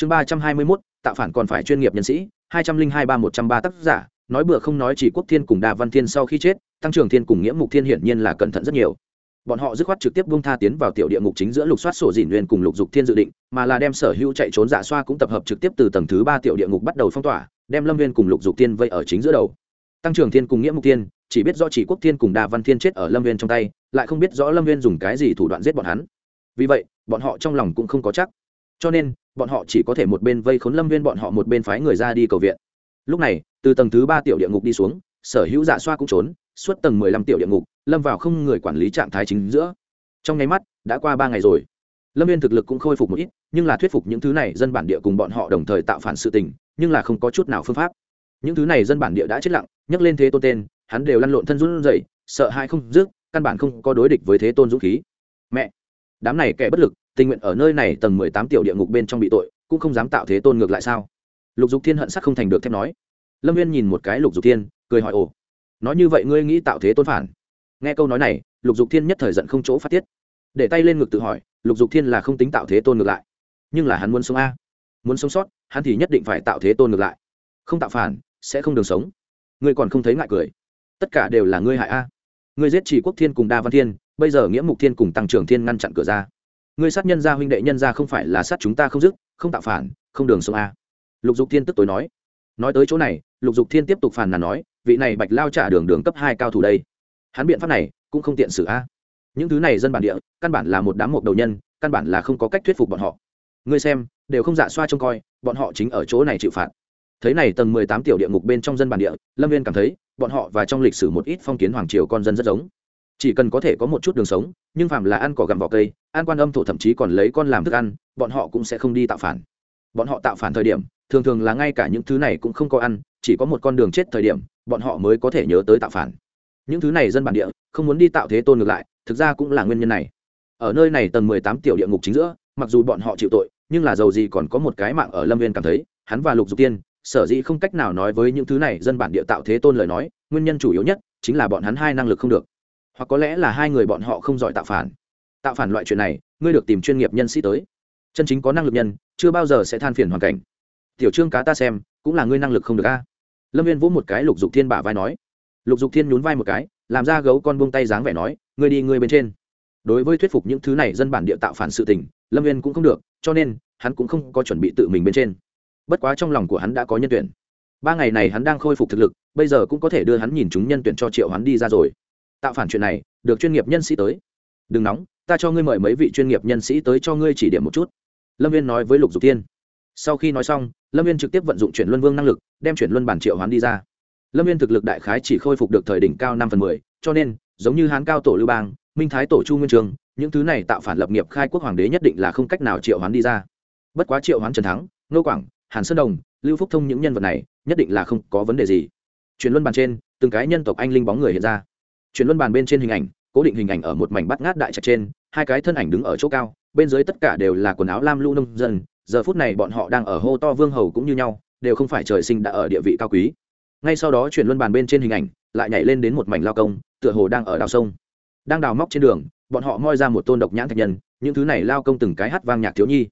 chương ba trăm hai mươi mốt, tạo phản còn phải chuyên nghiệp nhân sĩ, hai trăm linh hai ba một trăm ba tác giả, nói bừa không nói chỉ quốc thiên cùng đa văn thiên sau khi chết, tăng trưởng thiên cùng nghĩa mục thiên hiển nhiên là cẩn thận rất nhiều. Bọn họ dứt khoát trực tiếp bung tha tiến vào tiểu địa ngục chính giữa lục soát sổ dìn nguyên cùng lục dục thiên dự định, mà là đem sở hữu chạy trốn dạ xoa cũng tập hợp trực tiếp từ tầng thứ ba tiểu địa ngục bắt đầu phong tỏa, đem lâm viên cùng lục dục thiên vây ở chính giữa đầu. Tăng trưởng thiên cùng nghĩa mục thiên, chỉ biết do chỉ quốc thiên cùng đa văn thiên chết ở lâm viên trong tay, lại không biết rõ lâm viên dùng cái gì thủ đoạn giết bọn hắn. Vì vậy, bọn họ trong lòng cũng không có chắc cho nên, bọn họ chỉ có thể một bên vây khốn lâm viên bọn họ một bên phái người ra đi cầu viện. Lúc này, từ tầng thứ ba tiểu địa ngục đi xuống, sở hữu dạ xoa cũng trốn, suốt tầng mười lăm tiểu địa ngục, lâm vào không người quản lý trạng thái chính giữa. Trong nháy mắt, đã qua ba ngày rồi. Lâm viên thực lực cũng khôi phục một ít, nhưng là thuyết phục những thứ này dân bản địa cùng bọn họ đồng thời tạo phản sự tình, nhưng là không có chút nào phương pháp. Những thứ này dân bản địa đã chết lặng nhấc lên thế tôn tên, hắn đều lăn lộn thân run rẩy, sợ hai không dứt, căn bản không có đối địch với thế tôn dũng khí. Mẹ! Đám này kẻ bất lực tình nguyện ở nơi này tầng mười tám tiểu địa ngục bên trong bị tội, cũng không dám tạo thế tôn ngược lại sao? Lục dục thiên hận sắc không thành được thép nói. Lâm viên nhìn một cái lục dục thiên, cười hỏi, ồ, nói như vậy ngươi nghĩ tạo thế tôn phản? Nghe câu nói này, lục dục thiên nhất thời giận không chỗ phát tiết. Để tay lên ngực tự hỏi, lục dục thiên là không tính tạo thế tôn ngược lại, nhưng là hắn muốn sống a. Muốn sống sót, hắn thì nhất định phải tạo thế tôn ngược lại. Không tạo phản, sẽ không đường sống. Ngươi còn không thấy ngại cười. Tất cả đều là ngươi hại a. Ngươi giết chỉ quốc thiên cùng đa văn thiên, bây giờ nghĩa mục thiên cùng tăng trưởng thiên ngăn chặn cửa ra ngươi sát nhân gia huynh đệ nhân gia không phải là sát chúng ta không dứt, không tạo phản, không đường sống a. Lục dục thiên tức tối nói. Nói tới chỗ này, lục dục thiên tiếp tục phàn nàn nói, vị này bạch lao trả đường đường cấp hai cao thủ đây. Hắn biện pháp này cũng không tiện xử a. Những thứ này dân bản địa, căn bản là một đám mộc đầu nhân, căn bản là không có cách thuyết phục bọn họ. Ngươi xem, đều không dạ xoa trông coi, bọn họ chính ở chỗ này chịu phạt. Thấy này tầng mười tám tiểu địa ngục bên trong dân bản địa, lâm viên cảm thấy, bọn họ và trong lịch sử một ít phong kiến hoàng triều con dân rất giống chỉ cần có thể có một chút đường sống, nhưng phàm là ăn cỏ gặm vỏ cây ăn quan âm thổ thậm chí còn lấy con làm thức ăn, bọn họ cũng sẽ không đi tạo phản. Bọn họ tạo phản thời điểm, thường thường là ngay cả những thứ này cũng không có ăn, chỉ có một con đường chết thời điểm, bọn họ mới có thể nhớ tới tạo phản. Những thứ này dân bản địa, không muốn đi tạo thế tôn ngược lại, thực ra cũng là nguyên nhân này. Ở nơi này tầng mười tám tiểu địa ngục chính giữa, mặc dù bọn họ chịu tội, nhưng là dầu gì còn có một cái mạng ở lâm viên cảm thấy, hắn và lục dục tiên, sở dĩ không cách nào nói với những thứ này dân bản địa tạo thế tôn lời nói, nguyên nhân chủ yếu nhất chính là bọn hắn hai năng lực không được hoặc có lẽ là hai người bọn họ không giỏi tạo phản. Tạo phản loại chuyện này, ngươi được tìm chuyên nghiệp nhân sĩ tới. Chân chính có năng lực nhân, chưa bao giờ sẽ than phiền hoàn cảnh. Tiểu trương cá ta xem, cũng là ngươi năng lực không được a. Lâm viên vỗ một cái lục dục thiên bả vai nói. Lục dục thiên nhún vai một cái, làm ra gấu con buông tay dáng vẻ nói, ngươi đi ngươi bên trên. Đối với thuyết phục những thứ này dân bản địa tạo phản sự tình, lâm viên cũng không được, cho nên, hắn cũng không có chuẩn bị tự mình bên trên. Bất quá trong lòng của hắn đã có nhân tuyển. Ba ngày này hắn đang khôi phục thực lực, bây giờ cũng có thể đưa hắn nhìn chúng nhân tuyển cho triệu hắn đi ra rồi tạo phản chuyện này, được chuyên nghiệp nhân sĩ tới. Đừng nóng, ta cho ngươi mời mấy vị chuyên nghiệp nhân sĩ tới cho ngươi chỉ điểm một chút. Lâm viên nói với lục dục tiên sau khi nói xong, lâm viên trực tiếp vận dụng chuyển luân vương năng lực, đem chuyển luân bản triệu hoán đi ra. Lâm viên thực lực đại khái chỉ khôi phục được thời đỉnh cao năm phần mười, cho nên, giống như hán cao tổ lưu bang, minh thái tổ chu nguyên trường, những thứ này tạo phản lập nghiệp khai quốc hoàng đế nhất định là không cách nào triệu hoán đi ra. Bất quá triệu hoán trần thắng nô quảng, hàn sơn đồng, lưu phúc thông những nhân vật này, nhất định là không có vấn đề gì. Chuyển luân bàn trên, từng cái nhân tộc anh linh bóng người hiện ra chuyển luân bàn bên trên hình ảnh, cố định hình ảnh ở một mảnh bắt ngát đại trạch trên, hai cái thân ảnh đứng ở chỗ cao, bên dưới tất cả đều là quần áo lam lũ nông dân, giờ phút này bọn họ đang ở hô to vương hầu cũng như nhau, đều không phải trời sinh đã ở địa vị cao quý. Ngay sau đó chuyển luân bàn bên trên hình ảnh, lại nhảy lên đến một mảnh lao công, tựa hồ đang ở đào sông. Đang đào móc trên đường, bọn họ moi ra một tôn độc nhãn thạch nhân, những thứ này lao công từng cái hát vang nhạc thiếu nhi.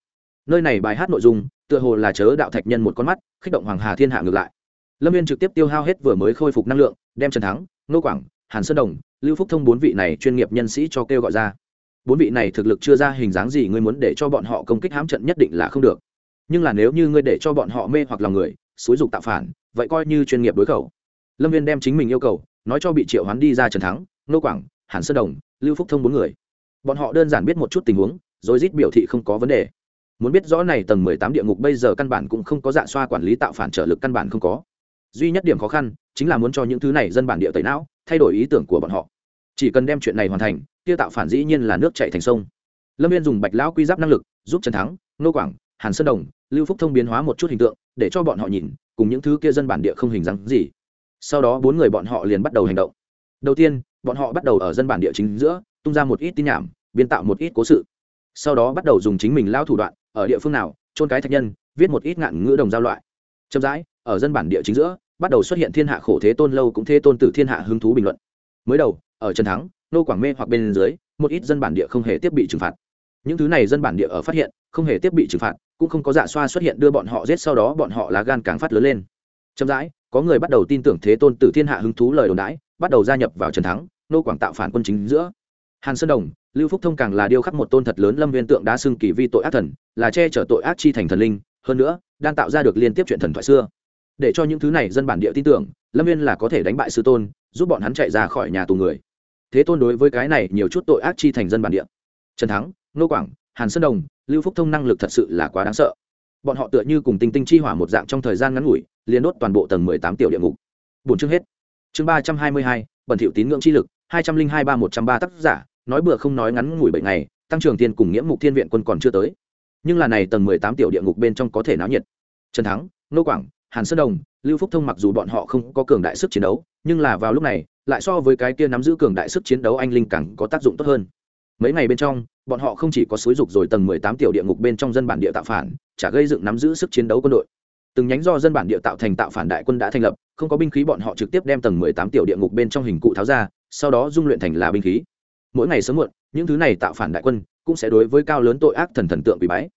Nơi này bài hát nội dung, tựa hồ là chớ đạo thạch nhân một con mắt, khích động hoàng hà thiên hạ ngược lại. Lâm viên trực tiếp tiêu hao hết vừa mới khôi phục năng lượng, đem trần thắng nô quảng hàn sơn đồng, lưu phúc thông bốn vị này chuyên nghiệp nhân sĩ cho kêu gọi ra. Bốn vị này thực lực chưa ra hình dáng gì ngươi muốn để cho bọn họ công kích hãm trận nhất định là không được. Nhưng là nếu như ngươi để cho bọn họ mê hoặc lòng người, xúi dục tạo phản, vậy coi như chuyên nghiệp đối khẩu. Lâm viên đem chính mình yêu cầu, nói cho bị triệu hoán đi ra trần thắng nô quảng, hàn sơn đồng, lưu phúc thông bốn người. Bọn họ đơn giản biết một chút tình huống, rồi rít biểu thị không có vấn đề. Muốn biết rõ này tầng mười tám địa ngục bây giờ căn bản cũng không có dạ xoa quản lý tạo phản trợ lực căn bản không có. Duy nhất điểm khó khăn, chính là muốn cho những thứ này dân bản địa tẩy não thay đổi ý tưởng của bọn họ. Chỉ cần đem chuyện này hoàn thành kia tạo phản dĩ nhiên là nước chạy thành sông. Lâm viên dùng bạch lão quy giáp năng lực, giúp trần thắng nô quảng, hàn sơn đồng, lưu phúc thông biến hóa một chút hình tượng, để cho bọn họ nhìn, cùng những thứ kia dân bản địa không hình dáng gì. Sau đó bốn người bọn họ liền bắt đầu hành động. Đầu tiên, bọn họ bắt đầu ở dân bản địa chính giữa, tung ra một ít tin nhảm, biên tạo một ít cố sự. Sau đó bắt đầu dùng chính mình lao thủ đoạn, ở địa phương nào trôn cái thạch nhân, viết một ít ngạn ngữ đồng giao loại. Chậm rãi, ở dân bản địa chính giữa bắt đầu xuất hiện thiên hạ khổ thế tôn lâu cũng thế tôn tử thiên hạ hứng thú bình luận. Mới đầu, ở trần thắng, nô quảng mê hoặc bên dưới, một ít dân bản địa không hề tiếp bị trừng phạt. Những thứ này dân bản địa ở phát hiện, không hề tiếp bị trừng phạt, cũng không có dạ xoa xuất hiện đưa bọn họ giết sau đó bọn họ lá gan càng phát lớn lên. Chậm rãi, có người bắt đầu tin tưởng thế tôn tử thiên hạ hứng thú lời đồn đãi, bắt đầu gia nhập vào trần thắng, nô quảng tạo phản quân chính giữa. Hàn sơn đồng, lưu phúc thông càng là điêu khắc một tôn thật lớn lâm viên tượng đá xưng kỳ vi tội ác thần, là che chở tội ác chi thành thần linh. Hơn nữa, đang tạo ra được liên tiếp chuyện thần thoại xưa để cho những thứ này dân bản địa tin tưởng, lâm viên là có thể đánh bại sư tôn, giúp bọn hắn chạy ra khỏi nhà tù người. Thế tôn đối với cái này nhiều chút tội ác chi thành dân bản địa. Trần thắng nô quảng, hàn sơn đồng, lưu phúc thông năng lực thật sự là quá đáng sợ. Bọn họ tựa như cùng tinh tinh chi hỏa một dạng trong thời gian ngắn ngủi, liền đốt toàn bộ tầng mười tám tiểu địa ngục. Bốn chương hết. Chương ba trăm hai mươi hai, bẩn thiệu tín ngưỡng chi lực, hai trăm linh hai ba một trăm ba tác giả, nói bừa không nói ngắn ngủi bảy ngày, tăng trưởng thiên cùng nghĩa mục thiên viện quân còn chưa tới. Nhưng là này tầng mười tám tiểu địa ngục bên trong có thể náo nhiệt. Trần thắng nô quảng hàn sơn đồng, lưu phúc thông mặc dù bọn họ không có cường đại sức chiến đấu, nhưng là vào lúc này, lại so với cái kia nắm giữ cường đại sức chiến đấu anh linh càng có tác dụng tốt hơn. Mấy ngày bên trong, bọn họ không chỉ có xúi dục rồi tầng mười tám tiểu địa ngục bên trong dân bản địa tạo phản, chả gây dựng nắm giữ sức chiến đấu quân đội. Từng nhánh do dân bản địa tạo thành tạo phản đại quân đã thành lập, không có binh khí bọn họ trực tiếp đem tầng mười tám tiểu địa ngục bên trong hình cụ tháo ra, sau đó dung luyện thành là binh khí. Mỗi ngày sớm muộn, những thứ này tạo phản đại quân cũng sẽ đối với cao lớn tội ác thần thần tượng bị bái.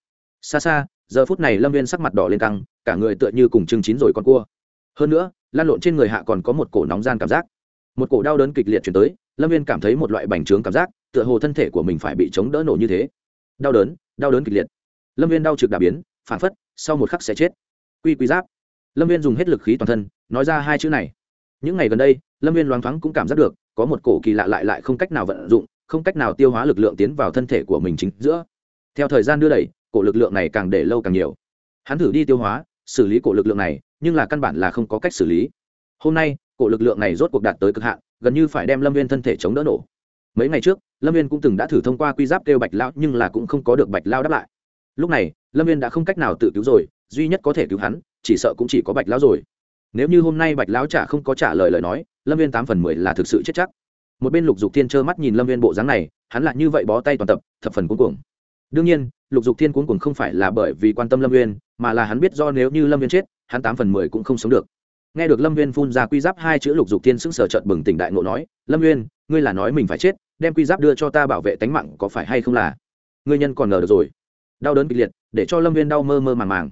Xa xa, giờ phút này lâm viên sắc mặt đỏ lên căng cả người tựa như cùng chưng chín rồi con cua. Hơn nữa, lan lộn trên người hạ còn có một cổ nóng gian cảm giác. Một cổ đau đớn kịch liệt chuyển tới, lâm viên cảm thấy một loại bành trướng cảm giác, tựa hồ thân thể của mình phải bị chống đỡ nổ như thế. Đau đớn đau đớn kịch liệt. Lâm viên đau trực đà biến, phản phất, sau một khắc sẽ chết. Quy quy giáp. Lâm viên dùng hết lực khí toàn thân, nói ra hai chữ này. Những ngày gần đây, lâm viên loáng thoáng cũng cảm giác được, có một cổ kỳ lạ lại lại không cách nào vận dụng, không cách nào tiêu hóa lực lượng tiến vào thân thể của mình chính giữa. Theo thời gian đưa đẩy, cổ lực lượng này càng để lâu càng nhiều. Hắn thử đi tiêu hóa xử lý cổ lực lượng này, nhưng là căn bản là không có cách xử lý. Hôm nay, cổ lực lượng này rốt cuộc đạt tới cực hạn, gần như phải đem lâm viên thân thể chống đỡ nổ. Mấy ngày trước, lâm viên cũng từng đã thử thông qua quy giáp kêu bạch lão, nhưng là cũng không có được bạch lao đáp lại. Lúc này, lâm viên đã không cách nào tự cứu rồi, duy nhất có thể cứu hắn, chỉ sợ cũng chỉ có bạch lão rồi. Nếu như hôm nay bạch lão trả không có trả lời lời nói, lâm viên tám phần mười là thực sự chết chắc. Một bên lục dục thiên trơ mắt nhìn lâm viên bộ dáng này, hắn lại như vậy bó tay toàn tập, thập phần cuối cùng đương nhiên lục dục thiên cuốn cùng không phải là bởi vì quan tâm lâm viên mà là hắn biết do nếu như lâm viên chết, hắn tám phần mười cũng không sống được. Nghe được lâm viên phun ra quy giáp, hai chữ lục dục thiên sững sờ trợt bừng tỉnh đại ngộ nói, lâm viên ngươi là nói mình phải chết, đem quy giáp đưa cho ta bảo vệ tánh mạng có phải hay không là? Ngươi nhân còn ngờ được rồi. Đau đớn kịch liệt, để cho lâm viên đau mơ mơ màng màng.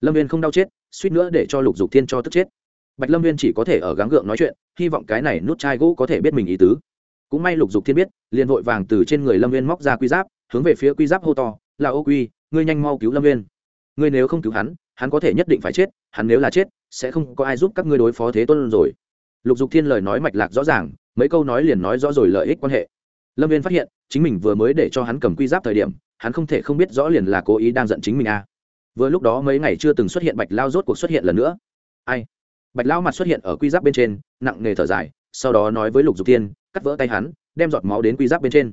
Lâm viên không đau chết, suýt nữa để cho lục dục thiên cho tức chết. Bạch lâm viên chỉ có thể ở gắng gượng nói chuyện, hy vọng cái này nút chai gỗ có thể biết mình ý tứ. Cũng may lục dục thiên biết, liền vội vàng từ trên người lâm viên móc ra quy giáp, hướng về phía quy giáp hô to là ô quy, ngươi nhanh mau cứu lâm viên ngươi nếu không cứu hắn hắn có thể nhất định phải chết, hắn nếu là chết, sẽ không có ai giúp các ngươi đối phó thế tôn rồi. Lục dục thiên lời nói mạch lạc rõ ràng, mấy câu nói liền nói rõ rồi lợi ích quan hệ. Lâm viên phát hiện, chính mình vừa mới để cho hắn cầm quy giáp thời điểm, hắn không thể không biết rõ liền là cố ý đang giận chính mình à. vừa lúc đó mấy ngày chưa từng xuất hiện bạch lao rốt cuộc xuất hiện lần nữa. Ai? Bạch lao mặt xuất hiện ở quy giáp bên trên, nặng nề thở dài, sau đó nói với lục dục tiên cắt vỡ tay hắn, đem giọt máu đến quy giáp bên trên.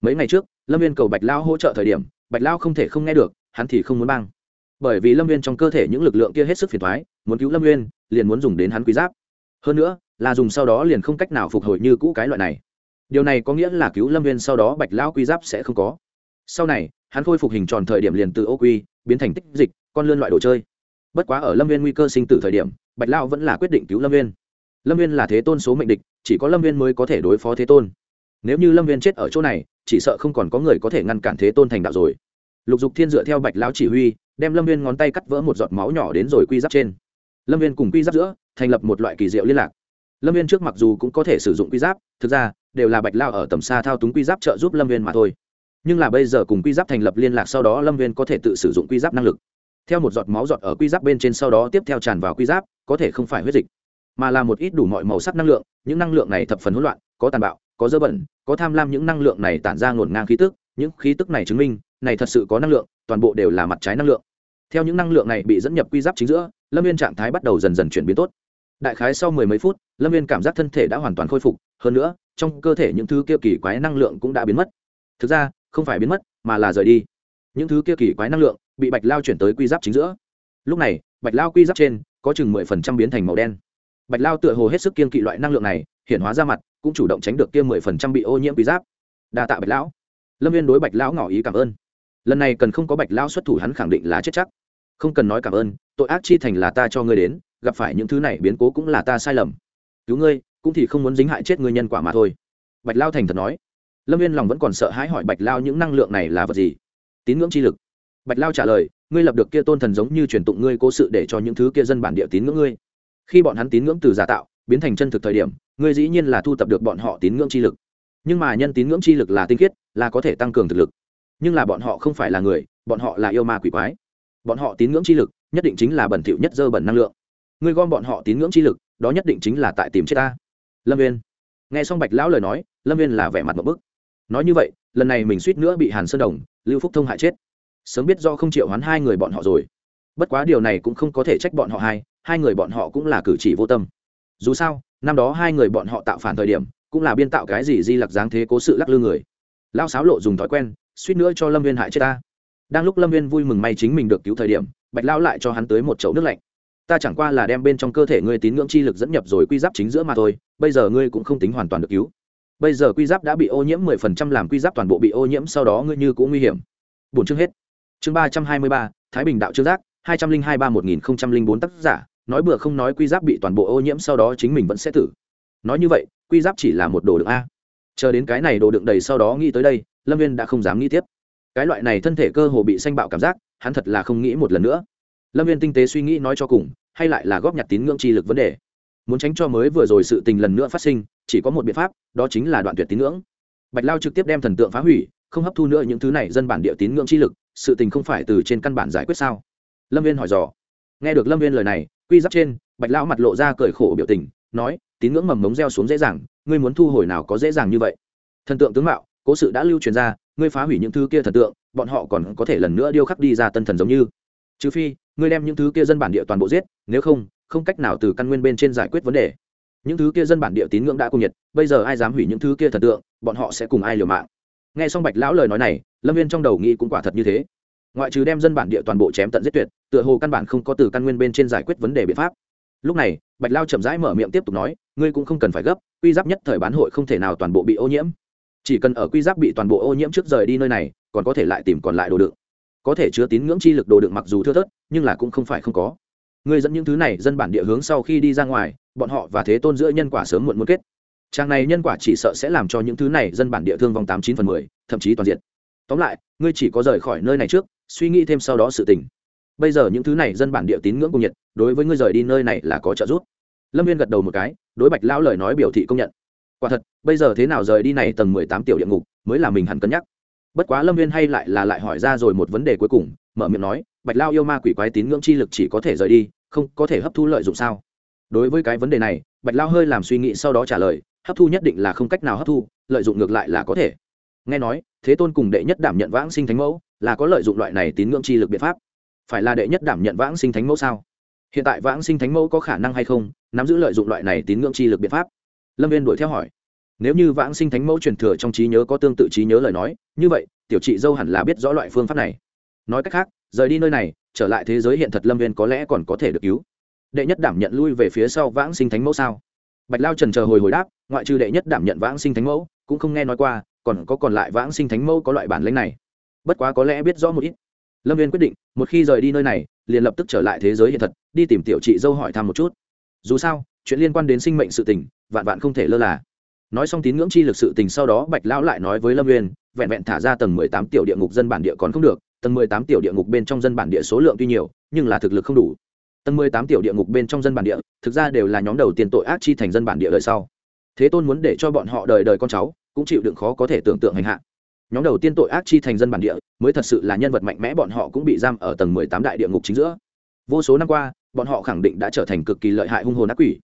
Mấy ngày trước, lâm viên cầu bạch lao hỗ trợ thời điểm bạch lao không thể không nghe được, hắn thì không muốn băng. Bởi vì lâm viên trong cơ thể những lực lượng kia hết sức phiền thoái muốn cứu lâm viên liền muốn dùng đến hắn quy giáp. Hơn nữa, là dùng sau đó liền không cách nào phục hồi như cũ cái loại này. Điều này có nghĩa là cứu lâm viên sau đó bạch lao quy giáp sẽ không có. Sau này, hắn khôi phục hình tròn thời điểm liền từ ô quy, biến thành tích dịch, con lươn loại đồ chơi. Bất quá ở lâm viên nguy cơ sinh tử thời điểm, bạch lao vẫn là quyết định cứu lâm viên lâm viên là thế tôn số mệnh địch, chỉ có lâm viên mới có thể đối phó thế tôn. Nếu như lâm viên chết ở chỗ này, chỉ sợ không còn có người có thể ngăn cản thế tôn thành đạo rồi lục dục thiên dựa theo bạch lão chỉ huy, đem lâm viên ngón tay cắt vỡ một giọt máu nhỏ đến rồi quy giáp trên. Lâm viên cùng quy giáp giữa, thành lập một loại kỳ diệu liên lạc. Lâm viên trước mặc dù cũng có thể sử dụng quy giáp, thực ra, đều là bạch lao ở tầm xa thao túng quy giáp trợ giúp lâm viên mà thôi. Nhưng là bây giờ cùng quy giáp thành lập liên lạc sau đó lâm viên có thể tự sử dụng quy giáp năng lực. Theo một giọt máu giọt ở quy giáp bên trên sau đó tiếp theo tràn vào quy giáp, có thể không phải huyết dịch, mà là một ít đủ mọi màu sắc năng lượng, những năng lượng này thập phần hỗn loạn, có tàn bạo, có dơ bẩn, có tham lam, những năng lượng này tản ra ngổn ngang khí tức, những khí tức này chứng minh này thật sự có năng lượng, toàn bộ đều là mặt trái năng lượng. Theo những năng lượng này bị dẫn nhập quy giáp chính giữa, lâm viên trạng thái bắt đầu dần dần chuyển biến tốt. Đại khái sau mười mấy phút, lâm viên cảm giác thân thể đã hoàn toàn khôi phục, hơn nữa, trong cơ thể những thứ kia kỳ quái năng lượng cũng đã biến mất. Thực ra, không phải biến mất, mà là rời đi. Những thứ kia kỳ quái năng lượng bị bạch lao chuyển tới quy giáp chính giữa. Lúc này, bạch lao quy giáp trên có chừng mười phần trăm biến thành màu đen. Bạch lao tựa hồ hết sức kiên kỵ loại năng lượng này, hiện hóa ra mặt, cũng chủ động tránh được kia mười phần trăm bị ô nhiễm quy giáp. Đa tạ bạch lão. Lâm viên đối bạch lão ngỏ ý cảm ơn lần này cần không có bạch lao xuất thủ hắn khẳng định là chết chắc. Không cần nói cảm ơn, tội ác chi thành là ta cho ngươi đến, gặp phải những thứ này biến cố cũng là ta sai lầm. Cứu ngươi, cũng thì không muốn dính hại chết ngươi nhân quả mà thôi. Bạch lao thành thật nói. Lâm viên lòng vẫn còn sợ hãi hỏi bạch lao những năng lượng này là vật gì? Tín ngưỡng chi lực. Bạch lao trả lời, ngươi lập được kia tôn thần giống như truyền tụng ngươi cố sự để cho những thứ kia dân bản địa tín ngưỡng ngươi. Khi bọn hắn tín ngưỡng từ giả tạo, biến thành chân thực thời điểm, ngươi dĩ nhiên là thu tập được bọn họ tín ngưỡng chi lực. Nhưng mà nhân tín ngưỡng chi lực là tinh khiết, là có thể tăng cường thực lực nhưng là bọn họ không phải là người, bọn họ là yêu ma quỷ quái. Bọn họ tín ngưỡng chi lực, nhất định chính là bẩn thỉu nhất dơ bẩn năng lượng. Ngươi gom bọn họ tín ngưỡng chi lực, đó nhất định chính là tại tìm chết ta. Lâm viên nghe xong bạch lão lời nói, lâm viên là vẻ mặt một bức. Nói như vậy, lần này mình suýt nữa bị hàn sơn đồng, lưu phúc thông hại chết. Sớm biết do không chịu hoán hai người bọn họ rồi. Bất quá điều này cũng không có thể trách bọn họ hai hai người bọn họ cũng là cử chỉ vô tâm. Dù sao, năm đó hai người bọn họ tạo phản thời điểm, cũng là biên tạo cái gì di lặc dáng thế cố sự lắc lư người. Lao sáo lộ dùng thói quen suýt nữa cho lâm viên hại chết ta. Đang lúc lâm viên vui mừng may chính mình được cứu thời điểm, bạch lao lại cho hắn tới một chậu nước lạnh. Ta chẳng qua là đem bên trong cơ thể ngươi tín ngưỡng chi lực dẫn nhập rồi quy giáp chính giữa mà thôi, bây giờ ngươi cũng không tính hoàn toàn được cứu. Bây giờ quy giáp đã bị ô nhiễm mười phần trăm làm quy giáp toàn bộ bị ô nhiễm, sau đó ngươi như cũng nguy hiểm. Bốn chương hết. Chương ba trăm hai mươi ba, thái bình đạo trương giác, hai trăm linh hai ba một nghìn không trăm linh bốn tác giả, nói bừa không nói quy giáp bị toàn bộ ô nhiễm, sau đó chính mình vẫn sẽ tử. Nói như vậy, quy giáp chỉ là một đồ đựng a. Chờ đến cái này đồ đựng đầy, sau đó nghĩ tới đây lâm viên đã không dám nghĩ tiếp. Cái loại này thân thể cơ hồ bị xanh bạo cảm giác, hắn thật là không nghĩ một lần nữa. Lâm viên tinh tế suy nghĩ nói cho cùng, hay lại là góp nhặt tín ngưỡng chi lực vấn đề. Muốn tránh cho mới vừa rồi sự tình lần nữa phát sinh, chỉ có một biện pháp, đó chính là đoạn tuyệt tín ngưỡng. Bạch lao trực tiếp đem thần tượng phá hủy, không hấp thu nữa những thứ này dân bản địa tín ngưỡng chi lực, sự tình không phải từ trên căn bản giải quyết sao? Lâm viên hỏi dò. Nghe được lâm viên lời này, quy giáp trên, bạch lão mặt lộ ra cởi khổ biểu tình, nói, tín ngưỡng mầm mống gieo xuống dễ dàng, ngươi muốn thu hồi nào có dễ dàng như vậy? Thần tượng tướng mạo cố sự đã lưu truyền ra, ngươi phá hủy những thứ kia thần tượng, bọn họ còn có thể lần nữa điêu khắc đi ra tân thần giống như. Trừ phi, ngươi đem những thứ kia dân bản địa toàn bộ giết, nếu không không cách nào từ căn nguyên bên trên giải quyết vấn đề. Những thứ kia dân bản địa tín ngưỡng đã cung nhiệt, bây giờ ai dám hủy những thứ kia thần tượng, bọn họ sẽ cùng ai liều mạng. Nghe xong bạch lão lời nói này, lâm viên trong đầu nghĩ cũng quả thật như thế. Ngoại trừ đem dân bản địa toàn bộ chém tận giết tuyệt, tựa hồ căn bản không có từ căn nguyên bên trên giải quyết vấn đề biện pháp. Lúc này, bạch lao chậm rãi mở miệng tiếp tục nói, ngươi cũng không cần phải gấp, quy giáp nhất thời bán hội không thể nào toàn bộ bị ô nhiễm chỉ cần ở quy giáp bị toàn bộ ô nhiễm trước rời đi nơi này, còn có thể lại tìm còn lại đồ đựng. Có thể chứa tín ngưỡng chi lực đồ đựng mặc dù thưa thớt, nhưng là cũng không phải không có. Ngươi dẫn những thứ này dân bản địa hướng sau khi đi ra ngoài, bọn họ và thế tôn giữa nhân quả sớm muộn muốn kết. Trang này nhân quả chỉ sợ sẽ làm cho những thứ này dân bản địa thương vong tám chín phần mười, thậm chí toàn diện. Tóm lại, ngươi chỉ có rời khỏi nơi này trước, suy nghĩ thêm sau đó sự tình. Bây giờ những thứ này dân bản địa tín ngưỡng công nhận đối với ngươi rời đi nơi này là có trợ giúp. Lâm viên gật đầu một cái, đối bạch lão lời nói biểu thị công nhận quả thật, bây giờ thế nào rời đi này tầng mười tám tiểu địa ngục, mới là mình hẳn cân nhắc. Bất quá lâm viên hay lại là lại hỏi ra rồi một vấn đề cuối cùng, mở miệng nói, bạch lao yêu ma quỷ quái tín ngưỡng chi lực chỉ có thể rời đi, không có thể hấp thu lợi dụng sao? Đối với cái vấn đề này, bạch lao hơi làm suy nghĩ sau đó trả lời, hấp thu nhất định là không cách nào hấp thu, lợi dụng ngược lại là có thể. Nghe nói, thế tôn cùng đệ nhất đảm nhận vãng sinh thánh mẫu, là có lợi dụng loại này tín ngưỡng chi lực biện pháp. Phải là đệ nhất đảm nhận vãng sinh thánh mẫu sao? Hiện tại vãng sinh thánh mẫu có khả năng hay không, nắm giữ lợi dụng loại này tín ngưỡng chi lực biện pháp? Lâm viên đuổi theo hỏi. Nếu như vãng sinh thánh mẫu truyền thừa trong trí nhớ có tương tự trí nhớ lời nói, như vậy, tiểu chị dâu hẳn là biết rõ loại phương pháp này. Nói cách khác, rời đi nơi này, trở lại thế giới hiện thật lâm viên có lẽ còn có thể được cứu. Đệ nhất đảm nhận lui về phía sau vãng sinh thánh mẫu sao? Bạch lao trần chờ hồi hồi đáp, ngoại trừ đệ nhất đảm nhận vãng sinh thánh mẫu, cũng không nghe nói qua, còn có còn lại vãng sinh thánh mẫu có loại bản lĩnh này. Bất quá có lẽ biết rõ một ít. Lâm viên quyết định, một khi rời đi nơi này, liền lập tức trở lại thế giới hiện thật, đi tìm tiểu chị dâu hỏi thăm một chút. Dù sao, chuyện liên quan đến sinh mệnh sự tình vạn vạn không thể lơ là. Nói xong tín ngưỡng chi lực sự tình sau đó bạch lão lại nói với lâm uyên, vẹn vẹn thả ra tầng mười tám tiểu địa ngục dân bản địa còn không được tầng mười tám tiểu địa ngục bên trong dân bản địa số lượng tuy nhiều nhưng là thực lực không đủ. Tầng mười tám tiểu địa ngục bên trong dân bản địa thực ra đều là nhóm đầu tiên tội ác chi thành dân bản địa đời sau. Thế tôn muốn để cho bọn họ đời đời con cháu cũng chịu đựng khó có thể tưởng tượng hành hạ. Nhóm đầu tiên tội ác chi thành dân bản địa mới thật sự là nhân vật mạnh mẽ bọn họ cũng bị giam ở tầng mười tám đại địa ngục chính giữa. Vô số năm qua bọn họ khẳng định đã trở thành cực kỳ lợi hại hung hồn ác quỷ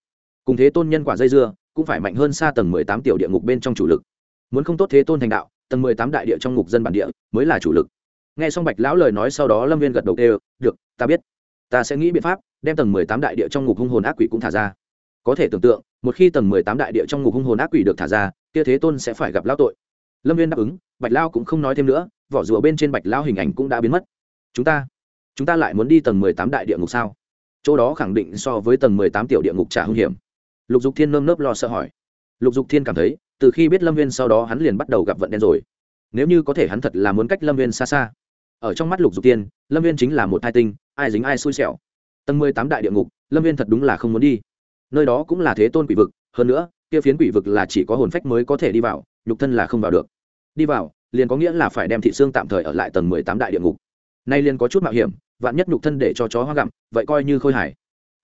cùng thế tôn nhân quả dây dưa, cũng phải mạnh hơn xa tầng mười tám tiểu địa ngục bên trong chủ lực. Muốn không tốt thế tôn thành đạo, tầng mười tám đại địa trong ngục dân bản địa mới là chủ lực. Nghe xong bạch lão lời nói sau đó lâm viên gật đầu đều được, ta biết. Ta sẽ nghĩ biện pháp đem tầng mười tám đại địa trong ngục hung hồn ác quỷ cũng thả ra. Có thể tưởng tượng, một khi tầng mười tám đại địa trong ngục hung hồn ác quỷ được thả ra, kia thế tôn sẽ phải gặp lão tội. Lâm viên đáp ứng, bạch lao cũng không nói thêm nữa, vỏ rùa bên trên bạch lao hình ảnh cũng đã biến mất. Chúng ta chúng ta lại muốn đi tầng mười tám đại địa ngục sao? Chỗ đó khẳng định so với tầng mười tám tiểu địa ngục trả hung hiểm lục dục thiên nơm nớp lo sợ hỏi. Lục dục thiên cảm thấy, từ khi biết lâm viên sau đó hắn liền bắt đầu gặp vận đen rồi. Nếu như có thể hắn thật là muốn cách lâm viên xa xa. Ở trong mắt lục dục tiên lâm viên chính là một hai tinh, ai dính ai xui xẻo. Tầng mười tám đại địa ngục, lâm viên thật đúng là không muốn đi. Nơi đó cũng là thế tôn quỷ vực, hơn nữa, kia phiến quỷ vực là chỉ có hồn phách mới có thể đi vào, nhục thân là không vào được. Đi vào, liền có nghĩa là phải đem thị xương tạm thời ở lại tầng mười tám đại địa ngục. Nay liền có chút mạo hiểm, vạn nhất nhục thân để cho chó hoa gặm, vậy coi như khôi hải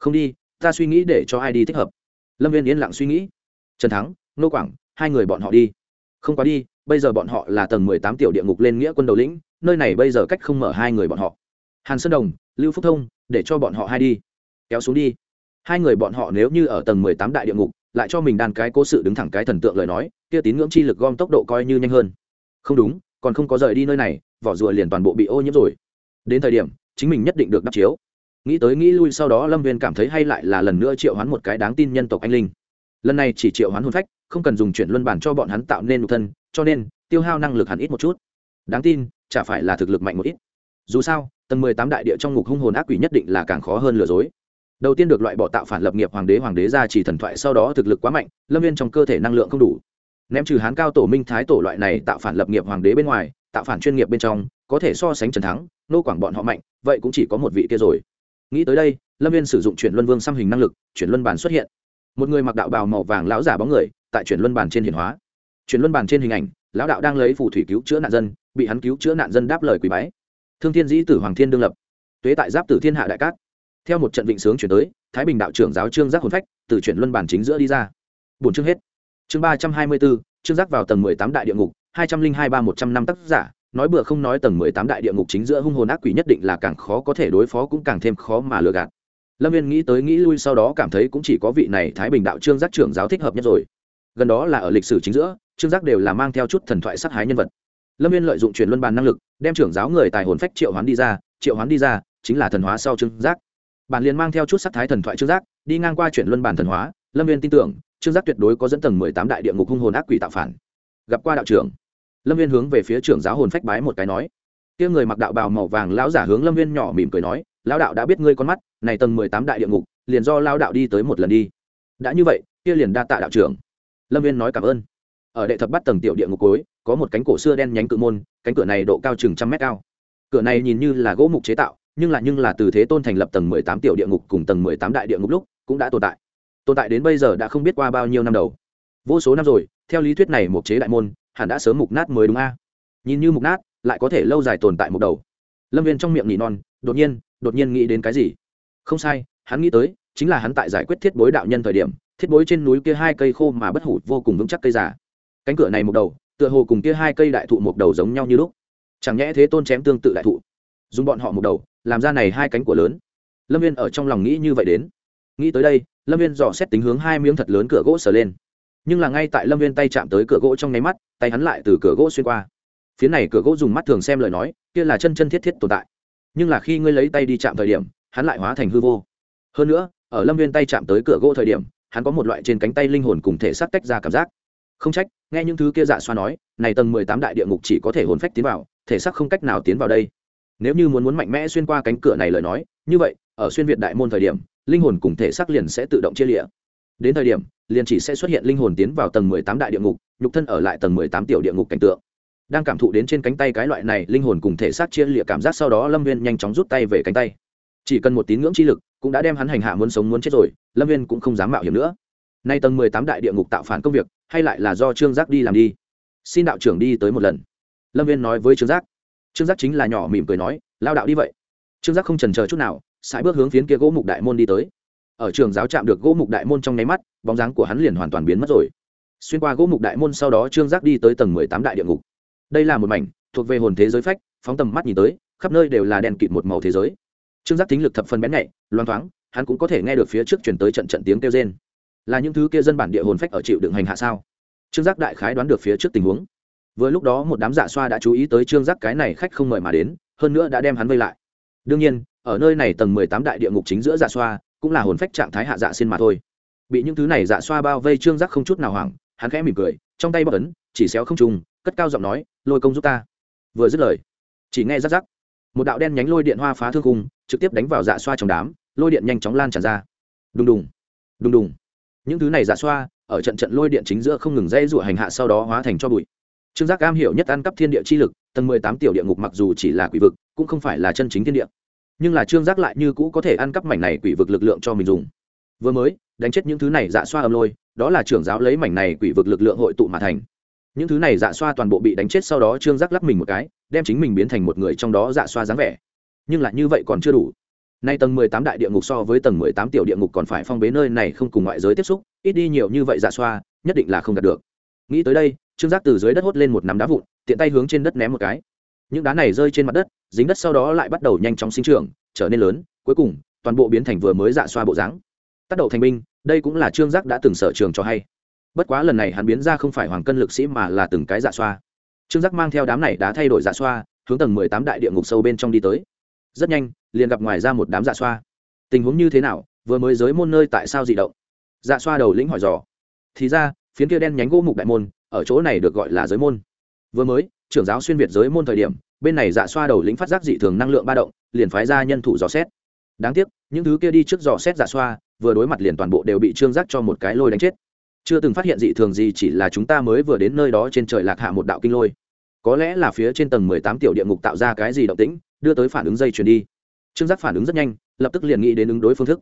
không đi, ta suy nghĩ để cho ai đi thích hợp lâm viên yên lặng suy nghĩ. Trần thắng nô quảng, hai người bọn họ đi. Không quá đi, bây giờ bọn họ là tầng mười tám tiểu địa ngục lên nghĩa quân đầu lĩnh, nơi này bây giờ cách không mở hai người bọn họ. Hàn sơn đồng, lưu phúc thông, để cho bọn họ hai đi. Kéo xuống đi. Hai người bọn họ nếu như ở tầng mười tám đại địa ngục, lại cho mình đàn cái cố sự đứng thẳng cái thần tượng lời nói, kia tín ngưỡng chi lực gom tốc độ coi như nhanh hơn. Không đúng, còn không có rời đi nơi này, vỏ rùa liền toàn bộ bị ô nhiễm rồi. Đến thời điểm, chính mình nhất định được đắp chiếu nghĩ tới nghĩ lui sau đó lâm viên cảm thấy hay lại là lần nữa triệu hoán một cái đáng tin nhân tộc anh linh. Lần này chỉ triệu hoán hôn phách, không cần dùng chuyển luân bản cho bọn hắn tạo nên nhục thân, cho nên, tiêu hao năng lực hẳn ít một chút. Đáng tin, chả phải là thực lực mạnh một ít. Dù sao, tầng mười tám đại địa trong ngục hung hồn ác quỷ nhất định là càng khó hơn lừa dối. Đầu tiên được loại bỏ tạo phản lập nghiệp hoàng đế hoàng đế ra chỉ thần thoại, sau đó thực lực quá mạnh, lâm viên trong cơ thể năng lượng không đủ. Ném trừ hán cao tổ minh thái tổ loại này tạo phản lập nghiệp hoàng đế bên ngoài, tạo phản chuyên nghiệp bên trong, có thể so sánh trần thắng, nô quảng bọn họ mạnh, vậy cũng chỉ có một vị kia rồi nghĩ tới đây, lâm viên sử dụng chuyển luân vương xăm hình năng lực, chuyển luân bản xuất hiện. Một người mặc đạo bào màu vàng lão giả bóng người, tại chuyển luân bản trên hiển hóa. Chuyển luân bản trên hình ảnh, lão đạo đang lấy phù thủy cứu chữa nạn dân, bị hắn cứu chữa nạn dân đáp lời quý bái. Thương thiên dĩ tử hoàng thiên đương lập. Tuế tại giáp tử thiên hạ đại cát. Theo một trận vịnh sướng chuyển tới, thái bình đạo trưởng giáo trương giác hồn phách từ chuyển luân bản chính giữa đi ra. Bốn chương hết. Chương ba trăm hai mươi bốn, trương giác vào tầng mười tám đại địa ngục, hai trăm linh hai ba một trăm năm tác giả nói bừa không nói tầng mười tám đại địa ngục chính giữa hung hồn ác quỷ nhất định là càng khó có thể đối phó cũng càng thêm khó mà lừa gạt. Lâm viên nghĩ tới nghĩ lui sau đó cảm thấy cũng chỉ có vị này thái bình đạo trương giác trưởng giáo thích hợp nhất rồi. Gần đó là ở lịch sử chính giữa, trương giác đều là mang theo chút thần thoại sát hái nhân vật. Lâm viên lợi dụng truyền luân bàn năng lực, đem trưởng giáo người tài hồn phách triệu hoán đi ra, triệu hoán đi ra, chính là thần hóa sau trương giác. Bản liền mang theo chút sắc thái thần thoại trương giác, đi ngang qua chuyển luân bản thần hóa, lâm viên tin tưởng, trương giác tuyệt đối có dẫn tầng mười tám đại địa ngục hung hồn ác quỷ tạo phản. Gặp qua đạo trưởng lâm viên hướng về phía trưởng giáo hồn phách bái một cái nói. Kia người mặc đạo bào màu vàng lão giả hướng lâm viên nhỏ mỉm cười nói, lão đạo đã biết ngươi con mắt, này tầng mười tám đại địa ngục, liền do lao đạo đi tới một lần đi. Đã như vậy, kia liền đa tạ đạo trưởng. Lâm viên nói cảm ơn. Ở đệ thập bắt tầng tiểu địa ngục cuối, có một cánh cổ xưa đen nhánh cự môn, cánh cửa này độ cao chừng trăm mét cao. Cửa này nhìn như là gỗ mục chế tạo, nhưng là nhưng là từ thế tôn thành lập tầng mười tám tiểu địa ngục cùng tầng mười tám đại địa ngục lúc, cũng đã tồn tại. Tồn tại đến bây giờ đã không biết qua bao nhiêu năm đầu. Vô số năm rồi, theo lý thuyết này mục chế đại môn hẳn đã sớm mục nát mới đúng a. Nhìn như mục nát, lại có thể lâu dài tồn tại một đầu. Lâm viên trong miệng nỉ non, đột nhiên đột nhiên nghĩ đến cái gì? Không sai, hắn nghĩ tới, chính là hắn tại giải quyết thiết bối đạo nhân thời điểm, thiết bối trên núi kia hai cây khô mà bất hủ vô cùng vững chắc cây già. Cánh cửa này một đầu, tựa hồ cùng kia hai cây đại thụ một đầu giống nhau như lúc. Chẳng nhẽ thế tôn chém tương tự đại thụ? Dùng bọn họ một đầu, làm ra này hai cánh của lớn. Lâm viên ở trong lòng nghĩ như vậy đến. Nghĩ tới đây, lâm viên dò xét tính hướng hai miếng thật lớn cửa gỗ sờ lên nhưng là ngay tại lâm viên tay chạm tới cửa gỗ trong nháy mắt, tay hắn lại từ cửa gỗ xuyên qua. Phía này cửa gỗ dùng mắt thường xem lời nói, kia là chân chân thiết thiết tồn tại. Nhưng là khi ngươi lấy tay đi chạm thời điểm, hắn lại hóa thành hư vô. Hơn nữa, ở lâm viên tay chạm tới cửa gỗ thời điểm, hắn có một loại trên cánh tay linh hồn cùng thể xác tách ra cảm giác. Không trách, nghe những thứ kia dạ xoa nói, này tầng mười tám đại địa ngục chỉ có thể hồn phách tiến vào, thể xác không cách nào tiến vào đây. Nếu như muốn muốn mạnh mẽ xuyên qua cánh cửa này lời nói, như vậy, ở xuyên việt đại môn thời điểm, linh hồn cùng thể xác liền sẽ tự động chia lịa đến thời điểm, liền chỉ sẽ xuất hiện linh hồn tiến vào tầng mười tám đại địa ngục, nhục thân ở lại tầng mười tám tiểu địa ngục cảnh tượng. Đang cảm thụ đến trên cánh tay cái loại này linh hồn cùng thể xác chia lịa cảm giác sau đó, lâm viên nhanh chóng rút tay về cánh tay. Chỉ cần một tín ngưỡng chi lực, cũng đã đem hắn hành hạ muốn sống muốn chết rồi, lâm viên cũng không dám mạo hiểm nữa. Nay tầng mười tám đại địa ngục tạo phản công việc, hay lại là do trương giác đi làm đi. Xin đạo trưởng đi tới một lần. Lâm viên nói với trương giác. Trương giác chính là nhỏ mỉm cười nói, lao đạo đi vậy. Trương giác không trần chờ chút nào, sải bước hướng phiến kia gỗ mục đại môn đi tới ở trường giáo chạm được gỗ mục đại môn trong nháy mắt, bóng dáng của hắn liền hoàn toàn biến mất rồi. Xuyên qua gỗ mục đại môn sau đó trương giác đi tới tầng mười tám đại địa ngục. Đây là một mảnh, thuộc về hồn thế giới phách, phóng tầm mắt nhìn tới, khắp nơi đều là đèn kịt một màu thế giới. Trương giác tính lực thập phân bén nhạy loan thoáng, hắn cũng có thể nghe được phía trước chuyển tới trận trận tiếng kêu rên. Là những thứ kia dân bản địa hồn phách ở chịu đựng hành hạ sao? Trương giác đại khái đoán được phía trước tình huống. Vừa lúc đó một đám dạ xoa đã chú ý tới trương giác cái này khách không mời mà đến, hơn nữa đã đem hắn vây lại. Đương nhiên, ở nơi này tầng mười tám đại địa ngục chính giữa dạ xoa cũng là hồn phách trạng thái hạ dạ xin mà thôi. Bị những thứ này dạ xoa bao vây trương giác không chút nào hoảng, hắn khẽ mỉm cười, trong tay bất ấn, chỉ xéo không trùng, cất cao giọng nói, lôi công giúp ta. Vừa dứt lời, chỉ nghe rắc rắc, một đạo đen nhánh lôi điện hoa phá thương cung trực tiếp đánh vào dạ xoa trong đám, lôi điện nhanh chóng lan tràn ra. Đùng đùng đùng đùng. Những thứ này dạ xoa, ở trận trận lôi điện chính giữa không ngừng dây rủa hành hạ sau đó hóa thành cho bụi. Trương giác cam hiểu nhất ăn cắp thiên địa chi lực, tầng mười tám tiểu địa ngục mặc dù chỉ là quỷ vực, cũng không phải là chân chính thiên địa nhưng là trương giác lại như cũ có thể ăn cắp mảnh này quỷ vực lực lượng cho mình dùng. Vừa mới, đánh chết những thứ này dạ xoa âm lôi, đó là trưởng giáo lấy mảnh này quỷ vực lực lượng hội tụ mà thành. Những thứ này dạ xoa toàn bộ bị đánh chết sau đó trương giác lắc mình một cái, đem chính mình biến thành một người trong đó dạ xoa dáng vẻ. Nhưng lại như vậy còn chưa đủ. Nay tầng mười tám đại địa ngục so với tầng mười tám tiểu địa ngục còn phải phong bế nơi này không cùng ngoại giới tiếp xúc, ít đi nhiều như vậy dạ xoa, nhất định là không đạt được. Nghĩ tới đây, trương giác từ dưới đất hốt lên một nắm đá vụn, tiện tay hướng trên đất ném một cái những đá này rơi trên mặt đất, dính đất sau đó lại bắt đầu nhanh chóng sinh trưởng, trở nên lớn, cuối cùng, toàn bộ biến thành vừa mới dạ xoa bộ dáng. Tác động thành binh, đây cũng là trương giác đã từng sở trường cho hay. Bất quá lần này hắn biến ra không phải hoàng cân lực sĩ mà là từng cái dạ xoa. Trương giác mang theo đám này đã thay đổi dạ xoa, hướng tầng mười tám đại địa ngục sâu bên trong đi tới. Rất nhanh, liền gặp ngoài ra một đám dạ xoa. Tình huống như thế nào, vừa mới giới môn nơi tại sao dị động? Dạ xoa đầu lĩnh hỏi dò. Thì ra, phiến kia đen nhánh gỗ mục đại môn, ở chỗ này được gọi là giới môn. Vừa mới trưởng giáo xuyên việt giới môn thời điểm, bên này dạ xoa đầu lĩnh phát giác dị thường năng lượng ba động, liền phái ra nhân thủ dò xét. Đáng tiếc, những thứ kia đi trước dò xét dạ xoa, vừa đối mặt liền toàn bộ đều bị trương giác cho một cái lôi đánh chết. Chưa từng phát hiện dị thường gì chỉ là chúng ta mới vừa đến nơi đó trên trời lạc hạ một đạo kinh lôi. Có lẽ là phía trên tầng mười tám tiểu địa ngục tạo ra cái gì động tĩnh, đưa tới phản ứng dây chuyền đi. Trương giác phản ứng rất nhanh, lập tức liền nghĩ đến ứng đối phương thức.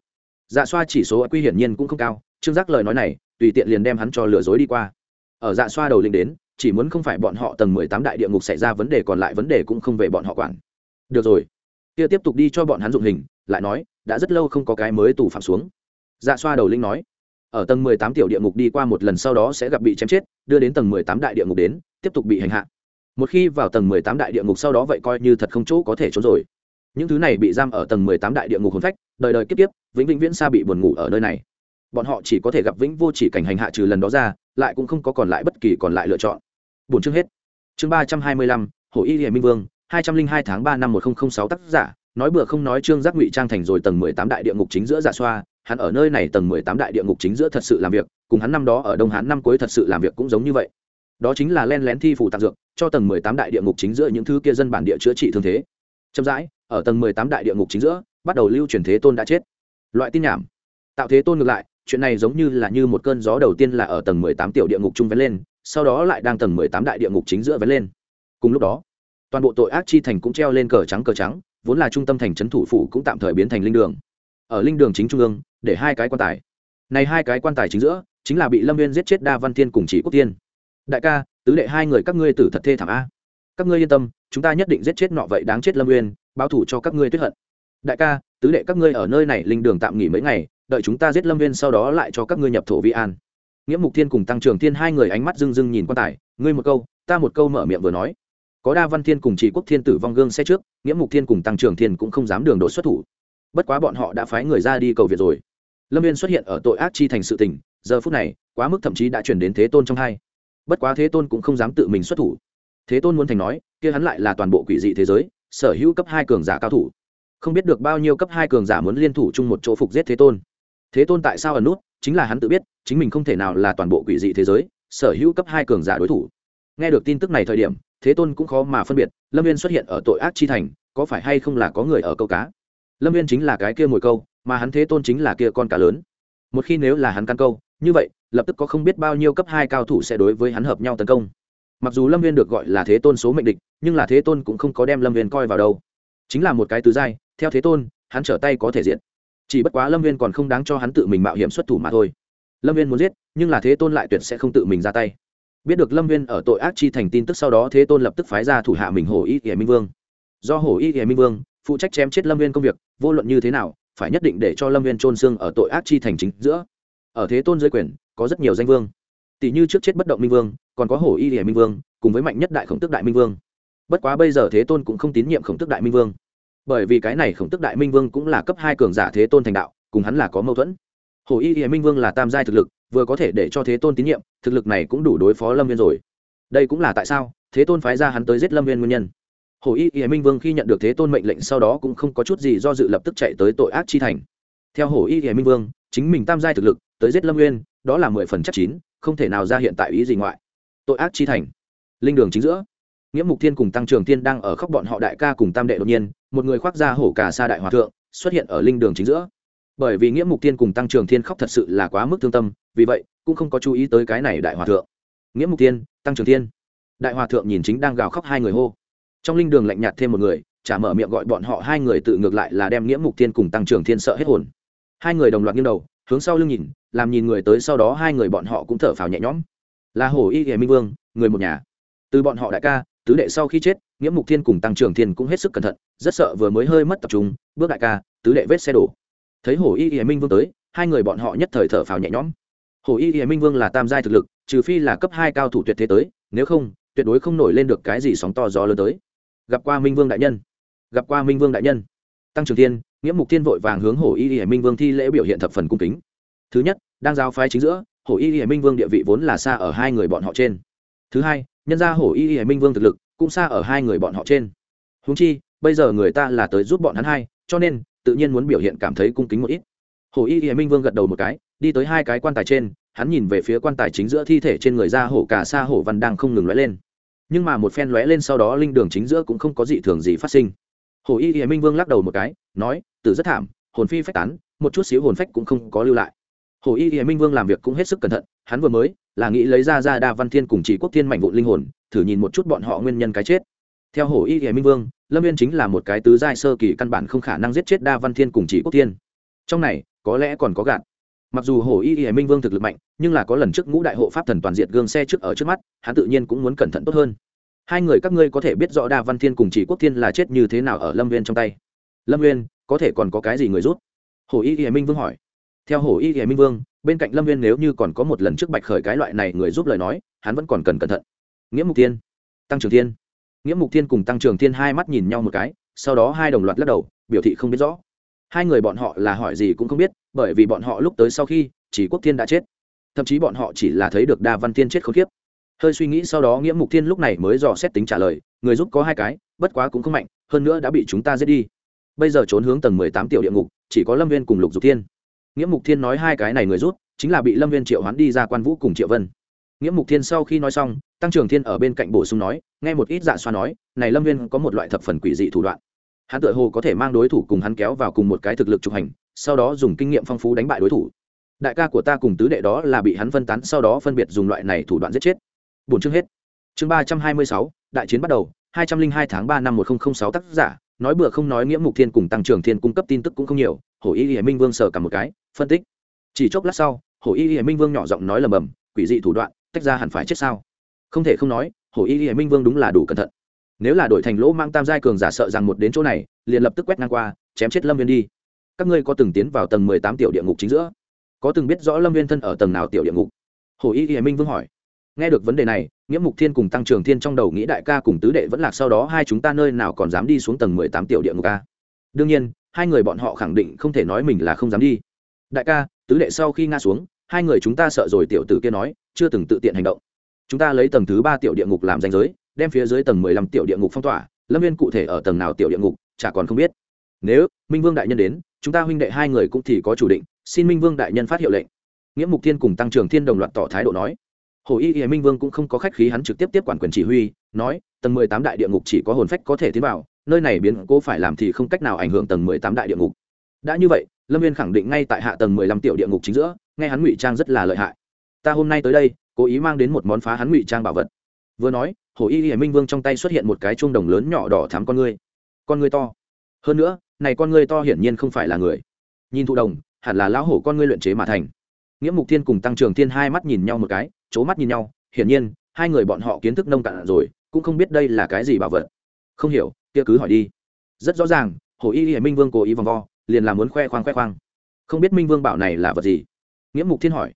Dạ xoa chỉ số quy hiển nhiên cũng không cao, trương giác lời nói này, tùy tiện liền đem hắn cho lừa dối đi qua. Ở dạ xoa đầu linh đến chỉ muốn không phải bọn họ tầng mười tám đại địa ngục xảy ra vấn đề còn lại vấn đề cũng không về bọn họ quản. Được rồi. Kia tiếp tục đi cho bọn hắn dụng hình, lại nói, đã rất lâu không có cái mới tù phạm xuống. Dạ xoa đầu linh nói, ở tầng mười tám tiểu địa ngục đi qua một lần sau đó sẽ gặp bị chém chết, đưa đến tầng mười tám đại địa ngục đến, tiếp tục bị hành hạ. Một khi vào tầng mười tám đại địa ngục sau đó vậy coi như thật không chỗ có thể trốn rồi. Những thứ này bị giam ở tầng mười tám đại địa ngục hồn phách, đời đời kiếp kiếp, vĩnh vĩnh viễn xa bị buồn ngủ ở nơi này. Bọn họ chỉ có thể gặp vĩnh vô chỉ cảnh hành hạ trừ lần đó ra, lại cũng không có còn lại bất kỳ còn lại lựa chọn bốn chương hết. Chương ba trăm hai mươi lăm hồ y hiền minh vương, hai trăm linh hai tháng ba năm một nghìn sáu tác giả. Nói bừa không nói trương giác ngụy trang thành rồi tầng mười tám đại địa ngục chính giữa giả xoa. Hắn ở nơi này tầng mười tám đại địa ngục chính giữa thật sự làm việc, cùng hắn năm đó ở đông hán năm cuối thật sự làm việc cũng giống như vậy. Đó chính là len lén thi phủ tạc dược, cho tầng mười tám đại địa ngục chính giữa những thứ kia dân bản địa chữa trị thương thế. Chậm rãi, ở tầng mười tám đại địa ngục chính giữa, bắt đầu lưu truyền thế tôn đã chết. Loại tin nhảm. Tạo thế tôn ngược lại, chuyện này giống như là như một cơn gió đầu tiên là ở tầng mười tám tiểu địa ngục trung vén lên sau đó lại đang tầng mười tám đại địa ngục chính giữa vén lên. Cùng lúc đó, toàn bộ tội ác chi thành cũng treo lên cờ trắng cờ trắng, vốn là trung tâm thành trấn thủ phủ cũng tạm thời biến thành linh đường. Ở linh đường chính trung ương, để hai cái quan tài. Này hai cái quan tài chính giữa, chính là bị lâm viên giết chết đa văn thiên cùng chỉ quốc tiên đại ca, tứ đệ hai người các ngươi tử thật thê thảm a. Các ngươi yên tâm, chúng ta nhất định giết chết nọ vậy đáng chết lâm uyên, báo thủ cho các ngươi tuyết hận. Đại ca, tứ đệ các ngươi ở nơi này linh đường tạm nghỉ mấy ngày, đợi chúng ta giết lâm nguyên sau đó lại cho các ngươi nhập thổ vi an nghĩa mục thiên cùng tăng trưởng thiên hai người ánh mắt rưng rưng nhìn quan tài, ngươi một câu, ta một câu mở miệng vừa nói. Có đa văn thiên cùng chỉ quốc thiên tử vong gương xe trước, nghĩa mục thiên cùng tăng trưởng thiên cũng không dám đường đột xuất thủ. Bất quá bọn họ đã phái người ra đi cầu việt rồi. Lâm viên xuất hiện ở tội ác chi thành sự tình, giờ phút này, quá mức thậm chí đã chuyển đến thế tôn trong hai. Bất quá thế tôn cũng không dám tự mình xuất thủ. Thế tôn muốn thành nói, kia hắn lại là toàn bộ quỷ dị thế giới, sở hữu cấp hai cường giả cao thủ. Không biết được bao nhiêu cấp hai cường giả muốn liên thủ chung một chỗ phục giết thế tôn. Thế tôn tại sao ẩn nút? Chính là hắn tự biết, chính mình không thể nào là toàn bộ quỷ dị thế giới, sở hữu cấp hai cường giả đối thủ. Nghe được tin tức này thời điểm, thế tôn cũng khó mà phân biệt, lâm viên xuất hiện ở tội ác chi thành, có phải hay không là có người ở câu cá? Lâm viên chính là cái kia mồi câu, mà hắn thế tôn chính là kia con cá lớn. Một khi nếu là hắn căn câu, như vậy, lập tức có không biết bao nhiêu cấp hai cao thủ sẽ đối với hắn hợp nhau tấn công. Mặc dù lâm viên được gọi là thế tôn số mệnh địch, nhưng là thế tôn cũng không có đem lâm viên coi vào đâu. Chính là một cái tứ giai, theo thế tôn, hắn trở tay có thể diện chỉ bất quá lâm viên còn không đáng cho hắn tự mình mạo hiểm xuất thủ mà thôi. Lâm viên muốn giết, nhưng là thế tôn lại tuyệt sẽ không tự mình ra tay. Biết được lâm viên ở tội ác chi thành tin tức sau đó thế tôn lập tức phái ra thủ hạ mình hồ y kỷ minh vương. Do hồ y kỷ minh vương, phụ trách chém chết lâm viên công việc, vô luận như thế nào, phải nhất định để cho lâm viên trôn xương ở tội ác chi thành chính giữa. Ở thế tôn dưới quyền, có rất nhiều danh vương. Tỷ như trước chết bất động minh vương, còn có hổ y kỷ minh vương, cùng với mạnh nhất đại khổng tức đại minh vương. Bất quá bây giờ thế tôn cũng không tín nhiệm khổng tức đại minh vương bởi vì cái này khổng tức đại minh vương cũng là cấp hai cường giả thế tôn thành đạo, cùng hắn là có mâu thuẫn. Hổ y y minh vương là tam giai thực lực, vừa có thể để cho thế tôn tín nhiệm, thực lực này cũng đủ đối phó lâm viên rồi. Đây cũng là tại sao, thế tôn phái ra hắn tới giết lâm viên nguyên nhân. Hổ y y minh vương khi nhận được thế tôn mệnh lệnh sau đó cũng không có chút gì do dự lập tức chạy tới tội ác chi thành. Theo hổ y y minh vương, chính mình tam giai thực lực, tới giết lâm nguyên đó là mười phần chắc chín, không thể nào ra hiện tại ý gì ngoại. Tội ác chi thành. Linh đường chính giữa nghĩa mục thiên cùng tăng trường thiên đang ở khóc bọn họ đại ca cùng tam đệ đột nhiên, một người khoác ra hổ cà sa đại hòa thượng xuất hiện ở linh đường chính giữa. Bởi vì nghĩa mục thiên cùng tăng trường thiên khóc thật sự là quá mức thương tâm, vì vậy, cũng không có chú ý tới cái này đại hòa thượng. Nghĩa mục thiên, tăng trường thiên. Đại hòa thượng nhìn chính đang gào khóc hai người hô. Trong linh đường lạnh nhạt thêm một người trả mở miệng gọi bọn họ hai người tự ngược lại là đem nghĩa mục thiên cùng tăng trường thiên sợ hết hồn. Hai người đồng loạt nghiêng đầu, hướng sau lưng nhìn, làm nhìn người tới sau đó hai người bọn họ cũng thở phào nhẹ nhõm. Là hổ y hiền minh vương, người một nhà. Từ bọn họ đại ca tứ đệ sau khi chết, nghĩa mục thiên cùng tăng trường thiên cũng hết sức cẩn thận, rất sợ vừa mới hơi mất tập trung, bước đại ca, tứ đệ vết xe đổ. Thấy hổ y y minh vương tới, hai người bọn họ nhất thời thở phào nhẹ nhõm. Hổ y y minh vương là tam giai thực lực, trừ phi là cấp hai cao thủ tuyệt thế tới, nếu không, tuyệt đối không nổi lên được cái gì sóng to gió lớn tới. Gặp qua minh vương đại nhân. Gặp qua minh vương đại nhân. Tăng trường thiên, nghĩa mục thiên vội vàng hướng hổ y y minh vương thi lễ biểu hiện thập phần cung kính. Thứ nhất, đang giao phái chính giữa, hổ y y minh vương địa vị vốn là xa ở hai người bọn họ trên. Thứ hai nhân ra hổ y y minh vương thực lực cũng xa ở hai người bọn họ trên. Húng chi, bây giờ người ta là tới giúp bọn hắn hai, cho nên, tự nhiên muốn biểu hiện cảm thấy cung kính một ít. Hổ y y minh vương gật đầu một cái, đi tới hai cái quan tài trên, hắn nhìn về phía quan tài chính giữa thi thể trên người ra hổ cả xa hổ văn đang không ngừng lóe lên. Nhưng mà một phen lóe lên sau đó linh đường chính giữa cũng không có gì thường gì phát sinh. Hổ y y minh vương lắc đầu một cái, nói từ rất thảm, hồn phi phách tán, một chút xíu hồn phách cũng không có lưu lại. Hổ y y minh vương làm việc cũng hết sức cẩn thận hắn vừa mới là nghĩ lấy ra ra đa văn thiên cùng chỉ quốc thiên mạnh vụ linh hồn, thử nhìn một chút bọn họ nguyên nhân cái chết. Theo hổ y hiền minh vương, lâm viên chính là một cái tứ giai sơ kỳ căn bản không khả năng giết chết đa văn thiên cùng chỉ quốc thiên. Trong này, có lẽ còn có gạt. Mặc dù hổ y hiền minh vương thực lực mạnh, nhưng là có lần trước ngũ đại hộ pháp thần toàn diện gương xe trước ở trước mắt, hắn tự nhiên cũng muốn cẩn thận tốt hơn. Hai người các ngươi có thể biết rõ đa văn thiên cùng chỉ quốc thiên là chết như thế nào ở lâm viên trong tay. Lâm viên có thể còn có cái gì người rút? Hổ y hiền minh vương hỏi theo hổ y y minh vương, bên cạnh lâm viên nếu như còn có một lần trước bạch khởi cái loại này người giúp lời nói, hắn vẫn còn cần cẩn thận. Nghĩa mục thiên, tăng trưởng thiên. Nghĩa mục thiên cùng tăng trưởng thiên hai mắt nhìn nhau một cái, sau đó hai đồng loạt lắc đầu, biểu thị không biết rõ. Hai người bọn họ là hỏi gì cũng không biết, bởi vì bọn họ lúc tới sau khi, chỉ quốc thiên đã chết. Thậm chí bọn họ chỉ là thấy được đa văn thiên chết không khiếp hơi suy nghĩ sau đó nghĩa mục thiên lúc này mới dò xét tính trả lời, người giúp có hai cái, bất quá cũng không mạnh, hơn nữa đã bị chúng ta giết đi. Bây giờ trốn hướng tầng mười tám tiểu địa ngục, chỉ có lâm viên cùng lục dục thiên nghĩa mục thiên nói hai cái này người rút, chính là bị lâm viên triệu hoán đi ra quan vũ cùng triệu vân. Nghĩa mục thiên sau khi nói xong, tăng trưởng thiên ở bên cạnh bổ sung nói, nghe một ít dạ xoa nói, này lâm viên có một loại thập phần quỷ dị thủ đoạn. Hắn tự hồ có thể mang đối thủ cùng hắn kéo vào cùng một cái thực lực trục hành, sau đó dùng kinh nghiệm phong phú đánh bại đối thủ. Đại ca của ta cùng tứ đệ đó là bị hắn phân tán, sau đó phân biệt dùng loại này thủ đoạn giết chết. Bốn chương hết. Chương ba trăm hai mươi sáu, đại chiến bắt đầu, hai trăm linh hai tháng ba năm một nghìn sáu tác giả, nói bừa không nói nghĩa mục thiên cùng tăng trưởng thiên cung cấp tin tức cũng không nhiều, hổ y hiển minh vương sở cả một cái phân tích. Chỉ chốc lát sau, hồ y hiển minh vương nhỏ giọng nói lầm bầm, quỷ dị thủ đoạn, tách ra hẳn phải chết sao? Không thể không nói, hồ y hiển minh vương đúng là đủ cẩn thận. Nếu là đổi thành lỗ mang tam giai cường giả sợ rằng một đến chỗ này, liền lập tức quét ngang qua, chém chết lâm viên đi. Các ngươi có từng tiến vào tầng mười tám tiểu địa ngục chính giữa? Có từng biết rõ lâm viên thân ở tầng nào tiểu địa ngục? Hồ y hiển minh vương hỏi. Nghe được vấn đề này, nghĩa mục thiên cùng tăng trường thiên trong đầu nghĩ đại ca cùng tứ đệ vẫn lạc sau đó hai chúng ta nơi nào còn dám đi xuống tầng mười tám tiểu địa ngục ca đương nhiên, hai người bọn họ khẳng định không thể nói mình là không dám đi đại ca, tứ đệ sau khi nga xuống, hai người chúng ta sợ rồi, tiểu tử kia nói, chưa từng tự tiện hành động. Chúng ta lấy tầng thứ ba tiểu địa ngục làm danh giới, đem phía dưới tầng mười lăm tiểu địa ngục phong tỏa, lâm viên cụ thể ở tầng nào tiểu địa ngục, chả còn không biết. Nếu minh vương đại nhân đến, chúng ta huynh đệ hai người cũng thì có chủ định, xin minh vương đại nhân phát hiệu lệnh. Nghĩa mục thiên cùng tăng trưởng thiên đồng loạt tỏ thái độ nói. Hồ y y minh vương cũng không có khách khí, hắn trực tiếp tiếp quản quyền chỉ huy, nói, tầng mười tám đại địa ngục chỉ có hồn phách có thể tiến vào, nơi này biến cố phải làm thì không cách nào ảnh hưởng tầng mười tám đại địa ngục. Đã như vậy lâm viên khẳng định ngay tại hạ tầng mười lăm tiểu địa ngục chính giữa, nghe hắn ngụy trang rất là lợi hại. Ta hôm nay tới đây, cố ý mang đến một món phá hắn ngụy trang bảo vật. Vừa nói, hồ y y minh vương trong tay xuất hiện một cái chuông đồng lớn nhỏ đỏ thám con ngươi. Con ngươi to. Hơn nữa, này con ngươi to hiển nhiên không phải là người. Nhìn thụ đồng, hẳn là lão hổ con ngươi luyện chế mà thành. Nghĩa mục thiên cùng tăng trường thiên hai mắt nhìn nhau một cái c mắt nhìn nhau, hiển nhiên, hai người bọn họ kiến thức nông cạn rồi, cũng không biết đây là cái gì bảo vật. Không hiểu, kia cứ hỏi đi. Rất rõ ràng, hồ y y minh vương cố ý vòng vo liền là muốn khoe khoang khoe khoang. Không biết minh vương bảo này là vật gì? Nghĩa mục thiên hỏi.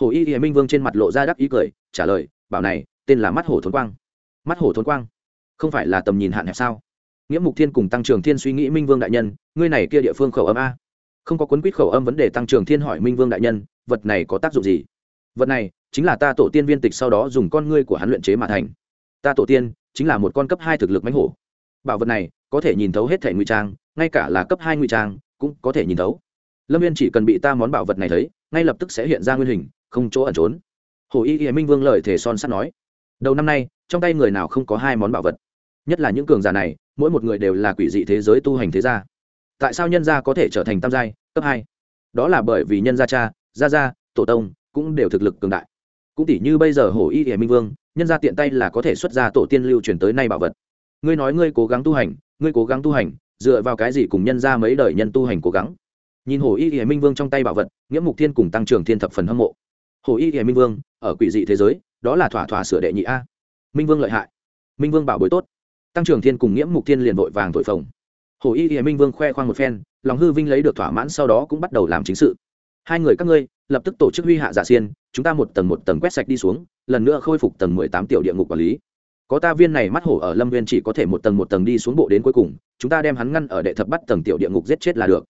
Hồ y y minh vương trên mặt lộ ra đắc ý cười, trả lời, bảo này, tên là mắt hổ thốn quang. Mắt hổ thốn quang? Không phải là tầm nhìn hạn hẹp sao? Nghĩa mục thiên cùng tăng trường thiên suy nghĩ minh vương đại nhân, ngươi này kia địa phương khẩu âm a. Không có cuốn quýt khẩu âm vấn đề tăng trường thiên hỏi minh vương đại nhân, vật này có tác dụng gì? Vật này, chính là ta tổ tiên viên tịch sau đó dùng con ngươi của hắn luyện chế mà thành. Ta tổ tiên, chính là một con cấp hai thực lực mánh hổ. Bảo vật này, có thể nhìn thấu hết thể ngụy trang, ngay cả là cấp hai ngụy trang cũng có thể nhìn thấu. Lâm viên chỉ cần bị ta món bảo vật này thấy, ngay lập tức sẽ hiện ra nguyên hình, không chỗ ẩn trốn. Hồ y y minh vương lời thể son sắt nói, đầu năm nay, trong tay người nào không có hai món bảo vật? Nhất là những cường giả này, mỗi một người đều là quỷ dị thế giới tu hành thế gia. Tại sao nhân gia có thể trở thành tam giai, cấp hai? Đó là bởi vì nhân gia cha, gia gia, tổ tông cũng đều thực lực cường đại. Cũng tỷ như bây giờ hổ y hiển minh vương, nhân gia tiện tay là có thể xuất ra tổ tiên lưu truyền tới nay bảo vật. Ngươi nói ngươi cố gắng tu hành, ngươi cố gắng tu hành dựa vào cái gì cùng nhân gia mấy đời nhân tu hành cố gắng? Nhìn hồ y hiển minh vương trong tay bảo vật, nghĩa mục thiên cùng tăng trưởng thiên thập phần hâm mộ. Hồ y hiển minh vương, ở quỷ dị thế giới, đó là thỏa thỏa sửa đệ nhị a. Minh vương lợi hại. Minh vương bảo bối tốt. Tăng trưởng thiên cùng nghiễm mục thiên liền vội vàng thổi phồng. Hồ y y minh vương khoe khoang một phen, lòng hư vinh lấy được thỏa mãn sau đó cũng bắt đầu làm chính sự. Hai người các ngươi, lập tức tổ chức huy hạ giả xiên, chúng ta một tầng một tầng quét sạch đi xuống, lần nữa khôi phục tầng mười tám tiểu địa ngục quản lý có ta viên này mắt hổ ở lâm viên chỉ có thể một tầng một tầng đi xuống bộ đến cuối cùng, chúng ta đem hắn ngăn ở đệ thập bắt tầng tiểu địa ngục giết chết là được.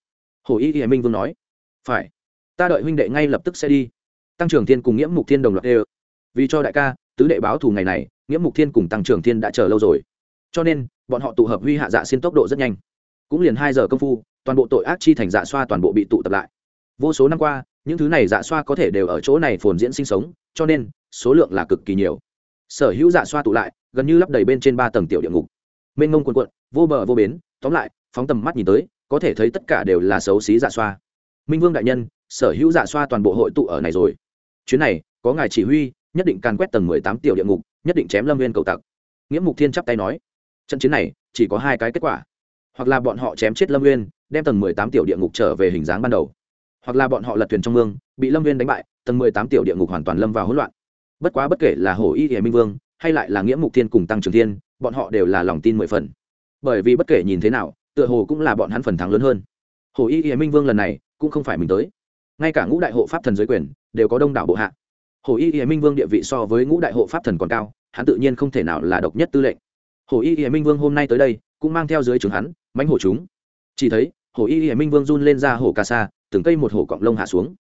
Hồ y y minh vương nói. Phải, ta đợi huynh đệ ngay lập tức sẽ đi. Tăng trưởng thiên cùng nghĩa mục thiên đồng loạt đều. Vì cho đại ca, tứ đệ báo thù ngày này nghĩa mục thiên cùng tăng trưởng thiên đã chờ lâu rồi. Cho nên, bọn họ tụ hợp huy hạ dạ xin tốc độ rất nhanh. Cũng liền hai giờ công phu, toàn bộ tội ác chi thành dạ xoa toàn bộ bị tụ tập lại. Vô số năm qua, những thứ này dạ xoa có thể đều ở chỗ này phồn diễn sinh sống, cho nên, số lượng là cực kỳ nhiều. Sở hữu dạ xoa tụ lại gần như lắp đầy bên trên ba tầng tiểu địa ngục. Mênh ngông quần quận vô bờ vô bến, tóm lại, phóng tầm mắt nhìn tới, có thể thấy tất cả đều là xấu xí dạ xoa. Minh vương đại nhân, sở hữu dạ xoa toàn bộ hội tụ ở này rồi. Chuyến này, có ngài chỉ huy, nhất định càn quét tầng mười tám tiểu địa ngục, nhất định chém lâm viên cầu tặc. Nghĩa mục thiên chắp tay nói. Trận chiến này, chỉ có hai cái kết quả. Hoặc là bọn họ chém chết lâm viên đem tầng mười tám tiểu địa ngục trở về hình dáng ban đầu. Hoặc là bọn họ lật thuyền trong mương, bị lâm viên đánh bại, tầng mười tám tiểu địa ngục hoàn toàn lâm vào hỗn loạn. Bất quá bất kể là hổ y hiệ minh vương hay lại là nghĩa mục thiên cùng tăng trưởng thiên bọn họ đều là lòng tin mười phần. Bởi vì bất kể nhìn thế nào tựa hồ cũng là bọn hắn phần thắng lớn hơn. Hồ y hiệ minh vương lần này cũng không phải mình tới. Ngay cả ngũ đại hộ pháp thần giới quyền đều có đông đảo bộ hạ. Hồ y hiệ minh vương địa vị so với ngũ đại hộ pháp thần còn cao hắn tự nhiên không thể nào là độc nhất tư lệnh. Hồ y hiệ minh vương hôm nay tới đây cũng mang theo dưới trường hắn mánh hổ chúng. Chỉ thấy hồ y hiệ minh vương run lên ra hồ ca sa từng cây một hổ cọng lông hạ xuống.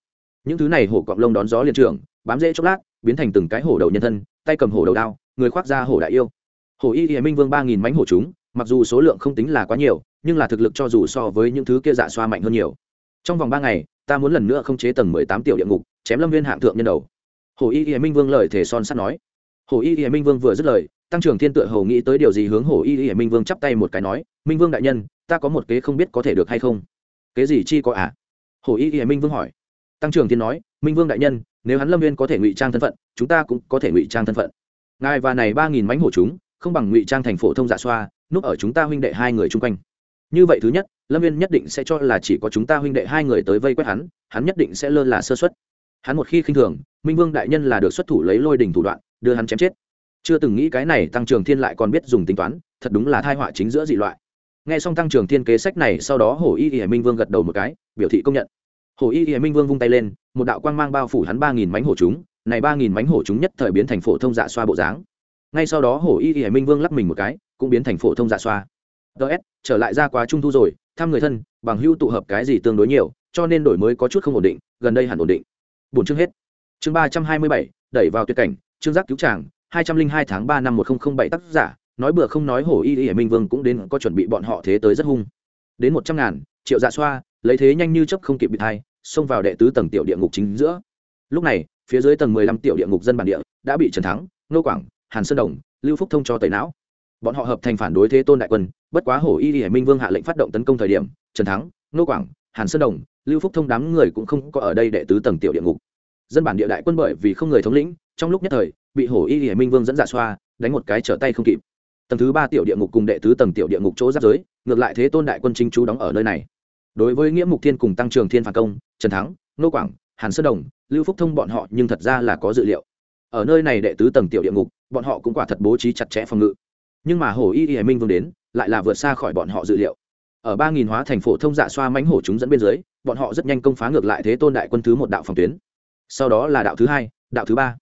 Những thứ này hổ cọng lông đón gió liên trưởng, bám dễ chốc lát biến thành từng cái hổ đầu nhân thân tay cầm hổ đầu đao người khoác ra hổ đại yêu. Hổ y hiệ minh vương ba nghìn mánh hổ chúng, mặc dù số lượng không tính là quá nhiều, nhưng là thực lực cho dù so với những thứ kia dạ xoa mạnh hơn nhiều. Trong vòng ba ngày, ta muốn lần nữa không chế tầng mười tám tiểu địa ngục, chém lâm viên hạng thượng nhân đầu. Hồ y hiệ minh vương lời thể son sắt nói. Hồ y hiệ minh vương vừa dứt lời, tăng trưởng thiên tựa hầu nghĩ tới điều gì hướng hồ y hiệ minh vương chắp tay một cái nói, minh vương đại nhân, ta có một kế không biết có thể được hay không? Kế gì chi có ạ? À? hồ y hiệ minh vương hỏi. Tăng trưởng thiên nói, minh vương đại nhân, nếu hắn lâm viên có thể ngụy trang thân phận, chúng ta cũng có thể ngụy trang thân phận ngài và này ba nghìn mánh hổ chúng, không bằng ngụy trang thành phổ thông dạ xoa, núp ở chúng ta huynh đệ hai người chung quanh. Như vậy thứ nhất, lâm viên nhất định sẽ cho là chỉ có chúng ta huynh đệ hai người tới vây quét hắn hắn nhất định sẽ lơ là sơ xuất hắn một khi khinh thường, minh vương đại nhân là được xuất thủ lấy lôi đình thủ đoạn, đưa hắn chém chết. Chưa từng nghĩ cái này, tăng trưởng thiên lại còn biết dùng tính toán, thật đúng là thai họa chính giữa dị loại. Nghe xong tăng trưởng thiên kế sách này, sau đó hổ y y minh vương gật đầu một cái, biểu thị công nhận. Hổ y y minh vương vung tay lên, một đạo quang mang bao phủ hắn ba nghìn mánh hổ chúng này ba nghìn mánh hổ chúng nhất thời biến thành phổ thông dạ xoa bộ dáng. Ngay sau đó hổ y y minh vương lắc mình một cái, cũng biến thành phổ thông dạ xoa. Ts trở lại ra quá trung thu rồi, thăm người thân, bằng hữu tụ hợp cái gì tương đối nhiều, cho nên đổi mới có chút không ổn định, gần đây hẳn ổn định. Bốn chương hết. Chương ba trăm hai mươi bảy, đẩy vào tuyệt cảnh, chương giác cứu tràng hai trăm linh hai tháng ba năm một nghìn bảy tác giả, nói bừa không nói hổ y y minh vương cũng đến có chuẩn bị bọn họ thế tới rất hung. Đến một trăm ngàn, triệu dạ xoa, lấy thế nhanh như chấp không kịp bị thai, xông vào đệ tứ tầng tiểu địa ngục chính giữa. Lúc này phía dưới tầng mười lăm tiểu địa ngục dân bản địa đã bị trần thắng nô quảng, hàn sơn đồng, lưu phúc thông cho tẩy não. Bọn họ hợp thành phản đối thế tôn đại quân, bất quá hổ y Lệ hải minh vương hạ lệnh phát động tấn công thời điểm, trần thắng nô quảng, hàn sơn đồng, lưu phúc thông đám người cũng không có ở đây đệ tứ tầng tiểu địa ngục. Dân bản địa đại quân bởi vì không người thống lĩnh, trong lúc nhất thời, bị hổ y y hải minh vương dẫn dạ xoa, đánh một cái trở tay không kịp. Tầng thứ ba tiểu địa ngục cùng đệ tứ tầng tiểu địa ngục chỗ giáp giới, ngược lại thế tôn đại quân chính chú đóng ở nơi này. Đối với nghĩa mục thiên cùng tăng trường thiên phản công, trần thắng nô quảng hàn sơn đồng, lưu phúc thông bọn họ nhưng thật ra là có dự liệu. Ở nơi này đệ tứ tầng tiểu địa ngục, bọn họ cũng quả thật bố trí chặt chẽ phòng ngự. Nhưng mà hổ y y hải minh vương đến, lại là vượt xa khỏi bọn họ dự liệu. Ở ba nghìn hóa thành phổ thông dạ xoa mánh hổ chúng dẫn bên dưới, bọn họ rất nhanh công phá ngược lại thế tôn đại quân thứ một đạo phòng tuyến. Sau đó là đạo thứ hai, đạo thứ ba.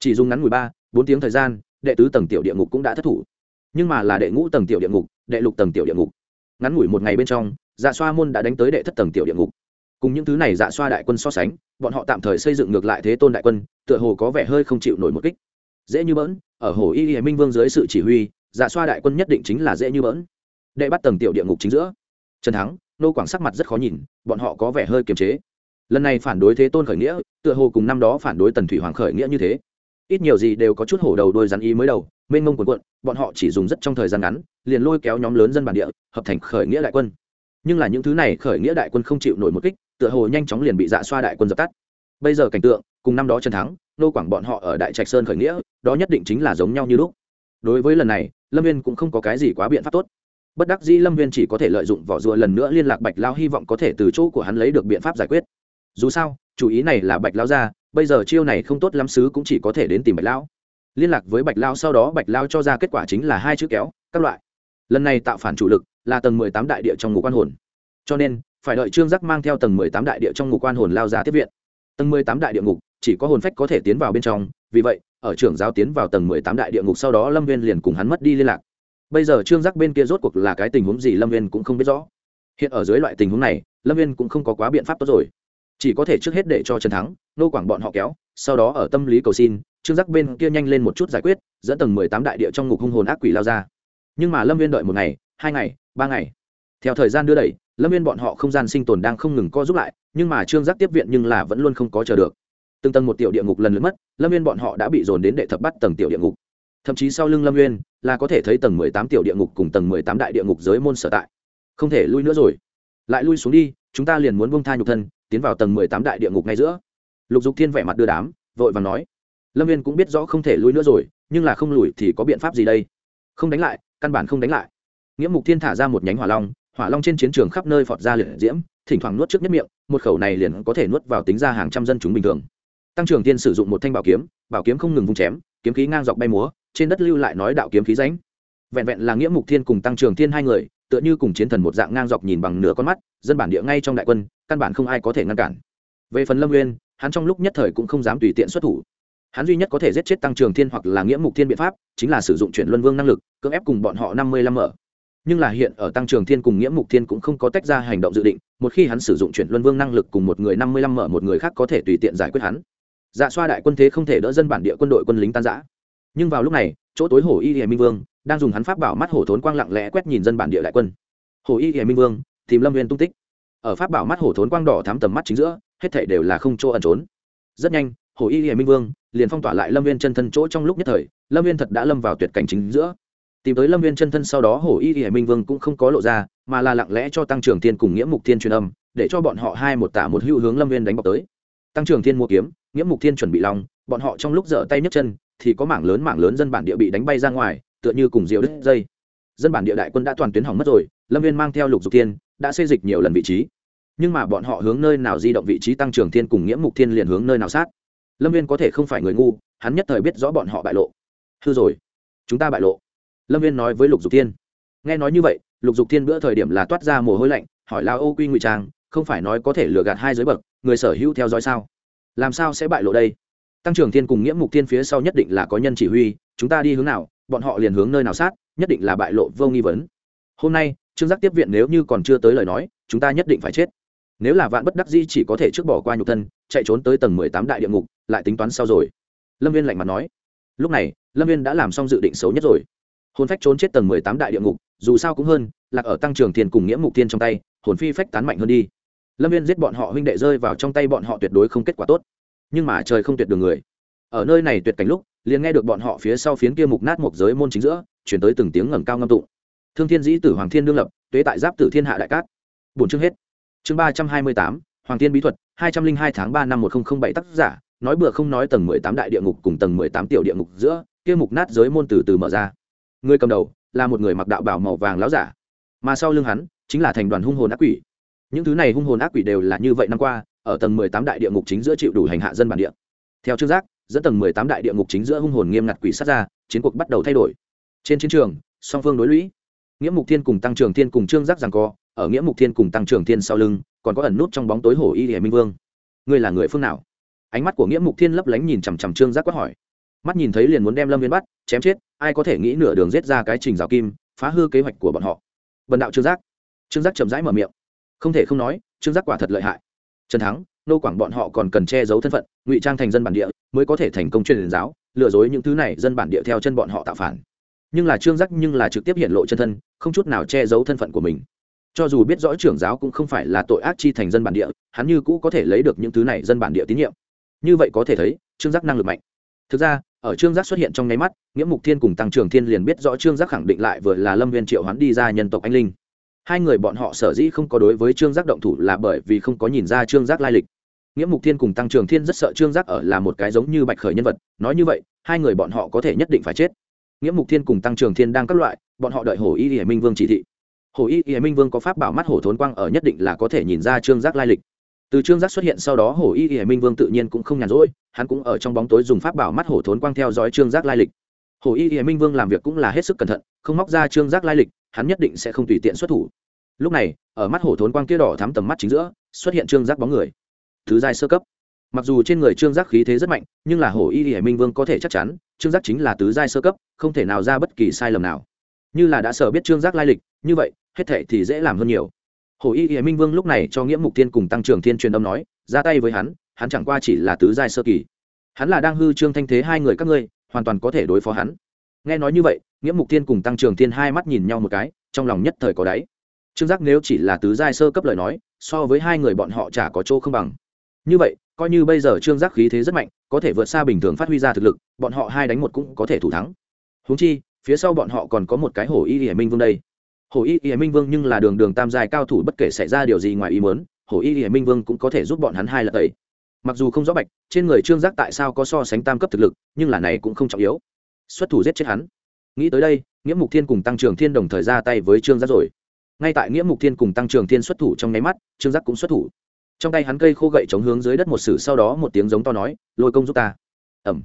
Chỉ dùng ngắn mười ba, bốn tiếng thời gian, đệ tứ tầng tiểu địa ngục cũng đã thất thủ. Nhưng mà là đệ ngũ tầng tiểu địa ngục, đệ lục tầng tiểu địa ngục. Ngắn ngủi một ngày bên trong dạ xoa môn đã đánh tới đệ thất tầng tiểu địa ngục cùng những thứ này dạ xoa đại quân so sánh, bọn họ tạm thời xây dựng ngược lại thế tôn đại quân, tựa hồ có vẻ hơi không chịu nổi một kích. Dễ như bỡn, ở hồ y hiền minh vương dưới sự chỉ huy dạ xoa đại quân nhất định chính là dễ như bỡn. Đệ bắt tầng tiểu địa ngục chính giữa. Trần thắng, nô quảng sắc mặt rất khó nhìn, bọn họ có vẻ hơi kiềm chế. Lần này phản đối thế tôn khởi nghĩa, tựa hồ cùng năm đó phản đối tần thủy hoàng khởi nghĩa như thế. Ít nhiều gì đều có chút hổ đầu đôi rắn ý mới đầu, mênh mông quần quận bọn họ chỉ dùng rất trong thời gian ngắn, liền lôi kéo nhóm lớn dân bản địa, hợp thành khởi nghĩa đại quân. Nhưng là những thứ này khởi nghĩa đại quân không chịu nổi một kích tựa hồ nhanh chóng liền bị dạ xoa đại quân dập tắt. Bây giờ cảnh tượng, cùng năm đó trần thắng, nô quảng bọn họ ở đại trạch sơn khởi nghĩa, đó nhất định chính là giống nhau như lúc. Đối với lần này, lâm viên cũng không có cái gì quá biện pháp tốt. Bất đắc dĩ lâm viên chỉ có thể lợi dụng vỏ rùa lần nữa liên lạc bạch lao, hy vọng có thể từ chỗ của hắn lấy được biện pháp giải quyết. Dù sao, chủ ý này là bạch lao ra, bây giờ chiêu này không tốt lắm xứ cũng chỉ có thể đến tìm bạch lão liên lạc với bạch lao sau đó bạch lao cho ra kết quả chính là hai chữ kéo, các loại. Lần này tạo phản chủ lực là tầng mười tám đại địa trong ngục quan hồn. Cho nên phải đợi trương giác mang theo tầng mười tám đại địa trong ngục quan hồn lao ra tiếp viện. Tầng mười tám đại địa ngục, chỉ có hồn phách có thể tiến vào bên trong, vì vậy, ở trưởng giáo tiến vào tầng mười tám đại địa ngục sau đó lâm viên liền cùng hắn mất đi liên lạc. Bây giờ trương giác bên kia rốt cuộc là cái tình huống gì lâm viên cũng không biết rõ. Hiện ở dưới loại tình huống này, lâm viên cũng không có quá biện pháp tốt rồi. Chỉ có thể trước hết để cho trần thắng, nô quảng bọn họ kéo, sau đó ở tâm lý cầu xin, trương giác bên kia nhanh lên một chút giải quyết, dẫn tầng mười tám đại địa trong ngục hung hồn ác quỷ lao ra. Nhưng mà lâm viên đợi một ngày, hai ngày, ba ngày theo thời gian đưa đẩy, lâm viên bọn họ không gian sinh tồn đang không ngừng co giúp lại, nhưng mà trương giác tiếp viện nhưng là vẫn luôn không có chờ được. Từng tầng một tiểu địa ngục lần lượt mất, lâm viên bọn họ đã bị dồn đến đệ thập bắt tầng tiểu địa ngục. Thậm chí sau lưng lâm viên là có thể thấy tầng mười tám tiểu địa ngục cùng tầng mười tám đại địa ngục giới môn sở tại. Không thể lui nữa rồi. Lại lui xuống đi, chúng ta liền muốn bông tha nhục thân, tiến vào tầng mười tám đại địa ngục ngay giữa. Lục dục thiên vẻ mặt đưa đám, vội và nói. Lâm viên cũng biết rõ không thể lui nữa rồi, nhưng là không lùi thì có biện pháp gì đây? Không đánh lại, căn bản không đánh lại. Nghĩa mục thiên thả ra một nhánh hỏa long hỏa long trên chiến trường khắp nơi phọt ra liệt diễm, thỉnh thoảng nuốt trước nhất miệng, một khẩu này liền có thể nuốt vào tính ra hàng trăm dân chúng bình thường. Tăng trưởng tiên sử dụng một thanh bảo kiếm bảo kiếm không ngừng vung chém, kiếm khí ngang dọc bay múa, trên đất lưu lại nói đạo kiếm khí ránh vẹn vẹn là nghĩa mục thiên cùng tăng trưởng thiên hai người, tựa như cùng chiến thần một dạng ngang dọc nhìn bằng nửa con mắt, dân bản địa ngay trong đại quân, căn bản không ai có thể ngăn cản. Về phần lâm nguyên hắn trong lúc nhất thời cũng không dám tùy tiện xuất thủ. Hắn duy nhất có thể giết chết tăng trưởng thiên hoặc là nghĩa mục thiên biện pháp, chính là sử dụng chuyển luân vương năng lực, cưỡng ép cùng bọn họ năm mươi lăm mở nhưng là hiện ở tăng trường thiên cùng nghĩa mục thiên cũng không có tách ra hành động dự định, một khi hắn sử dụng chuyển luân vương năng lực cùng một người năm mươi lăm mở một người khác có thể tùy tiện giải quyết hắn. Dạ xoa đại quân thế không thể đỡ dân bản địa quân đội quân lính tan giã nhưng vào lúc này, chỗ tối hổ y hiền minh vương đang dùng hắn pháp bảo mắt hổ thốn quang lặng lẽ quét nhìn dân bản địa đại quân. Hổ y hiền minh vương, tìm lâm viên tung tích. Ở pháp bảo mắt hổ thốn quang đỏ thám tầm mắt chính giữa, hết thể đều là không chỗ ẩn trốn. Rất nhanh hổ y hiền minh vương liền phong tỏa lại lâm viên chân thân chỗ trong lúc nhất thời, lâm viên thật đã lâm vào tuyệt cảnh chính giữa tìm tới lâm viên chân thân sau đó hổ y hải minh vương cũng không có lộ ra, mà là lặng lẽ cho tăng trưởng thiên cùng nghĩa mục thiên truyền âm, để cho bọn họ hai một tả một hữu hướng lâm viên đánh bọc tới. Tăng trưởng thiên mua kiếm, nghĩa mục thiên chuẩn bị lòng, bọn họ trong lúc dở tay nhấc chân, thì có mảng lớn mảng lớn dân bản địa bị đánh bay ra ngoài, tựa như cùng rượu đứt dây. Dân bản địa đại quân đã toàn tuyến hỏng mất rồi, lâm viên mang theo lục dục thiên, đã xây dịch nhiều lần vị trí. Nhưng mà bọn họ hướng nơi nào di động vị trí tăng trưởng thiên cùng nghĩa mục thiên liền hướng nơi nào sát. Lâm viên có thể không phải người ngu, hắn nhất thời biết rõ bọn họ bại lộ. Hư rồi. Chúng ta bại lộ lâm viên nói với lục dục thiên. Nghe nói như vậy, lục dục thiên bữa thời điểm là toát ra mồ hôi lạnh, hỏi lao ô quy ngụy trang, không phải nói có thể lừa gạt hai giới bậc, người sở hữu theo dõi sao? Làm sao sẽ bại lộ đây? Tăng trưởng thiên cùng nghĩa mục thiên phía sau nhất định là có nhân chỉ huy, chúng ta đi hướng nào, bọn họ liền hướng nơi nào sát, nhất định là bại lộ vô nghi vấn. Hôm nay, trương giác tiếp viện nếu như còn chưa tới lời nói, chúng ta nhất định phải chết. Nếu là vạn bất đắc di chỉ có thể trước bỏ qua nhục thân, chạy trốn tới tầng mười tám đại địa ngục, lại tính toán sau rồi. Lâm viên lạnh mặt nói. Lúc này, lâm viên đã làm xong dự định xấu nhất rồi hồn phách trốn chết tầng mười tám đại địa ngục, dù sao cũng hơn, lạc ở tăng trưởng tiền cùng nghĩa mục tiên trong tay, hồn phi phách tán mạnh hơn đi. Lâm viên giết bọn họ huynh đệ rơi vào trong tay bọn họ tuyệt đối không kết quả tốt. Nhưng mà trời không tuyệt đường người. Ở nơi này tuyệt cảnh lúc, liền nghe được bọn họ phía sau phiến kia mục nát một giới môn chính giữa, chuyển tới từng tiếng ngầm cao ngâm tụng. Thương thiên dĩ tử hoàng thiên đương lập, tuế tại giáp tử thiên hạ đại cát. Bổn chương hết. Chương ba trăm hai mươi tám, hoàng thiên bí thuật, hai trăm linh hai tháng ba năm một nghìn bảy tác giả, nói bừa không nói tầng mười tám đại địa ngục cùng tầng mười tám tiểu địa ngục giữa, kia mục nát giới môn từ từ mở ra người cầm đầu là một người mặc đạo bảo màu vàng láo giả, mà sau lưng hắn chính là thành đoàn hung hồn ác quỷ. Những thứ này hung hồn ác quỷ đều là như vậy năm qua, ở tầng mười tám đại địa ngục chính giữa chịu đủ hành hạ dân bản địa. Theo trước giác, dẫn tầng mười tám đại địa ngục chính giữa hung hồn nghiêm ngặt quỷ sát ra, chiến cuộc bắt đầu thay đổi. Trên chiến trường, song phương đối lũy. Nghĩa mục thiên cùng tăng trưởng thiên cùng trương giác rằng co, ở nghĩa mục thiên cùng tăng trưởng thiên sau lưng, còn có ẩn nút trong bóng tối hổ y hiểm minh vương. Ngươi là người phương nào? Ánh mắt của nghĩa mục thiên lấp lánh nhìn chằm chằm trương giác quát hỏi mắt nhìn thấy liền muốn đem lâm viên bắt, chém chết, ai có thể nghĩ nửa đường giết ra cái trình rào kim, phá hư kế hoạch của bọn họ. Vần đạo trương giác. Trương giác chậm rãi mở miệng. Không thể không nói, trương giác quả thật lợi hại. Trần thắng, nô quảng bọn họ còn cần che giấu thân phận, ngụy trang thành dân bản địa mới có thể thành công truyền giáo, lừa dối những thứ này dân bản địa theo chân bọn họ tạo phản. Nhưng là trương giác nhưng là trực tiếp hiện lộ chân thân, không chút nào che giấu thân phận của mình. Cho dù biết rõ trưởng giáo cũng không phải là tội ác chi thành dân bản địa, hắn như cũ có thể lấy được những thứ này dân bản địa tín nhiệm. Như vậy có thể thấy, trương giác năng lực mạnh. Thực ra ở trương giác xuất hiện trong nháy mắt, nghĩa mục thiên cùng tăng trưởng thiên liền biết rõ trương giác khẳng định lại vừa là lâm viên triệu hoán đi ra nhân tộc anh linh. Hai người bọn họ sở dĩ không có đối với trương giác động thủ là bởi vì không có nhìn ra trương giác lai lịch. Nghĩa mục thiên cùng tăng trưởng thiên rất sợ trương giác ở là một cái giống như bạch khởi nhân vật, nói như vậy, hai người bọn họ có thể nhất định phải chết. Nghĩa mục thiên cùng tăng trưởng thiên đang các loại, bọn họ đợi hồ y hiển minh vương chỉ thị. Hồ y hiển minh vương có pháp bảo mắt hồ thốn quang ở nhất định là có thể nhìn ra trương giác lai lịch từ trương giác xuất hiện sau đó, Hổ y y minh vương tự nhiên cũng không nhàn rỗi, hắn cũng ở trong bóng tối dùng pháp bảo mắt Hổ thốn quang theo dõi trương giác lai lịch. Hổ y y minh vương làm việc cũng là hết sức cẩn thận, không móc ra trương giác lai lịch, hắn nhất định sẽ không tùy tiện xuất thủ. Lúc này, ở mắt hổ thốn quang kia đỏ thắm tầm mắt chính giữa, xuất hiện trương giác bóng người. Thứ giai sơ cấp. Mặc dù trên người trương giác khí thế rất mạnh, nhưng là hổ y y minh vương có thể chắc chắn, trương giác chính là tứ giai sơ cấp, không thể nào ra bất kỳ sai lầm nào. Như là đã sở biết trương giác lai lịch, như vậy, hết thể thì dễ làm hơn nhiều hổ y y minh vương lúc này cho nghĩa mục tiên cùng tăng trưởng thiên truyền âm nói, ra tay với hắn hắn chẳng qua chỉ là tứ giai sơ kỳ. Hắn là đang hư trương thanh thế hai người các ngươi, hoàn toàn có thể đối phó hắn. Nghe nói như vậy, nghĩa mục tiên cùng tăng trưởng thiên hai mắt nhìn nhau một cái, trong lòng nhất thời có đáy. Trương giác nếu chỉ là tứ giai sơ cấp lời nói, so với hai người bọn họ chả có chỗ không bằng. Như vậy, coi như bây giờ trương giác khí thế rất mạnh, có thể vượt xa bình thường phát huy ra thực lực, bọn họ hai đánh một cũng có thể thủ thắng. Húng chi, phía sau bọn họ còn có một cái hổ y hiển minh vương đây hổ y y minh vương nhưng là đường đường tam giai cao thủ, bất kể xảy ra điều gì ngoài ý muốn hổ y y minh vương cũng có thể giúp bọn hắn hai lần tẩy. Mặc dù không rõ bạch, trên người trương giác tại sao có so sánh tam cấp thực lực, nhưng là này cũng không trọng yếu. Xuất thủ giết chết hắn. Nghĩ tới đây, nghĩa mục thiên cùng tăng trường thiên đồng thời ra tay với trương giác rồi. Ngay tại nghĩa mục thiên cùng tăng trường thiên xuất thủ trong nháy mắt, trương giác cũng xuất thủ. Trong tay hắn cây khô gậy chống hướng dưới đất một sử, sau đó một tiếng giống to nói, lôi công giúp ta. Ẩm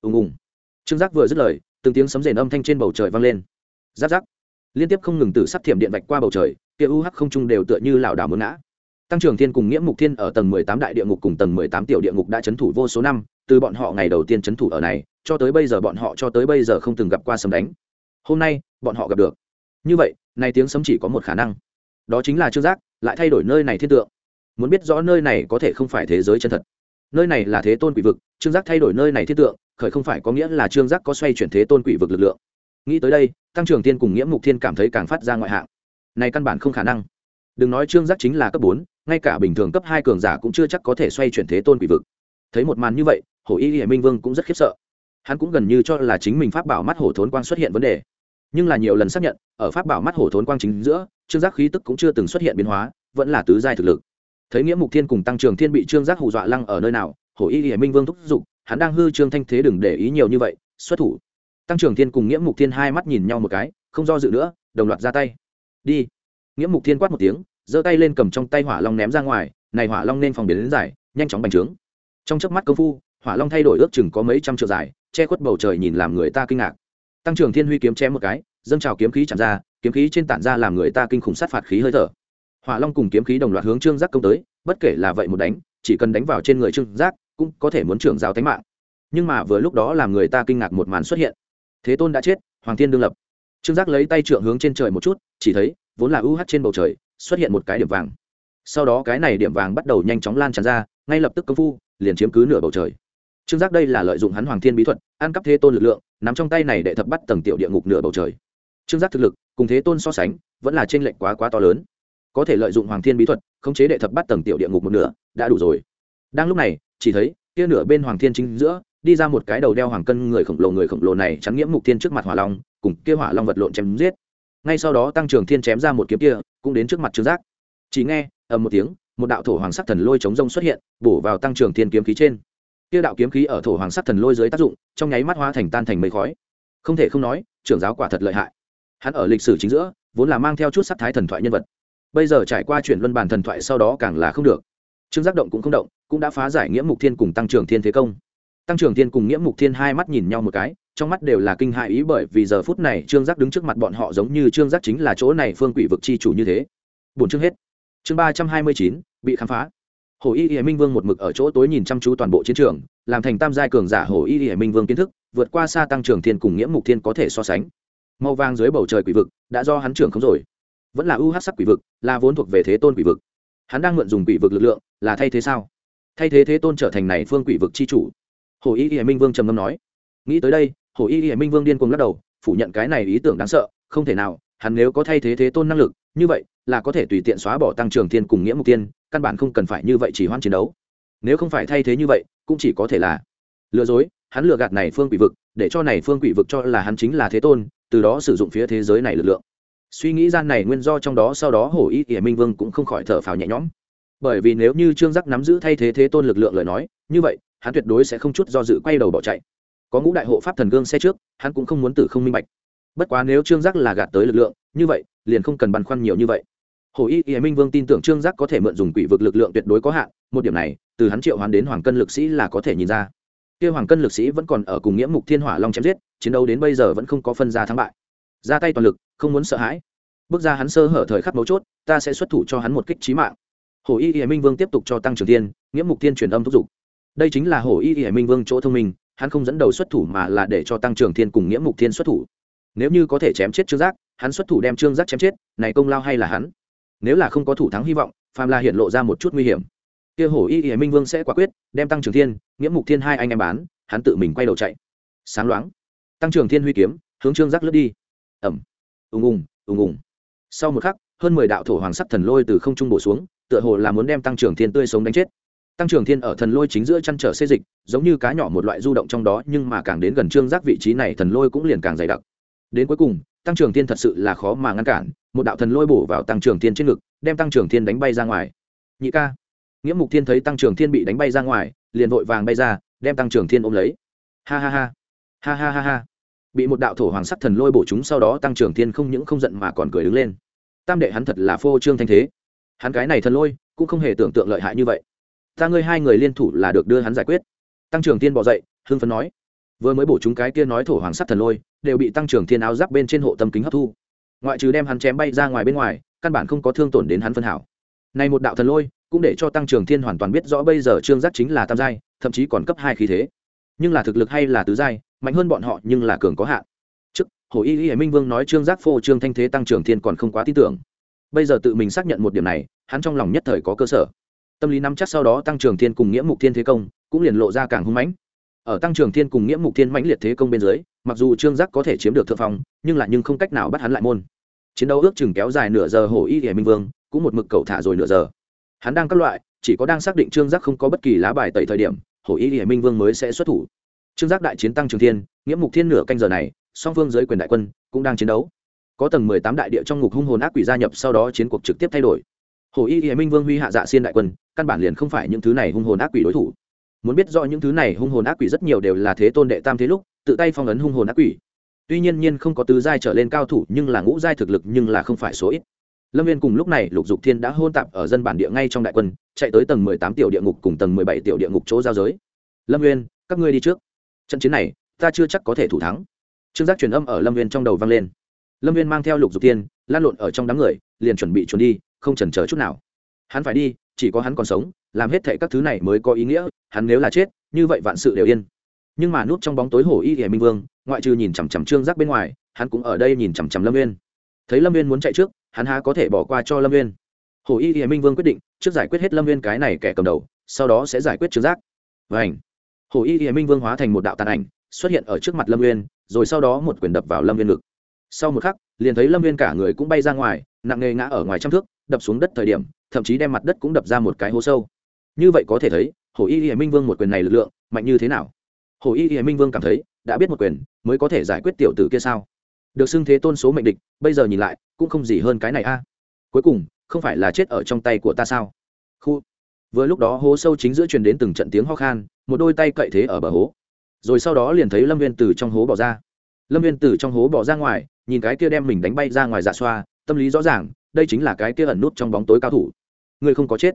ùng ùng. Trương giác vừa dứt lời, từng tiếng sấm rền âm thanh trên bầu trời vang lên. Giáp giáp liên tiếp không ngừng từ sắc thiểm điện vạch qua bầu trời, kia u hắc không trung đều tựa như lảo đảo muốn ngã. Tăng trưởng thiên cùng nghĩa mục thiên ở tầng mười tám đại địa ngục cùng tầng mười tám tiểu địa ngục đã chấn thủ vô số năm, từ bọn họ ngày đầu tiên chấn thủ ở này, cho tới bây giờ bọn họ cho tới bây giờ không từng gặp qua sấm đánh. Hôm nay, bọn họ gặp được. Như vậy, nay tiếng sấm chỉ có một khả năng. Đó chính là trương giác, lại thay đổi nơi này thiên tượng. Muốn biết rõ nơi này có thể không phải thế giới chân thật. Nơi này là thế tôn quỷ vực trương giác thay đổi nơi này thiên tượng, khởi không phải có nghĩa là trương giác có xoay chuyển thế tôn quỷ vực lực lượng nghĩ tới đây, tăng trưởng tiên cùng nghĩa mục thiên cảm thấy càng phát ra ngoại hạng. Này căn bản không khả năng. Đừng nói trương giác chính là cấp bốn, ngay cả bình thường cấp hai cường giả cũng chưa chắc có thể xoay chuyển thế tôn quỷ vực. Thấy một màn như vậy, hổ y hệ minh vương cũng rất khiếp sợ. Hắn cũng gần như cho là chính mình pháp bảo mắt hổ thốn quang xuất hiện vấn đề. Nhưng là nhiều lần xác nhận, ở pháp bảo mắt hổ thốn quang chính giữa, trương giác khí tức cũng chưa từng xuất hiện biến hóa, vẫn là tứ giai thực lực. Thấy nghĩa mục thiên cùng tăng trường thiên bị trương giác hù dọa lăng ở nơi nào, hổ y hệ minh vương thúc giục, hắn đang hư trương thanh thế đừng để ý nhiều như vậy, xuất thủ tăng trưởng thiên cùng nghĩa mục thiên hai mắt nhìn nhau một cái, không do dự nữa, đồng loạt ra tay. Đi. Nghĩa mục thiên quát một tiếng, giơ tay lên cầm trong tay hỏa long ném ra ngoài, này hỏa long nên phòng biến đến dài, nhanh chóng bành trướng. Trong chớp mắt công phu, hỏa long thay đổi ước chừng có mấy trăm triệu dài, che khuất bầu trời nhìn làm người ta kinh ngạc. Tăng trưởng thiên huy kiếm chém một cái, dâng trào kiếm khí chạm ra, kiếm khí trên tản ra làm người ta kinh khủng sát phạt khí hơi thở. Hỏa long cùng kiếm khí đồng loạt hướng trương giác công tới, bất kể là vậy một đánh, chỉ cần đánh vào trên người trương giác, cũng có thể muốn trưởng giáo tánh mạng. Nhưng mà vừa lúc đó làm người ta kinh ngạc một màn xuất hiện thế tôn đã chết, hoàng thiên đương lập. Trương giác lấy tay trượng hướng trên trời một chút, chỉ thấy, vốn là uh trên bầu trời, xuất hiện một cái điểm vàng. Sau đó cái này điểm vàng bắt đầu nhanh chóng lan tràn ra, ngay lập tức công phu, liền chiếm cứ nửa bầu trời. Trương giác đây là lợi dụng hắn hoàng thiên bí thuật, ăn cắp thế tôn lực lượng, nắm trong tay này để thập bắt tầng tiểu địa ngục nửa bầu trời. Trương giác thực lực, cùng thế tôn so sánh, vẫn là t r ê n lệch quá quá to lớn. Có thể lợi dụng hoàng thiên bí thuật, khống chế đệ thập bắt tầng tiểu địa ngục một nửa, đã đủ rồi. Đang lúc này, chỉ thấy, kia nửa bên hoàng thiên chính giữa đi ra một cái đầu đeo hoàng cân người khổng lồ, người khổng lồ này chắn nghiễm mục thiên trước mặt hỏa long, cùng kia hỏa long vật lộn chém giết. Ngay sau đó tăng trường thiên chém ra một kiếm kia, cũng đến trước mặt trương giác. Chỉ nghe, ầm một tiếng, một đạo thổ hoàng sắc thần lôi chống rông xuất hiện, bổ vào tăng trường thiên kiếm khí trên. Kia đạo kiếm khí ở thổ hoàng sắc thần lôi dưới tác dụng, trong nháy mắt hóa thành tan thành mây khói. Không thể không nói, trưởng giáo quả thật lợi hại. Hắn ở lịch sử chính giữa, vốn là mang theo chút sắc thái thần thoại nhân vật. Bây giờ trải qua chuyển luân bàn thần thoại sau đó càng là không được. Trương giác động cũng không động, cũng đã phá giải nghĩa mục thiên cùng tăng trưởng thiên thế công tăng trưởng thiên cùng nghĩa mục thiên hai mắt nhìn nhau một cái, trong mắt đều là kinh hại ý bởi vì giờ phút này trương giác đứng trước mặt bọn họ giống như trương giác chính là chỗ này phương quỷ vực chi chủ như thế. Bốn chương hết. Chương ba trăm hai mươi chín, bị khám phá. Hồ y y minh vương một mực ở chỗ tối nhìn chăm chú toàn bộ chiến trường, làm thành tam giai cường giả hồ y y minh vương kiến thức, vượt qua xa tăng trưởng thiên cùng nghĩa mục thiên có thể so sánh. Màu vàng dưới bầu trời quỷ vực, đã do hắn trưởng không rồi. Vẫn là u UH sắc quỷ vực, là vốn thuộc về thế tôn quỷ vực. Hắn đang mượn dùng quỷ vực lực lượng, là thay thế sao? Thay thế thế tôn trở thành này phương quỷ vực chi chủ hồ y y minh vương trầm ngâm nói, nghĩ tới đây, hồ y y minh vương điên cuồng lắc đầu, phủ nhận cái này ý tưởng đáng sợ, không thể nào, hắn nếu có thay thế thế tôn năng lực, như vậy là có thể tùy tiện xóa bỏ tăng trưởng thiên cùng nghĩa mục tiên, căn bản không cần phải như vậy chỉ hoan chiến đấu. Nếu không phải thay thế như vậy, cũng chỉ có thể là lừa dối. Hắn lừa gạt này phương quỷ vực, để cho này phương quỷ vực cho là hắn chính là thế tôn, từ đó sử dụng phía thế giới này lực lượng. Suy nghĩ gian này nguyên do trong đó, sau đó hổ y ỉa minh vương cũng không khỏi thở phào nhẹ nhõm. Bởi vì nếu như trương giác nắm giữ thay thế thế tôn lực lượng lời nói, như vậy hắn tuyệt đối sẽ không chút do dự quay đầu bỏ chạy. Có ngũ đại hộ pháp thần gương xe trước, hắn cũng không muốn tử không minh bạch. Bất quá nếu trương giác là gạt tới lực lượng, như vậy, liền không cần băn khoăn nhiều như vậy. Hồ y y minh vương tin tưởng trương giác có thể mượn dùng quỷ vực lực lượng tuyệt đối có hạn, một điểm này, từ hắn triệu hoán đến hoàng cân lực sĩ là có thể nhìn ra. Kia hoàng cân lực sĩ vẫn còn ở cùng nghĩa mục thiên hỏa long chém giết, chiến đấu đến bây giờ vẫn không có phân ra thắng bại. Ra tay toàn lực, không muốn sợ hãi. Bước ra hắn sơ hở thời khắc mấu chốt, ta sẽ xuất thủ cho hắn một kích trí mạng. Hồ y y minh vương tiếp tục cho tăng trưởng tiên nghĩa mục tiên truyền âm thúc giục đây chính là hổ y y minh vương chỗ thông minh, hắn không dẫn đầu xuất thủ mà là để cho tăng trưởng thiên cùng nghĩa mục thiên xuất thủ. Nếu như có thể chém chết trương giác, hắn xuất thủ đem trương giác chém chết, này công lao hay là hắn? Nếu là không có thủ thắng hy vọng, phàm là hiện lộ ra một chút nguy hiểm, kia hổ y y minh vương sẽ quả quyết đem tăng trưởng thiên, nghĩa mục thiên hai anh em bán, hắn tự mình quay đầu chạy. Sáng loáng, tăng trưởng thiên huy kiếm, hướng trương giác lướt đi. Ẩm ùng ùng ùng ùng. Sau một khắc, hơn mười đạo thổ hoàng sắc thần lôi từ không trung bổ xuống, tựa hồ là muốn đem tăng trưởng thiên tươi sống đánh chết tăng trưởng thiên ở thần lôi chính giữa chăn trở xê dịch, giống như cá nhỏ một loại du động trong đó, nhưng mà càng đến gần trương giác vị trí này, thần lôi cũng liền càng dày đặc. Đến cuối cùng, tăng trưởng thiên thật sự là khó mà ngăn cản, một đạo thần lôi bổ vào tăng trưởng thiên trên ngực, đem tăng trưởng thiên đánh bay ra ngoài. Nhị ca, nghĩa mục thiên thấy tăng trưởng thiên bị đánh bay ra ngoài, liền vội vàng bay ra, đem tăng trưởng thiên ôm lấy. Ha ha ha ha ha ha ha. Bị một đạo thổ hoàng sắc thần lôi bổ chúng sau đó tăng trưởng thiên không những không giận mà còn cười đứng lên. Tam đệ hắn thật là phô trương thanh thế. Hắn cái này thần lôi, cũng không hề tưởng tượng lợi hại như vậy ta ngươi hai người liên thủ là được đưa hắn giải quyết. Tăng trưởng thiên bỏ dậy, hưng phấn nói. Vừa mới bổ chúng cái kia nói thổ hoàng sắt thần lôi, đều bị tăng trưởng thiên áo giáp bên trên hộ tâm kính hấp thu. Ngoại trừ đem hắn chém bay ra ngoài bên ngoài, căn bản không có thương tổn đến hắn phân hảo. Này một đạo thần lôi, cũng để cho tăng trưởng thiên hoàn toàn biết rõ bây giờ trương giác chính là tam giai, thậm chí còn cấp hai khí thế. Nhưng là thực lực hay là tứ giai, mạnh hơn bọn họ nhưng là cường có hạn. Trước, hồ y y minh vương nói trương giác phô trương thanh thế tăng trưởng thiên còn không quá tin tưởng. Bây giờ tự mình xác nhận một điểm này, hắn trong lòng nhất thời có cơ sở tâm lý nắm chắc sau đó tăng trưởng thiên cùng nghĩa mục thiên thế công, cũng liền lộ ra càng hung mãnh. Ở tăng trưởng thiên cùng nghĩa mục thiên mãnh liệt thế công bên dưới, mặc dù trương giác có thể chiếm được thượng phong, nhưng lại nhưng không cách nào bắt hắn lại môn. Chiến đấu ước chừng kéo dài nửa giờ hồ y y minh vương, cũng một mực cầu thả rồi nửa giờ. Hắn đang các loại, chỉ có đang xác định trương giác không có bất kỳ lá bài tẩy thời điểm hồ y y minh vương mới sẽ xuất thủ. Trương giác đại chiến tăng trường thiên, nghĩa mục thiên nửa canh giờ này, song phương giới quyền đại quân, cũng đang chiến đấu. Có tầng mười tám đại địa trong ngục hung hồn ác quỷ gia nhập, sau đó chiến cuộc trực tiếp thay đổi. Hồ y y minh vương huy hạ dạ xiên đại quân căn bản liền không phải những thứ này hung hồn ác quỷ đối thủ. Muốn biết rõ những thứ này hung hồn ác quỷ rất nhiều đều là thế tôn đệ tam thế lúc, tự tay phong ấn hung hồn ác quỷ. Tuy nhiên nhiên không có tứ giai trở lên cao thủ, nhưng là ngũ giai thực lực nhưng là không phải số ít. Lâm viên cùng lúc này lục dục thiên đã hôn tạp ở dân bản địa ngay trong đại quân, chạy tới tầng mười tám tiểu địa ngục cùng tầng mười bảy tiểu địa ngục chỗ giao giới. Lâm viên, các ngươi đi trước. Trận chiến này, ta chưa chắc có thể thủ thắng. Trương giác truyền âm ở lâm viên trong đầu vang lên. Lâm viên mang theo lục dục thiên, lan lộn ở trong đám người, liền chuẩn bị trốn đi, không chần chờ chút nào. Hắn phải đi chỉ có hắn còn sống, làm hết thệ các thứ này mới có ý nghĩa, hắn nếu là chết, như vậy vạn sự đều yên. Nhưng mà núp trong bóng tối hổ y hiểm minh vương, ngoại trừ nhìn chằm chằm trương giác bên ngoài, hắn cũng ở đây nhìn chằm chằm lâm viên thấy lâm viên muốn chạy trước, hắn há có thể bỏ qua cho lâm viên hổ y hiểm minh vương quyết định, trước giải quyết hết lâm viên cái này kẻ cầm đầu, sau đó sẽ giải quyết trương giác. Và ảnh Hổ y y minh vương hóa thành một đạo tàn ảnh, xuất hiện ở trước mặt lâm viên rồi sau đó một quyền đập vào lâm viên ngực. Sau một khắc, liền thấy lâm viên cả người cũng bay ra ngoài, nặng nề ngã ở ngoài trăm thước, đập xuống đất thời điểm thậm chí đem mặt đất cũng đập ra một cái hố sâu. Như vậy có thể thấy, hồ y y minh vương một quyền này lực lượng mạnh như thế nào? Hồ y y minh vương cảm thấy, đã biết một quyền mới có thể giải quyết tiểu tử kia sao? Được xưng thế tôn số mệnh địch, bây giờ nhìn lại, cũng không gì hơn cái này a. Cuối cùng, không phải là chết ở trong tay của ta sao? Khu. Vừa lúc đó hố sâu chính giữa truyền đến từng trận tiếng ho khan, một đôi tay cậy thế ở bờ hố. Rồi sau đó liền thấy lâm viên từ trong hố bỏ ra. Lâm viên từ trong hố bỏ ra ngoài, nhìn cái kia đem mình đánh bay ra ngoài dạ xoa, tâm lý rõ ràng đây chính là cái kia ẩn nút trong bóng tối cao thủ. Người không có chết.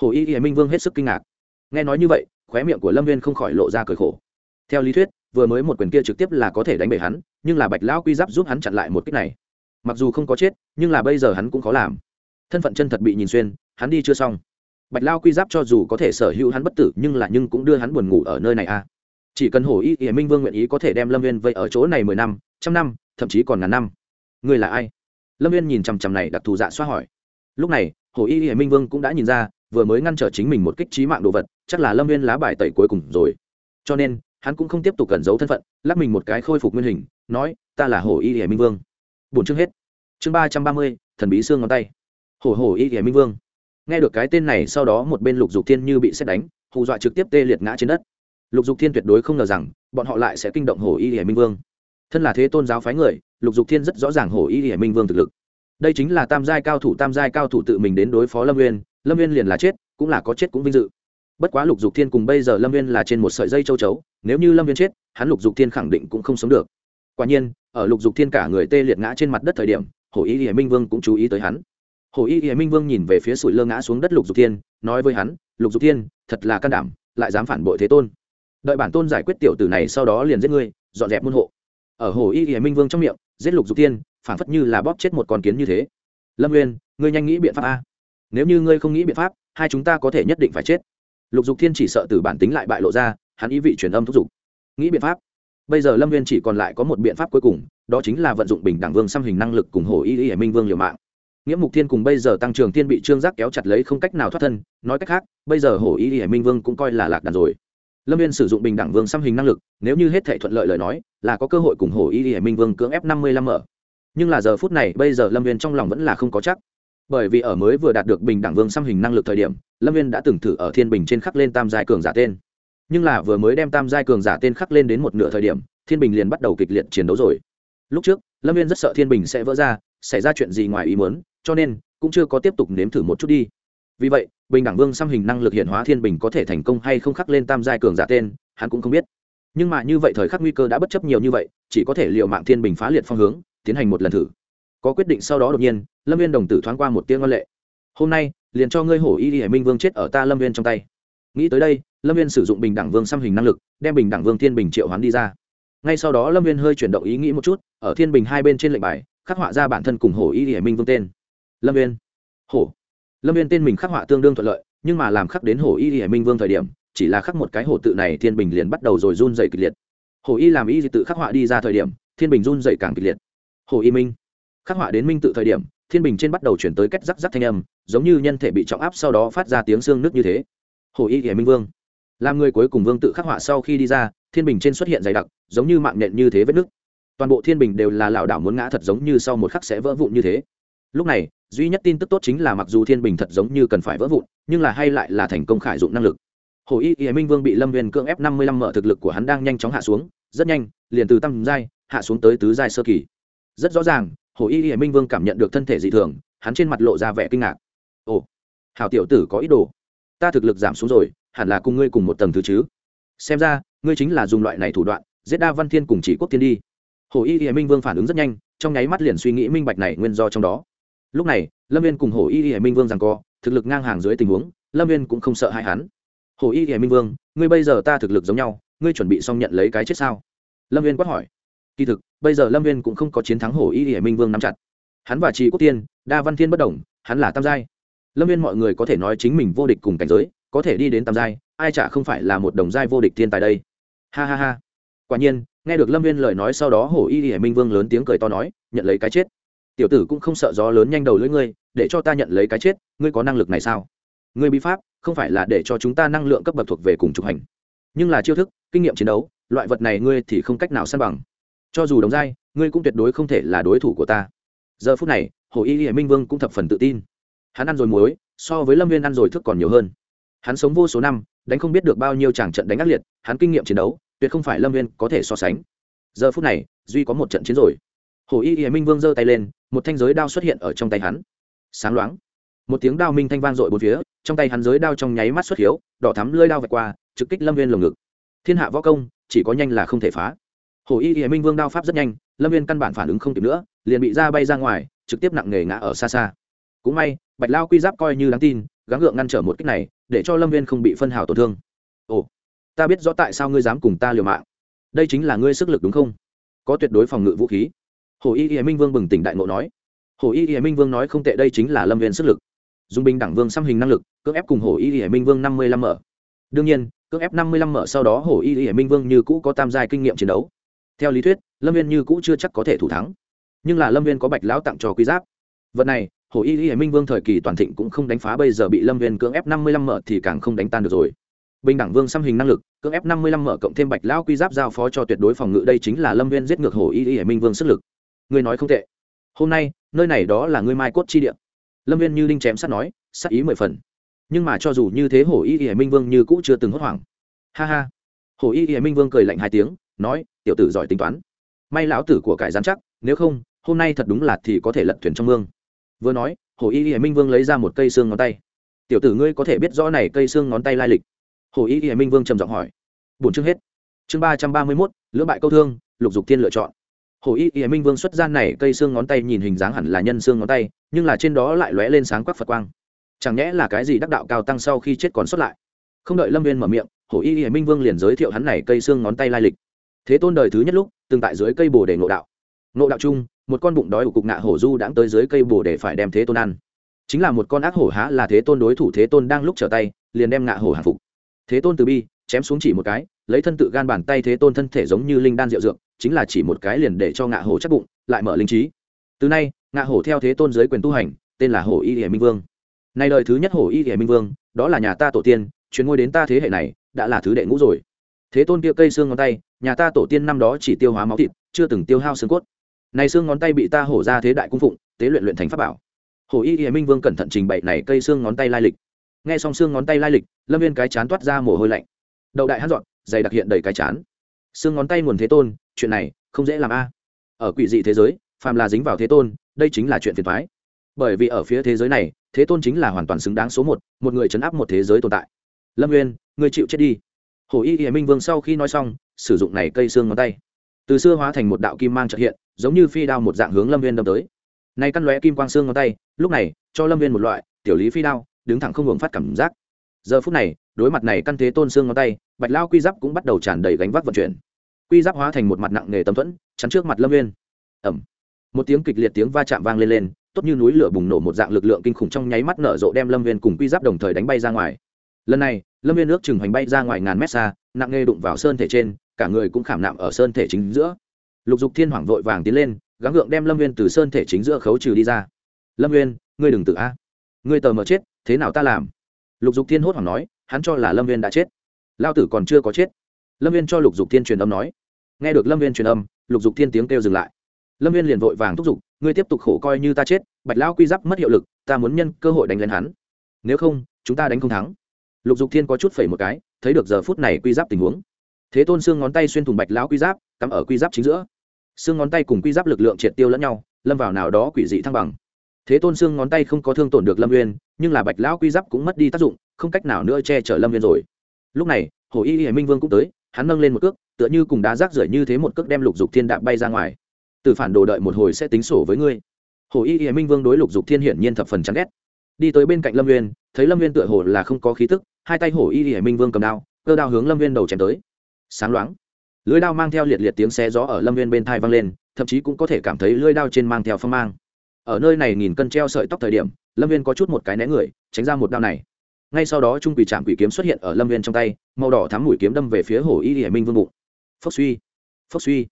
Hồ y y minh vương hết sức kinh ngạc. Nghe nói như vậy, khóe miệng của lâm viên không khỏi lộ ra cười khổ. Theo lý thuyết, vừa mới một quyền kia trực tiếp là có thể đánh bể hắn, nhưng là bạch lão quy giáp giúp hắn chặn lại một cách này. Mặc dù không có chết, nhưng là bây giờ hắn cũng khó làm. Thân phận chân thật bị nhìn xuyên, hắn đi chưa xong. Bạch lao quy giáp cho dù có thể sở hữu hắn bất tử, nhưng là nhưng cũng đưa hắn buồn ngủ ở nơi này a à. chỉ cần hổ y hiển minh vương nguyện ý có thể đem lâm viên vây ở chỗ này mười năm, trăm năm, thậm chí còn ngàn năm. Người là ai? Lâm viên nhìn chằm chằm này đặc thù dạ xoa hỏi. Lúc này hổ y hiển minh vương cũng đã nhìn ra, vừa mới ngăn trở chính mình một kích trí mạng đồ vật, chắc là lâm viên lá bài tẩy cuối cùng rồi. Cho nên, hắn cũng không tiếp tục cẩn giấu thân phận, lắc mình một cái khôi phục nguyên hình, nói, ta là hổ y hiển minh vương. Bốn chương hết. Chương ba trăm ba mươi, thần bí xương ngón tay. Hổ hổ y hiển minh vương. Nghe được cái tên này, sau đó một bên lục dục thiên như bị xét đánh, hù dọa trực tiếp tê liệt ngã trên đất. Lục dục thiên tuyệt đối không ngờ rằng, bọn họ lại sẽ kinh động hồ y hiển minh vương. Thân là thế tôn giáo phái người lục dục thiên rất rõ ràng hồ y hệ minh vương thực lực. Đây chính là tam giai cao thủ, tam giai cao thủ tự mình đến đối phó lâm nguyên lâm nguyên liền là chết, cũng là có chết cũng vinh dự. Bất quá lục dục thiên cùng bây giờ lâm Nguyên là trên một sợi dây châu chấu, nếu như lâm Nguyên chết, hắn lục dục thiên khẳng định cũng không sống được. Quả nhiên, ở lục dục thiên cả người tê liệt ngã trên mặt đất thời điểm hồ y hệ minh vương cũng chú ý tới hắn. Hồ y hệ minh vương nhìn về phía sủi lơ ngã xuống đất lục dục thiên, nói với hắn, lục dục thiên, thật là can đảm, lại dám phản bội thế tôn. Đợi bản tôn giải quyết tiểu tử này sau đó liền giết ngươi, dọn dẹp môn hộ. Ở hồ y y minh vương trong miệng giết lục dục tiên phản phất như là bóp chết một con kiến như thế. Lâm nguyên ngươi nhanh nghĩ biện pháp a. Nếu như ngươi không nghĩ biện pháp, hai chúng ta có thể nhất định phải chết. Lục dục thiên chỉ sợ từ bản tính lại bại lộ ra, hắn ý vị truyền âm thúc giục. Nghĩ biện pháp. Bây giờ lâm viên chỉ còn lại có một biện pháp cuối cùng, đó chính là vận dụng bình đẳng vương xăm hình năng lực cùng hồ y y hải minh vương liều mạng. Nghĩa mục thiên cùng bây giờ tăng trưởng thiên bị trương giác kéo chặt lấy không cách nào thoát thân, nói cách khác, bây giờ hồ y y hải minh vương cũng coi là lạc đàn rồi lâm viên sử dụng bình đẳng vương xăm hình năng lực, nếu như hết thể thuận lợi lời nói, là có cơ hội cùng hồ y y hải minh vương cưỡng ép năm mươi lăm mở. Nhưng là giờ phút này, bây giờ lâm viên trong lòng vẫn là không có chắc. Bởi vì ở mới vừa đạt được bình đẳng vương xăm hình năng lực thời điểm, lâm viên đã từng thử ở thiên bình trên khắc lên tam giai cường giả tên. Nhưng là vừa mới đem tam giai cường giả tên khắc lên đến một nửa thời điểm, thiên bình liền bắt đầu kịch liệt chiến đấu rồi. Lúc trước, lâm viên rất sợ thiên bình sẽ vỡ ra, xảy ra chuyện gì ngoài ý muốn, cho nên cũng chưa có tiếp tục nếm thử một chút đi vì vậy, bình đẳng vương xăm hình năng lực hiện hóa thiên bình có thể thành công hay không khắc lên tam giai cường giả tên, hắn cũng không biết. Nhưng mà như vậy thời khắc nguy cơ đã bất chấp nhiều như vậy, chỉ có thể l i ề u mạng thiên bình phá liệt phong hướng, tiến hành một lần thử. Có quyết định sau đó đột nhiên, lâm viên đồng tử thoáng qua một tiếng ngân lệ. Hôm nay, liền cho ngươi hổ y y hải minh vương chết ở ta lâm viên trong tay. Nghĩ tới đây, lâm viên sử dụng bình đẳng vương xăm hình năng lực, đem bình đẳng vương thiên bình triệu hoán đi ra. Ngay sau đó lâm viên hơi chuyển động ý nghĩ một chút, ở thiên bình hai bên trên lệnh bài, khắc họa ra bản thân cùng hổ y y hải minh vương tên. Lâm viên. Hổ lâm viên tên mình khắc họa tương đương thuận lợi, nhưng mà làm khắc đến hổ y hải minh vương thời điểm, chỉ là khắc một cái hổ tự này thiên bình liền bắt đầu rồi run dày kịch liệt. Hổ y làm y tự khắc họa đi ra thời điểm, thiên bình run dày càng kịch liệt. Hổ y minh, khắc họa đến minh tự thời điểm, thiên bình trên bắt đầu chuyển tới cách rắc rắc thanh âm, giống như nhân thể bị trọng áp sau đó phát ra tiếng xương nứt như thế. Hồ y hải minh vương, làm người cuối cùng vương tự khắc họa sau khi đi ra, thiên bình trên xuất hiện dày đặc, giống như mạng nện như thế vết nứt. Toàn bộ thiên bình đều là lảo đảo muốn ngã thật giống như sau một khắc sẽ vỡ vụn như thế. Lúc này duy nhất tin tức tốt chính là mặc dù thiên bình thật giống như cần phải vỡ vụn, nhưng là hay lại là thành công khải dụng năng lực. Hồ y y minh vương bị lâm viên cưỡng ép năm mươi lăm mở thực lực của hắn đang nhanh chóng hạ xuống, rất nhanh, liền từ tăng giai, hạ xuống tới tứ giai sơ kỳ. Rất rõ ràng, hồ y y minh vương cảm nhận được thân thể dị thường, hắn trên mặt lộ ra vẻ kinh ngạc. Ồ hào tiểu tử có ý đồ. Ta thực lực giảm xuống rồi, hẳn là cùng ngươi cùng một tầng thứ chứ. Xem ra, ngươi chính là dùng loại này thủ đoạn, giết đa văn thiên cùng chỉ quốc thiên đi. Hồ y y minh vương phản ứng rất nhanh, trong nháy mắt liền suy nghĩ minh bạch này nguyên do trong đó lúc này, lâm viên cùng hồ y y minh vương rằng co, thực lực ngang hàng dưới tình huống, lâm viên cũng không sợ hãi hắn. Hồ y y minh vương, ngươi bây giờ ta thực lực giống nhau, ngươi chuẩn bị xong nhận lấy cái chết sao? Lâm viên quát hỏi. Kỳ thực, bây giờ lâm viên cũng không có chiến thắng hổ y hải minh vương nắm chặt. Hắn và trì quốc tiên, đa văn thiên bất đồng, hắn là tam giai. Lâm viên mọi người có thể nói chính mình vô địch cùng cảnh giới, có thể đi đến tam giai, ai chả không phải là một đồng giai vô địch thiên tài đây. Ha ha ha. Quả nhiên, nghe được lâm viên lời nói sau đó hổ y hải minh vương lớn tiếng cười to nói, nhận lấy cái chết tiểu tử cũng không sợ gió lớn nhanh đầu lưỡi ngươi, để cho ta nhận lấy cái chết, ngươi có năng lực này sao? Ngươi bí pháp, không phải là để cho chúng ta năng lượng cấp bậc thuộc về cùng trục hành. Nhưng là chiêu thức, kinh nghiệm chiến đấu, loại vật này ngươi thì không cách nào săn bằng. Cho dù đồng dai, ngươi cũng tuyệt đối không thể là đối thủ của ta. Giờ phút này, hồ y hiển minh vương cũng thập phần tự tin. Hắn ăn rồi muối, so với lâm viên ăn rồi thức còn nhiều hơn. Hắn sống vô số năm, đánh không biết được bao nhiêu tràng trận đánh ác liệt, hắn kinh nghiệm chiến đấu, tuyệt không phải lâm viên có thể so sánh. Giờ phút này, duy có một trận chiến rồi hồ y hiển minh vương giơ tay lên, một thanh giới đao xuất hiện ở trong tay hắn. Sáng loáng, một tiếng đao minh thanh vang dội bốn phía, trong tay hắn giới đao trong nháy mắt xuất hiếu, đỏ thắm lưỡi đao vạch qua, trực kích lâm viên lồng ngực. Thiên hạ võ công, chỉ có nhanh là không thể phá. Hồ y y minh vương đao pháp rất nhanh, lâm viên căn bản phản ứng không kịp nữa, liền bị ra bay ra ngoài, trực tiếp nặng nề ngã ở xa xa. Cũng may, bạch lao quy giáp coi như đáng tin, gắng gượng ngăn trở một cách này, để cho lâm viên không bị phân hào tổn thương. Ồ, ta biết rõ tại sao ngươi dám cùng ta liều mạng. Đây chính là ngươi sức lực đúng không? Có tuyệt đối phòng ngự vũ khí hồ y y minh vương bừng tỉnh đại ngộ nói. Hồ y y minh vương nói không tệ, đây chính là lâm viên sức lực. Dùng binh đẳng vương xăm hình năng lực, cưỡng ép cùng hồ y y minh vương năm mươi lăm mở. Đương nhiên, cưỡng ép năm mươi lăm mở sau đó hồ y y minh vương như cũ có tam giai kinh nghiệm chiến đấu. Theo lý thuyết, lâm viên như cũ chưa chắc có thể thủ thắng. Nhưng là lâm viên có bạch lão tặng cho quý giáp. Vật này, hồ y y minh vương thời kỳ toàn thịnh cũng không đánh phá, bây giờ bị lâm viên cưỡng ép năm mươi lăm mở thì càng không đánh tan được rồi. Bình đẳng vương xăm hình năng lực, cưỡng ép năm mươi lăm mở cộng thêm bạch lão quy giáp giao phó cho tuyệt đối phòng ngự, đây chính là lâm viên giết ngược hồ y y minh vương sức lực ngươi nói không tệ. Hôm nay, nơi này đó là ngươi mai cốt chi địa. Lâm viên như linh chém sắt nói sát ý mười phần. Nhưng mà cho dù như thế hồ y y minh vương như cũ chưa từng hốt hoảng. Ha ha. Hồ y y minh vương cười lạnh hai tiếng, nói, tiểu tử giỏi tính toán. May lão tử của cải giám chắc, nếu không, hôm nay thật đúng là thì có thể lật thuyền trong mương. Vừa nói hồ y y minh vương lấy ra một cây xương ngón tay. Tiểu tử ngươi có thể biết rõ này cây xương ngón tay lai lịch? Hồ y y minh vương trầm giọng hỏi. Bốn chương hết. Chương ba trăm ba mươi mốt, lưỡng bại câu thương, lục dục thiên lựa chọn hồ y y minh vương xuất gian này cây xương ngón tay nhìn hình dáng hẳn là nhân xương ngón tay, nhưng là trên đó lại lóe lên sáng quắc phật quang. Chẳng nhẽ là cái gì đắc đạo cao tăng sau khi chết còn xuất lại? Không đợi lâm viên mở miệng hổ y y minh vương liền giới thiệu hắn này cây xương ngón tay lai lịch. Thế tôn đời thứ nhất lúc, từng tại dưới cây bồ đề ngộ đạo. Ngộ đạo chung, một con bụng đói của cục ngạ hổ du đãng tới dưới cây bồ đề phải đem thế tôn ăn. Chính là một con ác hổ há là thế tôn đối thủ thế tôn đang lúc trở tay, liền đem ngạ hổ hàng phục. Thế tôn từ bi, chém xuống chỉ một cái, lấy thân tự gan bàn tay thế tôn thân thể giống như linh đan rượu dược chính là chỉ một cái liền để cho ngạ hổ chắc bụng, lại mở linh trí. Từ nay, ngạ hổ theo thế tôn giới quyền tu hành, tên là hổ y hiển minh vương. Nay đời thứ nhất hổ y hiển minh vương, đó là nhà ta tổ tiên chuyến ngôi đến ta thế hệ này, đã là thứ đệ ngũ rồi. Thế tôn kia cây xương ngón tay, nhà ta tổ tiên năm đó chỉ tiêu hóa máu thịt, chưa từng tiêu hao xương cốt. Này xương ngón tay bị ta hổ ra thế đại cung phụng, tế luyện luyện thành pháp bảo. Hổ y hiển minh vương cẩn thận trình bày này cây xương ngón tay lai lịch. Nghe xong xương ngón tay lai lịch, lâm viên cái chán toát ra mồ hôi lạnh. Đậu đại hát dọn, dày đặc hiện đầy cái chán xương ngón tay nguồn thế tôn, chuyện này không dễ làm a. Ở quỷ dị thế giới, phàm là dính vào thế tôn, đây chính là chuyện phiền thoái bởi vì ở phía thế giới này, thế tôn chính là hoàn toàn xứng đáng số một một người chấn áp một thế giới tồn tại. Lâm nguyên người chịu chết đi. Hồ y hiểm minh vương sau khi nói xong, sử dụng này cây xương ngón tay. Từ xưa hóa thành một đạo kim mang trợ hiện, giống như phi đao một dạng hướng lâm viên đâm tới. Nay căn lóe kim quang xương ngón tay, lúc này, cho lâm viên một loại, tiểu lý phi đao, đứng thẳng không hưởng phát cảm giác. Giờ phút này đối mặt này căn thế tôn xương ngón tay, bạch lao quy giáp cũng bắt đầu tràn đầy gánh vác vận chuyển. Quy giáp hóa thành một mặt nặng nề tấm thuẫn, chắn trước mặt lâm nguyên ẩm một tiếng kịch liệt tiếng va chạm vang lên lên, tốt như núi lửa bùng nổ một dạng lực lượng kinh khủng trong nháy mắt nở rộ đem lâm viên cùng quy giáp đồng thời đánh bay ra ngoài. Lần này, lâm viên nước chừng hoành bay ra ngoài ngàn mét xa, nặng nề đụng vào sơn thể trên, cả người cũng khảm nạm ở sơn thể chính giữa. Lục dục thiên hoảng vội vàng tiến lên, gắng gượng đem lâm viên từ sơn thể chính giữa khấu trừ đi ra. Lâm viên ngươi đừng tự a ngươi tờ mờ chết, thế nào ta làm? Lục dục thiên hốt hoảng nói hắn cho là lâm viên đã chết. Lao tử còn chưa có chết. Lâm viên cho lục dục thiên truyền âm nói. Nghe được lâm viên truyền âm, lục dục thiên tiếng kêu dừng lại. Lâm viên liền vội vàng thúc giục, ngươi tiếp tục khổ coi như ta chết, bạch lao quy giáp mất hiệu lực, ta muốn nhân cơ hội đánh lên hắn. Nếu không, chúng ta đánh không thắng. Lục dục thiên có chút phẩy một cái, thấy được giờ phút này quy giáp tình huống. Thế tôn xương ngón tay xuyên thủng bạch lão quy giáp, cắm ở quy giáp chính giữa. Xương ngón tay cùng quy giáp lực lượng triệt tiêu lẫn nhau, lâm vào nào đó quỷ dị thăng bằng. Thế tôn xương ngón tay không có thương tổn được lâm viên nhưng là bạch lão quy giáp cũng mất đi tác dụng không cách nào nữa che chở lâm viên rồi. Lúc này, hồ y hải minh vương cũng tới, hắn nâng lên một cước, tựa như cùng đá rác rưởi như thế một cước đem lục dục thiên đạp bay ra ngoài. Từ phản đồ đợi một hồi sẽ tính sổ với ngươi. Hồ y hải minh vương đối lục dục thiên hiển nhiên thập phần chán ghét. Đi tới bên cạnh lâm viên, thấy lâm viên tựa hồ là không có khí tức, hai tay hổ y hải minh vương cầm đao, cơ đao hướng lâm viên đầu chém tới. Sáng loáng, lưới đao mang theo liệt liệt tiếng xé gió ở lâm viên bên thai vang lên, thậm chí cũng có thể cảm thấy lưới đao trên mang theo phong mang. Ở nơi này nghìn cân treo sợi tóc thời điểm, lâm viên có chút một cái né người, tránh ra một đao này ngay sau đó trung quỷ trạm quỷ kiếm xuất hiện ở lâm viên trong tay, màu đỏ thắm mũi kiếm đâm về phía hồ y hải minh vương bụng. Phốc suy phốc suy.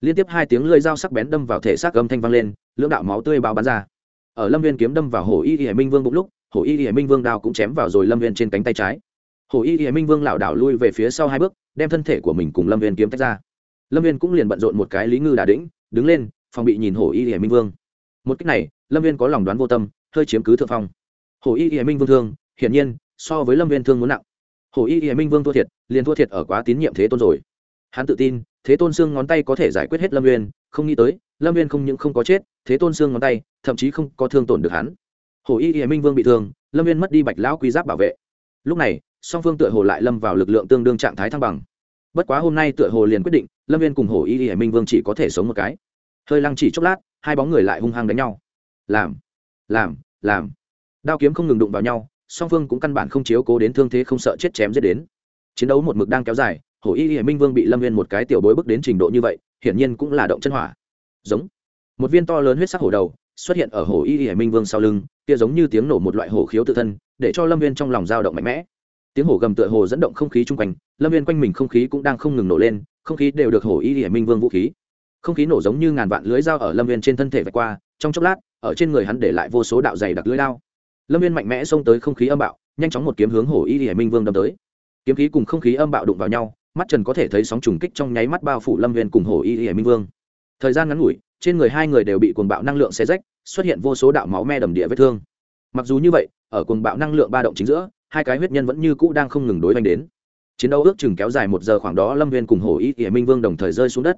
Liên tiếp hai tiếng lưỡi dao sắc bén đâm vào thể xác âm thanh vang lên, lưỡng đạo máu tươi bao bắn ra. Ở lâm viên kiếm đâm vào hồ y hải minh vương bụng lúc, hồ y hải minh vương đao cũng chém vào rồi lâm viên trên cánh tay trái. Hồ y hải minh vương lảo đảo lui về phía sau hai bước, đem thân thể của mình cùng lâm viên kiếm tách ra. Lâm viên cũng liền bận rộn một cái lý ngư đà đĩnh, đứng lên, phòng bị nhìn hồ y hải minh vương. Một cách này, lâm viên có lòng đoán vô tâm, hơi chiếm cứ thượng phong. Hồ y hải minh vương thương, hiển nhiên so với lâm viên thương muốn nặng. Hồ y y minh vương thua thiệt, liền thua thiệt ở quá tín nhiệm thế tôn rồi. Hắn tự tin, thế tôn xương ngón tay có thể giải quyết hết lâm viên, không nghĩ tới, lâm viên không những không có chết, thế tôn xương ngón tay, thậm chí không có thương tổn được hắn. Hồ y y minh vương bị thương, lâm viên mất đi bạch lão quy giáp bảo vệ. Lúc này, song phương tựa hồ lại lâm vào lực lượng tương đương trạng thái thăng bằng. Bất quá hôm nay tựa hồ liền quyết định, lâm viên cùng hồ y y minh vương chỉ có thể sống một cái. Hơi lăng chỉ chốc lát, hai bóng người lại hung hăng đánh nhau. Làm làm làm. Đao kiếm không ngừng đụng vào nhau song phương cũng căn bản không chiếu cố đến thương thế không sợ chết chém giết đến. Chiến đấu một mực đang kéo dài, hổ y y minh vương bị lâm viên một cái tiểu bối bước đến trình độ như vậy, hiển nhiên cũng là động chân hỏa. Giống. Một viên to lớn huyết sắc hổ đầu xuất hiện ở hổ y y minh vương sau lưng, kia giống như tiếng nổ một loại hổ khiếu tự thân, để cho lâm viên trong lòng dao động mạnh mẽ. Tiếng hổ gầm tựa hồ dẫn động không khí chung quanh, lâm viên quanh mình không khí cũng đang không ngừng nổ lên, không khí đều được hổ y y minh vương vũ khí. Không khí nổ giống như ngàn vạn lưới dao ở lâm viên trên thân thể vạch qua, trong chốc lát, ở trên người hắn để lại vô số đạo dày đặc lưới đao lâm viên mạnh mẽ xông tới không khí âm bạo, nhanh chóng một kiếm hướng hổ y hải minh vương đâm tới. Kiếm khí cùng không khí âm bạo đụng vào nhau, mắt trần có thể thấy sóng trùng kích trong nháy mắt bao phủ lâm viên cùng hồ y hải minh vương. Thời gian ngắn ngủi, trên người hai người đều bị cuồng bạo năng lượng xé rách, xuất hiện vô số đạo máu me đầm địa vết thương. Mặc dù như vậy, ở cuồng bạo năng lượng ba động chính giữa, hai cái huyết nhân vẫn như cũ đang không ngừng đối oanh đến. Chiến đấu ước chừng kéo dài một giờ khoảng đó, lâm viên cùng hồ y y minh vương đồng thời rơi xuống đất.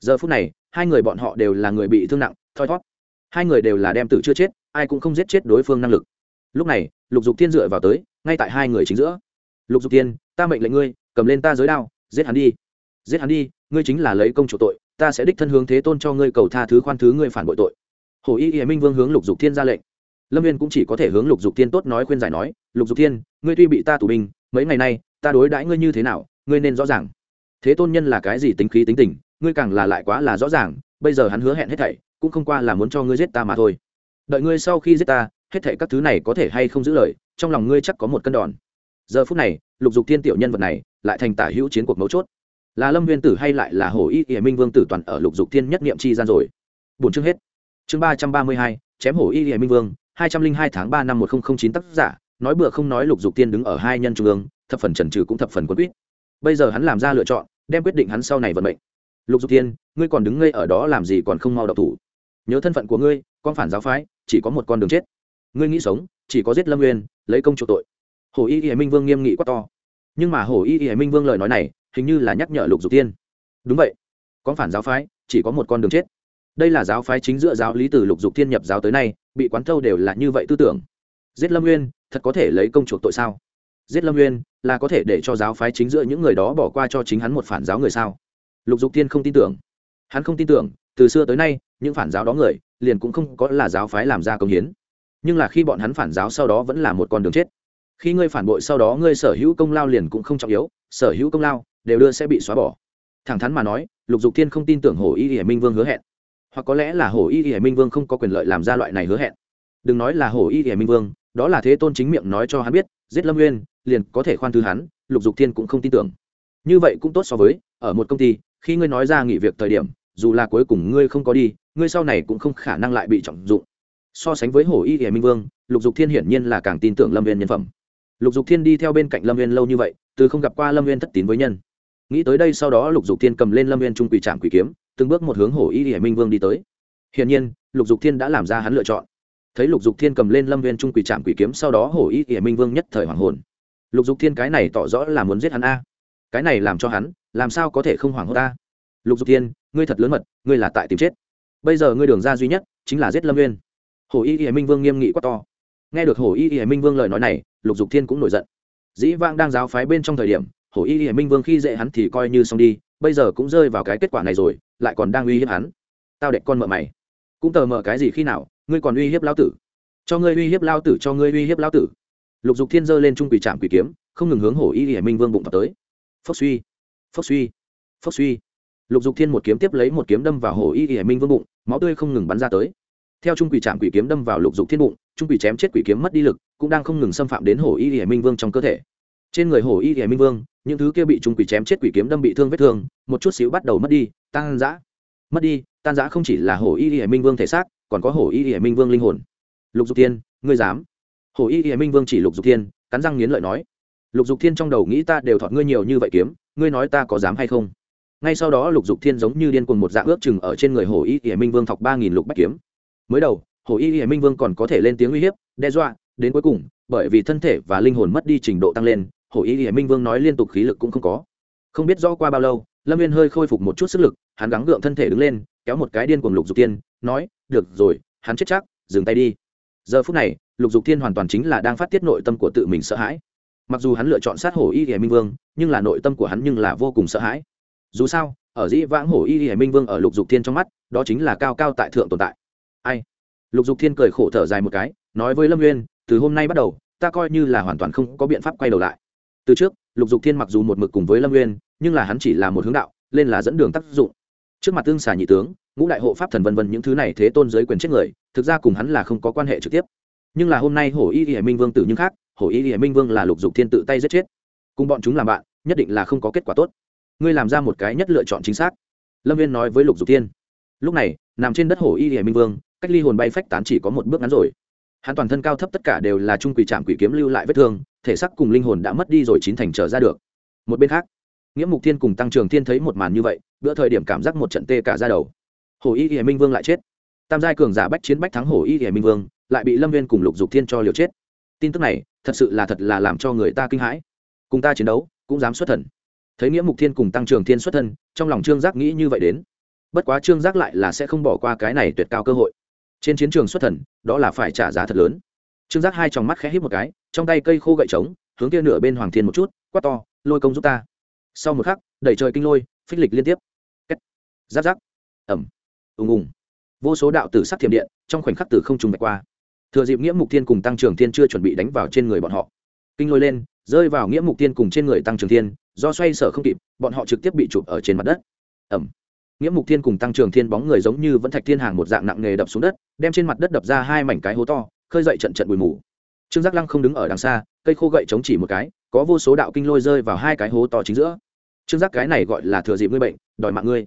Giờ phút này, hai người bọn họ đều là người bị thương nặng, thoi thót hai người đều là đem tử chưa chết, ai cũng không giết chết đối phương năng lực lúc này, lục dục thiên dựa vào tới, ngay tại hai người chính giữa. Lục dục thiên, ta mệnh lệnh ngươi, cầm lên ta giới đao, giết hắn đi. Giết hắn đi, ngươi chính là lấy công chủ tội, ta sẽ đích thân hướng thế tôn cho ngươi cầu tha thứ khoan thứ ngươi phản bội tội. Hồ y y minh vương hướng lục dục thiên ra lệnh. Lâm viên cũng chỉ có thể hướng lục dục thiên tốt nói khuyên giải nói, lục dục thiên, ngươi tuy bị ta tù binh, mấy ngày nay, ta đối đãi ngươi như thế nào, ngươi nên rõ ràng. Thế tôn nhân là cái gì tính khí tính tình, ngươi càng là lại quá là rõ ràng, bây giờ hắn hứa hẹn hết thảy, cũng không qua là muốn cho ngươi giết ta mà thôi. Đợi ngươi sau khi giết ta hết thảy các thứ này có thể hay không giữ lời, trong lòng ngươi chắc có một cân đòn. Giờ phút này, lục dục thiên tiểu nhân vật này, lại thành tả hữu chiến cuộc mấu chốt. Là lâm nguyên tử hay lại là hổ y ỉa minh vương tử toàn ở lục dục thiên nhất niệm chi gian rồi. Bốn chương hết. Chương ba trăm ba mươi hai, chém hổ y ỉa minh vương, hai trăm linh hai tháng ba năm một nghìn chín tác giả, nói bừa không nói lục dục thiên đứng ở hai nhân trung ương, thập phần trần trừ cũng thập phần quân quýt. Bây giờ hắn làm ra lựa chọn, đem quyết định hắn sau này vận mệnh. Lục dục thiên, ngươi còn đứng ngây ở đó làm gì còn không mau độc thủ. Nhớ thân phận của ngươi, con phản giáo phái, chỉ có một con đường chết ngươi nghĩ sống, chỉ có giết lâm nguyên lấy công chủ tội. Hồ y y minh vương nghiêm nghị quá to. Nhưng mà hồ y y minh vương lời nói này, hình như là nhắc nhở lục dục tiên. Đúng vậy. Có phản giáo phái, chỉ có một con đường chết. Đây là giáo phái chính giữa giáo lý từ lục dục thiên nhập giáo tới nay, bị quán thâu đều là như vậy tư tưởng. Giết lâm nguyên thật có thể lấy công chuộc tội sao? Giết lâm nguyên là có thể để cho giáo phái chính giữa những người đó bỏ qua cho chính hắn một phản giáo người sao? Lục dục thiên không tin tưởng. Hắn không tin tưởng, từ xưa tới nay, những phản giáo đó người, liền cũng không có là giáo phái làm ra công hiến nhưng là khi bọn hắn phản giáo sau đó vẫn là một con đường chết. Khi ngươi phản bội sau đó ngươi sở hữu công lao liền cũng không trọng yếu, sở hữu công lao đều đưa sẽ bị xóa bỏ. Thẳng thắn mà nói, lục dục thiên không tin tưởng hồ y hải minh vương hứa hẹn. Hoặc có lẽ là hồ y hải minh vương không có quyền lợi làm ra loại này hứa hẹn. Đừng nói là hồ y hải minh vương, đó là thế tôn chính miệng nói cho hắn biết, giết lâm nguyên liền có thể khoan thứ hắn, lục dục thiên cũng không tin tưởng. Như vậy cũng tốt so với, ở một công ty, khi ngươi nói ra nghỉ việc thời điểm, dù là cuối cùng ngươi không có đi, ngươi sau này cũng không khả năng lại bị trọng dụng so sánh với hồ y hiển minh vương, lục dục thiên hiển nhiên là càng tin tưởng lâm viên nhân phẩm. Lục dục thiên đi theo bên cạnh lâm viên lâu như vậy, từ không gặp qua lâm viên thất tín với nhân. Nghĩ tới đây sau đó lục dục thiên cầm lên lâm viên trung quỷ trạm quỷ kiếm, từng bước một hướng hồ y hiển minh vương đi tới. Hiển nhiên, lục dục thiên đã làm ra hắn lựa chọn. Thấy lục dục thiên cầm lên lâm viên trung quỷ trạm quỷ kiếm sau đó hổ y hiển minh vương nhất thời hoàng hồn. Lục dục thiên cái này tỏ rõ là muốn giết hắn a. Cái này làm cho hắn, làm sao có thể không hoảng hốt ta lục dục thiên, ngươi thật lớn mật, ngươi là tại tìm chết. Bây giờ ngươi đường ra duy nhất, chính là giết lâm viên hổ y hiển minh vương nghiêm nghị quá to. Nghe được hổ y hiển minh vương lời nói này, lục dục thiên cũng nổi giận. Dĩ vang đang giáo phái bên trong thời điểm hổ y hiển minh vương khi dễ hắn thì coi như xong đi, bây giờ cũng rơi vào cái kết quả này rồi, lại còn đang uy hiếp hắn. Tao đệ con mợ mày. Cũng tờ mợ cái gì khi nào, ngươi còn uy hiếp lao tử? Cho ngươi uy hiếp lao tử, cho ngươi uy hiếp lao tử. Lục dục thiên giơ lên trung quỷ trạm quỷ kiếm, không ngừng hướng hổ y hiển minh vương bụng vào tới. Phốc suy phốc suy phốc suy. Lục dục thiên một kiếm tiếp lấy một kiếm đâm vào hổ y hiển minh vương bụng, máu tươi không ngừng bắn ra tới theo trung quỷ trạm quỷ kiếm đâm vào lục dục thiên bụng, trung quỷ chém chết quỷ kiếm mất đi lực, cũng đang không ngừng xâm phạm đến hổ y hiển minh vương trong cơ thể. Trên người hổ y hiển minh vương, những thứ kia bị trung quỷ chém chết quỷ kiếm đâm bị thương vết thương, một chút xíu bắt đầu mất đi, tan giã mất đi, tan giã không chỉ là hổ y hiển minh vương thể xác, còn có hổ y hiển minh vương linh hồn. Lục dục thiên, ngươi dám? Hổ y hiển minh vương chỉ lục dục thiên, cắn răng nghiến lợi nói. Lục dục thiên trong đầu nghĩ ta đều thọt ngươi nhiều như vậy kiếm, ngươi nói ta có dám hay không? Ngay sau đó lục dục thiên giống như điên cuồng một dạng ước chừng ở trên người hổ y hiển minh vương thọc ba nghìn lục bách kiếm mới đầu hổ y hiển minh vương còn có thể lên tiếng uy hiếp, đe dọa, đến cuối cùng, bởi vì thân thể và linh hồn mất đi trình độ tăng lên hổ y hiển minh vương nói liên tục khí lực cũng không có. Không biết rõ qua bao lâu, lâm viên hơi khôi phục một chút sức lực, hắn gắng gượng thân thể đứng lên, kéo một cái điên cuồng lục dục tiên nói, được rồi, hắn chết chắc, dừng tay đi. Giờ phút này, lục dục thiên hoàn toàn chính là đang phát tiết nội tâm của tự mình sợ hãi. Mặc dù hắn lựa chọn sát hổ y hiển minh vương, nhưng là nội tâm của hắn nhưng là vô cùng sợ hãi. Dù sao, ở dĩ vãng hổ y hiển minh vương ở lục dục thiên trong mắt, đó chính là cao cao tại thượng tồn tại ai? Lục dục thiên cười khổ thở dài một cái, nói với lâm nguyên từ hôm nay bắt đầu, ta coi như là hoàn toàn không có biện pháp quay đầu lại. Từ trước, lục dục thiên mặc dù một mực cùng với lâm nguyên nhưng là hắn chỉ là một hướng đạo, lên là dẫn đường tác dụng. Trước mặt tương xà nhị tướng, ngũ đại hộ pháp thần vân vân những thứ này thế tôn giới quyền chết người, thực ra cùng hắn là không có quan hệ trực tiếp. Nhưng là hôm nay hổ y y minh vương tử nhưng khác, hổ y y minh vương là lục dục thiên tự tay giết chết. Cùng bọn chúng làm bạn, nhất định là không có kết quả tốt. Ngươi làm ra một cái nhất lựa chọn chính xác. Lâm viên nói với lục dục thiên. Lúc này, nằm trên đất hổ y y minh vương cách ly hồn bay phách tán chỉ có một bước ngắn rồi. Hắn toàn thân cao thấp tất cả đều là trung quỷ trạm quỷ kiếm lưu lại vết thương, thể xác cùng linh hồn đã mất đi rồi chín thành trở ra được. Một bên khác, nghĩa mục thiên cùng tăng trường thiên thấy một màn như vậy, bữa thời điểm cảm giác một trận tê cả ra đầu. Hồ y y minh vương lại chết. Tam giai cường giả bách chiến bách thắng hồ y y minh vương, lại bị lâm viên cùng lục dục thiên cho liều chết. Tin tức này, thật sự là thật là làm cho người ta kinh hãi. Cùng ta chiến đấu, cũng dám xuất thần. Thấy nghĩa mục thiên cùng tăng trường thiên xuất thân, trong lòng trương giác nghĩ như vậy đến. Bất quá trương giác lại là sẽ không bỏ qua cái này tuyệt cao cơ hội trên chiến trường xuất thần, đó là phải trả giá thật lớn. Trương giác hai tròng mắt khẽ hít một cái, trong tay cây khô gậy trống, hướng kia nửa bên hoàng thiên một chút, quát to, lôi công giúp ta. Sau một khắc, đẩy trời kinh lôi, phích lịch liên tiếp. Kết. giáp giáp. Ẩm ùng ùng. Vô số đạo tử sắc thiểm điện, trong khoảnh khắc từ không trùng bạch qua. Thừa dịp nghĩa mục thiên cùng tăng trưởng thiên chưa chuẩn bị đánh vào trên người bọn họ, kinh lôi lên, rơi vào nghĩa mục thiên cùng trên người tăng trưởng thiên, do xoay sở không kịp, bọn họ trực tiếp bị chụp ở trên mặt đất. Ẩm nghĩa mục thiên cùng tăng trường thiên bóng người giống như vẫn thạch thiên hàng một dạng nặng nghề đập xuống đất, đem trên mặt đất đập ra hai mảnh cái hố to, khơi dậy trận trận bụi mù. Trương giác lăng không đứng ở đằng xa, cây khô gậy chống chỉ một cái, có vô số đạo kinh lôi rơi vào hai cái hố to chính giữa. Trương giác cái này gọi là thừa dịp ngươi bệnh, đòi mạng ngươi.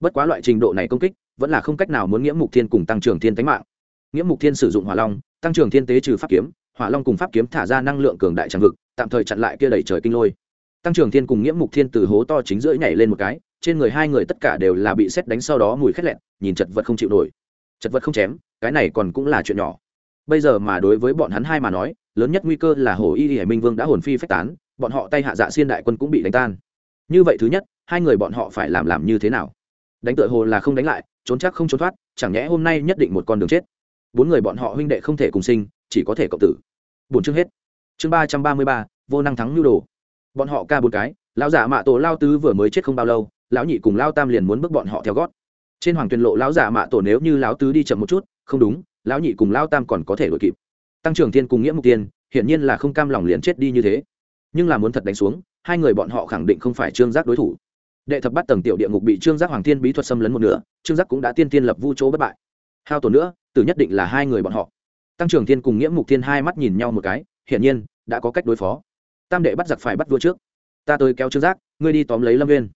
Bất quá loại trình độ này công kích, vẫn là không cách nào muốn nghĩa mục thiên cùng tăng trưởng thiên tánh mạng. Nghĩa mục thiên sử dụng hỏa long, tăng trưởng thiên tế trừ pháp kiếm, hỏa long cùng pháp kiếm thả ra năng lượng cường đại tràng vực tạm thời chặn lại kia đẩy trời kinh lôi. Tăng trưởng thiên cùng nghĩa mục thiên từ hố to chính giữa nhảy lên một cái trên người hai người tất cả đều là bị xét đánh sau đó mùi khét lẹn nhìn chật vật không chịu nổi. Chật vật không chém, cái này còn cũng là chuyện nhỏ. Bây giờ mà đối với bọn hắn hai mà nói, lớn nhất nguy cơ là hồ y hải minh vương đã hồn phi phách tán, bọn họ tay hạ dạ xiên đại quân cũng bị đánh tan. Như vậy thứ nhất, hai người bọn họ phải làm làm như thế nào? Đánh tựa hồ là không đánh lại, trốn chắc không trốn thoát, chẳng nhẽ hôm nay nhất định một con đường chết. Bốn người bọn họ huynh đệ không thể cùng sinh, chỉ có thể cộng tử. Bốn chương hết. Chương ba trăm ba mươi ba, vô năng thắng nhu đồ. Bọn họ ca bốn cái, lão giả mạ tổ lao tứ vừa mới chết không bao lâu lão nhị cùng lao tam liền muốn bước bọn họ theo gót. Trên hoàng tuyền lộ lão giả mạ tổ nếu như lão tứ đi chậm một chút, không đúng, lão nhị cùng lao tam còn có thể đuổi kịp. Tăng trưởng Thiên cùng nghĩa mục tiên, hiển nhiên là không cam lòng liền chết đi như thế. Nhưng là muốn thật đánh xuống, hai người bọn họ khẳng định không phải trương giác đối thủ. Đệ thập bắt tầng tiểu địa ngục bị trương giác hoàng thiên bí thuật xâm lấn một nửa, trương giác cũng đã tiên tiên lập vu chỗ bất bại. Hao tổn nữa từ nhất định là hai người bọn họ. Tăng trưởng thiên cùng nghĩa mục thiên hai mắt nhìn nhau một cái, hiển nhiên, đã có cách đối phó. Tam đệ bắt giặc phải bắt vua trước. Ta tới kéo trương giác, ngươi đi tóm lấy lâm nguyên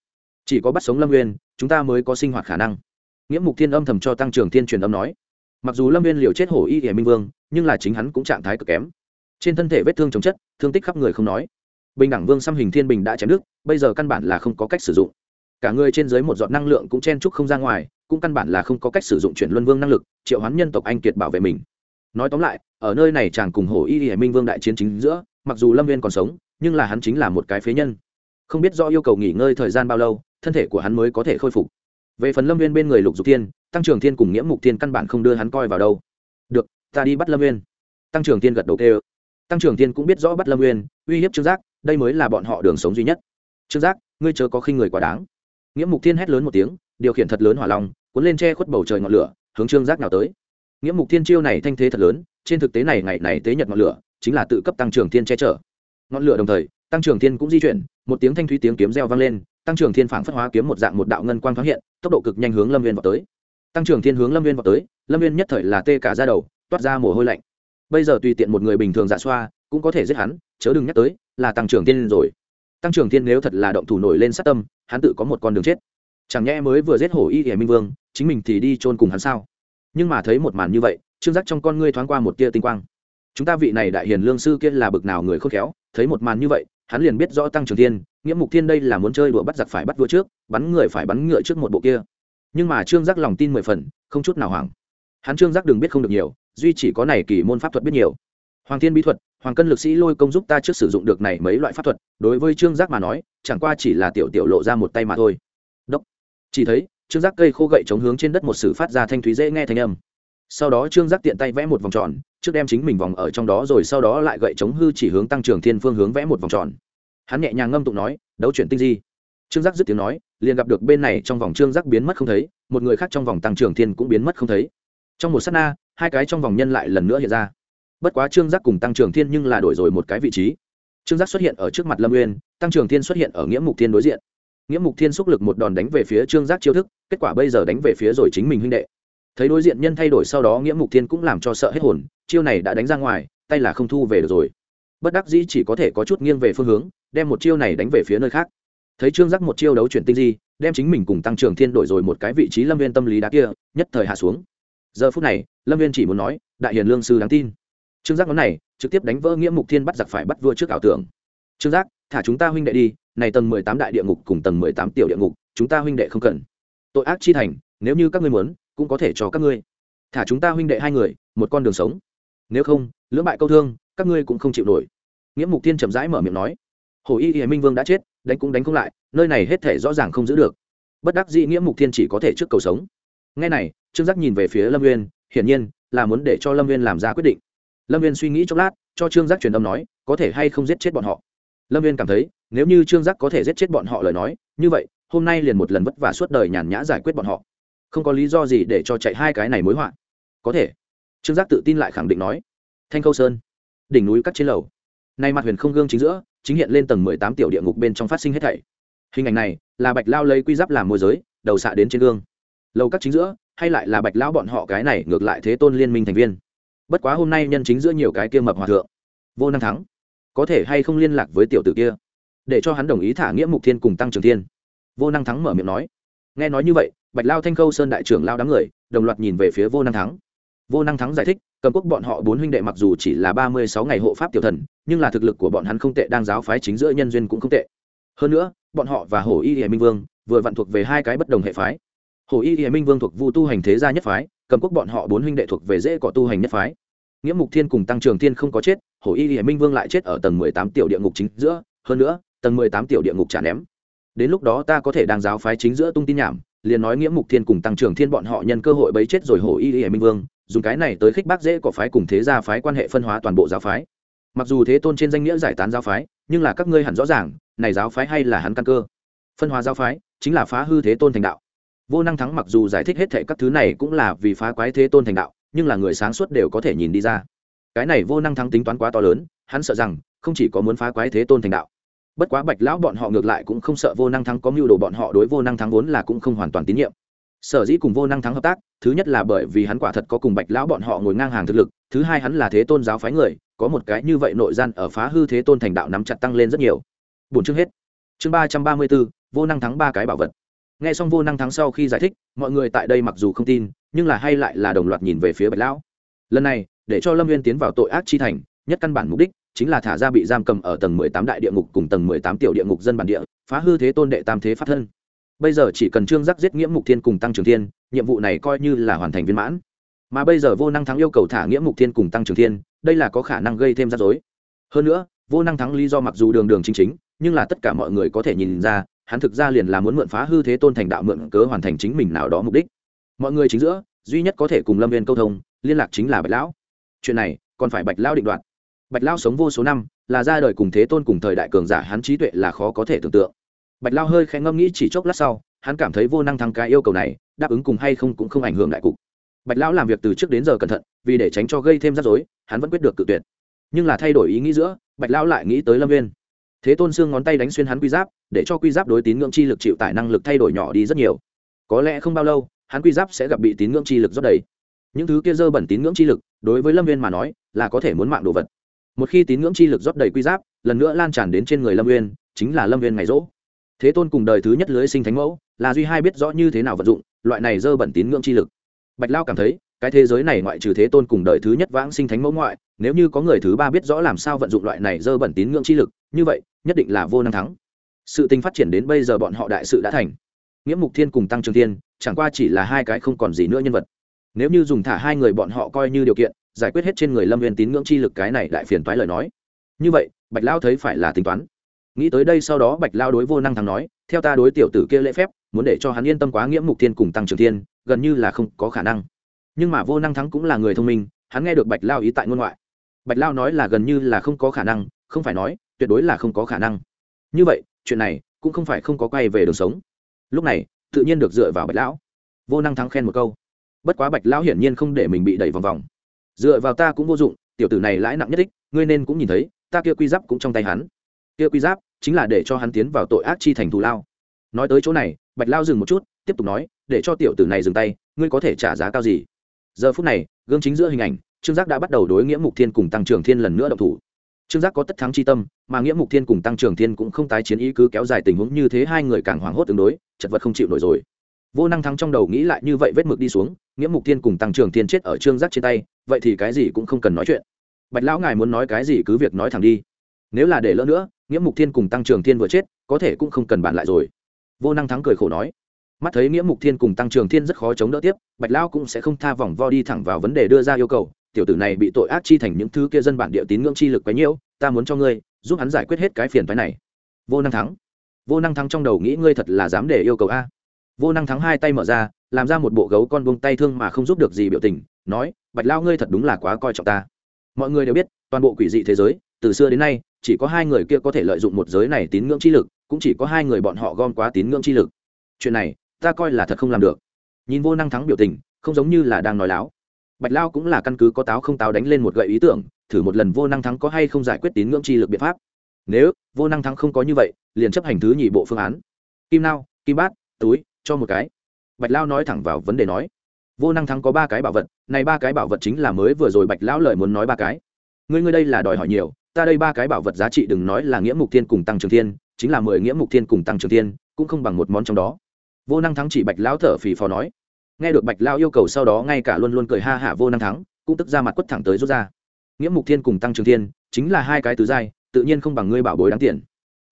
chỉ có bắt sống lâm nguyên chúng ta mới có sinh hoạt khả năng. Nghĩa mục thiên âm thầm cho tăng trưởng thiên truyền âm nói. Mặc dù lâm viên liều chết hổ y hiểm minh vương, nhưng là chính hắn cũng trạng thái cực kém. Trên thân thể vết thương chống chất, thương tích khắp người không nói. Bình đẳng vương xăm hình thiên bình đã chém nước, bây giờ căn bản là không có cách sử dụng. Cả người trên dưới một giọt năng lượng cũng chen chúc không ra ngoài, cũng căn bản là không có cách sử dụng chuyển luân vương năng lực, triệu hoán nhân tộc anh kiệt bảo vệ mình. Nói tóm lại, ở nơi này chàng cùng hổ y hiểm minh vương đại chiến chính giữa, mặc dù lâm viên còn sống, nhưng là hắn chính là một cái phế nhân không biết do yêu cầu nghỉ ngơi thời gian bao lâu, thân thể của hắn mới có thể khôi phục. Về phần lâm viên bên người lục dục thiên, tăng trưởng thiên cùng nghĩa mục thiên căn bản không đưa hắn coi vào đâu. Được, ta đi bắt lâm viên tăng trưởng thiên gật đầu kêu. Tăng trưởng thiên cũng biết rõ bắt lâm viên uy hiếp trương giác, đây mới là bọn họ đường sống duy nhất. Trương giác, ngươi chớ có khinh người quá đáng. Nghĩa mục thiên hét lớn một tiếng, điều khiển thật lớn hỏa long, cuốn lên che khuất bầu trời ngọn lửa, hướng trương giác nào tới. Nghĩa mục thiên chiêu này thanh thế thật lớn, trên thực tế này ngày này tế nhật ngọn lửa, chính là tự cấp tăng trưởng thiên che chở. Ngọn lửa đồng thời tăng trưởng thiên cũng di chuyển, một tiếng thanh thúy tiếng kiếm reo vang lên, tăng trưởng thiên phảng phất hóa kiếm một dạng một đạo ngân quang thoáng hiện, tốc độ cực nhanh hướng lâm viên vào tới. Tăng trưởng thiên hướng lâm viên vào tới, lâm viên nhất thời là tê cả ra đầu, toát ra mồ hôi lạnh. Bây giờ tùy tiện một người bình thường dạ xoa, cũng có thể giết hắn, chớ đừng nhắc tới, là tăng trưởng thiên rồi. Tăng trưởng thiên nếu thật là động thủ nổi lên sát tâm, hắn tự có một con đường chết. Chẳng nhẽ mới vừa giết hổ y hiểm minh vương, chính mình thì đi chôn cùng hắn sao? Nhưng mà thấy một màn như vậy, trương giác trong con ngươi thoáng qua một tia tinh quang. Chúng ta vị này đại hiền lương sư kia là bực nào người khôn khéo, thấy một màn như vậy hắn liền biết rõ tăng trưởng thiên, nghĩa mục thiên đây là muốn chơi đùa bắt giặc phải bắt vua trước, bắn người phải bắn ngựa trước một bộ kia. Nhưng mà trương giác lòng tin mười phần, không chút nào hoảng. Hắn trương giác đừng biết không được nhiều, duy chỉ có này kỳ môn pháp thuật biết nhiều. Hoàng thiên bí thuật, hoàng cân lực sĩ lôi công giúp ta trước sử dụng được này mấy loại pháp thuật, đối với trương giác mà nói, chẳng qua chỉ là tiểu tiểu lộ ra một tay mà thôi. Đốc. Chỉ thấy, trương giác cây khô gậy chống hướng trên đất một sử phát ra thanh thúy dễ nghe thanh âm. Sau đó trương giác tiện tay vẽ một vòng tròn trước đem chính mình vòng ở trong đó rồi sau đó lại gậy chống hư chỉ hướng tăng trưởng thiên phương hướng vẽ một vòng tròn. Hắn nhẹ nhàng ngâm tụng nói, đấu chuyển tinh di. Trương giác dứt tiếng nói, liền gặp được bên này trong vòng trương giác biến mất không thấy, một người khác trong vòng tăng trưởng thiên cũng biến mất không thấy. Trong một s á t na, hai cái trong vòng nhân lại lần nữa hiện ra. Bất quá trương giác cùng tăng trưởng thiên nhưng là đổi rồi một cái vị trí. Trương giác xuất hiện ở trước mặt lâm uyên, tăng trưởng thiên xuất hiện ở nghĩa mục thiên đối diện. Nghĩa mục thiên xúc lực một đòn đánh về phía trương giác chiêu thức, kết quả bây giờ đánh về phía rồi chính mình huynh đệ thấy đối diện nhân thay đổi sau đó nghĩa mục thiên cũng làm cho sợ hết hồn, chiêu này đã đánh ra ngoài, tay là không thu về được rồi. Bất đắc dĩ chỉ có thể có chút nghiêng về phương hướng, đem một chiêu này đánh về phía nơi khác. Thấy trương giác một chiêu đấu chuyển tinh di, đem chính mình cùng tăng trưởng thiên đổi rồi một cái vị trí lâm viên tâm lý đá kia, nhất thời hạ xuống. Giờ phút này, lâm viên chỉ muốn nói, đại hiền lương sư đáng tin. Trương giác ngón này, trực tiếp đánh vỡ nghĩa mục thiên bắt giặc phải bắt vua trước ảo tưởng. Trương giác, thả chúng ta huynh đệ đi, này tầng mười tám đại địa ngục cùng tầng mười tám tiểu địa ngục, chúng ta huynh đệ không cần. Tội ác chi thành, nếu như các ngươi muốn cũng có thể cho các ngươi. Thả chúng ta huynh đệ hai người, một con đường sống. Nếu không, lưỡng bại câu thương, các ngươi cũng không chịu nổi. Nghĩa mục thiên chậm rãi mở miệng nói. Hồ y hiền minh vương đã chết, đánh cũng đánh không lại, nơi này hết thể rõ ràng không giữ được. Bất đắc dĩ nghĩa mục thiên chỉ có thể trước cầu sống. Ngay này, trương giác nhìn về phía lâm nguyên hiển nhiên là muốn để cho lâm nguyên làm ra quyết định. Lâm viên suy nghĩ chốc lát, cho trương giác truyền âm nói, có thể hay không giết chết bọn họ? Lâm viên cảm thấy, nếu như trương giác có thể giết chết bọn họ lời nói, như vậy, hôm nay liền một lần vất vả suốt đời nhàn nhã giải quyết bọn họ không có lý do gì để cho chạy hai cái này mối họa. Có thể. Trương giác tự tin lại khẳng định nói. Thanh khâu sơn. Đỉnh núi cắt trên lầu. Nay mặt huyền không gương chính giữa, chính hiện lên tầng mười tám tiểu địa ngục bên trong phát sinh hết thảy. Hình ảnh này là bạch lao lấy quy giáp làm môi giới, đầu xạ đến trên gương. Lầu cắt chính giữa, hay lại là bạch lão bọn họ cái này ngược lại thế tôn liên minh thành viên. Bất quá hôm nay nhân chính giữa nhiều cái kia mập hòa thượng. Vô năng thắng. Có thể hay không liên lạc với tiểu tử kia? Để cho hắn đồng ý thả nghĩa mục thiên cùng tăng trường thiên. Vô năng thắng mở miệng nói. Nghe nói như vậy bạch lao thanh khâu sơn đại trưởng lao đám người, đồng loạt nhìn về phía vô năng thắng. Vô năng thắng giải thích, cầm quốc bọn họ bốn huynh đệ mặc dù chỉ là ba mươi sáu ngày hộ pháp tiểu thần, nhưng là thực lực của bọn hắn không tệ, đang giáo phái chính giữa nhân duyên cũng không tệ. Hơn nữa, bọn họ và hổ y hiệ minh vương vừa vặn thuộc về hai cái bất đồng hệ phái. Hổ y hiệ minh vương thuộc vu tu hành thế gia nhất phái, cầm quốc bọn họ bốn huynh đệ thuộc về dễ có tu hành nhất phái. Nghĩa mục thiên cùng tăng trường thiên không có chết hổ y hiệ minh vương lại chết ở tầng mười tám tiểu địa ngục chính giữa, hơn nữa, tầng mười tám tiểu địa ngục trả ném. Đến lúc đó ta có thể đang giáo phái chính giữa tung tin nhảm liền nói nghĩa mục thiên cùng tăng trưởng thiên bọn họ nhân cơ hội bấy chết rồi hổ y y minh vương, dùng cái này tới khích bác dễ có phái cùng thế gia phái quan hệ phân hóa toàn bộ giáo phái. Mặc dù thế tôn trên danh nghĩa giải tán giáo phái, nhưng là các ngươi hẳn rõ ràng, này giáo phái hay là hắn căn cơ. Phân hóa giáo phái, chính là phá hư thế tôn thành đạo. Vô năng thắng mặc dù giải thích hết thệ các thứ này cũng là vì phá quái thế tôn thành đạo, nhưng là người sáng suốt đều có thể nhìn đi ra. Cái này vô năng thắng tính toán quá to lớn, hắn sợ rằng không chỉ có muốn phá quái thế tôn thành đạo bất quá bạch lão bọn họ ngược lại cũng không sợ vô năng thắng có mưu đồ bọn họ đối vô năng thắng vốn là cũng không hoàn toàn tín nhiệm. Sở dĩ cùng vô năng thắng hợp tác, thứ nhất là bởi vì hắn quả thật có cùng bạch lão bọn họ ngồi ngang hàng thực lực, thứ hai hắn là thế tôn giáo phái người, có một cái như vậy nội gian ở phá hư thế tôn thành đạo nắm chặt tăng lên rất nhiều. Bốn chương hết. Chương ba trăm ba mươi bốn vô năng thắng ba cái bảo vật. N g h e xong vô năng thắng sau khi giải thích, mọi người tại đây mặc dù không tin, nhưng là hay lại là đồng loạt nhìn về phía bạch lão. Lần này, để cho lâm viên tiến vào tội ác chi thành, nhất căn bản mục đích chính là thả ra bị giam cầm ở tầng mười tám đại địa ngục cùng tầng mười tám tiểu địa ngục dân bản địa, phá hư thế tôn đệ tam thế pháp thân. Bây giờ chỉ cần trương giác giết nghĩa mục thiên cùng tăng trưởng thiên, nhiệm vụ này coi như là hoàn thành viên mãn. Mà bây giờ vô năng thắng yêu cầu thả nghĩa mục thiên cùng tăng trưởng thiên, đây là có khả năng gây thêm rắc rối. Hơn nữa, vô năng thắng lý do mặc dù đường đường chính chính, nhưng là tất cả mọi người có thể nhìn ra, hắn thực ra liền là muốn mượn phá hư thế tôn thành đạo mượn cớ hoàn thành chính mình nào đó mục đích. Mọi người chính giữa, duy nhất có thể cùng lâm viên câu thông, liên lạc chính là bạch lão. Chuyện này, còn phải bạch lão định đoạt bạch lao sống vô số năm, là ra đời cùng thế tôn cùng thời đại cường giả, hắn trí tuệ là khó có thể tưởng tượng. Bạch lao hơi khẽ ngâm nghĩ chỉ chốc lát sau, hắn cảm thấy vô năng thăng cái yêu cầu này, đáp ứng cùng hay không cũng không ảnh hưởng đại cục. Bạch lão làm việc từ trước đến giờ cẩn thận, vì để tránh cho gây thêm rắc rối, hắn vẫn quyết được cự tuyệt. Nhưng là thay đổi ý nghĩ giữa, bạch lão lại nghĩ tới lâm viên thế tôn xương ngón tay đánh xuyên hắn quy giáp, để cho quy giáp đối tín ngưỡng chi lực chịu tải năng lực thay đổi nhỏ đi rất nhiều. Có lẽ không bao lâu, hắn quy giáp sẽ gặp bị tín ngưỡng chi lực rót đầy. Những thứ kia dơ bẩn tín ngưỡng chi lực, đối với lâm viên mà nói, là có thể muốn mạng đồ vật một khi tín ngưỡng chi lực rót đầy quy giáp, lần nữa lan tràn đến trên người lâm uyên, chính là lâm uyên ngày rỗ. Thế tôn cùng đời thứ nhất lưới sinh thánh mẫu, là duy hai biết rõ như thế nào vận dụng, loại này dơ bẩn tín ngưỡng chi lực. Bạch lao cảm thấy, cái thế giới này ngoại trừ thế tôn cùng đời thứ nhất vãng sinh thánh mẫu ngoại, nếu như có người thứ ba biết rõ làm sao vận dụng loại này dơ bẩn tín ngưỡng chi lực, như vậy, nhất định là vô năng thắng. Sự tình phát triển đến bây giờ bọn họ đại sự đã thành. Nghĩa mục thiên cùng tăng trường thiên, chẳng qua chỉ là hai cái không còn gì nữa nhân vật. Nếu như dùng thả hai người bọn họ coi như điều kiện giải quyết hết trên người lâm viên tín ngưỡng chi lực cái này đại phiền toái lời nói. Như vậy, bạch lao thấy phải là tính toán. Nghĩ tới đây sau đó bạch lao đối vô năng thắng nói, theo ta đối tiểu tử kia lễ phép, muốn để cho hắn yên tâm quá nghĩa mục thiên cùng tăng trưởng thiên, gần như là không có khả năng. Nhưng mà vô năng thắng cũng là người thông minh, hắn nghe được bạch lao ý tại ngôn ngoại. Bạch lao nói là gần như là không có khả năng, không phải nói, tuyệt đối là không có khả năng. Như vậy, chuyện này cũng không phải không có quay về đường sống. Lúc này, tự nhiên được dựa vào bạch lão vô năng thắng khen một câu. Bất quá bạch lão hiển nhiên không để mình bị đẩy vòng vòng dựa vào ta cũng vô dụng tiểu tử này lãi nặng nhất đích, ngươi nên cũng nhìn thấy ta kia quy giáp cũng trong tay hắn. Kia quy giáp chính là để cho hắn tiến vào tội ác chi thành thù lao. Nói tới chỗ này bạch lao dừng một chút tiếp tục nói để cho tiểu tử này dừng tay ngươi có thể trả giá cao gì? Giờ phút này gương chính giữa hình ảnh trương giác đã bắt đầu đối nghĩa mục thiên cùng tăng trưởng thiên lần nữa động thủ. Trương giác có tất thắng chi tâm mà nghĩa mục thiên cùng tăng trưởng thiên cũng không tái chiến ý cứ kéo dài tình huống như thế hai người càng hoảng hốt tương đối chật vật không chịu nổi rồi. Vô năng thắng trong đầu nghĩ lại như vậy vết mực đi xuống nghĩa mục thiên cùng tăng trưởng thiên chết ở trương giác trên tay, vậy thì cái gì cũng không cần nói chuyện. Bạch lão ngài muốn nói cái gì cứ việc nói thẳng đi. Nếu là để lỡ nữa, nghĩa mục thiên cùng tăng trưởng thiên vừa chết, có thể cũng không cần bàn lại rồi. Vô năng thắng cười khổ nói. Mắt thấy nghĩa mục thiên cùng tăng trưởng thiên rất khó chống đỡ tiếp, bạch lão cũng sẽ không tha vòng vo đi thẳng vào vấn đề đưa ra yêu cầu, tiểu tử này bị tội ác chi thành những thứ kia dân bản địa tín ngưỡng chi lực quấy nhiễu, ta muốn cho ngươi, giúp hắn giải quyết hết cái phiền phái này. Vô năng thắng. Vô năng thắng trong đầu nghĩ ngươi thật là dám để yêu cầu a. Vô năng thắng hai tay mở ra làm ra một bộ gấu con buông tay thương mà không giúp được gì biểu tình, nói, bạch lao ngươi thật đúng là quá coi trọng ta. Mọi người đều biết, toàn bộ quỷ dị thế giới, từ xưa đến nay, chỉ có hai người kia có thể lợi dụng một giới này tín ngưỡng chi lực, cũng chỉ có hai người bọn họ gom quá tín ngưỡng chi lực. Chuyện này, ta coi là thật không làm được. Nhìn vô năng thắng biểu tình, không giống như là đang nói láo. Bạch lao cũng là căn cứ có táo không táo đánh lên một gợi ý tưởng, thử một lần vô năng thắng có hay không giải quyết tín ngưỡng chi lực biện pháp. Nếu, vô năng thắng không có như vậy, liền chấp hành thứ nhị bộ phương án. Kim nao, kim bát, túi, cho một cái bạch lao nói thẳng vào vấn đề nói, vô năng thắng có ba cái bảo vật, này ba cái bảo vật chính là mới vừa rồi bạch lão lời muốn nói ba cái. Ngươi ngươi đây là đòi hỏi nhiều, ta đây ba cái bảo vật giá trị đừng nói là nghĩa mục thiên cùng tăng trường thiên, chính là mười nghĩa mục thiên cùng tăng trường thiên, cũng không bằng một món trong đó. Vô năng thắng chỉ bạch lão thở phì phò nói. Nghe được bạch lão yêu cầu sau đó ngay cả luôn luôn cười ha hả vô năng thắng, cũng tức ra mặt quất thẳng tới rút ra. Nghĩa mục thiên cùng tăng trường thiên, chính là hai cái tứ giai, tự nhiên không bằng ngươi bảo bối đáng tiền.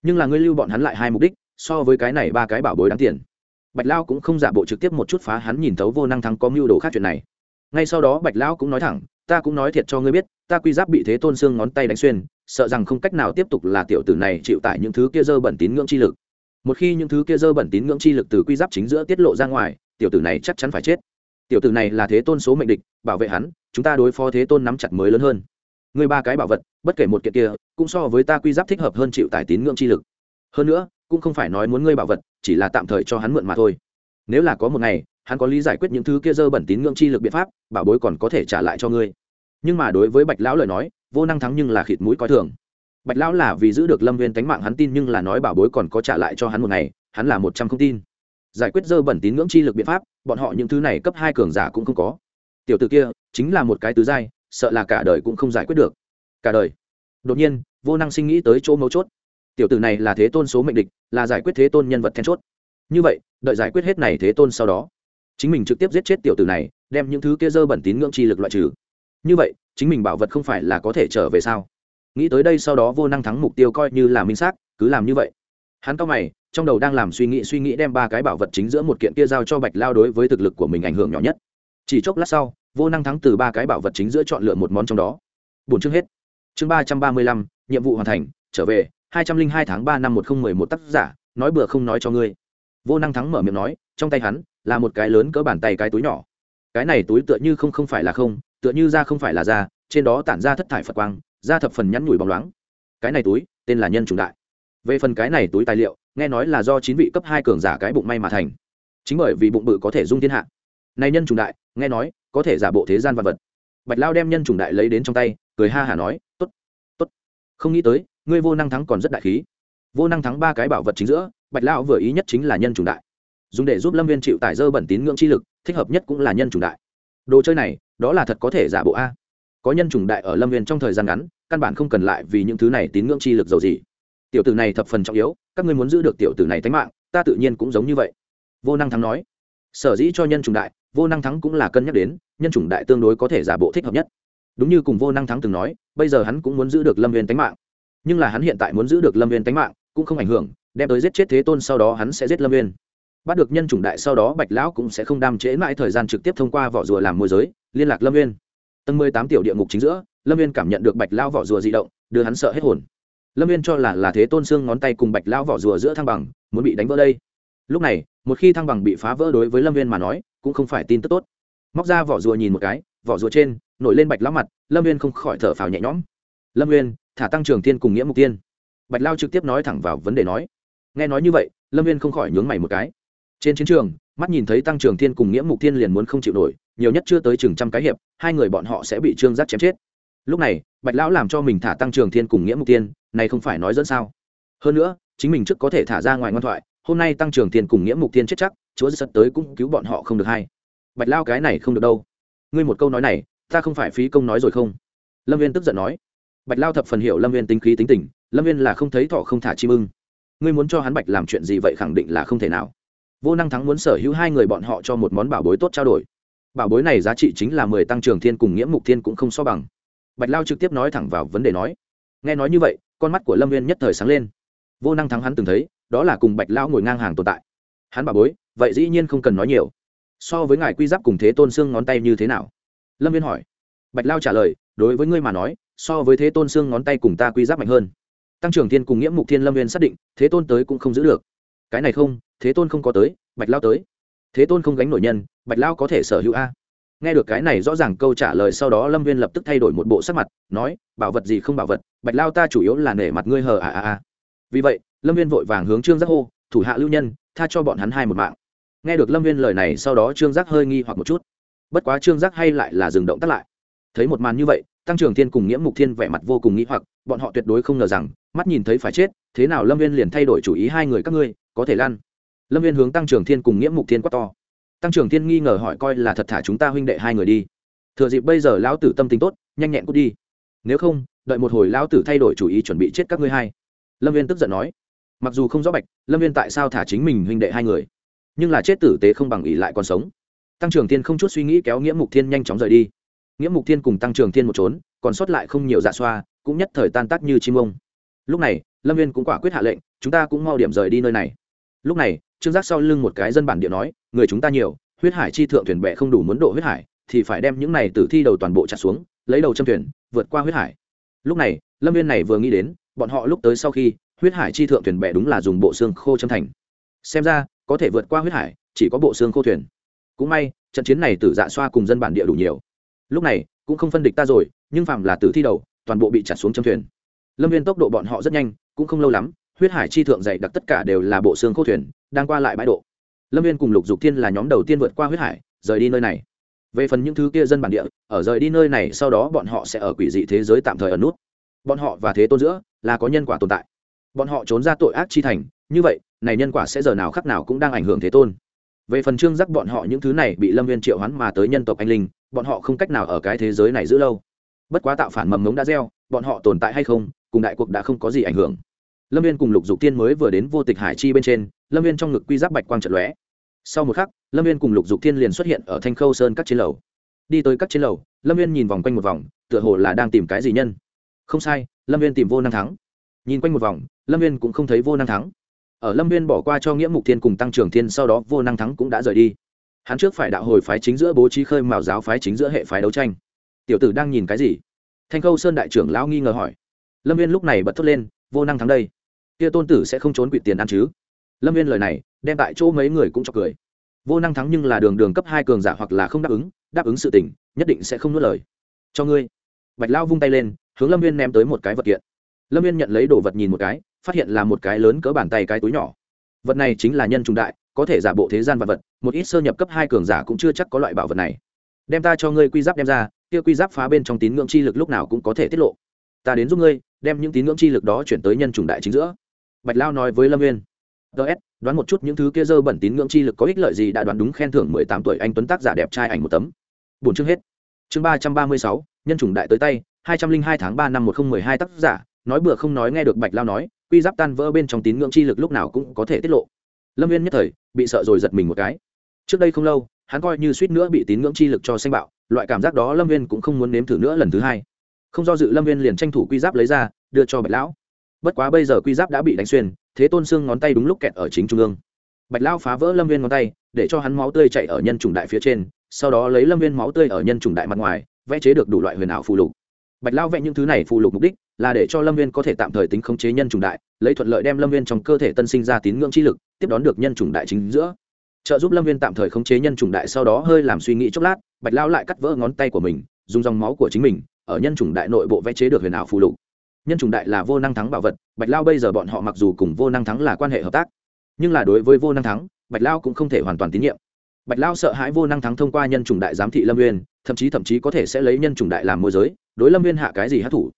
Nhưng là ngươi lưu bọn hắn lại hai mục đích, so với cái này ba cái bảo bối đáng tiền bạch lao cũng không giả bộ trực tiếp một chút phá hắn nhìn thấu vô năng thắng có mưu đồ khác chuyện này. Ngay sau đó bạch lão cũng nói thẳng, ta cũng nói thiệt cho ngươi biết, ta quy giáp bị thế tôn xương ngón tay đánh xuyên, sợ rằng không cách nào tiếp tục là tiểu tử này chịu tải những thứ kia dơ bẩn tín ngưỡng chi lực. Một khi những thứ kia dơ bẩn tín ngưỡng chi lực từ quy giáp chính giữa tiết lộ ra ngoài, tiểu tử này chắc chắn phải chết. Tiểu tử này là thế tôn số mệnh địch, bảo vệ hắn, chúng ta đối phó thế tôn nắm chặt mới lớn hơn. Người ba cái bảo vật, bất kể một kiện kia, cũng so với ta quy giáp thích hợp hơn chịu tải tín ngưỡng chi lực. Hơn nữa, cũng không phải nói muốn ngươi bảo vật chỉ là tạm thời cho hắn mượn mà thôi. Nếu là có một ngày, hắn có lý giải quyết những thứ kia dơ bẩn tín ngưỡng chi lực biện pháp, bảo bối còn có thể trả lại cho ngươi. Nhưng mà đối với bạch lão lời nói, vô năng thắng nhưng là khịt mũi coi thường. Bạch lão là vì giữ được lâm viên tánh mạng hắn tin nhưng là nói bảo bối còn có trả lại cho hắn một ngày, hắn là một trăm không tin. Giải quyết dơ bẩn tín ngưỡng chi lực biện pháp, bọn họ những thứ này cấp hai cường giả cũng không có. Tiểu t ử kia, chính là một cái tứ giai, sợ là cả đời cũng không giải quyết được. Cả đời. Đột nhiên, vô năng sinh nghĩ tới chỗ mấu chốt tiểu tử này là thế tôn số mệnh địch, là giải quyết thế tôn nhân vật then chốt. Như vậy, đợi giải quyết hết này thế tôn sau đó, chính mình trực tiếp giết chết tiểu tử này, đem những thứ kia dơ bẩn tín ngưỡng chi lực loại trừ. Như vậy, chính mình bảo vật không phải là có thể trở về sao? Nghĩ tới đây sau đó vô năng thắng mục tiêu coi như là minh xác, cứ làm như vậy. Hắn cao mày, trong đầu đang làm suy nghĩ suy nghĩ đem ba cái bảo vật chính giữa một kiện kia giao cho bạch lao đối với thực lực của mình ảnh hưởng nhỏ nhất. Chỉ chốc lát sau, vô năng thắng từ ba cái bảo vật chính giữa chọn lựa một món trong đó. Bốn chương hết. Chương ba trăm ba mươi lăm, nhiệm vụ hoàn thành, trở về hai trăm linh hai tháng ba năm một nghìn mười một tác giả, nói bừa không nói cho ngươi. Vô năng thắng mở miệng nói, trong tay hắn là một cái lớn cỡ bàn tay cái túi nhỏ. Cái này túi tựa như không không phải là không, tựa như da không phải là da, trên đó tản ra thất thải phật quang, da thập phần nhắn nhủi bóng loáng. Cái này túi, tên là nhân trùng đại. Về phần cái này túi tài liệu, nghe nói là do chín vị cấp hai cường giả cái bụng may mà thành. Chính bởi vì bụng bự có thể dung thiên hạ. Này nhân trùng đại, nghe nói, có thể giả bộ thế gian vật vật. Bạch lao đem nhân trùng đại lấy đến trong tay, cười ha hả nói t ố t t ố t không nghĩ tới ngươi vô năng thắng còn rất đại khí. Vô năng thắng ba cái bảo vật chính giữa, bạch lão vừa ý nhất chính là nhân chủng đại. Dùng để giúp lâm viên chịu tải dơ bẩn tín ngưỡng chi lực, thích hợp nhất cũng là nhân chủng đại. Đồ chơi này, đó là thật có thể giả bộ a. Có nhân chủng đại ở lâm viên trong thời gian ngắn, căn bản không cần lại vì những thứ này tín ngưỡng chi lực giàu gì. Tiểu tử này thập phần trọng yếu, các ngươi muốn giữ được tiểu tử này tánh mạng, ta tự nhiên cũng giống như vậy. Vô năng thắng nói. Sở dĩ cho nhân chủng đại, vô năng thắng cũng là cân nhắc đến, nhân chủng đại tương đối có thể giả bộ thích hợp nhất. Đúng như cùng vô năng thắng từng nói, bây giờ hắn cũng muốn giữ được lâm viên tánh mạng nhưng là hắn hiện tại muốn giữ được lâm viên tánh mạng, cũng không ảnh hưởng, đem tới giết chết thế tôn sau đó hắn sẽ giết lâm viên bắt được nhân chủng đại sau đó bạch lão cũng sẽ không đam trễ mãi thời gian trực tiếp thông qua vỏ rùa làm môi giới, liên lạc lâm viên tầng mười tám tiểu địa ngục chính giữa, lâm viên cảm nhận được bạch lão vỏ rùa di động, đưa hắn sợ hết hồn. Lâm viên cho là là thế tôn xương ngón tay cùng bạch lão vỏ rùa giữa thăng bằng, muốn bị đánh vỡ đây. Lúc này, một khi thăng bằng bị phá vỡ đối với lâm viên mà nói, cũng không phải tin tức tốt. Móc ra vỏ rùa nhìn một cái, vỏ rùa trên, nổi lên bạch lão mặt, lâm viên không khỏi thở phào nhẹ nhõm. Lâm viên thả tăng trường tiên cùng nghĩa mục tiên. Bạch lao trực tiếp nói thẳng vào vấn đề nói. Nghe nói như vậy, lâm viên không khỏi nhướng mày một cái. Trên chiến trường, mắt nhìn thấy tăng trường thiên cùng nghĩa mục thiên liền muốn không chịu nổi, nhiều nhất chưa tới chừng trăm cái hiệp, hai người bọn họ sẽ bị trương giác chém chết. Lúc này, bạch lão làm cho mình thả tăng trường thiên cùng nghĩa mục tiên, này không phải nói dẫn sao? Hơn nữa, chính mình trước có thể thả ra ngoài ngoan thoại, hôm nay tăng trường thiên cùng nghĩa mục tiên chết chắc, chúa sắp tới cũng cứu bọn họ không được hay. Bạch lao cái này không được đâu. Ngươi một câu nói này, ta không phải phí công nói rồi không? Lâm viên tức giận nói bạch lao thập phần hiểu lâm viên tính khí tính tình, lâm viên là không thấy thọ không thả chim ưng ngươi muốn cho hắn bạch làm chuyện gì vậy khẳng định là không thể nào. Vô năng thắng muốn sở hữu hai người bọn họ cho một món bảo bối tốt trao đổi. Bảo bối này giá trị chính là mười tăng trường thiên cùng nghĩa mục thiên cũng không so bằng. Bạch lao trực tiếp nói thẳng vào vấn đề nói. Nghe nói như vậy, con mắt của lâm viên nhất thời sáng lên. Vô năng thắng hắn từng thấy, đó là cùng bạch lao ngồi ngang hàng tồn tại. Hắn bảo bối, vậy dĩ nhiên không cần nói nhiều. So với ngài quy giáp cùng thế tôn xương ngón tay như thế nào? Lâm viên hỏi. Bạch lao trả lời, đối với ngươi mà nói so với thế tôn xương ngón tay cùng ta quy giáp mạnh hơn. Tăng trưởng thiên cùng nghĩa mục thiên lâm viên xác định, thế tôn tới cũng không giữ được. Cái này không, thế tôn không có tới, bạch lao tới. Thế tôn không gánh nổi nhân, bạch lao có thể sở hữu a. Nghe được cái này rõ ràng câu trả lời sau đó lâm viên lập tức thay đổi một bộ sắc mặt, nói, bảo vật gì không bảo vật, bạch lao ta chủ yếu là nể mặt ngươi hờ à à à vì vậy, lâm viên vội vàng hướng trương giác hô, thủ hạ lưu nhân, tha cho bọn hắn hai một mạng. Nghe được lâm viên lời này sau đó trương giác hơi nghi hoặc một chút. Bất quá trương giác hay lại là dừng động tắt lại thấy một màn như vậy, tăng trưởng thiên cùng nghĩa mục thiên vẻ mặt vô cùng nghĩ hoặc, bọn họ tuyệt đối không ngờ rằng, mắt nhìn thấy phải chết, thế nào lâm viên liền thay đổi chủ ý hai người các ngươi, có thể lan lâm viên hướng tăng trưởng thiên cùng nghĩa mục thiên quát to. Tăng trưởng thiên nghi ngờ hỏi coi là thật thả chúng ta huynh đệ hai người đi. Thừa dịp bây giờ lão tử tâm tính tốt, nhanh nhẹn cút đi. Nếu không, đợi một hồi lão tử thay đổi chủ ý chuẩn bị chết các ngươi hai. Lâm viên tức giận nói. Mặc dù không rõ bạch, lâm viên tại sao thả chính mình huynh đệ hai người? Nhưng là chết tử tế không bằng ỉ lại còn sống. Tăng trưởng thiên không chút suy nghĩ kéo nghĩa mục thiên nhanh chóng rời đi nghĩa mục thiên cùng tăng trưởng thiên một trốn, còn sót lại không nhiều dạ xoa, cũng nhất thời tan tác như chim ông. Lúc này, lâm viên cũng quả quyết hạ lệnh, chúng ta cũng mau điểm rời đi nơi này. Lúc này, trương giác sau lưng một cái dân bản địa nói, người chúng ta nhiều, huyết hải chi thượng thuyền bệ không đủ muốn độ huyết hải, thì phải đem những này tử thi đầu toàn bộ chặt xuống, lấy đầu châm thuyền, vượt qua huyết hải. Lúc này, lâm viên này vừa nghĩ đến, bọn họ lúc tới sau khi, huyết hải chi thượng thuyền bệ đúng là dùng bộ xương khô châm thành. Xem ra, có thể vượt qua huyết hải, chỉ có bộ xương khô thuyền. Cũng may, trận chiến này tử dạ xoa cùng dân bản địa đủ nhiều lúc này, cũng không phân địch ta rồi, nhưng phạm là tử thi đầu, toàn bộ bị chặt xuống châm thuyền. Lâm viên tốc độ bọn họ rất nhanh, cũng không lâu lắm, huyết hải chi thượng dày đặc tất cả đều là bộ xương khô thuyền, đang qua lại bãi độ. Lâm viên cùng lục dục thiên là nhóm đầu tiên vượt qua huyết hải, rời đi nơi này. Về phần những thứ kia dân bản địa, ở rời đi nơi này sau đó bọn họ sẽ ở quỷ dị thế giới tạm thời ở nút. Bọn họ và thế tôn giữa, là có nhân quả tồn tại. Bọn họ trốn ra tội ác chi thành, như vậy, này nhân quả sẽ giờ nào khắc nào cũng đang ảnh hưởng thế tôn về phần trương giác bọn họ những thứ này bị lâm viên triệu hoán mà tới nhân tộc anh linh, bọn họ không cách nào ở cái thế giới này giữ lâu. Bất quá tạo phản mầm mống đã gieo, bọn họ tồn tại hay không, cùng đại cuộc đã không có gì ảnh hưởng. Lâm viên cùng lục dục tiên mới vừa đến vô tịch hải chi bên trên, lâm viên trong ngực quy giáp bạch quang trận lóe. Sau một khắc, lâm viên cùng lục dục thiên liền xuất hiện ở thanh khâu sơn các trên lầu. Đi tới các trên lầu, lâm viên nhìn vòng quanh một vòng, tựa hồ là đang tìm cái gì nhân. Không sai, lâm viên tìm vô năng thắng. Nhìn quanh một vòng, lâm viên cũng không thấy vô năng thắng ở lâm viên bỏ qua cho nghĩa mục thiên cùng tăng trưởng thiên, sau đó vô năng thắng cũng đã rời đi. Hắn trước phải đạo hồi phái chính giữa bố trí khơi mào giáo phái chính giữa hệ phái đấu tranh. Tiểu tử đang nhìn cái gì? Thanh khâu sơn đại trưởng lão nghi ngờ hỏi. Lâm viên lúc này bật thốt lên, vô năng thắng đây. Kia tôn tử sẽ không trốn quỵ tiền ăn chứ? Lâm viên lời này, đem tại chỗ mấy người cũng cho cười. Vô năng thắng nhưng là đường đường cấp hai cường giả hoặc là không đáp ứng đáp ứng sự tình, nhất định sẽ không nuốt lời. Cho ngươi. Bạch lao vung tay lên, hướng lâm viên ném tới một cái vật kiện. Lâm viên nhận lấy đồ vật nhìn một cái phát hiện là một cái lớn cỡ bàn tay cái túi nhỏ. Vật này chính là nhân trung đại, có thể giả bộ thế gian vật vật, một ít sơ nhập cấp hai cường giả cũng chưa chắc có loại bảo vật này. Đem ta cho ngươi quy giáp đem ra, kia quy giáp phá bên trong tín ngưỡng chi lực lúc nào cũng có thể tiết lộ. Ta đến giúp ngươi, đem những tín ngưỡng chi lực đó chuyển tới nhân trùng đại chính giữa. Bạch lao nói với lâm nguyên ts đoán một chút những thứ kia dơ bẩn tín ngưỡng chi lực có ích lợi gì đã đoán đúng khen thưởng mười tám tuổi anh tuấn tác giả đẹp trai ảnh một tấm. Bốn chương hết. Chương ba trăm ba mươi sáu, nhân chủng đại tới tay, hai trăm linh hai tháng ba năm một nghìn mười hai tác giả, nói bừa không nói nghe được bạch lao nói quy giáp tan vỡ bên trong tín ngưỡng chi lực lúc nào cũng có thể tiết lộ. Lâm viên nhất thời bị sợ rồi giật mình một cái. Trước đây không lâu, hắn coi như suýt nữa bị tín ngưỡng chi lực cho xanh bạo, loại cảm giác đó lâm viên cũng không muốn nếm thử nữa lần thứ hai. Không do dự lâm viên liền tranh thủ quy giáp lấy ra, đưa cho bạch lão. Bất quá bây giờ quy giáp đã bị đánh xuyên, thế tôn xương ngón tay đúng lúc kẹt ở chính trung ương. Bạch lão phá vỡ lâm viên ngón tay, để cho hắn máu tươi chạy ở nhân trùng đại phía trên, sau đó lấy lâm viên máu tươi ở nhân trùng đại mặt ngoài, vẽ chế được đủ loại huyền ảo phù lục. Bạch lão vẽ những thứ này phù lục mục đích là để cho lâm viên có thể tạm thời tính khống chế nhân trùng đại, lấy thuận lợi đem lâm viên trong cơ thể tân sinh ra tín ngưỡng chi lực, tiếp đón được nhân trùng đại chính giữa. Trợ giúp lâm viên tạm thời khống chế nhân trùng đại sau đó hơi làm suy nghĩ chốc lát, bạch lao lại cắt vỡ ngón tay của mình, dùng dòng máu của chính mình, ở nhân trùng đại nội bộ vẽ chế được huyền ảo phù lục. Nhân trùng đại là vô năng thắng bảo vật, bạch lao bây giờ bọn họ mặc dù cùng vô năng thắng là quan hệ hợp tác, nhưng là đối với vô năng thắng, bạch lao cũng không thể hoàn toàn tín nhiệm. Bạch lao sợ hãi vô năng thắng thông qua nhân trùng đại giám thị lâm viên, thậm chí thậm chí có thể sẽ lấy nhân trùng đại làm môi giới, đối lâm viên hạ cái gì hát thủ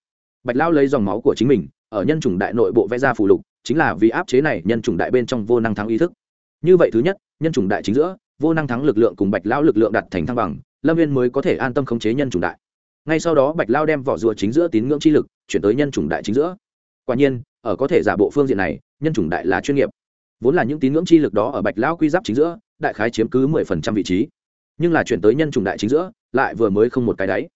bạch lao lấy dòng máu của chính mình, ở nhân chủng đại nội bộ vẽ ra phù lục, chính là vì áp chế này nhân chủng đại bên trong vô năng thắng ý thức. Như vậy thứ nhất, nhân chủng đại chính giữa, vô năng thắng lực lượng cùng bạch lao lực lượng đặt thành thăng bằng, lâm viên mới có thể an tâm khống chế nhân chủng đại. Ngay sau đó bạch lao đem vỏ rùa chính giữa tín ngưỡng chi lực chuyển tới nhân chủng đại chính giữa. Quả nhiên, ở có thể giả bộ phương diện này, nhân chủng đại là chuyên nghiệp. Vốn là những tín ngưỡng chi lực đó ở bạch lao quy giáp chính giữa, đại khái chiếm cứ mười phần trăm vị trí. Nhưng là chuyển tới nhân chủng đại chính giữa, lại vừa mới không một cái đáy.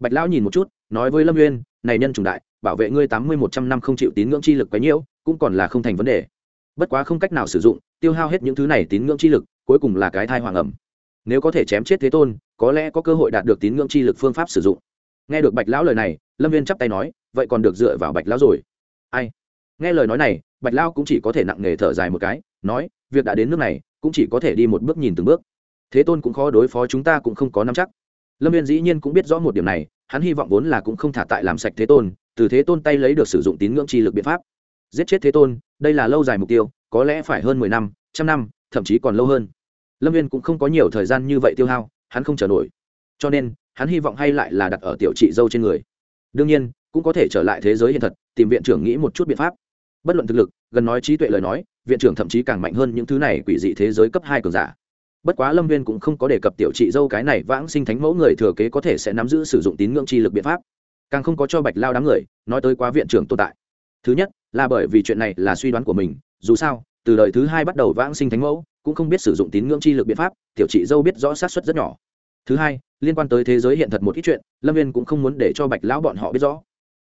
Bạch lão nhìn một chút, nói với lâm nguyên này nhân chủng đại, bảo vệ ngươi tám mươi một trăm năm không chịu tín ngưỡng chi lực quấy nhiễu cũng còn là không thành vấn đề. Bất quá không cách nào sử dụng, tiêu hao hết những thứ này tín ngưỡng chi lực, cuối cùng là cái thai hoàng ẩm. Nếu có thể chém chết thế tôn, có lẽ có cơ hội đạt được tín ngưỡng chi lực phương pháp sử dụng. Nghe được bạch lão lời này, lâm viên chắp tay nói, vậy còn được dựa vào bạch lão rồi. Ai? Nghe lời nói này, bạch lão cũng chỉ có thể nặng nề thở dài một cái, nói, việc đã đến nước này, cũng chỉ có thể đi một bước nhìn từng bước. Thế tôn cũng khó đối phó chúng ta cũng không có nắm chắc. Lâm viên dĩ nhiên cũng biết rõ một điểm này hắn hy vọng vốn là cũng không thả tại làm sạch thế tôn, từ thế tôn tay lấy được sử dụng tín ngưỡng chi lực biện pháp. Giết chết thế tôn, đây là lâu dài mục tiêu, có lẽ phải hơn mười năm, trăm năm, thậm chí còn lâu hơn. Lâm viên cũng không có nhiều thời gian như vậy tiêu hao, hắn không chờ nổi. Cho nên, hắn hy vọng hay lại là đặt ở tiểu chị dâu trên người. Đương nhiên, cũng có thể trở lại thế giới hiện thật, tìm viện trưởng nghĩ một chút biện pháp. Bất luận thực lực, gần nói trí tuệ lời nói, viện trưởng thậm chí càng mạnh hơn những thứ này quỷ dị thế giới cấp hai cường giả bất quá lâm viên cũng không có đề cập tiểu trị dâu cái này vãng sinh thánh mẫu người thừa kế có thể sẽ nắm giữ sử dụng tín ngưỡng chi lực biện pháp. Càng không có cho bạch lao đám người, nói tới quá viện trưởng tồn tại. Thứ nhất, là bởi vì chuyện này là suy đoán của mình, dù sao, từ đời thứ hai bắt đầu vãng sinh thánh mẫu, cũng không biết sử dụng tín ngưỡng chi lực biện pháp, tiểu trị dâu biết rõ sát xuất rất nhỏ. Thứ hai, liên quan tới thế giới hiện thật một ít chuyện, lâm viên cũng không muốn để cho bạch lão bọn họ biết rõ.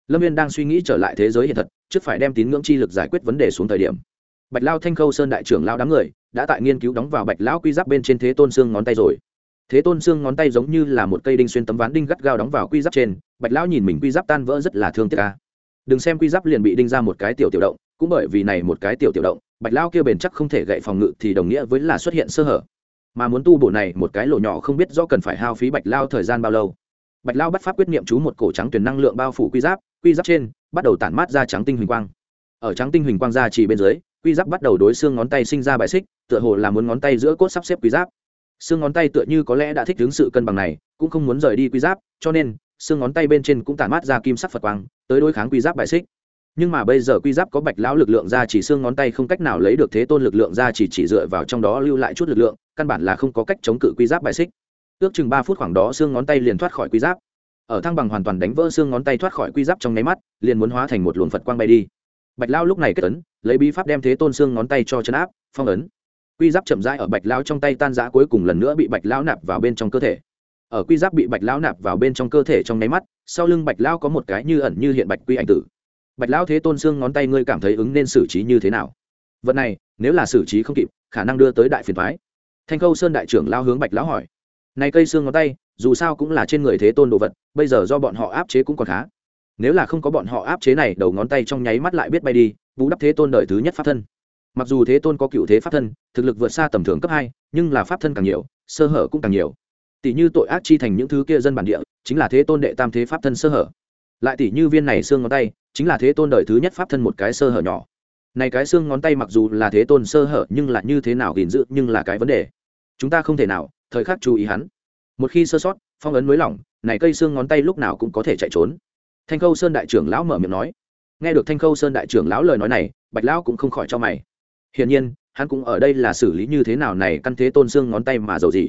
Lâm viên đang suy nghĩ trở lại thế giới hiện thật, trước phải đem tín ngưỡng chi lực giải quyết vấn đề xuống thời điểm. Bạch lao thanh khâu sơn đại trưởng lao đám người đã tại nghiên cứu đóng vào bạch lão quy giáp bên trên thế tôn xương ngón tay rồi. Thế tôn xương ngón tay giống như là một cây đinh xuyên tấm ván đinh gắt gao đóng vào quy giáp trên, bạch lão nhìn mình quy giáp tan vỡ rất là thương tiếc ca đừng xem quy giáp liền bị đinh ra một cái tiểu tiểu động, cũng bởi vì này một cái tiểu tiểu động, bạch lão kia bền chắc không thể gậy phòng ngự thì đồng nghĩa với là xuất hiện sơ hở. Mà muốn tu bổ này một cái lỗ nhỏ không biết do cần phải hao phí bạch lao thời gian bao lâu. Bạch lao bắt pháp quyết niệm chú một cổ trắng tuyển năng lượng bao phủ quy giáp quy giáp trên, bắt đầu tản mát ra trắng tinh huỳnh quang. Ở trắng tinh huỳnh quang ra chỉ bên dưới quy giáp bắt đầu đối xương ngón tay sinh ra bài xích, tựa hồ là muốn ngón tay giữa cốt sắp xếp quy giáp. Xương ngón tay tựa như có lẽ đã thích ứng sự cân bằng này, cũng không muốn rời đi quy giáp, cho nên, xương ngón tay bên trên cũng tản mát ra kim sắc phật quang, tới đối kháng quy giáp bài xích. Nhưng mà bây giờ quy giáp có bạch lão lực lượng ra chỉ xương ngón tay không cách nào lấy được thế tôn lực lượng ra chỉ chỉ dựa vào trong đó lưu lại chút lực lượng, căn bản là không có cách chống cự quy giáp bài xích. Ước chừng ba phút khoảng đó xương ngón tay liền thoát khỏi quy giáp. Ở thăng bằng hoàn toàn đánh vỡ xương ngón tay thoát khỏi quy giáp trong nháy mắt, liền muốn hóa thành một luồng phật quang bay đi bạch lao lúc này kết ấn, lấy bí pháp đem thế tôn xương ngón tay cho chân áp, phong ấn. Quy giáp chậm rãi ở bạch lao trong tay tan giã cuối cùng lần nữa bị bạch lao nạp vào bên trong cơ thể. Ở quy giáp bị bạch lao nạp vào bên trong cơ thể trong nháy mắt, sau lưng bạch lao có một cái như ẩn như hiện bạch quy ảnh tử. Bạch lao thế tôn xương ngón tay ngươi cảm thấy ứng nên xử trí như thế nào? Vật này, nếu là xử trí không kịp, khả năng đưa tới đại phiền thoái thanh khâu sơn đại trưởng lao hướng bạch lão hỏi. Này cây xương ngón tay, dù sao cũng là trên người thế tôn đồ vật, bây giờ do bọn họ áp chế cũng còn khá nếu là không có bọn họ áp chế này, đầu ngón tay trong nháy mắt lại biết bay đi, vũ đắp thế tôn đời thứ nhất pháp thân. Mặc dù thế tôn có cựu thế pháp thân, thực lực vượt xa tầm thường cấp hai, nhưng là pháp thân càng nhiều, sơ hở cũng càng nhiều. Tỷ như tội ác chi thành những thứ kia dân bản địa, chính là thế tôn đệ tam thế pháp thân sơ hở. Lại tỷ như viên này xương ngón tay, chính là thế tôn đời thứ nhất pháp thân một cái sơ hở nhỏ. Này cái xương ngón tay mặc dù là thế tôn sơ hở, nhưng là như thế nào gìn giữ, nhưng là cái vấn đề. Chúng ta không thể nào, thời khắc chú ý hắn. Một khi sơ sót, phong ấn mới lỏng, này cây xương ngón tay lúc nào cũng có thể chạy trốn thanh khâu sơn đại trưởng lão mở miệng nói. Nghe được thanh khâu sơn đại trưởng lão lời nói này, bạch lão cũng không khỏi cho mày. Hiển nhiên, hắn cũng ở đây là xử lý như thế nào này căn thế tôn xương ngón tay mà giàu gì.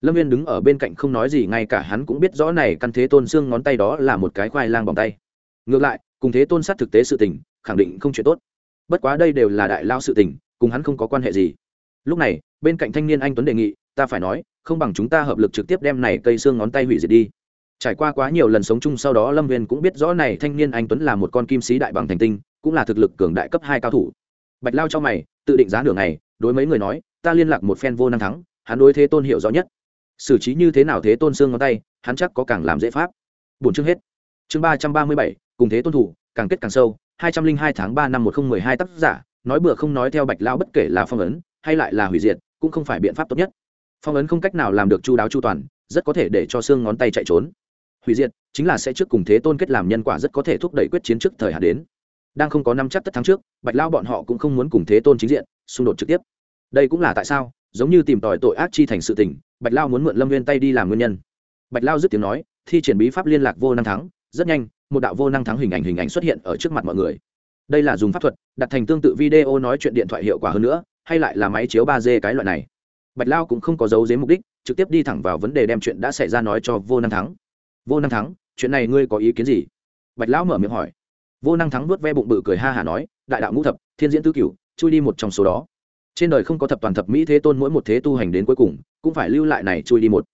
Lâm viên đứng ở bên cạnh không nói gì, ngay cả hắn cũng biết rõ này căn thế tôn xương ngón tay đó là một cái khoai lang bằng tay. Ngược lại, cùng thế tôn sát thực tế sự tình, khẳng định không chuyện tốt. Bất quá đây đều là đại lao sự tình, cùng hắn không có quan hệ gì. Lúc này, bên cạnh thanh niên anh tuấn đề nghị, ta phải nói, không bằng chúng ta hợp lực trực tiếp đem này cây xương ngón tay hủy diệt đi trải qua quá nhiều lần sống chung sau đó lâm viên cũng biết rõ này thanh niên anh tuấn là một con kim sĩ đại bằng thành tinh, cũng là thực lực cường đại cấp hai cao thủ. Bạch lao cho mày, tự định giá nửa ngày, đối mấy người nói, ta liên lạc một phen vô năng thắng, hắn đối thế tôn hiệu rõ nhất. Xử trí như thế nào thế tôn xương ngón tay, hắn chắc có càng làm dễ pháp. Bốn chương hết. Chương ba trăm ba mươi bảy, cùng thế tôn thủ, càng kết càng sâu, hai trăm linh hai tháng ba năm một nghìn mười hai tác giả, nói bừa không nói theo bạch lão bất kể là phong ấn, hay lại là hủy diệt, cũng không phải biện pháp tốt nhất. Phong ấn không cách nào làm được chu đáo chu toàn, rất có thể để cho xương ngón tay chạy trốn hủy diệt chính là sẽ trước cùng thế tôn kết làm nhân quả rất có thể thúc đẩy quyết chiến trước thời hạn đến. Đang không có năm chắc tất thắng trước, bạch lao bọn họ cũng không muốn cùng thế tôn chính diện, xung đột trực tiếp. Đây cũng là tại sao, giống như tìm tòi tội ác chi thành sự tình, bạch lao muốn mượn lâm nguyên tay đi làm nguyên nhân. Bạch lao dứt tiếng nói, thi triển bí pháp liên lạc vô năng thắng, rất nhanh, một đạo vô năng thắng hình ảnh hình ảnh xuất hiện ở trước mặt mọi người. Đây là dùng pháp thuật, đặt thành tương tự video nói chuyện điện thoại hiệu quả hơn nữa, hay lại là máy chiếu ba d cái loại này. Bạch lao cũng không có dấu dếm mục đích, trực tiếp đi thẳng vào vấn đề đem chuyện đã xảy ra nói cho vô năng thắng vô năng thắng, chuyện này ngươi có ý kiến gì? Bạch lão mở miệng hỏi. Vô năng thắng vớt ve bụng bự cười ha hả nói, đại đạo ngũ thập, thiên diễn tứ cửu, chui đi một trong số đó. Trên đời không có thập toàn thập mỹ thế tôn mỗi một thế tu hành đến cuối cùng, cũng phải lưu lại này chui đi một.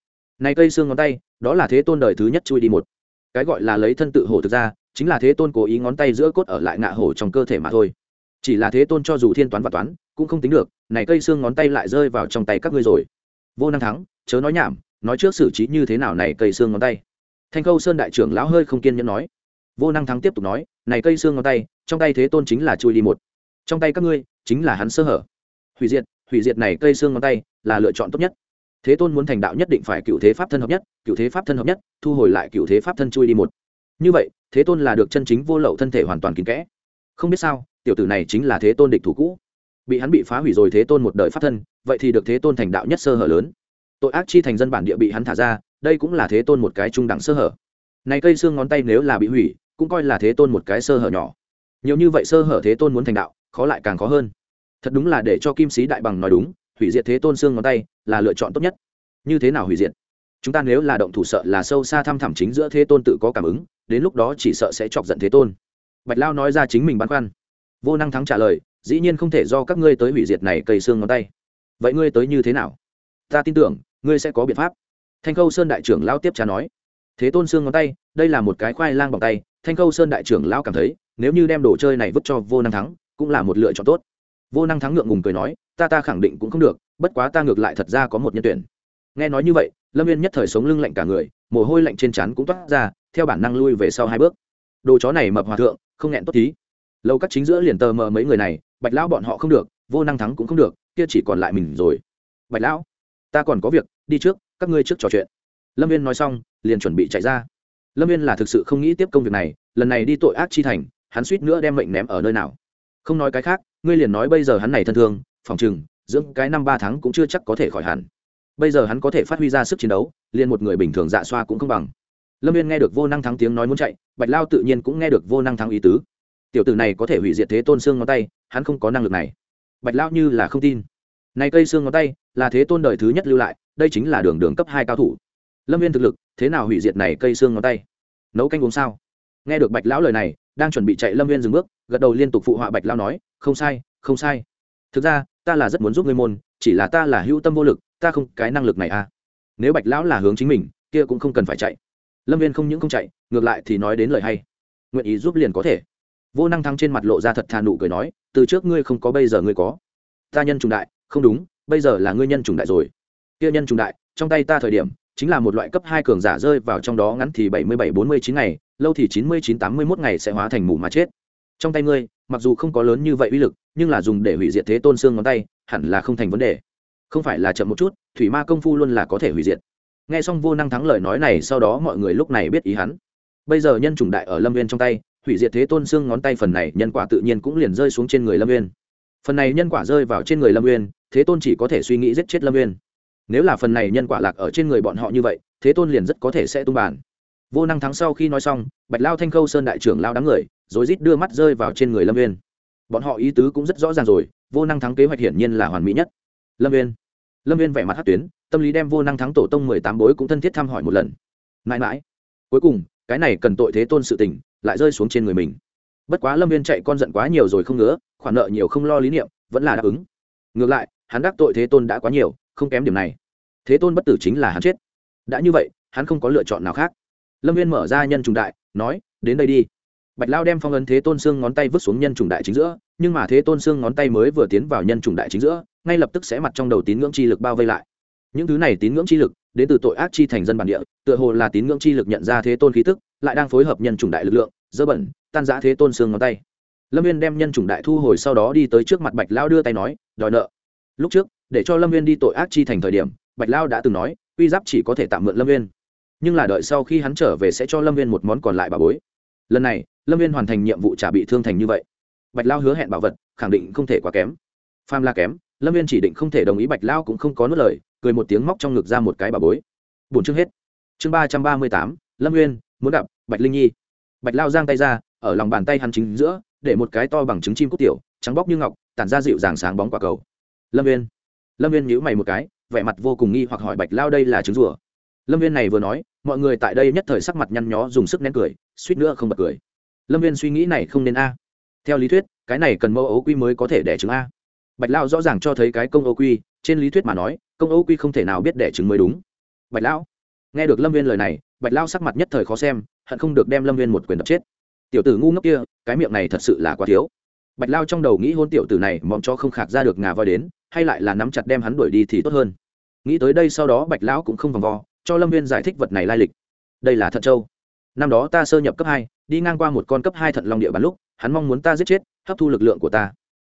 Này cây xương ngón tay, đó là thế tôn đời thứ nhất chui đi một. Cái gọi là lấy thân tự hổ thực ra, chính là thế tôn cố ý ngón tay giữa cốt ở lại ngạ hổ trong cơ thể mà thôi. Chỉ là thế tôn cho dù thiên toán và toán, cũng không tính được, này cây xương ngón tay lại rơi vào trong tay các ngươi rồi. Vô năng thắng, chớ nói nhảm, nói trước xử trí như thế nào này cây xương ngón tay thanh khâu sơn đại trưởng lão hơi không kiên nhẫn nói. Vô năng thắng tiếp tục nói, này cây xương ngón tay, trong tay thế tôn chính là chui đi một. Trong tay các ngươi, chính là hắn sơ hở. Hủy diệt hủy diệt này cây xương ngón tay là lựa chọn tốt nhất. Thế tôn muốn thành đạo nhất định phải cựu thế pháp thân hợp nhất, cựu thế pháp thân hợp nhất, thu hồi lại cựu thế pháp thân chui đi một. Như vậy, thế tôn là được chân chính vô lậu thân thể hoàn toàn kín kẽ. Không biết sao, tiểu tử này chính là thế tôn địch thủ cũ. Bị hắn bị phá hủy rồi thế tôn một đời pháp thân, vậy thì được thế tôn thành đạo nhất sơ hở lớn. Tội ác chi thành dân bản địa bị hắn thả ra đây cũng là thế tôn một cái trung đẳng sơ hở. Này cây xương ngón tay nếu là bị hủy, cũng coi là thế tôn một cái sơ hở nhỏ. Nhiều như vậy sơ hở thế tôn muốn thành đạo, khó lại càng khó hơn. Thật đúng là để cho kim sĩ đại bằng nói đúng, hủy diệt thế tôn xương ngón tay là lựa chọn tốt nhất. Như thế nào hủy diệt? Chúng ta nếu là động thủ sợ là sâu xa thăm thẳm chính giữa thế tôn tự có cảm ứng, đến lúc đó chỉ sợ sẽ chọc giận thế tôn. Bạch lao nói ra chính mình băn khoăn. Vô năng thắng trả lời, dĩ nhiên không thể do các ngươi tới hủy diệt này cây xương ngón tay. Vậy ngươi tới như thế nào? Ta tin tưởng, ngươi sẽ có biện pháp thanh khâu sơn đại trưởng lao tiếp trả nói. Thế tôn xương ngón tay, đây là một cái khoai lang bằng tay. Thanh khâu sơn đại trưởng lao cảm thấy, nếu như đem đồ chơi này vứt cho vô năng thắng, cũng là một lựa chọn tốt. Vô năng thắng ngượng ngùng cười nói, ta ta khẳng định cũng không được, bất quá ta ngược lại thật ra có một nhân tuyển. Nghe nói như vậy, lâm viên nhất thời sống lưng lạnh cả người, mồ hôi lạnh trên trán cũng toát ra, theo bản năng lui về sau hai bước. Đồ chó này mập hòa thượng, không nghẹn tốt tí. Lâu các chính giữa liền tờ mờ mấy người này, bạch lão bọn họ không được, vô năng thắng cũng không được, kia chỉ còn lại mình rồi. Bạch lão, ta còn có việc, đi trước các ngươi trước trò chuyện. Lâm viên nói xong, liền chuẩn bị chạy ra. Lâm viên là thực sự không nghĩ tiếp công việc này, lần này đi tội ác chi thành, hắn suýt nữa đem mệnh ném ở nơi nào. Không nói cái khác, ngươi liền nói bây giờ hắn này thân thương, phòng chừng dưỡng cái năm ba tháng cũng chưa chắc có thể khỏi hẳn. Bây giờ hắn có thể phát huy ra sức chiến đấu, liền một người bình thường dạ xoa cũng không bằng. Lâm viên nghe được vô năng thắng tiếng nói muốn chạy, bạch lao tự nhiên cũng nghe được vô năng thắng ý tứ. Tiểu tử này có thể hủy diệt thế tôn xương ngón tay, hắn không có năng lực này. Bạch lao như là không tin. Này cây xương ngón tay, là thế tôn đời thứ nhất lưu lại đây chính là đường đường cấp hai cao thủ. Lâm viên thực lực, thế nào hủy diệt này cây xương ngón tay? Nấu canh uống sao? Nghe được bạch lão lời này, đang chuẩn bị chạy lâm viên dừng bước, gật đầu liên tục phụ họa bạch Lão nói, không sai không sai. Thực ra, ta là rất muốn giúp ngươi môn, chỉ là ta là hữu tâm vô lực, ta không cái năng lực này à. Nếu bạch lão là hướng chính mình, kia cũng không cần phải chạy. Lâm viên không những không chạy, ngược lại thì nói đến lời hay. Nguyện ý giúp liền có thể. Vô năng thắng trên mặt lộ ra thật thà nụ cười nói, từ trước ngươi không có, bây giờ ngươi có. Ta nhân trùng đại, không đúng, bây giờ là ngươi nhân trùng đại rồi kia nhân trùng đại, trong tay ta thời điểm, chính là một loại cấp hai cường giả rơi vào trong đó ngắn thì bảy mươi bảy, bốn mươi chín ngày, lâu thì chín mươi chín, tám mươi mốt ngày sẽ hóa thành mù mà chết. Trong tay ngươi, mặc dù không có lớn như vậy uy lực, nhưng là dùng để hủy diệt thế tôn xương ngón tay, hẳn là không thành vấn đề. Không phải là chậm một chút, thủy ma công phu luôn là có thể hủy diệt. Nghe xong vô năng thắng lời nói này, sau đó mọi người lúc này biết ý hắn. Bây giờ nhân chủng đại ở lâm viên trong tay, hủy diệt thế tôn xương ngón tay phần này, nhân quả tự nhiên cũng liền rơi xuống trên người lâm viên phần này nhân quả rơi vào trên người lâm viên thế tôn chỉ có thể suy nghĩ giết chết lâm viên nếu là phần này nhân quả lạc ở trên người bọn họ như vậy, thế tôn liền rất có thể sẽ tung bản vô năng thắng sau khi nói xong, bạch lao thanh khâu sơn đại trưởng lao đám người, rồi rít đưa mắt rơi vào trên người lâm viên bọn họ ý tứ cũng rất rõ ràng rồi, vô năng thắng kế hoạch hiển nhiên là hoàn mỹ nhất. Lâm viên lâm viên vẻ mặt hát tuyến, tâm lý đem vô năng thắng tổ tông mười tám bối cũng thân thiết thăm hỏi một lần. Mãi mãi. Cuối cùng, cái này cần tội thế tôn sự tình, lại rơi xuống trên người mình. Bất quá lâm viên chạy con giận quá nhiều rồi không ngứa, khoản nợ nhiều không lo lý niệm, vẫn là đáp ứng. Ngược lại, hắn đắc tội thế tôn đã quá nhiều không kém điểm này. Thế tôn bất tử chính là hắn chết. Đã như vậy, hắn không có lựa chọn nào khác. Lâm viên mở ra nhân trùng đại, nói, đến đây đi. Bạch lao đem phong ấn thế tôn xương ngón tay vứt xuống nhân trùng đại chính giữa, nhưng mà thế tôn xương ngón tay mới vừa tiến vào nhân trùng đại chính giữa, ngay lập tức sẽ mặt trong đầu tín ngưỡng chi lực bao vây lại. Những thứ này tín ngưỡng chi lực, đến từ tội ác chi thành dân bản địa, tựa hồ là tín ngưỡng chi lực nhận ra thế tôn khí tức, lại đang phối hợp nhân chủng đại lực lượng, dơ bẩn, tan giã thế tôn xương ngón tay. Lâm viên đem nhân chủng đại thu hồi sau đó đi tới trước mặt bạch lao đưa tay nói, đòi nợ. Lúc trước để cho lâm viên đi tội ác chi thành thời điểm, bạch lao đã từng nói, uy giáp chỉ có thể tạm mượn lâm viên nhưng là đợi sau khi hắn trở về sẽ cho lâm viên một món còn lại bà bối. Lần này, lâm viên hoàn thành nhiệm vụ trả bị thương thành như vậy. Bạch lao hứa hẹn bảo vật, khẳng định không thể quá kém. Pham la kém, lâm viên chỉ định không thể đồng ý bạch lao cũng không có nuốt lời, cười một tiếng móc trong ngực ra một cái bà bối. Bổn chương hết. Chương ba trăm ba mươi tám, lâm Viên muốn gặp bạch linh nhi. Bạch lao giang tay ra, ở lòng bàn tay hắn chính giữa, để một cái to bằng trứng chim cúc tiểu, trắng bóc như ngọc, tản ra dịu dàng sáng bóng quả cầu. Lâm viên lâm viên nhữ mày một cái, vẻ mặt vô cùng nghi hoặc hỏi bạch lao đây là trứng rùa. Lâm viên này vừa nói, mọi người tại đây nhất thời sắc mặt nhăn nhó dùng sức nén cười, suýt nữa không bật cười. Lâm viên suy nghĩ này không nên a. Theo lý thuyết, cái này cần mẫu ấu quy mới có thể đẻ trứng a. Bạch lao rõ ràng cho thấy cái công ấu quy, trên lý thuyết mà nói, công ấu quy không thể nào biết đẻ trứng mới đúng. Bạch lão nghe được lâm viên lời này, bạch lao sắc mặt nhất thời khó xem, hận không được đem lâm viên một quyền đập chết. Tiểu tử ngu ngốc kia, cái miệng này thật sự là quá thiếu. Bạch lao trong đầu nghĩ hôn tiểu tử này mong cho không khạc ra được ngà voi đến hay lại là nắm chặt đem hắn đuổi đi thì tốt hơn. Nghĩ tới đây sau đó bạch lão cũng không vòng vo, cho lâm viên giải thích vật này lai lịch. Đây là thận châu. Năm đó ta sơ nhập cấp hai, đi ngang qua một con cấp hai thận long địa bàn lúc, hắn mong muốn ta giết chết, hấp thu lực lượng của ta.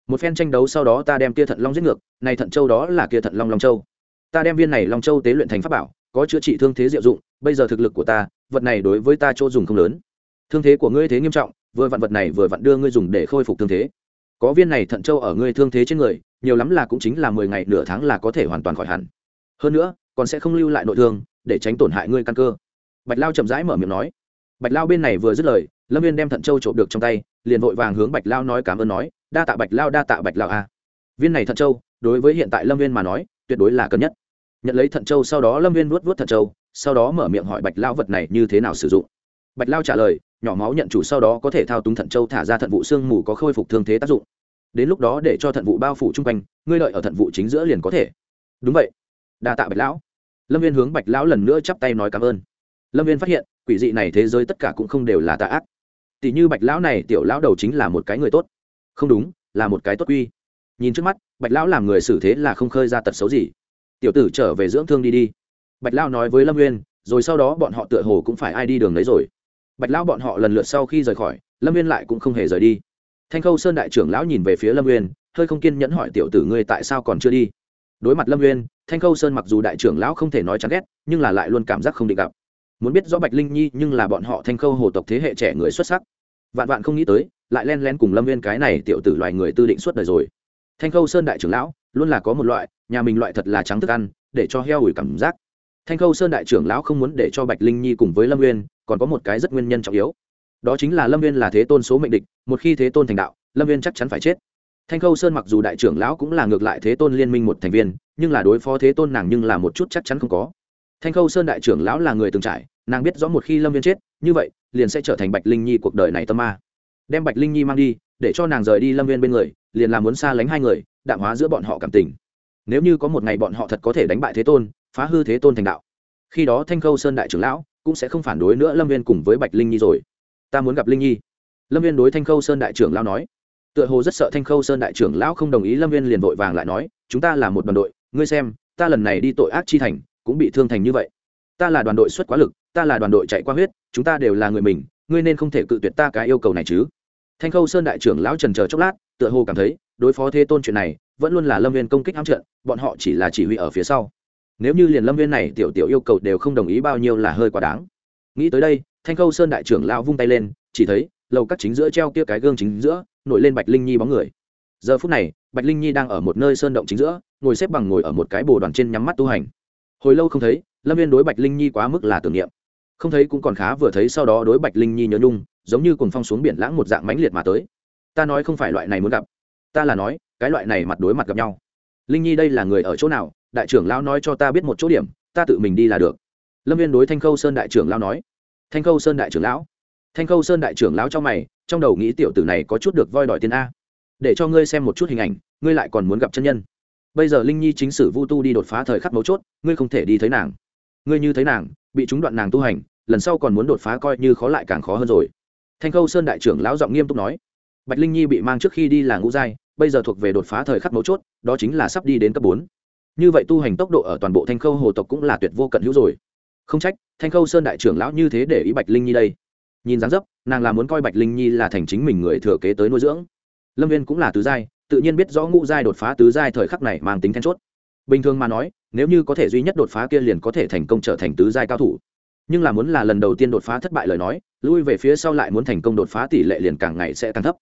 Một phen tranh đấu sau đó ta đem kia thận long giết ngược, này thận châu đó là kia thận long long châu. Ta đem viên này long châu tế luyện thành pháp bảo, có chữa trị thương thế diệu dụng, bây giờ thực lực của ta, vật này đối với ta chỗ dùng không lớn. Thương thế của ngươi thế nghiêm trọng, vừa vặn vật này vừa vặn đưa ngươi dùng để khôi phục thương thế. Có viên này thận châu ở ngươi thương thế trên người nhiều lắm là cũng chính là mười ngày, nửa tháng là có thể hoàn toàn khỏi hẳn. Hơn nữa, còn sẽ không lưu lại nội thương, để tránh tổn hại ngươi căn cơ. Bạch lao chậm rãi mở miệng nói. Bạch lao bên này vừa dứt lời, lâm viên đem thận châu trộm được trong tay, liền vội vàng hướng bạch lao nói cảm ơn nói, đa tạ bạch lao, đa tạ bạch lao a. Viên này thận châu, đối với hiện tại lâm viên mà nói, tuyệt đối là cần nhất. Nhận lấy thận châu sau đó lâm viên vuốt vuốt thận châu, sau đó mở miệng hỏi bạch lao vật này như thế nào sử dụng. Bạch lao trả lời, nhỏ máu nhận chủ sau đó có thể thao túng thận châu thả ra thận vụ xương mù có khôi phục thương thế tác dụng đến lúc đó để cho thận vụ bao phủ chung quanh, ngươi lợi ở thận vụ chính giữa liền có thể. Đúng vậy. Đa tạ bạch lão. Lâm viên hướng bạch lão lần nữa chắp tay nói cảm ơn. Lâm viên phát hiện, quỷ dị này thế giới tất cả cũng không đều là tà ác. Tỷ như bạch lão này, tiểu lão đầu chính là một cái người tốt. Không đúng, là một cái tốt quy. Nhìn trước mắt, bạch lão làm người xử thế là không khơi ra tật xấu gì. Tiểu tử trở về dưỡng thương đi đi. Bạch lão nói với lâm viên, rồi sau đó bọn họ tựa hồ cũng phải ai đi đường đấy rồi. Bạch lão bọn họ lần lượt sau khi rời khỏi, lâm viên lại cũng không hề rời đi thanh khâu sơn đại trưởng lão nhìn về phía lâm uyên, hơi không kiên nhẫn hỏi tiểu tử ngươi tại sao còn chưa đi? Đối mặt lâm uyên, thanh khâu sơn mặc dù đại trưởng lão không thể nói chán ghét, nhưng là lại luôn cảm giác không định gặp. Muốn biết rõ bạch linh nhi nhưng là bọn họ thanh khâu hồ tộc thế hệ trẻ người xuất sắc. Vạn vạn không nghĩ tới, lại len len cùng lâm uyên cái này tiểu tử loài người tư định suốt đời rồi. Thanh khâu sơn đại trưởng lão, luôn là có một loại, nhà mình loại thật là trắng thức ăn, để cho heo ủi cảm giác. Thanh khâu sơn đại trưởng lão không muốn để cho bạch linh nhi cùng với lâm uyên, còn có một cái rất nguyên nhân trọng yếu đó chính là lâm viên là thế tôn số mệnh địch, một khi thế tôn thành đạo, lâm viên chắc chắn phải chết. Thanh khâu sơn mặc dù đại trưởng lão cũng là ngược lại thế tôn liên minh một thành viên, nhưng là đối phó thế tôn nàng nhưng là một chút chắc chắn không có. Thanh khâu sơn đại trưởng lão là người từng trải, nàng biết rõ một khi lâm viên chết, như vậy, liền sẽ trở thành bạch linh nhi cuộc đời này tâm ma. Đem bạch linh nhi mang đi, để cho nàng rời đi lâm viên bên người, liền làm muốn xa lánh hai người, đạm hóa giữa bọn họ cảm tình. Nếu như có một ngày bọn họ thật có thể đánh bại thế tôn, phá hư thế tôn thành đạo, khi đó thanh khâu sơn đại trưởng lão cũng sẽ không phản đối nữa lâm viên cùng với bạch linh nhi rồi ta muốn gặp linh nhi lâm viên đối thanh khâu sơn đại trưởng lão nói tựa hồ rất sợ thanh khâu sơn đại trưởng lão không đồng ý lâm viên liền vội vàng lại nói chúng ta là một đoàn đội ngươi xem ta lần này đi tội ác chi thành cũng bị thương thành như vậy ta là đoàn đội xuất quá lực ta là đoàn đội chạy qua huyết chúng ta đều là người mình ngươi nên không thể cự tuyệt ta cái yêu cầu này chứ thanh khâu sơn đại trưởng lão trần chờ chốc lát tựa hồ cảm thấy đối phó thế tôn chuyện này vẫn luôn là lâm viên công kích ám trận bọn họ chỉ là chỉ huy ở phía sau nếu như liền lâm viên này tiểu tiểu yêu cầu đều không đồng ý bao nhiêu là hơi quá đáng nghĩ tới đây thanh khâu sơn đại trưởng lao vung tay lên, chỉ thấy, lầu các chính giữa treo kia cái gương chính giữa, nổi lên bạch linh nhi bóng người. Giờ phút này, bạch linh nhi đang ở một nơi sơn động chính giữa, ngồi xếp bằng ngồi ở một cái bồ đoàn trên nhắm mắt tu hành. Hồi lâu không thấy, lâm viên đối bạch linh nhi quá mức là tưởng niệm. Không thấy cũng còn khá vừa thấy sau đó đối bạch linh nhi nhớ nhung, giống như cùng phong xuống biển lãng một dạng mãnh liệt mà tới. Ta nói không phải loại này muốn gặp. Ta là nói, cái loại này mặt đối mặt gặp nhau. Linh nhi đây là người ở chỗ nào? Đại trưởng lão nói cho ta biết một chỗ điểm, ta tự mình đi là được. Lâm viên đối thanh khâu sơn đại trưởng lão nói thanh khâu sơn đại trưởng lão. Thanh khâu sơn đại trưởng lão cho mày, trong đầu nghĩ tiểu tử này có chút được voi đòi tiền a. Để cho ngươi xem một chút hình ảnh, ngươi lại còn muốn gặp chân nhân. Bây giờ linh nhi chính sử vu tu đi đột phá thời khắc mấu chốt, ngươi không thể đi thấy nàng. Ngươi như thấy nàng, bị chúng đoạn nàng tu hành, lần sau còn muốn đột phá coi như khó lại càng khó hơn rồi. Thanh khâu sơn đại trưởng lão giọng nghiêm túc nói. Bạch linh nhi bị mang trước khi đi là ngũ giai, bây giờ thuộc về đột phá thời khắc mấu chốt, đó chính là sắp đi đến cấp bốn. Như vậy tu hành tốc độ ở toàn bộ thanh khâu hồ tộc cũng là tuyệt vô cận hữu rồi không trách, thanh khâu sơn đại trưởng lão như thế để ý bạch linh nhi đây. Nhìn dáng dấp, nàng là muốn coi bạch linh nhi là thành chính mình người thừa kế tới nuôi dưỡng. Lâm viên cũng là tứ giai, tự nhiên biết rõ ngũ giai đột phá tứ giai thời khắc này mang tính then chốt. Bình thường mà nói, nếu như có thể duy nhất đột phá kia liền có thể thành công trở thành tứ giai cao thủ. Nhưng là muốn là lần đầu tiên đột phá thất bại lời nói, lui về phía sau lại muốn thành công đột phá tỷ lệ liền càng ngày sẽ càng thấp.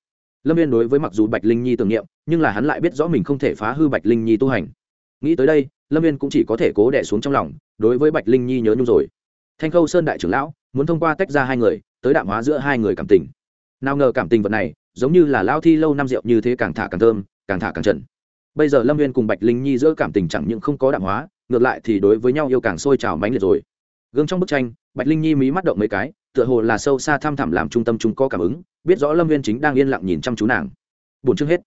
Lâm viên đối với mặc dù bạch linh nhi tưởng niệm, nhưng là hắn lại biết rõ mình không thể phá hư bạch linh nhi tu hành. Nghĩ tới đây lâm viên cũng chỉ có thể cố đẻ xuống trong lòng, đối với bạch linh nhi nhớ nhung rồi. Thanh khâu sơn đại trưởng lão, muốn thông qua tách ra hai người, tới đạm hóa giữa hai người cảm tình. Nào ngờ cảm tình vật này, giống như là lao thi lâu năm rượu như thế càng thả càng thơm, càng thả càng trần. Bây giờ lâm viên cùng bạch linh nhi giữa cảm tình chẳng những không có đạm hóa, ngược lại thì đối với nhau yêu càng sôi trào mãnh liệt rồi. Gương trong bức tranh, bạch linh nhi mí mắt động mấy cái, tựa hồ là sâu xa thăm thẳm làm trung tâm chúng có cảm ứng, biết rõ lâm viên chính đang yên lặng nhìn chăm chú nàng. Bốn chương hết.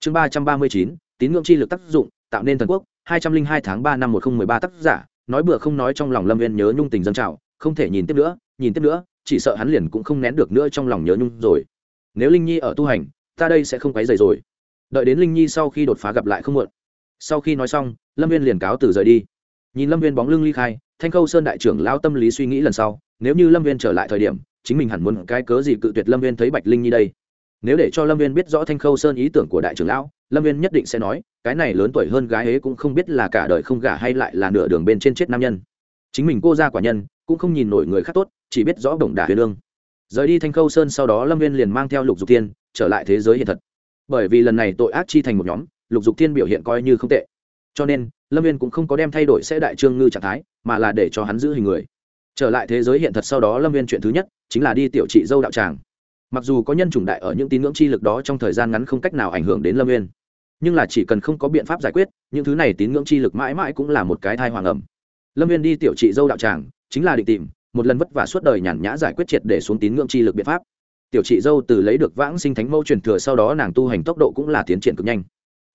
Chương ba trăm ba mươi chín, tín ngưỡng chi lực tác dụng, tạo nên thần quốc hai trăm linh hai tháng ba năm một nghìn mười ba tác giả, nói bừa không nói trong lòng lâm viên nhớ nhung tình dân trào, không thể nhìn tiếp nữa, nhìn tiếp nữa, chỉ sợ hắn liền cũng không nén được nữa trong lòng nhớ nhung rồi. Nếu linh nhi ở tu hành, ta đây sẽ không quấy dày rồi. Đợi đến linh nhi sau khi đột phá gặp lại không muộn. Sau khi nói xong, lâm viên liền cáo từ rời đi. Nhìn lâm viên bóng lưng ly khai, thanh khâu sơn đại trưởng lao tâm lý suy nghĩ lần sau, nếu như lâm viên trở lại thời điểm, chính mình hẳn muốn cái cớ gì cự tuyệt lâm viên thấy bạch linh nhi đây? Nếu để cho lâm viên biết rõ thanh khâu sơn ý tưởng của đại trưởng lão, lâm viên nhất định sẽ nói cái này lớn tuổi hơn gái ấy cũng không biết là cả đời không gả hay lại là nửa đường bên trên chết nam nhân. Chính mình cô ra quả nhân, cũng không nhìn nổi người khác tốt, chỉ biết rõ đồng đả huyền lương. Rời đi thanh khâu sơn sau đó lâm viên liền mang theo lục dục tiên trở lại thế giới hiện thật. Bởi vì lần này tội ác chi thành một nhóm, lục dục tiên biểu hiện coi như không tệ. Cho nên, lâm viên cũng không có đem thay đổi sẽ đại trương ngư trạng thái, mà là để cho hắn giữ hình người. Trở lại thế giới hiện thật sau đó lâm viên chuyện thứ nhất, chính là đi tiểu trị dâu đạo tràng. Mặc dù có nhân chủng đại ở những tín ngưỡng chi lực đó trong thời gian ngắn không cách nào ảnh hưởng đến lâm viên nhưng là chỉ cần không có biện pháp giải quyết, những thứ này tín ngưỡng chi lực mãi mãi cũng là một cái thai hoàng ẩm. Lâm viên đi tiểu trị dâu đạo tràng, chính là định tìm, một lần vất vả suốt đời nhàn nhã giải quyết triệt để xuống tín ngưỡng chi lực biện pháp. Tiểu trị dâu từ lấy được vãng sinh thánh mẫu truyền thừa sau đó nàng tu hành tốc độ cũng là tiến triển cực nhanh.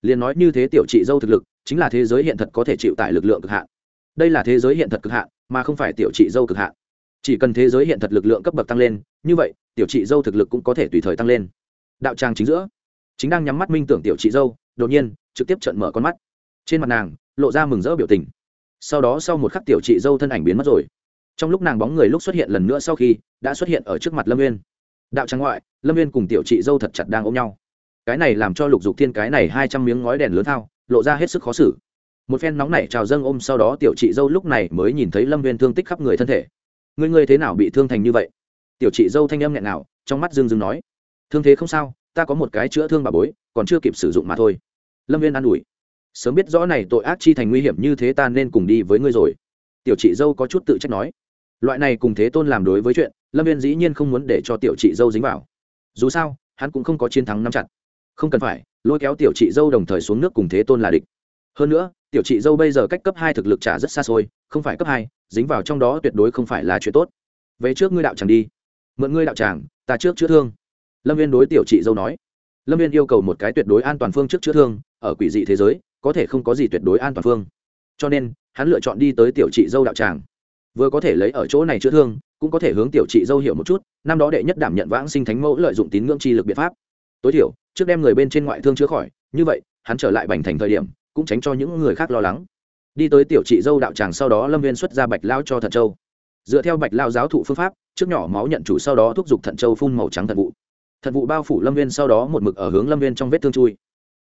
Liền nói như thế tiểu trị dâu thực lực, chính là thế giới hiện thật có thể chịu tại lực lượng cực hạn. Đây là thế giới hiện thật cực hạn, mà không phải tiểu trị dâu cực hạn. Chỉ cần thế giới hiện thật lực lượng cấp bậc tăng lên, như vậy, tiểu trị dâu thực lực cũng có thể tùy thời tăng lên. Đạo tràng chính giữa, chính đang nhắm mắt minh tưởng tiểu trị dâu đột nhiên, trực tiếp trận mở con mắt. Trên mặt nàng, lộ ra mừng rỡ biểu tình. Sau đó sau một khắc tiểu chị dâu thân ảnh biến mất rồi. Trong lúc nàng bóng người lúc xuất hiện lần nữa sau khi, đã xuất hiện ở trước mặt lâm nguyên đạo trang ngoại, lâm nguyên cùng tiểu chị dâu thật chặt đang ôm nhau. Cái này làm cho lục dục thiên cái này hai trăm miếng ngói đèn lớn thao, lộ ra hết sức khó xử. Một phen nóng nảy trào dâng ôm sau đó tiểu chị dâu lúc này mới nhìn thấy lâm nguyên thương tích khắp người thân thể. Người người thế nào bị thương thành như vậy? Tiểu chị dâu thanh âm nghẹn nào trong mắt dương dương nói. Thương thế không sao, ta có một cái chữa thương bà bối, còn chưa kịp sử dụng mà thôi lâm viên an ủi. Sớm biết rõ này tội ác chi thành nguy hiểm như thế ta nên cùng đi với ngươi rồi. Tiểu chị dâu có chút tự trách nói. Loại này cùng thế tôn làm đối với chuyện, lâm viên dĩ nhiên không muốn để cho tiểu chị dâu dính vào. Dù sao, hắn cũng không có chiến thắng nắm chặt. Không cần phải, lôi kéo tiểu chị dâu đồng thời xuống nước cùng thế tôn là địch. Hơn nữa, tiểu chị dâu bây giờ cách cấp hai thực lực trả rất xa xôi, không phải cấp hai, dính vào trong đó tuyệt đối không phải là chuyện tốt. Về trước ngươi đạo tràng đi. Mượn ngươi đạo tràng, ta trước chữa thương. Lâm viên đối tiểu chị dâu nói lâm viên yêu cầu một cái tuyệt đối an toàn phương trước chữa thương, ở quỷ dị thế giới, có thể không có gì tuyệt đối an toàn phương. Cho nên, hắn lựa chọn đi tới tiểu trị dâu đạo tràng. Vừa có thể lấy ở chỗ này chữa thương, cũng có thể hướng tiểu trị dâu hiểu một chút, năm đó đệ nhất đảm nhận vãng sinh thánh mẫu lợi dụng tín ngưỡng chi lực biện pháp. Tối thiểu, trước đem người bên trên ngoại thương chữa khỏi, như vậy, hắn trở lại bành thành thời điểm, cũng tránh cho những người khác lo lắng. Đi tới tiểu trị dâu đạo tràng sau đó lâm viên xuất ra bạch lao cho thận châu. Dựa theo bạch lao giáo thụ phương pháp, trước nhỏ máu nhận chủ sau đó thúc giục thận châu phun màu trắng thận vụ thận vụ bao phủ lâm viên sau đó một mực ở hướng lâm viên trong vết thương chui.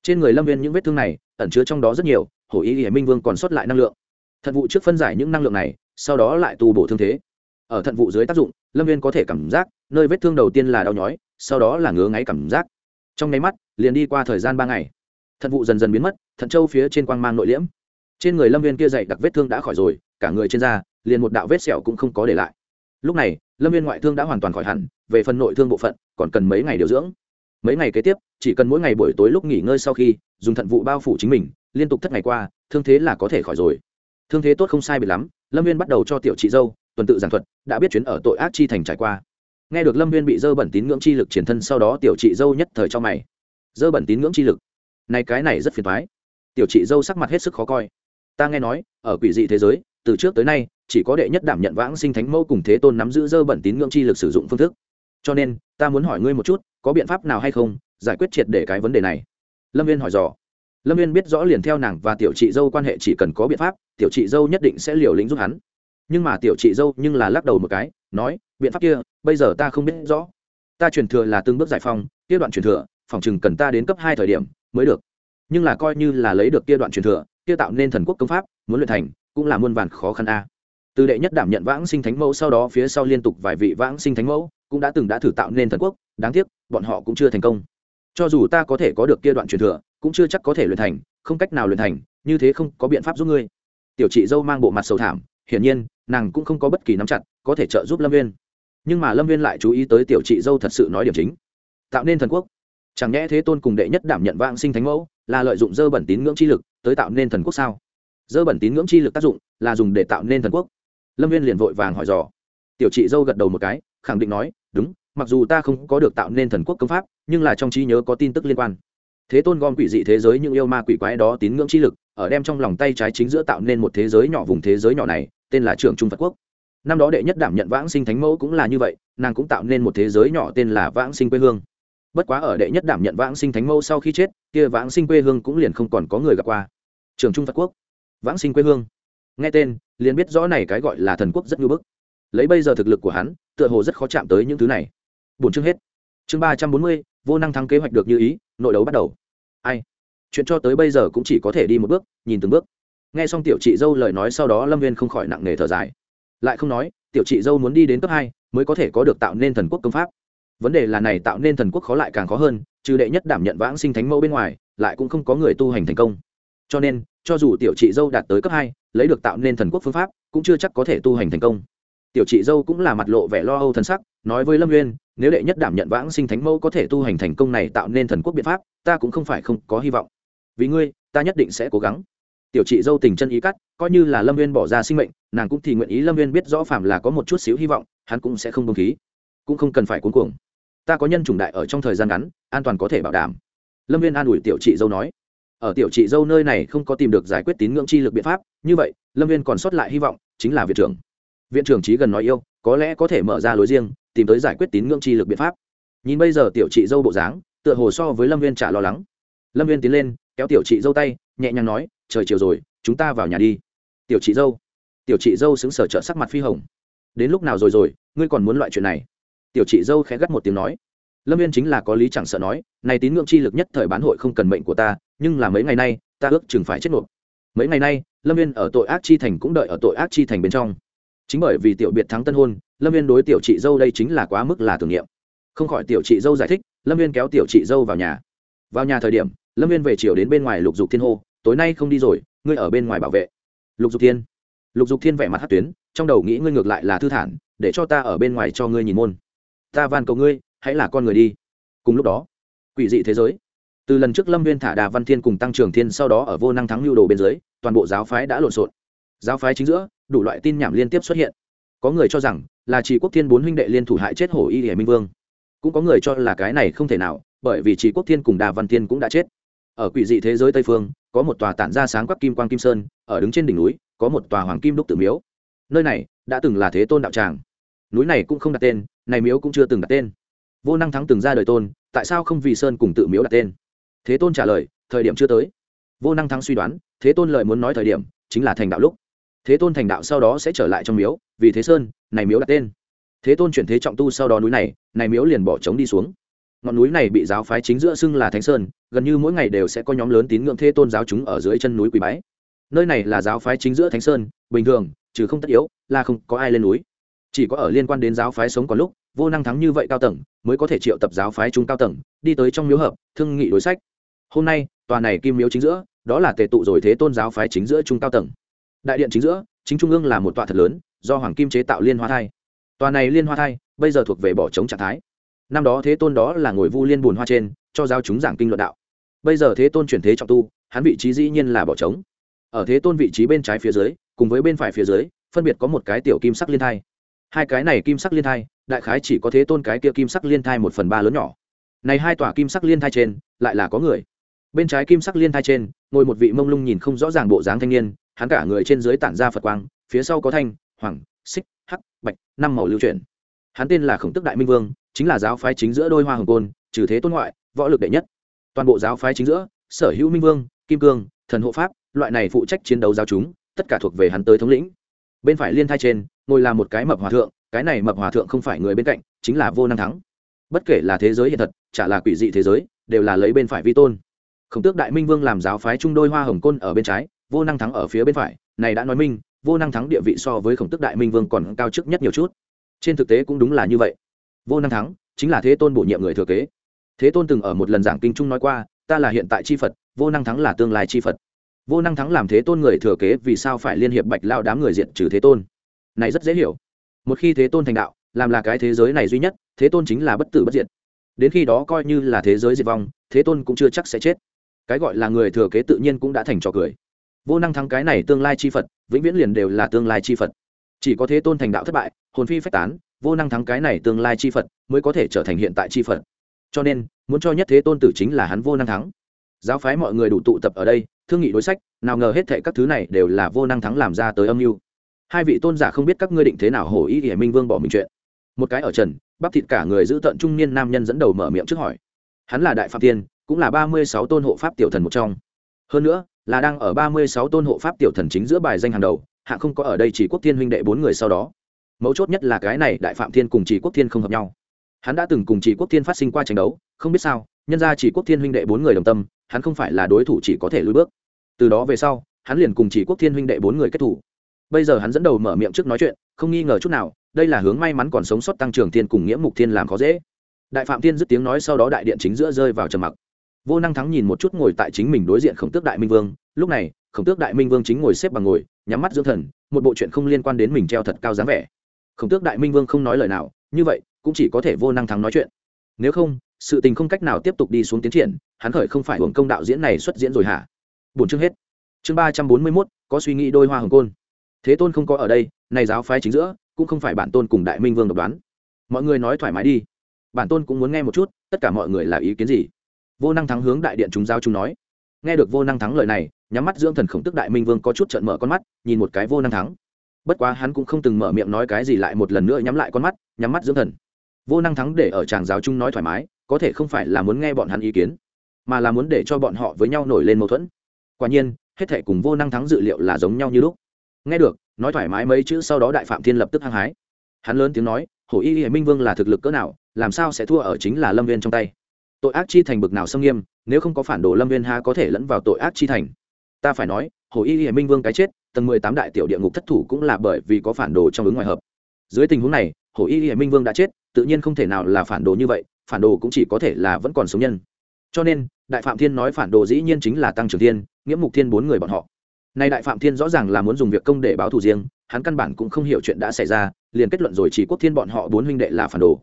Trên người lâm viên những vết thương này, ẩn chứa trong đó rất nhiều, hổ ý hiểm minh vương còn sót lại năng lượng. Thận vụ trước phân giải những năng lượng này, sau đó lại tu bổ thương thế. Ở thận vụ dưới tác dụng, lâm viên có thể cảm giác nơi vết thương đầu tiên là đau nhói, sau đó là ngứa ngáy cảm giác. Trong nháy mắt, liền đi qua thời gian ba ngày. Thận vụ dần dần biến mất thận châu phía trên quang mang nội liễm. Trên người lâm viên kia dày đặc vết thương đã khỏi rồi, cả người trên da, liền một đạo vết sẹo cũng không có để lại lúc này, lâm viên ngoại thương đã hoàn toàn khỏi hẳn, về phần nội thương bộ phận, còn cần mấy ngày điều dưỡng. Mấy ngày kế tiếp, chỉ cần mỗi ngày buổi tối lúc nghỉ ngơi sau khi, dùng thận vụ bao phủ chính mình, liên tục thất ngày qua, thương thế là có thể khỏi rồi. Thương thế tốt không sai bị lắm, lâm viên bắt đầu cho tiểu chị dâu, tuần tự giảng thuật, đã biết chuyến ở tội ác chi thành trải qua. Nghe được lâm viên bị dơ bẩn tín ngưỡng chi lực triển thân sau đó tiểu chị dâu nhất thời cho mày. Dơ bẩn tín ngưỡng chi lực? Này cái này rất phiền thoái tiểu chị dâu sắc mặt hết sức khó coi. Ta nghe nói, ở quỷ dị thế giới từ trước tới nay, chỉ có đệ nhất đảm nhận vãng sinh thánh mẫu cùng thế tôn nắm giữ dơ bẩn tín ngưỡng chi lực sử dụng phương thức. Cho nên, ta muốn hỏi ngươi một chút, có biện pháp nào hay không, giải quyết triệt để cái vấn đề này? Lâm viên hỏi dò. Lâm viên biết rõ liền theo nàng và tiểu chị dâu quan hệ chỉ cần có biện pháp, tiểu chị dâu nhất định sẽ liều lĩnh giúp hắn. Nhưng mà tiểu chị dâu nhưng là lắc đầu một cái, nói, biện pháp kia, bây giờ ta không biết rõ. Ta truyền thừa là từng bước giải phong kia đoạn truyền thừa, phòng chừng cần ta đến cấp hai thời điểm mới được. Nhưng là coi như là lấy được kia đoạn truyền thừa, kia tạo nên thần quốc công pháp, muốn luyện thành cũng là muôn vàn khó khăn a. Từ đệ nhất đảm nhận vãng sinh thánh mẫu sau đó phía sau liên tục vài vị vãng sinh thánh mẫu cũng đã từng đã thử tạo nên thần quốc, đáng tiếc, bọn họ cũng chưa thành công. Cho dù ta có thể có được kia đoạn truyền thừa, cũng chưa chắc có thể luyện thành, không cách nào luyện thành, như thế không có biện pháp giúp ngươi. Tiểu chị dâu mang bộ mặt sầu thảm, hiển nhiên, nàng cũng không có bất kỳ nắm chặt, có thể trợ giúp lâm viên. Nhưng mà lâm viên lại chú ý tới tiểu chị dâu thật sự nói điểm chính. Tạo nên thần quốc. Chẳng nhẽ thế tôn cùng đệ nhất đảm nhận vãng sinh thánh mẫu là lợi dụng dơ bẩn tín ngưỡng chi lực tới tạo nên thần quốc sao? Dơ bẩn tín ngưỡng chi lực tác dụng là dùng để tạo nên thần quốc. Lâm viên liền vội vàng hỏi dò. Tiểu chị dâu gật đầu một cái, khẳng định nói, đúng, mặc dù ta không có được tạo nên thần quốc công pháp, nhưng là trong trí nhớ có tin tức liên quan. Thế tôn gom quỷ dị thế giới những yêu ma quỷ quái đó tín ngưỡng chi lực, ở đem trong lòng tay trái chính giữa tạo nên một thế giới nhỏ vùng thế giới nhỏ này, tên là trường trung phật quốc. Năm đó đệ nhất đảm nhận vãng sinh thánh mẫu cũng là như vậy, nàng cũng tạo nên một thế giới nhỏ tên là vãng sinh quê hương. Bất quá ở đệ nhất đảm nhận vãng sinh thánh mẫu sau khi chết, kia vãng sinh quê hương cũng liền không còn có người gặp qua. Trường trung phật quốc vãng sinh quê hương. Nghe tên, liền biết rõ này cái gọi là thần quốc rất ngưỡng bức. Lấy bây giờ thực lực của hắn, tựa hồ rất khó chạm tới những thứ này. Bổn chương hết. Chương ba trăm bốn mươi, vô năng thắng kế hoạch được như ý, nội đấu bắt đầu. Ai? Chuyện cho tới bây giờ cũng chỉ có thể đi một bước, nhìn từng bước. Nghe xong tiểu chị dâu lời nói sau đó lâm viên không khỏi nặng nề thở dài. Lại không nói, tiểu chị dâu muốn đi đến cấp hai mới có thể có được tạo nên thần quốc công pháp. Vấn đề là này tạo nên thần quốc khó lại càng khó hơn, trừ đệ nhất đảm nhận vãng sinh thánh mẫu bên ngoài, lại cũng không có người tu hành thành công. Cho nên cho dù tiểu chị dâu đạt tới cấp hai, lấy được tạo nên thần quốc phương pháp, cũng chưa chắc có thể tu hành thành công. Tiểu chị dâu cũng là mặt lộ vẻ lo âu thần sắc, nói với lâm nguyên nếu đệ nhất đảm nhận vãng sinh thánh mẫu có thể tu hành thành công này tạo nên thần quốc biện pháp, ta cũng không phải không có hy vọng. Vì ngươi, ta nhất định sẽ cố gắng. Tiểu chị dâu tình chân ý cắt, coi như là lâm Nguyên bỏ ra sinh mệnh, nàng cũng thì nguyện ý lâm Nguyên biết rõ phạm là có một chút xíu hy vọng, hắn cũng sẽ không bông khí. Cũng không cần phải cuốn cuồng. Ta có nhân chủng đại ở trong thời gian ngắn, an toàn có thể bảo đảm. Lâm viên an ủi tiểu chị dâu nói ở tiểu chị dâu nơi này không có tìm được giải quyết tín ngưỡng chi lực biện pháp, như vậy, lâm viên còn sót lại hy vọng, chính là viện trưởng. Viện trưởng trí gần nói yêu, có lẽ có thể mở ra lối riêng, tìm tới giải quyết tín ngưỡng chi lực biện pháp. Nhìn bây giờ tiểu chị dâu bộ dáng, tựa hồ so với lâm viên trả lo lắng. Lâm viên tiến lên, kéo tiểu chị dâu tay, nhẹ nhàng nói, trời chiều rồi, chúng ta vào nhà đi. Tiểu chị dâu, tiểu chị dâu xứng sở trợ sắc mặt phi hồng. Đến lúc nào rồi rồi, ngươi còn muốn loại chuyện này? Tiểu chị dâu khẽ gắt một tiếng nói lâm viên chính là có lý chẳng sợ nói, này tín ngưỡng chi lực nhất thời bán hội không cần mệnh của ta, nhưng là mấy ngày nay, ta ước chừng phải chết nộp mấy ngày nay, lâm viên ở tội ác chi thành cũng đợi ở tội ác chi thành bên trong. Chính bởi vì tiểu biệt thắng tân hôn, lâm viên đối tiểu chị dâu đây chính là quá mức là tưởng niệm. Không khỏi tiểu chị dâu giải thích, lâm viên kéo tiểu chị dâu vào nhà. Vào nhà thời điểm, lâm viên về chiều đến bên ngoài lục dục thiên hô, tối nay không đi rồi, ngươi ở bên ngoài bảo vệ. Lục dục thiên. Lục dục thiên vẻ mặt hát tuyến, trong đầu nghĩ ngươi ngược lại là thư thản, để cho ta ở bên ngoài cho ngươi nhìn môn. Ta van cầu ngươi hãy là con người đi. Cùng lúc đó, quỷ dị thế giới. Từ lần trước lâm viên thả đà văn thiên cùng tăng trưởng thiên sau đó ở vô năng thắng lưu đồ bên dưới, toàn bộ giáo phái đã lộn xộn. Giáo phái chính giữa, đủ loại tin nhảm liên tiếp xuất hiện. Có người cho rằng là chỉ quốc thiên bốn huynh đệ liên thủ hại chết hổ y hiển minh vương. Cũng có người cho là cái này không thể nào, bởi vì chỉ quốc thiên cùng đà văn thiên cũng đã chết. Ở quỷ dị thế giới tây phương, có một tòa tản ra sáng quắc kim quang kim sơn, ở đứng trên đỉnh núi, có một tòa hoàng kim đúc tử miếu. Nơi này đã từng là thế tôn đạo tràng. Núi này cũng không đặt tên, này miếu cũng chưa từng đặt tên vô năng thắng từng ra đời tôn, tại sao không vì sơn cùng tự miếu đặt tên? Thế tôn trả lời, thời điểm chưa tới. Vô năng thắng suy đoán, thế tôn lời muốn nói thời điểm, chính là thành đạo lúc. Thế tôn thành đạo sau đó sẽ trở lại trong miếu, vì thế sơn, này miếu đặt tên. Thế tôn chuyển thế trọng tu sau đó núi này này miếu liền bỏ trống đi xuống. Ngọn núi này bị giáo phái chính giữa xưng là thánh sơn, gần như mỗi ngày đều sẽ có nhóm lớn tín ngưỡng thế tôn giáo chúng ở dưới chân núi quỳ bái. Nơi này là giáo phái chính giữa thánh sơn, bình thường, trừ không tất yếu, là không có ai lên núi. Chỉ có ở liên quan đến giáo phái sống còn lúc vô năng thắng như vậy cao tầng, mới có thể triệu tập giáo phái trung cao tầng, đi tới trong miếu hợp, thương nghị đối sách. Hôm nay, tòa này kim miếu chính giữa, đó là tề tụ rồi thế tôn giáo phái chính giữa trung cao tầng. Đại điện chính giữa, chính trung ương là một tòa thật lớn, do hoàng kim chế tạo liên hoa thai. Tòa này liên hoa thai, bây giờ thuộc về bỏ trống trạng thái. Năm đó thế tôn đó là ngồi vu liên bùn hoa trên, cho giáo chúng giảng kinh luận đạo. Bây giờ thế tôn chuyển thế trọng tu, hắn vị trí dĩ nhiên là bỏ trống. Ở thế tôn vị trí bên trái phía dưới, cùng với bên phải phía dưới, phân biệt có một cái tiểu kim sắc liên thai. Hai cái này kim sắc liên thai đại khái chỉ có thế tôn cái kia kim sắc liên thai một phần ba lớn nhỏ. Này hai tòa kim sắc liên thai trên, lại là có người. Bên trái kim sắc liên thai trên, ngồi một vị mông lung nhìn không rõ ràng bộ dáng thanh niên, hắn cả người trên dưới tản ra phật quang, phía sau có thanh, hoàng, xích, hắc, bạch, năm màu lưu truyền. hắn tên là khổng tức đại minh vương, chính là giáo phái chính giữa đôi hoa hồng côn, trừ thế tôn ngoại, võ lực đệ nhất. Toàn bộ giáo phái chính giữa, sở hữu minh vương, kim cương, thần hộ pháp, loại này phụ trách chiến đấu giáo chúng, tất cả thuộc về hắn tới thống lĩnh. Bên phải liên thai trên, ngồi là một cái mập hòa thượng cái này mập hòa thượng không phải người bên cạnh, chính là vô năng thắng. Bất kể là thế giới hiện thật, chả là quỷ dị thế giới, đều là lấy bên phải vi tôn. Khổng tước đại minh vương làm giáo phái trung đôi hoa hồng côn ở bên trái, vô năng thắng ở phía bên phải, này đã nói minh, vô năng thắng địa vị so với khổng tước đại minh vương còn cao chức nhất nhiều chút. Trên thực tế cũng đúng là như vậy. Vô năng thắng, chính là thế tôn bổ nhiệm người thừa kế. Thế tôn từng ở một lần giảng kinh trung nói qua, ta là hiện tại c h i phật, vô năng thắng là tương lai c h i phật. Vô năng thắng làm thế tôn người thừa kế vì sao phải liên hiệp bạch lao đám người diện trừ thế tôn? Này rất dễ hiểu một khi thế tôn thành đạo, làm là cái thế giới này duy nhất, thế tôn chính là bất tử bất diệt. Đến khi đó coi như là thế giới diệt vong, thế tôn cũng chưa chắc sẽ chết. Cái gọi là người thừa kế tự nhiên cũng đã thành trò cười. Vô năng thắng cái này tương lai chi phật, vĩnh viễn liền đều là tương lai chi phật. Chỉ có thế tôn thành đạo thất bại, hồn phi phách tán, vô năng thắng cái này tương lai chi phật mới có thể trở thành hiện tại chi phật. Cho nên, muốn cho nhất thế tôn tử chính là hắn vô năng thắng. Giáo phái mọi người đủ tụ tập ở đây, thương nghị đối sách, nào ngờ hết thệ các thứ này đều là vô năng thắng làm ra tới âm mưu hai vị tôn giả không biết các ngươi định thế nào hổ ý hiển minh vương bỏ mình chuyện. Một cái ở trần, bắp thịt cả người giữ tận trung niên nam nhân dẫn đầu mở miệng trước hỏi. Hắn là đại phạm tiên, cũng là ba mươi sáu tôn hộ pháp tiểu thần một trong. Hơn nữa, là đang ở ba mươi sáu tôn hộ pháp tiểu thần chính giữa bài danh hàng đầu, hạng không có ở đây chỉ quốc thiên huynh đệ bốn người sau đó. Mấu chốt nhất là cái này đại phạm thiên cùng chỉ quốc thiên không hợp nhau. Hắn đã từng cùng chỉ quốc thiên phát sinh qua tranh đấu, không biết sao, nhân ra chỉ quốc thiên huynh đệ bốn người đồng tâm, hắn không phải là đối thủ chỉ có thể lùi bước. Từ đó về sau, hắn liền cùng chỉ quốc thiên huynh đệ bốn người kết thủ bây giờ hắn dẫn đầu mở miệng trước nói chuyện, không nghi ngờ chút nào, đây là hướng may mắn còn sống sót tăng trưởng thiên cùng nghĩa mục thiên làm khó dễ. Đại phạm thiên dứt tiếng nói sau đó đại điện chính giữa rơi vào trầm mặc. Vô năng thắng nhìn một chút ngồi tại chính mình đối diện khổng tước đại minh vương, lúc này, khổng tước đại minh vương chính ngồi xếp bằng ngồi, nhắm mắt dưỡng thần, một bộ chuyện không liên quan đến mình treo thật cao dáng vẻ. Khổng tước đại minh vương không nói lời nào, như vậy, cũng chỉ có thể vô năng thắng nói chuyện. Nếu không, sự tình không cách nào tiếp tục đi xuống tiến triển, hắn khởi không phải hưởng công đạo diễn này xuất diễn rồi hả? Bốn chương hết. Chương ba trăm bốn mươi mốt, có suy nghĩ đôi hoa hồng côn thế tôn không có ở đây này giáo phái chính giữa, cũng không phải bản tôn cùng đại minh vương độc đoán. Mọi người nói thoải mái đi. Bản tôn cũng muốn nghe một chút, tất cả mọi người là ý kiến gì? Vô năng thắng hướng đại điện chúng giao chúng nói. Nghe được vô năng thắng lời này, nhắm mắt dưỡng thần khổng tức đại minh vương có chút trận mở con mắt, nhìn một cái vô năng thắng. Bất quá hắn cũng không từng mở miệng nói cái gì lại một lần nữa nhắm lại con mắt, nhắm mắt dưỡng thần. Vô năng thắng để ở tràng giáo chung nói thoải mái, có thể không phải là muốn nghe bọn hắn ý kiến, mà là muốn để cho bọn họ với nhau nổi lên mâu thuẫn. Quả nhiên, hết thể cùng vô năng thắng dự liệu là giống nhau như lúc nghe được, nói thoải mái mấy chữ sau đó đại phạm thiên lập tức hăng hái. Hắn lớn tiếng nói, hổ y y minh vương là thực lực cỡ nào, làm sao sẽ thua ở chính là lâm viên trong tay? Tội ác chi thành bực nào xâm nghiêm, nếu không có phản đồ lâm viên ha có thể lẫn vào tội ác chi thành? Ta phải nói, hổ y y minh vương cái chết, tầng mười tám đại tiểu địa ngục thất thủ cũng là bởi vì có phản đồ trong ứng ngoài hợp. Dưới tình huống này, hổ y y minh vương đã chết, tự nhiên không thể nào là phản đồ như vậy, phản đồ cũng chỉ có thể là vẫn còn sống nhân. Cho nên, đại phạm thiên nói phản đồ dĩ nhiên chính là tăng trưởng thiên, nghĩa mục thiên bốn người bọn họ nay đại phạm thiên rõ ràng là muốn dùng việc công để báo thù riêng, hắn căn bản cũng không hiểu chuyện đã xảy ra, liền kết luận rồi chỉ quốc thiên bọn họ bốn huynh đệ là phản đồ.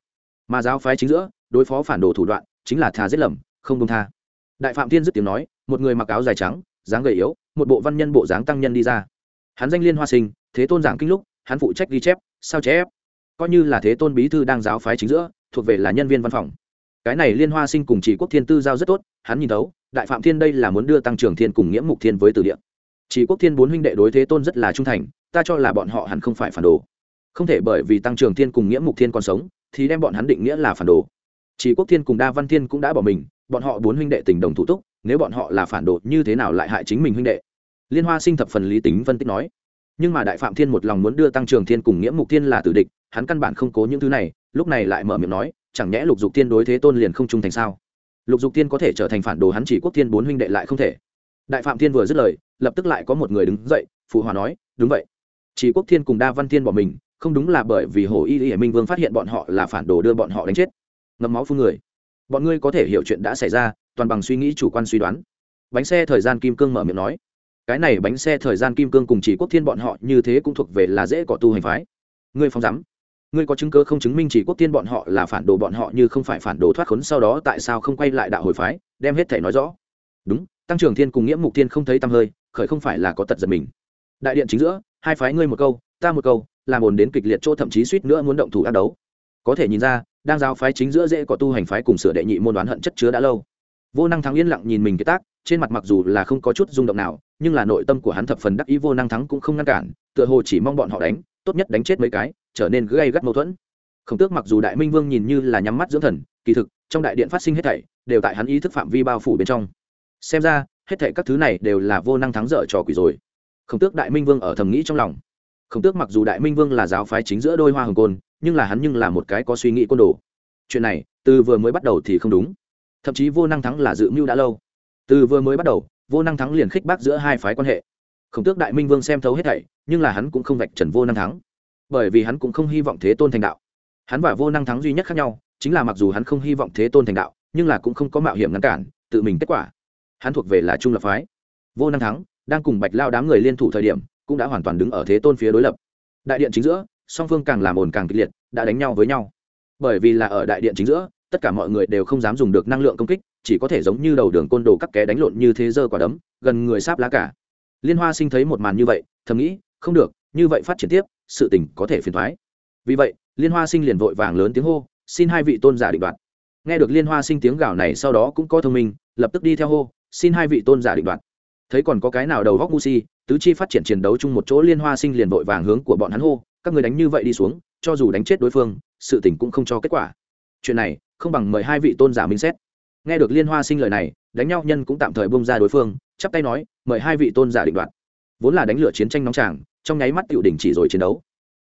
Mà giáo phái chính giữa, đối phó phản đồ thủ đoạn, chính là thà giết lầm, không công tha. Đại phạm thiên dứt tiếng nói, một người mặc áo dài trắng, dáng gầy yếu, một bộ văn nhân bộ dáng tăng nhân đi ra. Hắn danh liên hoa sinh, thế tôn giảng kinh lúc, hắn phụ trách ghi chép, sao chép. Coi như là thế tôn bí thư đang giáo phái chính giữa, thuộc về là nhân viên văn phòng. Cái này liên hoa sinh cùng chỉ quốc thiên tư giao rất tốt, hắn nhìn thấu, đại phạm thiên đây là muốn đưa tăng trưởng thiên cùng nghĩa mục thiên với từ điện chỉ quốc thiên bốn huynh đệ đối thế tôn rất là trung thành, ta cho là bọn họ hẳn không phải phản đồ. Không thể bởi vì tăng trưởng thiên cùng nghĩa mục thiên còn sống, thì đem bọn hắn định nghĩa là phản đồ. Chỉ quốc thiên cùng đa văn thiên cũng đã bỏ mình, bọn họ bốn huynh đệ tình đồng thủ túc, nếu bọn họ là phản đồ như thế nào lại hại chính mình huynh đệ? Liên hoa sinh thập phần lý tính phân tích nói. Nhưng mà đại phạm thiên một lòng muốn đưa tăng trưởng thiên cùng nghĩa mục thiên là tử địch, hắn căn bản không cố những thứ này, lúc này lại mở miệng nói, chẳng nhẽ lục dục thiên đối thế tôn liền không trung thành sao? Lục dục thiên có thể trở thành phản đồ hắn chỉ quốc thiên bốn huynh đệ lại không thể. Đại phạm thiên vừa dứt lời lập tức lại có một người đứng dậy, phụ hòa nói, đúng vậy. Chỉ quốc thiên cùng đa văn thiên bỏ mình, không đúng là bởi vì hồ y y minh vương phát hiện bọn họ là phản đồ đưa bọn họ đánh chết. Ngấm máu phun người. Bọn ngươi có thể hiểu chuyện đã xảy ra, toàn bằng suy nghĩ chủ quan suy đoán. Bánh xe thời gian kim cương mở miệng nói. Cái này bánh xe thời gian kim cương cùng chỉ quốc thiên bọn họ như thế cũng thuộc về là dễ có tu hành phái. Ngươi phóng rắm ngươi có chứng cơ không chứng minh chỉ quốc thiên bọn họ là phản đồ bọn họ như không phải phản đồ thoát khốn sau đó tại sao không quay lại đạo hồi phái, đem hết thể nói rõ. Đúng, tăng trưởng thiên cùng nghĩa mục thiên không thấy tăm hơi khởi không phải là có tật giật mình. Đại điện chính giữa, hai phái ngươi một câu, ta một câu, làm ồn đến kịch liệt chỗ thậm chí suýt nữa muốn động thủ ác đấu. Có thể nhìn ra, đang giao phái chính giữa dễ có tu hành phái cùng sửa đệ nhị môn đoán hận chất chứa đã lâu. Vô năng thắng yên lặng nhìn mình cái tác, trên mặt mặc dù là không có chút rung động nào, nhưng là nội tâm của hắn thập phần đắc ý vô năng thắng cũng không ngăn cản, tựa hồ chỉ mong bọn họ đánh, tốt nhất đánh chết mấy cái, trở nên gây gắt mâu thuẫn. Khổng tước mặc dù đại minh vương nhìn như là nhắm mắt dưỡng thần, kỳ thực, trong đại điện phát sinh hết thảy, đều tại hắn ý thức phạm vi bao phủ bên trong. Xem ra hết thảy các thứ này đều là vô năng thắng dở trò quỷ rồi. Khổng tước đại minh vương ở thầm nghĩ trong lòng. Khổng tước mặc dù đại minh vương là giáo phái chính giữa đôi hoa hồng côn, nhưng là hắn nhưng là một cái có suy nghĩ côn đồ. Chuyện này, từ vừa mới bắt đầu thì không đúng. Thậm chí vô năng thắng là dự mưu đã lâu. Từ vừa mới bắt đầu, vô năng thắng liền khích bác giữa hai phái quan hệ. Khổng tước đại minh vương xem thấu hết thảy, nhưng là hắn cũng không vạch trần vô năng thắng. Bởi vì hắn cũng không hy vọng thế tôn thành đạo. Hắn và vô năng thắng duy nhất khác nhau, chính là mặc dù hắn không hy vọng thế tôn thành đạo, nhưng là cũng không có mạo hiểm ngăn cản, tự mình kết quả hắn thuộc về là trung lập phái. Vô năng thắng, đang cùng bạch lao đám người liên thủ thời điểm, cũng đã hoàn toàn đứng ở thế tôn phía đối lập. Đại điện chính giữa, song phương càng làm ồn càng kịch liệt, đã đánh nhau với nhau. Bởi vì là ở đại điện chính giữa, tất cả mọi người đều không dám dùng được năng lượng công kích, chỉ có thể giống như đầu đường côn đồ các ké đánh lộn như thế dơ quả đấm, gần người sáp lá cả. Liên hoa sinh thấy một màn như vậy, thầm nghĩ, không được, như vậy phát triển tiếp, sự tình có thể phiền thoái vì vậy, liên hoa sinh liền vội vàng lớn tiếng hô, xin hai vị tôn giả định đoạt. Nghe được liên hoa sinh tiếng gào này sau đó cũng có thông minh, lập tức đi theo hô xin hai vị tôn giả định đoạt. Thấy còn có cái nào đầu góc ngu si, tứ chi phát triển chiến đấu chung một chỗ liên hoa sinh liền vội vàng hướng của bọn hắn hô, các người đánh như vậy đi xuống, cho dù đánh chết đối phương, sự tình cũng không cho kết quả. Chuyện này, không bằng mời hai vị tôn giả minh xét. Nghe được liên hoa sinh lời này, đánh nhau nhân cũng tạm thời bông ra đối phương, chắp tay nói, mời hai vị tôn giả định đoạt. Vốn là đánh lửa chiến tranh nóng tràng trong nháy mắt tiểu đỉnh chỉ rồi chiến đấu.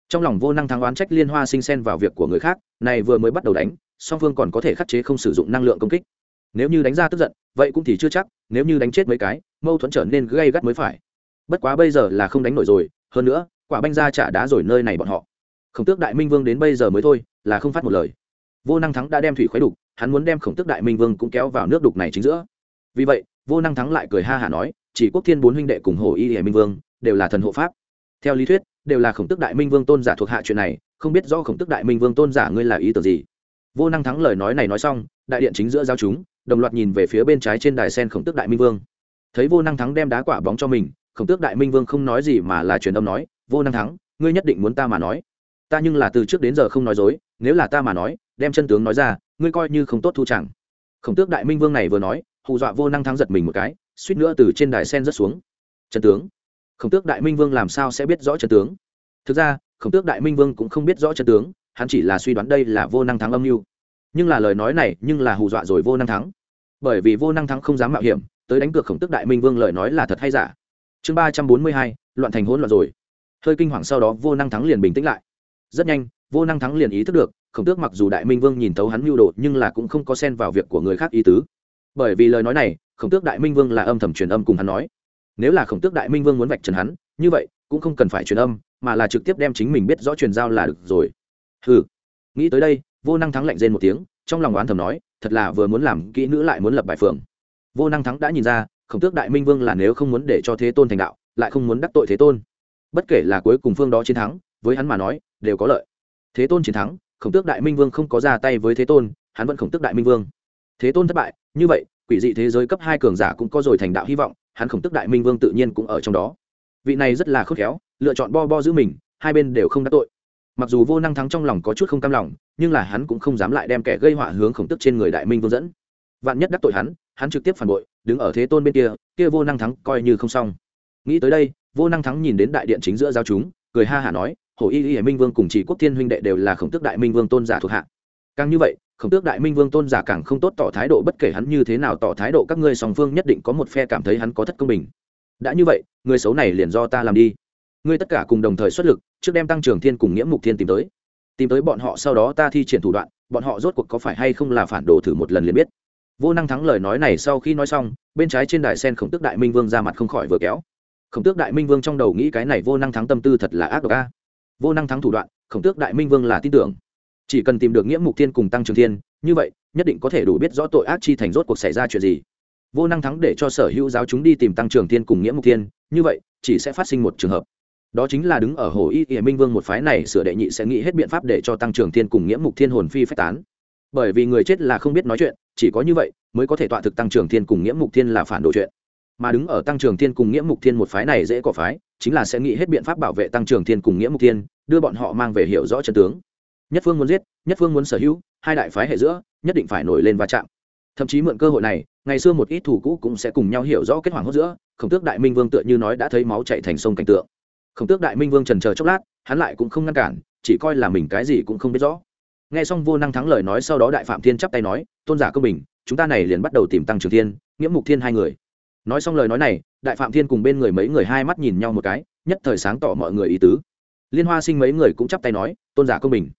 Trong lòng vô năng thắng oán trách liên hoa sinh xen vào việc của người khác, này vừa mới bắt đầu đánh, song phương còn có thể khắc chế không sử dụng năng lượng công kích nếu như đánh ra tức giận, vậy cũng thì chưa chắc, nếu như đánh chết mấy cái, mâu thuẫn trở nên gây gắt mới phải. Bất quá bây giờ là không đánh nổi rồi, hơn nữa, quả banh ra trả đá rồi nơi này bọn họ. Khổng tước đại minh vương đến bây giờ mới thôi, là không phát một lời. Vô năng thắng đã đem thủy khuấy đục, hắn muốn đem khổng tước đại minh vương cũng kéo vào nước đục này chính giữa. Vì vậy, vô năng thắng lại cười ha hả nói, chỉ quốc thiên bốn huynh đệ cùng hồ y hệ minh vương, đều là thần hộ pháp. Theo lý thuyết, đều là khổng tước đại minh vương tôn giả thuộc hạ chuyện này, không biết do khổng tước đại minh vương tôn giả ngươi là ý tưởng gì. Vô năng thắng lời nói này nói xong, đại điện chính giữa giao chúng đồng loạt nhìn về phía bên trái trên đài sen khổng tước đại minh vương. Thấy vô năng thắng đem đá quả bóng cho mình, khổng tước đại minh vương không nói gì mà là truyền âm nói, vô năng thắng, ngươi nhất định muốn ta mà nói. Ta nhưng là từ trước đến giờ không nói dối, nếu là ta mà nói, đem chân tướng nói ra, ngươi coi như không tốt thu chẳng. Khổng tước đại minh vương này vừa nói, hù dọa vô năng thắng giật mình một cái, suýt nữa từ trên đài sen rớt xuống. Chân tướng? Khổng tước đại minh vương làm sao sẽ biết rõ chân tướng? Thực ra, khổng tước đại minh vương cũng không biết rõ chân tướng, hắn chỉ là suy đoán đây là vô năng thắng âm mưu. Nhưng là lời nói này nhưng là hù dọa rồi vô năng thắng bởi vì vô năng thắng không dám mạo hiểm, tới đánh cược khổng tức đại minh vương lời nói là thật hay giả. Chương ba trăm bốn mươi hai, loạn thành hỗn loạn rồi. Hơi kinh hoàng sau đó vô năng thắng liền bình tĩnh lại. Rất nhanh, vô năng thắng liền ý thức được, khổng tước mặc dù đại minh vương nhìn thấu hắn mưu đồ nhưng là cũng không có xen vào việc của người khác ý tứ. Bởi vì lời nói này, khổng tước đại minh vương là âm thầm truyền âm cùng hắn nói. Nếu là khổng tước đại minh vương muốn vạch trần hắn, như vậy cũng không cần phải truyền âm, mà là trực tiếp đem chính mình biết rõ truyền giao là được rồi. Ừ nghĩ tới đây, vô năng thắng lạnh rên một tiếng, trong lòng oán thầm nói thật là vừa muốn làm kỹ nữ lại muốn lập bài phường. Vô năng thắng đã nhìn ra, khổng tước đại minh vương là nếu không muốn để cho thế tôn thành đạo, lại không muốn đắc tội thế tôn. Bất kể là cuối cùng phương đó chiến thắng, với hắn mà nói, đều có lợi. Thế tôn chiến thắng, khổng tước đại minh vương không có ra tay với thế tôn, hắn vẫn khổng tước đại minh vương. Thế tôn thất bại, như vậy, quỷ dị thế giới cấp hai cường giả cũng có rồi thành đạo hy vọng, hắn khổng tước đại minh vương tự nhiên cũng ở trong đó. Vị này rất là khôn khéo, lựa chọn bo bo giữ mình, hai bên đều không đắc tội. Mặc dù vô năng thắng trong lòng có chút không cam lòng nhưng là hắn cũng không dám lại đem kẻ gây họa hướng khổng tức trên người đại minh vương dẫn. Vạn nhất đắc tội hắn hắn trực tiếp phản bội, đứng ở thế tôn bên kia kia vô năng thắng coi như không xong. Nghĩ tới đây, vô năng thắng nhìn đến đại điện chính giữa giao chúng, cười ha hả nói, hổ y y, minh vương cùng chỉ quốc thiên huynh đệ đều là khổng tước đại minh vương tôn giả thuộc hạ. Càng như vậy, khổng tước đại minh vương tôn giả càng không tốt tỏ thái độ bất kể hắn như thế nào tỏ thái độ các ngươi song phương nhất định có một phe cảm thấy hắn có thất công bình. Đã như vậy, người xấu này liền do ta làm đi. Ngươi tất cả cùng đồng thời xuất lực, trước đem tăng trưởng thiên cùng nghĩa mục thiên tìm tới tìm tới bọn họ sau đó ta thi triển thủ đoạn, bọn họ rốt cuộc có phải hay không là phản đồ thử một lần liền biết. Vô năng thắng lời nói này sau khi nói xong, bên trái trên đài sen khổng tước đại minh vương ra mặt không khỏi vừa kéo. Khổng tước đại minh vương trong đầu nghĩ cái này vô năng thắng tâm tư thật là ác độc a. Vô năng thắng thủ đoạn, khổng tước đại minh vương là tin tưởng. Chỉ cần tìm được nghĩa mục thiên cùng tăng trường thiên, như vậy, nhất định có thể đủ biết rõ tội ác chi thành rốt cuộc xảy ra chuyện gì. Vô năng thắng để cho sở hữu giáo chúng đi tìm tăng trường thiên cùng nghĩa mục thiên, như vậy, chỉ sẽ phát sinh một trường hợp đó chính là đứng ở hồ y ỉa minh vương một phái này, sửa đệ nhị sẽ nghĩ hết biện pháp để cho tăng trưởng thiên cùng nghĩa mục thiên hồn phi phách tán. Bởi vì người chết là không biết nói chuyện, chỉ có như vậy mới có thể tọa thực tăng trưởng thiên cùng nghĩa mục thiên là phản đồ chuyện. Mà đứng ở tăng trưởng thiên cùng nghĩa mục thiên một phái này dễ có phái, chính là sẽ nghĩ hết biện pháp bảo vệ tăng trưởng thiên cùng nghĩa mục thiên, đưa bọn họ mang về hiểu rõ chân tướng. Nhất phương muốn giết, nhất phương muốn sở hữu, hai đại phái hệ giữa, nhất định phải nổi lên va chạm. Thậm chí mượn cơ hội này, ngày xưa một ít thủ cũ cũng sẽ cùng nhau hiểu rõ kết hoàng hốt giữa, khổng tước đại minh vương tựa như nói đã thấy máu chạy thành sông cảnh tượng khổng tước đại minh vương trần chờ chốc lát, hắn lại cũng không ngăn cản, chỉ coi là mình cái gì cũng không biết rõ. Nghe xong vô năng thắng lời nói sau đó đại phạm thiên chắp tay nói, tôn giả công bình, chúng ta này liền bắt đầu tìm tăng trường thiên nghĩa mục thiên hai người. Nói xong lời nói này, đại phạm thiên cùng bên người mấy người hai mắt nhìn nhau một cái, nhất thời sáng tỏ mọi người ý tứ. Liên hoa sinh mấy người cũng chắp tay nói, tôn giả công bình.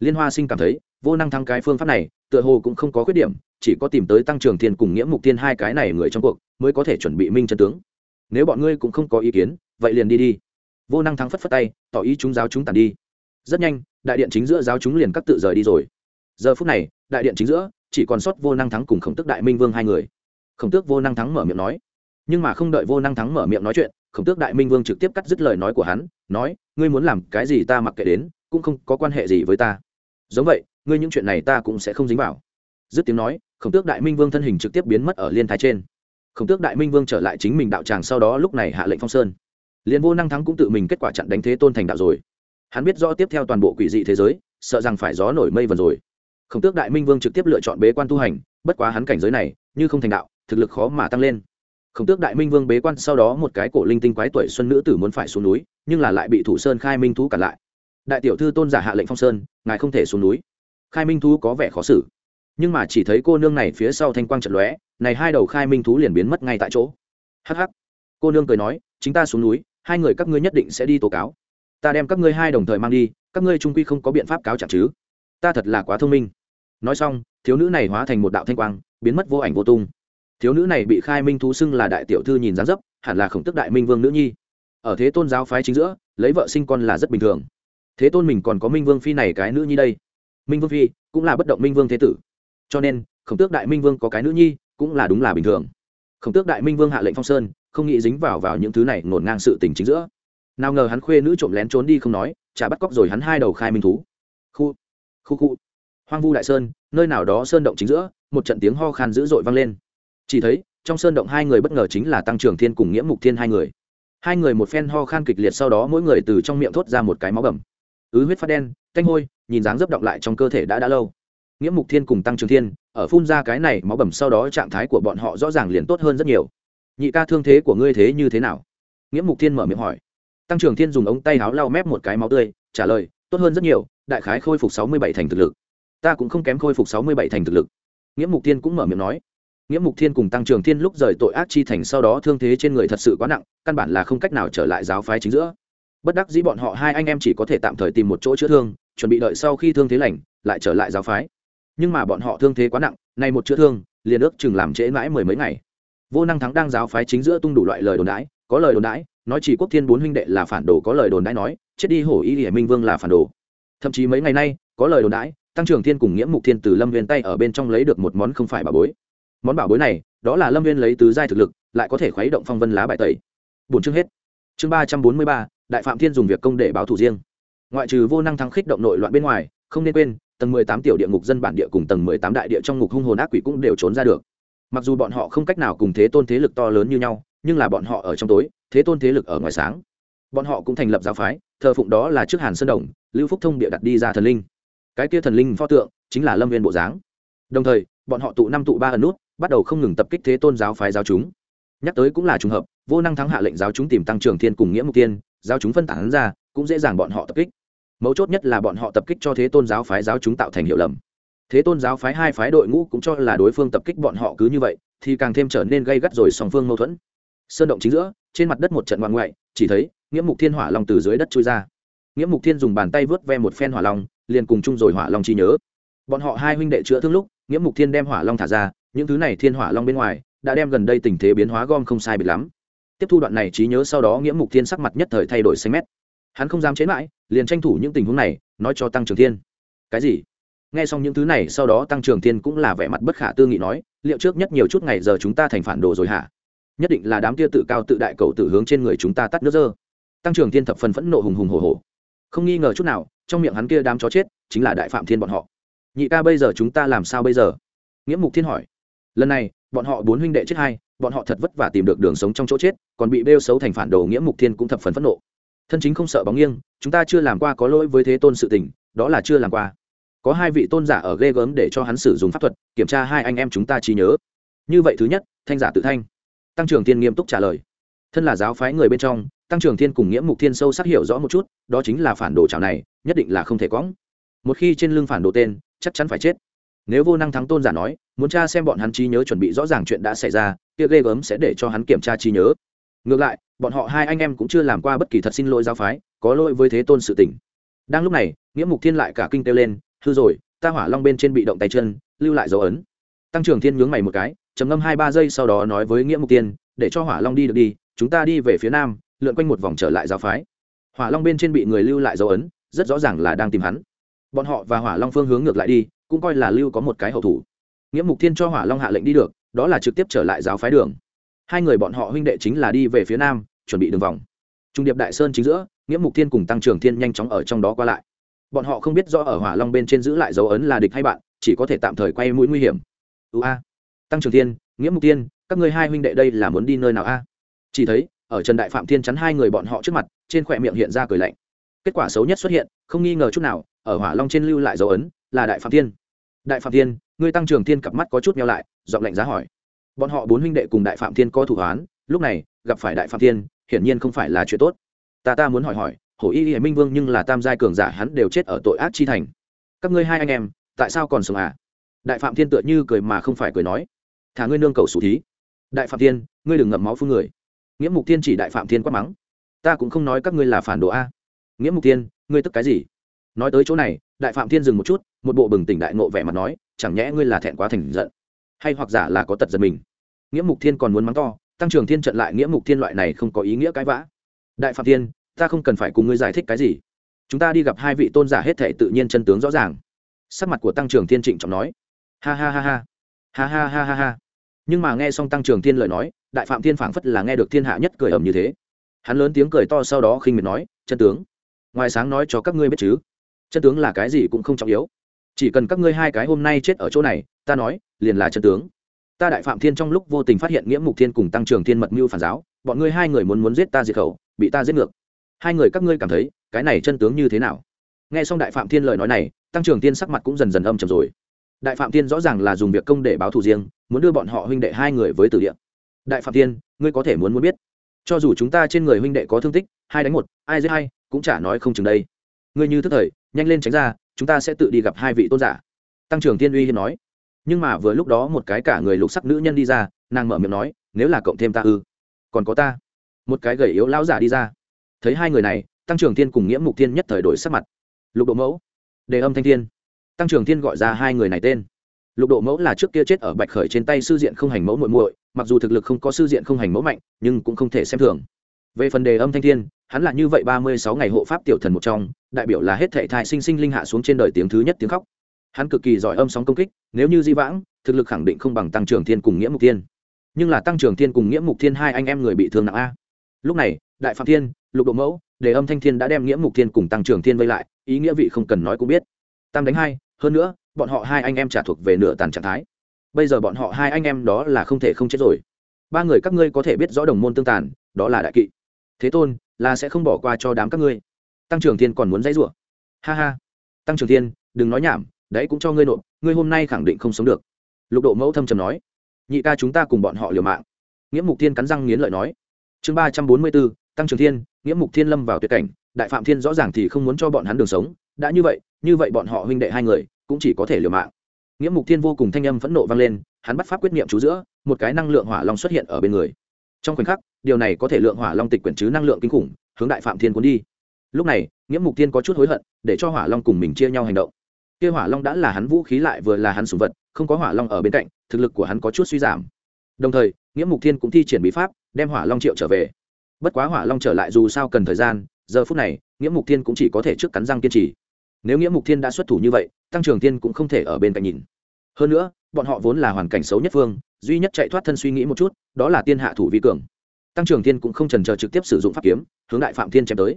Liên hoa sinh cảm thấy, vô năng thắng cái phương pháp này, tựa hồ cũng không có khuyết điểm, chỉ có tìm tới tăng trường thiên cùng nghĩa mục thiên hai cái này người trong cuộc, mới có thể chuẩn bị minh chân tướng. Nếu bọn ngươi cũng không có ý kiến, vậy liền đi đi vô năng thắng phất phất tay, tỏ ý chúng giáo chúng tàn đi. Rất nhanh, đại điện chính giữa giáo chúng liền cắt tự rời đi rồi. Giờ phút này, đại điện chính giữa, chỉ còn sót vô năng thắng cùng khổng tức đại minh vương hai người. Khổng tước vô năng thắng mở miệng nói. Nhưng mà không đợi vô năng thắng mở miệng nói chuyện, khổng tước đại minh vương trực tiếp cắt dứt lời nói của hắn, nói, ngươi muốn làm cái gì ta mặc kệ đến, cũng không có quan hệ gì với ta. Giống vậy, ngươi những chuyện này ta cũng sẽ không dính vào. Dứt tiếng nói, khổng tước đại minh vương thân hình trực tiếp biến mất ở liên thái trên. Khổng tước đại minh vương trở lại chính mình đạo tràng sau đó lúc này hạ lệnh phong sơn liền vô năng thắng cũng tự mình kết quả chặn đánh thế tôn thành đạo rồi. Hắn biết rõ tiếp theo toàn bộ quỷ dị thế giới, sợ rằng phải gió nổi mây vần rồi. Khổng tước đại minh vương trực tiếp lựa chọn bế quan tu hành, bất quá hắn cảnh giới này, như không thành đạo, thực lực khó mà tăng lên. Khổng tước đại minh vương bế quan sau đó một cái cổ linh tinh quái tuổi xuân nữ tử muốn phải xuống núi, nhưng là lại bị thủ sơn khai minh thú cản lại. Đại tiểu thư tôn giả hạ lệnh phong sơn, ngài không thể xuống núi. Khai minh thú có vẻ khó xử. Nhưng mà chỉ thấy cô nương này phía sau thanh quang trận lóe, này hai đầu khai minh thú liền biến mất ngay tại chỗ. Hh cô nương cười nói, chính ta xuống núi hai người các ngươi nhất định sẽ đi tố cáo. Ta đem các ngươi hai đồng thời mang đi, các ngươi trung quy không có biện pháp cáo chẳng chứ. Ta thật là quá thông minh. Nói xong, thiếu nữ này hóa thành một đạo thanh quang, biến mất vô ảnh vô tung. Thiếu nữ này bị khai minh thú xưng là đại tiểu thư nhìn dáng dấp, hẳn là khổng tức đại minh vương nữ nhi. Ở thế tôn giáo phái chính giữa, lấy vợ sinh con là rất bình thường. Thế tôn mình còn có minh vương phi này cái nữ nhi đây. Minh vương phi cũng là bất động minh vương thế tử. Cho nên, khổng tước đại minh vương có cái nữ nhi cũng là đúng là bình thường. Khổng tước đại minh vương hạ lệnh phong sơn không nghĩ dính vào vào những thứ này ngổn ngang sự tình chính giữa. Nào ngờ hắn khuê nữ trộm lén trốn đi không nói, chả bắt cóc rồi hắn hai đầu khai minh thú. Khu khu khu. Hoang vu đại sơn, nơi nào đó sơn động chính giữa, một trận tiếng ho khan dữ dội vang lên. Chỉ thấy, trong sơn động hai người bất ngờ chính là tăng trưởng thiên cùng nghĩa mục thiên hai người. Hai người một phen ho khan kịch liệt sau đó mỗi người từ trong miệng thốt ra một cái máu bầm. Ứ huyết phát đen, canh hôi, nhìn dáng dấp động lại trong cơ thể đã đã lâu. Nghĩa mục thiên cùng tăng trưởng thiên, ở phun ra cái này máu bầm sau đó trạng thái của bọn họ rõ ràng liền tốt hơn rất nhiều nhị ca thương thế của ngươi thế như thế nào? Nghĩa mục thiên mở miệng hỏi. Tăng trưởng thiên dùng ống tay áo lau mép một cái máu tươi, trả lời, tốt hơn rất nhiều, đại khái khôi phục sáu mươi bảy thành thực lực. Ta cũng không kém khôi phục sáu mươi bảy thành thực lực. Nghĩa mục thiên cũng mở miệng nói. Nghĩa mục thiên cùng tăng trưởng thiên lúc rời tội ác chi thành sau đó thương thế trên người thật sự quá nặng, căn bản là không cách nào trở lại giáo phái chính giữa. Bất đắc dĩ bọn họ hai anh em chỉ có thể tạm thời tìm một chỗ chữa thương, chuẩn bị đợi sau khi thương thế lành, lại trở lại giáo phái. Nhưng mà bọn họ thương thế quá nặng, nay một chữa thương, liền ước chừng làm trễ mãi mười mấy ngày vô năng thắng đang giáo phái chính giữa tung đủ loại lời đồn đãi, có lời đồn đãi, nói chỉ quốc thiên bốn huynh đệ là phản đồ, có lời đồn đãi nói, chết đi hổ y hiển minh vương là phản đồ. Thậm chí mấy ngày nay, có lời đồn đãi, tăng trưởng thiên cùng nghĩa mục thiên từ lâm viên tay ở bên trong lấy được một món không phải bảo bối. Món bảo bối này, đó là lâm viên lấy tứ giai thực lực, lại có thể khuấy động phong vân lá bài tẩy. Bốn chương hết. Chương ba trăm bốn mươi ba, đại phạm thiên dùng việc công để báo thủ riêng. Ngoại trừ vô năng thắng khích động nội loạn bên ngoài, không nên quên, tầng mười tám tiểu địa ngục dân bản địa cùng tầng mười tám đại địa trong ngục hung hồn ác quỷ cũng đều trốn ra được mặc dù bọn họ không cách nào cùng thế tôn thế lực to lớn như nhau, nhưng là bọn họ ở trong tối, thế tôn thế lực ở ngoài sáng. Bọn họ cũng thành lập giáo phái, thờ phụng đó là trước hàn sơn đồng, lưu phúc thông địa đặt đi ra thần linh. Cái kia thần linh pho tượng chính là lâm viên bộ dáng. Đồng thời, bọn họ tụ năm tụ ba ẩn nút, bắt đầu không ngừng tập kích thế tôn giáo phái giáo chúng. Nhắc tới cũng là trùng hợp, vô năng thắng hạ lệnh giáo chúng tìm tăng trưởng thiên cùng nghĩa mục tiên, giáo chúng phân tán ra, cũng dễ dàng bọn họ tập kích. Mấu chốt nhất là bọn họ tập kích cho thế tôn giáo phái giáo chúng tạo thành hiệu lầm thế tôn giáo phái hai phái đội ngũ cũng cho là đối phương tập kích bọn họ cứ như vậy, thì càng thêm trở nên gây gắt rồi song phương mâu thuẫn. Sơn động chính giữa, trên mặt đất một trận ngoan ngoại, chỉ thấy nghĩa mục thiên hỏa long từ dưới đất trôi ra. Nghĩa mục thiên dùng bàn tay vớt ve một phen hỏa long, liền cùng chung rồi hỏa long chi nhớ. Bọn họ hai huynh đệ chữa thương lúc nghĩa mục thiên đem hỏa long thả ra, những thứ này thiên hỏa long bên ngoài, đã đem gần đây tình thế biến hóa gom không sai biệt lắm. Tiếp thu đoạn này trí nhớ sau đó nghĩa mục thiên sắc mặt nhất thời thay đổi xanh mét. Hắn không dám chế mãi, liền tranh thủ những tình huống này, nói cho tăng trưởng thiên. Cái gì? Nghe xong những thứ này, sau đó tăng trưởng thiên cũng là vẻ mặt bất khả tư nghị nói, liệu trước nhất nhiều chút ngày giờ chúng ta thành phản đồ rồi hả? Nhất định là đám kia tự cao tự đại cầu tự hướng trên người chúng ta tắt nước dơ. Tăng trưởng thiên thập phần phẫn nộ hùng hùng hồ hồ không nghi ngờ chút nào, trong miệng hắn kia đám chó chết, chính là đại phạm thiên bọn họ. Nhị ca bây giờ chúng ta làm sao bây giờ? Nghĩa mục thiên hỏi. Lần này, bọn họ bốn huynh đệ chết hai, bọn họ thật vất vả tìm được đường sống trong chỗ chết, còn bị bêu xấu thành phản đồ nghĩa mục thiên cũng thập phần phẫn nộ. Thân chính không sợ bóng nghiêng, chúng ta chưa làm qua có lỗi với thế tôn sự tình, đó là chưa làm qua có hai vị tôn giả ở ghê gớm để cho hắn sử dụng pháp thuật, kiểm tra hai anh em chúng ta trí nhớ. Như vậy thứ nhất, thanh giả tự thanh. Tăng trưởng thiên nghiêm túc trả lời. Thân là giáo phái người bên trong, tăng trưởng thiên cùng nghĩa mục thiên sâu sắc hiểu rõ một chút, đó chính là phản đồ trào này, nhất định là không thể quõng. Một khi trên lưng phản đồ tên, chắc chắn phải chết. Nếu vô năng thắng tôn giả nói, muốn tra xem bọn hắn trí nhớ chuẩn bị rõ ràng chuyện đã xảy ra, kia ghê gớm sẽ để cho hắn kiểm tra trí nhớ. Ngược lại, bọn họ hai anh em cũng chưa làm qua bất kỳ thật xin lỗi giáo phái, có lỗi với thế tôn sự tình. Đang lúc này, nghĩa mục thiên lại cả kinh kêu lên hư rồi, ta hỏa long bên trên bị động tay chân, lưu lại dấu ấn. Tăng trưởng thiên nhướng mày một cái, trầm ngâm hai ba giây sau đó nói với nghĩa mục tiên, để cho hỏa long đi được đi, chúng ta đi về phía nam, lượn quanh một vòng trở lại giáo phái. Hỏa long bên trên bị người lưu lại dấu ấn, rất rõ ràng là đang tìm hắn. Bọn họ và hỏa long phương hướng ngược lại đi, cũng coi là lưu có một cái hậu thủ. Nghĩa mục thiên cho hỏa long hạ lệnh đi được, đó là trực tiếp trở lại giáo phái đường. Hai người bọn họ huynh đệ chính là đi về phía nam, chuẩn bị đường vòng. Trung điệp đại sơn chính giữa, nghĩa mục thiên cùng tăng trưởng thiên nhanh chóng ở trong đó qua lại bọn họ không biết do ở hỏa long bên trên giữ lại dấu ấn là địch hay bạn, chỉ có thể tạm thời quay mũi nguy hiểm. Ưu a. Tăng trưởng thiên, nghĩa mục tiên, các ngươi hai huynh đệ đây là muốn đi nơi nào a? Chỉ thấy, ở trần đại phạm thiên chắn hai người bọn họ trước mặt, trên khỏe miệng hiện ra cười lạnh. Kết quả xấu nhất xuất hiện, không nghi ngờ chút nào, ở hỏa long trên lưu lại dấu ấn, là đại phạm thiên. Đại phạm thiên, ngươi tăng trưởng thiên cặp mắt có chút nhau lại, giọng lạnh giá hỏi. Bọn họ bốn huynh đệ cùng đại phạm thiên có thủ án lúc này, gặp phải đại phạm thiên, hiển nhiên không phải là chuyện tốt. Ta ta muốn hỏi hỏi hổ y y minh vương nhưng là tam giai cường giả, hắn đều chết ở tội ác chi thành. Các ngươi hai anh em, tại sao còn sống à? Đại phạm thiên tựa như cười mà không phải cười nói. Thả ngươi nương cầu sủ thí. Đại phạm thiên, ngươi đừng ngậm máu phương người. Nghĩa mục tiên chỉ đại phạm thiên quát mắng. Ta cũng không nói các ngươi là phản đồ a. Nghĩa mục tiên ngươi tức cái gì? Nói tới chỗ này, đại phạm thiên dừng một chút, một bộ bừng tỉnh đại nộ vẻ mặt nói, chẳng nhẽ ngươi là thẹn quá thành giận? Hay hoặc giả là có tật giật mình? Nghĩa mục thiên còn muốn mắng to, tăng trưởng thiên trận lại nghĩa mục thiên loại này không có ý nghĩa cái vã. Đại phạm thiên ta không cần phải cùng ngươi giải thích cái gì. Chúng ta đi gặp hai vị tôn giả hết thể tự nhiên chân tướng rõ ràng. Sắc mặt của tăng trưởng thiên trịnh trọng nói. Ha ha ha ha. Ha ha ha ha ha. Nhưng mà nghe xong tăng trưởng thiên lời nói, đại phạm thiên phảng phất là nghe được thiên hạ nhất cười ầm như thế. Hắn lớn tiếng cười to sau đó khinh miệt nói, chân tướng, ngoài sáng nói cho các ngươi biết chứ. Chân tướng là cái gì cũng không trọng yếu. Chỉ cần các ngươi hai cái hôm nay chết ở chỗ này, ta nói, liền là chân tướng. Ta đại phạm thiên trong lúc vô tình phát hiện nghĩa mục thiên cùng tăng trưởng thiên mật mưu phản giáo, bọn ngươi hai người muốn muốn giết ta diệt khẩu, bị ta giết ngược hai người các ngươi cảm thấy cái này chân tướng như thế nào? Nghe xong đại phạm thiên lời nói này, tăng trưởng tiên sắc mặt cũng dần dần âm trầm rồi. Đại phạm thiên rõ ràng là dùng việc công để báo thù riêng, muốn đưa bọn họ huynh đệ hai người với tử địa. Đại phạm thiên, ngươi có thể muốn muốn biết. Cho dù chúng ta trên người huynh đệ có thương tích, hai đánh một, ai giết hai cũng chả nói không chừng đây. Ngươi như thức thời, nhanh lên tránh ra, chúng ta sẽ tự đi gặp hai vị tôn giả. Tăng trưởng tiên uy hiên nói. Nhưng mà vừa lúc đó một cái cả người lục sắc nữ nhân đi ra, nàng mở miệng nói, nếu là cộng thêm ta ư, còn có ta. Một cái gầy yếu lão giả đi ra thấy hai người này, tăng trưởng tiên cùng nghĩa mục tiên nhất thời đổi sắc mặt. Lục độ mẫu, đề âm thanh thiên. Tăng trưởng tiên gọi ra hai người này tên. Lục độ mẫu là trước kia chết ở bạch khởi trên tay sư diện không hành mẫu muội muội, mặc dù thực lực không có sư diện không hành mẫu mạnh, nhưng cũng không thể xem thường. Về phần đề âm thanh thiên, hắn là như vậy ba mươi sáu ngày hộ pháp tiểu thần một trong, đại biểu là hết thệ thai sinh sinh linh hạ xuống trên đời tiếng thứ nhất tiếng khóc. Hắn cực kỳ giỏi âm sóng công kích, nếu như di vãng, thực lực khẳng định không bằng tăng trưởng thiên cùng nghĩa mục thiên. Nhưng là tăng trưởng thiên cùng nghĩa mục thiên hai anh em người bị thương nặng a. Lúc này, đại phạm thiên lục độ mẫu, để âm thanh thiên đã đem nghĩa mục thiên cùng tăng trưởng thiên vây lại, ý nghĩa vị không cần nói cũng biết. Tam đánh hai, hơn nữa, bọn họ hai anh em trả thuộc về nửa tàn trạng thái. Bây giờ bọn họ hai anh em đó là không thể không chết rồi. Ba người các ngươi có thể biết rõ đồng môn tương tàn, đó là đại kỵ. Thế tôn, là sẽ không bỏ qua cho đám các ngươi. Tăng trưởng thiên còn muốn dãy rủa. Ha ha. Tăng trưởng thiên, đừng nói nhảm, đấy cũng cho ngươi nộp, ngươi hôm nay khẳng định không sống được. Lục độ mẫu thâm trầm nói. Nhị ca chúng ta cùng bọn họ liều mạng. Nghĩa mục thiên cắn răng nghiến lợi nói. Chương ba trăm bốn mươi bốn, tăng trưởng thiên nghĩa mục thiên lâm vào tuyệt cảnh, đại phạm thiên rõ ràng thì không muốn cho bọn hắn đường sống, đã như vậy như vậy bọn họ huynh đệ hai người cũng chỉ có thể liều mạng. Nghĩa mục thiên vô cùng thanh âm phẫn nộ vang lên, hắn bắt pháp quyết niệm chú giữa, một cái năng lượng hỏa long xuất hiện ở bên người. Trong khoảnh khắc, điều này có thể lượng hỏa long tịch quyển chứ năng lượng kinh khủng, hướng đại phạm thiên cuốn đi. Lúc này, nghĩa mục thiên có chút hối hận, để cho hỏa long cùng mình chia nhau hành động. Kia hỏa long đã là hắn vũ khí lại vừa là hắn sủng vật, không có hỏa long ở bên cạnh, thực lực của hắn có chút suy giảm. Đồng thời, nghĩa mục thiên cũng thi triển bí pháp, đem hỏa long triệu trở về bất quá hỏa long trở lại dù sao cần thời gian, giờ phút này, nghĩa mục thiên cũng chỉ có thể trước cắn răng kiên trì. Nếu nghĩa mục thiên đã xuất thủ như vậy, tăng trưởng thiên cũng không thể ở bên cạnh nhìn. Hơn nữa, bọn họ vốn là hoàn cảnh xấu nhất phương duy nhất chạy thoát thân suy nghĩ một chút, đó là tiên hạ thủ vi cường. Tăng trưởng thiên cũng không trần chờ trực tiếp sử dụng pháp kiếm, hướng đại phạm thiên chém tới.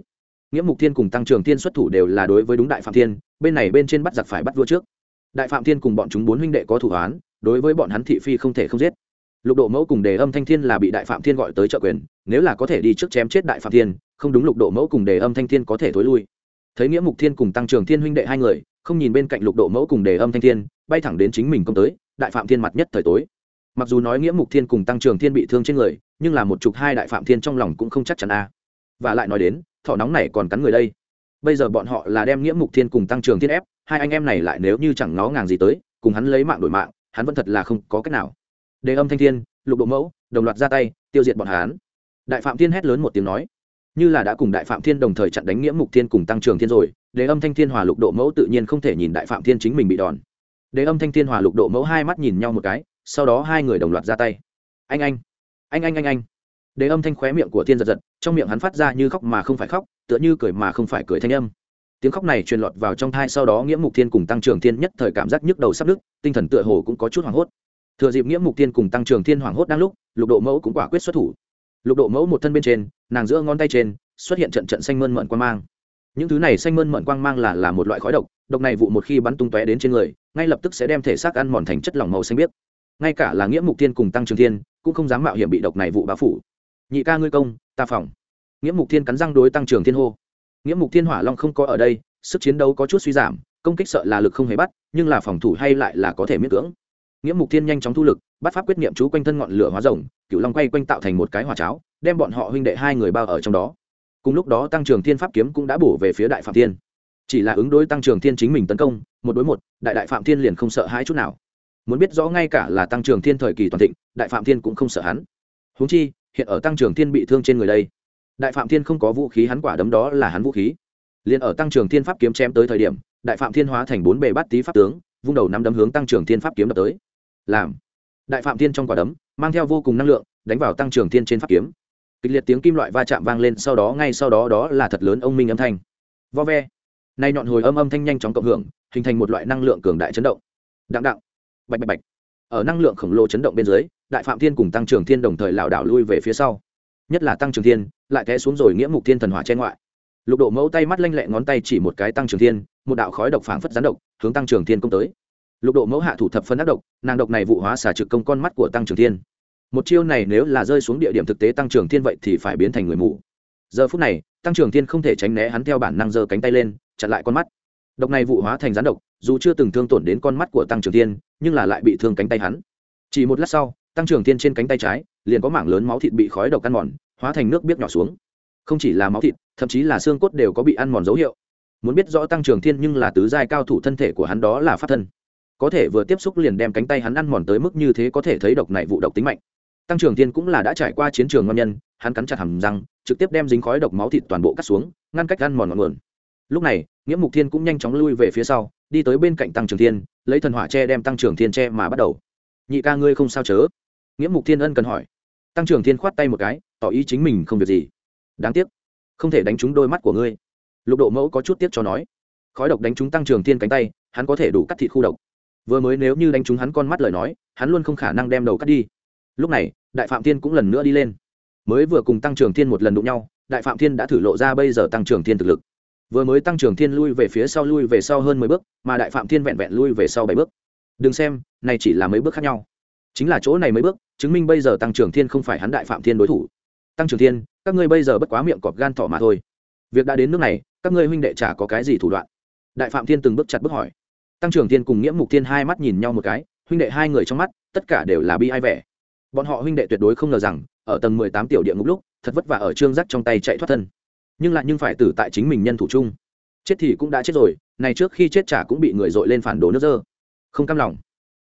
Nghĩa mục thiên cùng tăng trưởng thiên xuất thủ đều là đối với đúng đại phạm thiên, bên này bên trên bắt giặc phải bắt vua trước. Đại phạm thiên cùng bọn chúng bốn huynh đệ có thủ án, đối với bọn hắn thị phi không thể không giết lục độ mẫu cùng đề âm thanh thiên là bị đại phạm thiên gọi tới trợ quyền, nếu là có thể đi trước chém chết đại phạm thiên, không đúng lục độ mẫu cùng đề âm thanh thiên có thể thối lui. Thấy nghĩa mục thiên cùng tăng trưởng thiên huynh đệ hai người, không nhìn bên cạnh lục độ mẫu cùng đề âm thanh thiên, bay thẳng đến chính mình công tới, đại phạm thiên mặt nhất thời tối. Mặc dù nói nghĩa mục thiên cùng tăng trưởng thiên bị thương trên người, nhưng là một chục hai đại phạm thiên trong lòng cũng không chắc chắn a và lại nói đến thọ nóng này còn cắn người đây. Bây giờ bọn họ là đem nghĩa mục thiên cùng tăng trưởng thiên ép, hai anh em này lại nếu như chẳng nó ngàng gì tới, cùng hắn lấy mạng đổi mạng, hắn vẫn thật là không có cách nào đề âm thanh thiên, lục độ mẫu, đồng loạt ra tay, tiêu diệt bọn hắn đại phạm thiên hét lớn một tiếng nói, như là đã cùng đại phạm thiên đồng thời chặn đánh nghĩa mục thiên cùng tăng trưởng thiên rồi, đề âm thanh thiên hòa lục độ mẫu tự nhiên không thể nhìn đại phạm thiên chính mình bị đòn. Đề âm thanh thiên hòa lục độ mẫu hai mắt nhìn nhau một cái, sau đó hai người đồng loạt ra tay. Anh anh anh anh anh anh. Đề âm thanh khóe miệng của thiên giật giật, trong miệng hắn phát ra như khóc mà không phải khóc, tựa như cười mà không phải cười thanh âm. Tiếng khóc này truyền lọt vào trong thai sau đó nghĩa mục thiên cùng tăng trưởng thiên nhất thời cảm giác nhức đầu sắp nứt tinh thần tựa hồ cũng có chút hoảng hốt thừa dịp nghĩa mục thiên cùng tăng trưởng thiên hoảng hốt đang lúc, lục độ mẫu cũng quả quyết xuất thủ. Lục độ mẫu một thân bên trên, nàng giữa ngón tay trên, xuất hiện trận trận xanh mơn mận quang mang. Những thứ này xanh mơn mận quang mang là là một loại khói độc độc này vụ một khi bắn tung tóe đến trên người, ngay lập tức sẽ đem thể xác ăn mòn thành chất lỏng màu xanh biếc. Ngay cả là nghĩa mục thiên cùng tăng trường thiên, cũng không dám mạo hiểm bị độc này vụ bá phủ. Nhị ca ngươi công, ta phòng. Nghĩa mục thiên cắn răng đối tăng trường thiên hô. Nghĩa mục thiên hỏa long không có ở đây, sức chiến đấu có chút suy giảm, công kích sợ là lực không hề bắt, nhưng là phòng thủ hay lại là có thể miễn cưỡng nghĩa mục thiên nhanh chóng thu lực, bắt pháp quyết niệm chú quanh thân ngọn lửa hóa rồng cựu long quay quanh tạo thành một cái hỏa cháo, đem bọn họ huynh đệ hai người bao ở trong đó. Cùng lúc đó tăng trường thiên pháp kiếm cũng đã bổ về phía đại phạm thiên. Chỉ là ứng đối tăng trường thiên chính mình tấn công, một đối một, đại đại phạm thiên liền không sợ hãi chút nào. Muốn biết rõ ngay cả là tăng trường thiên thời kỳ toàn thịnh, đại phạm thiên cũng không sợ hắn. Húng chi, hiện ở tăng trường thiên bị thương trên người đây, đại phạm thiên không có vũ khí, hắn quả đấm đó là hắn vũ khí. Liền ở tăng trường thiên pháp kiếm chém tới thời điểm, đại phạm thiên hóa thành bốn bề bát tý pháp tướng, vung đầu năm đấm hướng tăng trường thiên pháp kiếm đập tới làm. Đại phạm thiên trong quả đấm, mang theo vô cùng năng lượng, đánh vào tăng trường thiên trên pháp kiếm. Kịch liệt tiếng kim loại va chạm vang lên, sau đó, ngay sau đó đó là thật lớn ông minh âm thanh. Vo ve. Nay nhọn hồi âm âm thanh nhanh chóng cộng hưởng, hình thành một loại năng lượng cường đại chấn động. Đặng đặng. Bạch bạch bạch. Ở năng lượng khổng lồ chấn động bên dưới, đại phạm thiên cùng tăng trưởng thiên đồng thời lảo đảo lui về phía sau. Nhất là tăng trường thiên, lại té xuống rồi nghĩa mục thiên thần hỏa che ngoại. Lục độ mẫu tay mắt lanh lẹ ngón tay chỉ một cái tăng trường thiên, một đạo khói độc phảng phất gián độc, hướng tăng trường thiên công tới lục độ mẫu hạ thủ thập phân ác độc, nàng độc này vụ hóa xả trực công con mắt của tăng trưởng thiên. Một chiêu này nếu là rơi xuống địa điểm thực tế tăng trưởng thiên vậy thì phải biến thành người mù. Giờ phút này, tăng trưởng thiên không thể tránh né hắn theo bản năng giơ cánh tay lên, chặn lại con mắt. Độc này vụ hóa thành rắn độc, dù chưa từng thương tổn đến con mắt của tăng trưởng thiên, nhưng là lại bị thương cánh tay hắn. Chỉ một lát sau, tăng trưởng thiên trên cánh tay trái, liền có mảng lớn máu thịt bị khói độc ăn mòn, hóa thành nước biết nhỏ xuống. Không chỉ là máu thịt, thậm chí là xương cốt đều có bị ăn mòn dấu hiệu. Muốn biết rõ tăng trưởng thiên nhưng là tứ giai cao thủ thân thể của hắn đó là pháp thân có thể vừa tiếp xúc liền đem cánh tay hắn ăn mòn tới mức như thế có thể thấy độc này vụ độc tính mạnh. Tăng trưởng thiên cũng là đã trải qua chiến trường ngon nhân, hắn cắn chặt hầm răng, trực tiếp đem dính khói độc máu thịt toàn bộ cắt xuống, ngăn cách ăn mòn ngọn nguồn. Lúc này, nghĩa mục thiên cũng nhanh chóng lui về phía sau, đi tới bên cạnh tăng trưởng thiên lấy thần hỏa tre đem tăng trưởng thiên tre mà bắt đầu. Nhị ca ngươi không sao chớ? Nghĩa mục thiên ân cần hỏi. Tăng trưởng thiên khoát tay một cái, tỏ ý chính mình không việc gì. Đáng tiếc, không thể đánh trúng đôi mắt của ngươi. Lục độ mẫu có chút tiếc cho nói. Khói độc đánh trúng tăng trưởng thiên cánh tay, hắn có thể đủ cắt thịt khu độc vừa mới nếu như đánh trúng hắn con mắt lời nói, hắn luôn không khả năng đem đầu cắt đi. Lúc này, đại phạm thiên cũng lần nữa đi lên. Mới vừa cùng tăng trường thiên một lần đụng nhau, đại phạm thiên đã thử lộ ra bây giờ tăng trường thiên thực lực. Vừa mới tăng trường thiên lui về phía sau lui về sau hơn mười bước, mà đại phạm thiên vẹn vẹn lui về sau bảy bước. Đừng xem, này chỉ là mấy bước khác nhau. Chính là chỗ này mấy bước, chứng minh bây giờ tăng trưởng thiên không phải hắn đại phạm thiên đối thủ. Tăng trưởng thiên, các ngươi bây giờ bất quá miệng cọp gan thỏ mà thôi. Việc đã đến nước này, các ngươi huynh đệ chả có cái gì thủ đoạn. Đại phạm thiên từng bước chặt bước hỏi tăng trưởng thiên cùng nghĩa mục thiên hai mắt nhìn nhau một cái, huynh đệ hai người trong mắt, tất cả đều là bi ai vẻ. Bọn họ huynh đệ tuyệt đối không ngờ rằng, ở tầng mười tám tiểu địa ngục lúc, thật vất vả ở trương giác trong tay chạy thoát thân. Nhưng lại nhưng phải tử tại chính mình nhân thủ chung. Chết thì cũng đã chết rồi, này trước khi chết trả cũng bị người dội lên phản đồ nước dơ. Không cam lòng.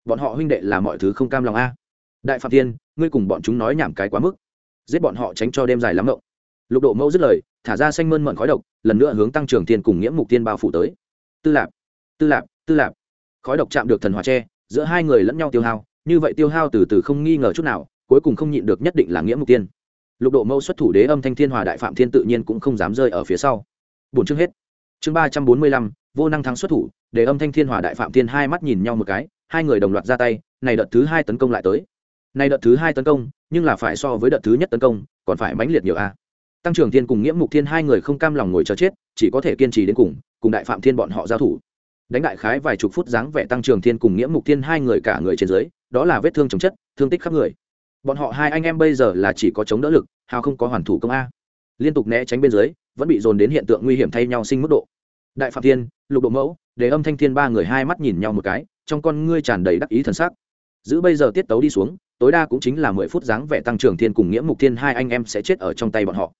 Bọn họ huynh đệ là mọi thứ không cam lòng a. Đại phạm thiên, ngươi cùng bọn chúng nói nhảm cái quá mức. Giết bọn họ tránh cho đêm dài lắm ngộng lục độ mẫu dứt lời, thả ra xanh mơn mận khói độc, lần nữa hướng tăng trưởng thiên cùng nghĩa mục tiên bao phủ tới. Tư lạp tư lạp tư lạp. Khói độc chạm được thần hòa tre giữa hai người lẫn nhau tiêu hao, như vậy tiêu hao từ từ không nghi ngờ chút nào, cuối cùng không nhịn được nhất định là nghĩa mục tiên. Lục độ mẫu xuất thủ đế âm thanh thiên hòa đại phạm thiên tự nhiên cũng không dám rơi ở phía sau. Bốn chương hết. Chương ba trăm bốn mươi lăm, vô năng thắng xuất thủ, Đế âm thanh thiên hòa đại phạm thiên hai mắt nhìn nhau một cái, hai người đồng loạt ra tay, này đợt thứ hai tấn công lại tới. Này đợt thứ hai tấn công, nhưng là phải so với đợt thứ nhất tấn công, còn phải mãnh liệt nhiều a. Tăng trưởng thiên cùng nghĩa mục thiên hai người không cam lòng ngồi chờ chết, chỉ có thể kiên trì đến cùng cùng đại phạm thiên bọn họ giao thủ đánh đại khái vài chục phút dáng vẻ tăng trưởng thiên cùng nghĩa mục thiên hai người cả người trên dưới, đó là vết thương chồng chất, thương tích khắp người. Bọn họ hai anh em bây giờ là chỉ có chống đỡ lực, hào không có hoàn thủ công a. Liên tục né tránh bên dưới, vẫn bị dồn đến hiện tượng nguy hiểm thay nhau sinh mức độ. Đại phạm thiên, lục độ mẫu để âm thanh thiên ba người hai mắt nhìn nhau một cái, trong con ngươi tràn đầy đắc ý thần sắc. Giữ bây giờ tiết tấu đi xuống, tối đa cũng chính là mười phút dáng vẻ tăng trưởng thiên cùng nghĩa mục thiên hai anh em sẽ chết ở trong tay bọn họ.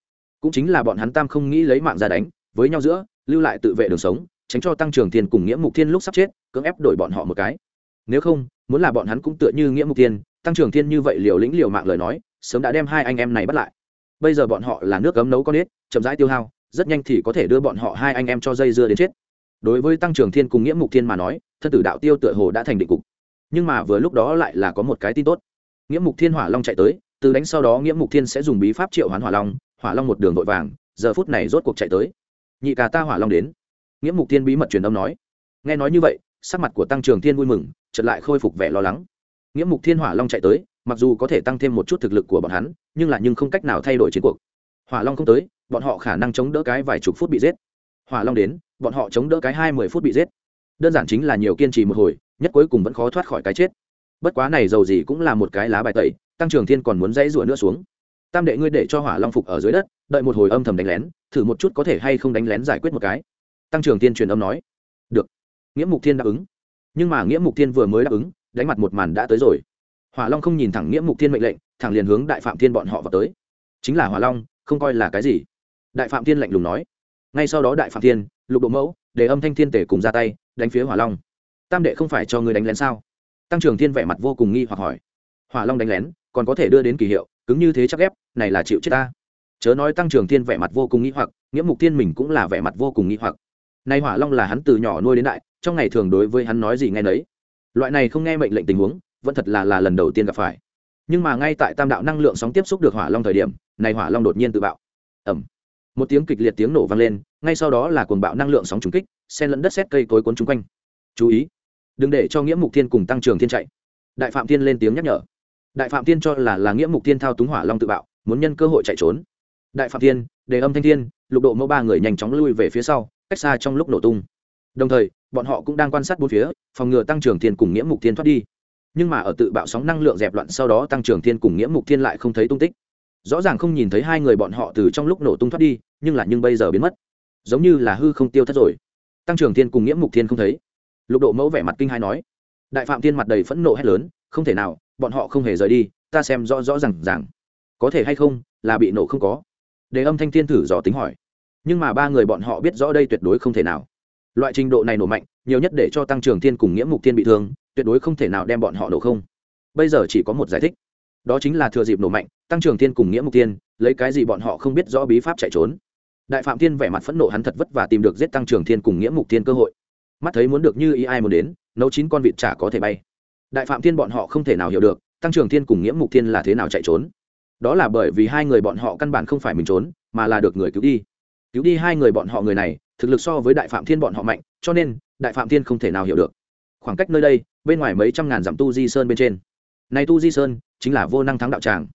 Cũng chính là bọn hắn tam không nghĩ lấy mạng ra đánh, với nhau giữa, lưu lại tự vệ đường sống tránh cho tăng trưởng tiền cùng nghĩa mục thiên lúc sắp chết, cưỡng ép đổi bọn họ một cái. Nếu không, muốn là bọn hắn cũng tựa như nghĩa mục thiên, tăng trưởng thiên như vậy liều lĩnh liều mạng lời nói, sớm đã đem hai anh em này bắt lại. Bây giờ bọn họ là nước cấm nấu con ếch chậm rãi tiêu hao, rất nhanh thì có thể đưa bọn họ hai anh em cho dây dưa đến chết. Đối với tăng trưởng thiên cùng nghĩa mục thiên mà nói, thân tử đạo tiêu tựa hồ đã thành định cục. Nhưng mà vừa lúc đó lại là có một cái tin tốt. Nghĩa mục thiên hỏa long chạy tới, từ đánh sau đó nghĩa mục thiên sẽ dùng bí pháp triệu hoán hỏa long hỏa long một đường vội vàng, giờ phút này rốt cuộc chạy tới. Nhị cả ta hỏa long đến nghĩa mục thiên bí mật truyền âm nói. Nghe nói như vậy, sắc mặt của tăng Trường thiên vui mừng, chợt lại khôi phục vẻ lo lắng. Nghĩa mục thiên hỏa long chạy tới, mặc dù có thể tăng thêm một chút thực lực của bọn hắn, nhưng là nhưng không cách nào thay đổi chiến cuộc. Hỏa long không tới, bọn họ khả năng chống đỡ cái vài chục phút bị giết. Hỏa long đến, bọn họ chống đỡ cái hai mươi phút bị giết. Đơn giản chính là nhiều kiên trì một hồi, nhất cuối cùng vẫn khó thoát khỏi cái chết. Bất quá này dầu gì cũng là một cái lá bài tẩy, tăng trường thiên còn muốn dãy rủa nữa xuống. Tam đệ ngươi để cho hỏa long phục ở dưới đất, đợi một hồi âm thầm đánh lén, thử một chút có thể hay không đánh lén giải quyết một cái tăng trường thiên truyền âm nói. Được. Nghĩa mục thiên đáp ứng. Nhưng mà nghĩa mục thiên vừa mới đáp ứng, đánh mặt một màn đã tới rồi. Hỏa long không nhìn thẳng nghĩa mục thiên mệnh lệnh, thẳng liền hướng đại phạm thiên bọn họ vào tới. Chính là hỏa long, không coi là cái gì. Đại phạm thiên lạnh lùng nói. Ngay sau đó đại phạm thiên, lục độ mẫu để âm thanh thiên tể cùng ra tay, đánh phía hỏa long. Tam đệ không phải cho người đánh lén sao? Tăng trưởng thiên vẻ mặt vô cùng nghi hoặc hỏi. Hỏa long đánh lén, còn có thể đưa đến kỳ hiệu, cứng như thế chắc ép, này là chịu chết ta. Chớ nói tăng trưởng thiên vẻ mặt vô cùng nghi hoặc, nghĩa mục thiên mình cũng là vẻ mặt vô cùng nghi hoặc nay hỏa long là hắn từ nhỏ nuôi đến đại, trong ngày thường đối với hắn nói gì nghe nấy. Loại này không nghe mệnh lệnh tình huống, vẫn thật là là lần đầu tiên gặp phải. Nhưng mà ngay tại tam đạo năng lượng sóng tiếp xúc được hỏa long thời điểm, này hỏa long đột nhiên tự bạo. Ẩm một tiếng kịch liệt tiếng nổ vang lên, ngay sau đó là cuồng bạo năng lượng sóng trùng kích, xen lẫn đất xét cây cối cuốn chung quanh. Chú ý, đừng để cho nghĩa mục thiên cùng tăng trường thiên chạy. Đại phạm thiên lên tiếng nhắc nhở. Đại phạm thiên cho là là nghĩa mục thiên thao túng hỏa long tự bạo, muốn nhân cơ hội chạy trốn. Đại phạm thiên, đề âm thanh thiên, lục độ mẫu ba người nhanh chóng lui về phía sau cách xa trong lúc nổ tung. Đồng thời, bọn họ cũng đang quan sát bốn phía, phòng ngừa tăng trưởng thiên cùng nghĩa mục thiên thoát đi. Nhưng mà ở tự bạo sóng năng lượng dẹp loạn sau đó tăng trưởng thiên cùng nghĩa mục thiên lại không thấy tung tích. Rõ ràng không nhìn thấy hai người bọn họ từ trong lúc nổ tung thoát đi, nhưng là nhưng bây giờ biến mất. Giống như là hư không tiêu thất rồi. Tăng trưởng thiên cùng nghĩa mục thiên không thấy. Lục độ mẫu vẻ mặt kinh hai nói, đại phạm thiên mặt đầy phẫn nộ hét lớn, không thể nào, bọn họ không hề rời đi, ta xem rõ rõ r à n g rằng có thể hay không, là bị nổ không có. Để âm thanh thiên thử dò tính hỏi nhưng mà ba người bọn họ biết rõ đây tuyệt đối không thể nào. Loại trình độ này nổ mạnh, nhiều nhất để cho tăng trưởng thiên cùng nghĩa mục thiên bị thương, tuyệt đối không thể nào đem bọn họ nổ không. Bây giờ chỉ có một giải thích. Đó chính là thừa dịp nổ mạnh, tăng trưởng thiên cùng nghĩa mục tiên lấy cái gì bọn họ không biết rõ bí pháp chạy trốn. Đại phạm thiên vẻ mặt phẫn nộ hắn thật vất và tìm được giết tăng trưởng thiên cùng nghĩa mục tiên cơ hội. Mắt thấy muốn được như ý ai muốn đến, nấu chín con vịt chả có thể bay. Đại phạm thiên bọn họ không thể nào hiểu được, tăng trưởng thiên cùng nghĩa mục thiên là thế nào chạy trốn. Đó là bởi vì hai người bọn họ căn bản không phải mình trốn, mà là được người cứu đi cứu đi hai người bọn họ người này, thực lực so với đại phạm thiên bọn họ mạnh, cho nên, đại phạm thiên không thể nào hiểu được. Khoảng cách nơi đây, bên ngoài mấy trăm ngàn dặm tu di sơn bên trên. Nay tu di sơn, chính là vô năng thắng đạo tràng.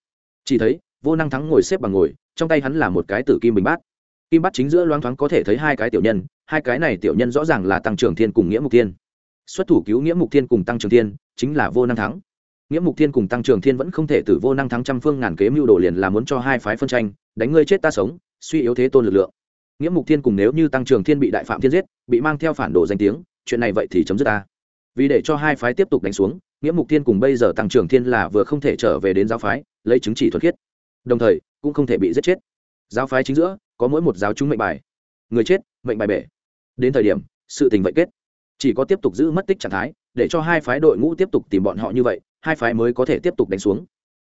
Chỉ thấy, vô năng thắng ngồi xếp bằng ngồi, trong tay hắn là một cái tử kim bình bát. Kim bát chính giữa loáng thoáng có thể thấy hai cái tiểu nhân, hai cái này tiểu nhân rõ ràng là tăng trưởng thiên cùng nghĩa mục thiên. Xuất thủ cứu nghĩa mục thiên cùng tăng trưởng thiên, chính là vô năng thắng. Nghĩa mục thiên cùng tăng trưởng thiên vẫn không thể từ vô năng thắng trăm phương ngàn kế mưu đồ liền là muốn cho hai phái phân tranh, đánh ngươi chết ta sống, suy yếu thế tôn lực lượng nghĩa mục thiên cùng nếu như tăng trưởng thiên bị đại phạm thiên giết, bị mang theo phản đồ danh tiếng, chuyện này vậy thì chấm dứt ta. Vì để cho hai phái tiếp tục đánh xuống, nghĩa mục thiên cùng bây giờ tăng trưởng thiên là vừa không thể trở về đến giáo phái, lấy chứng chỉ thuật khiết. Đồng thời, cũng không thể bị giết chết. Giáo phái chính giữa, có mỗi một giáo chúng mệnh bài. Người chết, mệnh bài bể. Đến thời điểm, sự tình vậy kết. Chỉ có tiếp tục giữ mất tích trạng thái, để cho hai phái đội ngũ tiếp tục tìm bọn họ như vậy, hai phái mới có thể tiếp tục đánh xuống.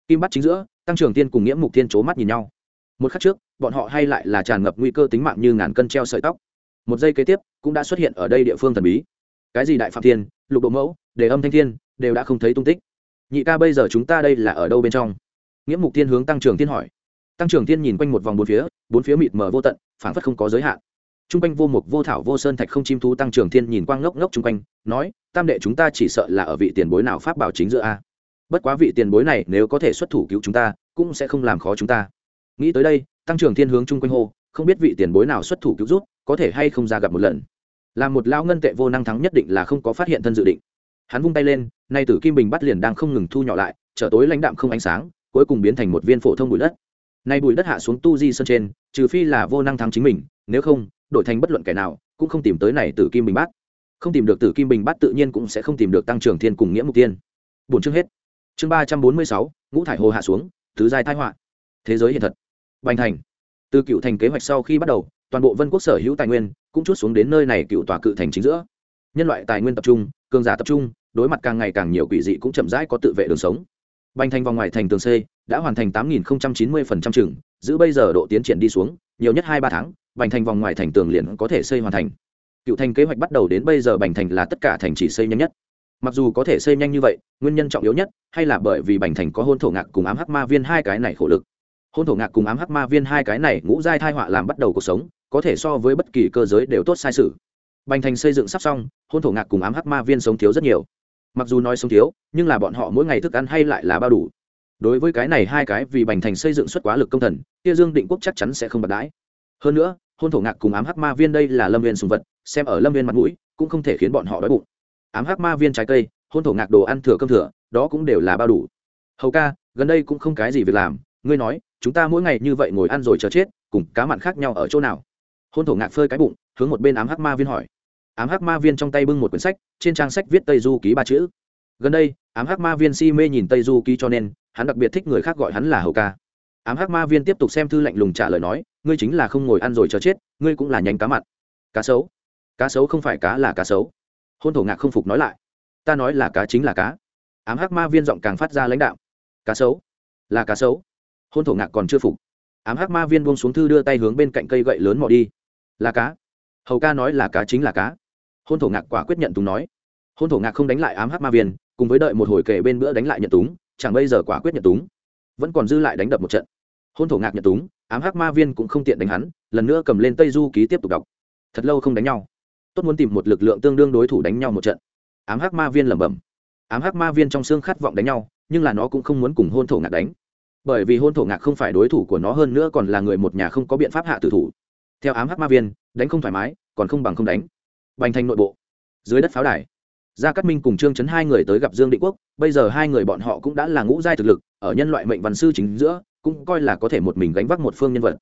Kim bắt chính giữa, tăng trưởng thiên cùng nghĩa mục thiên c mắt nhìn nhau một khắc trước, bọn họ hay lại là tràn ngập nguy cơ tính mạng như ngàn cân treo sợi tóc. Một giây kế tiếp, cũng đã xuất hiện ở đây địa phương thần bí. Cái gì đại phạm thiên, lục độ mẫu, đề âm thanh thiên, đều đã không thấy tung tích. Nhị ca bây giờ chúng ta đây là ở đâu bên trong? Nghĩa mục thiên hướng tăng trưởng thiên hỏi. Tăng trưởng thiên nhìn quanh một vòng bốn phía bốn phía mịt mờ vô tận, phảng phất không có giới hạn. T r u n g quanh vô mục vô thảo vô sơn thạch không chim thú, tăng trưởng thiên nhìn quang ngốc ngốc chung quanh, nói, tam đệ chúng ta chỉ sợ là ở vị tiền bối nào pháp bảo chính giữa a. Bất quá vị tiền bối này nếu có thể xuất thủ cứu chúng ta, cũng sẽ không làm khó chúng ta nghĩ tới đây, tăng trưởng thiên hướng chung quanh hô, không biết vị tiền bối nào xuất thủ cứu rút có thể hay không ra gặp một lần. Là một lao ngân tệ vô năng thắng nhất định là không có phát hiện thân dự định. Hắn vung tay lên, nay tử kim bình bắt liền đang không ngừng thu nhỏ lại, trở tối lãnh đạm không ánh sáng, cuối cùng biến thành một viên phổ thông bụi đất. Nay bụi đất hạ xuống tu di sân trên, trừ phi là vô năng thắng chính mình, nếu không, đổi thành bất luận kẻ nào, cũng không tìm tới này tử kim bình bát. Không tìm được tử kim bình bát tự nhiên cũng sẽ không tìm được tăng trưởng thiên cùng nghĩa mục tiên. Bốn chương hết. Chương ba trăm bốn mươi sáu, ngũ thải hồ hạ xuống, tứ giai thái họa. Thế giới hiện thật bành thành. Từ cựu thành kế hoạch sau khi bắt đầu, toàn bộ vân quốc sở hữu tài nguyên cũng chút xuống đến nơi này cựu tòa cự thành chính giữa. Nhân loại tài nguyên tập trung, cường giả tập trung, đối mặt càng ngày càng nhiều quỷ dị cũng chậm rãi có tự vệ đường sống. Bành thành vòng ngoài thành tường c đã hoàn thành tám nghìn chín mươi chừng, giữ bây giờ độ tiến triển đi xuống, nhiều nhất hai ba tháng, bành thành vòng ngoài thành tường liền có thể xây hoàn thành. Cựu thành kế hoạch bắt đầu đến bây giờ bành thành là tất cả thành chỉ xây nhanh nhất. Mặc dù có thể xây nhanh như vậy, nguyên nhân trọng yếu nhất hay là bởi vì bành thành có hôn thổ ngạc cùng ám hắc ma viên hai cái này khổ lực hôn thổ ngạc cùng ám hắc ma viên hai cái này ngũ giai thai họa làm bắt đầu cuộc sống, có thể so với bất kỳ cơ giới đều tốt sai sự. Bành thành xây dựng sắp xong, hôn thổ ngạc cùng ám hắc ma viên sống thiếu rất nhiều. Mặc dù nói sống thiếu, nhưng là bọn họ mỗi ngày thức ăn hay lại là bao đủ. Đối với cái này hai cái vì bành thành xây dựng xuất quá lực công thần, kia dương định quốc chắc chắn sẽ không bật đãi. Hơn nữa, hôn thổ ngạc cùng ám hắc ma viên đây là lâm viên sùng vật, xem ở lâm viên mặt mũi, cũng không thể khiến bọn họ đói bụng. Ám hắc ma viên trái cây, hôn thổ ngạc đồ ăn thừa cơm thừa, đó cũng đều là bao đủ. Hầu ca, gần đây cũng không cái gì việc làm, ngươi nói chúng ta mỗi ngày như vậy ngồi ăn rồi chờ chết, cùng cá mặn khác nhau ở chỗ nào? Hôn thổ ngạc phơi cái bụng, hướng một bên ám hắc ma viên hỏi. Ám hắc ma viên trong tay bưng một quyển sách, trên trang sách viết tây du ký ba chữ. Gần đây, ám hắc ma viên si mê nhìn tây du ký cho nên, hắn đặc biệt thích người khác gọi hắn là hầu ca. Ám hắc ma viên tiếp tục xem thư lạnh lùng trả lời nói, ngươi chính là không ngồi ăn rồi chờ chết, ngươi cũng là nhánh cá mặn. Cá sấu. Cá sấu không phải cá là cá sấu. Hôn thổ ngạc không phục nói lại, ta nói là cá chính là cá. Ám hắc ma viên giọng càng phát ra lãnh đạo cá sấu? Là cá sấu? Hôn thổ ngạc còn chưa phục. Ám hắc ma viên buông xuống thư đưa tay hướng bên cạnh cây gậy lớn mò đi. Là cá. Hầu ca nói là cá chính là cá. Hôn thổ ngạc quả quyết nhận túng nói. Hôn thổ ngạc không đánh lại ám hắc ma viên, cùng với đợi một hồi kể bên bữa đánh lại nhận túng, chẳng bây giờ quả quyết nhận túng. Vẫn còn dư lại đánh đập một trận. Hôn thổ ngạc nhận túng, ám hắc ma viên cũng không tiện đánh hắn, lần nữa cầm lên tây du ký tiếp tục đọc. Thật lâu không đánh nhau. Tốt muốn tìm một lực lượng tương đương đối thủ đánh nhau một trận. Ám hắc ma viên lẩm bẩm. Ám hắc ma viên trong xương khát vọng đánh nhau, nhưng là nó cũng không muốn cùng hôn thổ ngạc đánh bởi vì hôn thổ ngạc không phải đối thủ của nó hơn nữa còn là người một nhà không có biện pháp hạ tử thủ. Theo ám hắc ma viên, đánh không thoải mái, còn không bằng không đánh. Bành thành nội bộ. Dưới đất pháo đài. Gia cát minh cùng trương chấn hai người tới gặp dương định quốc, bây giờ hai người bọn họ cũng đã là ngũ giai thực lực, ở nhân loại mệnh văn sư chính giữa, cũng coi là có thể một mình gánh vác một phương nhân vật.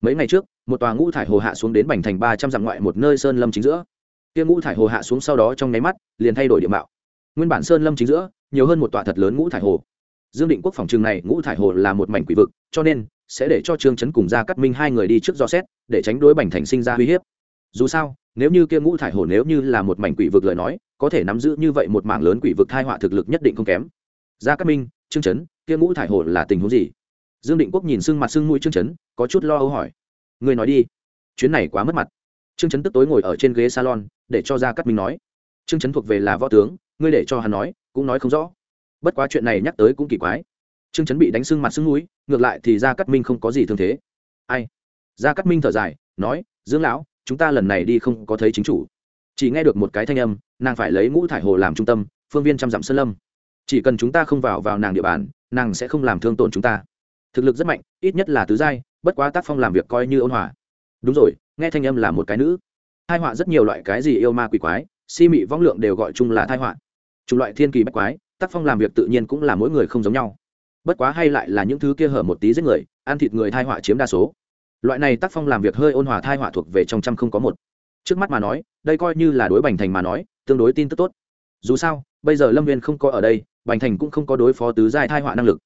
Mấy ngày trước, một tòa ngũ thải hồ hạ xuống đến bành thành ba trăm dặm ngoại một nơi sơn lâm chính giữa. Kia ngũ thải hồ hạ xuống sau đó trong nháy mắt, liền thay đổi địa mạo. Nguyên bản sơn lâm chính giữa, nhiều hơn một tòa thật lớn ngũ thải hồ dương định quốc phòng trường này ngũ thải hồ là một mảnh quỷ vực, cho nên sẽ để cho trương chấn cùng gia cắt minh hai người đi trước do xét, để tránh đối bành thành sinh ra uy hiếp. Dù sao, nếu như kia ngũ thải hồ nếu như là một mảnh quỷ vực lời nói, có thể nắm giữ như vậy một mảng lớn quỷ vực thai họa thực lực nhất định không kém. Gia cắt minh, trương chấn, kia ngũ thải hồ là tình huống gì? Dương định quốc nhìn sưng mặt sưng mũi trương chấn, có chút lo âu hỏi. Người nói đi. Chuyến này quá mất mặt. Trương chấn tức tối ngồi ở trên ghế salon, để cho gia cắt minh nói. Trương chấn thuộc về là võ tướng, ngươi để cho hắn nói, cũng nói không rõ bất quá chuyện này nhắc tới cũng kỳ quái. Trương chấn bị đánh sưng mặt sưng núi, ngược lại thì gia cát minh không có gì thương thế. Ai? Gia cát minh thở dài, nói, dương lão, chúng ta lần này đi không có thấy chính chủ. Chỉ nghe được một cái thanh âm, nàng phải lấy ngũ thải hồ làm trung tâm, phương viên trăm dặm sơn lâm. Chỉ cần chúng ta không vào vào nàng địa bàn, nàng sẽ không làm thương tổn chúng ta. Thực lực rất mạnh, ít nhất là tứ giai, bất quá tác phong làm việc coi như ôn hòa. Đúng rồi, nghe thanh âm là một cái nữ. Hai họa rất nhiều loại cái gì yêu ma quỷ quái, si mị vong lượng đều gọi chung là thai họa. Chủng loại thiên kỳ bách quái tác phong làm việc tự nhiên cũng là mỗi người không giống nhau. Bất quá hay lại là những thứ kia hở một tí giết người, ăn thịt người thai họa chiếm đa số. Loại này tác phong làm việc hơi ôn hòa thai họa thuộc về trong trăm không có một. Trước mắt mà nói, đây coi như là đối bành thành mà nói, tương đối tin tức tốt. Dù sao, bây giờ lâm viên không có ở đây, bành thành cũng không có đối phó tứ giai thai họa năng lực.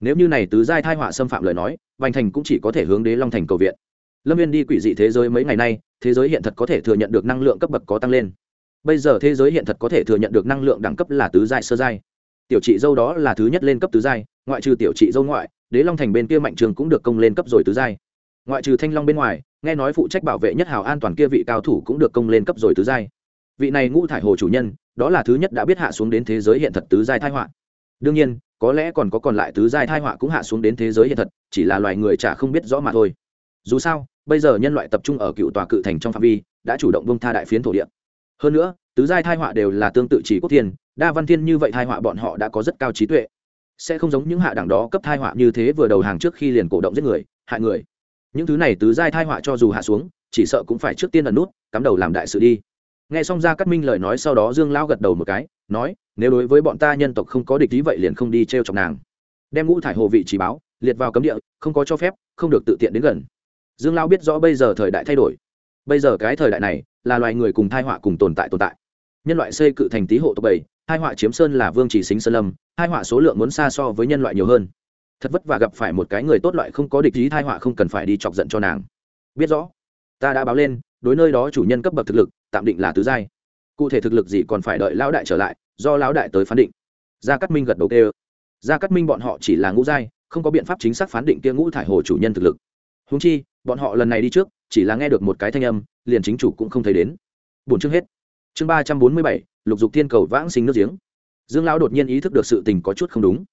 Nếu như này tứ giai thai họa xâm phạm lời nói, bành thành cũng chỉ có thể hướng đế long thành cầu viện. Lâm viên đi quỷ dị thế giới mấy ngày nay, thế giới hiện thật có thể thừa nhận được năng lượng cấp bậc có tăng lên. Bây giờ thế giới hiện thật có thể thừa nhận được năng lượng đẳng cấp là tứ giai sơ giai tiểu trị dâu đó là thứ nhất lên cấp tứ giai, ngoại trừ tiểu trị dâu ngoại, đế long thành bên kia mạnh trường cũng được công lên cấp rồi tứ giai. Ngoại trừ thanh long bên ngoài, nghe nói phụ trách bảo vệ nhất hào an toàn kia vị cao thủ cũng được công lên cấp rồi tứ giai. Vị này ngũ thải hồ chủ nhân, đó là thứ nhất đã biết hạ xuống đến thế giới hiện thật tứ giai thai họa. Đương nhiên, có lẽ còn có còn lại tứ giai thai họa cũng hạ xuống đến thế giới hiện thật, chỉ là loài người chả không biết rõ mà thôi. Dù sao, bây giờ nhân loại tập trung ở cựu tòa cự thành trong phạm vi, đã chủ động bông tha đại phiến thổ địa. Hơn nữa, tứ giai thai họa đều là tương tự chỉ quốc thiên đa văn thiên như vậy thai họa bọn họ đã có rất cao trí tuệ. Sẽ không giống những hạ đẳng đó cấp thai họa như thế vừa đầu hàng trước khi liền cổ động giết người, hại người. Những thứ này tứ giai thai họa cho dù hạ xuống, chỉ sợ cũng phải trước tiên ẩn nút, cắm đầu làm đại sự đi. Nghe xong ra cắt minh lời nói sau đó dương lao gật đầu một cái, nói, nếu đối với bọn ta nhân tộc không có địch ý vậy liền không đi t r e o chọc nàng. Đem ngũ thải hồ vị chỉ báo, liệt vào cấm địa, không có cho phép, không được tự tiện đến gần. Dương lao biết rõ bây giờ thời đại thay đổi. Bây giờ cái thời đại này là loài người cùng thai họa cùng tồn tại tồn tại. Nhân loại xây cự thành tý hộ tộc bảy hai họa chiếm sơn là vương chỉ xính sơn lâm, hai họa số lượng muốn xa so với nhân loại nhiều hơn. Thật vất vả gặp phải một cái người tốt loại không có địch ý thai họa không cần phải đi chọc giận cho nàng. Biết rõ, ta đã báo lên, đối nơi đó chủ nhân cấp bậc thực lực, tạm định là tứ giai. Cụ thể thực lực gì còn phải đợi lão đại trở lại, do lão đại tới phán định. Gia cát minh gật đầu kêu. Gia cát minh bọn họ chỉ là ngũ giai, không có biện pháp chính xác phán định kia ngũ thải hồ chủ nhân thực lực. Húng chi, bọn họ lần này đi trước, chỉ là nghe được một cái thanh âm, liền chính chủ cũng không thấy đến. Bốn chương hết. Chương ba trăm bốn mươi bảy lục dục thiên cầu vãng sinh nước giếng. Dương lão đột nhiên ý thức được sự tình có chút không đúng.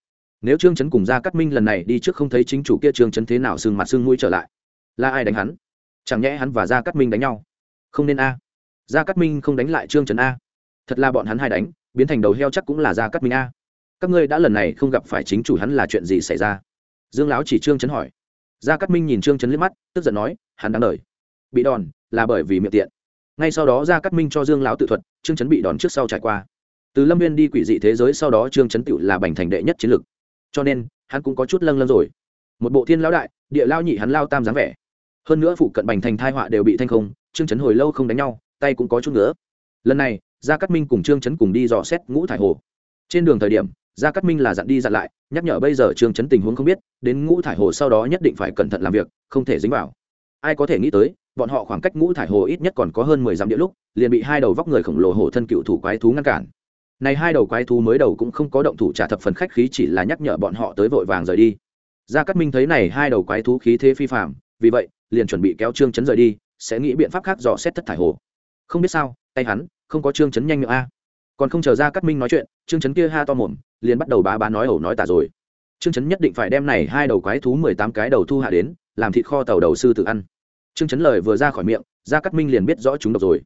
Nếu trương chấn cùng gia cát minh lần này đi trước không thấy chính chủ kia, trương chấn thế nào sưng mặt sưng mũi trở lại? Là ai đánh hắn? Chẳng nhẽ hắn và gia cát minh đánh nhau? Không nên a. Gia cát minh không đánh lại trương chấn a. Thật là bọn hắn hai đánh, biến thành đầu heo chắc cũng là gia cát minh a. Các ngươi đã lần này không gặp phải chính chủ hắn là chuyện gì xảy ra? Dương lão chỉ trương chấn hỏi. Gia cát minh nhìn trương chấn liếc mắt, tức giận nói, hắn đáng đời. Bị đòn, là bởi vì miệng tiện ngay sau đó gia cát minh cho dương lão tự thuật, trương chấn bị đòn trước sau trải qua. Từ lâm viên đi quỷ dị thế giới sau đó trương chấn tựu là bành thành đệ nhất chiến lực cho nên, hắn cũng có chút lâng lâng rồi. Một bộ thiên lão đại, địa lao nhị hắn lao tam dáng vẻ. Hơn nữa phụ cận bành thành thai họa đều bị thanh không, trương chấn hồi lâu không đánh nhau, tay cũng có chút nữa lần này, gia cát minh cùng trương chấn cùng đi dò xét ngũ thải hồ. Trên đường thời điểm, gia cát minh là dặn đi dặn lại, nhắc nhở bây giờ trương chấn tình huống không biết, đến ngũ thải hồ sau đó nhất định phải cẩn thận làm việc, không thể dính vào. Ai có thể nghĩ tới bọn họ khoảng cách ngũ thải hồ ít nhất còn có hơn mười dặm địa lúc, liền bị hai đầu vóc người khổng lồ hổ thân cựu thủ quái thú ngăn cản. Này hai đầu quái thú mới đầu cũng không có động thủ trả thập phần khách khí chỉ là nhắc nhở bọn họ tới vội vàng rời đi. Gia cát minh thấy này hai đầu quái thú khí thế phi phạm vì vậy, liền chuẩn bị kéo trương chấn rời đi, sẽ nghĩ biện pháp khác dò xét thất thải hồ. Không biết sao, tay hắn, không có trương chấn nhanh miệng a. Còn không chờ ra cát minh nói chuyện, trương chấn kia ha to mồm, liền bắt đầu bá bá nói ẩu nói tả rồi. Trương chấn nhất định phải đem này hai đầu quái thú mười tám cái đầu thu hạ đến, làm thịt kho tàu đầu sư tự ăn trương chấn lời vừa ra khỏi miệng, gia cát minh liền biết rõ chúng độc rồi.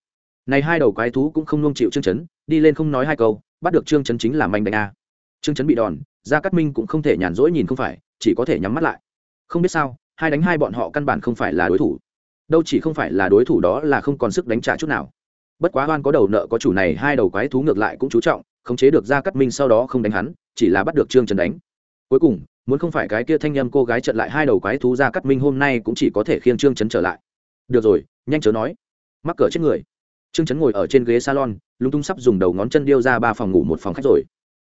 Này hai đầu quái thú cũng không nung chịu trương chấn, đi lên không nói hai câu, bắt được trương chấn chính là manh đánh a. Trương chấn bị đòn, gia cát minh cũng không thể nhàn rỗi nhìn không phải, chỉ có thể nhắm mắt lại. Không biết sao, hai đánh hai bọn họ căn bản không phải là đối thủ. Đâu chỉ không phải là đối thủ đó là không còn sức đánh trả chút nào. Bất quá oan có đầu nợ có chủ này hai đầu quái thú ngược lại cũng chú trọng, khống chế được gia Cát minh sau đó không đánh hắn, chỉ là bắt được trương Chấn đánh. Cuối cùng muốn không phải cái kia thanh nhâm cô gái trận lại hai đầu quái thú ra cắt minh hôm nay cũng chỉ có thể khiêng trương chấn trở lại. Được rồi, nhanh chớ nói. Mắc cỡ chết người. Trương chấn ngồi ở trên ghế salon, lúng tung sắp dùng đầu ngón chân điêu ra ba phòng ngủ một phòng khách rồi.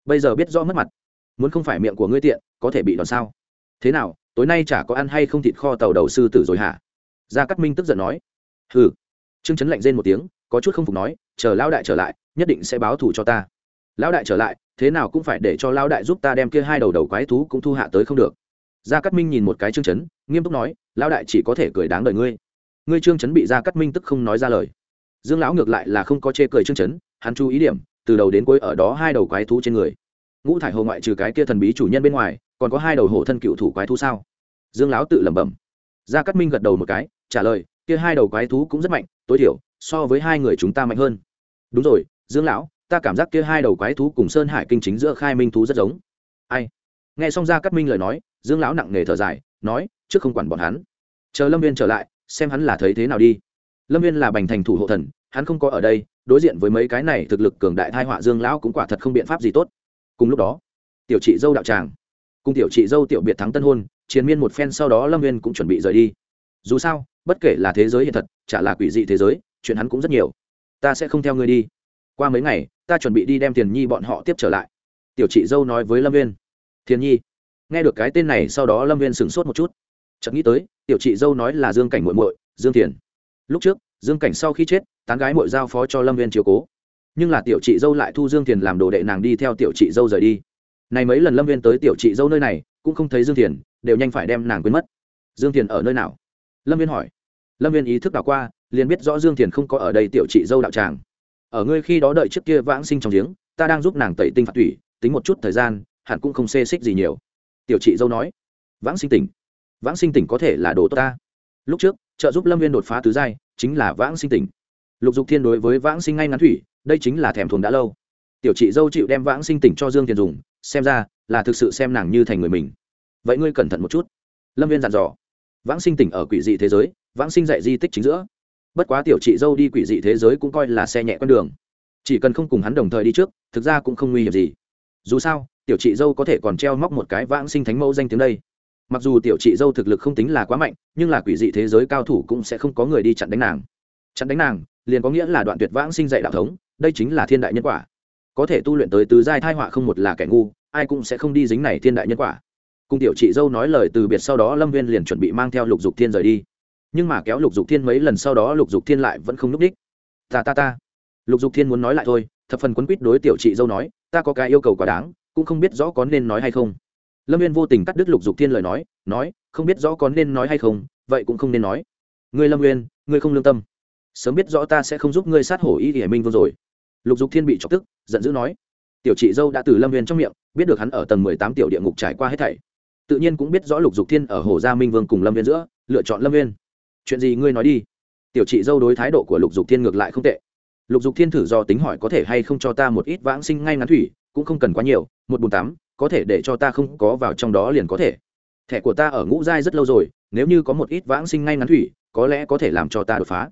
Bây giờ biết rõ mất mặt. Muốn không phải miệng của ngươi tiện, có thể bị đòn sao? Thế nào, tối nay chả có ăn hay không thịt kho tàu đầu sư tử rồi hả? Gia cắt minh tức giận nói. Hừ. Trương chấn lạnh rên một tiếng, có chút không phục nói, chờ lão đại trở lại, nhất định sẽ báo thù cho ta lão đại trở lại, thế nào cũng phải để cho lão đại giúp ta đem kia hai đầu đầu quái thú cũng thu hạ tới không được. Gia cát minh nhìn một cái trương chấn, nghiêm túc nói, lão đại chỉ có thể cười đáng đời ngươi. Ngươi trương chấn bị gia cát minh tức không nói ra lời. Dương lão ngược lại là không có chê cười trương chấn, hắn chú ý điểm, từ đầu đến cuối ở đó hai đầu quái thú trên người. Ngũ thải hồ ngoại trừ cái kia thần bí chủ nhân bên ngoài, còn có hai đầu hổ thân cựu thủ quái thú sao? Dương lão tự lẩm bẩm. Gia cát minh gật đầu một cái, trả lời, kia hai đầu quái thú cũng rất mạnh, tối thiểu, so với hai người chúng ta mạnh hơn. Đúng rồi, dương lão ta cảm giác kia hai đầu quái thú cùng sơn hải kinh chính giữa khai minh thú rất giống. Ai? Nghe xong ra cắt minh lời nói, dương lão nặng nề thở dài, nói, trước không quản bọn hắn. Chờ lâm viên trở lại, xem hắn là thấy thế nào đi. Lâm viên là bành thành thủ hộ thần, hắn không có ở đây, đối diện với mấy cái này thực lực cường đại thai họa dương lão cũng quả thật không biện pháp gì tốt. Cùng lúc đó, tiểu chị dâu đạo tràng, cùng tiểu chị dâu tiểu biệt thắng tân hôn, chiến miên một phen sau đó lâm viên cũng chuẩn bị rời đi. Dù sao, bất kể là thế giới hiện thật, chả là quỷ dị thế giới, chuyện hắn cũng rất nhiều. Ta sẽ không theo ngươi đi qua mấy ngày, ta chuẩn bị đi đem tiền nhi bọn họ tiếp trở lại. Tiểu chị dâu nói với lâm viên thiền nhi, nghe được cái tên này, sau đó lâm viên sửng sốt một chút. Chợt nghĩ tới, tiểu chị dâu nói là dương cảnh muội muội, dương thiền. Lúc trước, dương cảnh sau khi chết, tán gái muội giao phó cho lâm viên chiều cố. Nhưng là tiểu chị dâu lại thu dương thiền làm đồ đệ nàng đi theo tiểu chị dâu rời đi. Này mấy lần lâm viên tới tiểu chị dâu nơi này, cũng không thấy dương thiền, đều nhanh phải đem nàng quên mất. Dương thiền ở nơi nào? Lâm viên hỏi. Lâm viên ý thức đảo qua, liền biết rõ dương thiền không có ở đây tiểu chị dâu đạo tràng ở ngươi khi đó đợi trước kia vãng sinh trong giếng, ta đang giúp nàng tẩy tinh phạt thủy tính một chút thời gian, hẳn cũng không xê xích gì nhiều. Tiểu chị dâu nói. Vãng sinh tỉnh. Vãng sinh tỉnh có thể là đồ tốt ta. Lúc trước, trợ giúp lâm viên đột phá tứ giai, chính là vãng sinh tỉnh. Lục dục thiên đối với vãng sinh ngay ngắn thủy, đây chính là thèm thuồng đã lâu. Tiểu chị dâu chịu đem vãng sinh tỉnh cho dương tiền dùng, xem ra là thực sự xem nàng như thành người mình. Vậy ngươi cẩn thận một chút. Lâm viên dặn dò. Vãng sinh tỉnh ở quỷ dị thế giới, vãng sinh dạy di tích chính giữa bất quá tiểu chị dâu đi quỷ dị thế giới cũng coi là xe nhẹ con đường. Chỉ cần không cùng hắn đồng thời đi trước, thực ra cũng không nguy hiểm gì. Dù sao, tiểu chị dâu có thể còn treo móc một cái vãng sinh thánh mẫu danh tiếng đây. Mặc dù tiểu chị dâu thực lực không tính là quá mạnh, nhưng là quỷ dị thế giới cao thủ cũng sẽ không có người đi chặn đánh nàng. Chặn đánh nàng, liền có nghĩa là đoạn tuyệt vãng sinh dạy đạo thống, đây chính là thiên đại nhân quả. Có thể tu luyện tới tứ giai thai họa không một là kẻ ngu, ai cũng sẽ không đi dính này thiên đại nhân quả. Cùng tiểu chị dâu nói lời từ biệt sau đó lâm viên liền chuẩn bị mang theo lục dục thiên rời đi nhưng mà kéo lục dục thiên mấy lần sau đó lục dục thiên lại vẫn không núp đích. Ta ta ta. Lục dục thiên muốn nói lại thôi, thập phần quấn quýt đối tiểu chị dâu nói, ta có cái yêu cầu quá đáng, cũng không biết rõ có nên nói hay không. Lâm viên vô tình cắt đứt lục dục thiên lời nói nói, không biết rõ có nên nói hay không, vậy cũng không nên nói. Ngươi lâm nguyên ngươi không lương tâm. Sớm biết rõ ta sẽ không giúp ngươi sát hổ y thì hải minh vương rồi. Lục dục thiên bị chọc tức, giận dữ nói. Tiểu chị dâu đã từ lâm viên trong miệng, biết được hắn ở tầng mười tám tiểu địa ngục trải qua hết thảy. Tự nhiên cũng biết rõ lục dục thiên ở hồ gia minh vương cùng lâm viên giữa, lựa chọn lâm viên chuyện gì ngươi nói đi. Tiểu chị dâu đối thái độ của lục dục thiên ngược lại không tệ. Lục dục thiên thử do tính hỏi có thể hay không cho ta một ít vãng sinh ngay ngắn thủy, cũng không cần quá nhiều, một bùn tắm, có thể để cho ta không có vào trong đó liền có thể. Thẻ của ta ở ngũ giai rất lâu rồi, nếu như có một ít vãng sinh ngay ngắn thủy, có lẽ có thể làm cho ta đột phá.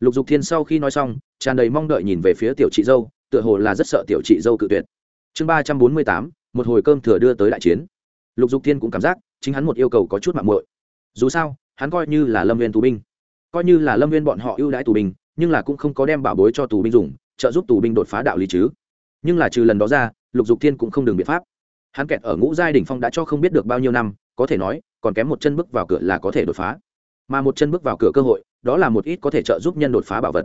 Lục dục thiên sau khi nói xong, tràn đầy mong đợi nhìn về phía tiểu chị dâu, tựa hồ là rất sợ tiểu chị dâu cự tuyệt. Chương ba trăm bốn mươi tám, một hồi cơm thừa đưa tới đại chiến. Lục dục thiên cũng cảm giác chính hắn một yêu cầu có chút mạng muội. Dù sao hắn coi như là lâm viên tù binh. Coi như là lâm viên bọn họ ưu đãi tù binh, nhưng là cũng không có đem bảo bối cho tù binh dùng, trợ giúp tù binh đột phá đạo lý chứ. Nhưng là trừ lần đó ra, lục dục thiên cũng không đường biện pháp. Hắn kẹt ở ngũ giai đ ỉ n h phong đã cho không biết được bao nhiêu năm, có thể nói, còn kém một chân bước vào cửa là có thể đột phá. Mà một chân bước vào cửa cơ hội, đó là một ít có thể trợ giúp nhân đột phá bảo vật.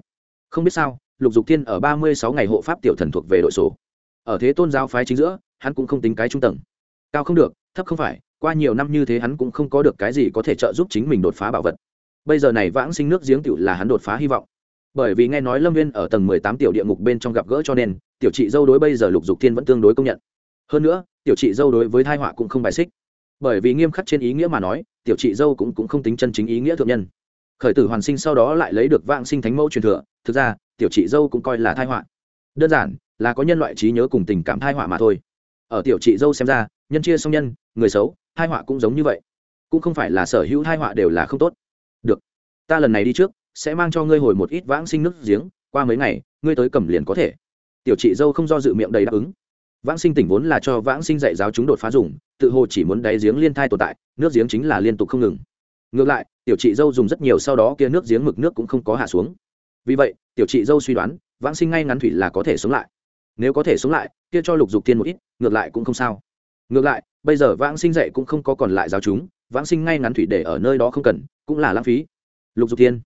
Không biết sao, lục dục thiên ở ba mươi sáu ngày hộ pháp tiểu thần thuộc về đội sổ. Ở thế tôn giáo phái chính giữa, hắn cũng không tính cái trung tầng. Cao không được, thấp không phải qua nhiều năm như thế hắn cũng không có được cái gì có thể trợ giúp chính mình đột phá bảo vật. Bây giờ này vãng sinh nước giếng tiểu là hắn đột phá hy vọng. Bởi vì nghe nói lâm viên ở tầng mười tám tiểu địa ngục bên trong gặp gỡ cho nên tiểu chị dâu đối bây giờ lục dục thiên vẫn tương đối công nhận. Hơn nữa tiểu chị dâu đối với thai họa cũng không bài xích. Bởi vì nghiêm khắc trên ý nghĩa mà nói tiểu chị dâu cũng, cũng không tính chân chính ý nghĩa thượng nhân. Khởi tử hoàn sinh sau đó lại lấy được vãng sinh thánh mẫu truyền thừa thực ra tiểu chị dâu cũng coi là thai họa. Đơn giản là có nhân loại trí nhớ cùng tình cảm thai họa mà thôi. Ở tiểu chị dâu xem ra nhân chia song nhân người xấu hai họa cũng giống như vậy. Cũng không phải là sở hữu hai họa đều là không tốt. Được, ta lần này đi trước, sẽ mang cho ngươi hồi một ít vãng sinh nước giếng, qua mấy ngày, ngươi tới cầm liền có thể. Tiểu chị dâu không do dự miệng đầy đáp ứng. Vãng sinh tỉnh vốn là cho vãng sinh dạy giáo chúng đột phá dùng, tự hồ chỉ muốn đáy giếng liên thai tồn tại, nước giếng chính là liên tục không ngừng. Ngược lại, tiểu chị dâu dùng rất nhiều sau đó kia nước giếng mực nước cũng không có hạ xuống. Vì vậy, tiểu chị dâu suy đoán, vãng sinh ngay ngắn thủy là có thể sống lại. Nếu có thể sống lại, kia cho lục dục tiên một ít, ngược lại cũng không sao ngược lại, bây giờ vãng sinh dạy cũng không có còn lại giáo chúng, vãng sinh ngay ngắn thủy để ở nơi đó không cần, cũng là lãng phí. Lục dục thiên.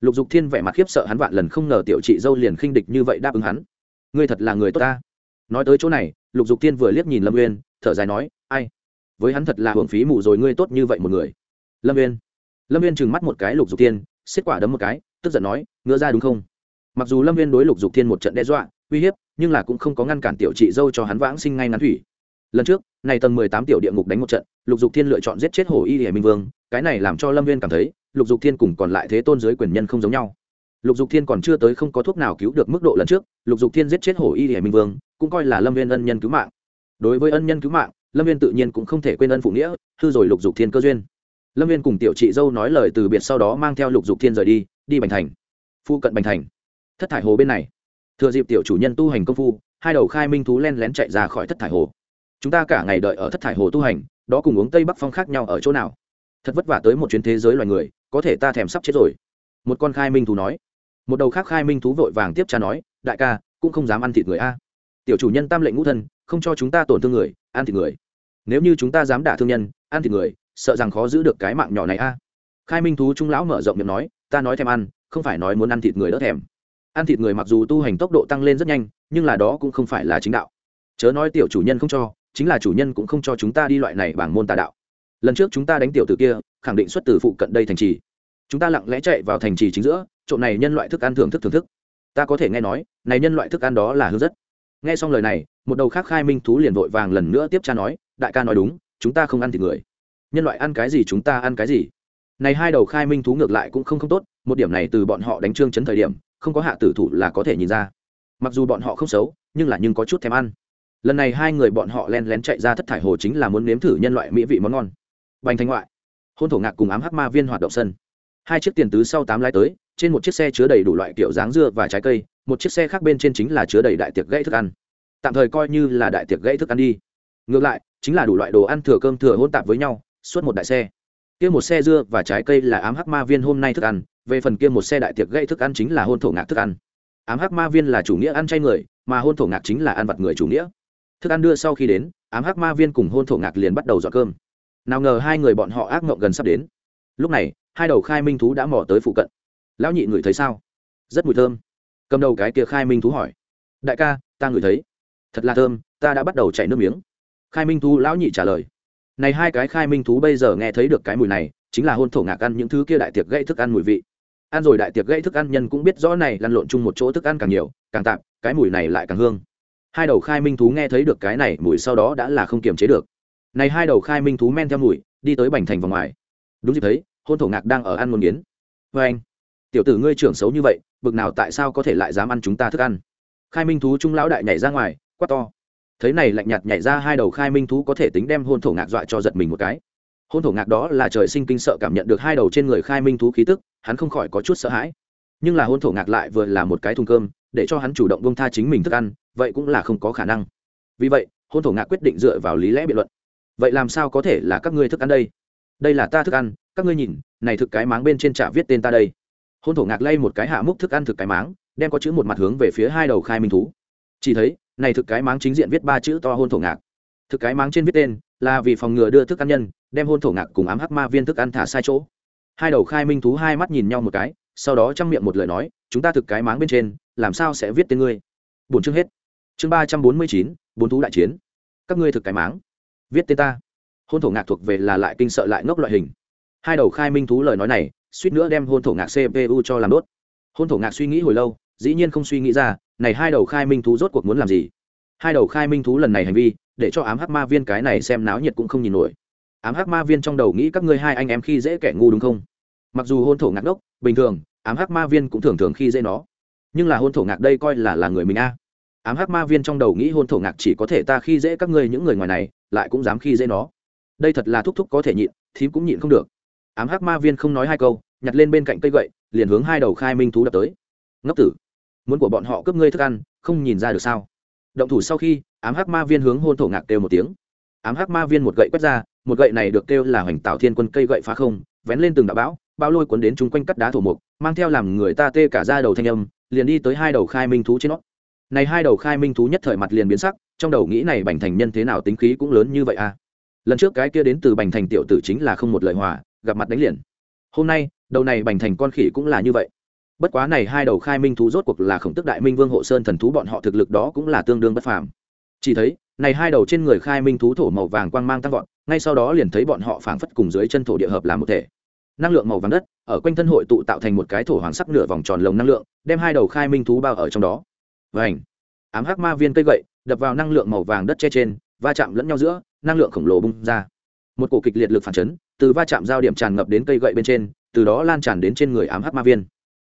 Lục dục thiên vẻ mặt khiếp sợ hắn vạn lần không ngờ tiểu chị dâu liền khinh địch như vậy đáp ứng hắn. Ngươi thật là người tốt ta. Nói tới chỗ này, lục dục thiên vừa liếc nhìn lâm uyên, thở dài nói, ai? Với hắn thật là hưởng phí mù rồi ngươi tốt như vậy một người. Lâm uyên. Lâm uyên trừng mắt một cái lục dục thiên, xiết quả đấm một cái, tức giận nói, ngựa ra đúng không? Mặc dù lâm uyên đối lục dục thiên một trận đe dọa, uy hiếp, nhưng là cũng không có ngăn cản tiểu chị dâu cho hắn vãng sinh ngay ngắn thủy lần trước, này tầng mười tám tiểu địa ngục đánh một trận, lục dục thiên lựa chọn giết chết hồ y hiển minh vương, cái này làm cho lâm viên cảm thấy, lục dục thiên cùng còn lại thế tôn giới quyền nhân không giống nhau. Lục dục thiên còn chưa tới không có thuốc nào cứu được mức độ lần trước, lục dục thiên giết chết hồ y hiển minh vương, cũng coi là lâm viên ân nhân cứu mạng. Đối với ân nhân cứu mạng, lâm viên tự nhiên cũng không thể quên ân phụ nghĩa, hư rồi lục dục thiên cơ duyên. Lâm viên cùng tiểu chị dâu nói lời từ biệt sau đó mang theo lục dục thiên rời đi đi bành thành. Phu cận bành thành. Thất thải hồ bên này. Thừa dịp tiểu chủ nhân tu hành công phu, hai đầu khai minh thú len lén chạy ra khỏi thất thải hồ chúng ta cả ngày đợi ở thất thải hồ tu hành, đó cùng uống tây bắc phong khác nhau ở chỗ nào? Thật vất vả tới một chuyến thế giới loài người, có thể ta thèm sắp chết rồi. Một con khai minh thú nói. Một đầu khác khai minh thú vội vàng tiếp cha nói, đại ca, cũng không dám ăn thịt người a. Tiểu chủ nhân tam lệnh ngũ thân, không cho chúng ta tổn thương người, ăn thịt người. Nếu như chúng ta dám đả thương nhân, ăn thịt người, sợ rằng khó giữ được cái mạng nhỏ này a. Khai minh thú trung lão mở rộng miệng nói, ta nói thèm ăn, không phải nói muốn ăn thịt người đỡ thèm. Ăn thịt người mặc dù tu hành tốc độ tăng lên rất nhanh, nhưng là đó cũng không phải là chính đạo. Chớ nói tiểu chủ nhân không cho chính là chủ nhân cũng không cho chúng ta đi loại này bảng môn tà đạo. Lần trước chúng ta đánh tiểu tử kia, khẳng định xuất từ phụ cận đây thành trì. Chúng ta lặng lẽ chạy vào thành trì chính giữa, trộm này nhân loại thức ăn thưởng thức thưởng thức. Ta có thể nghe nói, này nhân loại thức ăn đó là hư rất. Nghe xong lời này, một đầu khác khai minh thú liền vội vàng lần nữa tiếp cha nói, đại ca nói đúng, chúng ta không ăn thịt người. Nhân loại ăn cái gì chúng ta ăn cái gì. Này hai đầu khai minh thú ngược lại cũng không không tốt, một điểm này từ bọn họ đánh trương chấn thời điểm, không có hạ tử thủ là có thể nhìn ra. Mặc dù bọn họ không xấu, nhưng là nhưng có chút thèm ăn lần này hai người bọn họ len lén chạy ra thất thải hồ chính là muốn nếm thử nhân loại mỹ vị món ngon. Bành thanh ngoại, hôn thổ ngạc cùng ám hắc ma viên hoạt động sân. Hai chiếc tiền tứ sau tám lái tới, trên một chiếc xe chứa đầy đủ loại kiểu dáng dưa và trái cây, một chiếc xe khác bên trên chính là chứa đầy đại tiệc gãy thức ăn. Tạm thời coi như là đại tiệc gãy thức ăn đi. Ngược lại, chính là đủ loại đồ ăn thừa cơm thừa hôn tạp với nhau, suốt một đại xe. Kia một xe dưa và trái cây là ám hắc ma viên hôm nay thức ăn, về phần kia một xe đại tiệc gãy thức ăn chính là hôn thổ ngạc thức ăn. Ám hắc ma viên là chủ nghĩa ăn chay người, mà hôn thổ ngạc chính là ăn vặt người chủ nghĩa thức ăn đưa sau khi đến, ám hắc ma viên cùng hôn thổ ngạc liền bắt đầu dọn cơm. Nào ngờ hai người bọn họ ác mộng gần sắp đến. Lúc này, hai đầu khai minh thú đã mò tới phụ cận. Lão nhị ngửi thấy sao? Rất mùi thơm. Cầm đầu cái kia khai minh thú hỏi. Đại ca, ta ngửi thấy. Thật là thơm, ta đã bắt đầu chảy nước miếng. Khai minh thú lão nhị trả lời. Này hai cái khai minh thú bây giờ nghe thấy được cái mùi này, chính là hôn thổ ngạc ăn những thứ kia đại tiệc gây thức ăn mùi vị. Ăn rồi đại tiệc gây thức ăn nhân cũng biết rõ này lăn lộn chung một chỗ thức ăn càng nhiều, càng tạm cái mùi này lại càng hương hai đầu khai minh thú nghe thấy được cái này, mùi sau đó đã là không kiềm chế được. Này hai đầu khai minh thú men theo mùi, đi tới bành thành vòng ngoài. Đúng dịp thấy, hôn thổ ngạc đang ở ăn muôn nghiến. Vê anh, tiểu tử ngươi trưởng xấu như vậy, bực nào tại sao có thể lại dám ăn chúng ta thức ăn? Khai minh thú trung lão đại nhảy ra ngoài, quát to. Thấy này lạnh nhạt nhảy ra hai đầu khai minh thú có thể tính đem hôn thổ ngạc dọa cho giật mình một cái. Hôn thổ ngạc đó là trời sinh kinh sợ cảm nhận được hai đầu trên người khai minh thú khí tức, hắn không khỏi có chút sợ hãi. Nhưng là hôn thổ ngạc lại vừa là một cái thùng cơm, để cho hắn chủ động bông tha chính mình thức ăn vậy cũng là không có khả năng. Vì vậy, hôn thổ ngạc quyết định dựa vào lý lẽ biện luận. Vậy làm sao có thể là các ngươi thức ăn đây? Đây là ta thức ăn, các ngươi nhìn, này thực cái máng bên trên trả viết tên ta đây. Hôn thổ ngạc lay một cái hạ múc thức ăn thực cái máng, đem có chữ một mặt hướng về phía hai đầu khai minh thú. Chỉ thấy, này thực cái máng chính diện viết ba chữ to hôn thổ ngạc. Thực cái máng trên viết tên là vì phòng ngừa đưa thức ăn nhân, đem hôn thổ ngạc cùng ám hắc ma viên thức ăn thả sai chỗ. Hai đầu khai minh thú hai mắt nhìn nhau một cái, sau đó chăm miệng một lời nói, chúng ta thực cái máng bên trên, làm sao sẽ viết tên ngươi? Bổn chương hết chương ba trăm bốn mươi chín, bốn thú đại chiến. Các ngươi thực cái máng. Viết tên ta. Hôn thổ ngạc thuộc về là lại kinh sợ lại ngốc loại hình. Hai đầu khai minh thú lời nói này, suýt nữa đem hôn thổ ngạc cpu cho làm đốt. Hôn thổ ngạc suy nghĩ hồi lâu, dĩ nhiên không suy nghĩ ra, này hai đầu khai minh thú rốt cuộc muốn làm gì? Hai đầu khai minh thú lần này hành vi, để cho ám hắc ma viên cái này xem náo nhiệt cũng không nhìn nổi. Ám hắc ma viên trong đầu nghĩ các ngươi hai anh em khi dễ kẻ ngu đúng không? Mặc dù hôn thổ ngạc đốc bình thường, ám hắc ma viên cũng thường thường khi dễ nó. Nhưng là hôn thổ ngạc đây coi là là người mình a ám hắc ma viên trong đầu nghĩ hôn thổ ngạc chỉ có thể ta khi dễ các ngươi những người ngoài này, lại cũng dám khi dễ nó. Đây thật là thúc thúc có thể nhịn, thím cũng nhịn không được. Ám hắc ma viên không nói hai câu, nhặt lên bên cạnh cây gậy, liền hướng hai đầu khai minh thú đập tới. Ngốc tử, muốn của bọn họ cướp ngươi thức ăn, không nhìn ra được sao? Động thủ sau khi, ám hắc ma viên hướng hôn thổ ngạc kêu một tiếng. Ám hắc ma viên một gậy quét ra, một gậy này được kêu là hoành tạo thiên quân cây gậy phá không, vén lên từng đạo bão bao lôi cuốn đến chung quanh cắt đá thổ mục, mang theo làm người ta tê cả ra đầu thanh âm, liền đi tới hai đầu khai minh thú trên nó này hai đầu khai minh thú nhất thời mặt liền biến sắc, trong đầu nghĩ này bành thành nhân thế nào tính khí cũng lớn như vậy à? Lần trước cái kia đến từ bành thành tiểu tử chính là không một lời hòa, gặp mặt đánh liền. Hôm nay, đầu này bành thành con khỉ cũng là như vậy. Bất quá này hai đầu khai minh thú rốt cuộc là khổng tức đại minh vương hộ sơn thần thú bọn họ thực lực đó cũng là tương đương bất phàm. Chỉ thấy, này hai đầu trên người khai minh thú thổ màu vàng quang mang tăng vọt, ngay sau đó liền thấy bọn họ phảng phất cùng dưới chân thổ địa hợp làm một thể. Năng lượng màu vàng đất, ở quanh thân hội tụ tạo thành một cái thổ hoàng sắc nửa vòng tròn lồng năng lượng, đem hai đầu khai minh thú bao ở trong đó vành. Ám hắc ma viên cây gậy, đập vào năng lượng màu vàng đất che trên, va chạm lẫn nhau giữa, năng lượng khổng lồ bung ra. Một cổ kịch liệt lực phản chấn, từ va chạm giao điểm tràn ngập đến cây gậy bên trên, từ đó lan tràn đến trên người ám hắc ma viên.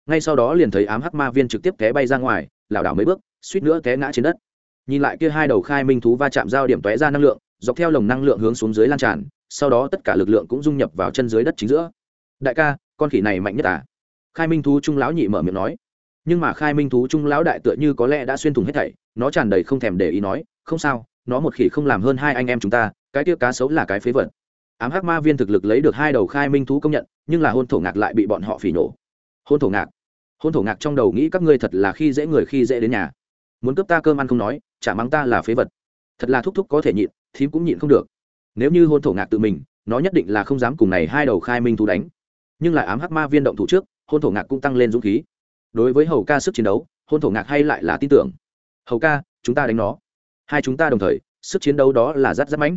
Ngay sau đó liền thấy ám hắc ma viên trực tiếp té bay ra ngoài, lảo đảo mấy bước, suýt nữa té ngã trên đất. Nhìn lại kia hai đầu khai minh thú va chạm giao điểm tóe ra năng lượng, dọc theo lồng năng lượng hướng xuống dưới lan tràn, sau đó tất cả lực lượng cũng dung nhập vào chân dưới đất chính giữa. Đại ca, con khỉ này mạnh nhất à? Khai minh thú trung lão nhị mở miệng nói nhưng mà khai minh thú trung lão đại tựa như có lẽ đã xuyên thủng hết thảy, nó tràn đầy không thèm để ý nói, không sao, nó một khỉ không làm hơn hai anh em chúng ta, cái tiêu cá xấu là cái phế vật. Ám hắc ma viên thực lực lấy được hai đầu khai minh thú công nhận, nhưng là hôn thổ ngạc lại bị bọn họ phỉ nổ. Hôn thổ ngạc? Hôn thổ ngạc trong đầu nghĩ các ngươi thật là khi dễ người khi dễ đến nhà. Muốn cướp ta cơm ăn không nói, chả mắng ta là phế vật. Thật là thúc thúc có thể nhịn, thím cũng nhịn không được. Nếu như hôn thổ ngạc tự mình, nó nhất định là không dám cùng này hai đầu khai minh thú đánh. Nhưng lại ám hắc ma viên động thủ trước, hôn thổ ngạc cũng tăng lên dũng khí đối với hầu ca sức chiến đấu, hôn thổ ngạc hay lại là tin tưởng. Hầu ca, chúng ta đánh nó. Hai chúng ta đồng thời, sức chiến đấu đó là rất rất mãnh.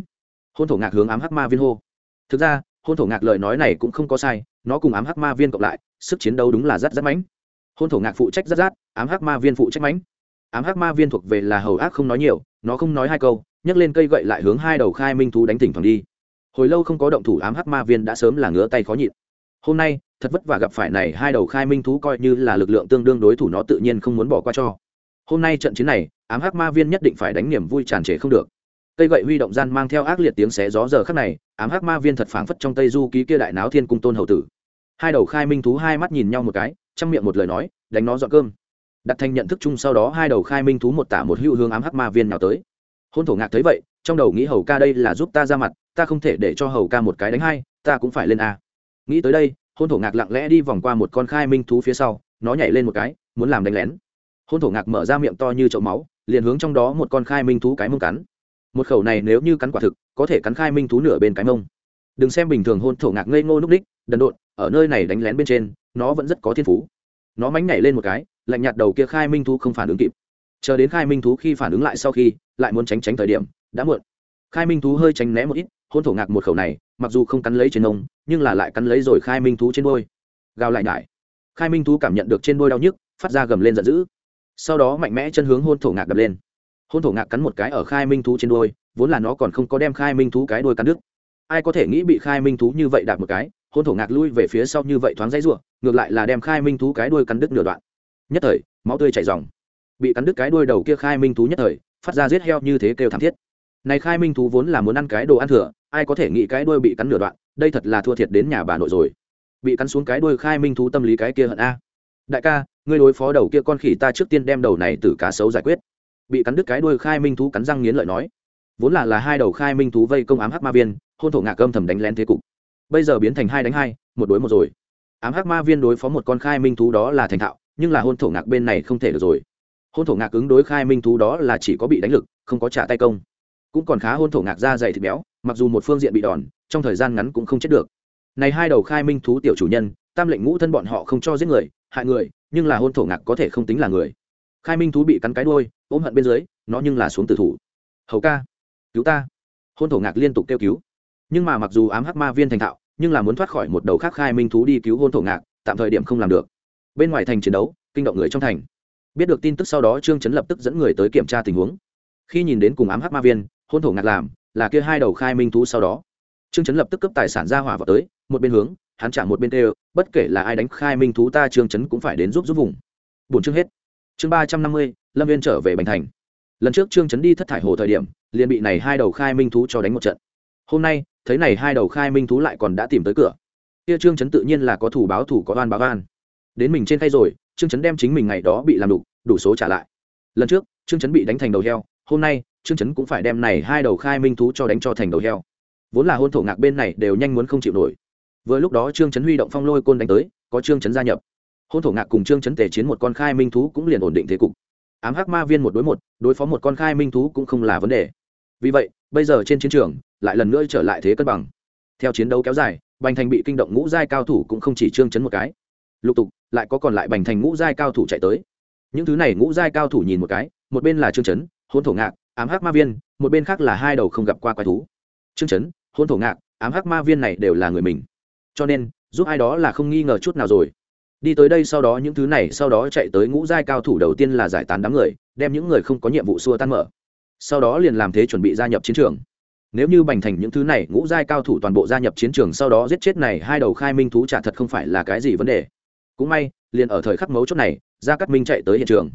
Hôn thổ ngạc hướng ám hắc ma viên hô. Thực ra, hôn thổ ngạc lời nói này cũng không có sai, nó cùng ám hắc ma viên cộng lại, sức chiến đấu đúng là rất rất mãnh. Hôn thổ ngạc phụ trách rất rát, ám hắc ma viên phụ trách mãnh. Ám hắc ma viên thuộc về là hầu ác không nói nhiều, nó không nói hai câu, nhấc lên cây gậy lại hướng hai đầu khai minh thú đánh tỉnh thoảng đi. Hồi lâu không có động thủ, ám hắc ma viên đã sớm là ngứa tay khó nhịn. Hôm nay thật vất vả gặp phải này hai đầu khai minh thú coi như là lực lượng tương đương đối thủ nó tự nhiên không muốn bỏ qua cho. Hôm nay trận chiến này, ám hắc ma viên nhất định phải đánh niềm vui tràn trề không được. Cây gậy huy động gian mang theo ác liệt tiếng xé gió giờ khắc này, ám hắc ma viên thật phảng phất trong tây du ký kia đại náo thiên cung tôn hậu tử. Hai đầu khai minh thú hai mắt nhìn nhau một cái trong miệng một lời nói, đánh nó dọn cơm. Đặt thành nhận thức chung sau đó hai đầu khai minh thú một tả một hữu hướng ám hắc ma viên nào tới. Hôn thổ ngạc thấy vậy, trong đầu nghĩ hầu ca đây là giúp ta ra mặt, ta không thể để cho hầu ca một cái đánh hai, ta cũng phải lên a. Nghĩ tới đây hôn thổ ngạc lặng lẽ đi vòng qua một con khai minh thú phía sau, nó nhảy lên một cái, muốn làm đánh lén. Hôn thổ ngạc mở ra miệng to như chậu máu, liền hướng trong đó một con khai minh thú cái mông cắn. Một khẩu này nếu như cắn quả thực, có thể cắn khai minh thú nửa bên cái mông. Đừng xem bình thường hôn thổ ngạc ngây ngô núc đích đần độn, ở nơi này đánh lén bên trên, nó vẫn rất có thiên phú. Nó mánh nhảy lên một cái, lạnh nhạt đầu kia khai minh thú không phản ứng kịp. Chờ đến khai minh thú khi phản ứng lại sau khi, lại muốn tránh tránh thời điểm, đã muộn. Khai minh thú hơi tránh né một ít hôn thổ ngạc một khẩu này, mặc dù không cắn lấy trên nông nhưng là lại cắn lấy rồi khai minh thú trên đôi gào lại nhải. Khai minh thú cảm nhận được trên đôi đau nhức, phát ra gầm lên giận dữ. Sau đó mạnh mẽ chân hướng hôn thổ ngạc đập lên. Hôn thổ ngạc cắn một cái ở khai minh thú trên đôi vốn là nó còn không có đem khai minh thú cái đôi cắn đứt. Ai có thể nghĩ bị khai minh thú như vậy đạp một cái, hôn thổ ngạc lui về phía sau như vậy thoáng dãy ruộng ngược lại là đem khai minh thú cái đuôi cắn đứt nửa đoạn. Nhất thời, máu tươi chảy dòng bị cắn đứt cái đuôi đầu kia khai minh thú nhất thời, phát ra giết heo như thế kêu thảm thiết này khai minh thú vốn là muốn ăn cái đồ ăn thừa, ai có thể nghĩ cái đuôi bị cắn nửa đoạn, đây thật là thua thiệt đến nhà bà nội rồi. Bị cắn xuống cái đuôi khai minh thú tâm lý cái kia hận a. Đại ca, ngươi đối phó đầu kia con khỉ ta trước tiên đem đầu này từ cá sấu giải quyết. Bị cắn đứt cái đuôi khai minh thú cắn răng nghiến lợi nói. Vốn là là hai đầu khai minh thú vây công ám hắc ma viên, hôn thổ ngạc âm thầm đánh lén thế cục. Bây giờ biến thành hai đánh hai, một đối một rồi. Ám hắc ma viên đối phó một con khai minh thú đó là thành thạo, nhưng là hôn thổ ngạc bên này không thể được rồi. Hôn thổ ngạc ứng đối khai minh thú đó là chỉ có bị đánh lực, không có trả tay công cũng còn khá hôn thổ ngạc da dày thịt béo, mặc dù một phương diện bị đòn, trong thời gian ngắn cũng không chết được. Này hai đầu khai minh thú tiểu chủ nhân, tam lệnh ngũ thân bọn họ không cho giết người, hại người, nhưng là hôn thổ ngạc có thể không tính là người. Khai minh thú bị cắn cái đuôi, ôm hận bên dưới, nó nhưng là xuống tử thủ. Hầu ca, cứu ta. Hôn thổ ngạc liên tục kêu cứu. Nhưng mà mặc dù ám hắc ma viên thành thạo, nhưng là muốn thoát khỏi một đầu khác khai minh thú đi cứu hôn thổ ngạc, tạm thời điểm không làm được. Bên ngoài thành chiến đấu, kinh động người trong thành. Biết được tin tức sau đó, trương chấn lập tức dẫn người tới kiểm tra tình huống. Khi nhìn đến cùng ám hắc ma viên hôn thổ ngạc làm, là kia hai đầu khai minh thú sau đó. Trương chấn lập tức cấp tài sản ra hỏa vào tới, một bên hướng, hắn trả một bên tê bất kể là ai đánh khai minh thú ta trương chấn cũng phải đến giúp giúp vùng. Bổn chương hết. Chương ba trăm năm mươi, lâm viên trở về bành thành. Lần trước trương chấn đi thất thải hồ thời điểm, liền bị này hai đầu khai minh thú cho đánh một trận. Hôm nay, thấy này hai đầu khai minh thú lại còn đã tìm tới cửa. Kia trương chấn tự nhiên là có thủ báo thủ có oan báo oan. Đến mình trên tay rồi, trương chấn đem chính mình ngày đó bị làm đủ đủ số trả lại. Lần trước, trương chấn bị đánh thành đầu heo hôm nay, trương chấn cũng phải đem này hai đầu khai minh thú cho đánh cho thành đầu heo. Vốn là hôn thổ ngạc bên này đều nhanh muốn không chịu nổi. Vừa lúc đó trương chấn huy động phong lôi côn đánh tới, có trương chấn gia nhập. Hôn thổ ngạc cùng trương chấn tề chiến một con khai minh thú cũng liền ổn định thế cục. Ám hắc ma viên một đối một, đối phó một con khai minh thú cũng không là vấn đề. Vì vậy, bây giờ trên chiến trường, lại lần nữa trở lại thế cân bằng. Theo chiến đấu kéo dài, bành thành bị kinh động ngũ giai cao thủ cũng không chỉ trương chấn một cái. Lục tục, lại có còn lại bành thành ngũ giai cao thủ chạy tới. Những thứ này ngũ giai cao thủ nhìn một cái, một bên là trương chấn hôn thổ ngạc, ám hắc ma viên, một bên khác là hai đầu không gặp qua quái thú. Chương chấn hôn thổ ngạc, ám hắc ma viên này đều là người mình. Cho nên, giúp ai đó là không nghi ngờ chút nào rồi. Đi tới đây sau đó những thứ này sau đó chạy tới ngũ giai cao thủ đầu tiên là giải tán đám người, đem những người không có nhiệm vụ xua tan mở. Sau đó liền làm thế chuẩn bị gia nhập chiến trường. Nếu như bành thành những thứ này ngũ giai cao thủ toàn bộ gia nhập chiến trường sau đó giết chết này hai đầu khai minh thú trả thật không phải là cái gì vấn đề. Cũng may, liền ở thời khắc mấu chốt này, gia cát minh chạy tới hiện trường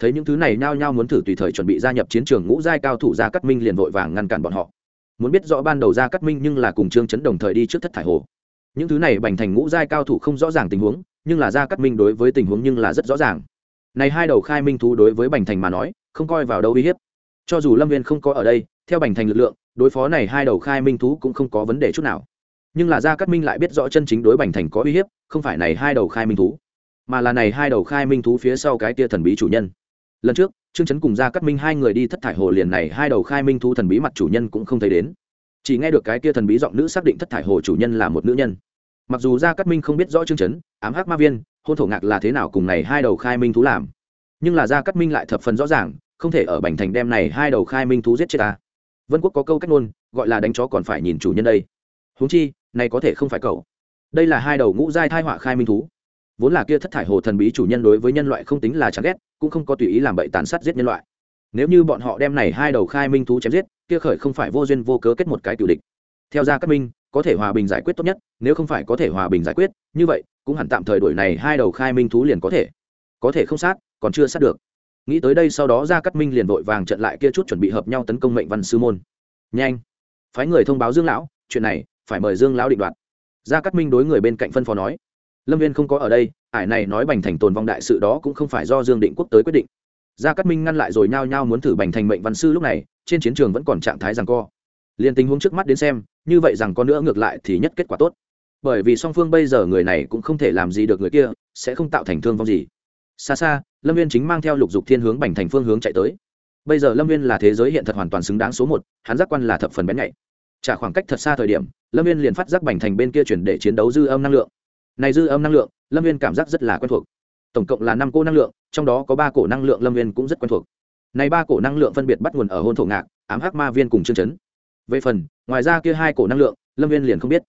thấy những thứ này nhao nhao muốn thử tùy thời chuẩn bị gia nhập chiến trường ngũ giai cao thủ gia cát minh liền vội vàng ngăn cản bọn họ. Muốn biết rõ ban đầu gia cát minh nhưng là cùng trương chấn đồng thời đi trước thất thải hồ. Những thứ này bành thành ngũ giai cao thủ không rõ ràng tình huống, nhưng là gia cát minh đối với tình huống nhưng là rất rõ ràng. Này hai đầu khai minh thú đối với bành thành mà nói, không coi vào đâu uy hiếp. Cho dù lâm viên không có ở đây, theo bành thành lực lượng, đối phó này hai đầu khai minh thú cũng không có vấn đề chút nào. Nhưng là gia cát minh lại biết rõ chân chính đối bành thành có uy hiếp, không phải này hai đầu khai minh thú, mà là này hai đầu khai minh thú phía sau cái tia thần bí chủ nhân lần trước, trương chấn cùng gia cát minh hai người đi thất thải hồ liền này, hai đầu khai minh thú thần bí mặt chủ nhân cũng không thấy đến. Chỉ nghe được cái kia thần bí giọng nữ xác định thất thải hồ chủ nhân là một nữ nhân. Mặc dù gia cát minh không biết rõ trương chấn, ám hắc ma viên, hôn thổ ngạc là thế nào cùng này hai đầu khai minh thú làm. Nhưng là gia cát minh lại thập phần rõ ràng, không thể ở bành thành đem này hai đầu khai minh thú giết chết ta. Vân quốc có câu cách ngôn, gọi là đánh chó còn phải nhìn chủ nhân đây. Huống chi, này có thể không phải cậu. Đây là hai đầu ngũ giai thai họa khai minh thú. Vốn là kia thất thải hồ thần bí chủ nhân đối với nhân loại không tính là chán ghét cũng không có tùy ý làm bậy tàn sát giết nhân loại. Nếu như bọn họ đem này hai đầu khai minh thú chém giết, kia khởi không phải vô duyên vô cớ kết một cái cựu địch. Theo ra các minh, có thể hòa bình giải quyết tốt nhất, nếu không phải có thể hòa bình giải quyết, như vậy, cũng hẳn tạm thời đổi này hai đầu khai minh thú liền có thể. Có thể không sát, còn chưa sát được. Nghĩ tới đây sau đó ra cắt minh liền vội vàng trận lại kia chút chuẩn bị hợp nhau tấn công mệnh văn sư môn. Nhanh! Phái người thông báo dương lão, chuyện này, phải mời dương lão định đoạt. Gia cát minh đối người bên cạnh phân phó nói lâm viên không có ở đây, ải này nói bành thành tồn vong đại sự đó cũng không phải do dương định quốc tới quyết định. Gia cát minh ngăn lại rồi nhao nhao muốn thử bành thành mệnh văn sư lúc này, trên chiến trường vẫn còn trạng thái rằng co. Liền tình huống trước mắt đến xem, như vậy rằng có nữa ngược lại thì nhất kết quả tốt. Bởi vì song phương bây giờ người này cũng không thể làm gì được người kia, sẽ không tạo thành thương vong gì. Xa xa, lâm viên chính mang theo lục dục thiên hướng bành thành phương hướng chạy tới. Bây giờ lâm viên là thế giới hiện thật hoàn toàn xứng đáng số một, hắn giác quan là thập phần bén nhạy. Trả khoảng cách thật xa thời điểm, lâm viên liền phát giác bành thành bên kia chuyển để chiến đấu dư âm năng lượng này dư âm năng lượng, lâm viên cảm giác rất là quen thuộc. Tổng cộng là năm cô năng lượng, trong đó có ba cổ năng lượng lâm viên cũng rất quen thuộc. Này ba cổ năng lượng phân biệt bắt nguồn ở hôn thổ ngạc, ám hắc ma viên cùng chương chấn. Về phần, ngoài ra kia hai cổ năng lượng, lâm viên liền không biết.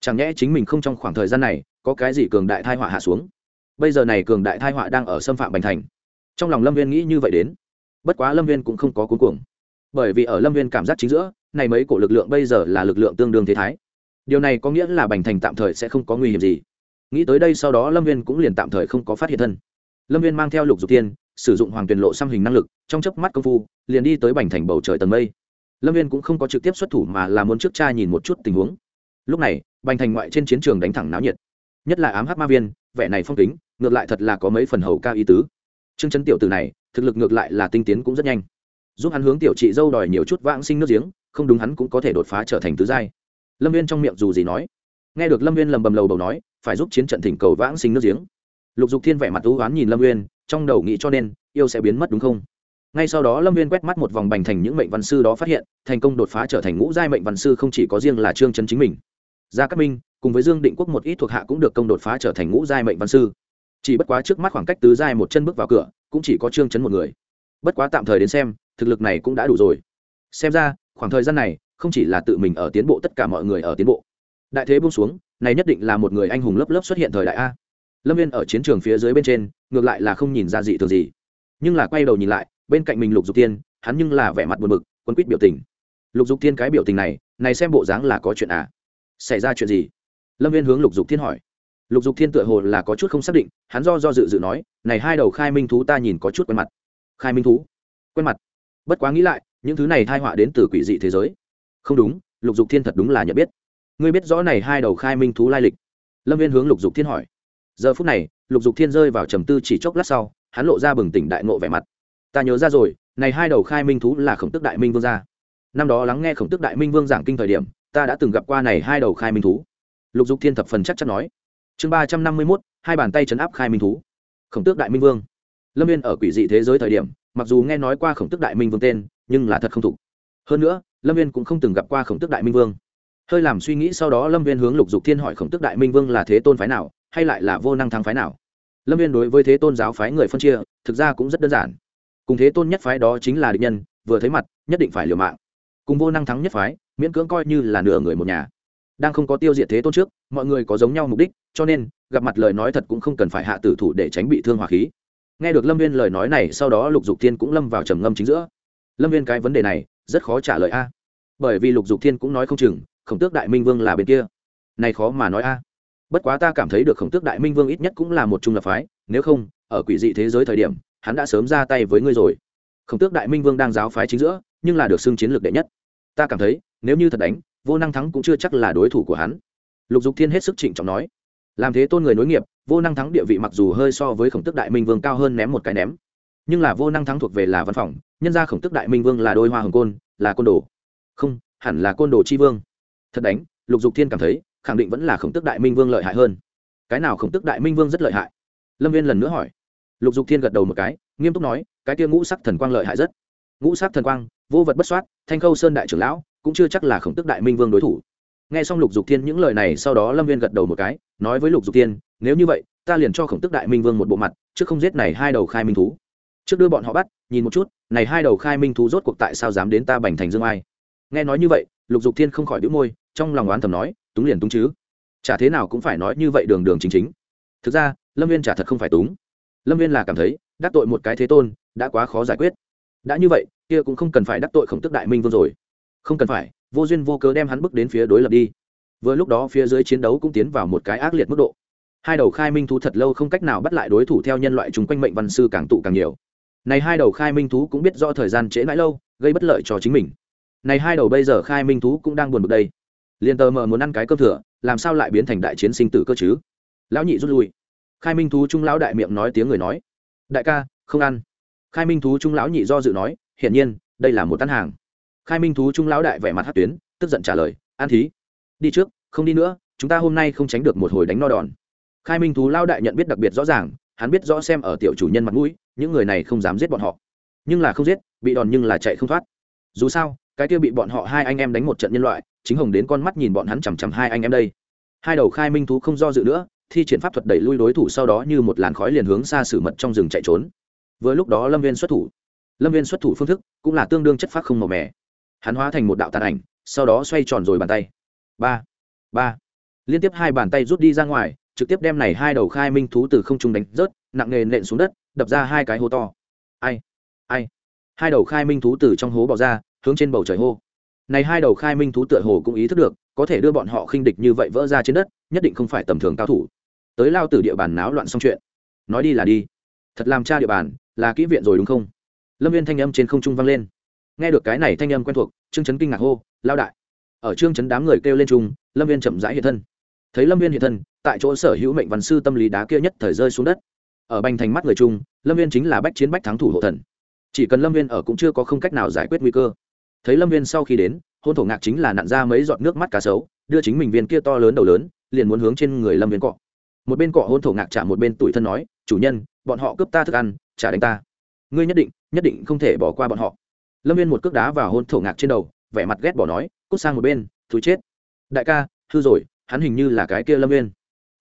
Chẳng nhẽ chính mình không trong khoảng thời gian này, có cái gì cường đại thai họa hạ xuống? Bây giờ này cường đại thai họa đang ở xâm phạm bành thành. Trong lòng lâm viên nghĩ như vậy đến. Bất quá lâm viên cũng không có cuối cùng bởi vì ở lâm viên cảm giác chính giữa, này mấy cổ lực lượng bây giờ là lực lượng tương đương thế thái. Điều này có nghĩa là bành thành tạm thời sẽ không có nguy hiểm gì nghĩ tới đây sau đó lâm viên cũng liền tạm thời không có phát hiện thân. Lâm viên mang theo lục dục tiên, sử dụng hoàng tuyền lộ xăm hình năng lực, trong chớp mắt công phu, liền đi tới bành thành bầu trời tầng mây. Lâm viên cũng không có trực tiếp xuất thủ mà là muốn trước cha nhìn một chút tình huống. Lúc này, bành thành ngoại trên chiến trường đánh thẳng náo nhiệt. Nhất là ám hát ma viên, vẻ này phong kính, ngược lại thật là có mấy phần hầu ca ý tứ. Chương chân tiểu từ này, thực lực ngược lại là tinh tiến cũng rất nhanh. Giúp hắn hướng tiểu chị dâu đòi nhiều chút vãng sinh nước giếng, không đúng hắn cũng có thể đột phá trở thành tứ giai. Lâm viên trong miệng dù gì nói. Nghe được lâm viên lầm bầm lầu bầu nói phải giúp chiến trận thỉnh cầu vãng sinh nước giếng. Lục dục thiên vẻ mặt thú oán nhìn lâm Nguyên, trong đầu nghĩ cho nên yêu sẽ biến mất đúng không? Ngay sau đó lâm viên quét mắt một vòng bành thành những mệnh văn sư đó phát hiện thành công đột phá trở thành ngũ giai mệnh văn sư không chỉ có riêng là trương trấn chính mình. Gia cát minh cùng với dương định quốc một ít thuộc hạ cũng được công đột phá trở thành ngũ giai mệnh văn sư. Chỉ bất quá trước mắt khoảng cách tứ giai một chân bước vào cửa cũng chỉ có trương trấn một người. Bất quá tạm thời đến xem thực lực này cũng đã đủ rồi. Xem ra khoảng thời gian này không chỉ là tự mình ở tiến bộ tất cả mọi người ở tiến bộ. Đại thế buông xuống này nhất định là một người anh hùng lớp lớp xuất hiện thời đại a. Lâm viên ở chiến trường phía dưới bên trên, ngược lại là không nhìn ra dị thường gì. Nhưng là quay đầu nhìn lại, bên cạnh mình lục dục tiên hắn nhưng là vẻ mặt buồn bực quân quýt biểu tình. Lục dục tiên cái biểu tình này này xem bộ dáng là có chuyện à? Xảy ra chuyện gì? Lâm viên hướng lục dục thiên hỏi. Lục dục thiên tựa hồ là có chút không xác định, hắn do do dự dự nói, này hai đầu khai minh thú ta nhìn có chút quen mặt. Khai minh thú? Quen mặt? Bất quá nghĩ lại, những thứ này thai họa đến từ quỷ dị thế giới. Không đúng, lục dục thiên thật đúng là nhận biết ngươi biết rõ này hai đầu khai minh thú lai lịch. Lâm viên hướng lục dục thiên hỏi. Giờ phút này, lục dục thiên rơi vào trầm tư chỉ chốc lát sau, hắn lộ ra bừng tỉnh đại ngộ vẻ mặt. Ta nhớ ra rồi, này hai đầu khai minh thú là khổng tức đại minh vương gia. Năm đó lắng nghe khổng tức đại minh vương giảng kinh thời điểm, ta đã từng gặp qua này hai đầu khai minh thú. Lục dục thiên thập phần chắc chắn nói. Chương ba trăm năm mươi mốt, hai bàn tay chấn áp khai minh thú. Khổng tước đại minh vương. Lâm viên ở quỷ dị thế giới thời điểm, mặc dù nghe nói qua khổng tước đại minh vương tên, nhưng là thật không thục hơn nữa, lâm viên cũng không từng gặp qua khổng tước đại minh vương hơi làm suy nghĩ sau đó lâm viên hướng lục dục thiên hỏi khổng tước đại minh vương là thế tôn phái nào hay lại là vô năng thắng phái nào lâm viên đối với thế tôn giáo phái người phân chia thực ra cũng rất đơn giản cùng thế tôn nhất phái đó chính là địch nhân vừa thấy mặt nhất định phải liều mạng cùng vô năng thắng nhất phái miễn cưỡng coi như là nửa người một nhà đang không có tiêu diệt thế tôn trước mọi người có giống nhau mục đích cho nên gặp mặt lời nói thật cũng không cần phải hạ tử thủ để tránh bị thương hòa khí nghe được lâm viên lời nói này sau đó lục dục thiên cũng lâm vào trầm ngâm chính giữa lâm viên cái vấn đề này rất khó trả lời a bởi vì lục dục thiên cũng nói không chừng khổng tước đại minh vương là bên kia. Này khó mà nói a. Bất quá ta cảm thấy được khổng tước đại minh vương ít nhất cũng là một trung lập phái, nếu không, ở quỷ dị thế giới thời điểm, hắn đã sớm ra tay với ngươi rồi. Khổng tước đại minh vương đang giáo phái chính giữa, nhưng là được xưng chiến lược đệ nhất. Ta cảm thấy, nếu như thật đánh, vô năng thắng cũng chưa chắc là đối thủ của hắn. Lục dục thiên hết sức trịnh trọng nói. Làm thế tôn người nối nghiệp, vô năng thắng địa vị mặc dù hơi so với khổng tức đại minh vương cao hơn ném một cái ném. Nhưng là vô năng thắng thuộc về là văn phòng, nhân ra khổng tức đại minh vương là đôi hoa hồng côn, là côn đồ. Không, hẳn là côn đồ tri vương thật đánh, lục dục thiên cảm thấy, khẳng định vẫn là khổng tức đại minh vương lợi hại hơn. Cái nào khổng tức đại minh vương rất lợi hại? Lâm viên lần nữa hỏi. Lục dục thiên gật đầu một cái, nghiêm túc nói, cái kia ngũ sắc thần quang lợi hại rất. Ngũ sắc thần quang, vô vật bất soát, thanh khâu sơn đại trưởng lão, cũng chưa chắc là khổng tức đại minh vương đối thủ. Nghe xong lục dục thiên những lời này, sau đó lâm viên gật đầu một cái, nói với lục dục thiên, nếu như vậy, ta liền cho khổng tức đại minh vương một bộ mặt, chứ không giết này hai đầu khai minh thú. Trước đưa bọn họ bắt, nhìn một chút, này hai đầu khai minh thú rốt cuộc tại sao dám đến ta bành thành dương ai? Nghe nói như vậy, lục dục thiên không khỏi đĩu môi trong lòng oán thầm nói, túng liền túng chứ. Chả thế nào cũng phải nói như vậy đường đường chính chính. Thực ra, lâm viên chả thật không phải túng. Lâm viên là cảm thấy, đắc tội một cái thế tôn, đã quá khó giải quyết. Đã như vậy, kia cũng không cần phải đắc tội khổng tức đại minh vương rồi. Không cần phải, vô duyên vô cớ đem hắn bước đến phía đối lập đi. Vừa lúc đó phía dưới chiến đấu cũng tiến vào một cái ác liệt mức độ. Hai đầu khai minh thú thật lâu không cách nào bắt lại đối thủ theo nhân loại chúng quanh mệnh văn sư càng tụ càng nhiều. Này hai đầu khai minh thú cũng biết do thời gian trễ mãi lâu, gây bất lợi cho chính mình. Này hai đầu bây giờ khai minh thú cũng đang buồn bực đây liền tờ mờ muốn ăn cái cơm thừa, làm sao lại biến thành đại chiến sinh tử cơ chứ? Lão nhị rút lui. Khai minh thú trung lão đại miệng nói tiếng người nói. Đại ca, không ăn. Khai minh thú trung lão nhị do dự nói, hiển nhiên, đây là một tán hàng. Khai minh thú trung lão đại vẻ mặt hát tuyến, tức giận trả lời an thí. Đi trước, không đi nữa, chúng ta hôm nay không tránh được một hồi đánh no đòn. Khai minh thú Lão đại nhận biết đặc biệt rõ ràng, hắn biết rõ xem ở tiểu chủ nhân mặt mũi, những người này không dám giết bọn họ. Nhưng là không giết, bị đòn nhưng là chạy không thoát dù sao, cái kia bị bọn họ hai anh em đánh một trận nhân loại, chính hồng đến con mắt nhìn bọn hắn chằm chằm hai anh em đây. Hai đầu khai minh thú không do dự nữa, thi triển pháp thuật đẩy lui đối thủ sau đó như một làn khói liền hướng xa sử mật trong rừng chạy trốn. Vừa lúc đó lâm viên xuất thủ. Lâm viên xuất thủ phương thức cũng là tương đương chất phác không màu mẻ hắn hóa thành một đạo tàn ảnh, sau đó xoay tròn rồi bàn tay. Ba ba. Liên tiếp hai bàn tay rút đi ra ngoài, trực tiếp đem này hai đầu khai minh thú từ không trung đánh rớt, nặng nề nện xuống đất, đập ra hai cái hố to. Ai ai. Hai đầu khai minh thú từ trong hố bỏ ra hướng trên bầu trời hô. Này hai đầu khai minh thú tựa hồ cũng ý thức được, có thể đưa bọn họ khinh địch như vậy vỡ ra trên đất, nhất định không phải tầm thường cao thủ. Tới lao từ địa bàn náo loạn xong chuyện. Nói đi là đi. Thật làm cha địa bàn, là kỹ viện rồi đúng không? Lâm viên thanh âm trên không trung vang lên. Nghe được cái này thanh âm quen thuộc, trương chấn kinh ngạc hô, lao đại. Ở trương chấn đám người kêu lên trung lâm viên chậm rãi hiện thân. Thấy lâm viên hiện thân, tại chỗ sở hữu mệnh văn sư tâm lý đá kia nhất thời rơi xuống đất. Ở bành thành mắt người trung lâm viên chính là bách chiến bách thắng thủ hộ thần. Chỉ cần lâm viên ở cũng chưa có không cách nào giải quyết nguy cơ thấy lâm viên sau khi đến, hôn thổ ngạc chính là nặn ra mấy giọt nước mắt cá sấu, đưa chính mình viên kia to lớn đầu lớn, liền muốn hướng trên người lâm viên cọ. Một bên cọ hôn thổ ngạc trả một bên tuổi thân nói, chủ nhân, bọn họ cướp ta thức ăn, trả đánh ta. Ngươi nhất định nhất định không thể bỏ qua bọn họ. Lâm viên một cước đá vào hôn thổ ngạc trên đầu, vẻ mặt ghét bỏ nói, cút sang một bên thú chết. Đại ca, hư rồi, hắn hình như là cái kia lâm viên.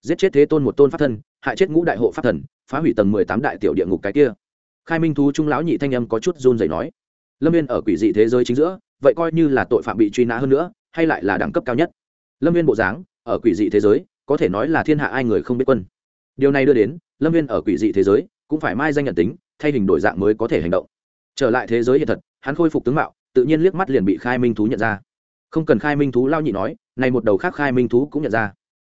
Giết chết thế tôn một tôn pháp thân hại chết ngũ đại hộ pháp thần, phá hủy tầng mười tám đại tiểu địa ngục cái kia. Khai minh thú trung lão nhị thanh âm có chút run rẩy nói lâm viên ở quỷ dị thế giới chính giữa, vậy coi như là tội phạm bị truy nã hơn nữa, hay lại là đẳng cấp cao nhất. Lâm viên bộ dáng, ở quỷ dị thế giới, có thể nói là thiên hạ ai người không biết quân. Điều này đưa đến, lâm viên ở quỷ dị thế giới, cũng phải mai danh nhận tính, thay hình đổi dạng mới có thể hành động. Trở lại thế giới hiện thật, hắn khôi phục tướng mạo, tự nhiên liếc mắt liền bị khai minh thú nhận ra. Không cần khai minh thú lao nhị nói, này một đầu khác khai minh thú cũng nhận ra.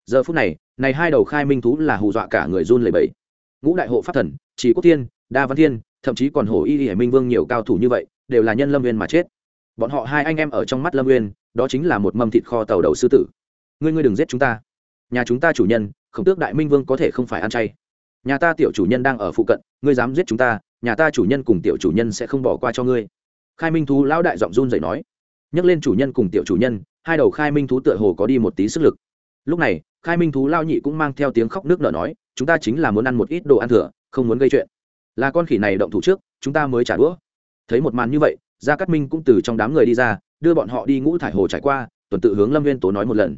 Giờ phút này này hai đầu khai minh thú là hù dọa cả người run lầy bẫy ngũ đại hộ pháp thần, chỉ quốc thiên, đa văn thiên, thậm chí còn hổ y hải minh vương nhiều cao thủ như vậy đều là nhân lâm viên mà chết. Bọn họ hai anh em ở trong mắt lâm viên đó chính là một mâm thịt kho tàu đầu sư tử. Ngươi ngươi đừng giết chúng ta. Nhà chúng ta chủ nhân, khổng tước đại minh vương có thể không phải ăn chay. Nhà ta tiểu chủ nhân đang ở phụ cận, ngươi dám giết chúng ta, nhà ta chủ nhân cùng tiểu chủ nhân sẽ không bỏ qua cho ngươi. Khai minh thú lão đại giọng run dậy nói. Nhắc lên chủ nhân cùng tiểu chủ nhân, hai đầu khai minh thú tựa hồ có đi một tí sức lực. Lúc này, khai minh thú lao nhị cũng mang theo tiếng khóc nước nở nói, chúng ta chính là muốn ăn một ít đồ ăn thừa, không muốn gây chuyện. Là con khỉ này động thủ trước, chúng ta mới trả đũa thấy một màn như vậy, gia cát minh cũng từ trong đám người đi ra, đưa bọn họ đi ngũ thải hồ trải qua, tuần tự hướng lâm viên tố nói một lần.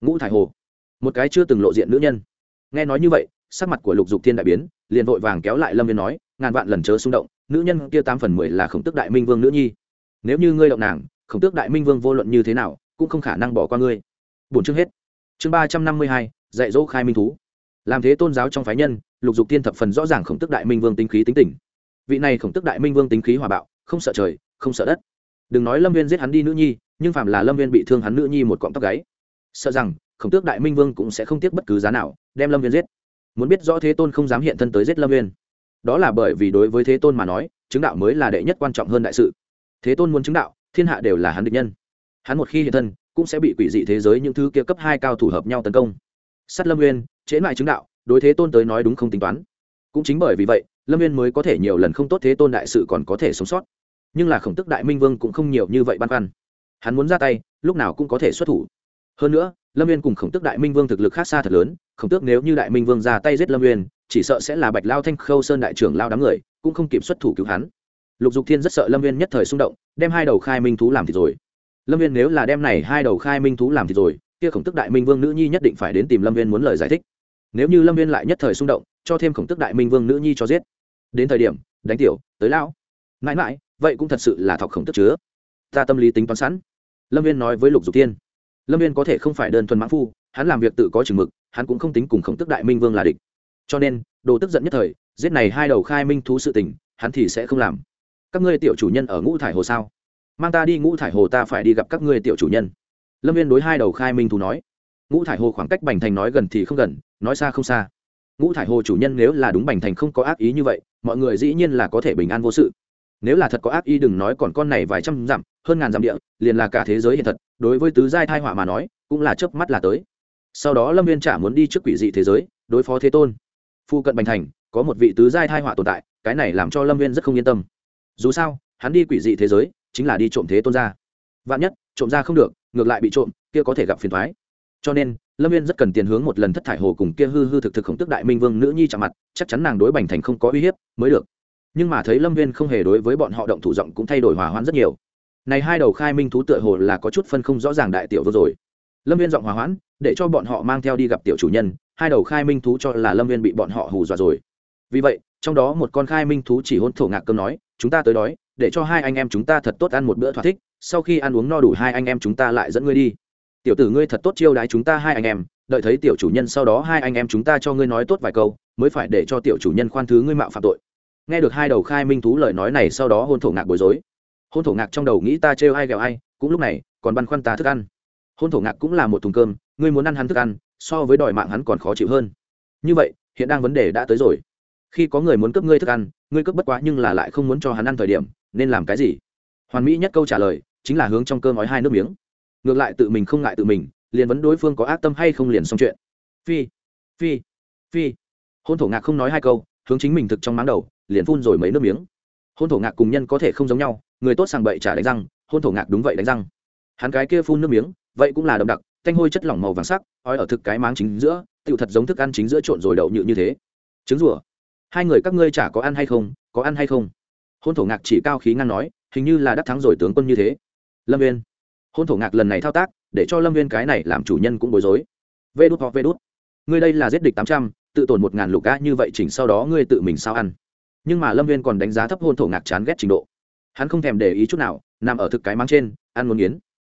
Ngũ thải hồ, một cái chưa từng lộ diện nữ nhân. Nghe nói như vậy, sắc mặt của lục dục thiên đại biến, liền vội vàng kéo lại lâm viên nói, ngàn vạn lần chớ xung động, nữ nhân kia tám phần mười là khổng tức đại minh vương nữ nhi. Nếu như ngươi động nàng, khổng tước đại minh vương vô luận như thế nào, cũng không khả năng bỏ qua ngươi. Bốn chương hết. Chương ba trăm năm mươi hai, dạy dỗ khai minh thú. Làm thế tôn giáo trong phái nhân, lục dục tiên thập phần rõ ràng khổng tức đại minh vương tính khí tính tình vị này khổng tức đại minh vương tính khí hòa bạo, không sợ trời, không sợ đất. Đừng nói lâm viên giết hắn đi nữ nhi, nhưng phạm là lâm viên bị thương hắn nữ nhi một cọng tóc gáy. Sợ rằng, khổng tước đại minh vương cũng sẽ không tiếc bất cứ giá nào, đem lâm viên giết. Muốn biết rõ thế tôn không dám hiện thân tới giết lâm viên. Đó là bởi vì đối với thế tôn mà nói, chứng đạo mới là đệ nhất quan trọng hơn đại sự. Thế tôn muốn chứng đạo, thiên hạ đều là hắn định nhân. Hắn một khi hiện thân, cũng sẽ bị quỷ dị thế giới những thứ kia cấp hai cao thủ hợp nhau tấn công. Sắt lâm nguyên chế lại chứng đạo, đối thế tôn tới nói đúng không tính toán. Cũng chính bởi vì vậy lâm Viên mới có thể nhiều lần không tốt thế tôn đại sự còn có thể sống sót. Nhưng là khổng tức đại minh vương cũng không nhiều như vậy băn khoăn. Hắn muốn ra tay, lúc nào cũng có thể xuất thủ. Hơn nữa, lâm viên cùng khổng tức đại minh vương thực lực khác xa thật lớn, khổng tước nếu như đại minh vương ra tay giết lâm viên, chỉ sợ sẽ là bạch lao thanh khâu sơn đại trưởng lao đám người, cũng không kịp xuất thủ cứu hắn. Lục dục thiên rất sợ lâm viên nhất thời xung động, đem hai đầu khai minh thú làm thì rồi. Lâm viên nếu là đem này hai đầu khai minh thú làm thì rồi, kia khổng tức đại minh vương nữ nhi nhất định phải đến tìm lâm viên muốn lời giải thích. Nếu như lâm viên lại nhất thời xung động, cho thêm khổng tức đại minh vương nữ nhi cho giết đến thời điểm, đánh tiểu, tới lão. Mãi mãi, vậy cũng thật sự là thọc khổng tức chứa. Ta tâm lý tính toán sẵn. Lâm viên nói với lục dục tiên lâm viên có thể không phải đơn thuần mãn phu, hắn làm việc tự có chừng mực, hắn cũng không tính cùng khổng tức đại minh vương là địch. Cho nên, đồ tức giận nhất thời, giết này hai đầu khai minh thú sự tình, hắn thì sẽ không làm. Các ngươi tiểu chủ nhân ở ngũ thải hồ sao? Mang ta đi ngũ thải hồ ta phải đi gặp các ngươi tiểu chủ nhân. Lâm viên đối hai đầu khai minh thú nói. Ngũ thải hồ khoảng cách bành thành nói gần thì không gần, nói xa không xa ngũ thải hồ chủ nhân nếu là đúng bành thành không có ác ý như vậy, mọi người dĩ nhiên là có thể bình an vô sự. Nếu là thật có ác ý đừng nói còn con này vài trăm dặm, hơn ngàn dặm địa, liền là cả thế giới hiện thật, đối với tứ giai thai họa mà nói, cũng là chớp mắt là tới. Sau đó lâm viên trả muốn đi trước quỷ dị thế giới, đối phó thế tôn. Phu cận bành thành, có một vị tứ giai thai họa tồn tại, cái này làm cho lâm viên rất không yên tâm. Dù sao, hắn đi quỷ dị thế giới, chính là đi trộm thế tôn ra. Vạn nhất, trộm ra không được, ngược lại bị trộm, kia có thể gặp phiền thoái cho nên, lâm viên rất cần tiền hướng một lần thất thải hồ cùng kia hư hư thực thực khổng tức đại minh vương nữ nhi chạm mặt, chắc chắn nàng đối bành thành không có uy hiếp mới được. Nhưng mà thấy lâm viên không hề đối với bọn họ động thủ giọng cũng thay đổi hòa hoãn rất nhiều. Này hai đầu khai minh thú tựa hồ là có chút phân không rõ ràng đại tiểu vô rồi. Lâm viên giọng hòa hoãn, để cho bọn họ mang theo đi gặp tiểu chủ nhân, hai đầu khai minh thú cho là lâm viên bị bọn họ hù dọa rồi. Vì vậy, trong đó một con khai minh thú chỉ hôn thổ ngạc cơm nói, chúng ta tới đói, để cho hai anh em chúng ta thật tốt ăn một bữa thỏa thích, sau khi ăn uống no đủ hai anh em chúng ta lại dẫn ngươi đi tiểu tử ngươi thật tốt chiêu đái chúng ta hai anh em, đợi thấy tiểu chủ nhân sau đó hai anh em chúng ta cho ngươi nói tốt vài câu, mới phải để cho tiểu chủ nhân khoan thứ ngươi mạo phạm tội. Nghe được hai đầu khai minh thú lời nói này sau đó hôn thổ ngạc bối rối. Hôn thổ ngạc trong đầu nghĩ ta trêu ai ghẹo ai, cũng lúc này, còn băn khoăn ta thức ăn. Hôn thổ ngạc cũng là một thùng cơm, ngươi muốn ăn hắn thức ăn, so với đòi mạng hắn còn khó chịu hơn. Như vậy, hiện đang vấn đề đã tới rồi. Khi có người muốn cướp ngươi thức ăn, ngươi cướp bất quá nhưng là lại không muốn cho hắn ăn thời điểm, nên làm cái gì? Hoàn mỹ nhất câu trả lời, chính là hướng trong cơm nói hai nước miếng ngược lại tự mình không ngại tự mình, liền vấn đối phương có ác tâm hay không liền xong chuyện. Phi phi phi. Hôn thổ ngạc không nói hai câu, hướng chính mình thực trong máng đầu, liền phun rồi mấy nước miếng. Hôn thổ ngạc cùng nhân có thể không giống nhau, người tốt sàng bậy trả đánh răng, hôn thổ ngạc đúng vậy đánh răng. Hắn cái kia phun nước miếng, vậy cũng là đậm đặc, thanh hôi chất lỏng màu vàng sắc, ói ở thực cái máng chính giữa tựu thật giống thức ăn chính giữa trộn rồi đậu nhự như thế. Trứng rủa hai người các ngươi chả có ăn hay không, có ăn hay không? Hôn thổ ngạc chỉ cao khí ngang nói, hình như là đắc thắng rồi tướng quân như thế. Lâm viên hôn thổ ngạc lần này thao tác, để cho lâm viên cái này làm chủ nhân cũng bối rối. Vê đút hoặc vê đút. Ngươi đây là giết địch tám trăm, tự tổn một ngàn lục ca như vậy chỉnh sau đó ngươi tự mình sao ăn. Nhưng mà lâm viên còn đánh giá thấp hôn thổ ngạc chán ghét trình độ. Hắn không thèm để ý chút nào, nằm ở thực cái mang trên, ăn muốn nghiến.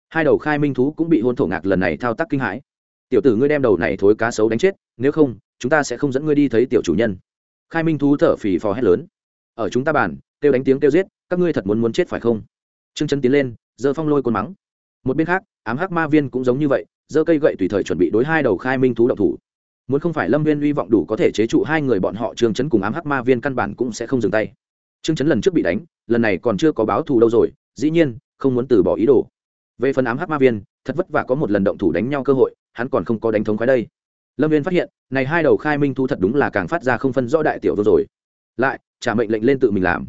Hai đầu khai minh thú cũng bị hôn thổ ngạc lần này thao tác kinh hãi. Tiểu tử ngươi đem đầu này thối cá sấu đánh chết, nếu không, chúng ta sẽ không dẫn ngươi đi thấy tiểu chủ nhân. Khai minh thú thở phì phò hét lớn. Ở chúng ta bàn, kêu đánh tiếng kêu giết, các ngươi thật muốn muốn chết phải không? Trương chân tiến lên, giơ phong lôi côn mắng một bên khác, ám hắc ma viên cũng giống như vậy, giơ cây gậy tùy thời chuẩn bị đối hai đầu khai minh thú động thủ. Muốn không phải lâm viên hy vọng đủ có thể chế trụ hai người bọn họ, trương chấn cùng ám hắc ma viên căn bản cũng sẽ không dừng tay. Trương chấn lần trước bị đánh, lần này còn chưa có báo thù đâu rồi, dĩ nhiên, không muốn từ bỏ ý đồ. Về phần ám hắc ma viên, thật vất vả có một lần động thủ đánh nhau cơ hội, hắn còn không có đánh thống khoái đây. Lâm viên phát hiện, này hai đầu khai minh thú thật đúng là càng phát ra không phân rõ đại tiểu vô rồi. Lại, trả mệnh lệnh lên tự mình làm.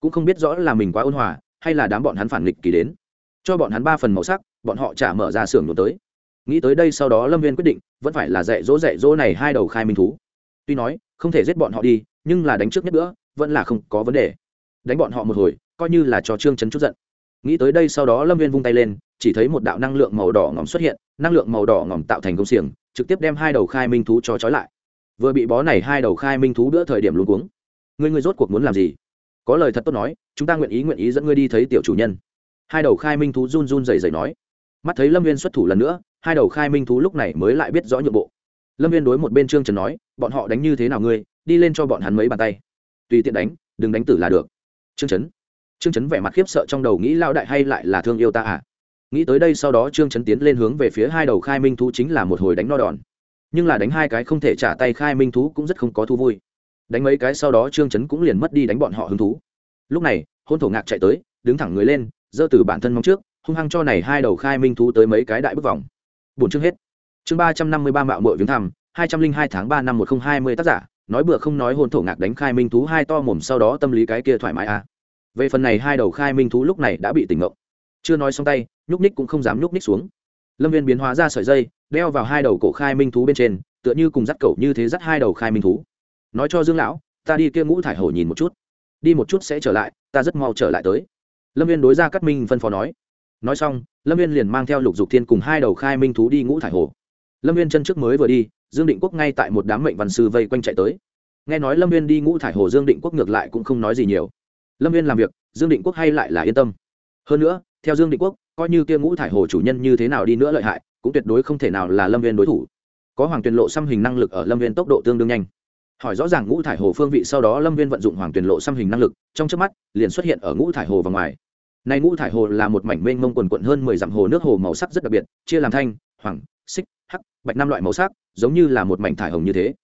Cũng không biết rõ là mình quá ôn hòa, hay là đám bọn hắn phản nghịch kỳ đến cho bọn hắn ba phần màu sắc, bọn họ trả mở ra xưởng đồn tới. Nghĩ tới đây sau đó lâm viên quyết định, vẫn phải là dạy dỗ dạy dỗ này hai đầu khai minh thú. Tuy nói, không thể giết bọn họ đi, nhưng là đánh trước nhất nữa vẫn là không có vấn đề. Đánh bọn họ một hồi, coi như là cho trương chấn chút giận. Nghĩ tới đây sau đó lâm viên vung tay lên, chỉ thấy một đạo năng lượng màu đỏ ngỏm xuất hiện, năng lượng màu đỏ ngỏm tạo thành công xiềng, trực tiếp đem hai đầu khai minh thú cho trói lại. Vừa bị bó này hai đầu khai minh thú đỡ thời điểm luôn cuống. Ngươi ngươi rốt cuộc muốn làm gì? Có lời thật tốt nói, chúng ta nguyện ý nguyện ý dẫn ngươi đi thấy tiểu chủ nhân hai đầu khai minh thú run run rẩy rẩy nói. Mắt thấy lâm viên xuất thủ lần nữa, hai đầu khai minh thú lúc này mới lại biết rõ nhượng bộ. Lâm viên đối một bên trương trần nói, bọn họ đánh như thế nào ngươi? Đi lên cho bọn hắn mấy bàn tay. Tùy tiện đánh, đừng đánh tử là được. Trương trấn. Trương trấn vẻ mặt khiếp sợ trong đầu nghĩ lao đại hay lại là thương yêu ta à? Nghĩ tới đây sau đó trương trấn tiến lên hướng về phía hai đầu khai minh thú chính là một hồi đánh no đòn. Nhưng là đánh hai cái không thể trả tay khai minh thú cũng rất không có thú vui. Đánh mấy cái sau đó trương trấn cũng liền mất đi đánh bọn họ hứng thú. Lúc này, hôn thổ ngạc chạy tới, đứng thẳng người lên giơ từ bản thân mong trước, hung hăng cho này hai đầu khai minh thú tới mấy cái đại bức vòng. Bốn chương hết. Chương ba trăm năm mươi ba mạo mội viếng thăm, hai trăm linh hai tháng ba năm một nghìn hai mươi tác giả, nói bừa không nói hôn thổ ngạc đánh khai minh thú hai to mồm sau đó tâm lý cái kia thoải mái à. về phần này hai đầu khai minh thú lúc này đã bị tỉnh ngộ. Chưa nói xong tay, nhúc ních cũng không dám nhúc ních xuống. Lâm viên biến hóa ra sợi dây, đeo vào hai đầu cổ khai minh thú bên trên, tựa như cùng dắt cậu như thế dắt hai đầu khai minh thú. Nói cho dương lão, ta đi kia ngũ thải hổ nhìn một chút. Đi một chút sẽ trở lại, ta rất mau trở lại tới lâm viên đối ra cắt minh phân phó nói. Nói xong, lâm viên liền mang theo lục dục thiên cùng hai đầu khai minh thú đi ngũ thải hồ. Lâm viên chân trước mới vừa đi, dương định quốc ngay tại một đám mệnh văn sư vây quanh chạy tới. Nghe nói lâm viên đi ngũ thải hồ, dương định quốc ngược lại cũng không nói gì nhiều. Lâm viên làm việc, dương định quốc hay lại là yên tâm. Hơn nữa, theo dương định quốc, coi như kia ngũ thải hồ chủ nhân như thế nào đi nữa lợi hại, cũng tuyệt đối không thể nào là lâm viên đối thủ. Có hoàng tuyền lộ xăm hình năng lực ở lâm viên tốc độ tương đương nhanh hỏi rõ ràng ngũ thải hồ phương vị sau đó lâm viên vận dụng hoàng tuyền lộ xăm hình năng lực, trong trước mắt, liền xuất hiện ở ngũ thải hồ và ngoài. Này ngũ thải hồ là một mảnh mênh mông quần quận hơn mười dặm hồ nước hồ màu sắc rất đặc biệt, chia làm thanh, hoàng, xích, hắc, bạch năm loại màu sắc, giống như là một mảnh thải hồng như thế.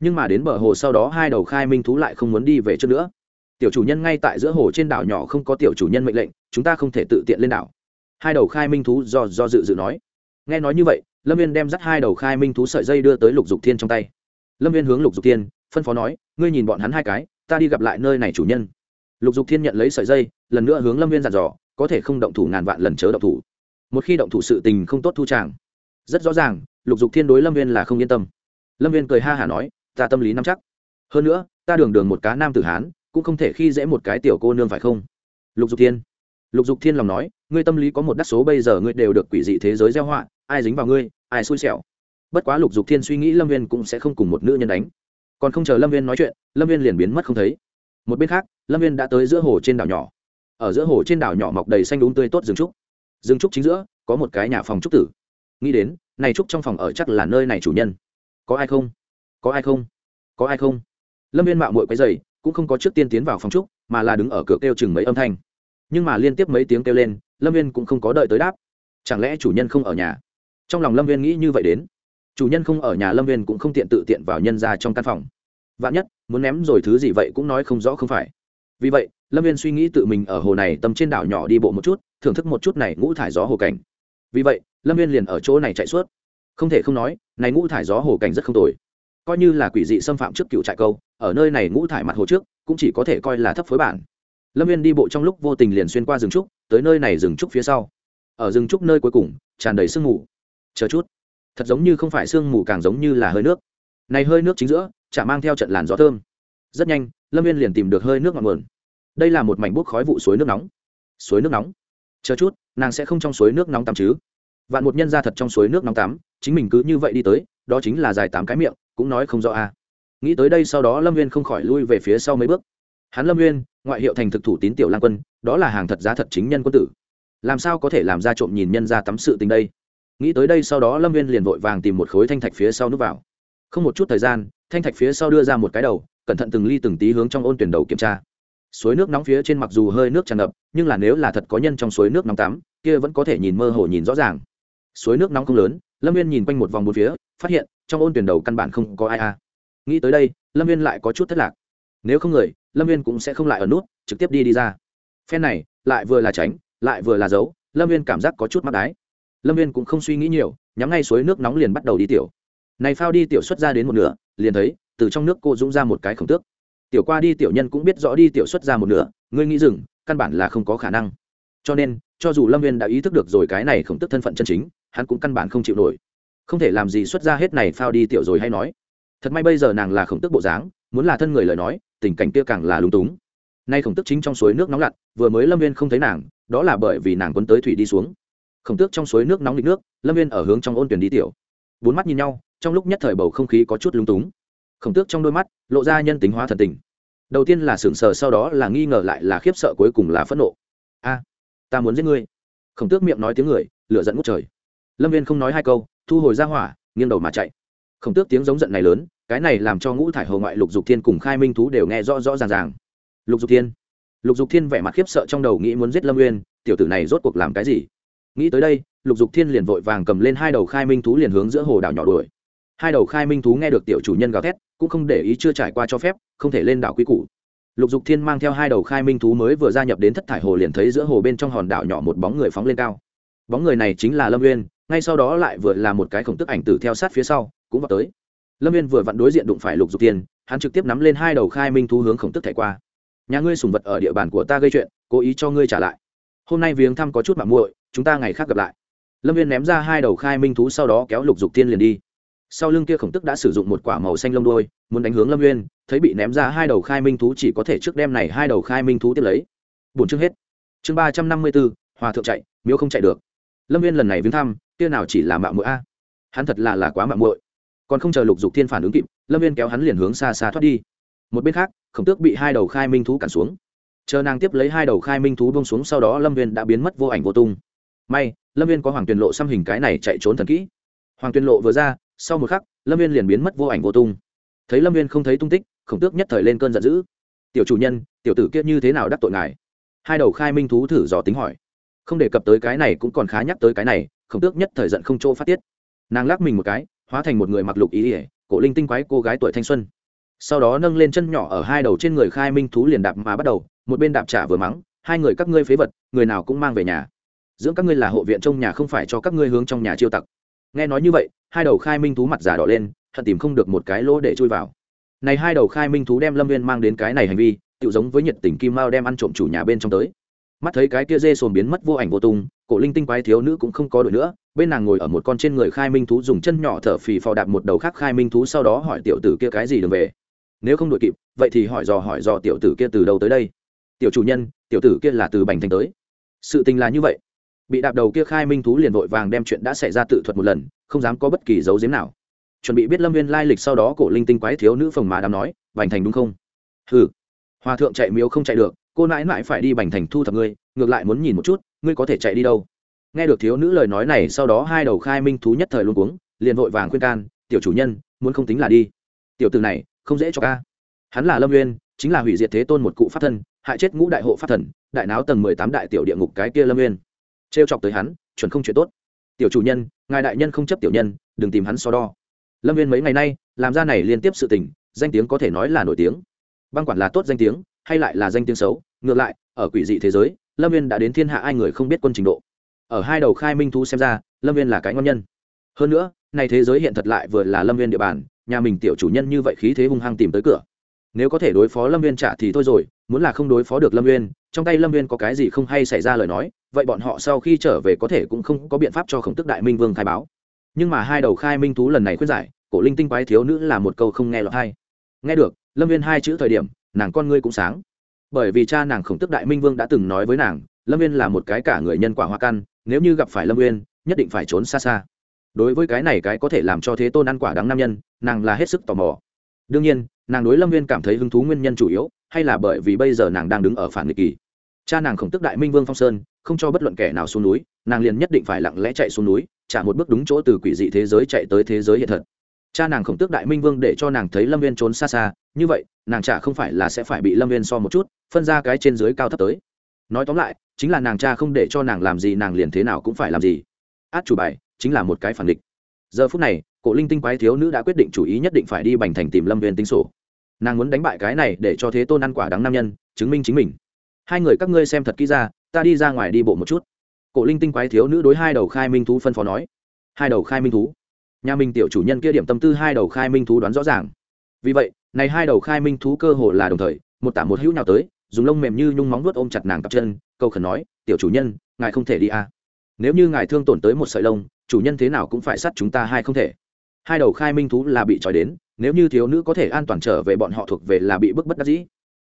Nhưng mà đến bờ hồ sau đó hai đầu khai minh thú lại không muốn đi về trước nữa. Tiểu chủ nhân ngay tại giữa hồ trên đảo nhỏ không có tiểu chủ nhân mệnh lệnh, chúng ta không thể tự tiện lên đảo. Hai đầu khai minh thú do do dự dự nói. Nghe nói như vậy, lâm viên đem dắt hai đầu khai minh thú sợi dây đưa tới lục dục thiên trong tay. Lâm viên hướng lục dục thiên phân phó nói, ngươi nhìn bọn hắn hai cái, ta đi gặp lại nơi này chủ nhân. Lục dục thiên nhận lấy sợi dây, lần nữa hướng lâm viên dặn dò, có thể không động thủ ngàn vạn lần chớ động thủ. Một khi động thủ sự tình không tốt thu tràng. Rất rõ ràng, lục dục thiên đối lâm viên là không yên tâm. Lâm viên cười ha hả nói, ta tâm lý nắm chắc. Hơn nữa, ta đường đường một cá nam tử hán, cũng không thể khi dễ một cái tiểu cô nương phải không? Lục dục thiên. Lục dục thiên lòng nói, ngươi tâm lý có một đắc số bây giờ ngươi đều được quỷ dị thế giới gieo họa, ai dính vào ngươi, ai xui xẻo. Bất quá lục dục thiên suy nghĩ lâm viên cũng sẽ không cùng một nữ nhân đánh còn không chờ lâm viên nói chuyện lâm viên liền biến mất không thấy một bên khác lâm viên đã tới giữa hồ trên đảo nhỏ ở giữa hồ trên đảo nhỏ mọc đầy xanh đúng tươi tốt rừng trúc rừng trúc chính giữa có một cái nhà phòng trúc tử nghĩ đến này trúc trong phòng ở chắc là nơi này chủ nhân có ai không có ai không có ai không lâm viên mạo mội quấy dày cũng không có trước tiên tiến vào phòng trúc mà là đứng ở cửa kêu chừng mấy âm thanh nhưng mà liên tiếp mấy tiếng kêu lên lâm viên cũng không có đợi tới đáp chẳng lẽ chủ nhân không ở nhà trong lòng lâm viên nghĩ như vậy đến chủ nhân không ở nhà lâm viên cũng không tiện tự tiện vào nhân ra trong căn phòng. Vạn nhất, muốn ném rồi thứ gì vậy cũng nói không rõ không phải. Vì vậy, lâm viên suy nghĩ tự mình ở hồ này tầm trên đảo nhỏ đi bộ một chút, thưởng thức một chút này ngũ thải gió hồ cảnh. Vì vậy, lâm viên liền ở chỗ này chạy suốt. Không thể không nói, này ngũ thải gió hồ cảnh rất không tồi. Coi như là quỷ dị xâm phạm trước cựu trại câu, ở nơi này ngũ thải mặt hồ trước, cũng chỉ có thể coi là thấp phối bản. Lâm viên đi bộ trong lúc vô tình liền xuyên qua rừng trúc, tới nơi này rừng trúc phía sau. Ở rừng trúc nơi cuối cùng, tràn đầy sương mù. Chờ chút thật giống như không phải sương mù càng giống như là hơi nước. Này hơi nước chính giữa, chả mang theo trận làn gió thơm. Rất nhanh, lâm viên liền tìm được hơi nước ngọn nguồn. Đây là một mảnh bút khói vụ suối nước nóng. Suối nước nóng? Chờ chút, nàng sẽ không trong suối nước nóng tắm chứ? Vạn một nhân ra thật trong suối nước nóng tắm, chính mình cứ như vậy đi tới, đó chính là dài tám cái miệng, cũng nói không rõ a à. nghĩ tới đây sau đó lâm viên không khỏi lui về phía sau mấy bước. Hắn lâm viên ngoại hiệu thành thực thủ tín tiểu lan quân, đó là hàng thật giá thật chính nhân quân tử. Làm sao có thể làm ra trộm nhìn nhân ra tắm sự tình đây? Nghĩ tới đây sau đó lâm viên liền vội vàng tìm một khối thanh thạch phía sau núp vào. Không một chút thời gian, thanh thạch phía sau đưa ra một cái đầu, cẩn thận từng ly từng tí hướng trong ôn tuyển đầu kiểm tra. Suối nước nóng phía trên mặc dù hơi nước tràn ngập, nhưng là nếu là thật có nhân trong suối nước nóng tắm, kia vẫn có thể nhìn mơ hồ nhìn rõ ràng. Suối nước nóng không lớn, lâm viên nhìn quanh một vòng một phía, phát hiện trong ôn tuyển đầu căn bản không có ai a. À. nghĩ tới đây, lâm viên lại có chút thất lạc. Nếu không người, lâm viên cũng sẽ không lại ở nút, trực tiếp đi đi ra. Phen này, lại vừa là tránh, lại vừa là giấu, lâm viên cảm giác có chút mắt đái lâm viên cũng không suy nghĩ nhiều nhắm ngay suối nước nóng liền bắt đầu đi tiểu. Này phao đi tiểu xuất ra đến một nửa liền thấy từ trong nước cô dũng ra một cái khổng tước. Tiểu qua đi tiểu nhân cũng biết rõ đi tiểu xuất ra một nửa ngươi nghĩ dừng, căn bản là không có khả năng. Cho nên cho dù lâm viên đã ý thức được rồi cái này khổng tức thân phận chân chính hắn cũng căn bản không chịu nổi. Không thể làm gì xuất ra hết này phao đi tiểu rồi hay nói. Thật may bây giờ nàng là khổng tức bộ dáng muốn là thân người lời nói tình cảnh kia càng là lúng túng. Nay khổng tức chính trong suối nước nóng lặn vừa mới lâm viên không thấy nàng đó là bởi vì nàng quấn tới thủy đi xuống khổng tước trong suối nước nóng lịch nước lâm viên ở hướng trong ôn tuyển đi tiểu. Bốn mắt nhìn nhau trong lúc nhất thời bầu không khí có chút lúng túng. Khổng tước trong đôi mắt lộ ra nhân tính hóa thần tình. Đầu tiên là sửng sờ sau đó là nghi ngờ lại là khiếp sợ cuối cùng là phẫn nộ. A ta muốn giết ngươi. Khổng tước miệng nói tiếng người lửa dẫn ngút trời. Lâm viên không nói hai câu thu hồi ra hỏa nghiêng đầu mà chạy. Khổng tước tiếng giống giận này lớn cái này làm cho ngũ thải hầu ngoại lục dục thiên cùng khai minh thú đều nghe rõ rõ ràng ràng. Lục dục thiên. Lục dục thiên vẻ mặt khiếp sợ trong đầu nghĩ muốn giết lâm Uyên, tiểu tử này rốt cuộc làm cái gì? Nghĩ tới đây lục dục thiên liền vội vàng cầm lên hai đầu khai minh thú liền hướng giữa hồ đảo nhỏ đuổi. Hai đầu khai minh thú nghe được tiểu chủ nhân gào thét cũng không để ý chưa trải qua cho phép không thể lên đảo quy củ. Lục dục thiên mang theo hai đầu khai minh thú mới vừa gia nhập đến thất thải hồ liền thấy giữa hồ bên trong hòn đảo nhỏ một bóng người phóng lên cao. Bóng người này chính là lâm nguyên ngay sau đó lại vừa là một cái khổng tức ảnh tử theo sát phía sau cũng vào tới. Lâm uyên vừa vặn đối diện đụng phải lục dục thiên, hắn trực tiếp nắm lên hai đầu khai minh thú hướng khổng tức thẻ qua. Nhà ngươi sùng vật ở địa bàn của ta gây chuyện cố ý cho ngươi trả lại. Hôm nay viếng thăm có chút mạng muội chúng ta ngày khác gặp lại. Lâm viên ném ra hai đầu khai minh thú sau đó kéo lục dục tiên liền đi. Sau lưng kia khổng tức đã sử dụng một quả màu xanh lông đôi muốn đánh hướng lâm viên, thấy bị ném ra hai đầu khai minh thú chỉ có thể trước đem này hai đầu khai minh thú tiếp lấy. Bốn chương hết. Chương ba trăm năm mươi bốn, hòa thượng chạy, miếu không chạy được. Lâm viên lần này viếng thăm, kia nào chỉ là mạo muội a? Hắn thật là là quá mạo muội. Còn không chờ lục dục thiên phản ứng kịp, lâm viên kéo hắn liền hướng xa xa thoát đi. Một bên khác, khổng tước bị hai đầu khai minh thú cản xuống. Chờ nàng tiếp lấy hai đầu khai minh thú bông xuống, sau đó lâm viên đã biến mất vô ảnh vô tung may, lâm viên có hoàng tuyền lộ xăm hình cái này chạy trốn thần kỹ. Hoàng tuyền lộ vừa ra, sau một khắc, lâm viên liền biến mất vô ảnh vô tung. Thấy lâm viên không thấy tung tích, khổng tước nhất thời lên cơn giận dữ. Tiểu chủ nhân, tiểu tử kiết như thế nào đắc tội ngài? Hai đầu khai minh thú thử dò tính hỏi. Không đề cập tới cái này cũng còn khá nhắc tới cái này, khổng tước nhất thời giận không chỗ phát tiết. Nàng lắc mình một cái, hóa thành một người mặc lục ý ỉa cổ linh tinh quái cô gái tuổi thanh xuân. Sau đó nâng lên chân nhỏ ở hai đầu trên người khai minh thú liền đạp mà bắt đầu, một bên đạp trả vừa mắng, hai người các ngươi phế vật, người nào cũng mang về nhà dưỡng các ngươi là hộ viện trong nhà không phải cho các ngươi hướng trong nhà chiêu tặc. Nghe nói như vậy, hai đầu khai minh thú mặt giả đỏ lên thật tìm không được một cái lỗ để chui vào. Này hai đầu khai minh thú đem lâm viên mang đến cái này hành vi tự giống với nhiệt tình kim mao đem ăn trộm chủ nhà bên trong tới. Mắt thấy cái kia dê sồn biến mất vô ảnh vô tung, cổ linh tinh quái thiếu nữ cũng không có đội nữa, bên nàng ngồi ở một con trên người khai minh thú dùng chân nhỏ thở phì phò đạp một đầu khác khai minh thú sau đó hỏi tiểu tử kia cái gì đường về. Nếu không đội kịp, vậy thì hỏi dò hỏi dò tiểu tử kia từ đâu tới đây. Tiểu chủ nhân, tiểu tử kia là từ bành thành tới. Sự tình là như vậy bị đạp đầu kia khai minh thú liền vội vàng đem chuyện đã xảy ra tự thuật một lần, không dám có bất kỳ dấu diếm nào. Chuẩn bị biết lâm viên lai lịch sau đó cổ linh tinh quái thiếu nữ phồng mà đám nói, bành thành đúng không? Hừ. Hòa thượng chạy miếu không chạy được, cô nãi nãi phải đi bành thành thu thập ngươi, ngược lại muốn nhìn một chút, ngươi có thể chạy đi đâu? Nghe được thiếu nữ lời nói này, sau đó hai đầu khai minh thú nhất thời luôn cuống, liền vội vàng khuyên can, tiểu chủ nhân, muốn không tính là đi. Tiểu từ này, không dễ cho ca. Hắn là lâm nguyên, chính là hủy diệt thế tôn một cụ pháp thân, hại chết ngũ đại hộ pháp thần, đại náo tầng mười tám đại tiểu địa ngục cái kia lâm nguyên trêu chọc tới hắn, chuẩn không chuyện tốt. Tiểu chủ nhân, ngài đại nhân không chấp tiểu nhân, đừng tìm hắn so đo. Lâm viên mấy ngày nay, làm ra này liên tiếp sự tình, danh tiếng có thể nói là nổi tiếng. Băng quản là tốt danh tiếng, hay lại là danh tiếng xấu, ngược lại, ở quỷ dị thế giới, lâm viên đã đến thiên hạ ai người không biết quân trình độ. Ở hai đầu khai minh thú xem ra, lâm viên là cái ngon nhân. Hơn nữa, này thế giới hiện thật lại vừa là lâm viên địa bàn, nhà mình tiểu chủ nhân như vậy khí thế hung hăng tìm tới cửa. Nếu có thể đối phó lâm viên trả thì thôi rồi, muốn là không đối phó được lâm viên, trong tay lâm viên có cái gì không hay xảy ra lời nói vậy bọn họ sau khi trở về có thể cũng không có biện pháp cho khổng tức đại minh vương khai báo. Nhưng mà hai đầu khai minh thú lần này khuyên giải, cổ linh tinh quái thiếu nữ là một câu không nghe lọt hay. Nghe được, lâm viên hai chữ thời điểm, nàng con ngươi cũng sáng. Bởi vì cha nàng khổng tức đại minh vương đã từng nói với nàng, lâm viên là một cái cả người nhân quả hoa căn, nếu như gặp phải lâm viên, nhất định phải trốn xa xa. Đối với cái này cái có thể làm cho thế tôn ăn quả đáng nam nhân, nàng là hết sức tò mò. Đương nhiên, nàng đối lâm viên cảm thấy hứng thú nguyên nhân chủ yếu, hay là bởi vì bây giờ nàng đang đứng ở phản nghịch kỳ. Cha nàng khổng tức đại minh vương phong sơn không cho bất luận kẻ nào xuống núi, nàng liền nhất định phải lặng lẽ chạy xuống núi, trả một bước đúng chỗ từ quỷ dị thế giới chạy tới thế giới hiện thật. Cha nàng khổng tước đại minh vương để cho nàng thấy lâm viên trốn xa xa, như vậy, nàng chả không phải là sẽ phải bị lâm viên so một chút, phân ra cái trên dưới cao thấp tới. Nói tóm lại, chính là nàng cha không để cho nàng làm gì, nàng liền thế nào cũng phải làm gì. Át chủ bài, chính là một cái phản địch. Giờ phút này, cổ linh tinh quái thiếu nữ đã quyết định chủ ý nhất định phải đi bành thành tìm lâm viên tính sổ. Nàng muốn đánh bại cái này để cho thế tôn ăn quả đắng nam nhân, chứng minh chính mình. Hai người các ngươi xem thật kỹ ra ta đi ra ngoài đi bộ một chút. Cổ linh tinh quái thiếu nữ đối hai đầu khai minh thú phân phó nói. Hai đầu khai minh thú? Nhà mình tiểu chủ nhân kia điểm tâm tư hai đầu khai minh thú đoán rõ ràng. Vì vậy, này hai đầu khai minh thú cơ hồ là đồng thời, một tả một hữu nào tới, dùng lông mềm như nhung móng vuốt ôm chặt nàng cặp chân câu khẩn nói, tiểu chủ nhân, ngài không thể đi à. nếu như ngài thương tổn tới một sợi lông, chủ nhân thế nào cũng phải sát chúng ta hai không thể. Hai đầu khai minh thú là bị trói đến, nếu như thiếu nữ có thể an toàn trở về bọn họ thuộc về là bị bức bất đắc dĩ.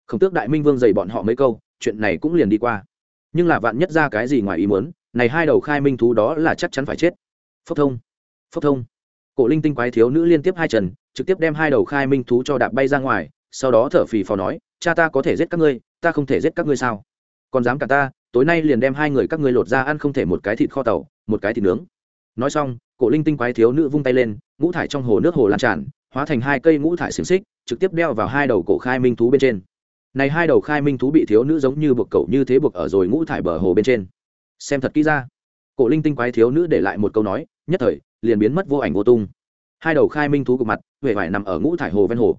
Không tước đại minh vương dày bọn họ mấy câu, chuyện này cũng liền đi qua nhưng là vạn nhất ra cái gì ngoài ý muốn, này hai đầu khai minh thú đó là chắc chắn phải chết. Phốc thông phốc thông. Cổ linh tinh quái thiếu nữ liên tiếp hai trần trực tiếp đem hai đầu khai minh thú cho đạp bay ra ngoài, sau đó thở phì phò nói, cha ta có thể giết các ngươi, ta không thể giết các ngươi sao? Còn dám cả ta, tối nay liền đem hai người các ngươi lột ra ăn không thể một cái thịt kho tàu, một cái thịt nướng. Nói xong, cổ linh tinh quái thiếu nữ vung tay lên, ngũ thải trong hồ nước hồ lan tràn, hóa thành hai cây ngũ thải xiềng xích, trực tiếp đeo vào hai đầu cổ khai minh thú bên trên này hai đầu khai minh thú bị thiếu nữ giống như buộc cậu như thế buộc ở rồi ngũ thải bờ hồ bên trên. Xem thật kỹ ra. Cổ linh tinh quái thiếu nữ để lại một câu nói, nhất thời, liền biến mất vô ảnh vô tung. Hai đầu khai minh thú cục mặt huệ vải nằm ở ngũ thải hồ ven hồ.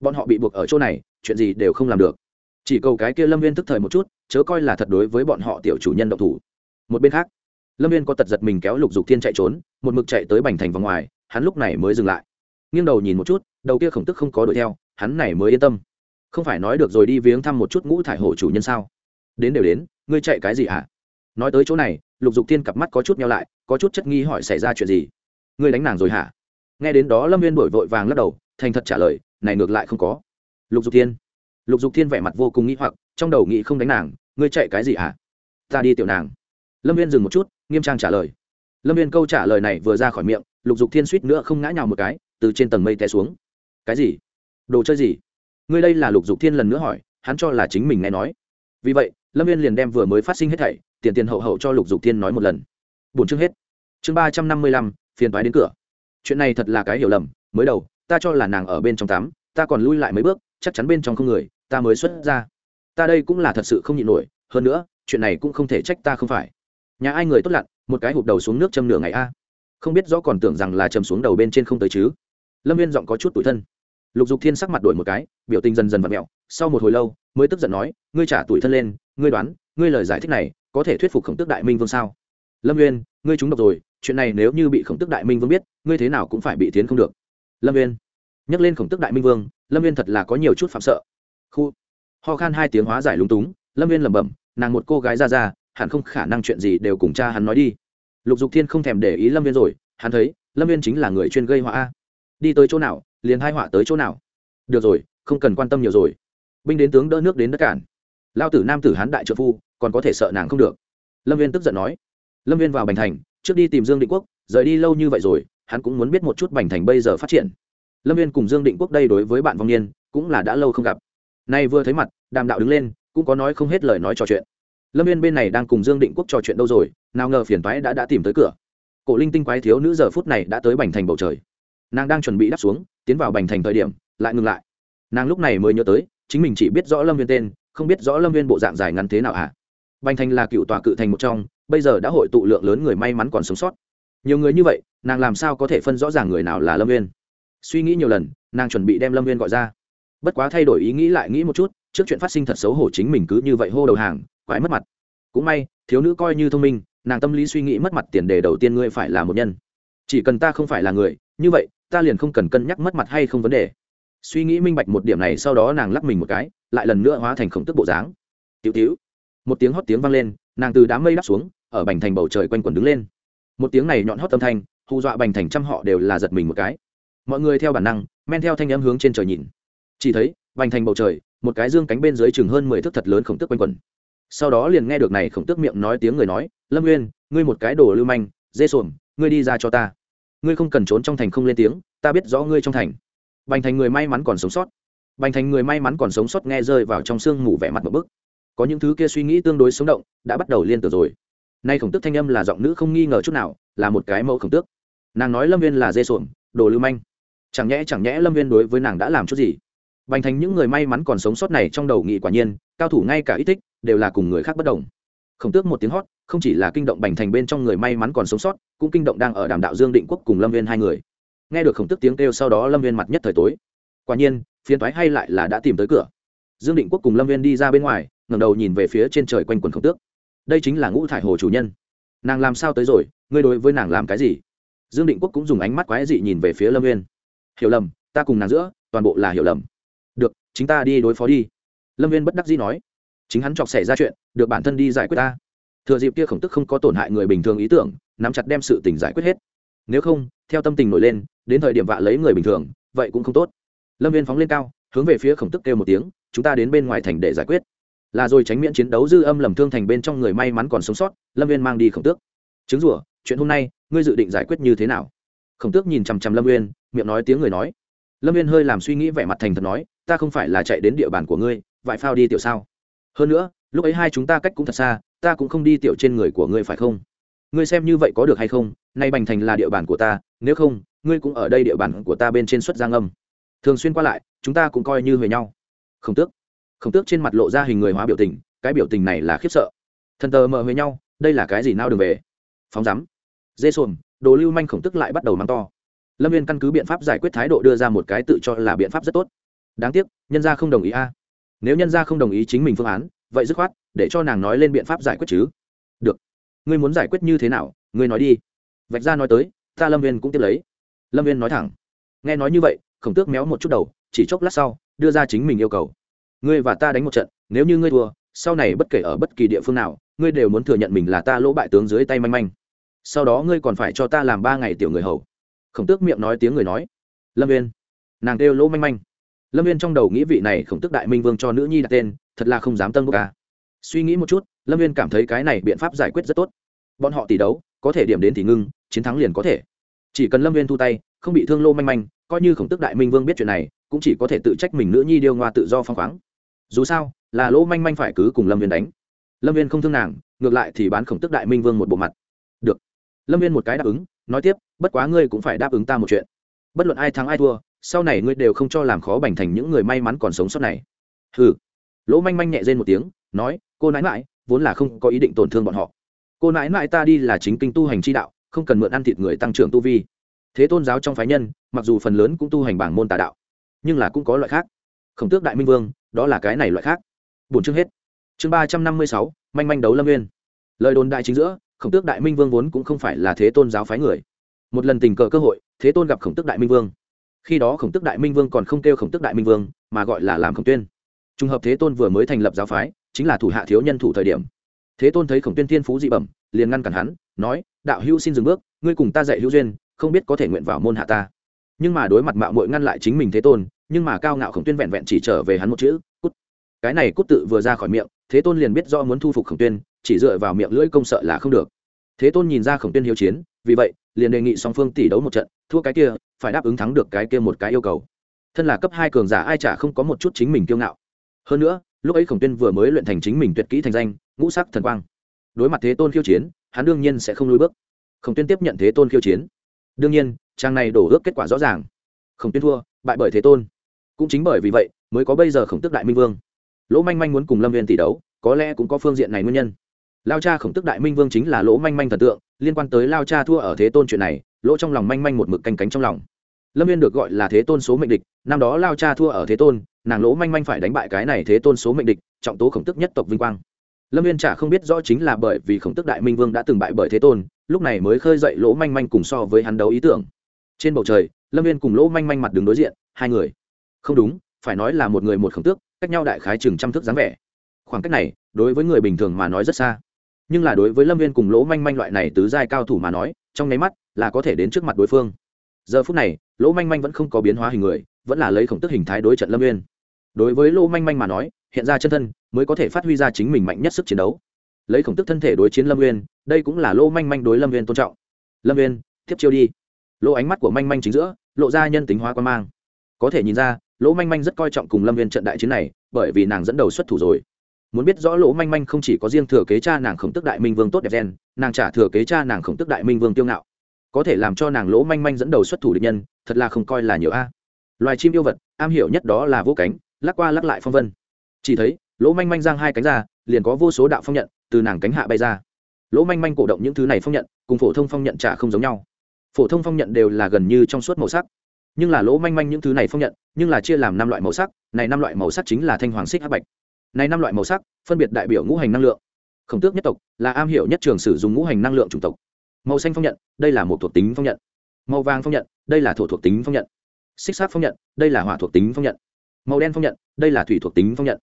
Bọn họ bị buộc ở chỗ này, chuyện gì đều không làm được. Chỉ cầu cái kia lâm viên tức thời một chút, chớ coi là thật đối với bọn họ tiểu chủ nhân động thủ. Một bên khác, lâm viên có tật giật mình kéo lục dục thiên chạy trốn, một mực chạy tới bành thành vòng ngoài, hắn lúc này mới dừng lại. Nghiêng đầu nhìn một chút, đầu kia khổng tức không có đuổi theo, hắn này mới yên tâm không phải nói được rồi đi viếng thăm một chút ngũ thải hổ chủ nhân sao? Đến đều đến, ngươi chạy cái gì hả? À? nói tới chỗ này, lục dục thiên cặp mắt có chút nhau lại, có chút chất nghi hỏi xảy ra chuyện gì? Ngươi đánh nàng rồi hả? Nghe đến đó lâm viên đổi vội vàng lắc đầu, thành thật trả lời, này ngược lại không có. Lục dục thiên, lục dục thiên vẻ mặt vô cùng nghĩ hoặc, trong đầu nghĩ không đánh nàng, ngươi chạy cái gì hả? Ta đi tiểu nàng. Lâm viên dừng một chút, nghiêm trang trả lời. Lâm viên câu trả lời này vừa ra khỏi miệng, lục dục thiên suýt nữa không ngã nhào một cái, từ trên tầng mây té xuống. Cái gì? Đồ chơi gì? Ngươi đây là lục dục thiên lần nữa hỏi, hắn cho là chính mình nghe nói. Vì vậy, lâm viên liền đem vừa mới phát sinh hết thảy, tiền tiền hậu hậu cho lục dục thiên nói một lần. Bốn chương hết. Chương ba trăm năm mươi lăm, phiền thoái đến cửa. Chuyện này thật là cái hiểu lầm, mới đầu, ta cho là nàng ở bên trong tắm, ta còn lui lại mấy bước, chắc chắn bên trong không người, ta mới xuất ra. Ta đây cũng là thật sự không nhịn nổi, hơn nữa, chuyện này cũng không thể trách ta không phải. Nhà ai người tốt lặn, một cái hụp đầu xuống nước châm nửa ngày a. Không biết rõ còn tưởng rằng là châm xuống đầu bên trên không tới chứ. Lâm viên giọng có chút tủi thân lục dục thiên sắc mặt đổi một cái, biểu tình dần dần v ặ mẹo, sau một hồi lâu, mới tức giận nói, ngươi trả tuổi thân lên, ngươi đoán, ngươi lời giải thích này có thể thuyết phục khổng tước đại minh vương sao? Lâm viên ngươi trúng độc rồi, chuyện này nếu như bị khổng tước đại minh vương biết, ngươi thế nào cũng phải bị tiến không được. Lâm viên nhắc lên khổng tước đại minh vương, lâm viên thật là có nhiều chút phạm sợ. Khu. Ho khan hai tiếng hóa giải lúng túng, lâm viên lẩm bẩm, nàng một cô gái ra ra, hẳn không khả năng chuyện gì đều cùng cha hắn nói đi. Lục dục thiên không thèm để ý lâm viên rồi, hắn thấy, lâm viên chính là người chuyên gây họa đi tới chỗ nào liền hai họa tới chỗ nào? Được rồi, không cần quan tâm nhiều rồi. Binh đến tướng đỡ nước đến đất cản. Lao tử nam tử hán đại trợ phu, còn có thể sợ nàng không được. Lâm viên tức giận nói. Lâm viên vào bành thành, trước đi tìm dương định quốc, rời đi lâu như vậy rồi, hắn cũng muốn biết một chút bành thành bây giờ phát triển. Lâm viên cùng dương định quốc đây đối với bạn vong niên, cũng là đã lâu không gặp. Nay vừa thấy mặt, đàm đạo đứng lên, cũng có nói không hết lời nói trò chuyện. Lâm viên bên này đang cùng dương định quốc trò chuyện đâu rồi, nào ngờ phiền toái đã đã tìm tới cửa. Cổ linh tinh quái thiếu nữ giờ phút này đã tới bành thành bầu trời. Nàng đang chuẩn bị đáp xuống tiến vào bành thành thời điểm, lại ngừng lại. Nàng lúc này mới nhớ tới, chính mình chỉ biết rõ lâm viên tên, không biết rõ lâm viên bộ dạng dài ngắn thế nào ạ à? bành thành là cựu tòa cự thành một trong, bây giờ đã hội tụ lượng lớn người may mắn còn sống sót. Nhiều người như vậy, nàng làm sao có thể phân rõ ràng người nào là lâm viên? Suy nghĩ nhiều lần, nàng chuẩn bị đem lâm viên gọi ra. Bất quá thay đổi ý nghĩ lại nghĩ một chút, trước chuyện phát sinh thật xấu hổ chính mình cứ như vậy hô đầu hàng, quái mất mặt. Cũng may, thiếu nữ coi như thông minh, nàng tâm lý suy nghĩ mất mặt tiền đề đầu tiên ngươi phải là một nhân. Chỉ cần ta không phải là người, như vậy ta liền không cần cân nhắc mất mặt hay không vấn đề. Suy nghĩ minh bạch một điểm này sau đó nàng lắc mình một cái, lại lần nữa hóa thành khổng tức bộ dáng. Tiểu tiểu, một tiếng hót tiếng vang lên, nàng từ đám mây đắp xuống, ở bành thành bầu trời quanh quẩn đứng lên. Một tiếng này nhọn hót âm thanh, hù dọa bành thành trăm họ đều là giật mình một cái. Mọi người theo bản năng, men theo thanh âm hướng trên trời nhìn. Chỉ thấy, bành thành bầu trời, một cái dương cánh bên dưới chừng hơn mười thước thật lớn khổng tức quanh quẩn. sau đó liền nghe được này khổng tước miệng nói tiếng người nói, lâm nguyên ngươi một cái đồ lưu manh, dê xuồng ngươi đi ra cho ta ngươi không cần trốn trong thành không lên tiếng, ta biết rõ ngươi trong thành. Bành thành người may mắn còn sống sót. Bành thành người may mắn còn sống sót nghe rơi vào trong sương mù vẻ mặt một bức. Có những thứ kia suy nghĩ tương đối sống động, đã bắt đầu liên tưởng rồi. Nay khổng tước thanh âm là giọng nữ không nghi ngờ chút nào, là một cái mẫu khổng tước. Nàng nói lâm viên là dê xuồng, đồ lưu manh. Chẳng nhẽ chẳng nhẽ lâm viên đối với nàng đã làm chút gì? Bành thành những người may mắn còn sống sót này trong đầu nghị quả nhiên, cao thủ ngay cả ít thích, đều là cùng người khác bất đồng. Khổng tước một tiếng hót không chỉ là kinh động bành thành bên trong người may mắn còn sống sót, cũng kinh động đang ở đàm đạo dương định quốc cùng lâm viên hai người. Nghe được khổng tước tiếng kêu sau đó lâm viên mặt nhất thời tối. Quả nhiên phiến thoái hay lại là đã tìm tới cửa. Dương định quốc cùng lâm viên đi ra bên ngoài, ngẩng đầu nhìn về phía trên trời quanh quần khổng tước. Đây chính là ngũ thải hồ chủ nhân. Nàng làm sao tới rồi? Ngươi đối với nàng làm cái gì? Dương định quốc cũng dùng ánh mắt quái dị nhìn về phía lâm viên. Hiểu lầm, ta cùng nàng giữa, toàn bộ là hiểu lầm. Được, chính ta đi đối phó đi. Lâm viên bất đắc dĩ nói. Chính hắn chọc xảy ra chuyện, được bản thân đi giải quyết ta thừa dịp kia khổng tức không có tổn hại người bình thường ý tưởng, nắm chặt đem sự tình giải quyết hết. Nếu không, theo tâm tình nổi lên, đến thời điểm vạ lấy người bình thường, vậy cũng không tốt. Lâm viên phóng lên cao, hướng về phía khổng tức kêu một tiếng, chúng ta đến bên ngoài thành để giải quyết. Là rồi tránh miễn chiến đấu dư âm lầm thương thành bên trong người may mắn còn sống sót, lâm viên mang đi khổng tước. Chứng rủa chuyện hôm nay, ngươi dự định giải quyết như thế nào? Khổng tước nhìn chằm chằm lâm viên, miệng nói tiếng người nói. Lâm viên hơi làm suy nghĩ vẻ mặt thành thật nói, ta không phải là chạy đến địa bàn của ngươi, vại phao đi tiểu sao. Hơn nữa, lúc ấy hai chúng ta cách cũng thật xa ta cũng không đi tiểu trên người của ngươi phải không? Ngươi xem như vậy có được hay không? Nay bành thành là địa bàn của ta, nếu không, ngươi cũng ở đây địa bàn của ta bên trên xuất giang âm thường xuyên qua lại, chúng ta cũng coi như huề nhau. Khổng tước khổng tước trên mặt lộ ra hình người hóa biểu tình, cái biểu tình này là khiếp sợ. Thần tờ mờ huề nhau, đây là cái gì nao đường về? Phóng rắm dê sồn đồ lưu manh khổng tức lại bắt đầu mang to. Lâm viên căn cứ biện pháp giải quyết thái độ đưa ra một cái tự cho là biện pháp rất tốt. Đáng tiếc, nhân gia không đồng ý a. Nếu nhân gia không đồng ý chính mình phương án vậy dứt khoát, để cho nàng nói lên biện pháp giải quyết chứ. Được. Ngươi muốn giải quyết như thế nào, ngươi nói đi. Vạch ra nói tới, ta lâm viên cũng tiếp lấy. Lâm viên nói thẳng. Nghe nói như vậy, khổng tước méo một chút đầu, chỉ chốc lát sau, đưa ra chính mình yêu cầu. Ngươi và ta đánh một trận, nếu như ngươi thua, sau này bất kể ở bất kỳ địa phương nào, ngươi đều muốn thừa nhận mình là ta lỗ bại tướng dưới tay manh manh. Sau đó ngươi còn phải cho ta làm ba ngày tiểu người hầu. Khổng tước miệng nói tiếng người nói. Lâm viên. Nàng kêu lỗ manh manh. Lâm viên trong đầu nghĩ vị này khổng tước đại minh vương cho nữ nhi đặt tên thật là không dám tân bốc ca. Suy nghĩ một chút, lâm viên cảm thấy cái này biện pháp giải quyết rất tốt. Bọn họ tỷ đấu, có thể điểm đến thì ngưng, chiến thắng liền có thể. Chỉ cần lâm viên thu tay, không bị thương lô manh manh, coi như khổng tức đại minh vương biết chuyện này, cũng chỉ có thể tự trách mình nữ nhi điêu ngoa tự do phong khoáng. Dù sao, là lỗ manh manh phải cứ cùng lâm viên đánh. Lâm viên không thương nàng, ngược lại thì bán khổng tức đại minh vương một bộ mặt. Được. Lâm viên một cái đáp ứng, nói tiếp, bất quá ngươi cũng phải đáp ứng ta một chuyện. Bất luận ai thắng ai thua, sau này ngươi đều không cho làm khó bành thành những người may mắn còn sống sót này. Hừ lỗ manh manh nhẹ rên một tiếng, nói, cô nãi mãi vốn là không có ý định tổn thương bọn họ. Cô nãi mãi ta đi là chính kinh tu hành chi đạo, không cần mượn ăn thịt người tăng trưởng tu vi. Thế tôn giáo trong phái nhân, mặc dù phần lớn cũng tu hành bảng môn tà đạo, nhưng là cũng có loại khác. Khổng tước đại minh vương, đó là cái này loại khác. Bổn chương hết. Chương ba trăm năm mươi sáu, manh manh đấu lâm Nguyên. lời đồn đại chính giữa, khổng tước đại minh vương vốn cũng không phải là thế tôn giáo phái người. Một lần tình cờ cơ hội, thế tôn gặp khổng tước đại minh vương. Khi đó khổng tước đại minh vương còn không kêu khổng tước đại minh vương, mà gọi là làm khổng tuyên trùng hợp thế tôn vừa mới thành lập giáo phái, chính là thủ hạ thiếu nhân thủ thời điểm. Thế tôn thấy khổng tuyên thiên phú dị bẩm, liền ngăn cản hắn, nói, đạo hữu xin dừng bước, ngươi cùng ta dạy hữu duyên, không biết có thể nguyện vào môn hạ ta. Nhưng mà đối mặt mạo mội ngăn lại chính mình thế tôn, nhưng mà cao ngạo khổng tuyên vẹn vẹn chỉ trở về hắn một chữ, cút. Cái này cút tự vừa ra khỏi miệng, thế tôn liền biết do muốn thu phục khổng tuyên, chỉ dựa vào miệng lưỡi công sợ là không được. Thế tôn nhìn ra khổng tuyên hiếu chiến, vì vậy, liền đề nghị song phương tỷ đấu một trận, thua cái kia, phải đáp ứng thắng được cái kia một cái yêu cầu. Thân là cấp hai cường giả, ai chả không có một chút chính mình kiêu ngạo hơn nữa, lúc ấy khổng tuyên vừa mới luyện thành chính mình tuyệt kỹ thành danh, ngũ sắc thần quang. Đối mặt thế tôn khiêu chiến, hắn đương nhiên sẽ không lùi bước. Khổng tuyên tiếp nhận thế tôn khiêu chiến. Đương nhiên, trang này đổ ước kết quả rõ ràng. Khổng tuyên thua, bại bởi thế tôn. Cũng chính bởi vì vậy, mới có bây giờ khổng tức đại minh vương. Lỗ manh manh muốn cùng lâm viên tỷ đấu, có lẽ cũng có phương diện này nguyên nhân. Lao cha khổng tức đại minh vương chính là lỗ manh manh thần tượng, liên quan tới lao cha thua ở thế tôn chuyện này, lỗ trong lòng manh manh một mực canh cánh trong lòng lâm viên được gọi là thế tôn số mệnh địch, năm đó lao cha thua ở thế tôn, nàng lỗ manh manh phải đánh bại cái này thế tôn số mệnh địch, trọng tố khổng tức nhất tộc vinh quang. Lâm viên chả không biết rõ chính là bởi vì khổng tức đại minh vương đã từng bại bởi thế tôn, lúc này mới khơi dậy lỗ manh manh cùng so với hắn đấu ý tưởng. Trên bầu trời, lâm viên cùng lỗ manh manh mặt đứng đối diện, hai người. Không đúng, phải nói là một người một khổng tước, cách nhau đại khái chừng trăm thước dáng vẻ. Khoảng cách này, đối với người bình thường mà nói rất xa. Nhưng là đối với lâm viên cùng lỗ manh manh loại này tứ giai cao thủ mà nói, trong nháy mắt là có thể đến trước mặt đối phương. Giờ phút này lỗ manh manh vẫn không có biến hóa hình người, vẫn là lấy khổng tức hình thái đối trận lâm viên đối với lỗ manh manh mà nói, hiện ra chân thân mới có thể phát huy ra chính mình mạnh nhất sức chiến đấu. Lấy khổng tức thân thể đối chiến lâm viên đây cũng là lỗ manh manh đối lâm viên tôn trọng. Lâm viên tiếp chiêu đi. Lỗ ánh mắt của manh manh chính giữa, lộ ra nhân tính hóa quan mang. Có thể nhìn ra, lỗ manh manh rất coi trọng cùng lâm viên trận đại chiến này, bởi vì nàng dẫn đầu xuất thủ rồi. Muốn biết rõ lỗ manh manh không chỉ có riêng thừa kế cha nàng khổng tức đại minh vương tốt đẹp gen, nàng trả thừa kế cha nàng khổng tức đại minh vương tiêu ngạo có thể làm cho nàng lỗ manh manh dẫn đầu xuất thủ địch nhân, thật là không coi là nhiều a. Loài chim yêu vật, am hiểu nhất đó là vô cánh, lắc qua lắc lại phong vân. Chỉ thấy, lỗ manh manh giang hai cánh ra, liền có vô số đạo phong nhận từ nàng cánh hạ bay ra. Lỗ manh manh cổ động những thứ này phong nhận, cùng phổ thông phong nhận trả không giống nhau. Phổ thông phong nhận đều là gần như trong suốt màu sắc. Nhưng là lỗ manh manh những thứ này phong nhận, nhưng là chia làm năm loại màu sắc, này năm loại màu sắc chính là thanh hoàng xích hắc bạch. Này năm loại màu sắc, phân biệt đại biểu ngũ hành năng lượng. Khổng tước nhất tộc là am hiểu nhất trường sử dụng ngũ hành năng lượng chủng tộc màu xanh phong nhận, đây là một thuộc tính phong nhận. Màu vàng phong nhận, đây là thổ thuộc tính phong nhận. Xích sát phong nhận, đây là hỏa thuộc tính phong nhận. Màu đen phong nhận, đây là thủy thuộc tính phong nhận.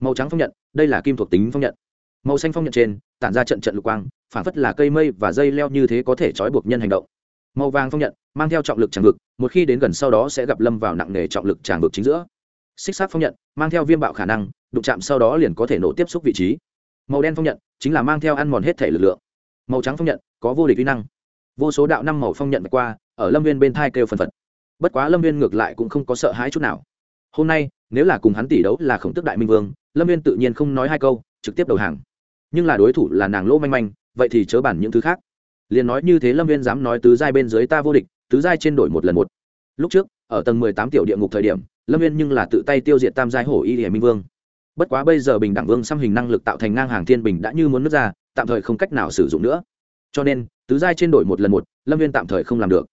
Màu trắng phong nhận, đây là kim thuộc tính phong nhận. Màu xanh phong nhận trên, tản ra trận trận lục quang, phản phất là cây mây và dây leo như thế có thể trói buộc nhân hành động. Màu vàng phong nhận, mang theo trọng lực tràng vực, một khi đến gần sau đó sẽ gặp lâm vào nặng nề trọng lực tràng vực chính giữa. Xích sát phong nhận, mang theo viêm bạo khả năng, đụng chạm sau đó liền có thể nổ tiếp xúc vị trí. Màu đen phong nhận, chính là mang theo ăn mòn hết thể lực lượng. Màu trắng phong nhận có vô địch kỹ năng. Vô số đạo năm màu phong nhận qua, ở lâm viên bên thai kêu phần phật. Bất quá lâm viên ngược lại cũng không có sợ hãi chút nào. Hôm nay, nếu là cùng hắn tỷ đấu là khổng tức đại minh vương, lâm viên tự nhiên không nói hai câu, trực tiếp đầu hàng. Nhưng là đối thủ là nàng lỗ manh manh, vậy thì chớ bản những thứ khác. Liền nói như thế lâm viên dám nói tứ giai bên dưới ta vô địch, tứ giai trên đổi một lần một. Lúc trước, ở tầng mười tám tiểu địa ngục thời điểm, lâm viên nhưng là tự tay tiêu diệt tam giai hổ y hiểm minh vương. Bất quá bây giờ bình đẳng vương xăm hình năng lực tạo thành ngang hàng thiên bình đã như muốn nước ra, tạm thời không cách nào sử dụng nữa cho nên, tứ giai trên đổi một lần một, lâm viên tạm thời không làm được.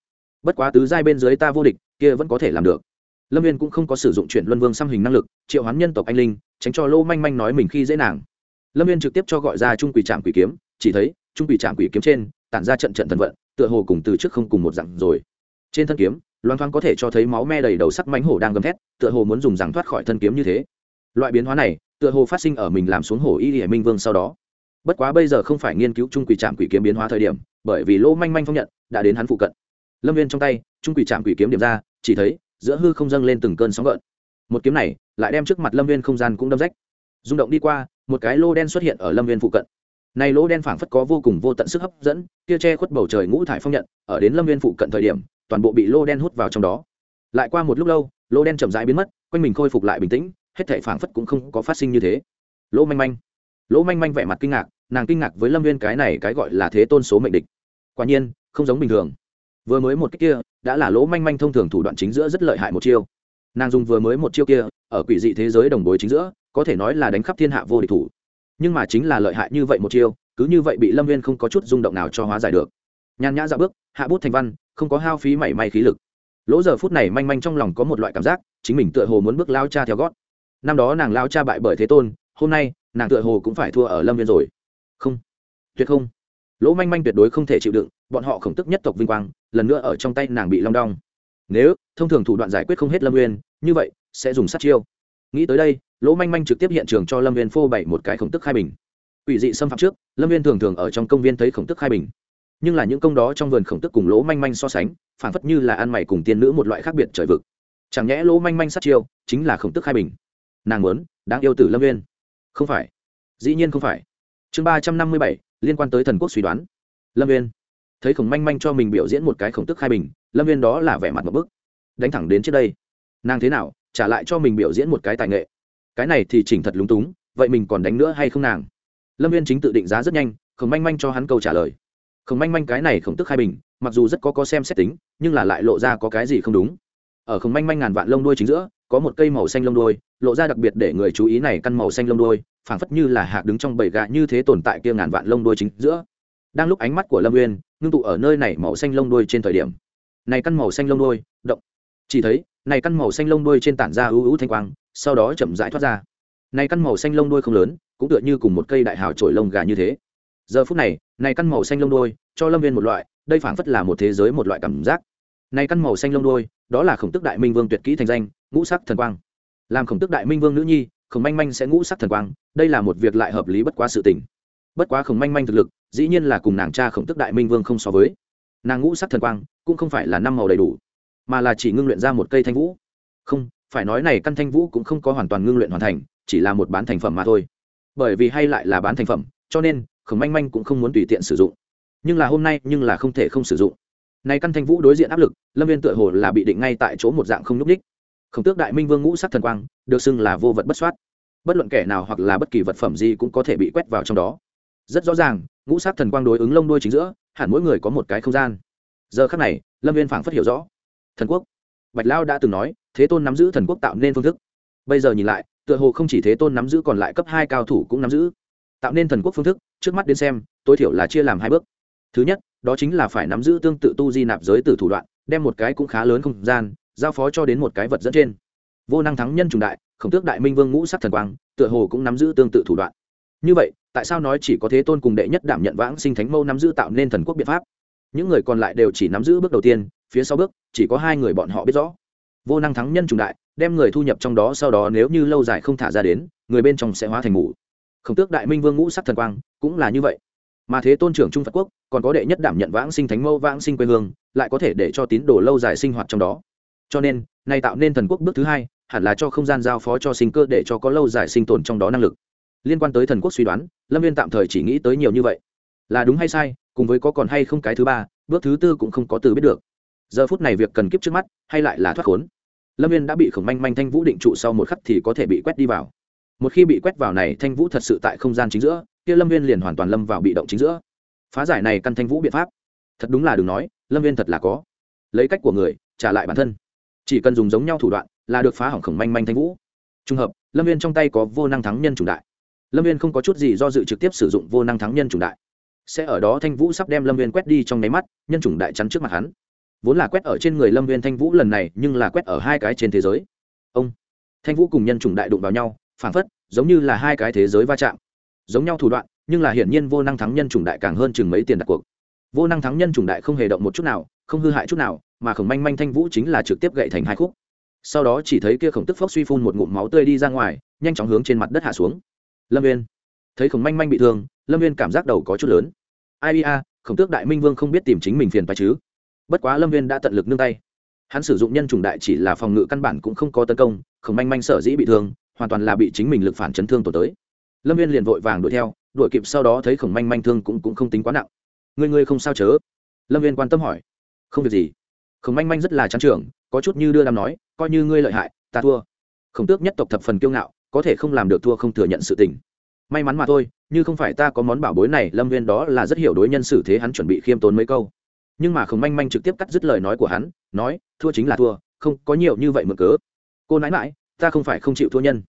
Bất quá tứ giai bên dưới ta vô địch, kia vẫn có thể làm được. Lâm viên cũng không có sử dụng chuyện luân vương xăm hình năng lực, triệu hoán nhân tộc anh linh, tránh cho lô manh manh nói mình khi dễ nàng. Lâm viên trực tiếp cho gọi ra trung quỷ trạm quỷ kiếm, chỉ thấy, trung quỷ trạm quỷ kiếm trên, tản ra trận trận thần vận, tựa hồ cùng từ trước không cùng một dặn rồi. Trên thân kiếm loan thoáng có thể cho thấy máu me đầy đầu sắc mánh hổ đang gầm thét, tựa hồ muốn dùng rằng thoát khỏi thân kiếm như thế. Loại biến hóa này, tựa hồ phát sinh ở mình làm xuống hổ y hiển minh vương sau đó bất quá bây giờ không phải nghiên cứu trung quỷ trạm quỷ kiếm biến hóa thời điểm, bởi vì lỗ manh manh phong nhận, đã đến hắn phụ cận. Lâm viên trong tay, trung quỷ trạm quỷ kiếm điểm ra, chỉ thấy, giữa hư không dâng lên từng cơn sóng gợn. Một kiếm này, lại đem trước mặt lâm viên không gian cũng đâm rách. Rung động đi qua, một cái lô đen xuất hiện ở lâm viên phụ cận. Này lỗ đen phảng phất có vô cùng vô tận sức hấp dẫn, kia che khuất bầu trời ngũ thải phong nhận, ở đến lâm viên phụ cận thời điểm, toàn bộ bị lô đen hút vào trong đó. Lại qua một lúc lâu, lô đen chậm rãi biến mất, quanh mình khôi phục lại bình tĩnh, hết thảy phảng phất cũng không có phát sinh như thế. Lỗ manh manh lỗ manh manh vẻ mặt kinh ngạc, nàng kinh ngạc với lâm viên cái này cái gọi là thế tôn số mệnh địch. Quả nhiên, không giống bình thường. Vừa mới một cách kia, đã là lỗ manh manh thông thường thủ đoạn chính giữa rất lợi hại một chiêu. Nàng dùng vừa mới một chiêu kia, ở quỷ dị thế giới đồng bối chính giữa, có thể nói là đánh khắp thiên hạ vô địch thủ. Nhưng mà chính là lợi hại như vậy một chiêu, cứ như vậy bị lâm viên không có chút rung động nào cho hóa giải được. Nhàn nhã ra bước, hạ bút thành văn, không có hao phí mảy may khí lực. Lỗ giờ phút này manh manh trong lòng có một loại cảm giác, chính mình tựa hồ muốn bước lao cha theo gót. Năm đó nàng lao cha bại bởi thế tôn, hôm nay nàng tựa hồ cũng phải thua ở lâm viên rồi. Không. Tuyệt không. Lỗ manh manh tuyệt đối không thể chịu đựng, bọn họ khổng tức nhất tộc vinh quang, lần nữa ở trong tay nàng bị long đong. Nếu, thông thường thủ đoạn giải quyết không hết lâm nguyên như vậy, sẽ dùng sát chiêu. Nghĩ tới đây, lỗ manh manh trực tiếp hiện trường cho lâm viên phô bày một cái khổng tức khai bình. Ủy dị xâm phạm trước, lâm viên thường thường ở trong công viên thấy khổng tức khai bình. Nhưng là những công đó trong vườn khổng tức cùng lỗ manh manh so sánh, phản phất như là ăn mày cùng tiên nữ một loại khác biệt trời vực. Chẳng nhẽ lỗ manh manh sát chiêu, chính là khổng tức khai bình. Nàng muốn, đáng yêu tử lâm viên không phải. Dĩ nhiên không phải. Chương ba trăm năm mươi bảy, liên quan tới thần quốc suy đoán. Lâm viên thấy khổng manh manh cho mình biểu diễn một cái khổng tức khai bình, lâm viên đó là vẻ mặt một bức. Đánh thẳng đến trước đây. Nàng thế nào, trả lại cho mình biểu diễn một cái tài nghệ? Cái này thì chỉnh thật lúng túng, vậy mình còn đánh nữa hay không nàng? Lâm viên chính tự định giá rất nhanh, khổng manh manh cho hắn câu trả lời. Khổng manh manh cái này khổng tức khai bình, mặc dù rất có có xem xét tính, nhưng là lại lộ ra có cái gì không đúng. Ở khổng manh manh ngàn vạn lông đuôi chính giữa có một cây màu xanh lông đuôi, lộ ra đặc biệt để người chú ý này căn màu xanh lông đuôi, phảng phất như là hạc đứng trong bầy gà như thế tồn tại kia ngàn vạn lông đuôi chính giữa. Đang lúc ánh mắt của lâm uyên ngưng tụ ở nơi này màu xanh lông đuôi trên thời điểm, này căn màu xanh lông đuôi, động. Chỉ thấy, này căn màu xanh lông đuôi trên tản ra ưu ưu thanh quang, sau đó chậm rãi thoát ra. Này căn màu xanh lông đuôi không lớn, cũng tựa như cùng một cây đại hào trổi lông gà như thế. Giờ phút này này căn màu xanh lông đuôi, cho lâm viên một loại, đây phảng phất là một thế giới một loại cảm giác này căn màu xanh lông đuôi, đó là khổng tức đại minh vương tuyệt kỹ thành danh, ngũ sắc thần quang. Làm khổng tức đại minh vương nữ nhi, khổng manh manh sẽ ngũ sắc thần quang, đây là một việc lại hợp lý bất quá sự tình. Bất quá khổng manh manh thực lực, dĩ nhiên là cùng nàng cha khổng tức đại minh vương không so với. Nàng ngũ sắc thần quang, cũng không phải là năm màu đầy đủ, mà là chỉ ngưng luyện ra một cây thanh vũ. Không, phải nói này căn thanh vũ cũng không có hoàn toàn ngưng luyện hoàn thành, chỉ là một bán thành phẩm mà thôi. Bởi vì hay lại là bán thành phẩm, cho nên, khổng manh manh cũng không muốn tùy tiện sử dụng. Nhưng là hôm nay nhưng là không thể không sử dụng nay căn thanh vũ đối diện áp lực, lâm viên tựa hồ là bị định ngay tại chỗ một dạng không n ú c ních khổng tước đại minh vương ngũ sắc thần quang, được xưng là vô vật bất soát. Bất luận kẻ nào hoặc là bất kỳ vật phẩm gì cũng có thể bị quét vào trong đó. Rất rõ ràng, ngũ sắc thần quang đối ứng lông đuôi chính giữa, hẳn mỗi người có một cái không gian. Giờ khác này, lâm viên phảng phất hiểu rõ. Thần quốc. Bạch lao đã từng nói, thế tôn nắm giữ thần quốc tạo nên phương thức. Bây giờ nhìn lại, tựa hồ không chỉ thế tôn nắm giữ còn lại cấp hai cao thủ cũng nắm giữ. Tạo nên thần quốc phương thức, trước mắt đến xem, tối thiểu là chia làm hai bước. Thứ nhất đó chính là phải nắm giữ tương tự tu di nạp giới từ thủ đoạn, đem một cái cũng khá lớn không gian, giao phó cho đến một cái vật dẫn trên. Vô năng thắng nhân trùng đại, khổng tước đại minh vương ngũ sắc thần quang, tựa hồ cũng nắm giữ tương tự thủ đoạn. Như vậy, tại sao nói chỉ có thế tôn cùng đệ nhất đảm nhận vãng sinh thánh mâu nắm giữ tạo nên thần quốc biện pháp? Những người còn lại đều chỉ nắm giữ bước đầu tiên, phía sau bước, chỉ có hai người bọn họ biết rõ. Vô năng thắng nhân trùng đại, đem người thu nhập trong đó, sau đó nếu như lâu dài không thả ra đến, người bên trong sẽ hóa thành ngủ. khổng tước đại minh vương ngũ sắc thần quang, cũng là như vậy mà thế tôn trưởng trung phật quốc, còn có đệ nhất đảm nhận vãng sinh thánh mâu vãng sinh quê hương, lại có thể để cho tín đồ lâu dài sinh hoạt trong đó. Cho nên này tạo nên thần quốc bước thứ hai, hẳn là cho không gian giao phó cho sinh cơ để cho có lâu dài sinh tồn trong đó năng lực. Liên quan tới thần quốc suy đoán, lâm viên tạm thời chỉ nghĩ tới nhiều như vậy. Là đúng hay sai, cùng với có còn hay không cái thứ ba, bước thứ tư cũng không có từ biết được. Giờ phút này việc cần kiếp trước mắt, hay lại là thoát khốn? Lâm viên đã bị khổng manh manh thanh vũ định trụ sau một khắc thì có thể bị quét đi vào. Một khi bị quét vào này, thanh vũ thật sự tại không gian chính giữa kia lâm viên liền hoàn toàn lâm vào bị động chính giữa. Phá giải này căn thanh vũ biện pháp. Thật đúng là đừng nói, lâm viên thật là có. Lấy cách của người, trả lại bản thân. Chỉ cần dùng giống nhau thủ đoạn, là được phá hỏng khổng manh manh thanh vũ. Trùng hợp, lâm viên trong tay có vô năng thắng nhân chủng đại. Lâm viên không có chút gì do dự trực tiếp sử dụng vô năng thắng nhân chủng đại. Sẽ ở đó thanh vũ sắp đem lâm viên quét đi trong nháy mắt, nhân chủng đại chắn trước mặt hắn. Vốn là quét ở trên người lâm viên thanh vũ lần này, nhưng là quét ở hai cái trên thế giới. Ông, thanh vũ cùng nhân chủng đại đụng vào nhau phản phất, giống như là hai cái thế giới va chạm giống nhau thủ đoạn, nhưng là hiển nhiên vô năng thắng nhân chủng đại càng hơn chừng mấy tiền đặt cuộc. Vô năng thắng nhân chủng đại không hề động một chút nào, không hư hại chút nào, mà khổng manh manh thanh vũ chính là trực tiếp gậy thành hai khúc. Sau đó chỉ thấy kia khổng tức phốc suy phun một ngụm máu tươi đi ra ngoài, nhanh chóng hướng trên mặt đất hạ xuống. Lâm viên thấy khổng manh manh bị thương, lâm viên cảm giác đầu có chút lớn. Ai ia khổng tước đại minh vương không biết tìm chính mình phiền phải chứ? Bất quá lâm viên đã tận lực nương tay. Hắn sử dụng nhân chủng đại chỉ là phòng ngự căn bản cũng không có tấn công, khổng manh manh sở dĩ bị thương, hoàn toàn là bị chính mình lực phản chấn thương tổn tới lâm viên liền vội vàng đuổi theo đuổi kịp sau đó thấy khổng manh manh thương cũng, cũng không tính quá nặng. Người người không sao chớ? Lâm viên quan tâm hỏi. Không việc gì. Khổng manh manh rất là trắng trưởng có chút như đưa đàm nói coi như ngươi lợi hại ta thua. Khổng tước nhất tộc thập phần kiêu ngạo có thể không làm được thua không thừa nhận sự tình. May mắn mà thôi như không phải ta có món bảo bối này lâm viên đó là rất hiểu đối nhân xử thế hắn chuẩn bị khiêm tốn mấy câu. Nhưng mà khổng manh manh trực tiếp cắt dứt lời nói của hắn nói thua chính là thua không có nhiều như vậy mượn cớ. Cô nãi mãi ta không phải không chịu thua nhân.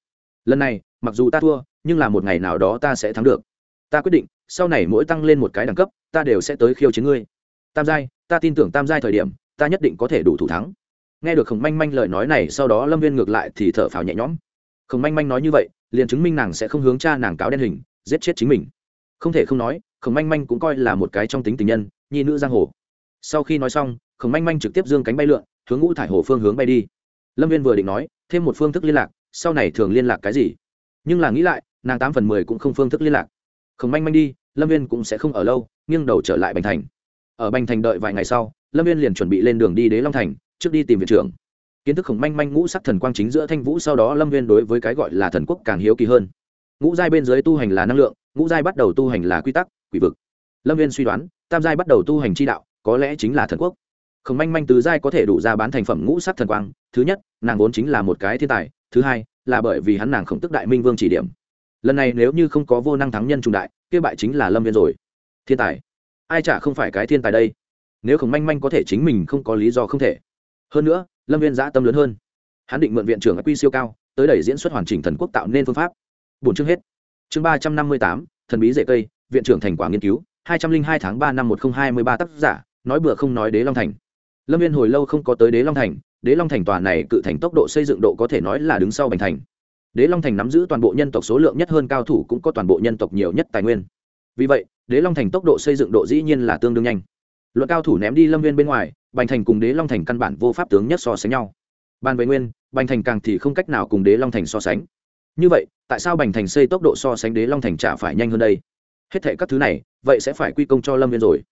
Lần này mặc dù ta thua nhưng là một ngày nào đó ta sẽ thắng được. Ta quyết định, sau này mỗi tăng lên một cái đẳng cấp, ta đều sẽ tới khiêu chiến ngươi. Tam giai, ta tin tưởng tam giai thời điểm, ta nhất định có thể đủ thủ thắng. Nghe được khổng manh manh lời nói này, sau đó lâm viên ngược lại thì thở phào nhẹ nhõm. Khổng manh manh nói như vậy, liền chứng minh nàng sẽ không hướng cha nàng cáo đen hình, giết chết chính mình. Không thể không nói, khổng manh manh cũng coi là một cái trong tính tình nhân, nhi nữ giang hồ. Sau khi nói xong, khổng manh manh trực tiếp dương cánh bay lượn, hướng ngũ thải hồ phương hướng bay đi. Lâm viên vừa định nói, thêm một phương thức liên lạc, sau này thường liên lạc cái gì? Nhưng là nghĩ lại nàng tám phần mười cũng không phương thức liên lạc. Khổng manh manh đi, lâm viên cũng sẽ không ở lâu, nghiêng đầu trở lại bành thành. Ở bành thành đợi vài ngày sau, lâm viên liền chuẩn bị lên đường đi đế long thành, trước đi tìm viện trưởng. Kiến thức khổng manh manh ngũ sắc thần quang chính giữa thanh vũ sau đó lâm viên đối với cái gọi là thần quốc càng hiếu kỳ hơn. Ngũ giai bên dưới tu hành là năng lượng, ngũ giai bắt đầu tu hành là quy tắc, quỷ vực. Lâm viên suy đoán, tam giai bắt đầu tu hành chi đạo, có lẽ chính là thần quốc. Khổng manh manh tứ giai có thể đủ ra bán thành phẩm ngũ sắc thần quang, thứ nhất, nàng vốn chính là một cái thiên tài, thứ hai, là bởi vì hắn nàng khổng tức đại minh vương chỉ điểm lần này nếu như không có vô năng thắng nhân trung đại, kia bại chính là lâm viên rồi. Thiên tài. Ai chả không phải cái thiên tài đây. Nếu khổng manh manh có thể chính mình không có lý do không thể. Hơn nữa, lâm viên giã tâm lớn hơn. Hắn định mượn viện trưởng quy siêu cao, tới đẩy diễn xuất hoàn chỉnh thần quốc tạo nên phương pháp. Bốn chương hết. Chương ba trăm năm mươi tám, thần bí dễ cây, viện trưởng thành quả nghiên cứu, hai trăm linh hai tháng ba năm một nghìn hai mươi ba tác giả, nói bừa không nói đế long thành. Lâm viên hồi lâu không có tới đế long thành, đế long thành tòa này cự thành tốc độ xây dựng độ có thể nói là đứng sau bành thành đế long thành nắm giữ toàn bộ nhân tộc số lượng nhất hơn cao thủ cũng có toàn bộ nhân tộc nhiều nhất tài nguyên. Vì vậy, đế long thành tốc độ xây dựng độ dĩ nhiên là tương đương nhanh. Luận cao thủ ném đi lâm viên bên ngoài, bành thành cùng đế long thành căn bản vô pháp tướng nhất so sánh nhau. Ban về nguyên, bành thành càng thì không cách nào cùng đế long thành so sánh. Như vậy, tại sao bành thành xây tốc độ so sánh đế long thành chả phải nhanh hơn đây? Hết thệ các thứ này, vậy sẽ phải quy công cho lâm viên rồi.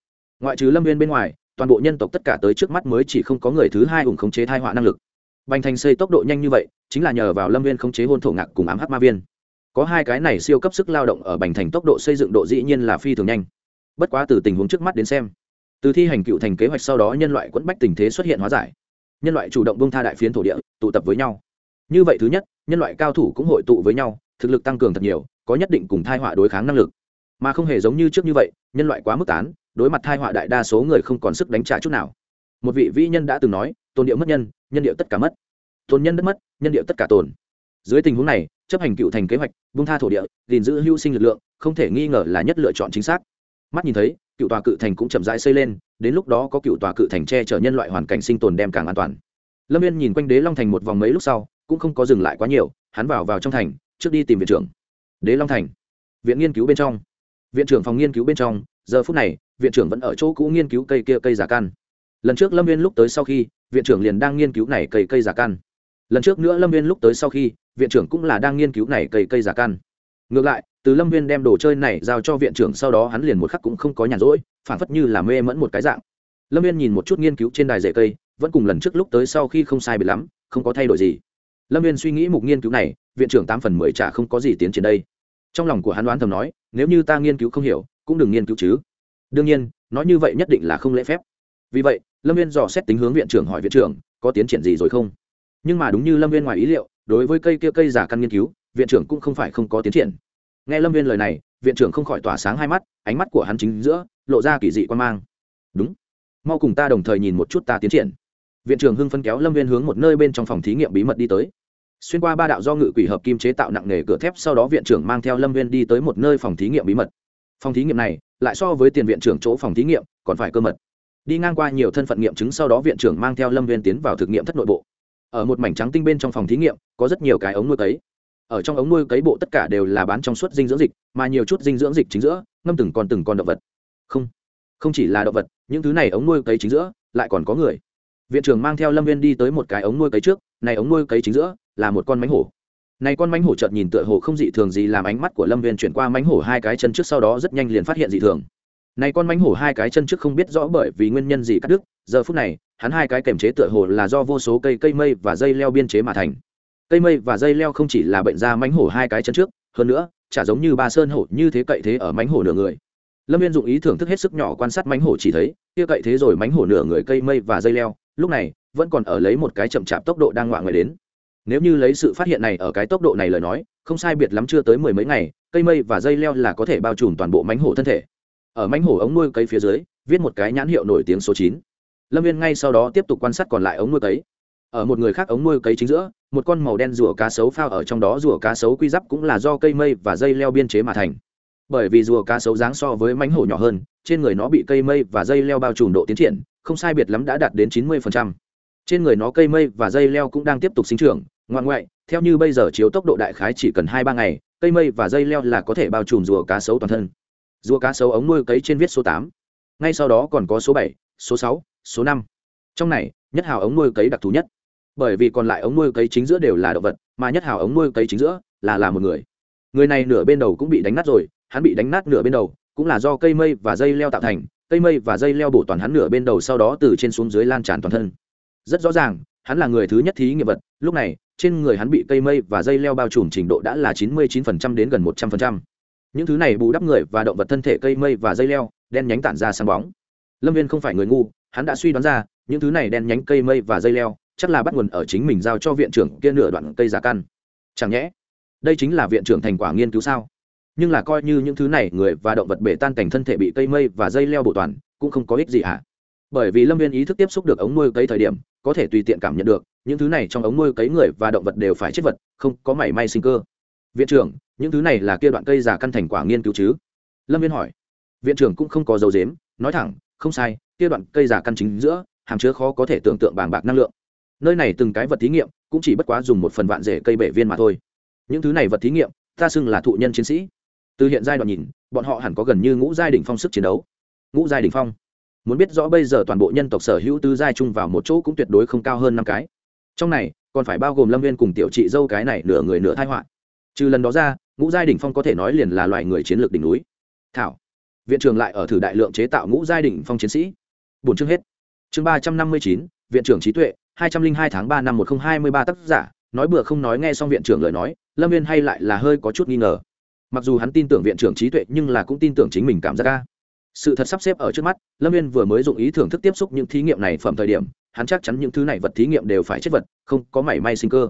Ngoại trừ lâm viên bên ngoài, toàn bộ nhân tộc tất cả tới trước mắt mới chỉ không có người thứ hai ủng khống chế thai họa năng lực bành thành xây tốc độ nhanh như vậy, chính là nhờ vào lâm viên khống chế hôn thổ ngạc cùng ám Hắc ma viên. Có hai cái này siêu cấp sức lao động ở bành thành tốc độ xây dựng độ dĩ nhiên là phi thường nhanh. Bất quá từ tình huống trước mắt đến xem, từ thi hành cựu thành kế hoạch sau đó nhân loại quẫn bách tình thế xuất hiện hóa giải. Nhân loại chủ động bông tha đại phiến thổ địa, tụ tập với nhau. Như vậy thứ nhất, nhân loại cao thủ cũng hội tụ với nhau, thực lực tăng cường thật nhiều, có nhất định cùng thai họa đối kháng năng lực. Mà không hề giống như trước như vậy, nhân loại quá mức tán, đối mặt thai họa đại đa số người không còn sức đánh trả chút nào. Một vị vĩ nhân đã từng nói tôn điệu mất nhân nhân điệu tất cả mất. Tôn nhân đất mất, nhân điệu tất cả tồn. Dưới tình huống này, chấp hành cựu thành kế hoạch bung tha thổ địa, gìn giữ hữu sinh lực lượng, không thể nghi ngờ là nhất lựa chọn chính xác. Mắt nhìn thấy, cựu tòa cự thành cũng chậm rãi xây lên, đến lúc đó có cựu tòa cự thành che chở nhân loại hoàn cảnh sinh tồn đem càng an toàn. Lâm viên nhìn quanh đế long thành một vòng mấy lúc sau, cũng không có dừng lại quá nhiều, hắn vào vào trong thành, trước đi tìm viện trưởng. Đế long thành. Viện nghiên cứu bên trong. Viện trưởng phòng nghiên cứu bên trong, giờ phút này, viện trưởng vẫn ở chỗ cũ nghiên cứu cây kia cây giả căn lần trước lâm viên lúc tới sau khi, viện trưởng liền đang nghiên cứu này cây cây giả căn. Lần trước nữa lâm viên lúc tới sau khi, viện trưởng cũng là đang nghiên cứu này cây cây giả căn. Ngược lại, từ lâm viên đem đồ chơi này giao cho viện trưởng sau đó hắn liền một khắc cũng không có nhàn rỗi phản phất như là mê mẫn một cái dạng. Lâm viên nhìn một chút nghiên cứu trên đài rễ cây, vẫn cùng lần trước lúc tới sau khi không sai bị lắm, không có thay đổi gì. Lâm viên suy nghĩ mục nghiên cứu này, viện trưởng tám phần mười chả không có gì tiến triển đây. Trong lòng của hắn đoán thầm nói, nếu như ta nghiên cứu không hiểu, cũng đừng nghiên cứu chứ. Đương nhiên, nói như vậy nhất định là không lễ phép. Vì vậy lâm viên dò xét tính hướng viện trưởng hỏi viện trưởng, có tiến triển gì rồi không? Nhưng mà đúng như lâm viên ngoài ý liệu, đối với cây kia cây giả căn nghiên cứu, viện trưởng cũng không phải không có tiến triển. Nghe lâm viên lời này, viện trưởng không khỏi tỏa sáng hai mắt, ánh mắt của hắn chính giữa lộ ra kỳ dị quan mang. Đúng. Mau cùng ta đồng thời nhìn một chút ta tiến triển. Viện trưởng hưng phân kéo lâm viên hướng một nơi bên trong phòng thí nghiệm bí mật đi tới. Xuyên qua ba đạo do ngự quỷ hợp kim chế tạo nặng nề cửa thép, sau đó viện trưởng mang theo lâm viên đi tới một nơi phòng thí nghiệm bí mật. Phòng thí nghiệm này, lại so với tiền viện trưởng chỗ phòng thí nghiệm, còn phải cơ mật đi ngang qua nhiều thân phận nghiệm chứng sau đó viện trưởng mang theo lâm viên tiến vào thực nghiệm thất nội bộ. Ở một mảnh trắng tinh bên trong phòng thí nghiệm, có rất nhiều cái ống nuôi cấy. Ở trong ống nuôi cấy bộ tất cả đều là bán trong suốt dinh dưỡng dịch, mà nhiều chút dinh dưỡng dịch chính giữa, ngâm từng con từng con động vật. Không không chỉ là động vật, những thứ này ống nuôi cấy chính giữa, lại còn có người. Viện trưởng mang theo lâm viên đi tới một cái ống nuôi cấy trước, này ống nuôi cấy chính giữa là một con mánh hổ. Này con mánh hổ chợt nhìn tựa hồ không dị thường gì làm ánh mắt của lâm viên chuyển qua mánh hổ hai cái chân trước sau đó rất nhanh liền phát hiện dị thường này con mánh hổ hai cái chân trước không biết rõ bởi vì nguyên nhân gì cắt đứt, giờ phút này, hắn hai cái kềm chế tựa hồ là do vô số cây cây mây và dây leo biên chế mà thành. Cây mây và dây leo không chỉ là bệnh da mánh hổ hai cái chân trước, hơn nữa, chả giống như ba sơn hổ như thế cậy thế ở mánh hổ nửa người. Lâm viên dụng ý thưởng thức hết sức nhỏ quan sát mánh hổ chỉ thấy, kia cậy thế rồi mánh hổ nửa người cây mây và dây leo, lúc này, vẫn còn ở lấy một cái chậm chạp tốc độ đang ngoạ người đến. Nếu như lấy sự phát hiện này ở cái tốc độ này lời nói, không sai biệt lắm chưa tới mười mấy ngày, cây mây và dây leo là có thể bao trùm toàn bộ mánh hổ thân thể ở mánh hổ ống nuôi cây phía dưới, viết một cái nhãn hiệu nổi tiếng số chín. Lâm viên ngay sau đó tiếp tục quan sát còn lại ống nuôi cấy. Ở một người khác ống nuôi cấy chính giữa, một con màu đen rùa cá sấu phao ở trong đó rùa cá sấu quy giáp cũng là do cây mây và dây leo biên chế mà thành. Bởi vì rùa cá sấu dáng so với mánh hổ nhỏ hơn, trên người nó bị cây mây và dây leo bao trùm độ tiến triển, không sai biệt lắm đã đạt đến chín mươi trên người nó cây mây và dây leo cũng đang tiếp tục sinh trưởng ngoan ngoại, theo như bây giờ chiếu tốc độ đại khái chỉ cần hai ba ngày, cây mây và dây leo là có thể bao trùm rùa cá sấu toàn thân rùa cá sấu ống nuôi cấy trên viết số tám. Ngay sau đó còn có số bảy, số sáu, số năm. Trong này, nhất hào ống nuôi cấy đặc thù nhất. Bởi vì còn lại ống nuôi cấy chính giữa đều là động vật, mà nhất hào ống nuôi cấy chính giữa là là một người. Người này nửa bên đầu cũng bị đánh nát rồi, hắn bị đánh nát nửa bên đầu, cũng là do cây mây và dây leo tạo thành, cây mây và dây leo bổ toàn hắn nửa bên đầu sau đó từ trên xuống dưới lan tràn toàn thân. Rất rõ ràng, hắn là người thứ nhất thí nghiệm vật, lúc này, trên người hắn bị cây mây và dây leo bao trùm trình độ đã là chín mươi 99% đến gần một trăm 100% những thứ này bù đắp người và động vật thân thể cây mây và dây leo, đen nhánh tản ra sáng bóng. Lâm viên không phải người ngu, hắn đã suy đoán ra, những thứ này đen nhánh cây mây và dây leo, chắc là bắt nguồn ở chính mình giao cho viện trưởng kia nửa đoạn cây giả căn. Chẳng nhẽ, đây chính là viện trưởng thành quả nghiên cứu sao? Nhưng là coi như những thứ này người và động vật bể tan cảnh thân thể bị cây mây và dây leo bổ toàn, cũng không có ích gì ạ bởi vì lâm viên ý thức tiếp xúc được ống nuôi cấy thời điểm, có thể tùy tiện cảm nhận được, những thứ này trong ống nuôi cấy người và động vật đều phải chết vật, không có mảy may sinh cơ. Viện trưởng những thứ này là kia đoạn cây giả căn thành quả nghiên cứu chứ? Lâm viên hỏi. Viện trưởng cũng không có dấu dếm nói thẳng, không sai, kia đoạn cây giả căn chính giữa, hàm chứa khó có thể tưởng tượng bàng bạc năng lượng. Nơi này từng cái vật thí nghiệm, cũng chỉ bất quá dùng một phần vạn rễ cây bể viên mà thôi. Những thứ này vật thí nghiệm, ta xưng là thụ nhân chiến sĩ. Từ hiện giai đoạn nhìn, bọn họ hẳn có gần như ngũ giai đ ỉ n h phong sức chiến đấu. Ngũ giai đ ỉ n h phong. Muốn biết rõ bây giờ toàn bộ nhân tộc sở hữu tứ giai chung vào một chỗ cũng tuyệt đối không cao hơn năm cái. Trong này, còn phải bao gồm lâm viên cùng tiểu trị dâu cái này nửa người nửa thai họa. Trừ lần đó ra ngũ giai đ ỉ n h phong có thể nói liền là loài người chiến lược đỉnh núi. Thảo, viện trưởng lại ở thử đại lượng chế tạo ngũ giai đ ỉ n h phong chiến sĩ. Bốn chương hết. Chương ba trăm năm mươi chín, viện trưởng trí tuệ, hai trăm linh hai tháng ba năm một nghìn hai mươi ba tác giả. Nói bừa không nói nghe xong viện trưởng lời nói, lâm viên hay lại là hơi có chút nghi ngờ. Mặc dù hắn tin tưởng viện trưởng trí tuệ nhưng là cũng tin tưởng chính mình cảm giác ca sự thật sắp xếp ở trước mắt, lâm viên vừa mới dụng ý thưởng thức tiếp xúc những thí nghiệm này phẩm thời điểm, hắn chắc chắn những thứ này vật thí nghiệm đều phải chết vật, không có mảy may sinh cơ.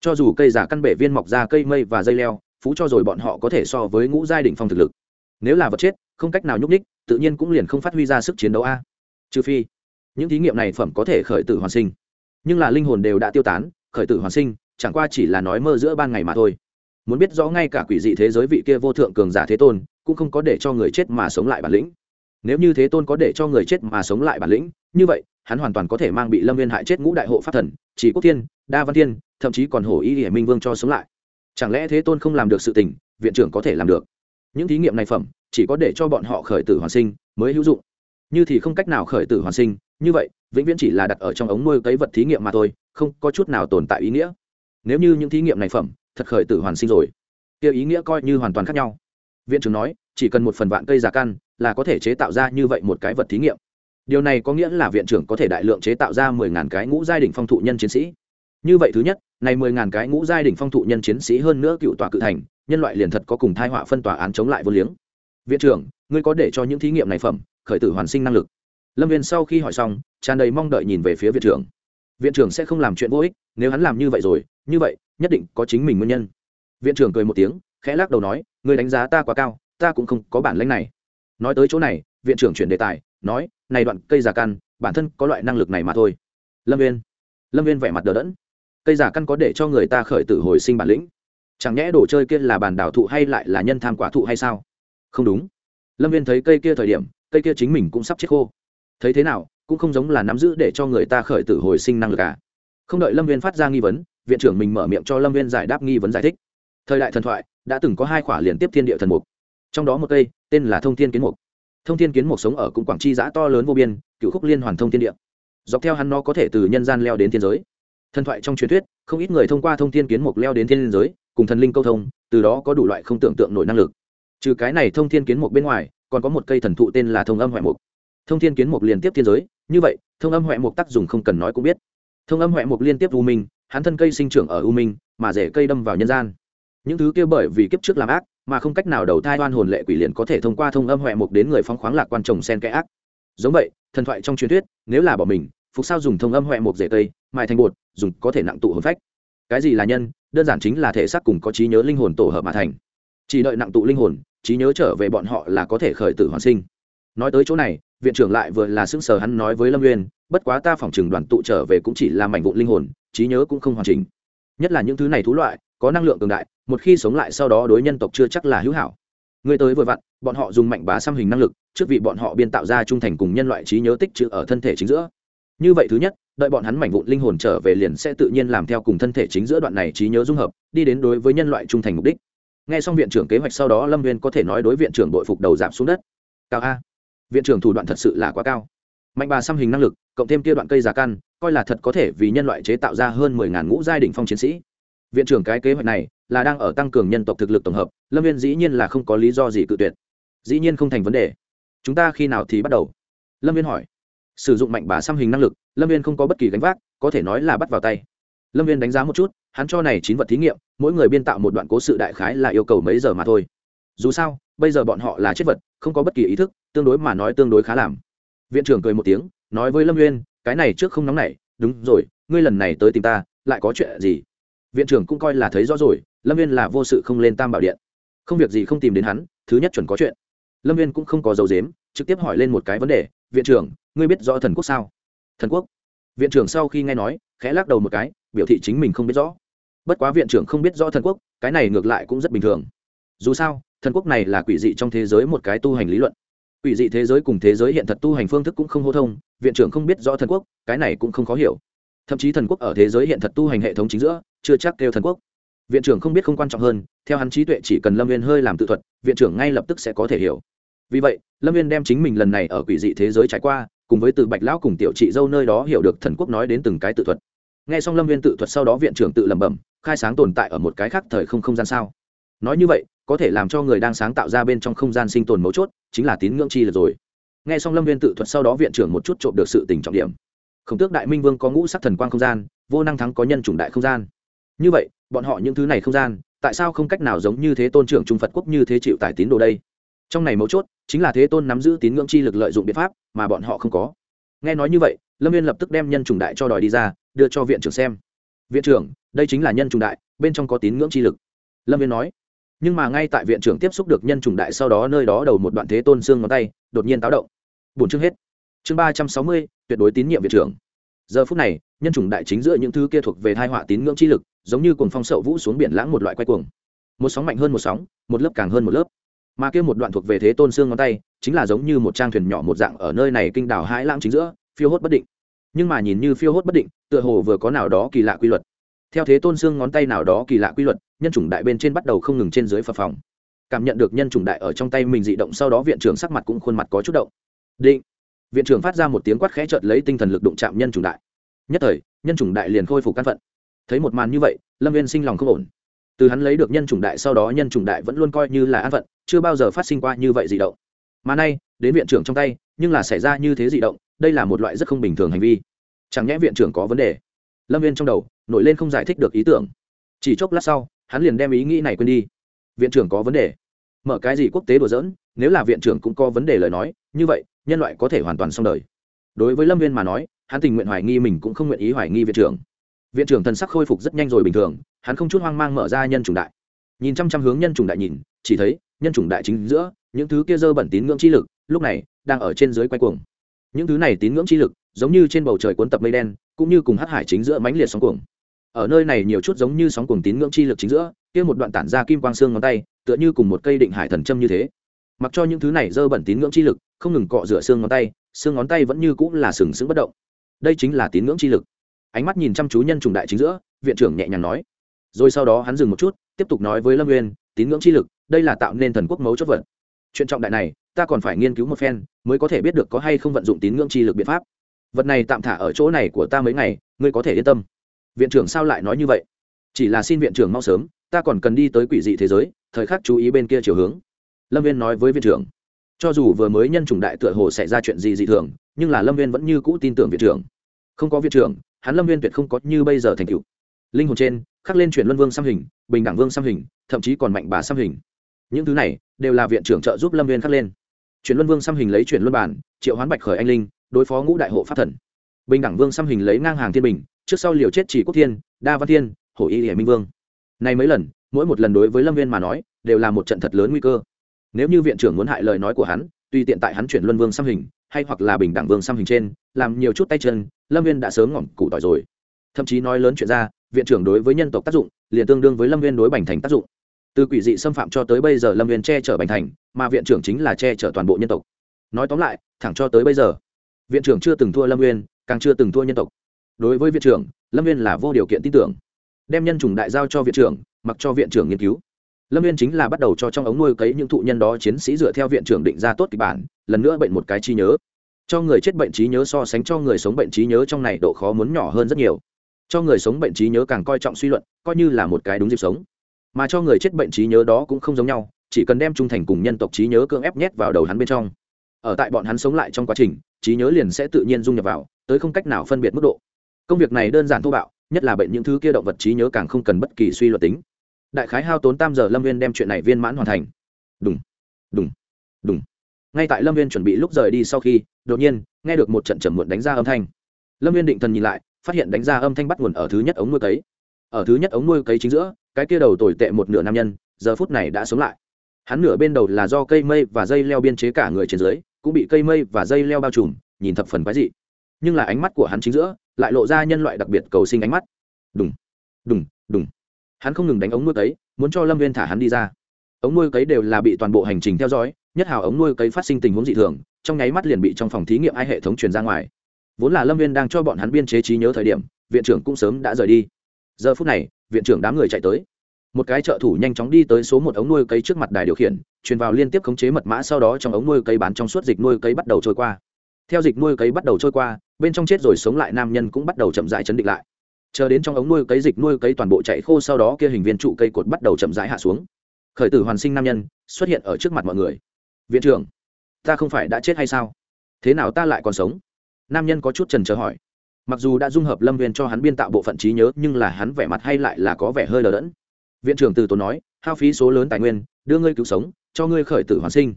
Cho dù cây giả căn bể viên mọc ra cây mây và dây leo phú cho rồi bọn họ có thể so với ngũ giai đ ỉ n h phong thực lực. Nếu là vật chết, không cách nào nhúc ních tự nhiên cũng liền không phát huy ra sức chiến đấu a. Trừ phi, những thí nghiệm này phẩm có thể khởi tử hoàn sinh. Nhưng là linh hồn đều đã tiêu tán, khởi tử hoàn sinh, chẳng qua chỉ là nói mơ giữa ban ngày mà thôi. Muốn biết rõ ngay cả quỷ dị thế giới vị kia vô thượng cường giả thế tôn, cũng không có để cho người chết mà sống lại bản lĩnh. Nếu như thế tôn có để cho người chết mà sống lại bản lĩnh, như vậy, hắn hoàn toàn có thể mang bị lâm viên hại chết ngũ đại hộ pháp thần, chỉ quốc thiên, đa văn thiên, thậm chí còn hổ y hiển minh vương cho sống lại chẳng lẽ thế tôn không làm được sự tình, viện trưởng có thể làm được? Những thí nghiệm này phẩm, chỉ có để cho bọn họ khởi tử hoàn sinh mới hữu dụng. Như thì không cách nào khởi tử hoàn sinh, như vậy, vĩnh viễn chỉ là đặt ở trong ống nuôi cấy vật thí nghiệm mà thôi, không có chút nào tồn tại ý nghĩa. Nếu như những thí nghiệm này phẩm, thật khởi tử hoàn sinh rồi, kia ý nghĩa coi như hoàn toàn khác nhau. Viện trưởng nói, chỉ cần một phần vạn cây giả căn là có thể chế tạo ra như vậy một cái vật thí nghiệm. Điều này có nghĩa là viện trưởng có thể đại lượng chế tạo ra mười ngàn cái ngũ giai đ ỉ n h phong thụ nhân chiến sĩ. Như vậy thứ nhất này mười ngàn cái ngũ giai đỉnh phong thụ nhân chiến sĩ hơn nữa cựu tòa cự thành, nhân loại liền thật có cùng thai họa phân tòa án chống lại vô liếng. Viện trưởng, ngươi có để cho những thí nghiệm này phẩm, khởi tử hoàn sinh năng lực. Lâm viên sau khi hỏi xong, tràn đầy mong đợi nhìn về phía viện trưởng. Viện trưởng sẽ không làm chuyện vô ích, nếu hắn làm như vậy rồi, như vậy, nhất định có chính mình nguyên nhân. Viện trưởng cười một tiếng, khẽ lắc đầu nói người đánh giá ta quá cao, ta cũng không có bản lãnh này. Nói tới chỗ này, viện trưởng chuyển đề tài, nói, này đoạn cây giả căn, bản thân có loại năng lực này mà thôi. Lâm viên. Lâm viên vẻ mặt đờ đẫn cây giả căn có để cho người ta khởi tử hồi sinh bản lĩnh. Chẳng nhẽ đồ chơi kia là bàn đảo thụ hay lại là nhân tham quả thụ hay sao? Không đúng. Lâm viên thấy cây kia thời điểm, cây kia chính mình cũng sắp chết khô. Thấy thế nào, cũng không giống là nắm giữ để cho người ta khởi tử hồi sinh năng lực cả. không đợi lâm viên phát ra nghi vấn, viện trưởng mình mở miệng cho lâm viên giải đáp nghi vấn giải thích. Thời đại thần thoại, đã từng có hai khỏa liên tiếp thiên địa thần mục. Trong đó một cây, tên là thông thiên kiến mục. Thông thiên kiến Mục sống ở cũng quảng tri giã to lớn vô biên, cựu khúc liên hoàn thông thiên địa. Dọc theo hắn nó có thể từ nhân gian leo đến thiên giới thần thoại trong truyền thuyết, không ít người thông qua thông thiên kiến mục leo đến thiên giới, cùng thần linh câu thông, từ đó có đủ loại không tưởng tượng nổi năng lực. Trừ cái này thông thiên kiến mục bên ngoài, còn có một cây thần thụ tên là thông âm huệ mục. Thông thiên kiến mục liên tiếp thiên giới, như vậy, thông âm huệ mục tác dụng không cần nói cũng biết. Thông âm huệ mục liên tiếp u minh, hắn thân cây sinh trưởng ở u minh, mà rễ cây đâm vào nhân gian. Những thứ kia bởi vì kiếp trước làm ác, mà không cách nào đầu thai oan hồn lệ quỷ liền có thể thông qua thông âm huệ mục đến người phong khoáng lạc quan trồng sen cái ác. Giống vậy, thần thoại trong truyền thuyết, nếu là bỏ mình phục sao dùng thông âm huệ một rễ cây mài thành bột, dùng có thể nặng tụ hồn phách. Cái gì là nhân? Đơn giản chính là thể xác cùng có trí nhớ linh hồn tổ hợp mà thành. Chỉ đợi nặng tụ linh hồn, trí nhớ trở về bọn họ là có thể khởi tử hoàn sinh. Nói tới chỗ này, viện trưởng lại vừa là sững sờ hắn nói với lâm nguyên bất quá ta phỏng chừng đoàn tụ trở về cũng chỉ là mảnh vụn linh hồn, trí nhớ cũng không hoàn chỉnh. Nhất là những thứ này thú loại, có năng lượng cường đại, một khi sống lại sau đó đối nhân tộc chưa chắc là hữu hảo. Người tới vừa vặn, bọn họ dùng mạnh bá xăm hình năng lực, trước vị bọn họ biên tạo ra trung thành cùng nhân loại trí nhớ tích trữ ở thân thể chính giữa như vậy thứ nhất, đợi bọn hắn mảnh vụn linh hồn trở về liền sẽ tự nhiên làm theo cùng thân thể chính giữa đoạn này trí nhớ dung hợp, đi đến đối với nhân loại trung thành mục đích. Nghe xong viện trưởng kế hoạch sau đó, lâm viên có thể nói đối viện trưởng đội phục đầu giảm xuống đất. Cao a, viện trưởng thủ đoạn thật sự là quá cao. Mạnh bà xăm hình năng lực, cộng thêm kia đoạn cây già căn, coi là thật có thể vì nhân loại chế tạo ra hơn mười ngàn ngũ giai đ phong chiến sĩ. Viện trưởng cái kế hoạch này là đang ở tăng cường nhân tộc thực lực tổng hợp, lâm viên dĩ nhiên là không có lý do gì cự tuyệt. Dĩ nhiên không thành vấn đề. Chúng ta khi nào thì bắt đầu? Lâm viên hỏi sử dụng mạnh bà xăm hình năng lực lâm viên không có bất kỳ gánh vác có thể nói là bắt vào tay. Lâm viên đánh giá một chút hắn cho này chín vật thí nghiệm mỗi người biên tạo một đoạn cố sự đại khái là yêu cầu mấy giờ mà thôi. Dù sao bây giờ bọn họ là chết vật không có bất kỳ ý thức tương đối mà nói tương đối khá làm. Viện trưởng cười một tiếng nói với lâm viên cái này trước không nóng nảy, đúng rồi ngươi lần này tới tìm ta lại có chuyện gì? Viện trưởng cũng coi là thấy rõ rồi lâm viên là vô sự không lên tam bảo điện. Không việc gì không tìm đến hắn thứ nhất chuẩn có chuyện. Lâm viên cũng không có dấu dếm trực tiếp hỏi lên một cái vấn đề viện trưởng ngươi biết rõ thần quốc sao? Thần quốc? Viện trưởng sau khi nghe nói, khẽ lắc đầu một cái, biểu thị chính mình không biết rõ. Bất quá viện trưởng không biết rõ thần quốc, cái này ngược lại cũng rất bình thường. Dù sao, thần quốc này là quỷ dị trong thế giới một cái tu hành lý luận. Quỷ dị thế giới cùng thế giới hiện thật tu hành phương thức cũng không hô thông, viện trưởng không biết rõ thần quốc, cái này cũng không khó hiểu. Thậm chí thần quốc ở thế giới hiện thật tu hành hệ thống chính giữa, chưa chắc kêu thần quốc. Viện trưởng không biết không quan trọng hơn, theo hắn trí tuệ chỉ cần lâm viên hơi làm tự thuật, viện trưởng ngay lập tức sẽ có thể hiểu. Vì vậy, lâm viên đem chính mình lần này ở quỷ dị thế giới trải qua cùng với từ bạch lão cùng tiểu chị dâu nơi đó hiểu được thần quốc nói đến từng cái tự thuật. N g h e xong lâm viên tự thuật sau đó viện trưởng tự lẩm bẩm, khai sáng tồn tại ở một cái khác thời không không gian sao? Nói như vậy, có thể làm cho người đang sáng tạo ra bên trong không gian sinh tồn mấu chốt, chính là tín ngưỡng chi lượt rồi. N g h e xong lâm viên tự thuật sau đó viện trưởng một chút trộm được sự tình trọng điểm. Khổng tước đại minh vương có ngũ sắc thần quan không gian, vô năng thắng có nhân chủng đại không gian. Như vậy, bọn họ những thứ này không gian, tại sao không cách nào giống như thế tôn trưởng trung phật quốc như thế chịu tải tín đồ đây? Trong này mấu chốt chính là thế tôn nắm giữ tín ngưỡng chi lực lợi dụng biện pháp mà bọn họ không có. Nghe nói như vậy, lâm viên lập tức đem nhân chủng đại cho đòi đi ra, đưa cho viện trưởng xem. Viện trưởng, đây chính là nhân chủng đại, bên trong có tín ngưỡng chi lực. Lâm viên nói. Nhưng mà ngay tại viện trưởng tiếp xúc được nhân chủng đại sau đó nơi đó đầu một đoạn thế tôn xương ngón tay, đột nhiên táo động. Bổn chương hết. Chương ba trăm sáu mươi, tuyệt đối tín nhiệm viện trưởng. Giờ phút này, nhân chủng đại chính giữa những thứ kia thuộc về thai họa tín ngưỡng chi lực, giống như cùng phong sậu vũ xuống biển lãng một loại quay cuồng. Một sóng mạnh hơn một sóng, một lớp càng hơn một lớp mà kia một đoạn thuộc về thế tôn xương ngón tay, chính là giống như một trang thuyền nhỏ một dạng ở nơi này kinh đảo hãi lãng chính giữa, phiêu hốt bất định. Nhưng mà nhìn như phiêu hốt bất định, tựa hồ vừa có nào đó kỳ lạ quy luật. Theo thế tôn xương ngón tay nào đó kỳ lạ quy luật, nhân chủng đại bên trên bắt đầu không ngừng trên dưới phập phòng cảm nhận được nhân chủng đại ở trong tay mình dị động sau đó viện trưởng sắc mặt cũng khuôn mặt có chút động. Định. Viện trưởng phát ra một tiếng quát khẽ trợt lấy tinh thần lực đụng chạm nhân chủng đại. Nhất thời, nhân chủng đại liền khôi phục căn phận. Thấy một màn như vậy, lâm viên sinh lòng không ổn từ hắn lấy được nhân chủng đại sau đó nhân chủng đại vẫn luôn coi như là an phận, chưa bao giờ phát sinh qua như vậy dị động. Mà nay, đến viện trưởng trong tay, nhưng là xảy ra như thế dị động, đây là một loại rất không bình thường hành vi. Chẳng nhẽ viện trưởng có vấn đề? Lâm viên trong đầu, nổi lên không giải thích được ý tưởng. Chỉ chốc lát sau, hắn liền đem ý nghĩ này quên đi. Viện trưởng có vấn đề? Mở cái gì quốc tế đùa dỡn nếu là viện trưởng cũng có vấn đề lời nói, như vậy, nhân loại có thể hoàn toàn xong đời. Đối với lâm viên mà nói, hắn tình nguyện hoài nghi mình cũng không nguyện ý hoài nghi viện trưởng viện trưởng thần sắc khôi phục rất nhanh rồi bình thường, hắn không chút hoang mang mở ra nhân chủng đại. Nhìn chăm chăm hướng nhân chủng đại nhìn, chỉ thấy, nhân chủng đại chính giữa, những thứ kia dơ bẩn tín ngưỡng chi lực, lúc này, đang ở trên dưới quay cuồng. Những thứ này tín ngưỡng chi lực, giống như trên bầu trời cuốn tập mây đen, cũng như cùng hắc hải chính giữa mãnh liệt sóng cuồng. Ở nơi này nhiều chút giống như sóng cuồng tín ngưỡng chi lực chính giữa, kia một đoạn tản ra kim quang xương ngón tay, tựa như cùng một cây định hải thần châm như thế. Mặc cho những thứ này dơ bẩn tín ngưỡng chi lực không ngừng cọ rửa xương ngón tay, xương ngón tay vẫn như cũng là sừng sững bất động. Đây chính là tín ngưỡng chi lực ánh mắt nhìn chăm chú nhân trùng đại chính giữa, viện trưởng nhẹ nhàng nói. Rồi sau đó hắn dừng một chút, tiếp tục nói với lâm nguyên tín ngưỡng chi lực, đây là tạo nên thần quốc mấu chốt vật. Chuyện trọng đại này, ta còn phải nghiên cứu một phen, mới có thể biết được có hay không vận dụng tín ngưỡng chi lực biện pháp. Vật này tạm thả ở chỗ này của ta mấy ngày, ngươi có thể yên tâm. Viện trưởng sao lại nói như vậy? Chỉ là xin viện trưởng mau sớm, ta còn cần đi tới quỷ dị thế giới, thời khắc chú ý bên kia chiều hướng. Lâm viên nói với viện trưởng. Cho dù vừa mới nhân chủng đại tựa hồ xảy ra chuyện gì dị thường, nhưng là lâm viên vẫn như cũ tin tưởng viện trưởng. Không có viện trưởng hắn lâm viên tuyệt không có như bây giờ thành cựu linh hồn trên, khắc lên chuyển luân vương xăm hình, bình đẳng vương xăm hình, thậm chí còn mạnh bà xăm hình. Những thứ này đều là viện trưởng trợ giúp lâm viên khắc lên. Chuyển luân vương xăm hình lấy chuyển luân bản, triệu hoán bạch khởi anh linh, đối phó ngũ đại hộ pháp thần. Bình đẳng vương xăm hình lấy ngang hàng thiên bình, trước sau liều chết chỉ quốc thiên, đa văn thiên, hổ y hiển minh vương. Này mấy lần, mỗi một lần đối với lâm viên mà nói, đều là một trận thật lớn nguy cơ. Nếu như viện trưởng muốn hại lời nói của hắn tuy tiện tại hắn chuyển luân vương xăm hình hay hoặc là bình đẳng vương xăm hình trên, làm nhiều chút tay chân, lâm viên đã sớm ngỏm củ tỏi rồi. Thậm chí nói lớn chuyện ra, viện trưởng đối với nhân tộc tác dụng, liền tương đương với lâm viên đối bành thành tác dụng. Từ quỷ dị xâm phạm cho tới bây giờ lâm viên che chở bành thành, mà viện trưởng chính là che chở toàn bộ nhân tộc. Nói tóm lại, thẳng cho tới bây giờ, viện trưởng chưa từng thua lâm viên càng chưa từng thua nhân tộc. Đối với viện trưởng, lâm viên là vô điều kiện tin tưởng. Đem nhân chủng đại giao cho viện trưởng, mặc cho viện trưởng nghiên cứu lâm viên chính là bắt đầu cho trong ống nuôi cấy những thụ nhân đó chiến sĩ dựa theo viện trưởng định ra tốt kịch bản, lần nữa bệnh một cái trí nhớ. Cho người chết bệnh trí nhớ so sánh cho người sống bệnh trí nhớ trong này độ khó muốn nhỏ hơn rất nhiều. Cho người sống bệnh trí nhớ càng coi trọng suy luận, coi như là một cái đúng dịp sống. Mà cho người chết bệnh trí nhớ đó cũng không giống nhau, chỉ cần đem trung thành cùng nhân tộc trí nhớ cưỡng ép nhét vào đầu hắn bên trong. Ở tại bọn hắn sống lại trong quá trình, trí nhớ liền sẽ tự nhiên dung nhập vào, tới không cách nào phân biệt mức độ. Công việc này đơn giản thô bạo, nhất là bệnh những thứ kia động vật trí nhớ càng không cần bất kỳ suy luận tính đại khái hao tốn tam giờ lâm viên đem chuyện này viên mãn hoàn thành. Đúng đúng đúng ngay tại lâm viên chuẩn bị lúc rời đi sau khi, đột nhiên, nghe được một trận trầm muộn đánh ra âm thanh. Lâm viên định thần nhìn lại, phát hiện đánh ra âm thanh bắt nguồn ở thứ nhất ống nuôi cấy. Ở thứ nhất ống nuôi cấy chính giữa, cái kia đầu tồi tệ một nửa nam nhân, giờ phút này đã sống lại. Hắn nửa bên đầu là do cây mây và dây leo biên chế cả người trên dưới, cũng bị cây mây và dây leo bao trùm, nhìn thập phần quái dị. Nhưng là ánh mắt của hắn chính giữa, lại lộ ra nhân loại đặc biệt cầu sinh ánh mắt. Đùng đùng đùng hắn không ngừng đánh ống nuôi cấy, muốn cho lâm viên thả hắn đi ra. Ống nuôi cấy đều là bị toàn bộ hành trình theo dõi, nhất hào ống nuôi cấy phát sinh tình huống dị thường, trong nháy mắt liền bị trong phòng thí nghiệm ai hệ thống truyền ra ngoài. Vốn là lâm viên đang cho bọn hắn biên chế trí nhớ thời điểm, viện trưởng cũng sớm đã rời đi. Giờ phút này, viện trưởng đám người chạy tới. Một cái trợ thủ nhanh chóng đi tới số một ống nuôi cấy trước mặt đài điều khiển, truyền vào liên tiếp khống chế mật mã sau đó trong ống nuôi cấy bán trong suốt dịch nuôi cấy bắt đầu trôi qua. Theo dịch nuôi cấy bắt đầu trôi qua, bên trong chết rồi sống lại nam nhân cũng bắt đầu chậm rãi chấn định lại chờ đến trong ống nuôi cấy dịch nuôi cấy toàn bộ chạy khô sau đó kia hình viên trụ cây cột bắt đầu chậm rãi hạ xuống. Khởi tử hoàn sinh nam nhân xuất hiện ở trước mặt mọi người. Viện trưởng, ta không phải đã chết hay sao? Thế nào ta lại còn sống? Nam nhân có chút trần trờ hỏi. Mặc dù đã dung hợp lâm viên cho hắn biên tạo bộ phận trí nhớ, nhưng là hắn vẻ mặt hay lại là có vẻ hơi lờ đẫn. Viện trưởng từ tốn nói, hao phí số lớn tài nguyên, đưa ngươi cứu sống, cho ngươi khởi tử hoàn sinh.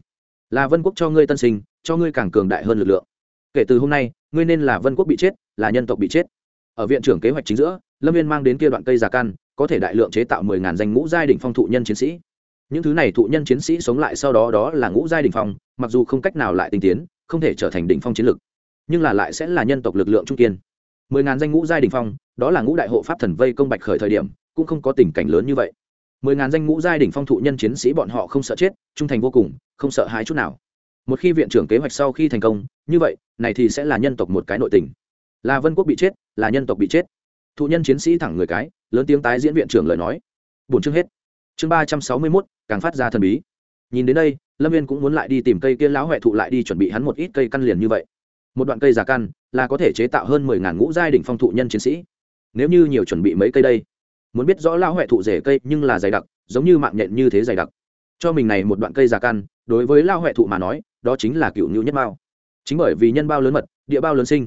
Là vân quốc cho ngươi tân sinh, cho ngươi càng cường đại hơn lực lượng. Kể từ hôm nay, ngươi nên là vân quốc bị chết, là nhân tộc bị chết ở viện trưởng kế hoạch chính giữa, lâm viên mang đến kia đoạn cây già căn, có thể đại lượng chế tạo mười ngàn danh ngũ giai đình phong thụ nhân chiến sĩ. Những thứ này thụ nhân chiến sĩ sống lại sau đó đó là ngũ giai đình phong, mặc dù không cách nào lại tinh tiến, không thể trở thành đỉnh phong chiến lực, nhưng là lại sẽ là nhân tộc lực lượng trung kiên. Mười ngàn danh ngũ giai đình phong, đó là ngũ đại hộ pháp thần vây công bạch khởi thời điểm, cũng không có tình cảnh lớn như vậy. Mười ngàn danh ngũ giai đỉnh phong thụ nhân chiến sĩ bọn họ không sợ chết, trung thành vô cùng, không sợ hãi chút nào. Một khi viện trưởng kế hoạch sau khi thành công, như vậy, này thì sẽ là nhân tộc một cái nội tình là vân quốc bị chết, là nhân tộc bị chết. Thụ nhân chiến sĩ thẳng người cái, lớn tiếng tái diễn viện trưởng lời nói. Bổn chương hết. Chương ba trăm sáu mươi mốt, càng phát ra thần bí. Nhìn đến đây, lâm viên cũng muốn lại đi tìm cây kia lão huệ thụ lại đi chuẩn bị hắn một ít cây căn liền như vậy. Một đoạn cây già căn, là có thể chế tạo hơn mười ngàn ngũ giai đ ỉ n h phong thụ nhân chiến sĩ. Nếu như nhiều chuẩn bị mấy cây đây, muốn biết rõ lão huệ thụ rể cây nhưng là dày đặc, giống như mạng nhện như thế dày đặc. Cho mình này một đoạn cây già căn, đối với lão huệ thụ mà nói, đó chính là cựu ngữ nhất bao chính bởi vì nhân bao lớn mật, địa bao lớn sinh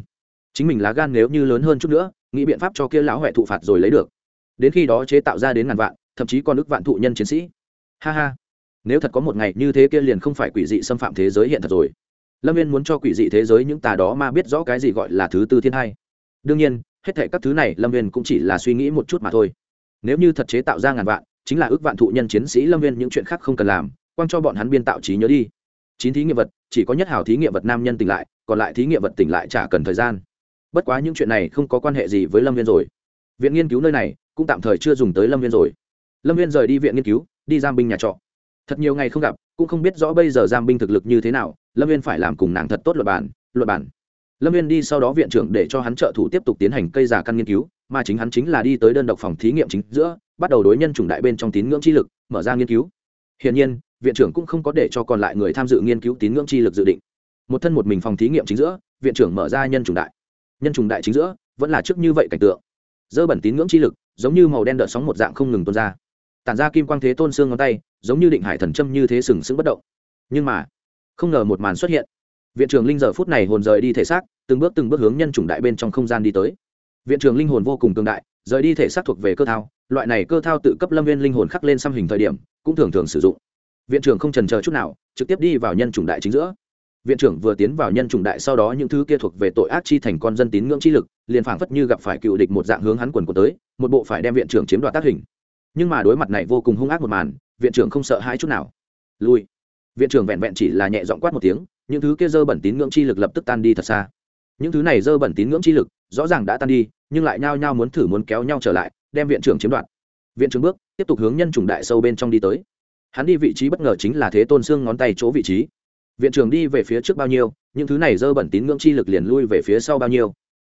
chính mình lá gan nếu như lớn hơn chút nữa, nghĩ biện pháp cho kia lão huệ thụ phạt rồi lấy được. Đến khi đó chế tạo ra đến ngàn vạn, thậm chí còn ước vạn thụ nhân chiến sĩ. Ha ha. Nếu thật có một ngày như thế kia liền không phải quỷ dị xâm phạm thế giới hiện thật rồi. Lâm viên muốn cho quỷ dị thế giới những tà đó mà biết rõ cái gì gọi là thứ tư thiên hai. Đương nhiên, hết thệ các thứ này lâm viên cũng chỉ là suy nghĩ một chút mà thôi. Nếu như thật chế tạo ra ngàn vạn, chính là ước vạn thụ nhân chiến sĩ lâm viên những chuyện khác không cần làm, quang cho bọn hắn biên tạo trí nhớ đi. Chín thí nghiệm vật, chỉ có nhất hào thí nghiệm vật nam nhân tỉnh lại, còn lại thí nghiệm vật tỉnh lại chả cần thời gian bất quá những chuyện này không có quan hệ gì với lâm viên rồi. Viện nghiên cứu nơi này cũng tạm thời chưa dùng tới lâm viên rồi. Lâm viên rời đi viện nghiên cứu, đi giam binh nhà trọ. Thật nhiều ngày không gặp, cũng không biết rõ bây giờ giam binh thực lực như thế nào, lâm viên phải làm cùng nàng thật tốt luật bản luật bản lâm viên đi sau đó viện trưởng để cho hắn trợ thủ tiếp tục tiến hành cây giả căn nghiên cứu, mà chính hắn chính là đi tới đơn độc phòng thí nghiệm chính giữa, bắt đầu đối nhân chủng đại bên trong tín ngưỡng chi lực, mở ra nghiên cứu. Hiển nhiên, viện trưởng cũng không có để cho còn lại người tham dự nghiên cứu tín ngưỡng chi lực dự định. Một thân một mình phòng thí nghiệm chính giữa, viện trưởng mở ra nhân chủng đại nhân trùng đại chính giữa, vẫn là trước như vậy cảnh tượng. Dơ bẩn tín ngưỡng chi lực, giống như màu đen đợt sóng một dạng không ngừng tuôn ra. Tản ra kim quang thế tôn xương ngón tay, giống như định hải thần châm như thế sừng sững bất động. Nhưng mà, không ngờ một màn xuất hiện. Viện trưởng linh giờ phút này hồn rời đi thể xác, từng bước từng bước hướng nhân chủng đại bên trong không gian đi tới. Viện trưởng linh hồn vô cùng cường đại, rời đi thể xác thuộc về cơ thao, loại này cơ thao tự cấp lâm viên linh hồn khắc lên xăm hình thời điểm, cũng thường thường sử dụng. Viện trưởng không trần chờ chút nào, trực tiếp đi vào nhân chủng đại chính giữa viện trưởng vừa tiến vào nhân chủng đại sau đó những thứ kia thuộc về tội ác chi thành con dân tín ngưỡng chi lực, liền phảng phất như gặp phải cựu địch một dạng hướng hắn quần của tới, một bộ phải đem viện trưởng chiếm đoạt tác hình. Nhưng mà đối mặt này vô cùng hung ác một màn, viện trưởng không sợ hãi chút nào. Lui. Viện trưởng vẹn vẹn chỉ là nhẹ giọng quát một tiếng, những thứ kia dơ bẩn tín ngưỡng chi lực lập tức tan đi thật xa. Những thứ này dơ bẩn tín ngưỡng chi lực, rõ ràng đã tan đi, nhưng lại nhao nhao muốn thử muốn kéo nhau trở lại, đem viện trưởng chiếm đoạt. Viện trưởng bước, tiếp tục hướng nhân chủng đại sâu bên trong đi tới. Hắn đi vị trí bất ngờ chính là thế tôn xương ngón tay chỗ vị trí viện trưởng đi về phía trước bao nhiêu, những thứ này dơ bẩn tín ngưỡng chi lực liền lui về phía sau bao nhiêu.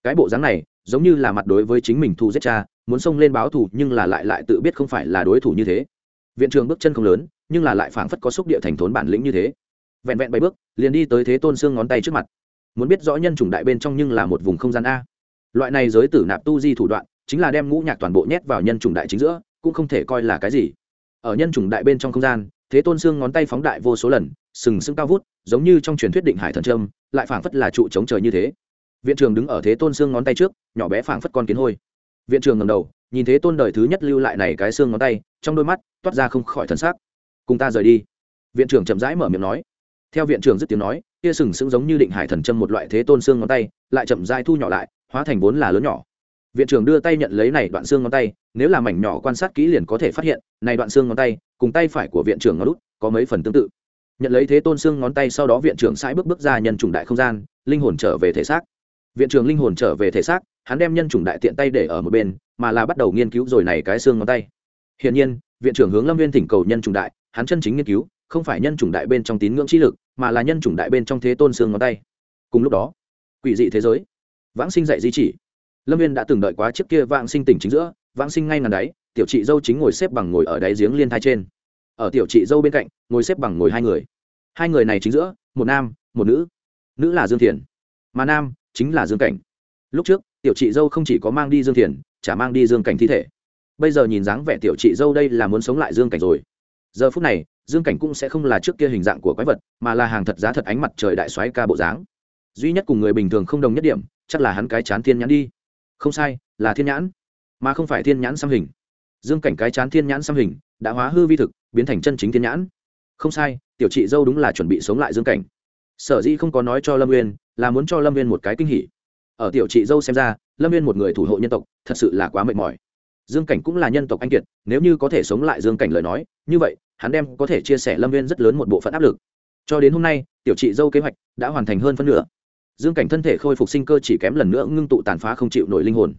Cái bộ dáng này, giống như là mặt đối với chính mình thu giết cha, muốn xông lên báo thù nhưng là lại lại tự biết không phải là đối thủ như thế. Viện trưởng bước chân không lớn, nhưng là lại phảng phất có xúc địa thành thốn bản lĩnh như thế. Vẹn vẹn bảy bước, liền đi tới thế tôn xương ngón tay trước mặt. Muốn biết rõ nhân chủng đại bên trong nhưng là một vùng không gian a. Loại này giới tử nạp tu di thủ đoạn, chính là đem ngũ nhạc toàn bộ nhét vào nhân chủng đại chính giữa, cũng không thể coi là cái gì. Ở nhân chủng đại bên trong không gian thế tôn xương ngón tay phóng đại vô số lần, sừng sững cao vút, giống như trong truyền thuyết định hải thần trâm, lại phảng phất là trụ chống trời như thế. Viện trưởng đứng ở thế tôn xương ngón tay trước, nhỏ bé phảng phất con kiến hôi. Viện trưởng ngầm đầu, nhìn thế tôn đời thứ nhất lưu lại này cái xương ngón tay, trong đôi mắt toát ra không khỏi thân xác cùng ta rời đi. Viện trưởng chậm rãi mở miệng nói. Theo viện trưởng dứt tiếng nói, kia sừng sững giống như định hải thần châm một loại thế tôn xương ngón tay, lại chậm rãi thu nhỏ lại, hóa thành vốn là lớn nhỏ. Viện trưởng đưa tay nhận lấy này đoạn xương ngón tay, nếu là mảnh nhỏ quan sát kỹ liền có thể phát hiện, này đoạn xương ngón tay cùng tay phải của viện trưởng ngón út có mấy phần tương tự. Nhận lấy thế tôn xương ngón tay sau đó viện trưởng sãi bước bước ra nhân chủng đại không gian, linh hồn trở về thể xác. Viện trưởng linh hồn trở về thể xác, hắn đem nhân chủng đại tiện tay để ở một bên, mà là bắt đầu nghiên cứu rồi này cái xương ngón tay. Hiển nhiên, viện trưởng hướng lâm viên thỉnh cầu nhân chủng đại, hắn chân chính nghiên cứu, không phải nhân chủng đại bên trong tín ngưỡng trí lực, mà là nhân chủng đại bên trong thế tôn xương ngón tay. Cùng lúc đó, quỷ dị thế giới. Vãng sinh dạy di chỉ. Lâm viên đã từng đợi quá trước kia vãng sinh tỉnh chính giữa, vãng sinh ngay ngàn đáy tiểu chị dâu chính ngồi xếp bằng ngồi ở đáy giếng liên thai trên. Ở tiểu chị dâu bên cạnh, ngồi xếp bằng ngồi hai người. Hai người này chính giữa, một nam, một nữ. Nữ là dương thiền, mà nam chính là dương cảnh. Lúc trước, tiểu chị dâu không chỉ có mang đi dương thiền, chả mang đi dương cảnh thi thể. Bây giờ nhìn dáng vẻ tiểu chị dâu đây là muốn sống lại dương cảnh rồi. Giờ phút này, dương cảnh cũng sẽ không là trước kia hình dạng của quái vật, mà là hàng thật giá thật ánh mặt trời đại xoáy ca bộ dáng. Duy nhất cùng người bình thường không đồng nhất điểm, chắc là hắn cái chán thiên nhãn đi. Không sai, là thiên nhãn, mà không phải thiên nhãn xăm hình dương cảnh cái chán thiên nhãn xăm hình, đã hóa hư vi thực, biến thành chân chính thiên nhãn. Không sai, tiểu chị dâu đúng là chuẩn bị sống lại dương cảnh. Sở dĩ không có nói cho lâm nguyên là muốn cho lâm nguyên một cái kinh hỉ. Ở tiểu chị dâu xem ra, lâm Nguyên một người thủ hộ nhân tộc, thật sự là quá mệt mỏi. Dương cảnh cũng là nhân tộc anh kiệt, nếu như có thể sống lại dương cảnh lời nói, như vậy, hắn đem có thể chia sẻ lâm viên rất lớn một bộ phận áp lực. Cho đến hôm nay, tiểu chị dâu kế hoạch đã hoàn thành hơn phân nửa. Dương cảnh thân thể khôi phục sinh cơ chỉ kém lần nữa ngưng tụ tàn phá không chịu nổi linh hồn.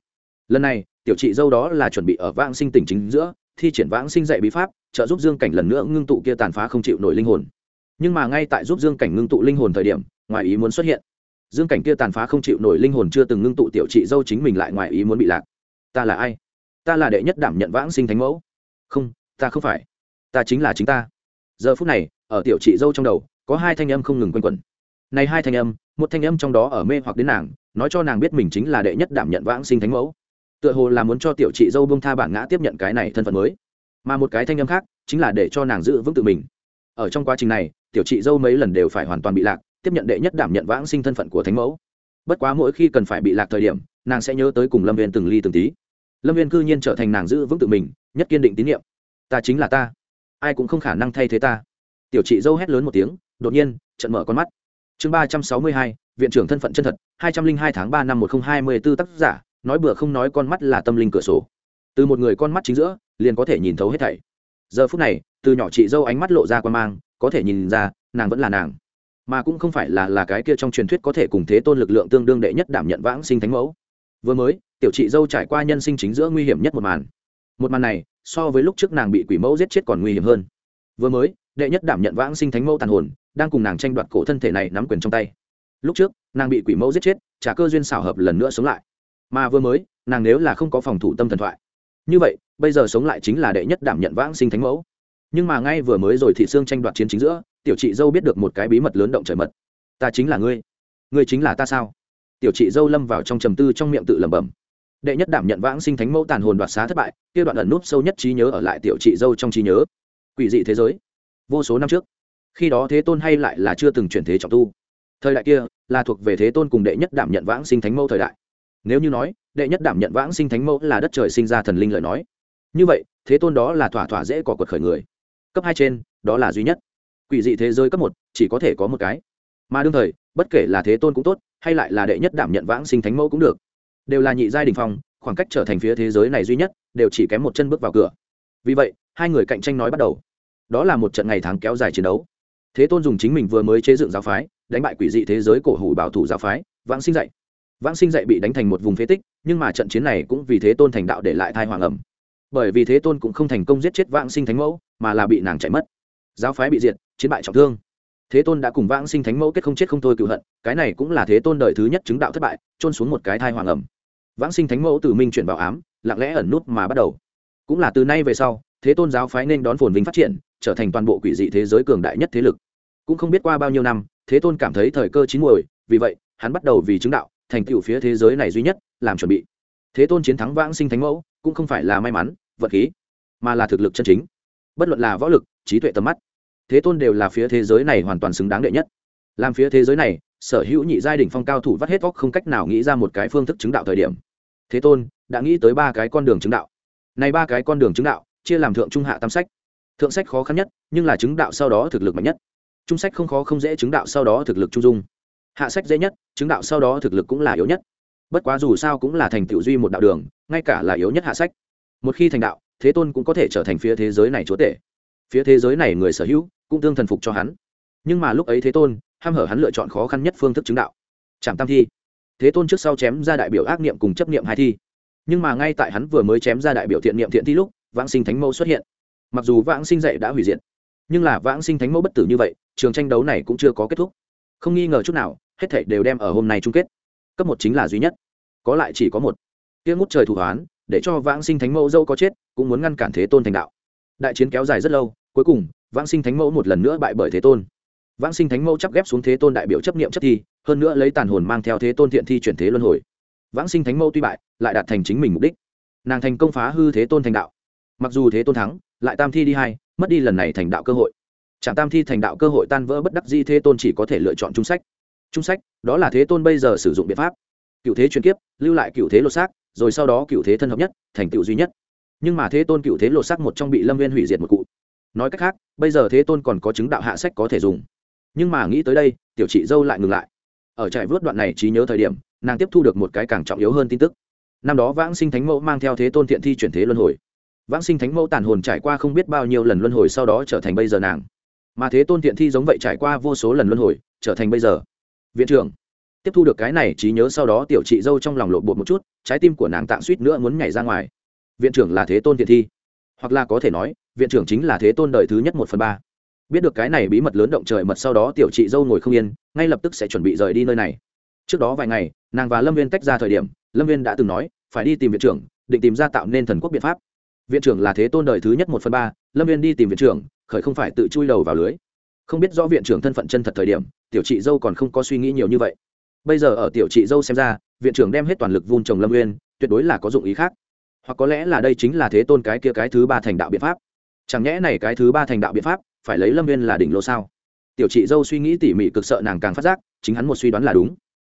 Lần này tiểu chị dâu đó là chuẩn bị ở vãng sinh tỉnh chính giữa, thi triển vãng sinh dạy bí pháp, trợ giúp dương cảnh lần nữa ngưng tụ kia tàn phá không chịu nổi linh hồn. Nhưng mà ngay tại giúp dương cảnh ngưng tụ linh hồn thời điểm, ngoài ý muốn xuất hiện. Dương cảnh kia tàn phá không chịu nổi linh hồn chưa từng ngưng tụ tiểu chị dâu chính mình lại ngoài ý muốn bị lạc. Ta là ai? Ta là đệ nhất đảm nhận vãng sinh thánh mẫu. Không, ta không phải. Ta chính là chính ta. Giờ phút này, ở tiểu chị dâu trong đầu, có hai thanh âm không ngừng quanh quẩn. Này hai thanh âm, một thanh âm trong đó ở mê hoặc đến nàng, nói cho nàng biết mình chính là đệ nhất đảm nhận vãng sinh thánh mẫu tựa hồ là muốn cho tiểu chị dâu bông tha bản ngã tiếp nhận cái này thân phận mới. Mà một cái thanh âm khác chính là để cho nàng giữ vững tự mình. Ở trong quá trình này, tiểu chị dâu mấy lần đều phải hoàn toàn bị lạc, tiếp nhận đệ nhất đảm nhận vãng sinh thân phận của thánh mẫu. Bất quá mỗi khi cần phải bị lạc thời điểm, nàng sẽ nhớ tới cùng lâm viên từng ly từng tí. Lâm viên cư nhiên trở thành nàng giữ vững tự mình, nhất kiên định tín nhiệm. Ta chính là ta. Ai cũng không khả năng thay thế ta. Tiểu chị dâu hét lớn một tiếng, đột nhiên trận mở con mắt. Chương ba trăm sáu mươi hai, viện trưởng thân phận chân thật, hai trăm linh hai tháng ba năm một nghìn hai mươi b ố tác giả nói bừa không nói con mắt là tâm linh cửa sổ. Từ một người con mắt chính giữa, liền có thể nhìn thấu hết thảy. Giờ phút này, từ nhỏ chị dâu ánh mắt lộ ra quan mang, có thể nhìn ra, nàng vẫn là nàng. Mà cũng không phải là là cái kia trong truyền thuyết có thể cùng thế tôn lực lượng tương đương đệ nhất đảm nhận vãng sinh thánh mẫu. Vừa mới, tiểu chị dâu trải qua nhân sinh chính giữa nguy hiểm nhất một màn. Một màn này, so với lúc trước nàng bị quỷ mẫu giết chết còn nguy hiểm hơn. Vừa mới, đệ nhất đảm nhận vãng sinh thánh mẫu tàn hồn, đang cùng nàng tranh đoạt cổ thân thể này nắm quyền trong tay. Lúc trước, nàng bị quỷ mẫu giết chết, trả cơ duyên xảo hợp lần nữa sống lại mà vừa mới, nàng nếu là không có phòng thủ tâm thần thoại. Như vậy, bây giờ sống lại chính là đệ nhất đảm nhận vãng sinh thánh mẫu. Nhưng mà ngay vừa mới rồi thị xương tranh đoạt chiến chính giữa, tiểu chị dâu biết được một cái bí mật lớn động trời mật. Ta chính là ngươi. Ngươi chính là ta sao? Tiểu chị dâu lâm vào trong trầm tư trong miệng tự lẩm bẩm. Đệ nhất đảm nhận vãng sinh thánh mẫu tàn hồn đoạt xá thất bại, kia đoạn ẩn núp sâu nhất trí nhớ ở lại tiểu chị dâu trong trí nhớ. Quỷ dị thế giới. Vô số năm trước, khi đó thế tôn hay lại là chưa từng chuyển thế trọng tu. Thời đại kia, là thuộc về thế tôn cùng đệ nhất đảm nhận vãng sinh thánh mẫu thời đại nếu như nói, đệ nhất đảm nhận vãng sinh thánh mẫu là đất trời sinh ra thần linh lời nói. Như vậy, thế tôn đó là thỏa thỏa dễ có quật khởi người. Cấp hai trên, đó là duy nhất. Quỷ dị thế giới cấp một, chỉ có thể có một cái. Mà đương thời, bất kể là thế tôn cũng tốt, hay lại là đệ nhất đảm nhận vãng sinh thánh mẫu cũng được. Đều là nhị giai đình phong, khoảng cách trở thành phía thế giới này duy nhất, đều chỉ kém một chân bước vào cửa. Vì vậy, hai người cạnh tranh nói bắt đầu. Đó là một trận ngày tháng kéo dài chiến đấu. Thế tôn dùng chính mình vừa mới chế dựng giáo phái, đánh bại quỷ dị thế giới cổ hủ bảo thủ giáo phái, vãng sinh dạy vãng sinh dạy bị đánh thành một vùng phế tích, nhưng mà trận chiến này cũng vì thế tôn thành đạo để lại thai hoàng ẩm. Bởi vì thế tôn cũng không thành công giết chết vãng sinh thánh mẫu, mà là bị nàng chạy mất. Giáo phái bị diệt, chiến bại trọng thương. Thế tôn đã cùng vãng sinh thánh mẫu kết không chết không thôi cựu hận, cái này cũng là thế tôn đời thứ nhất chứng đạo thất bại trôn xuống một cái thai hoàng ẩm. Vãng sinh thánh mẫu từ minh chuyển vào ám, lặng lẽ ẩn nút mà bắt đầu. Cũng là từ nay về sau, thế tôn giáo phái nên đón phồn vinh phát triển, trở thành toàn bộ quỷ dị thế giới cường đại nhất thế lực. Cũng không biết qua bao nhiêu năm, thế tôn cảm thấy thời cơ chín muồi, vì vậy, hắn bắt đầu vì chứng đạo thành tựu phía thế giới này duy nhất, làm chuẩn bị. Thế tôn chiến thắng vãng sinh thánh mẫu, cũng không phải là may mắn, vật khí, mà là thực lực chân chính. Bất luận là võ lực, trí tuệ tầm mắt, thế tôn đều là phía thế giới này hoàn toàn xứng đáng đệ nhất. Làm phía thế giới này, sở hữu nhị giai đỉnh phong cao thủ vắt hết vóc không cách nào nghĩ ra một cái phương thức chứng đạo thời điểm. Thế tôn đã nghĩ tới ba cái con đường chứng đạo. Này ba cái con đường chứng đạo, chia làm thượng trung hạ tam sách. Thượng sách khó khăn nhất, nhưng là chứng đạo sau đó thực lực mạnh nhất. Trung sách không khó không dễ chứng đạo sau đó thực lực trung dung hạ sách dễ nhất, chứng đạo sau đó thực lực cũng là yếu nhất. Bất quá dù sao cũng là thành tựu duy một đạo đường, ngay cả là yếu nhất hạ sách. Một khi thành đạo, thế tôn cũng có thể trở thành phía thế giới này chúa tể. Phía thế giới này người sở hữu, cũng tương thần phục cho hắn. Nhưng mà lúc ấy thế tôn, ham hở hắn lựa chọn khó khăn nhất phương thức chứng đạo. Chạm tam thi. Thế tôn trước sau chém ra đại biểu ác niệm cùng chấp niệm hai thi. Nhưng mà ngay tại hắn vừa mới chém ra đại biểu thiện niệm thiện thi lúc, vãng sinh thánh mẫu xuất hiện. Mặc dù vãng sinh dạy đã hủy diệt, nhưng là vãng sinh thánh mẫu bất tử như vậy, trường tranh đấu này cũng chưa có kết thúc. Không nghi ngờ chút nào hết thảy đều đem ở hôm nay chung kết. Cấp một chính là duy nhất. Có lại chỉ có một. Kia ngút trời thủ hoán, để cho vãng sinh thánh mẫu dâu có chết, cũng muốn ngăn cản thế tôn thành đạo. Đại chiến kéo dài rất lâu, cuối cùng, vãng sinh thánh mẫu một lần nữa bại bởi thế tôn. Vãng sinh thánh mẫu chắp ghép xuống thế tôn đại biểu chấp niệm chấp thi, hơn nữa lấy tàn hồn mang theo thế tôn thiện thi chuyển thế luân hồi. Vãng sinh thánh mẫu tuy bại, lại đạt thành chính mình mục đích. Nàng thành công phá hư thế tôn thành đạo. Mặc dù thế tôn thắng, lại tam thi đi hai, mất đi lần này thành đạo cơ hội. Trạm tam thi thành đạo cơ hội tan vỡ bất đắc di thế tôn chỉ có thể lựa chọn trung sách trung sách, đó là thế tôn bây giờ sử dụng biện pháp. Cựu thế chuyển kiếp, lưu lại cựu thế lột xác, rồi sau đó cựu thế thân hợp nhất, thành tựu duy nhất. Nhưng mà thế tôn cựu thế lột xác một trong bị lâm viên hủy diệt một cụ. Nói cách khác, bây giờ thế tôn còn có chứng đạo hạ sách có thể dùng. Nhưng mà nghĩ tới đây, tiểu chị dâu lại ngừng lại. Ở trại vớt đoạn này trí nhớ thời điểm, nàng tiếp thu được một cái càng trọng yếu hơn tin tức. Năm đó vãng sinh thánh mẫu mang theo thế tôn thiện thi chuyển thế luân hồi. Vãng sinh thánh mẫu tàn hồn trải qua không biết bao nhiêu lần luân hồi sau đó trở thành bây giờ nàng. Mà thế tôn thiện thi giống vậy trải qua vô số lần luân hồi, trở thành bây giờ viện trưởng. Tiếp thu được cái này trí nhớ sau đó tiểu chị dâu trong lòng lộn bột một chút, trái tim của nàng tạng suýt nữa muốn nhảy ra ngoài. Viện trưởng là thế tôn thiện thi. Hoặc là có thể nói, viện trưởng chính là thế tôn đời thứ nhất một phần ba. Biết được cái này bí mật lớn động trời mật sau đó tiểu chị dâu ngồi không yên, ngay lập tức sẽ chuẩn bị rời đi nơi này. Trước đó vài ngày, nàng và lâm viên tách ra thời điểm, lâm viên đã từng nói, phải đi tìm viện trưởng, định tìm ra tạo nên thần quốc biện pháp. Viện trưởng là thế tôn đời thứ nhất một phần ba, lâm viên đi tìm viện trưởng, khởi không phải tự chui đầu vào lưới. Không biết rõ viện trưởng thân phận chân thật thời điểm tiểu chị dâu còn không có suy nghĩ nhiều như vậy. Bây giờ ở tiểu chị dâu xem ra, viện trưởng đem hết toàn lực vun trồng lâm nguyên tuyệt đối là có dụng ý khác. Hoặc có lẽ là đây chính là thế tôn cái kia cái thứ ba thành đạo biện pháp. Chẳng nhẽ này cái thứ ba thành đạo biện pháp phải lấy lâm Nguyên là đỉnh lô sao? Tiểu chị dâu suy nghĩ tỉ mỉ cực sợ nàng càng phát giác, chính hắn một suy đoán là đúng.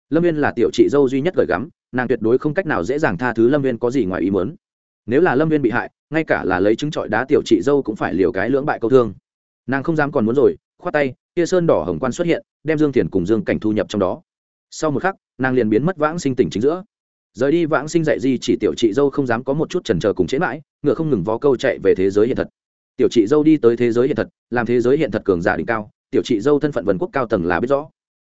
Lâm viên là tiểu chị dâu duy nhất gợi gắm, nàng tuyệt đối không cách nào dễ dàng tha thứ lâm viên có gì ngoài ý muốn. nếu là lâm viên bị hại, ngay cả là lấy trứng trọi đá tiểu chị dâu cũng phải liều cái lưỡng bại câu thương. Nàng không dám còn muốn rồi, khoát tay kia sơn đỏ hồng quan xuất hiện, đem dương thiền cùng dương cảnh thu nhập trong đó. Sau một khắc, nàng liền biến mất vãng sinh tỉnh chính giữa. Rời đi vãng sinh dạy di chỉ tiểu chị dâu không dám có một chút trần trờ cùng chế mãi, ngựa không ngừng vó câu chạy về thế giới hiện thật. Tiểu chị dâu đi tới thế giới hiện thật, làm thế giới hiện thật cường giả đỉnh cao, tiểu chị dâu thân phận vần quốc cao tầng là biết rõ.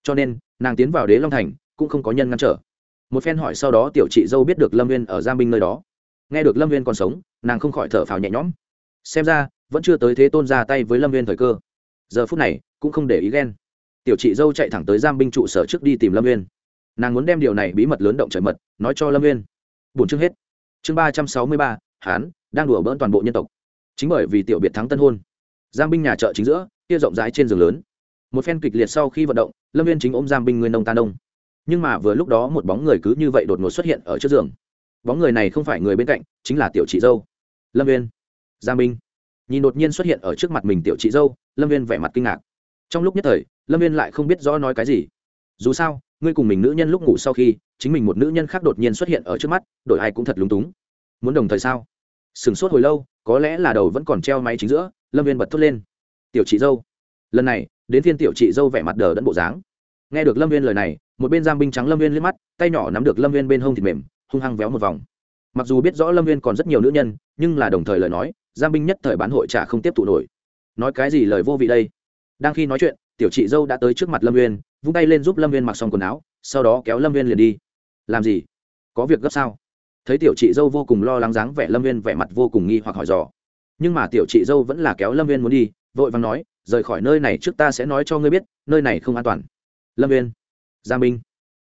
Cho nên, nàng tiến vào đế long thành, cũng không có nhân ngăn trở. Một phen hỏi sau đó tiểu chị dâu biết được lâm viên ở giam binh nơi đó. Nghe được lâm viên còn sống, nàng không khỏi thở phào nhẹ nhõm. Xem ra, vẫn chưa tới thế tôn ra tay với lâm viên thời cơ. Giờ phút này cũng không để ý ghen. Tiểu chị dâu chạy thẳng tới giam binh trụ sở trước đi tìm lâm viên nàng muốn đem điều này bí mật lớn động trời mật, nói cho lâm viên bốn chương hết. Chương ba trăm sáu mươi ba hán đang đùa bỡn toàn bộ nhân tộc. Chính bởi vì tiểu biệt thắng tân hôn, Giam binh nhà chợ chính giữa, kia rộng rãi trên giường lớn. Một phen kịch liệt sau khi vận động, lâm viên chính ôm giam binh người nông tan đông nhưng mà vừa lúc đó một bóng người cứ như vậy đột ngột xuất hiện ở trước giường. Bóng người này không phải người bên cạnh, chính là tiểu chị dâu, lâm viên giang binh. Nhìn đột nhiên xuất hiện ở trước mặt mình tiểu chị dâu, lâm viên vẻ mặt kinh ngạc trong lúc nhất thời, lâm viên lại không biết rõ nói cái gì. Dù sao, ngươi cùng mình nữ nhân lúc ngủ sau khi, chính mình một nữ nhân khác đột nhiên xuất hiện ở trước mắt, đổi ai cũng thật lúng túng. Muốn đồng thời sao? Sửng sốt hồi lâu, có lẽ là đầu vẫn còn treo máy chính giữa, lâm viên bật thốt lên. Tiểu chị dâu. Lần này, đến thiên tiểu chị dâu vẻ mặt đờ đẫn bộ dáng. Nghe được lâm viên lời này, một bên giam binh trắng lâm viên liếc mắt, tay nhỏ nắm được lâm viên bên hông thịt mềm, hung hăng véo một vòng. Mặc dù biết rõ lâm viên còn rất nhiều nữ nhân, nhưng là đồng thời lời nói, giam binh nhất thời bán hội trả không tiếp thụ nổi. Nói cái gì lời vô vị đây? Đang khi nói chuyện, tiểu chị dâu đã tới trước mặt lâm viên vung tay lên giúp lâm viên mặc xong quần áo, sau đó kéo lâm viên liền đi. Làm gì? Có việc gấp sao? Thấy tiểu chị dâu vô cùng lo lắng dáng vẻ, lâm viên vẻ mặt vô cùng nghi hoặc hỏi dò. Nhưng mà tiểu chị dâu vẫn là kéo lâm viên muốn đi, vội vàng nói, rời khỏi nơi này trước ta sẽ nói cho ngươi biết, nơi này không an toàn. Lâm viên giang binh.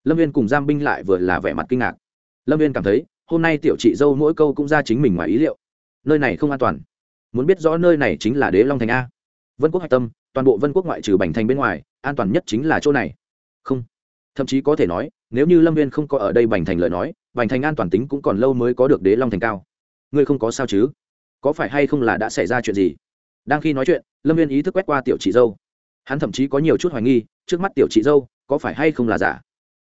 Lâm viên cùng giang binh lại vừa là vẻ mặt kinh ngạc. Lâm viên cảm thấy, hôm nay tiểu chị dâu mỗi câu cũng ra chính mình ngoài ý liệu. Nơi này không an toàn. Muốn biết rõ nơi này chính là đế long thành a. Vân quốc hạch tâm toàn bộ vân quốc ngoại trừ bành thành bên ngoài, an toàn nhất chính là chỗ này. Không. Thậm chí có thể nói, nếu như lâm viên không có ở đây bành thành lời nói, bành thành an toàn tính cũng còn lâu mới có được đế long thành cao. Ngươi không có sao chứ? Có phải hay không là đã xảy ra chuyện gì? Đang khi nói chuyện, lâm viên ý thức quét qua tiểu chị dâu. Hắn thậm chí có nhiều chút hoài nghi, trước mắt tiểu chị dâu có phải hay không là giả?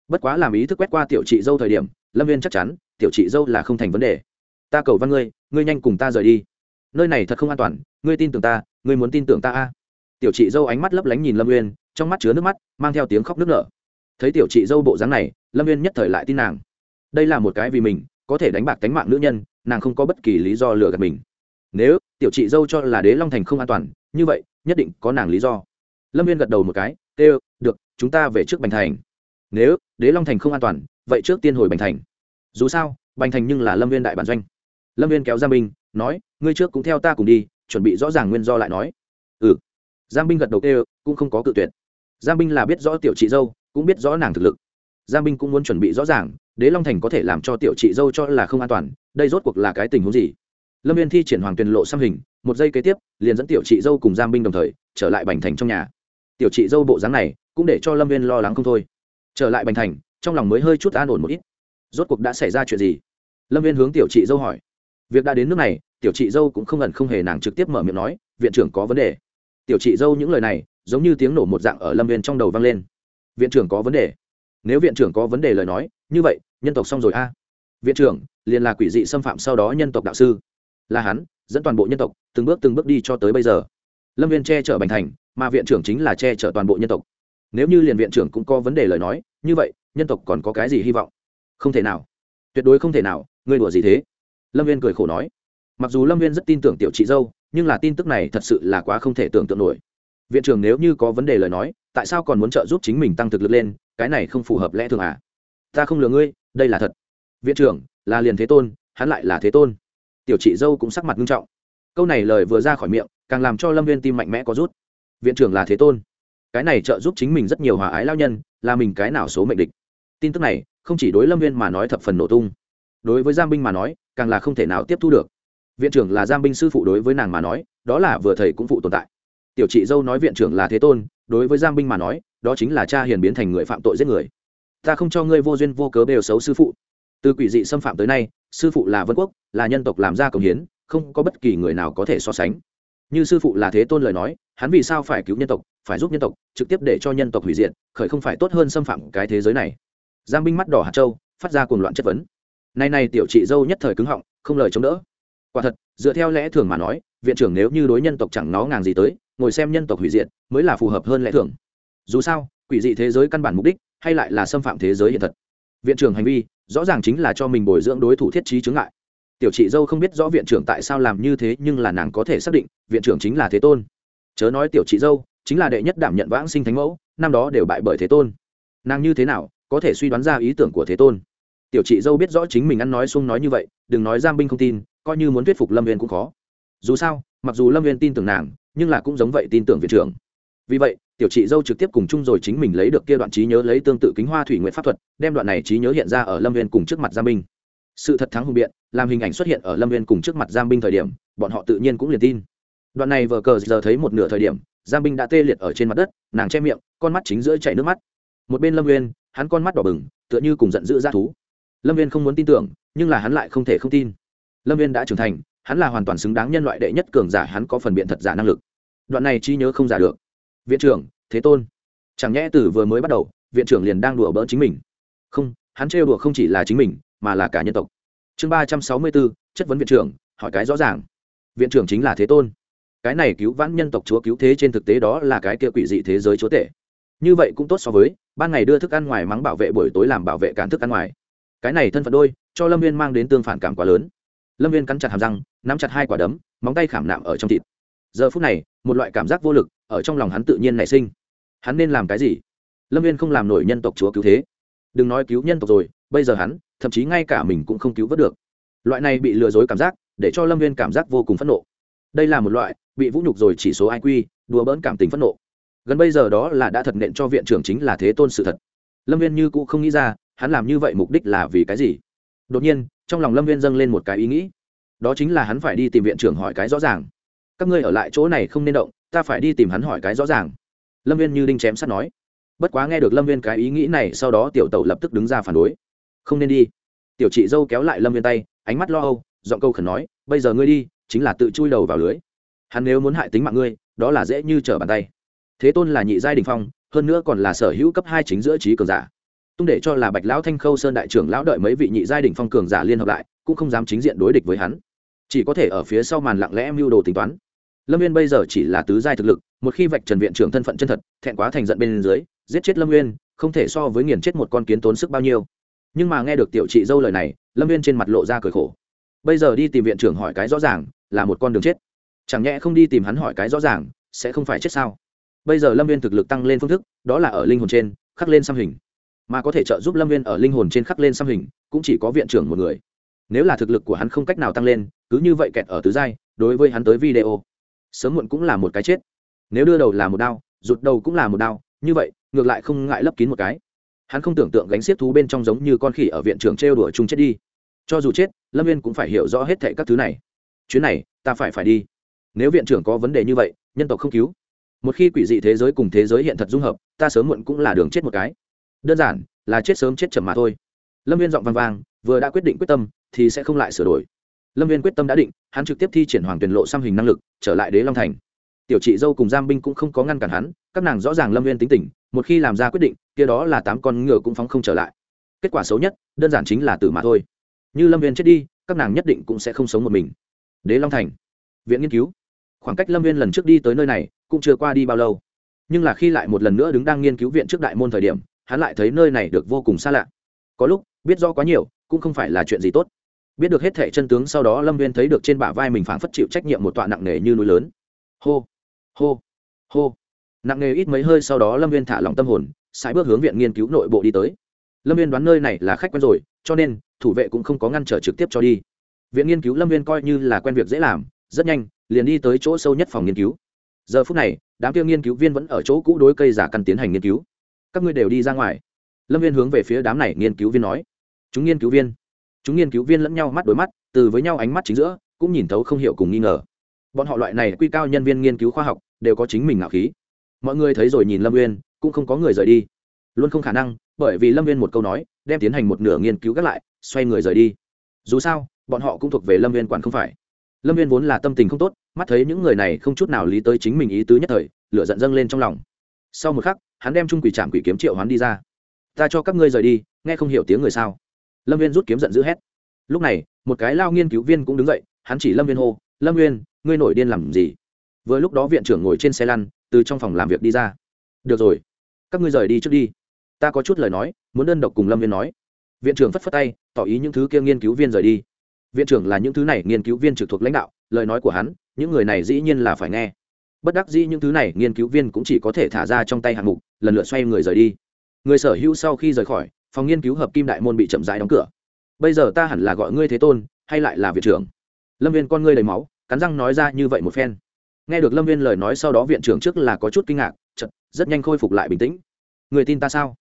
Bất quá làm ý thức quét qua tiểu chị dâu thời điểm, lâm viên chắc chắn, tiểu chị dâu là không thành vấn đề. Ta cầu văn ngươi ngươi nhanh cùng ta rời đi. Nơi này thật không an toàn, ngươi tin tưởng ta, ngươi muốn tin tưởng ta a? Tiểu chị dâu ánh mắt lấp lánh nhìn lâm uyên trong mắt chứa nước mắt mang theo tiếng khóc nước nở. Thấy tiểu chị dâu bộ dáng này lâm uyên nhất thời lại tin nàng. Đây là một cái vì mình có thể đánh bạc tánh mạng nữ nhân nàng không có bất kỳ lý do lừa gạt mình. Nếu tiểu chị dâu cho là đế long thành không an toàn như vậy nhất định có nàng lý do. Lâm viên gật đầu một cái kêu được chúng ta về trước bành thành. Nếu đế long thành không an toàn vậy trước tiên hồi bành thành. Dù sao bành thành nhưng là lâm viên đại bản doanh. Lâm viên kéo ra mình, nói ngươi trước cũng theo ta cùng đi chuẩn bị rõ ràng nguyên do lại nói. Ừ giang binh gật đầu kêu, cũng không có cự tuyệt. Giang binh là biết rõ tiểu chị dâu, cũng biết rõ nàng thực lực. Giang binh cũng muốn chuẩn bị rõ ràng, đế long thành có thể làm cho tiểu chị dâu cho là không an toàn, đây rốt cuộc là cái tình huống gì? Lâm viên thi triển hoàng tuyền lộ xăm hình, một giây kế tiếp, liền dẫn tiểu chị dâu cùng giang binh đồng thời, trở lại bành thành trong nhà. Tiểu chị dâu bộ dáng này, cũng để cho lâm viên lo lắng không thôi. Trở lại bành thành, trong lòng mới hơi chút an ổn một ít. Rốt cuộc đã xảy ra chuyện gì? Lâm viên hướng tiểu chị dâu hỏi. Việc đã đến nước này, tiểu chị dâu cũng không ẩn không hề nàng trực tiếp mở miệng nói, viện trưởng có vấn đề tiểu chị dâu những lời này, giống như tiếng nổ một dạng ở lâm viên trong đầu vang lên. Viện trưởng có vấn đề. Nếu viện trưởng có vấn đề lời nói, như vậy, nhân tộc xong rồi a. Viện trưởng, liền là quỷ dị xâm phạm sau đó nhân tộc đạo sư. Là hắn, dẫn toàn bộ nhân tộc, từng bước từng bước đi cho tới bây giờ. Lâm viên che chở bành thành, mà viện trưởng chính là che chở toàn bộ nhân tộc. Nếu như liền viện trưởng cũng có vấn đề lời nói, như vậy, nhân tộc còn có cái gì hy vọng? Không thể nào. Tuyệt đối không thể nào, ngươi đùa gì thế? Lâm viên cười khổ nói. Mặc dù lâm viên rất tin tưởng tiểu chị dâu nhưng là tin tức này thật sự là quá không thể tưởng tượng nổi. Viện trưởng nếu như có vấn đề lời nói, tại sao còn muốn trợ giúp chính mình tăng thực lực lên, cái này không phù hợp lẽ thường à? Ta không lừa ngươi, đây là thật. Viện trưởng, là liền thế tôn, hắn lại là thế tôn. Tiểu chị dâu cũng sắc mặt nghiêm trọng. Câu này lời vừa ra khỏi miệng, càng làm cho lâm viên tim mạnh mẽ có rút. Viện trưởng là thế tôn. Cái này trợ giúp chính mình rất nhiều hòa ái lao nhân, là mình cái nào số mệnh địch? Tin tức này, không chỉ đối lâm viên mà nói thập phần nổ tung. Đối với giam binh mà nói, càng là không thể nào tiếp thu được viện trưởng là giam binh sư phụ đối với nàng mà nói, đó là vừa thầy cũng phụ tồn tại. Tiểu chị dâu nói viện trưởng là thế tôn, đối với giang binh mà nói, đó chính là cha hiền biến thành người phạm tội giết người. Ta không cho ngươi vô duyên vô cớ đều xấu sư phụ. Từ quỷ dị xâm phạm tới nay, sư phụ là vân quốc, là nhân tộc làm ra công hiến, không có bất kỳ người nào có thể so sánh. Như sư phụ là thế tôn lời nói, hắn vì sao phải cứu nhân tộc, phải giúp nhân tộc, trực tiếp để cho nhân tộc hủy diệt, khởi không phải tốt hơn xâm phạm cái thế giới này. Giang binh mắt đỏ hạt châu, phát ra cuồng loạn chất vấn. Nay này tiểu chị dâu nhất thời cứng họng, không lời chống đỡ quả thật, dựa theo lẽ thường mà nói, viện trưởng nếu như đối nhân tộc chẳng nó ngàng gì tới, ngồi xem nhân tộc hủy diệt mới là phù hợp hơn lẽ thường. Dù sao, quỷ dị thế giới căn bản mục đích, hay lại là xâm phạm thế giới hiện thật. Viện trưởng hành vi, rõ ràng chính là cho mình bồi dưỡng đối thủ thiết trí chứng ngại. Tiểu chị dâu không biết rõ viện trưởng tại sao làm như thế, nhưng là nàng có thể xác định, viện trưởng chính là thế tôn. Chớ nói tiểu chị dâu, chính là đệ nhất đảm nhận vãng sinh thánh mẫu, năm đó đều bại bởi thế tôn. Nàng như thế nào, có thể suy đoán ra ý tưởng của thế tôn? Tiểu chị dâu biết rõ chính mình ăn nói xung nói như vậy, đừng nói giang binh không tin coi như muốn thuyết phục lâm viên cũng khó. Dù sao, mặc dù lâm viên tin tưởng nàng, nhưng là cũng giống vậy tin tưởng viện trưởng. Vì vậy, tiểu chị dâu trực tiếp cùng chung rồi chính mình lấy được kia đoạn trí nhớ lấy tương tự kính hoa thủy nguyện pháp thuật, đem đoạn này trí nhớ hiện ra ở lâm viên cùng trước mặt giang Minh. sự thật thắng hùng biện, làm hình ảnh xuất hiện ở lâm viên cùng trước mặt giang binh thời điểm, bọn họ tự nhiên cũng liền tin. Đoạn này vờ cờ giờ thấy một nửa thời điểm, giang binh đã tê liệt ở trên mặt đất, nàng che miệng, con mắt chính giữa chảy nước mắt. Một bên lâm viên hắn con mắt đỏ bừng, tựa như cùng giận dữ ra thú. Lâm viên không muốn tin tưởng, nhưng là hắn lại không thể không tin lâm viên đã trưởng thành, hắn là hoàn toàn xứng đáng nhân loại đệ nhất cường giả, hắn có phần biện thật giả năng lực. Đoạn này chi nhớ không giả được. Viện trưởng, thế tôn. Chẳng nhẽ từ vừa mới bắt đầu, viện trưởng liền đang đùa bỡn chính mình? Không, hắn trêu đùa không chỉ là chính mình, mà là cả nhân tộc. Chương ba trăm sáu mươi bốn, chất vấn viện trưởng, hỏi cái rõ ràng. Viện trưởng chính là thế tôn. Cái này cứu vãn nhân tộc chúa cứu thế trên thực tế đó là cái kia quỷ dị thế giới chúa tể. Như vậy cũng tốt so với, ban ngày đưa thức ăn ngoài mắng bảo vệ, buổi tối làm bảo vệ cản thức ăn ngoài. Cái này thân phận đôi, cho lâm viên mang đến tương phản cảm quá lớn lâm viên cắn chặt hàm răng nắm chặt hai quả đấm móng tay khảm nạm ở trong thịt giờ phút này một loại cảm giác vô lực ở trong lòng hắn tự nhiên nảy sinh hắn nên làm cái gì lâm viên không làm nổi nhân tộc chúa cứu thế đừng nói cứu nhân tộc rồi bây giờ hắn thậm chí ngay cả mình cũng không cứu vớt được loại này bị lừa dối cảm giác để cho lâm viên cảm giác vô cùng phẫn nộ đây là một loại bị vũ nhục rồi chỉ số iq đùa bỡn cảm tình phẫn nộ. Gần bây giờ đó là đã thật nện cho viện trưởng chính là thế tôn sự thật. Lâm viên như cũ không nghĩ ra, hắn làm như vậy mục đích là vì cái gì? Đột nhiên trong lòng lâm viên dâng lên một cái ý nghĩ. Đó chính là hắn phải đi tìm viện trưởng hỏi cái rõ ràng. Các ngươi ở lại chỗ này không nên động, ta phải đi tìm hắn hỏi cái rõ ràng. Lâm viên như đinh chém sắt nói. Bất quá nghe được lâm viên cái ý nghĩ này, sau đó tiểu tẩu lập tức đứng ra phản đối. Không nên đi. Tiểu chị dâu kéo lại lâm viên tay, ánh mắt lo âu, giọng câu khẩn nói, bây giờ ngươi đi, chính là tự chui đầu vào lưới. Hắn nếu muốn hại tính mạng ngươi, đó là dễ như trở bàn tay. Thế tôn là nhị giai đình phong, hơn nữa còn là sở hữu cấp hai chính giữa trí cường giả tung để cho là bạch lão thanh khâu sơn đại trưởng lão đợi mấy vị nhị giai đình phong cường giả liên hợp lại, cũng không dám chính diện đối địch với hắn. Chỉ có thể ở phía sau màn lặng lẽ mưu đồ tính toán. Lâm viên bây giờ chỉ là tứ giai thực lực, một khi vạch trần viện trưởng thân phận chân thật, thẹn quá thành giận bên dưới, giết chết lâm viên không thể so với nghiền chết một con kiến tốn sức bao nhiêu. Nhưng mà nghe được tiểu chị dâu lời này, lâm viên trên mặt lộ ra cười khổ. Bây giờ đi tìm viện trưởng hỏi cái rõ ràng, là một con đường chết. Chẳng nhẽ không đi tìm hắn hỏi cái rõ ràng, sẽ không phải chết sao? Bây giờ lâm viên thực lực tăng lên phương thức, đó là ở linh hồn trên, khắc lên xăm hình mà có thể trợ giúp lâm viên ở linh hồn trên khắc lên xăm hình, cũng chỉ có viện trưởng một người. Nếu là thực lực của hắn không cách nào tăng lên, cứ như vậy kẹt ở tứ giai, đối với hắn tới video, sớm muộn cũng là một cái chết. Nếu đưa đầu là một đao, rụt đầu cũng là một đao, như vậy, ngược lại không ngại lấp kín một cái. Hắn không tưởng tượng gánh xiết thú bên trong giống như con khỉ ở viện trường trêu đùa chung chết đi. Cho dù chết, lâm viên cũng phải hiểu rõ hết thệ các thứ này. Chuyến này, ta phải phải đi. Nếu viện trưởng có vấn đề như vậy, nhân tộc không cứu. Một khi quỷ dị thế giới cùng thế giới hiện thật dung hợp, ta sớm muộn cũng là đường chết một cái đơn giản, là chết sớm chết chậm mà thôi. Lâm viên giọng vang vang, vừa đã quyết định quyết tâm, thì sẽ không lại sửa đổi. Lâm viên quyết tâm đã định, hắn trực tiếp thi triển hoàng tuyển lộ xăm hình năng lực, trở lại đế long thành. Tiểu chị dâu cùng giam binh cũng không có ngăn cản hắn, các nàng rõ ràng lâm viên tính tình, một khi làm ra quyết định, kia đó là tám con ngựa cũng phóng không trở lại. Kết quả xấu nhất, đơn giản chính là tử mà thôi. Như lâm viên chết đi, các nàng nhất định cũng sẽ không sống một mình. Đế long thành. Viện nghiên cứu. Khoảng cách lâm viên lần trước đi tới nơi này, cũng chưa qua đi bao lâu. Nhưng là khi lại một lần nữa đứng đang nghiên cứu viện trước đại môn thời điểm hắn lại thấy nơi này được vô cùng xa lạ. Có lúc, biết do quá nhiều, cũng không phải là chuyện gì tốt. Biết được hết thệ chân tướng sau đó lâm viên thấy được trên bả vai mình phảng phất chịu trách nhiệm một tọa nặng nề như núi lớn. Hô hô hô. Nặng nề ít mấy hơi sau đó lâm viên thả lòng tâm hồn, sải bước hướng viện nghiên cứu nội bộ đi tới. Lâm viên đoán nơi này là khách quen rồi, cho nên, thủ vệ cũng không có ngăn trở trực tiếp cho đi. Viện nghiên cứu lâm viên coi như là quen việc dễ làm, rất nhanh, liền đi tới chỗ sâu nhất phòng nghiên cứu. Giờ phút này, đám kia nghiên cứu viên vẫn ở chỗ cũ đối cây giả căn tiến hành nghiên cứu các ngươi đều đi ra ngoài. Lâm viên hướng về phía đám này nghiên cứu viên nói. Chúng nghiên cứu viên. Chúng nghiên cứu viên lẫn nhau mắt đối mắt, từ với nhau ánh mắt chính giữa, cũng nhìn thấu không hiểu cùng nghi ngờ. Bọn họ loại này quy cao nhân viên nghiên cứu khoa học, đều có chính mình ngạo khí. Mọi người thấy rồi nhìn lâm Viên, cũng không có người rời đi. Luôn không khả năng, bởi vì lâm viên một câu nói, đem tiến hành một nửa nghiên cứu gác lại, xoay người rời đi. Dù sao, bọn họ cũng thuộc về lâm viên quản không phải. Lâm viên vốn là tâm tình không tốt, mắt thấy những người này không chút nào lý tới chính mình ý tứ nhất thời, lửa giận dâng lên trong lòng. Sau một khắc hắn đem trung quỷ trạm quỷ kiếm triệu hoán đi ra. Ta cho các ngươi rời đi, nghe không hiểu tiếng người sao? Lâm viên rút kiếm giận dữ hét. Lúc này, một cái lao nghiên cứu viên cũng đứng dậy, hắn chỉ lâm viên hô, lâm viên ngươi nổi điên làm gì? Vừa lúc đó viện trưởng ngồi trên xe lăn, từ trong phòng làm việc đi ra. Được rồi, các ngươi rời đi trước đi. Ta có chút lời nói, muốn đơn độc cùng lâm viên nói. Viện trưởng phất phất tay, tỏ ý những thứ kia nghiên cứu viên rời đi. Viện trưởng là những thứ này nghiên cứu viên trực thuộc lãnh đạo, lời nói của hắn, những người này dĩ nhiên là phải nghe bất đắc dĩ những thứ này nghiên cứu viên cũng chỉ có thể thả ra trong tay hạng mục, lần lượt xoay người rời đi. Người sở hữu sau khi rời khỏi, phòng nghiên cứu hợp kim đại môn bị chậm rãi đóng cửa. Bây giờ ta hẳn là gọi ngươi thế tôn, hay lại là viện trưởng? Lâm viên con ngươi đầy máu, cắn răng nói ra như vậy một phen. Nghe được lâm viên lời nói sau đó viện trưởng trước là có chút kinh ngạc chật rất nhanh khôi phục lại bình tĩnh. Người tin ta sao?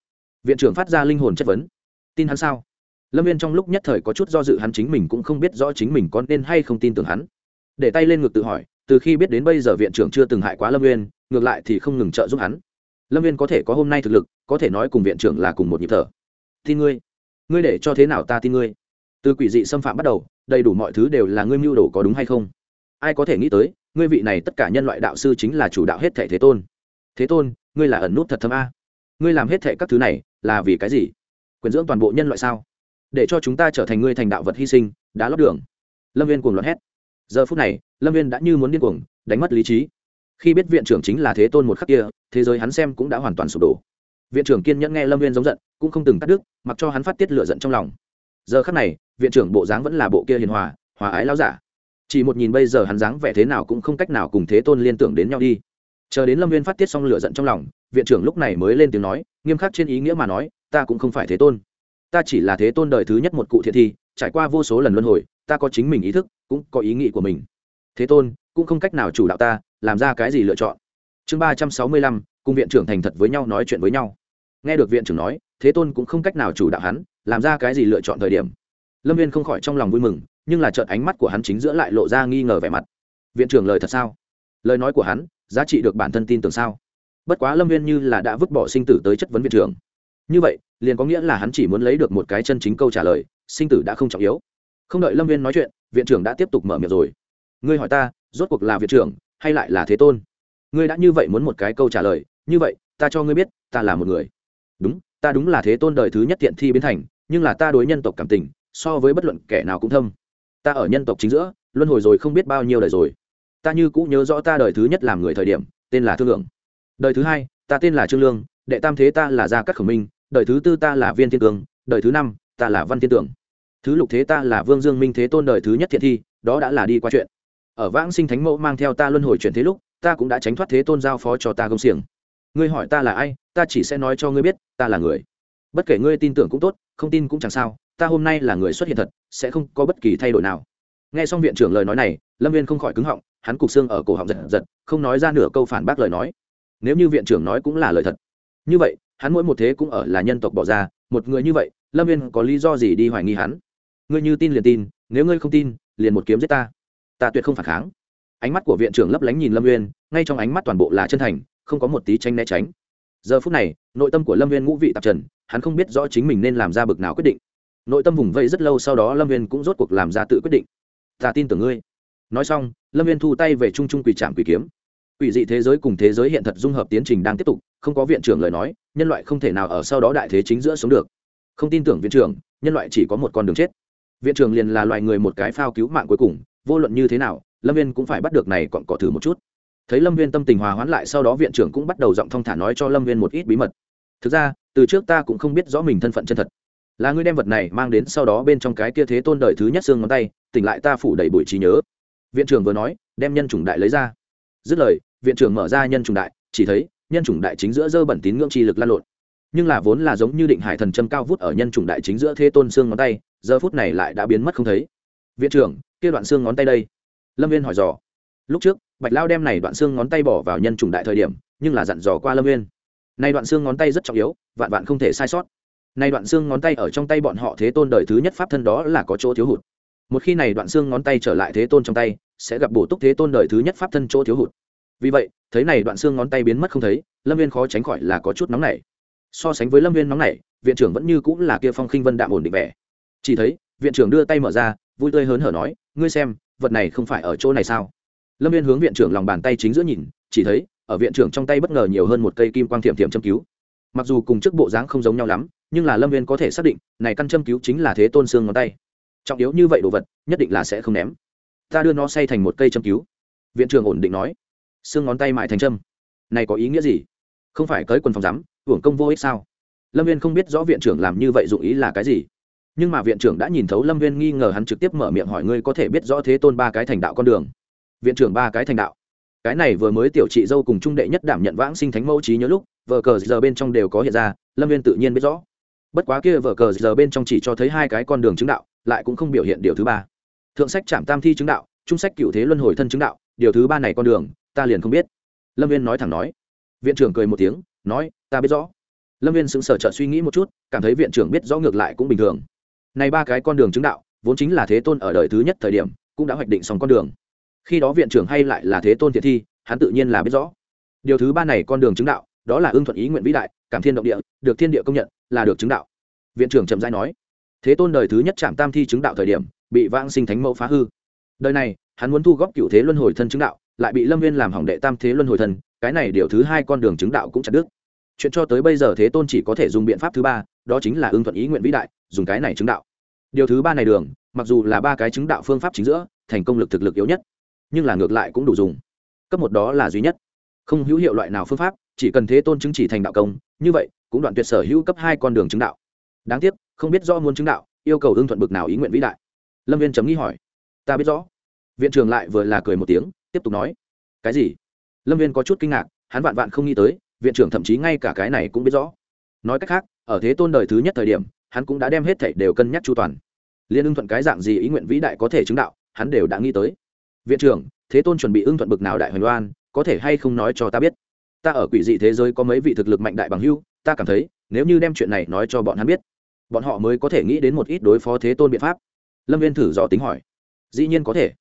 Viện trưởng phát ra linh hồn chất vấn. Tin hắn sao? Lâm viên trong lúc nhất thời có chút do dự hắn chính mình cũng không biết rõ chính mình có nên hay không tin tưởng hắn. Để tay lên ngực tự hỏi từ khi biết đến bây giờ viện trưởng chưa từng hại quá lâm viên ngược lại thì không ngừng trợ giúp hắn. Lâm viên có thể có hôm nay thực lực, có thể nói cùng viện trưởng là cùng một nhịp thở. Tin ngươi. Ngươi để cho thế nào ta tin ngươi? Từ quỷ dị xâm phạm bắt đầu, đầy đủ mọi thứ đều là ngươi mưu đồ có đúng hay không? Ai có thể nghĩ tới, ngươi vị này tất cả nhân loại đạo sư chính là chủ đạo hết thể thế tôn. Thế tôn, ngươi là ẩn nút thật thâm a. Ngươi làm hết thệ các thứ này là vì cái gì? Quyền dưỡng toàn bộ nhân loại sao? Để cho chúng ta trở thành ngươi thành đạo vật hy sinh, đã lót đường. Lâm viên cuồng loạn hét giờ phút này, lâm viên đã như muốn điên cuồng, đánh mất lý trí. Khi biết viện trưởng chính là thế tôn một khắc kia, thế giới hắn xem cũng đã hoàn toàn sụp đổ. Viện trưởng kiên nhẫn nghe lâm viên giống giận, cũng không từng cắt đứt, mặc cho hắn phát tiết lửa giận trong lòng. Giờ khắc này, viện trưởng bộ dáng vẫn là bộ kia hiền hòa hòa ái lao giả. Chỉ một nhìn bây giờ hắn dáng vẻ thế nào cũng không cách nào cùng thế tôn liên tưởng đến nhau đi. Chờ đến lâm viên phát tiết xong lửa giận trong lòng, viện trưởng lúc này mới lên tiếng nói, nghiêm khắc trên ý nghĩa mà nói, ta cũng không phải thế tôn. Ta chỉ là thế tôn đời thứ nhất một cụ thiện thi, trải qua vô số lần luân hồi ta có chính mình ý thức, cũng có ý nghĩ của mình. Thế tôn, cũng không cách nào chủ đạo ta, làm ra cái gì lựa chọn. Chương ba trăm sáu mươi lăm, cùng viện trưởng thành thật với nhau, nói chuyện với nhau. Nghe được viện trưởng nói, thế tôn cũng không cách nào chủ đạo hắn, làm ra cái gì lựa chọn thời điểm. Lâm viên không khỏi trong lòng vui mừng, nhưng là trợn ánh mắt của hắn chính giữa lại lộ ra nghi ngờ vẻ mặt. Viện trưởng lời thật sao? Lời nói của hắn, giá trị được bản thân tin tưởng sao? Bất quá lâm viên như là đã vứt bỏ sinh tử tới chất vấn viện trưởng. Như vậy, liền có nghĩa là hắn chỉ muốn lấy được một cái chân chính câu trả lời, sinh tử đã không trọng yếu không đợi lâm viên nói chuyện, viện trưởng đã tiếp tục mở miệng rồi. Ngươi hỏi ta, rốt cuộc là viện trưởng hay lại là thế tôn? Ngươi đã như vậy muốn một cái câu trả lời, như vậy, ta cho ngươi biết, ta là một người. Đúng, ta đúng là thế tôn đời thứ nhất thiện thi biến thành, nhưng là ta đối nhân tộc cảm tình, so với bất luận kẻ nào cũng thâm. Ta ở nhân tộc chính giữa, luân hồi rồi không biết bao nhiêu đời rồi. Ta như cũng nhớ rõ ta đời thứ nhất làm người thời điểm, tên là thương lượng. Đời thứ hai, ta tên là trương lương, đệ tam thế ta là gia cát khổng minh, đời thứ tư ta là viên thiên cương đời thứ năm, ta là văn thiên tưởng thứ lục thế ta là vương dương minh thế tôn đời thứ nhất thiện thi, đó đã là đi qua chuyện. Ở vãng sinh thánh mẫu mang theo ta luân hồi chuyển thế lúc, ta cũng đã tránh thoát thế tôn giao phó cho ta công xiềng. Ngươi hỏi ta là ai, ta chỉ sẽ nói cho ngươi biết, ta là người. Bất kể ngươi tin tưởng cũng tốt, không tin cũng chẳng sao, ta hôm nay là người xuất hiện thật, sẽ không có bất kỳ thay đổi nào. Nghe xong viện trưởng lời nói này, lâm viên không khỏi cứng họng, hắn cục xương ở cổ họng giật giật, không nói ra nửa câu phản bác lời nói. Nếu như viện trưởng nói cũng là lời thật. Như vậy, hắn mỗi một thế cũng ở là nhân tộc bỏ ra, một người như vậy, lâm viên có lý do gì đi hoài nghi hắn? Ngươi như tin liền tin nếu ngươi không tin liền một kiếm giết ta. Ta tuyệt không phản kháng. Ánh mắt của viện trưởng lấp lánh nhìn lâm Nguyên, ngay trong ánh mắt toàn bộ là chân thành không có một tí tranh né tránh. Giờ phút này nội tâm của lâm Nguyên ngũ vị tạp trần hắn không biết rõ chính mình nên làm ra bực nào quyết định. Nội tâm vùng vây rất lâu sau đó lâm Nguyên cũng rốt cuộc làm ra tự quyết định. Ta tin tưởng ngươi. Nói xong lâm viên thu tay về trung trung quỳ trạm quỳ kiếm. Quỷ dị thế giới cùng thế giới hiện thật dung hợp tiến trình đang tiếp tục không có viện trưởng lời nói nhân loại không thể nào ở sau đó đại thế chính giữa sống được. Không tin tưởng viện trưởng nhân loại chỉ có một con đường chết viện trưởng liền là loại người một cái phao cứu mạng cuối cùng, vô luận như thế nào, lâm viên cũng phải bắt được này còn cỏ thử một chút. Thấy lâm viên tâm tình hòa hoãn lại, sau đó viện trưởng cũng bắt đầu giọng thong thả nói cho lâm viên một ít bí mật. Thực ra, từ trước ta cũng không biết rõ mình thân phận chân thật. Là ngươi đem vật này mang đến sau đó bên trong cái kia thế tôn đời thứ nhất xương ngón tay, tỉnh lại ta phủ đầy bụi trí nhớ. Viện trưởng vừa nói, đem nhân chủng đại lấy ra. Dứt lời, viện trưởng mở ra nhân chủng đại, chỉ thấy, nhân chủng đại chính giữa dơ bẩn tín ngưỡng chi lực lan lộn. Nhưng là vốn là giống như định hải thần châm cao vút ở nhân chủng đại chính giữa thế tôn xương ngón tay giờ phút này lại đã biến mất không thấy. Viện trưởng, kia đoạn xương ngón tay đây. Lâm viên hỏi dò. Lúc trước, bạch lao đem này đoạn xương ngón tay bỏ vào nhân trùng đại thời điểm, nhưng là dặn dò qua lâm viên nay đoạn xương ngón tay rất trọng yếu, vạn vạn không thể sai sót. Nay đoạn xương ngón tay ở trong tay bọn họ thế tôn đời thứ nhất pháp thân đó là có chỗ thiếu hụt. Một khi này đoạn xương ngón tay trở lại thế tôn trong tay, sẽ gặp bổ túc thế tôn đời thứ nhất pháp thân chỗ thiếu hụt. Vì vậy, thấy này đoạn xương ngón tay biến mất không thấy, lâm viên khó tránh khỏi là có chút nóng nảy. So sánh với lâm viên nóng nảy, viện trưởng vẫn như cũng là kia phong khinh vân đạm ổn định vẻ chỉ thấy, viện trưởng đưa tay mở ra, vui tươi hớn hở nói, ngươi xem, vật này không phải ở chỗ này sao? Lâm viên hướng viện trưởng lòng bàn tay chính giữa nhìn, chỉ thấy, ở viện trưởng trong tay bất ngờ nhiều hơn một cây kim quang thiệm thiệm châm cứu. Mặc dù cùng trước bộ dáng không giống nhau lắm, nhưng là lâm viên có thể xác định, này căn châm cứu chính là thế tôn xương ngón tay. Trọng yếu như vậy đồ vật, nhất định là sẽ không ném. Ta đưa nó xây thành một cây châm cứu. Viện trưởng ổn định nói. Xương ngón tay mại thành châm. Này có ý nghĩa gì? Không phải cới quần phòng giám, hưởng công vô ích sao? Lâm viên không biết rõ viện trưởng làm như vậy dụng ý là cái gì nhưng mà viện trưởng đã nhìn thấu lâm viên nghi ngờ hắn trực tiếp mở miệng hỏi ngươi có thể biết rõ thế tôn ba cái thành đạo con đường. Viện trưởng ba cái thành đạo. Cái này vừa mới tiểu chị dâu cùng trung đệ nhất đảm nhận vãng sinh thánh mẫu trí nhớ lúc vợ cờ giờ bên trong đều có hiện ra, lâm viên tự nhiên biết rõ. Bất quá kia vợ cờ giờ bên trong chỉ cho thấy hai cái con đường chứng đạo, lại cũng không biểu hiện điều thứ ba. Thượng sách trạm tam thi chứng đạo, trung sách cựu thế luân hồi thân chứng đạo, điều thứ ba này con đường, ta liền không biết. Lâm viên nói thẳng nói. Viện trưởng cười một tiếng, nói, ta biết rõ. Lâm viên sững sờ trợ suy nghĩ một chút, cảm thấy viện trưởng biết rõ ngược lại cũng bình thường này ba cái con đường chứng đạo, vốn chính là thế tôn ở đời thứ nhất thời điểm, cũng đã hoạch định xong con đường. Khi đó viện trưởng hay lại là thế tôn thiện thi, hắn tự nhiên là biết rõ. Điều thứ ba này con đường chứng đạo, đó là ưng thuận ý nguyện vĩ đại, cảm thiên động địa, được thiên địa công nhận, là được chứng đạo. Viện trưởng chậm rãi nói, thế tôn đời thứ nhất chạm tam thi chứng đạo thời điểm, bị vãng sinh thánh mẫu phá hư. Đời này, hắn muốn thu góp cựu thế luân hồi thân chứng đạo, lại bị lâm viên làm hỏng đệ tam thế luân hồi thân, cái này điều thứ hai con đường chứng đạo cũng chặt đứt. Chuyện cho tới bây giờ thế tôn chỉ có thể dùng biện pháp thứ ba đó chính là ưng thuận ý nguyện vĩ đại, dùng cái này chứng đạo. Điều thứ ba này đường, mặc dù là ba cái chứng đạo phương pháp chính giữa, thành công lực thực lực yếu nhất, nhưng là ngược lại cũng đủ dùng. Cấp một đó là duy nhất. Không hữu hiệu loại nào phương pháp, chỉ cần thế tôn chứng chỉ thành đạo công, như vậy, cũng đoạn tuyệt sở hữu cấp hai con đường chứng đạo. Đáng tiếc, không biết rõ muốn chứng đạo, yêu cầu ưng thuận bực nào ý nguyện vĩ đại. Lâm viên chấm nghĩ hỏi, ta biết rõ. Viện trưởng lại vừa là cười một tiếng, tiếp tục nói, cái gì? Lâm viên có chút kinh ngạc, hắn vạn vạn không nghĩ tới, viện trưởng thậm chí ngay cả cái này cũng biết rõ. Nói cách khác ở thế tôn đời thứ nhất thời điểm, hắn cũng đã đem hết thảy đều cân nhắc chu toàn. Liên ưng thuận cái dạng gì ý nguyện vĩ đại có thể chứng đạo, hắn đều đã nghĩ tới. Viện trưởng, thế tôn chuẩn bị ưng thuận bực nào đại hoành loan có thể hay không nói cho ta biết? Ta ở quỷ dị thế giới có mấy vị thực lực mạnh đại bằng hưu ta cảm thấy, nếu như đem chuyện này nói cho bọn hắn biết, bọn họ mới có thể nghĩ đến một ít đối phó thế tôn biện pháp. Lâm viên thử dò tính hỏi. Dĩ nhiên có thể.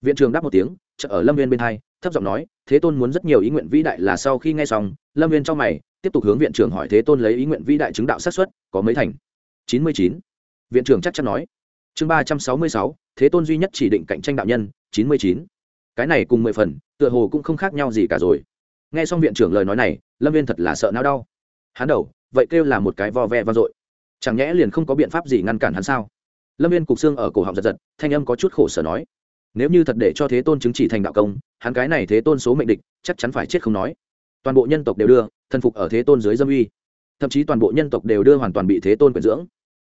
Viện trưởng đáp một tiếng chợ ở lâm viên bên hai, thấp giọng nói, thế tôn muốn rất nhiều ý nguyện vĩ đại là sau khi nghe xong, lâm viên trong mày tiếp tục hướng viện trưởng hỏi thế tôn lấy ý nguyện vĩ đại chứng đạo sát xuất có mấy thành? Chín mươi chín. Viện trưởng chắc chắn nói. Chương ba trăm sáu mươi sáu, thế tôn duy nhất chỉ định cạnh tranh đạo nhân, chín mươi chín. Cái này cùng mười phần, tựa hồ cũng không khác nhau gì cả rồi. Nghe xong viện trưởng lời nói này, lâm viên thật là sợ não đau. Hắn đầu, vậy kêu là một cái vo ve vang dội. Chẳng nhẽ liền không có biện pháp gì ngăn cản hắn sao? Lâm viên cục xương ở cổ họng giật giật, thanh âm có chút khổ sở nói. Nếu như thật để cho thế tôn chứng chỉ thành đạo công, hắn cái này thế tôn số mệnh địch, chắc chắn phải chết không nói. Toàn bộ nhân tộc đều đưa thần phục ở thế tôn dưới dâm uy. Thậm chí toàn bộ nhân tộc đều đưa hoàn toàn bị thế tôn quyền dưỡng.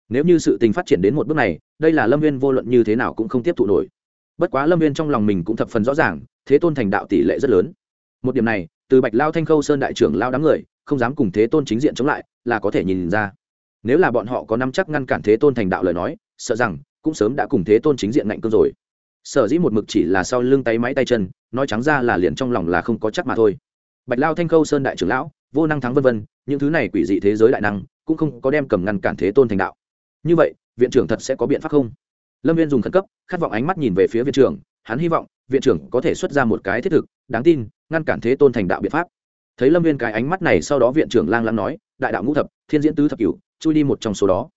Nếu như sự tình phát triển đến một bước này, đây là lâm viên vô luận như thế nào cũng không tiếp thụ nổi. Bất quá lâm viên trong lòng mình cũng thập phần rõ ràng, thế tôn thành đạo tỷ lệ rất lớn. Một điểm này, từ bạch lao thanh khâu sơn đại trưởng lao đám người, không dám cùng thế tôn chính diện chống lại, là có thể nhìn ra. Nếu là bọn họ có năm chắc ngăn cản thế tôn thành đạo lời nói, sợ rằng cũng sớm đã cùng thế tôn chính diện ngạnh cơn rồi. Sở dĩ một mực chỉ là sau lưng tay máy tay chân, nói trắng ra là liền trong lòng là không có chắc mà thôi. Bạch lao thanh khâu sơn đại trưởng lão vô năng thắng vân vân, những thứ này quỷ dị thế giới đại năng cũng không có đem cầm ngăn cản thế tôn thành đạo. Như vậy, viện trưởng thật sẽ có biện pháp không? Lâm viên dùng khẩn cấp, khát vọng ánh mắt nhìn về phía viện trưởng, hắn hy vọng viện trưởng có thể xuất ra một cái thiết thực, đáng tin, ngăn cản thế tôn thành đạo biện pháp. Thấy lâm viên cái ánh mắt này sau đó viện trưởng lang lang nói, đại đạo ngũ thập, thiên diễn tứ thập cửu, chui đi một trong số đó.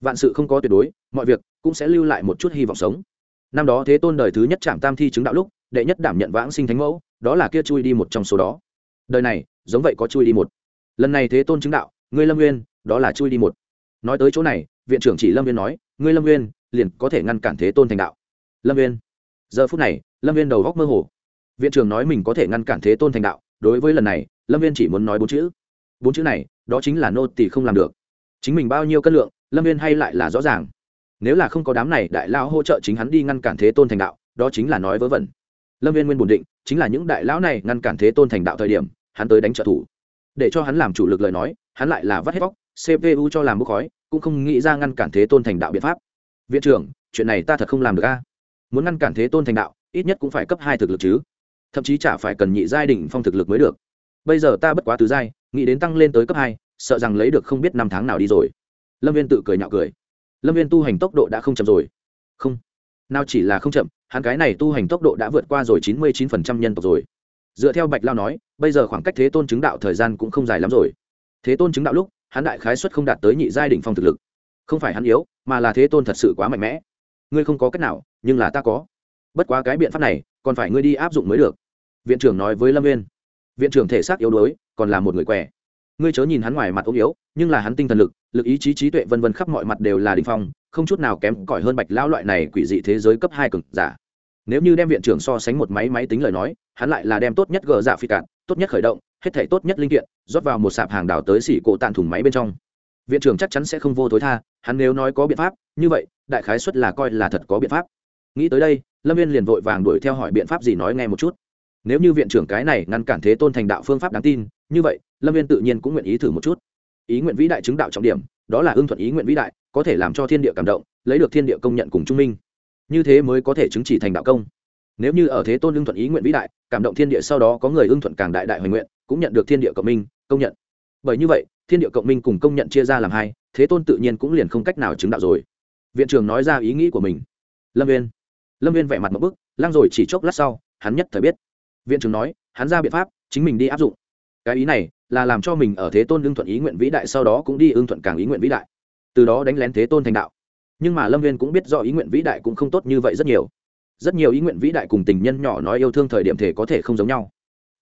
Vạn sự không có tuyệt đối, mọi việc cũng sẽ lưu lại một chút hy vọng sống. Năm đó thế tôn đời thứ nhất trạm tam thi chứng đạo lúc, đệ nhất đảm nhận vãng sinh thánh mẫu, đó là kia chui đi một trong số đó đời này giống vậy có chui đi một. Lần này thế tôn chứng đạo ngươi lâm nguyên đó là chui đi một. Nói tới chỗ này viện trưởng chỉ lâm Nguyên nói ngươi lâm nguyên liền có thể ngăn cản thế tôn thành đạo. Lâm Nguyên, giờ phút này lâm viên đầu góc mơ hồ. Viện trưởng nói mình có thể ngăn cản thế tôn thành đạo đối với lần này lâm viên chỉ muốn nói bốn chữ. Bốn chữ này đó chính là nô tỳ không làm được. Chính mình bao nhiêu cân lượng lâm viên hay lại là rõ ràng. Nếu là không có đám này đại lão hỗ trợ chính hắn đi ngăn cản thế tôn thành đạo đó chính là nói vớ vẩn. Lâm viên nguyên bổn định chính là những đại lão này ngăn cản thế tôn thành đạo thời điểm hắn tới đánh trợ thủ. Để cho hắn làm chủ lực lời nói, hắn lại là vắt hết vóc cpu cho làm bốc khói, cũng không nghĩ ra ngăn cản thế tôn thành đạo biện pháp. Viện trưởng, chuyện này ta thật không làm được a. Muốn ngăn cản thế tôn thành đạo, ít nhất cũng phải cấp hai thực lực chứ. Thậm chí chả phải cần nhị giai đỉnh phong thực lực mới được. Bây giờ ta bất quá tứ giai, nghĩ đến tăng lên tới cấp hai, sợ rằng lấy được không biết năm tháng nào đi rồi. Lâm viên tự cười nhạo cười. Lâm viên tu hành tốc độ đã không chậm rồi. Không. Nào chỉ là không chậm, hắn cái này tu hành tốc độ đã vượt qua rồi chín mươi chín phần trăm nhân tộc rồi dựa theo bạch lao nói, bây giờ khoảng cách thế tôn chứng đạo thời gian cũng không dài lắm rồi. Thế tôn chứng đạo lúc, hắn đại khái xuất không đạt tới nhị giai đ ỉ n h phong thực lực. Không phải hắn yếu, mà là thế tôn thật sự quá mạnh mẽ. Ngươi không có cách nào, nhưng là ta có. Bất quá cái biện pháp này, còn phải ngươi đi áp dụng mới được. Viện trưởng nói với lâm viên viện trưởng thể xác yếu đuối, còn là một người què. Ngươi chớ nhìn hắn ngoài mặt ốm yếu, nhưng là hắn tinh thần lực lực ý chí trí tuệ vân vân khắp mọi mặt đều là đình phong, không chút nào kém cỏi hơn bạch lão loại này quỷ dị thế giới cấp hai cực giả. Nếu như đem viện trưởng so sánh một máy máy tính lời nói hắn lại là đem tốt nhất gờ dạ phi cạn, tốt nhất khởi động, hết thể tốt nhất linh kiện, rót vào một sạp hàng đào tới xỉ cổ tàn thùng máy bên trong. Viện trưởng chắc chắn sẽ không vô tối tha, hắn nếu nói có biện pháp, như vậy, đại khái xuất là coi là thật có biện pháp. Nghĩ tới đây, lâm viên liền vội vàng đuổi theo hỏi biện pháp gì nói nghe một chút. Nếu như viện trưởng cái này ngăn cản thế tôn thành đạo phương pháp đáng tin, như vậy, lâm viên tự nhiên cũng nguyện ý thử một chút. Ý nguyện vĩ đại chứng đạo trọng điểm, đó là ưng thuận ý nguyện vĩ đại, có thể làm cho thiên địa cảm động, lấy được thiên địa công nhận cùng trung minh. Như thế mới có thể chứng chỉ thành đạo công nếu như ở thế tôn ưng thuận ý nguyện vĩ đại, cảm động thiên địa sau đó có người ưng thuận càng đại đại hoành nguyện, cũng nhận được thiên địa cộng minh, công nhận. Bởi như vậy, thiên địa cộng minh cùng công nhận chia ra làm hai, thế tôn tự nhiên cũng liền không cách nào chứng đạo rồi. Viện trưởng nói ra ý nghĩ của mình. Lâm viên lâm viên vẻ mặt một bức, lăng rồi chỉ chốc lát sau, hắn nhất thời biết. Viện trưởng nói, hắn ra biện pháp, chính mình đi áp dụng. Cái ý này là làm cho mình ở thế tôn ưng thuận ý nguyện vĩ đại sau đó cũng đi ưng thuận càng ý nguyện vĩ đại. Từ đó đánh lén thế tôn thành đạo. Nhưng mà lâm viên cũng biết do ý nguyện vĩ đại cũng không tốt như vậy rất nhiều rất nhiều ý nguyện vĩ đại cùng tình nhân nhỏ nói yêu thương thời điểm thể có thể không giống nhau.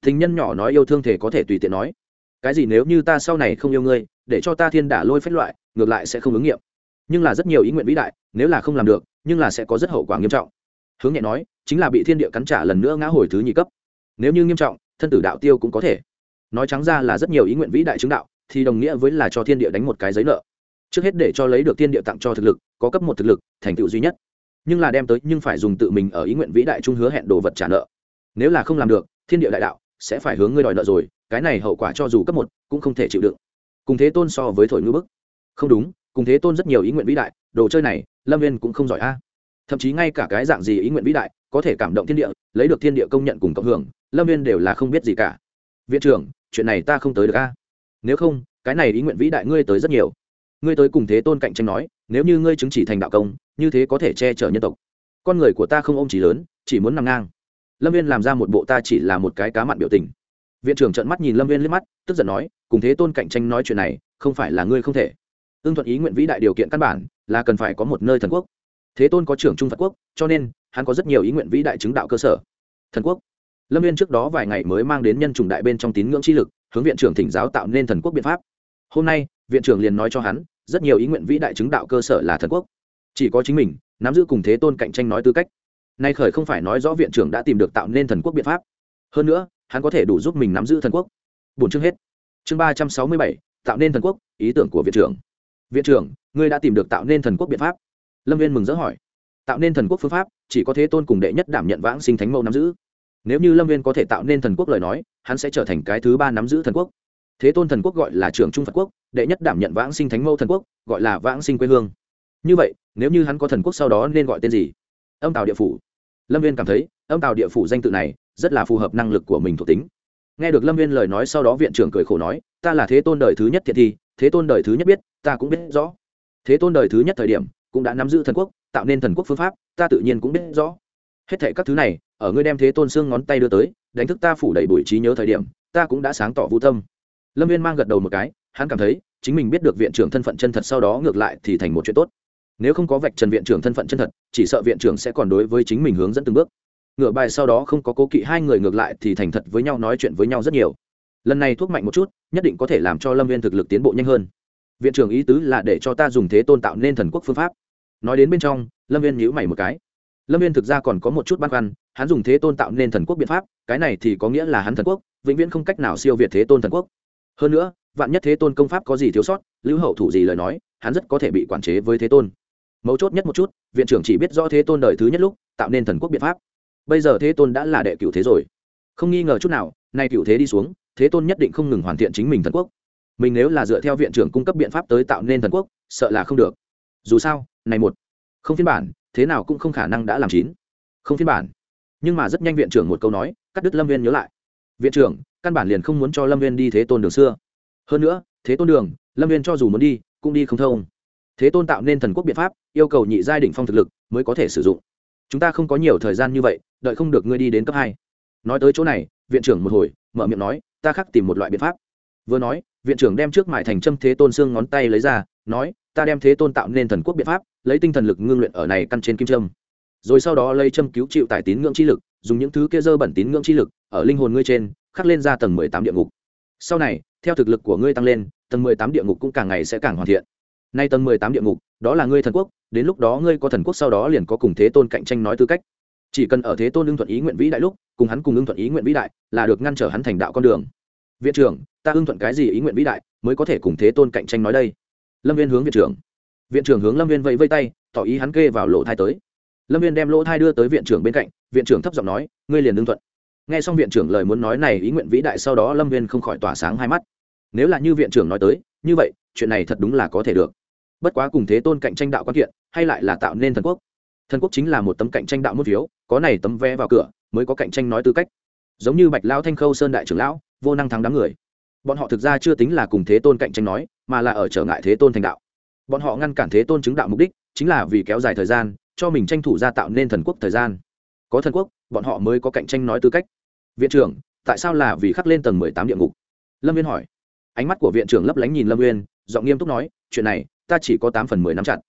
Tình nhân nhỏ nói yêu thương thể có thể tùy tiện nói. Cái gì nếu như ta sau này không yêu ngươi, để cho ta thiên đả lôi phép loại, ngược lại sẽ không ứng nghiệm. Nhưng là rất nhiều ý nguyện vĩ đại, nếu là không làm được, nhưng là sẽ có rất hậu quả nghiêm trọng. Hướng nhẹ nói, chính là bị thiên địa cắn trả lần nữa ngã hồi thứ nhị cấp. Nếu như nghiêm trọng, thân tử đạo tiêu cũng có thể. Nói trắng ra là rất nhiều ý nguyện vĩ đại chứng đạo, thì đồng nghĩa với là cho thiên địa đánh một cái giấy nợ. Trước hết để cho lấy được thiên địa tặng cho thực lực, có cấp một thực lực, thành tựu duy nhất nhưng là đem tới nhưng phải dùng tự mình ở ý nguyện vĩ đại trung hứa hẹn đồ vật trả nợ. Nếu là không làm được, thiên địa đại đạo sẽ phải hướng ngươi đòi nợ rồi, cái này hậu quả cho dù cấp một cũng không thể chịu đựng. Cùng thế tôn so với thổi ngư bức. Không đúng, cùng thế tôn rất nhiều ý nguyện vĩ đại, đồ chơi này, lâm viên cũng không giỏi a. Thậm chí ngay cả cái dạng gì ý nguyện vĩ đại có thể cảm động thiên địa, lấy được thiên địa công nhận cùng cộng hưởng, lâm viên đều là không biết gì cả. Viện trưởng, chuyện này ta không tới được a. Nếu không, cái này ý nguyện vĩ đại ngươi tới rất nhiều ngươi tới cùng thế tôn cạnh tranh nói, nếu như ngươi chứng chỉ thành đạo công, như thế có thể che chở nhân tộc. Con người của ta không ôm chỉ lớn, chỉ muốn nằm ngang. Lâm viên làm ra một bộ ta chỉ là một cái cá mặn biểu tình. Viện trưởng trợn mắt nhìn lâm viên liếc mắt, tức giận nói, cùng thế tôn cạnh tranh nói chuyện này, không phải là ngươi không thể. Ưng thuận ý nguyện vĩ đại điều kiện căn bản, là cần phải có một nơi thần quốc. Thế tôn có trưởng trung phật quốc, cho nên, hắn có rất nhiều ý nguyện vĩ đại chứng đạo cơ sở. Thần quốc. Lâm viên trước đó vài ngày mới mang đến nhân chủng đại bên trong tín ngưỡng chi lực, hướng viện trưởng thỉnh giáo tạo nên thần quốc biện pháp hôm nay, viện trưởng liền nói cho hắn, rất nhiều ý nguyện vĩ đại chứng đạo cơ sở là thần quốc. Chỉ có chính mình, nắm giữ cùng thế tôn cạnh tranh nói tư cách. Nay khởi không phải nói rõ viện trưởng đã tìm được tạo nên thần quốc biện pháp. Hơn nữa, hắn có thể đủ giúp mình nắm giữ thần quốc. Bốn chương hết. Chương ba trăm sáu mươi bảy, tạo nên thần quốc, ý tưởng của viện trưởng. Viện trưởng, ngươi đã tìm được tạo nên thần quốc biện pháp? Lâm viên mừng rỡ hỏi. Tạo nên thần quốc phương pháp, chỉ có thế tôn cùng đệ nhất đảm nhận vãng sinh thánh mẫu nắm giữ. Nếu như lâm viên có thể tạo nên thần quốc lời nói, hắn sẽ trở thành cái thứ ba nắm giữ thần quốc thế tôn thần quốc gọi là trường trung phật quốc, đệ nhất đảm nhận vãng sinh thánh mẫu thần quốc, gọi là vãng sinh quê hương. Như vậy, nếu như hắn có thần quốc sau đó nên gọi tên gì? Âm tào địa phủ. Lâm viên cảm thấy, âm tào địa phủ danh tự này rất là phù hợp năng lực của mình thuộc tính. Nghe được lâm viên lời nói sau đó viện trưởng cười khổ nói, ta là thế tôn đời thứ nhất thiện thi, thế tôn đời thứ nhất biết, ta cũng biết rõ. Thế tôn đời thứ nhất thời điểm, cũng đã nắm giữ thần quốc, tạo nên thần quốc phương pháp, ta tự nhiên cũng biết rõ. Hết thệ các thứ này, ở ngươi đem thế tôn xương ngón tay đưa tới, đánh thức ta phủ đầy bụi trí nhớ thời điểm, ta cũng đã sáng tỏ vũ tâm lâm viên mang gật đầu một cái, hắn cảm thấy, chính mình biết được viện trưởng thân phận chân thật sau đó ngược lại thì thành một chuyện tốt. Nếu không có vạch trần viện trưởng thân phận chân thật, chỉ sợ viện trưởng sẽ còn đối với chính mình hướng dẫn từng bước. Ngựa bài sau đó không có cố kỵ hai người ngược lại thì thành thật với nhau nói chuyện với nhau rất nhiều. Lần này thuốc mạnh một chút, nhất định có thể làm cho lâm viên thực lực tiến bộ nhanh hơn. Viện trưởng ý tứ là để cho ta dùng thế tôn tạo nên thần quốc phương pháp. Nói đến bên trong, lâm viên nhữ mày một cái. Lâm viên thực ra còn có một chút băn khoăn, hắn dùng thế tôn tạo nên thần quốc biện pháp, cái này thì có nghĩa là hắn thần quốc, vĩnh viễn không cách nào siêu việt thế tôn thần quốc hơn nữa, vạn nhất thế tôn công pháp có gì thiếu sót, lưu hậu thủ gì lời nói, hắn rất có thể bị quản chế với thế tôn. Mấu chốt nhất một chút, viện trưởng chỉ biết rõ thế tôn đời thứ nhất lúc, tạo nên thần quốc biện pháp. Bây giờ thế tôn đã là đệ cựu thế rồi. Không nghi ngờ chút nào, nay cựu thế đi xuống, thế tôn nhất định không ngừng hoàn thiện chính mình thần quốc. Mình nếu là dựa theo viện trưởng cung cấp biện pháp tới tạo nên thần quốc, sợ là không được. Dù sao, này một, không phiên bản, thế nào cũng không khả năng đã làm chín. Không phiên bản. Nhưng mà rất nhanh viện trưởng một câu nói, cắt đứt lâm viên nhớ lại. Viện trưởng căn bản liền không muốn cho lâm viên đi thế tôn đường xưa. Hơn nữa, thế tôn đường, lâm viên cho dù muốn đi, cũng đi không thông. Thế tôn tạo nên thần quốc biện pháp, yêu cầu nhị giai đ ỉ n h phong thực lực mới có thể sử dụng. Chúng ta không có nhiều thời gian như vậy, đợi không được ngươi đi đến cấp hai. Nói tới chỗ này, viện trưởng một hồi, mở miệng nói, ta khắc tìm một loại biện pháp. Vừa nói, viện trưởng đem trước mại thành châm thế tôn xương ngón tay lấy ra, nói, ta đem thế tôn tạo nên thần quốc biện pháp, lấy tinh thần lực ngưng luyện ở này căn trên kim trâm rồi sau đó lấy châm cứu chịu tại tín ngưỡng chi lực, dùng những thứ kia dơ bẩn tín ngưỡng chi lực ở linh hồn ngươi trên khắc lên ra tầng mười tám địa ngục. Sau này, theo thực lực của ngươi tăng lên, tầng mười tám địa ngục cũng càng ngày sẽ càng hoàn thiện. Nay tầng mười tám địa ngục, đó là ngươi thần quốc, đến lúc đó ngươi có thần quốc sau đó liền có cùng thế tôn cạnh tranh nói tư cách. Chỉ cần ở thế tôn ưng thuận ý nguyện vĩ đại lúc, cùng hắn cùng ưng thuận ý nguyện vĩ đại là được ngăn trở hắn thành đạo con đường. Viện trưởng, ta ưng thuận cái gì ý nguyện vĩ đại mới có thể cùng thế tôn cạnh tranh nói đây? Lâm viên hướng viện trưởng. Viện trưởng hướng lâm viên vẫy vây tay, tỏ ý hắn kê vào lỗ thai tới. Lâm viên đem lỗ thai đưa tới viện trưởng bên cạnh, viện trưởng thấp giọng nói, ngươi liền ưng thuận nghe xong viện trưởng lời muốn nói này, ý nguyện vĩ đại sau đó lâm viên không khỏi tỏa sáng hai mắt. Nếu là như viện trưởng nói tới, như vậy, chuyện này thật đúng là có thể được. Bất quá cùng thế tôn cạnh tranh đạo quan kiện, hay lại là tạo nên thần quốc. Thần quốc chính là một tấm cạnh tranh đạo mất phiếu, có này tấm vé vào cửa, mới có cạnh tranh nói tư cách. Giống như bạch lão thanh khâu sơn đại trưởng lão, vô năng thắng đám người. Bọn họ thực ra chưa tính là cùng thế tôn cạnh tranh nói, mà là ở trở ngại thế tôn thành đạo. Bọn họ ngăn cản thế tôn chứng đạo mục đích, chính là vì kéo dài thời gian, cho mình tranh thủ ra tạo nên thần quốc thời gian. Có thần quốc, bọn họ mới có cạnh tranh nói tư cách viện trưởng, tại sao là vì khắc lên tầng mười tám địa ngục? Lâm viên hỏi. Ánh mắt của viện trưởng lấp lánh nhìn lâm viên giọng nghiêm túc nói, chuyện này, ta chỉ có tám phần mười năm chặn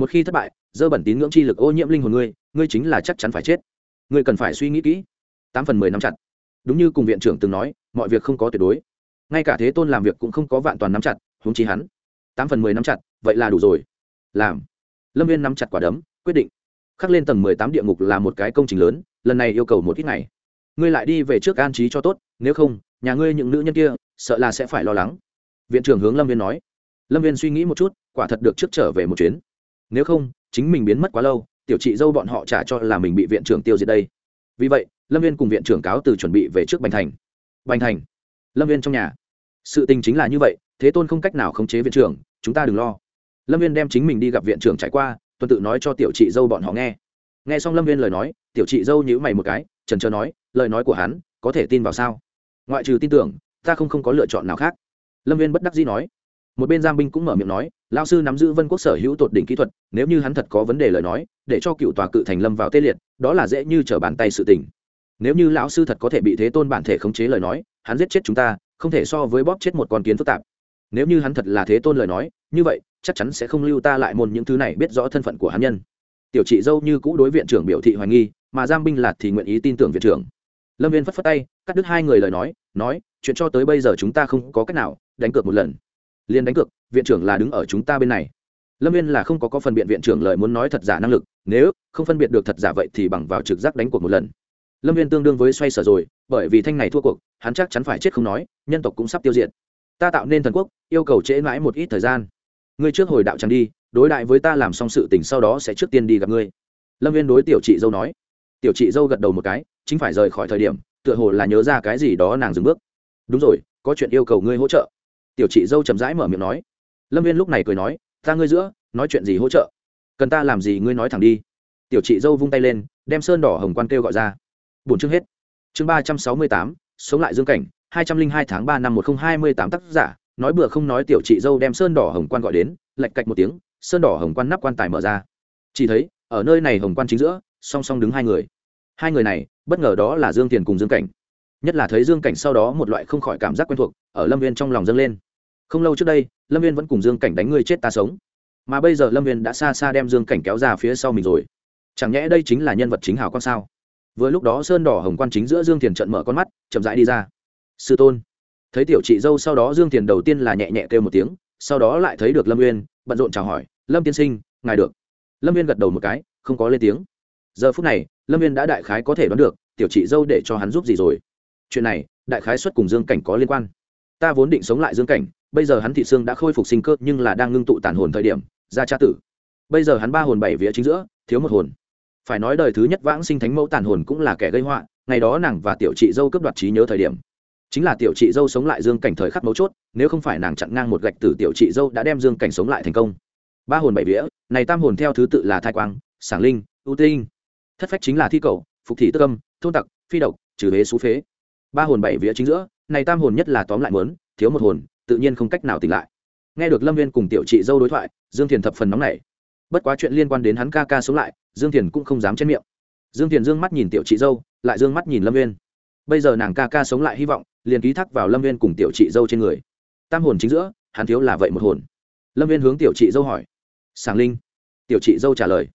một khi thất bại, dơ bẩn tín ngưỡng chi lực ô nhiễm linh hồn ngươi ngươi chính là chắc chắn phải chết. Ngươi cần phải suy nghĩ kỹ. Tám phần mười năm chặt. Đúng như cùng viện trưởng từng nói, mọi việc không có tuyệt đối. Ngay cả thế tôn làm việc cũng không có vạn toàn nắm chặt, huống chi hắn. Tám phần mười nắm chặt, vậy là đủ rồi. Làm. Lâm viên nắm chặt quả đấm, quyết định. Khắc lên tầng mười tám địa ngục là một cái công trình lớn, lần này yêu cầu một ít ngày ngươi lại đi về trước an trí cho tốt, nếu không, nhà ngươi những nữ nhân kia, sợ là sẽ phải lo lắng. Viện trưởng hướng lâm viên nói. Lâm viên suy nghĩ một chút, quả thật được trước trở về một chuyến. Nếu không, chính mình biến mất quá lâu, tiểu chị dâu bọn họ trả cho là mình bị viện trưởng tiêu diệt đây. Vì vậy, lâm viên cùng viện trưởng cáo từ chuẩn bị về trước bành thành. Bành thành. Lâm viên trong nhà. Sự tình chính là như vậy, thế tôn không cách nào khống chế viện trưởng, chúng ta đừng lo. Lâm viên đem chính mình đi gặp viện trưởng trải qua, tuần tự nói cho tiểu chị dâu bọn họ nghe. Nghe xong lâm viên lời nói, tiểu chị dâu nhữ mày một cái trần trờ nói, lời nói của hắn, có thể tin vào sao? Ngoại trừ tin tưởng, ta không không có lựa chọn nào khác. Lâm viên bất đắc dĩ nói. Một bên giang binh cũng mở miệng nói lao sư nắm giữ vân quốc sở hữu tột đỉnh kỹ thuật, nếu như hắn thật có vấn đề lời nói, để cho cựu tòa cự thành lâm vào tê liệt, đó là dễ như t r ở bàn tay sự tình. Nếu như lão sư thật có thể bị thế tôn bản thể khống chế lời nói, hắn giết chết chúng ta, không thể so với bóp chết một con kiến phức tạp. Nếu như hắn thật là thế tôn lời nói, như vậy, chắc chắn sẽ không lưu ta lại môn những thứ này biết rõ thân phận của hắn nhân. Tiểu chị dâu như cũ đối viện trưởng biểu thị hoài nghi mà giang binh lạt thì nguyện ý tin tưởng viện trưởng. Lâm viên phất phất tay, cắt đứt hai người lời nói nói, chuyện cho tới bây giờ chúng ta không có cách nào đánh cược một lần. Liền đánh cược, viện trưởng là đứng ở chúng ta bên này. Lâm viên là không có có phần biện viện trưởng lời muốn nói thật giả năng lực, nếu không phân biệt được thật giả vậy thì bằng vào trực giác đánh cuộc một lần. Lâm viên tương đương với xoay sở rồi, bởi vì thanh này thua cuộc, hắn chắc chắn phải chết không nói, nhân tộc cũng sắp tiêu diệt. Ta tạo nên thần quốc, yêu cầu trễ mãi một ít thời gian. Ngươi trước hồi đạo tràng đi, đối đại với ta làm xong sự tình sau đó sẽ trước tiên đi gặp ngươi. Lâm viên đối tiểu chị dâu nói tiểu chị dâu gật đầu một cái, chính phải rời khỏi thời điểm, tựa hồ là nhớ ra cái gì đó nàng dừng bước. Đúng rồi, có chuyện yêu cầu ngươi hỗ trợ. Tiểu chị dâu chậm rãi mở miệng nói. Lâm viên lúc này cười nói, ta ngươi giữa, nói chuyện gì hỗ trợ? Cần ta làm gì ngươi nói thẳng đi. Tiểu chị dâu vung tay lên, đem sơn đỏ hồng quan kêu gọi ra. Bốn chương hết. Chương ba trăm sáu mươi tám, sống lại dương cảnh, hai trăm linh hai tháng ba năm một nghìn hai mươi tám tác giả, nói bừa không nói tiểu chị dâu đem sơn đỏ hồng quan gọi đến lạch cạch một tiếng, sơn đỏ hồng quan nắp quan tài mở ra. Chỉ thấy, ở nơi này hồng quan chính giữa song song đứng hai người. Hai người này, bất ngờ đó là dương tiền cùng dương cảnh. Nhất là thấy dương cảnh sau đó một loại không khỏi cảm giác quen thuộc, ở lâm viên trong lòng dâng lên. Không lâu trước đây, lâm viên vẫn cùng dương cảnh đánh người chết ta sống. Mà bây giờ lâm viên đã xa xa đem dương cảnh kéo ra phía sau mình rồi. Chẳng nhẽ đây chính là nhân vật chính hào con sao? Vừa lúc đó sơn đỏ hồng quan chính giữa dương thiền trận mở con mắt, chậm rãi đi ra. Sư tôn. Thấy tiểu chị dâu sau đó dương thiền đầu tiên là nhẹ nhẹ kêu một tiếng, sau đó lại thấy được lâm uyên, bận rộn chào hỏi, lâm tiên sinh, ngài được. Lâm uyên gật đầu một cái, không có lên tiếng giờ phút này, lâm viên đã đại khái có thể đoán được, tiểu chị dâu để cho hắn giúp gì rồi. Chuyện này, đại khái xuất cùng dương cảnh có liên quan. Ta vốn định sống lại dương cảnh, bây giờ hắn thị xương đã khôi phục sinh cơ nhưng là đang ngưng tụ tàn hồn thời điểm, ra tra tử. Bây giờ hắn ba hồn bảy vía chính giữa, thiếu một hồn. Phải nói đời thứ nhất vãng sinh thánh mẫu tàn hồn cũng là kẻ gây họa, ngày đó nàng và tiểu chị dâu cướp đoạt trí nhớ thời điểm. Chính là tiểu chị dâu sống lại dương cảnh thời khắc mấu chốt, nếu không phải nàng chặn ngang một gạch tử tiểu chị dâu đã đem dương cảnh sống lại thành công. Ba hồn bảy vía, này tam hồn theo thứ tự là thai quang, sảng linh, ưu tinh thất phách chính là thi cầu, phục thị tức âm, thôn tặc, phi độc, trừ huế xú phế. Ba hồn bảy vía chính giữa, này tam hồn nhất là tóm lại mớn thiếu một hồn, tự nhiên không cách nào tỉnh lại. Nghe được lâm viên cùng tiểu chị dâu đối thoại, dương thiền thập phần nóng nảy. Bất quá chuyện liên quan đến hắn ca ca sống lại, dương thiền cũng không dám chết miệng. Dương thiền dương mắt nhìn tiểu chị dâu, lại dương mắt nhìn lâm viên. Bây giờ nàng ca ca sống lại hy vọng, liền ký thác vào lâm viên cùng tiểu chị dâu trên người. Tam hồn chính giữa, hắn thiếu là vậy một hồn. Lâm viên hướng tiểu chị dâu hỏi. Sàng linh. Tiểu chị dâu trả lời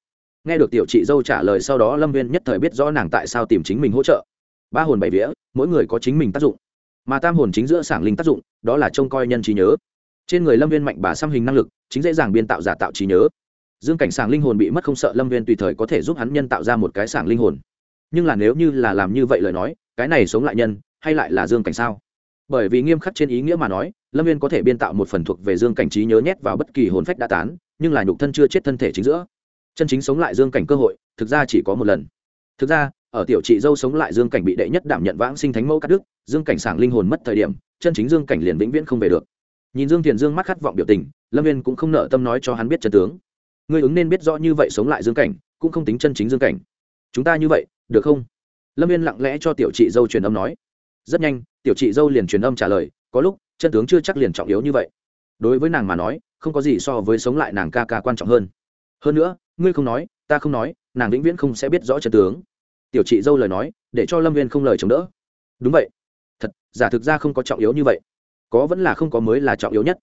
nghe được tiểu chị dâu trả lời sau đó, lâm viên nhất thời biết rõ nàng tại sao tìm chính mình hỗ trợ. Ba hồn bảy vía, mỗi người có chính mình tác dụng. Mà tam hồn chính giữa sảng linh tác dụng, đó là trông coi nhân trí nhớ. Trên người lâm viên mạnh bà xăm hình năng lực, chính dễ dàng biên tạo giả tạo trí nhớ. Dương cảnh sảng linh hồn bị mất không sợ, lâm viên tùy thời có thể giúp hắn nhân tạo ra một cái sảng linh hồn. Nhưng là nếu như là làm như vậy lời nói, cái này sống lại nhân, hay lại là dương cảnh sao? Bởi vì nghiêm khắc trên ý nghĩa mà nói, lâm viên có thể biên tạo một phần thuộc về dương cảnh trí nhớ nhét vào bất kỳ hồn phách đã tán, nhưng là nhục thân chưa chết thân thể chính giữa chân chính sống lại dương cảnh cơ hội, thực ra chỉ có một lần. Thực ra, ở tiểu trị dâu sống lại dương cảnh bị đệ nhất đảm nhận vãng sinh thánh mẫu cắt đức dương cảnh sảng linh hồn mất thời điểm, chân chính dương cảnh liền vĩnh viễn không về được. Nhìn dương thiền dương mắt khát vọng biểu tình, lâm viên cũng không nợ tâm nói cho hắn biết chân tướng. Người ứng nên biết rõ như vậy sống lại dương cảnh, cũng không tính chân chính dương cảnh. Chúng ta như vậy, được không? Lâm viên lặng lẽ cho tiểu chị dâu truyền âm nói. Rất nhanh, tiểu chị dâu liền truyền âm trả lời, có lúc, chân tướng chưa chắc liền trọng yếu như vậy. Đối với nàng mà nói, không có gì so với sống lại nàng ca ca quan trọng hơn. Hơn nữa ngươi không nói, ta không nói, nàng vĩnh viễn không sẽ biết rõ trận tướng. Tiểu chị dâu lời nói, để cho lâm viên không lời chống đỡ. Đúng vậy. Thật, giả thực ra không có trọng yếu như vậy. Có vẫn là không có mới là trọng yếu nhất.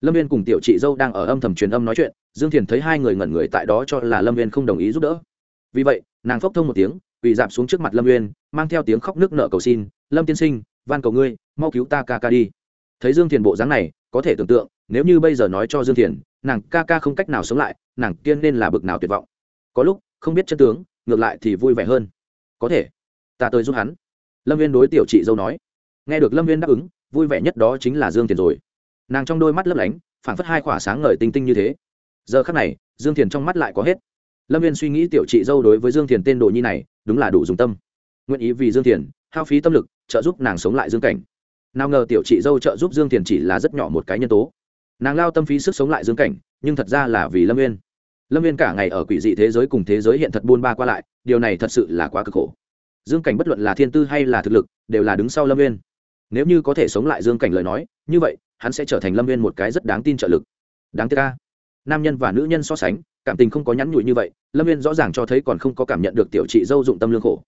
Lâm viên cùng tiểu chị dâu đang ở âm thầm truyền âm nói chuyện, dương thiền thấy hai người ngẩn người tại đó cho là lâm viên không đồng ý giúp đỡ. Vì vậy, nàng phốc thông một tiếng, quỳ dạp xuống trước mặt lâm viên, mang theo tiếng khóc nước nợ cầu xin, lâm tiên sinh, van cầu ngươi, mau cứu ta ca ca đi thấy dương thiền bộ dáng này, có thể tưởng tượng, nếu như bây giờ nói cho dương thiền, nàng ca ca không cách nào sống lại, nàng tiên nên là bực nào tuyệt vọng. Có lúc, không biết chân tướng, ngược lại thì vui vẻ hơn. Có thể, ta tới giúp hắn. Lâm viên đối tiểu chị dâu nói. Nghe được lâm viên đáp ứng, vui vẻ nhất đó chính là dương thiền rồi. Nàng trong đôi mắt lấp lánh, phảng phất hai khỏa sáng ngời tinh tinh như thế. Giờ khắc này, dương thiền trong mắt lại có hết. Lâm viên suy nghĩ tiểu chị dâu đối với dương thiền tên đồ nhi này, đúng là đủ dùng tâm. Nguyện ý vì dương thiền, hao phí tâm lực, trợ giúp nàng sống lại dương cảnh nào ngờ tiểu chị dâu trợ giúp dương thiền chỉ là rất nhỏ một cái nhân tố. Nàng lao tâm phí sức sống lại dương cảnh, nhưng thật ra là vì lâm viên lâm viên cả ngày ở quỷ dị thế giới cùng thế giới hiện thật buôn ba qua lại, điều này thật sự là quá cực khổ. Dương cảnh bất luận là thiên tư hay là thực lực, đều là đứng sau lâm viên nếu như có thể sống lại dương cảnh lời nói, như vậy, hắn sẽ trở thành lâm viên một cái rất đáng tin trợ lực. Đáng tiếc ca nam nhân và nữ nhân so sánh, cảm tình không có nhắn nhủi như vậy, lâm viên rõ ràng cho thấy còn không có cảm nhận được tiểu chị dâu dụng tâm lương khổ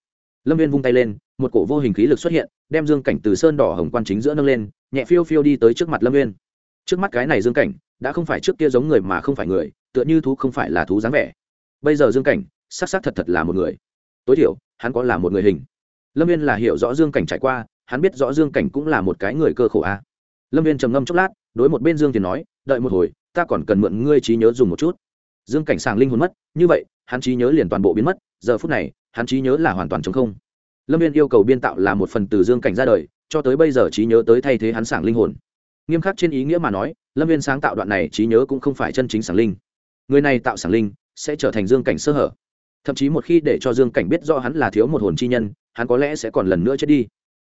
lâm viên vung tay lên, một cổ vô hình khí lực xuất hiện, đem dương cảnh từ sơn đỏ hồng quan chính giữa nâng lên, nhẹ phiêu phiêu đi tới trước mặt lâm viên. Trước mắt cái này dương cảnh, đã không phải trước kia giống người mà không phải người, tựa như thú không phải là thú dáng vẻ. Bây giờ dương cảnh s ắ c s ắ c thật thật là một người. Tối thiểu, hắn có là một người hình. Lâm viên là hiểu rõ dương cảnh trải qua, hắn biết rõ dương cảnh cũng là một cái người cơ khổ a. Lâm viên trầm ngâm chốc lát, đối một bên dương tiền nói, đợi một hồi, ta còn cần mượn ngươi trí nhớ dùng một chút. Dương cảnh sàng linh hồn mất, như vậy, hắn trí nhớ liền toàn bộ biến mất giờ phút này, hắn trí nhớ là hoàn toàn chống không. Lâm viên yêu cầu biên tạo là một phần từ dương cảnh ra đời, cho tới bây giờ trí nhớ tới thay thế hắn sảng linh hồn. Nghiêm khắc trên ý nghĩa mà nói, lâm viên sáng tạo đoạn này trí nhớ cũng không phải chân chính sảng linh. Người này tạo sảng linh, sẽ trở thành dương cảnh sơ hở. Thậm chí một khi để cho dương cảnh biết do hắn là thiếu một hồn chi nhân, hắn có lẽ sẽ còn lần nữa chết đi.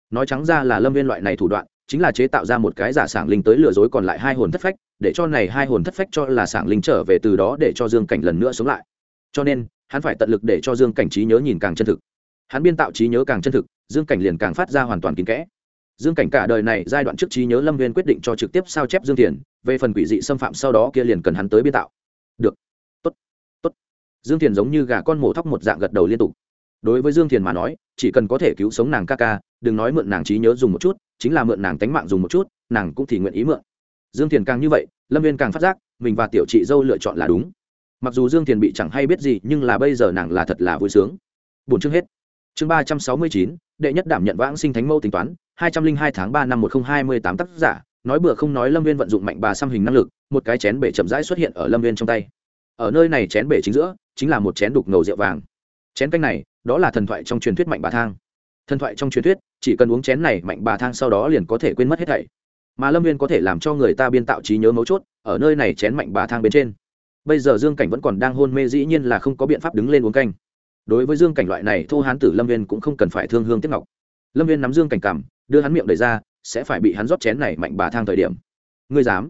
Nói trắng ra là lâm viên loại này thủ đoạn, chính là chế tạo ra một cái giả sảng linh tới lừa dối còn lại hai hồn thất phách, để cho này hai hồn thất phách cho là sảng linh trở về từ đó để cho dương cảnh lần nữa sống lại. Cho nên hắn phải tận lực để cho dương cảnh trí nhớ nhìn càng chân thực. Hắn biên tạo trí nhớ càng chân thực, dương cảnh liền càng phát ra hoàn toàn kín kẽ. Dương cảnh cả đời này, giai đoạn trước trí nhớ lâm viên quyết định cho trực tiếp sao chép dương thiền, về phần quỷ dị xâm phạm sau đó kia liền cần hắn tới biên tạo. Được. Tốt. Tốt. Dương thiền giống như gà con mổ thóc một dạng gật đầu liên tục. Đối với dương thiền mà nói, chỉ cần có thể cứu sống nàng ca ca, đừng nói mượn nàng trí nhớ dùng một chút, chính là mượn nàng tánh mạng dùng một chút, nàng cũng thì nguyện ý mượn. Dương thiền càng như vậy, lâm viên càng phát giác, mình và tiểu chị dâu lựa chọn là đúng mặc dù dương thiền bị chẳng hay biết gì, nhưng là bây giờ nàng là thật là vui sướng. Bốn chương hết. Chương ba trăm sáu mươi chín, đệ nhất đảm nhận vãng sinh thánh mẫu tính toán, hai trăm linh hai tháng ba năm một nghìn hai mươi tám tác giả. Nói bừa không nói, lâm viên vận dụng mạnh bà xăm hình năng lực, một cái chén bể chậm rãi xuất hiện ở lâm viên trong tay. Ở nơi này chén bể chính giữa, chính là một chén đục ngầu rượu vàng. Chén canh này, đó là thần thoại trong truyền thuyết mạnh bà thang. Thần thoại trong truyền thuyết, chỉ cần uống chén này mạnh bà thang sau đó liền có thể quên mất hết thảy. Mà lâm viên có thể làm cho người ta biên tạo trí nhớ mấu chốt ở nơi này chén mạnh bà thang bên trên bây giờ dương cảnh vẫn còn đang hôn mê, dĩ nhiên là không có biện pháp đứng lên uống canh. Đối với dương cảnh loại này, thô hán tử lâm viên cũng không cần phải thương hương tiếp ngọc. Lâm viên nắm dương cảnh cảm đưa hắn miệng đẩy ra, sẽ phải bị hắn rót chén này mạnh bà thang thời điểm. Ngươi dám?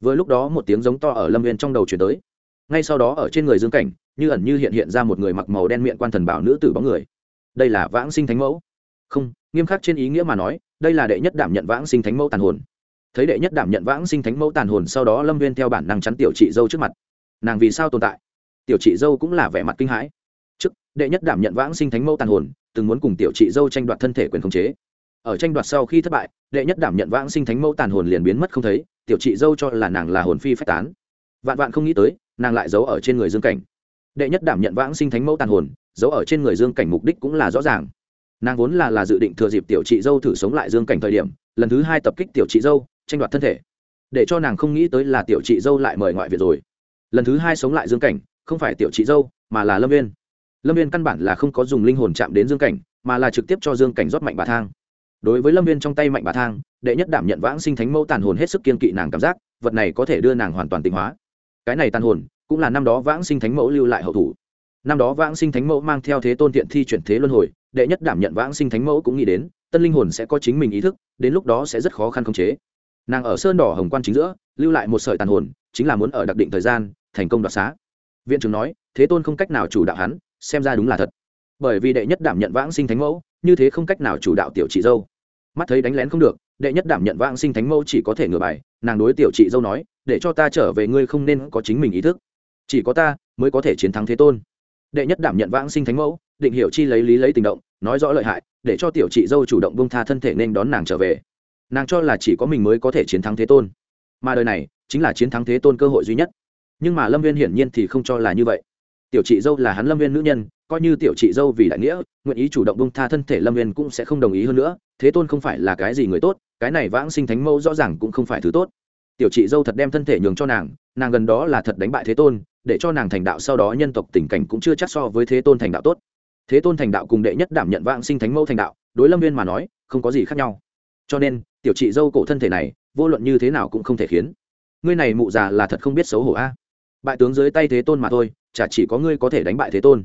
Vừa lúc đó một tiếng giống to ở lâm viên trong đầu chuyển tới. Ngay sau đó ở trên người dương cảnh, như ẩn như hiện hiện ra một người mặc màu đen miệng quan thần bảo nữ tử bóng người. Đây là vãng sinh thánh mẫu. Không, nghiêm khắc trên ý nghĩa mà nói, đây là đệ nhất đảm nhận vãng sinh thánh mẫu tàn hồn. Thấy đệ nhất đảm nhận vãng sinh thánh mẫu tàn hồn, sau đó lâm viên theo bản năng chắn tiểu chị dâu trước mặt nàng vì sao tồn tại? Tiểu chị dâu cũng là vẻ mặt kinh hãi. Trước, đệ nhất đảm nhận vãng sinh thánh mẫu tàn hồn, từng muốn cùng tiểu chị dâu tranh đoạt thân thể quyền khống chế. Ở tranh đoạt sau khi thất bại, đệ nhất đảm nhận vãng sinh thánh mẫu tàn hồn liền biến mất không thấy, tiểu chị dâu cho là nàng là hồn phi phách tán. Vạn vạn không nghĩ tới, nàng lại giấu ở trên người dương cảnh. Đệ nhất đảm nhận vãng sinh thánh mẫu tàn hồn, giấu ở trên người dương cảnh mục đích cũng là rõ ràng. Nàng vốn là là dự định thừa dịp tiểu chị dâu thử sống lại dương cảnh thời điểm, lần thứ hai tập kích tiểu chị dâu, tranh đoạt thân thể. Để cho nàng không nghĩ tới là tiểu chị dâu lại mời ngoại viện rồi lần thứ hai sống lại dương cảnh, không phải tiểu chị dâu, mà là lâm viên lâm viên căn bản là không có dùng linh hồn chạm đến dương cảnh, mà là trực tiếp cho dương cảnh rót mạnh bà thang. Đối với lâm viên trong tay mạnh bà thang, đệ nhất đảm nhận vãng sinh thánh mẫu tàn hồn hết sức kiên kỵ nàng cảm giác, vật này có thể đưa nàng hoàn toàn tịnh hóa. Cái này tàn hồn, cũng là năm đó vãng sinh thánh mẫu lưu lại hậu thủ. Năm đó vãng sinh thánh mẫu mang theo thế tôn tiện thi chuyển thế luân hồi, đệ nhất đảm nhận vãng sinh thánh mẫu cũng nghĩ đến, tân linh hồn sẽ có chính mình ý thức, đến lúc đó sẽ rất khó khăn khống chế. Nàng ở sơn đỏ hồng quan chính giữa, lưu lại một sợi tàn hồn, chính là muốn ở đặc định thời gian thành công đoạt xá. Viện trưởng nói, thế tôn không cách nào chủ đạo hắn, xem ra đúng là thật. Bởi vì đệ nhất đảm nhận vãng sinh thánh mẫu, như thế không cách nào chủ đạo tiểu chị dâu. Mắt thấy đánh lén không được, đệ nhất đảm nhận vãng sinh thánh mẫu chỉ có thể ngửa bài, nàng đối tiểu chị dâu nói, để cho ta trở về ngươi không nên có chính mình ý thức. Chỉ có ta mới có thể chiến thắng thế tôn. Đệ nhất đảm nhận vãng sinh thánh mẫu, định hiểu chi lấy lý lấy tình động, nói rõ lợi hại, để cho tiểu chị dâu chủ động bông tha thân thể nên đón nàng trở về. Nàng cho là chỉ có mình mới có thể chiến thắng thế tôn. Mà đời này, chính là chiến thắng thế tôn cơ hội duy nhất nhưng mà lâm viên hiển nhiên thì không cho là như vậy. Tiểu chị dâu là hắn lâm viên nữ nhân, coi như tiểu chị dâu vì đại nghĩa, nguyện ý chủ động bông tha thân thể lâm viên cũng sẽ không đồng ý hơn nữa, thế tôn không phải là cái gì người tốt, cái này vãng sinh thánh mẫu rõ ràng cũng không phải thứ tốt. Tiểu chị dâu thật đem thân thể nhường cho nàng nàng gần đó là thật đánh bại thế tôn, để cho nàng thành đạo sau đó nhân tộc tình cảnh cũng chưa chắc so với thế tôn thành đạo tốt. Thế tôn thành đạo cùng đệ nhất đảm nhận vãng sinh thánh mẫu thành đạo, đối lâm viên mà nói, không có gì khác nhau. Cho nên, tiểu chị dâu cổ thân thể này, vô luận như thế nào cũng không thể khiến. Ngươi này mụ già là thật không biết xấu hổ a bại tướng dưới tay thế tôn mà thôi, chả chỉ có ngươi có thể đánh bại thế tôn.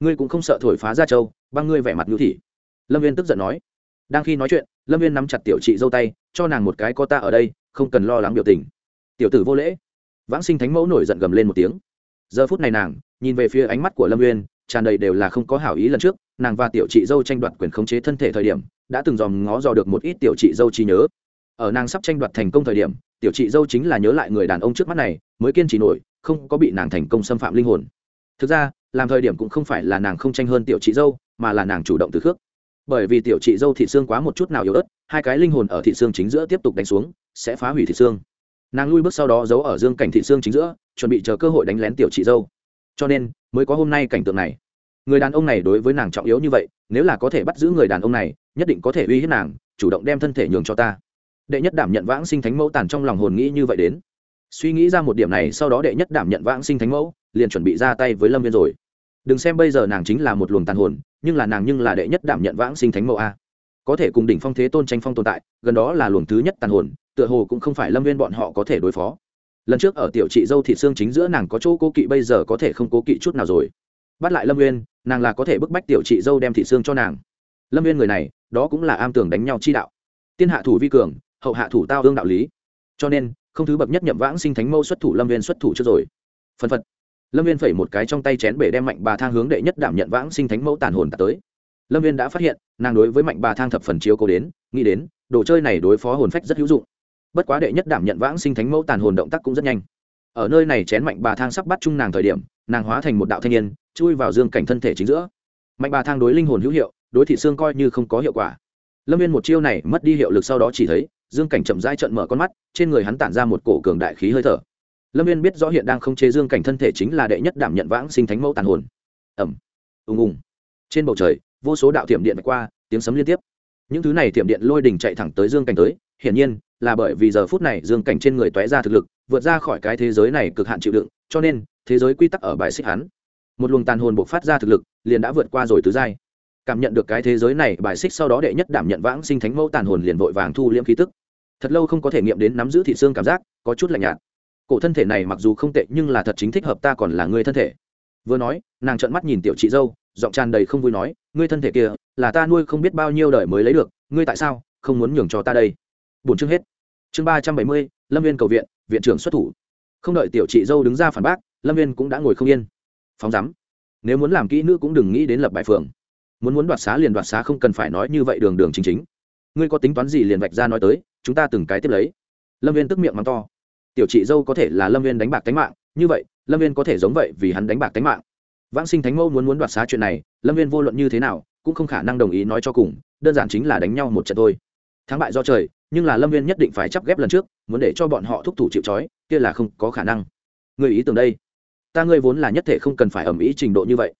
Ngươi cũng không sợ thổi phá ra châu, băng ngươi vẻ mặt ngữ thị. Lâm viên tức giận nói. Đang khi nói chuyện, lâm viên nắm chặt tiểu chị dâu tay, cho nàng một cái có ta ở đây, không cần lo lắng biểu tình. Tiểu tử vô lễ. Vãng sinh thánh mẫu nổi giận gầm lên một tiếng. Giờ phút này nàng, nhìn về phía ánh mắt của lâm viên, tràn đầy đều là không có hảo ý lần trước, nàng và tiểu chị dâu tranh đoạt quyền khống chế thân thể thời điểm, đã từng dòm ngó dò được một ít tiểu chị dâu trí nhớ. Ở nàng sắp tranh đoạt thành công thời điểm, tiểu chị dâu chính là nhớ lại người đàn ông trước mắt này, mới kiên trì nổi không có bị nàng thành công xâm phạm linh hồn. Thực ra, làm thời điểm cũng không phải là nàng không tranh hơn tiểu chị dâu, mà là nàng chủ động từ khước. Bởi vì tiểu chị dâu thị xương quá một chút nào yếu ớt, hai cái linh hồn ở thị xương chính giữa tiếp tục đánh xuống, sẽ phá hủy thị xương. Nàng lui bước sau đó giấu ở dương cảnh thị xương chính giữa, chuẩn bị chờ cơ hội đánh lén tiểu chị dâu. Cho nên, mới có hôm nay cảnh tượng này. Người đàn ông này đối với nàng trọng yếu như vậy, nếu là có thể bắt giữ người đàn ông này, nhất định có thể uy hiếp nàng, chủ động đem thân thể nhường cho ta. Đệ nhất đảm nhận vãng sinh thánh mẫu tàn trong lòng hồn nghĩ như vậy đến suy nghĩ ra một điểm này, sau đó đệ nhất đảm nhận vãng sinh thánh mẫu, liền chuẩn bị ra tay với lâm viên rồi. Đừng xem bây giờ nàng chính là một luồng tàn hồn, nhưng là nàng nhưng là đệ nhất đảm nhận vãng sinh thánh mẫu a. Có thể cùng đỉnh phong thế tôn tranh phong tồn tại, gần đó là luồng thứ nhất tàn hồn, tựa hồ cũng không phải lâm viên bọn họ có thể đối phó. Lần trước ở tiểu trị dâu thị xương chính giữa nàng có chỗ cố kỵ, bây giờ có thể không cố kỵ chút nào rồi. Bắt lại lâm viên, nàng là có thể bức bách tiểu trị dâu đem thị xương cho nàng. Lâm viên người này, đó cũng là am tường đánh nhau chi đạo. Tiên hạ thủ vi cường, hậu hạ thủ tao hương đạo lý. Cho nên không thứ bậc nhất nhậm vãng sinh thánh mâu xuất thủ lâm viên xuất thủ trước rồi. Phân phật. Lâm viên phẩy một cái trong tay chén bể đem mạnh bà thang hướng đệ nhất đảm nhận vãng sinh thánh mẫu tàn hồn tạt tới. Lâm viên đã phát hiện, nàng đối với mạnh bà thang thập phần chiếu cố đến, nghĩ đến, đồ chơi này đối phó hồn phách rất hữu dụng. Bất quá đệ nhất đảm nhận vãng sinh thánh mẫu tàn hồn động tác cũng rất nhanh. Ở nơi này chén mạnh bà thang sắp bắt chung nàng thời điểm, nàng hóa thành một đạo thanh niên, chui vào dương cảnh thân thể chính giữa. Mạnh bà thang đối linh hồn hữu hiệu, đối thị xương coi như không có hiệu quả. Lâm viên một chiêu này mất đi hiệu lực sau đó chỉ thấy dương cảnh chậm rãi trận mở con mắt, trên người hắn tản ra một cổ cường đại khí hơi thở. Lâm viên biết rõ hiện đang không chế dương cảnh thân thể chính là đệ nhất đảm nhận vãng sinh thánh mẫu tàn hồn. Ẩm ùng ùng. Trên bầu trời, vô số đạo tiệm điện qua, tiếng sấm liên tiếp. Những thứ này tiệm điện lôi đình chạy thẳng tới dương cảnh tới, hiển nhiên là bởi vì giờ phút này dương cảnh trên người tóe ra thực lực, vượt ra khỏi cái thế giới này cực hạn chịu đựng, cho nên thế giới quy tắc ở bài xích hắn. Một luồng tàn hồn buộc phát ra thực lực, liền đã vượt qua rồi tứ giai cảm nhận được cái thế giới này, bài xích sau đó đệ nhất đảm nhận vãng sinh thánh mẫu tàn hồn liền vội vàng thu liễm khí tức. Thật lâu không có thể nghiệm đến nắm giữ thị xương cảm giác, có chút lạnh nhạt. Cổ thân thể này mặc dù không tệ, nhưng là thật chính thích hợp ta còn là người thân thể. Vừa nói, nàng trợn mắt nhìn tiểu chị dâu, giọng tràn đầy không vui nói, ngươi thân thể kia, là ta nuôi không biết bao nhiêu đời mới lấy được, ngươi tại sao không muốn nhường cho ta đây? Bốn chương hết. Chương ba trăm bảy mươi, lâm viên cầu viện viện trưởng xuất thủ. Không đợi tiểu chị dâu đứng ra phản bác, lâm viên cũng đã ngồi không yên. Phóng rắm nếu muốn làm kỹ nữ cũng đừng nghĩ đến lập bài phường muốn muốn đoạt xá liền đoạt xá, không cần phải nói như vậy đường đường chính chính. Ngươi có tính toán gì liền vạch ra nói tới, chúng ta từng cái tiếp lấy. Lâm viên tức miệng mắng to. Tiểu chị dâu có thể là lâm viên đánh bạc tánh mạng, như vậy, lâm viên có thể giống vậy vì hắn đánh bạc tánh mạng. Vãng sinh thánh mẫu muốn muốn đoạt xá chuyện này, lâm viên vô luận như thế nào, cũng không khả năng đồng ý nói cho cùng, đơn giản chính là đánh nhau một trận thôi. Thắng bại do trời, nhưng là lâm viên nhất định phải chắp ghép lần trước, muốn để cho bọn họ thúc thủ chịu c kia là không có khả năng. Người ý tưởng đây. Ta ngươi vốn là nhất thể không cần phải ẩm ý trình độ như vậy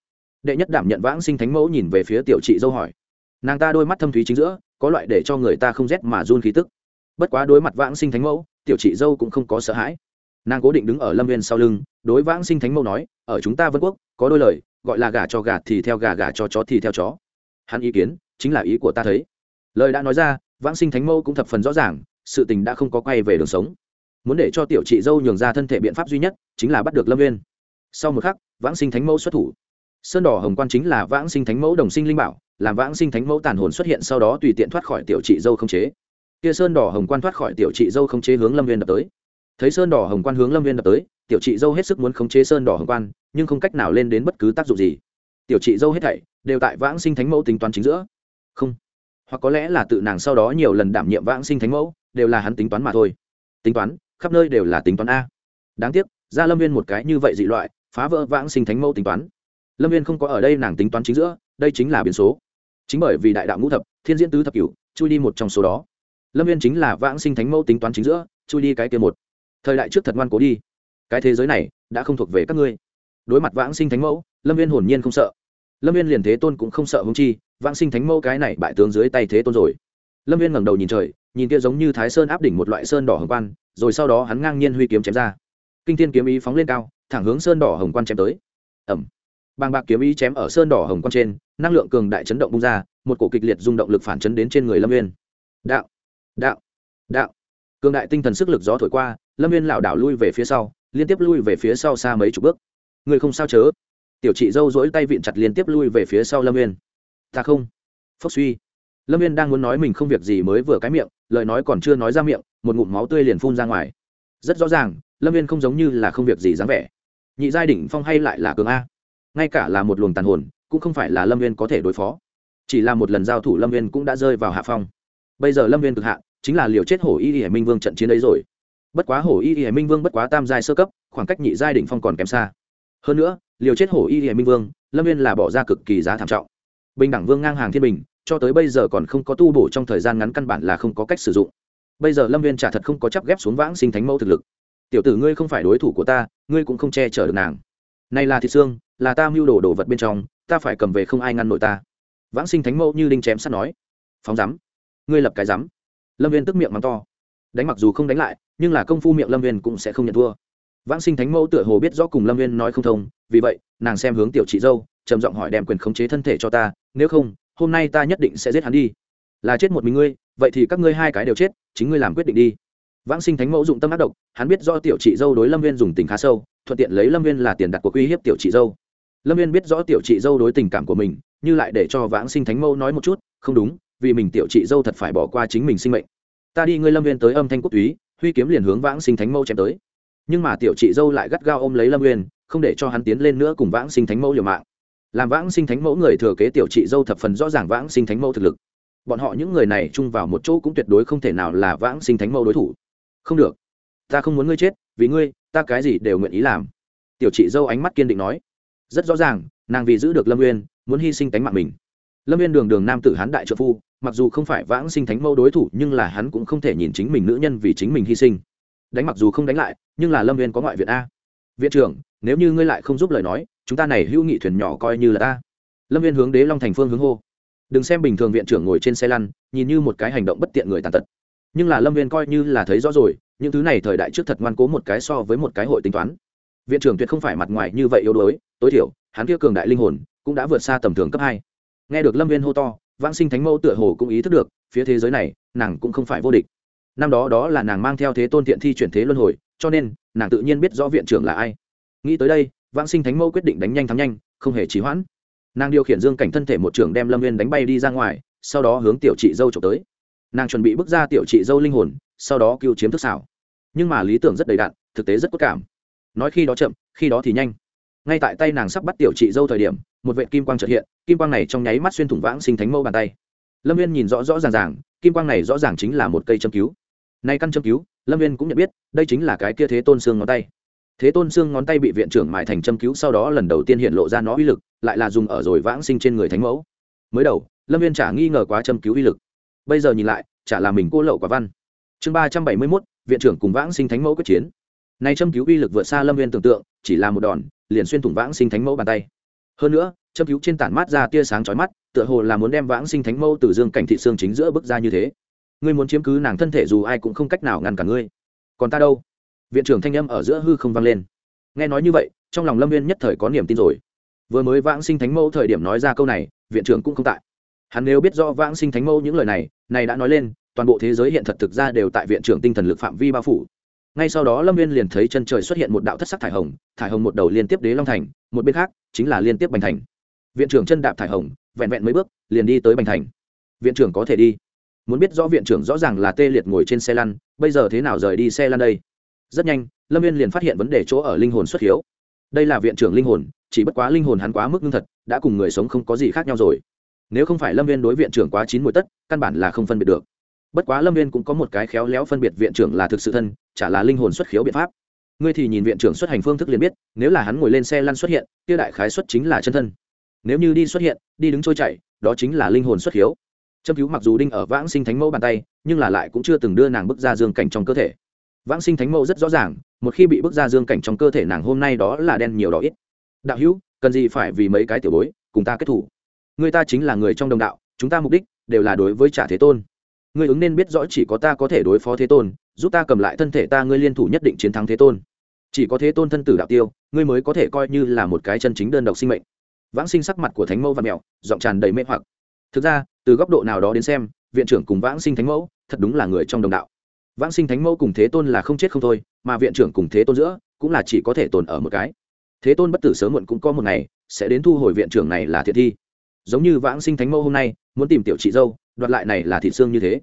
đệ nhất đảm nhận vãng sinh thánh mẫu nhìn về phía tiểu chị dâu hỏi. Nàng ta đôi mắt thâm thúy chính giữa, có loại để cho người ta không rét mà run khí tức. Bất quá đối mặt vãng sinh thánh mẫu, tiểu chị dâu cũng không có sợ hãi. Nàng cố định đứng ở lâm viên sau lưng, đối vãng sinh thánh mẫu nói, ở chúng ta vân quốc, có đôi lời, gọi là gà cho gà thì theo gà gà cho chó thì theo chó. Hắn ý kiến, chính là ý của ta thấy. Lời đã nói ra, vãng sinh thánh mẫu cũng thập phần rõ ràng, sự tình đã không có quay về đường sống. Muốn để cho tiểu chị dâu nhường ra thân thể biện pháp duy nhất, chính là bắt được lâm viên sau một khắc, vãng sinh thánh mẫu xuất thủ sơn đỏ hồng quan chính là vãng sinh thánh mẫu đồng sinh linh bảo, làm vãng sinh thánh mẫu tàn hồn xuất hiện sau đó tùy tiện thoát khỏi tiểu trị dâu không chế. Kia sơn đỏ hồng quan thoát khỏi tiểu trị dâu không chế hướng lâm viên đập tới. Thấy sơn đỏ hồng quan hướng lâm viên đập tới, tiểu trị dâu hết sức muốn khống chế sơn đỏ hồng quan, nhưng không cách nào lên đến bất cứ tác dụng gì. Tiểu trị dâu hết thảy đều tại vãng sinh thánh mẫu tính toán chính giữa. Không. Hoặc có lẽ là tự nàng sau đó nhiều lần đảm nhiệm vãng sinh thánh mẫu, đều là hắn tính toán mà thôi. Tính toán, khắp nơi đều là tính toán a. Đáng tiếc, ra lâm viên một cái như vậy dị loại, phá vỡ vãng sinh thánh mẫu tính toán lâm viên không có ở đây nàng tính toán chính giữa đây chính là biến số chính bởi vì đại đạo ngũ thập thiên diễn tứ thập cửu chui đi một trong số đó lâm viên chính là vãng sinh thánh mẫu tính toán chính giữa chui đi cái kia một thời đại trước thật ngoan cố đi cái thế giới này đã không thuộc về các ngươi đối mặt vãng sinh thánh mẫu lâm viên hồn nhiên không sợ lâm viên liền thế tôn cũng không sợ hung chi vãng sinh thánh mẫu cái này bại tướng dưới tay thế tôn rồi lâm viên ngẩng đầu nhìn trời nhìn kia giống như thái sơn áp đỉnh một loại sơn đỏ hồng quan rồi sau đó hắn ngang nhiên huy kiếm chém ra kinh thiên kiếm ý phóng lên cao thẳng hướng sơn đỏ hồng quan chém tới ẩm bàng bạc kiếm ý chém ở sơn đỏ hồng quan trên, năng lượng cường đại chấn động bung ra, một cổ kịch liệt rung động lực phản chấn đến trên người lâm viên đạo đạo đạo. Cường đại tinh thần sức lực gió thổi qua, lâm viên lảo đảo lui về phía sau, liên tiếp lui về phía sau xa mấy chục bước. Người không sao chớ. Tiểu chị dâu dỗi tay vịn chặt liên tiếp lui về phía sau lâm viên ta không. Phốc suy. Lâm viên đang muốn nói mình không việc gì mới vừa cái miệng, lời nói còn chưa nói ra miệng, một ngụm máu tươi liền phun ra ngoài. Rất rõ ràng, lâm viên không giống như là không việc gì dáng vẻ. Nhị giai đỉnh phong hay lại là cường a? Ngay cả là một luồng tàn hồn, cũng không phải là lâm viên có thể đối phó. Chỉ là một lần giao thủ lâm viên cũng đã rơi vào hạ phong. Bây giờ lâm viên cực hạ, chính là liều chết hổ y y minh vương trận chiến ấy rồi. Bất quá hổ y y minh vương bất quá tam giai sơ cấp, khoảng cách nhị giai đỉnh phong còn kém xa. Hơn nữa, liều chết hổ y y minh vương, lâm viên là bỏ ra cực kỳ giá thảm trọng. Bình đẳng vương ngang hàng thiên bình, cho tới bây giờ còn không có tu bổ trong thời gian ngắn căn bản là không có cách sử dụng. Bây giờ lâm viên trả thật không có chấp ghép xuống vãng sinh thánh mẫu thực lực. Tiểu tử ngươi không phải đối thủ của ta, ngươi cũng không che chở được nàng này là thịt xương, là ta mưu đồ đồ vật bên trong, ta phải cầm về không ai ngăn nổi ta. Vãng sinh thánh mẫu như đinh chém sắt nói. Phóng rắm ngươi lập cái rắm lâm viên tức miệng mắng to. Đánh mặc dù không đánh lại, nhưng là công phu miệng lâm viên cũng sẽ không nhận thua. Vãng sinh thánh mẫu tựa hồ biết rõ cùng lâm viên nói không thông, vì vậy, nàng xem hướng tiểu chị dâu, trầm giọng hỏi đem quyền khống chế thân thể cho ta, nếu không, hôm nay ta nhất định sẽ giết hắn đi. Là chết một mình ngươi, vậy thì các ngươi hai cái đều chết, chính ngươi làm quyết định đi. Vãng sinh thánh mẫu dụng tâm ác độc, hắn biết do tiểu chị dâu đối lâm viên dùng tình khá sâu thuận tiện lấy lâm viên là tiền đặt của uy hiếp tiểu chị dâu. Lâm viên biết rõ tiểu chị dâu đối tình cảm của mình, như lại để cho vãng sinh thánh mẫu nói một chút, không đúng, vì mình tiểu chị dâu thật phải bỏ qua chính mình sinh mệnh. Ta đi ngươi lâm viên tới âm thanh quốc túy, huy kiếm liền hướng vãng sinh thánh mẫu chém tới. Nhưng mà tiểu chị dâu lại gắt gao ôm lấy lâm viên không để cho hắn tiến lên nữa cùng vãng sinh thánh mẫu liều mạng. Làm vãng sinh thánh mẫu người thừa kế tiểu chị dâu thập phần rõ ràng vãng sinh thánh mẫu thực lực. Bọn họ những người này chung vào một chỗ cũng tuyệt đối không thể nào là vãng sinh thánh mẫu đối thủ. Không được, ta không muốn ngươi chết vì ngươi, ta cái gì đều nguyện ý làm. Tiểu chị dâu ánh mắt kiên định nói. Rất rõ ràng, nàng vì giữ được lâm nguyên muốn hy sinh tánh mạng mình. Lâm nguyên đường đường nam tử hán đại trợ phu, mặc dù không phải vãng sinh thánh mẫu đối thủ, nhưng là hắn cũng không thể nhìn chính mình nữ nhân vì chính mình hy sinh. Đánh mặc dù không đánh lại, nhưng là lâm nguyên có ngoại viện a. Viện trưởng, nếu như ngươi lại không giúp lời nói, chúng ta này hữu nghị thuyền nhỏ coi như là ta. Lâm viên hướng đế long thành phương hướng hô. Đừng xem bình thường viện trưởng ngồi trên xe lăn, nhìn như một cái hành động bất tiện người tàn tật. Nhưng là lâm viên coi như là thấy rõ rồi những thứ này thời đại trước thật ngoan cố một cái so với một cái hội tính toán. Viện trưởng tuyệt không phải mặt ngoài như vậy yếu đuối, tối thiểu, hắn kia cường đại linh hồn cũng đã vượt xa tầm thường cấp hai. Nghe được lâm viên hô to, vãng sinh thánh mẫu tựa hồ cũng ý thức được, phía thế giới này, nàng cũng không phải vô địch. Năm đó đó là nàng mang theo thế tôn thiện thi chuyển thế luân hồi, cho nên, nàng tự nhiên biết rõ viện trưởng là ai. Nghĩ tới đây, vãng sinh thánh mẫu quyết định đánh nhanh thắng nhanh, không hề trì hoãn. Nàng điều khiển dương cảnh thân thể một trưởng đem lâm viên đánh bay đi ra ngoài, sau đó hướng tiểu chị dâu trộm tới. Nàng chuẩn bị bước ra tiểu chị dâu linh hồn sau đó cứu chiếm thức xảo. Nhưng mà lý tưởng rất đầy đạn thực tế rất cốt cảm. Nói khi đó chậm, khi đó thì nhanh. Ngay tại tay nàng sắp bắt tiểu chị dâu thời điểm, một vệ kim quang trợ hiện, kim quang này trong nháy mắt xuyên thủng vãng sinh thánh mẫu bàn tay. Lâm viên nhìn rõ rõ ràng ràng, kim quang này rõ ràng chính là một cây châm cứu. Nay căn châm cứu, lâm viên cũng nhận biết, đây chính là cái kia thế tôn xương ngón tay. Thế tôn xương ngón tay bị viện trưởng mại thành châm cứu sau đó lần đầu tiên hiện lộ ra nó uy lực, lại là dùng ở rồi vãng sinh trên người thánh mẫu. Mới đầu, lâm viên chả nghi ngờ quá châm cứu uy lực. Bây giờ nhìn lại, chả là mình cô lậu quả văn chương ba trăm bảy mươi mốt, viện trưởng cùng vãng sinh thánh mẫu quyết chiến. Nay châm cứu uy lực vượt xa lâm viên tưởng tượng, chỉ là một đòn, liền xuyên thủng vãng sinh thánh mẫu bàn tay. Hơn nữa, châm cứu trên tản mát ra tia sáng chói mắt, tựa hồ là muốn đem vãng sinh thánh mẫu từ dương cảnh thị xương chính giữa bức ra như thế. Ngươi muốn chiếm cứ nàng thân thể dù ai cũng không cách nào ngăn cả ngươi. Còn ta đâu? Viện trưởng thanh âm ở giữa hư không vang lên. Nghe nói như vậy, trong lòng lâm viên nhất thời có niềm tin rồi. Vừa mới vãng sinh thánh mẫu thời điểm nói ra câu này, viện trưởng cũng không tại. Hắn nếu biết rõ vãng sinh thánh mẫu những lời này này đã nói lên toàn bộ thế giới hiện thật thực ra đều tại viện trưởng tinh thần lực phạm vi bao phủ. Ngay sau đó lâm viên liền thấy chân trời xuất hiện một đạo thất sắc thải hồng thải hồng một đầu liên tiếp đế long thành, một bên khác chính là liên tiếp bành thành. Viện trưởng chân đạp thải hồng, vẹn vẹn mấy bước, liền đi tới bành thành. Viện trưởng có thể đi. Muốn biết rõ viện trưởng rõ ràng là tê liệt ngồi trên xe lăn, bây giờ thế nào rời đi xe lăn đây? Rất nhanh, lâm viên liền phát hiện vấn đề chỗ ở linh hồn xuất hiếu. Đây là viện trưởng linh hồn, chỉ bất quá linh hồn hắn quá mức ngưng thật, đã cùng người sống không có gì khác nhau rồi. Nếu không phải lâm viên đối viện trưởng quá chín mùi tất, căn bản là không phân biệt được bất quá lâm viên cũng có một cái khéo léo phân biệt viện trưởng là thực sự thân, chả là linh hồn xuất khiếu biện pháp. Ngươi thì nhìn viện trưởng xuất hành phương thức liền biết, nếu là hắn ngồi lên xe lăn xuất hiện, kia đại khái xuất chính là chân thân. Nếu như đi xuất hiện, đi đứng trôi chạy đó chính là linh hồn xuất khiếu. Châm cứu mặc dù đinh ở vãng sinh thánh mẫu bàn tay, nhưng là lại cũng chưa từng đưa nàng bước ra dương cảnh trong cơ thể. Vãng sinh thánh mẫu rất rõ ràng, một khi bị bước ra dương cảnh trong cơ thể nàng hôm nay đó là đen nhiều đỏ ít. Đạo hữu, cần gì phải vì mấy cái tiểu bối, cùng ta kết thủ? Người ta chính là người trong đồng đạo, chúng ta mục đích đều là đối với trả thế tôn ngươi ứng nên biết rõ chỉ có ta có thể đối phó thế tôn, giúp ta cầm lại thân thể ta, ngươi liên thủ nhất định chiến thắng thế tôn. Chỉ có thế tôn thân tử đạo tiêu, ngươi mới có thể coi như là một cái chân chính đơn độc sinh mệnh. Vãng sinh sắc mặt của thánh mẫu và mẹo giọng tràn đầy mê hoặc. Thực ra, từ góc độ nào đó đến xem, viện trưởng cùng vãng sinh thánh mẫu, thật đúng là người trong đồng đạo. Vãng sinh thánh mẫu cùng thế tôn là không chết không thôi, mà viện trưởng cùng thế tôn giữa, cũng là chỉ có thể tồn ở một cái. Thế tôn bất tử sớm muộn cũng có một ngày, sẽ đến thu hồi viện trưởng này là thiệt thi. Giống như vãng sinh thánh mẫu hôm nay, muốn tìm tiểu chị dâu đoạt lại này là thịt xương như thế.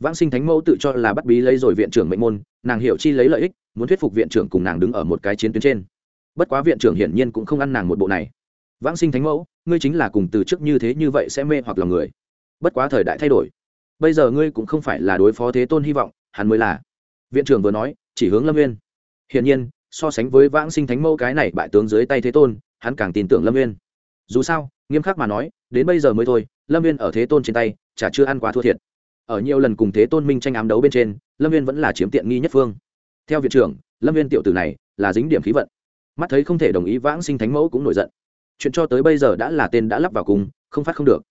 Vãng sinh thánh mẫu tự cho là bắt bí lấy rồi viện trưởng mệnh môn, nàng hiểu chi lấy lợi ích, muốn thuyết phục viện trưởng cùng nàng đứng ở một cái chiến tuyến trên. Bất quá viện trưởng hiển nhiên cũng không ăn nàng một bộ này. Vãng sinh thánh mẫu, ngươi chính là cùng từ trước như thế như vậy sẽ mê hoặc lòng người. Bất quá thời đại thay đổi. Bây giờ ngươi cũng không phải là đối phó thế tôn hy vọng, hắn mới là. Viện trưởng vừa nói, chỉ hướng lâm nguyên hiển nhiên, so sánh với vãng sinh thánh mẫu cái này bại tướng dưới tay thế tôn, hắn càng tin tưởng lâm nguyên dù sao, nghiêm khắc mà nói, đến bây giờ mới thôi lâm viên ở thế tôn trên tay, chả chưa ăn quá thua thiệt. Ở nhiều lần cùng thế tôn minh tranh ám đấu bên trên, lâm viên vẫn là chiếm tiện nghi nhất phương. Theo viện trưởng, lâm viên tiểu tử này là dính điểm khí vận. Mắt thấy không thể đồng ý vãng sinh thánh mẫu cũng nổi giận. Chuyện cho tới bây giờ đã là tên đã lắp vào cùng, không phát không được.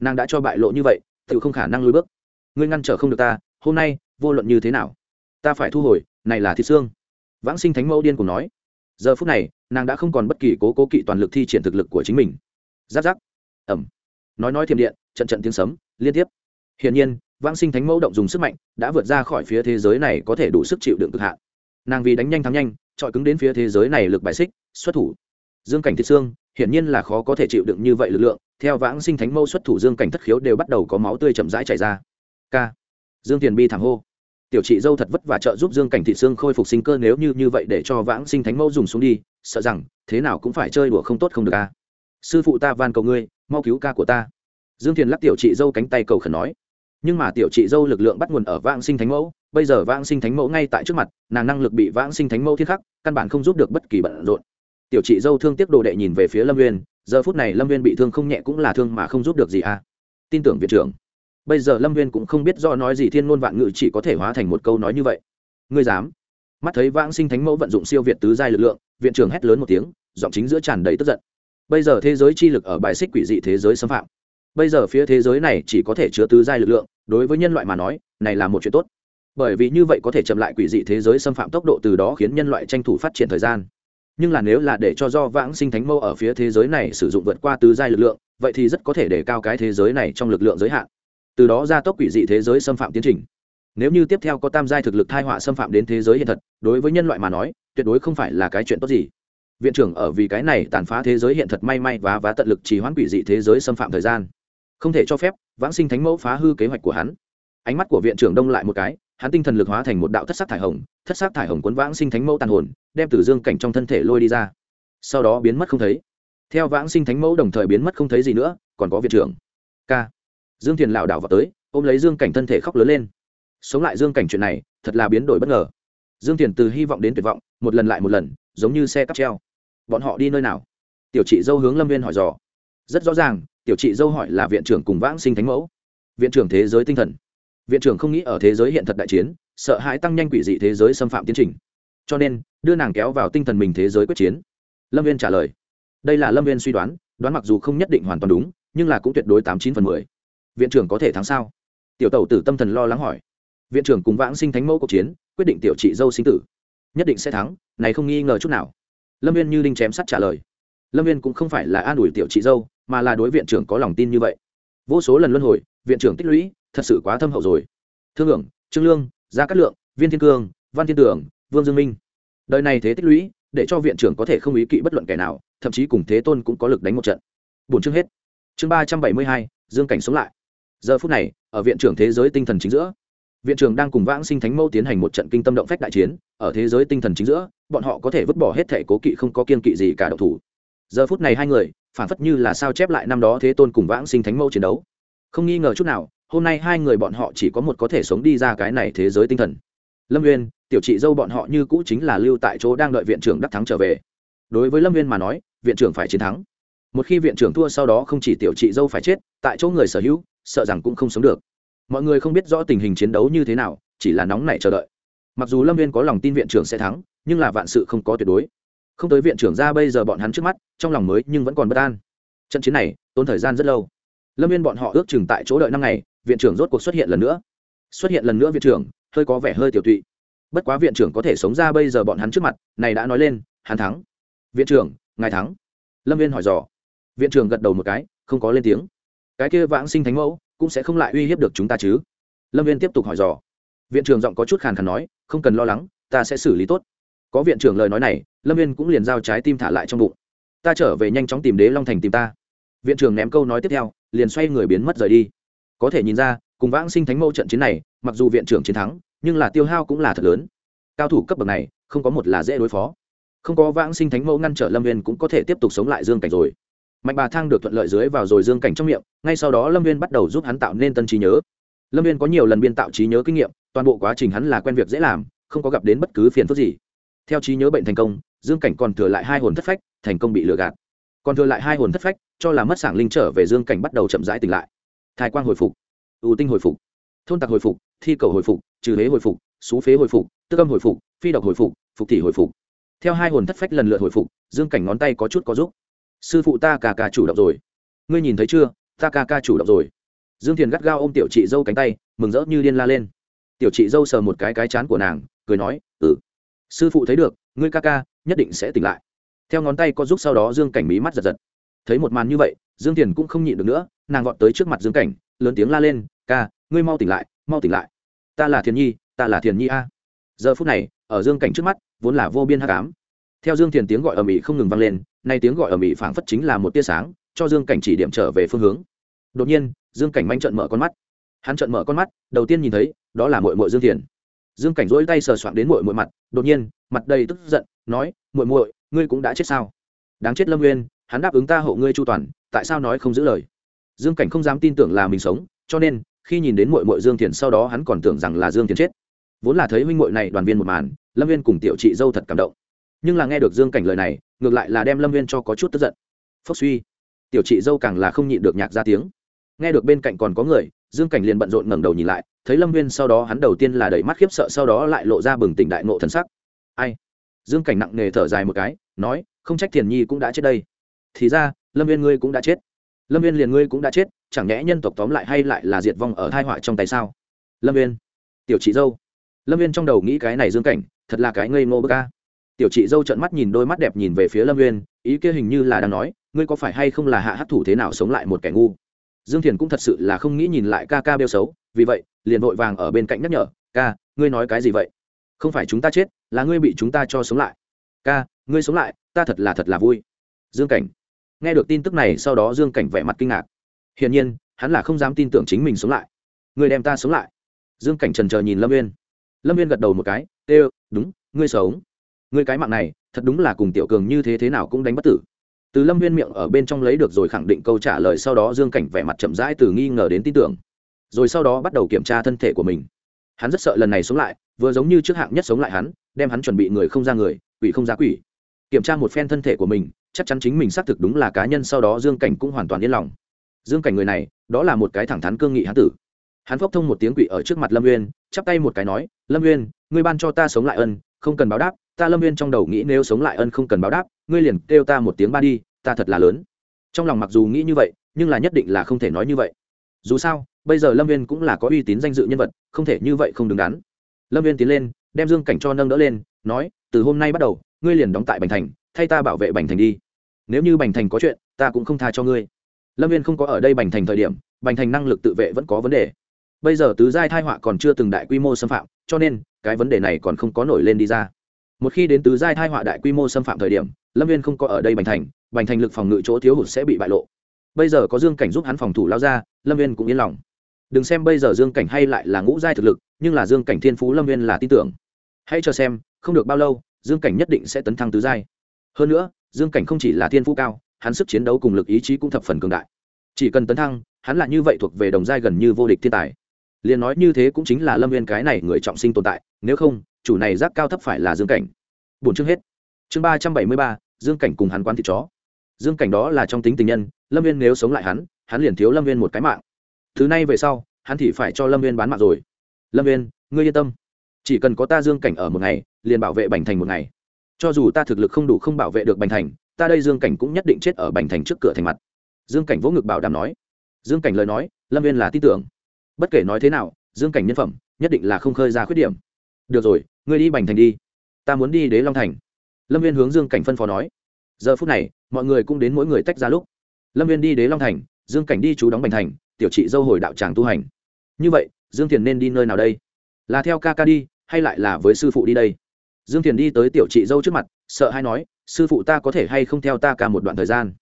Nàng đã cho bại lộ như vậy tự không khả năng lùi bước. Ngươi ngăn trở không được ta, hôm nay, vô luận như thế nào, ta phải thu hồi, này là thịt xương. Vãng sinh thánh mẫu điên cùng nói. Giờ phút này, nàng đã không còn bất kỳ cố cố kỵ toàn lực thi triển thực lực của chính mình. Giáp giáp. Ẩm nói nói thiềm điện, trận trận tiếng sấm, liên tiếp. Hiển nhiên, vãng sinh thánh mẫu động dùng sức mạnh, đã vượt ra khỏi phía thế giới này có thể đủ sức chịu đựng cực hạn. Nàng vì đánh nhanh thắng nhanh trọi cứng đến phía thế giới này lực bài xích, xuất thủ. Dương cảnh thiết xương, hiển nhiên là khó có thể chịu đựng như vậy lực lượng, theo vãng sinh thánh mẫu xuất thủ dương cảnh thất khiếu đều bắt đầu có máu tươi chậm rãi chảy ra. K dương tiền bi thẳng hô. Tiểu chị dâu thật vất vả trợ giúp dương cảnh thị xương khôi phục sinh cơ nếu như như vậy để cho vãng sinh thánh mẫu dùng xuống đi, sợ rằng thế nào cũng phải chơi đùa không tốt không được a sư phụ ta van cầu ngươi, mau cứu ca của ta. Dương thiền lắc tiểu chị dâu cánh tay cầu khẩn nói. Nhưng mà tiểu chị dâu lực lượng bắt nguồn ở vãng sinh thánh mẫu, bây giờ vãng sinh thánh mẫu ngay tại trước mặt, nàng năng lực bị vãng sinh thánh mẫu thiên khắc, căn bản không giúp được bất kỳ bận rộn. Tiểu chị dâu thương tiếc đồ đệ nhìn về phía lâm uyên, giờ phút này lâm viên bị thương không nhẹ cũng là thương mà không giúp được gì à. Tin tưởng viện trưởng. Bây giờ lâm viên cũng không biết do nói gì thiên ngôn vạn Ngự chỉ có thể hóa thành một câu nói như vậy. Ngươi dám? Mắt thấy vãng sinh thánh mẫu vận dụng siêu việt tứ giai lực lượng, viện trưởng hét lớn một tiếng, giọng chính giữa tràn đầy tức giận bây giờ thế giới chi lực ở bài xích quỷ dị thế giới xâm phạm. Bây giờ phía thế giới này chỉ có thể chứa tứ giai lực lượng, đối với nhân loại mà nói, này là một chuyện tốt. Bởi vì như vậy có thể chậm lại quỷ dị thế giới xâm phạm tốc độ từ đó khiến nhân loại tranh thủ phát triển thời gian. Nhưng là nếu là để cho do vãng sinh thánh mâu ở phía thế giới này sử dụng vượt qua tứ giai lực lượng, vậy thì rất có thể để cao cái thế giới này trong lực lượng giới hạn. Từ đó gia tốc quỷ dị thế giới xâm phạm tiến trình. Nếu như tiếp theo có tam giai thực lực thai họa xâm phạm đến thế giới hiện thật, đối với nhân loại mà nói, tuyệt đối không phải là cái chuyện tốt gì viện trưởng ở vì cái này tàn phá thế giới hiện thật may may và vá tận lực trì hoãn quỷ dị thế giới xâm phạm thời gian. Không thể cho phép, vãng sinh thánh mẫu phá hư kế hoạch của hắn. Ánh mắt của viện trưởng đông lại một cái, hắn tinh thần lực hóa thành một đạo thất sắc thải hồng, thất sắc thải hồng cuốn vãng sinh thánh mẫu tàn hồn, đem từ dương cảnh trong thân thể lôi đi ra. Sau đó biến mất không thấy. Theo vãng sinh thánh mẫu đồng thời biến mất không thấy gì nữa, còn có viện trưởng. K dương thiền lảo đảo vào tới, ôm lấy dương cảnh thân thể khóc lớn lên. Sống lại dương cảnh chuyện này, thật là biến đổi bất ngờ. Dương thiền từ hy vọng đến tuyệt vọng, một lần lại một lần, giống như xe cắp treo bọn họ đi nơi nào? Tiểu chị dâu hướng lâm viên hỏi dò. Rất rõ ràng, tiểu chị dâu hỏi là viện trưởng cùng vãng sinh thánh mẫu. Viện trưởng thế giới tinh thần. Viện trưởng không nghĩ ở thế giới hiện thật đại chiến, sợ hãi tăng nhanh quỷ dị thế giới xâm phạm tiến trình. Cho nên, đưa nàng kéo vào tinh thần mình thế giới quyết chiến. Lâm viên trả lời. Đây là lâm viên suy đoán đoán mặc dù không nhất định hoàn toàn đúng, nhưng là cũng tuyệt đối tám chín phần mười. Viện trưởng có thể thắng sao? Tiểu tẩu tử tâm thần lo lắng hỏi. Viện trưởng cùng vãng sinh thánh mẫu cuộc chiến, quyết định tiểu chị dâu sinh tử. Nhất định sẽ thắng, này không nghi ngờ chút nào lâm viên như đinh chém sắt trả lời. Lâm viên cũng không phải là an ủi tiểu chị dâu, mà là đối viện trưởng có lòng tin như vậy. Vô số lần luân hồi, viện trưởng tích lũy, thật sự quá thâm hậu rồi. Thương hưởng, trương lương, gia cát lượng, viên thiên cương văn thiên tưởng, vương dương minh. Đời này thế tích lũy, để cho viện trưởng có thể không ý kỵ bất luận kẻ nào, thậm chí cùng thế tôn cũng có lực đánh một trận. Bốn chương hết. Chương ba trăm bảy mươi hai, dương cảnh sống lại. Giờ phút này, ở viện trưởng thế giới tinh thần chính giữa viện trưởng đang cùng vãng sinh thánh mẫu tiến hành một trận kinh tâm động phách đại chiến, ở thế giới tinh thần chính giữa, bọn họ có thể vứt bỏ hết thể cố kỵ không có kiên kỵ gì cả độc thủ. Giờ phút này hai người, phản phất như là sao chép lại năm đó thế tôn cùng vãng sinh thánh mẫu chiến đấu. Không nghi ngờ chút nào, hôm nay hai người bọn họ chỉ có một có thể sống đi ra cái này thế giới tinh thần. Lâm viên tiểu chị dâu bọn họ như cũ chính là lưu tại chỗ đang đợi viện trưởng đắc thắng trở về. Đối với lâm viên mà nói, viện trưởng phải chiến thắng. Một khi viện trưởng thua sau đó không chỉ tiểu chị dâu phải chết, tại chỗ người sở hữu, sợ rằng cũng không sống được mọi người không biết rõ tình hình chiến đấu như thế nào, chỉ là nóng nảy chờ đợi. Mặc dù lâm viên có lòng tin viện trưởng sẽ thắng, nhưng là vạn sự không có tuyệt đối. Không tới viện trưởng ra bây giờ bọn hắn trước mắt, trong lòng mới nhưng vẫn còn bất an. Trận chiến này, tốn thời gian rất lâu. Lâm viên bọn họ ước chừng tại chỗ đợi năm ngày, viện trưởng rốt cuộc xuất hiện lần nữa. Xuất hiện lần nữa viện trưởng, hơi có vẻ hơi tiểu tụy. Bất quá viện trưởng có thể sống ra bây giờ bọn hắn trước mặt, này đã nói lên, hắn thắng. Viện trưởng, ngài thắng. Lâm viên hỏi dò. Viện trưởng gật đầu một cái, không có lên tiếng. Cái kia vãng sinh thánh mẫu cũng sẽ không lại uy hiếp được chúng ta chứ? Lâm viên tiếp tục hỏi dò. Viện trưởng giọng có chút khàn khàn nói, không cần lo lắng, ta sẽ xử lý tốt. Có viện trưởng lời nói này, lâm viên cũng liền giao trái tim thả lại trong bụng. Ta trở về nhanh chóng tìm đế long thành tìm ta. Viện trưởng ném câu nói tiếp theo, liền xoay người biến mất rời đi. Có thể nhìn ra, cùng vãng sinh thánh mẫu trận chiến này, mặc dù viện trưởng chiến thắng, nhưng là tiêu hao cũng là thật lớn. Cao thủ cấp bậc này, không có một là dễ đối phó. Không có vãng sinh thánh mẫu ngăn trở lâm viên cũng có thể tiếp tục sống lại dương cảnh rồi mạnh bà thang được thuận lợi dưới vào rồi dương cảnh trong miệng, ngay sau đó lâm viên bắt đầu giúp hắn tạo nên tân trí nhớ. Lâm viên có nhiều lần biên tạo trí nhớ kinh nghiệm, toàn bộ quá trình hắn là quen việc dễ làm, không có gặp đến bất cứ phiền phức gì. Theo trí nhớ bệnh thành công, dương cảnh còn thừa lại hai hồn thất phách, thành công bị lừa gạt. Còn thừa lại hai hồn thất phách, cho là mất sảng linh trở về dương cảnh bắt đầu chậm rãi tỉnh lại. Thái quang hồi phục, ưu tinh hồi phục, thôn tặc hồi phục, thi cầu hồi phục, trừ huế hồi phục, xú phế hồi phục tức âm hồi phục, phi độc hồi phục phục thị hồi phục. Theo hai hồn thất phách lần lượt hồi phục, dương cảnh ngón tay có chút có giúp sư phụ ta ca ca chủ động rồi. Ngươi nhìn thấy chưa, ta ca ca chủ động rồi. Dương thiền gắt gao ôm tiểu chị dâu cánh tay, mừng rỡ như điên la lên. Tiểu chị dâu sờ một cái cái chán của nàng, cười nói ừ sư phụ thấy được, ngươi ca ca nhất định sẽ tỉnh lại. Theo ngón tay có giúp sau đó dương cảnh mí mắt giật giật. Thấy một màn như vậy, dương thiền cũng không nhịn được nữa, nàng gọn tới trước mặt dương cảnh, lớn tiếng la lên, ca, ngươi mau tỉnh lại, mau tỉnh lại. Ta là thiền nhi, ta là thiền nhi a. Giờ phút này, ở dương cảnh trước mắt, vốn là vô biên hát cám theo dương thiền tiếng gọi ở mỹ không ngừng vang lên nay tiếng gọi ở mỹ phảng phất chính là một tia sáng, cho dương cảnh chỉ điểm trở về phương hướng. Đột nhiên, dương cảnh manh trận mở con mắt. Hắn trận mở con mắt, đầu tiên nhìn thấy, đó là mội mội dương thiền. Dương cảnh rỗi tay sờ soạn đến mội mội mặt, đột nhiên, mặt đầy tức giận, nói mội mội ngươi cũng đã chết sao? Đáng chết lâm nguyên, hắn đáp ứng ta hộ ngươi chu toàn, tại sao nói không giữ lời? Dương cảnh không dám tin tưởng là mình sống, cho nên, khi nhìn đến mội mội dương thiền sau đó hắn còn tưởng rằng là dương thiền chết. Vốn là thấy huynh mội này đoàn viên một màn, lâm viên cùng tiểu chị dâu thật cảm động. Nhưng là nghe được dương cảnh lời này ngược lại là đem lâm viên cho có chút tức giận. Phốc suy. Tiểu chị dâu càng là không nhịn được nhạc ra tiếng. Nghe được bên cạnh còn có người, dương cảnh liền bận rộn ngẩng đầu nhìn lại, thấy lâm viên sau đó hắn đầu tiên là đẩy mắt khiếp sợ, sau đó lại lộ ra bừng tỉnh đại ngộ thần sắc. Ai? Dương cảnh nặng nề thở dài một cái, nói, không trách thiền nhi cũng đã chết đây. Thì ra, lâm viên ngươi cũng đã chết. Lâm viên liền ngươi cũng đã chết, chẳng nhẽ nhân tộc tóm lại hay lại là diệt vong ở thai họa trong tay sao? Lâm viên tiểu chị dâu. Lâm viên trong đầu nghĩ cái này dương cảnh, thật là cái ngây ngô bơ ca tiểu chị dâu trợn mắt nhìn đôi mắt đẹp nhìn về phía lâm uyên, ý kia hình như là đang nói, ngươi có phải hay không là hạ hát thủ thế nào sống lại một kẻ ngu? Dương thiền cũng thật sự là không nghĩ nhìn lại ca ca bêu xấu, vì vậy, liền vội vàng ở bên cạnh nhắc nhở, ca, ngươi nói cái gì vậy? Không phải chúng ta chết, là ngươi bị chúng ta cho sống lại. Ca, ngươi sống lại, ta thật là thật là vui. Dương cảnh nghe được tin tức này, sau đó dương cảnh vẻ mặt kinh ngạc. Hiển nhiên, hắn là không dám tin tưởng chính mình sống lại. Ngươi đem ta sống lại. Dương cảnh trần chờ nhìn lâm uyên. Lâm viên gật đầu một cái tê đúng, ngươi sống người cái mạng này, thật đúng là cùng tiểu cường như thế thế nào cũng đánh bất tử. Từ lâm viên miệng ở bên trong lấy được rồi khẳng định câu trả lời sau đó dương cảnh vẻ mặt chậm rãi từ nghi ngờ đến tin tưởng. Rồi sau đó bắt đầu kiểm tra thân thể của mình. Hắn rất sợ lần này sống lại, vừa giống như trước hạng nhất sống lại hắn, đem hắn chuẩn bị người không ra người, quỷ không ra quỷ. Kiểm tra một phen thân thể của mình, chắc chắn chính mình xác thực đúng là cá nhân, sau đó dương cảnh cũng hoàn toàn yên lòng. Dương cảnh người này, đó là một cái thẳng thắn cương nghị hán tử. Hắn phốc thông một tiếng quỷ ở trước mặt lâm uyên, chắp tay một cái nói, lâm uyên, ngươi ban cho ta sống lại ân, không cần báo đáp ta lâm Viên trong đầu nghĩ nếu sống lại ân không cần báo đáp, ngươi liền kêu ta một tiếng ba đi, ta thật là lớn. Trong lòng mặc dù nghĩ như vậy, nhưng là nhất định là không thể nói như vậy. Dù sao, bây giờ lâm viên cũng là có uy tín danh dự nhân vật, không thể như vậy không đứng đắn. Lâm viên tiến lên, đem dương cảnh cho nâng đỡ lên, nói, từ hôm nay bắt đầu, ngươi liền đóng tại bành thành, thay ta bảo vệ bành thành đi. Nếu như bành thành có chuyện, ta cũng không tha cho ngươi. Lâm viên không có ở đây bành thành thời điểm, bành thành năng lực tự vệ vẫn có vấn đề. Bây giờ tứ giai thai họa còn chưa từng đại quy mô xâm phạm, cho nên, cái vấn đề này còn không có nổi lên đi ra một khi đến tứ giai thai họa đại quy mô xâm phạm thời điểm, lâm viên không có ở đây bành thành bành thành lực phòng ngự chỗ thiếu hụt sẽ bị bại lộ. Bây giờ có dương cảnh giúp hắn phòng thủ lao ra, lâm viên cũng yên lòng. Đừng xem bây giờ dương cảnh hay lại là ngũ giai thực lực, nhưng là dương cảnh thiên phú lâm viên là tin tưởng. Hãy cho xem, không được bao lâu, dương cảnh nhất định sẽ tấn thăng tứ giai. Hơn nữa, dương cảnh không chỉ là thiên phú cao, hắn sức chiến đấu cùng lực ý chí cũng thập phần cường đại. Chỉ cần tấn thăng, hắn là như vậy thuộc về đồng giai gần như vô địch thiên tài. Liền nói như thế cũng chính là lâm viên cái này người trọng sinh tồn tại, nếu không chủ này giác cao thấp phải là dương cảnh. Bốn chương hết. Chương ba trăm bảy mươi ba, dương cảnh cùng hắn quán thịt chó. Dương cảnh đó là trong tính tình nhân, lâm viên nếu sống lại hắn hắn liền thiếu lâm viên một cái mạng. Thứ này về sau, hắn thì phải cho lâm viên bán mạng rồi. Lâm viên ngươi yên tâm. Chỉ cần có ta dương cảnh ở một ngày, liền bảo vệ bành thành một ngày. Cho dù ta thực lực không đủ không bảo vệ được bành thành, ta đây dương cảnh cũng nhất định chết ở bành thành trước cửa thành mặt. Dương cảnh vỗ ngực bảo đảm nói. Dương cảnh lời nói, lâm viên là tin tưởng. Bất kể nói thế nào, dương cảnh nhân phẩm, nhất định là không khơi ra khuyết điểm. Được rồi ngươi đi bành thành đi. Ta muốn đi đế long thành. Lâm viên hướng dương cảnh phân phó nói. Giờ phút này, mọi người cũng đến mỗi người tách ra lúc. Lâm viên đi đế long thành, dương cảnh đi chú đóng bành thành, tiểu trị dâu hồi đạo tràng tu hành. Như vậy, dương thiền nên đi nơi nào đây? Là theo ca ca đi, hay lại là với sư phụ đi đây? Dương thiền đi tới tiểu trị dâu trước mặt, sợ hay nói, sư phụ ta có thể hay không theo ta ca một đoạn thời gian?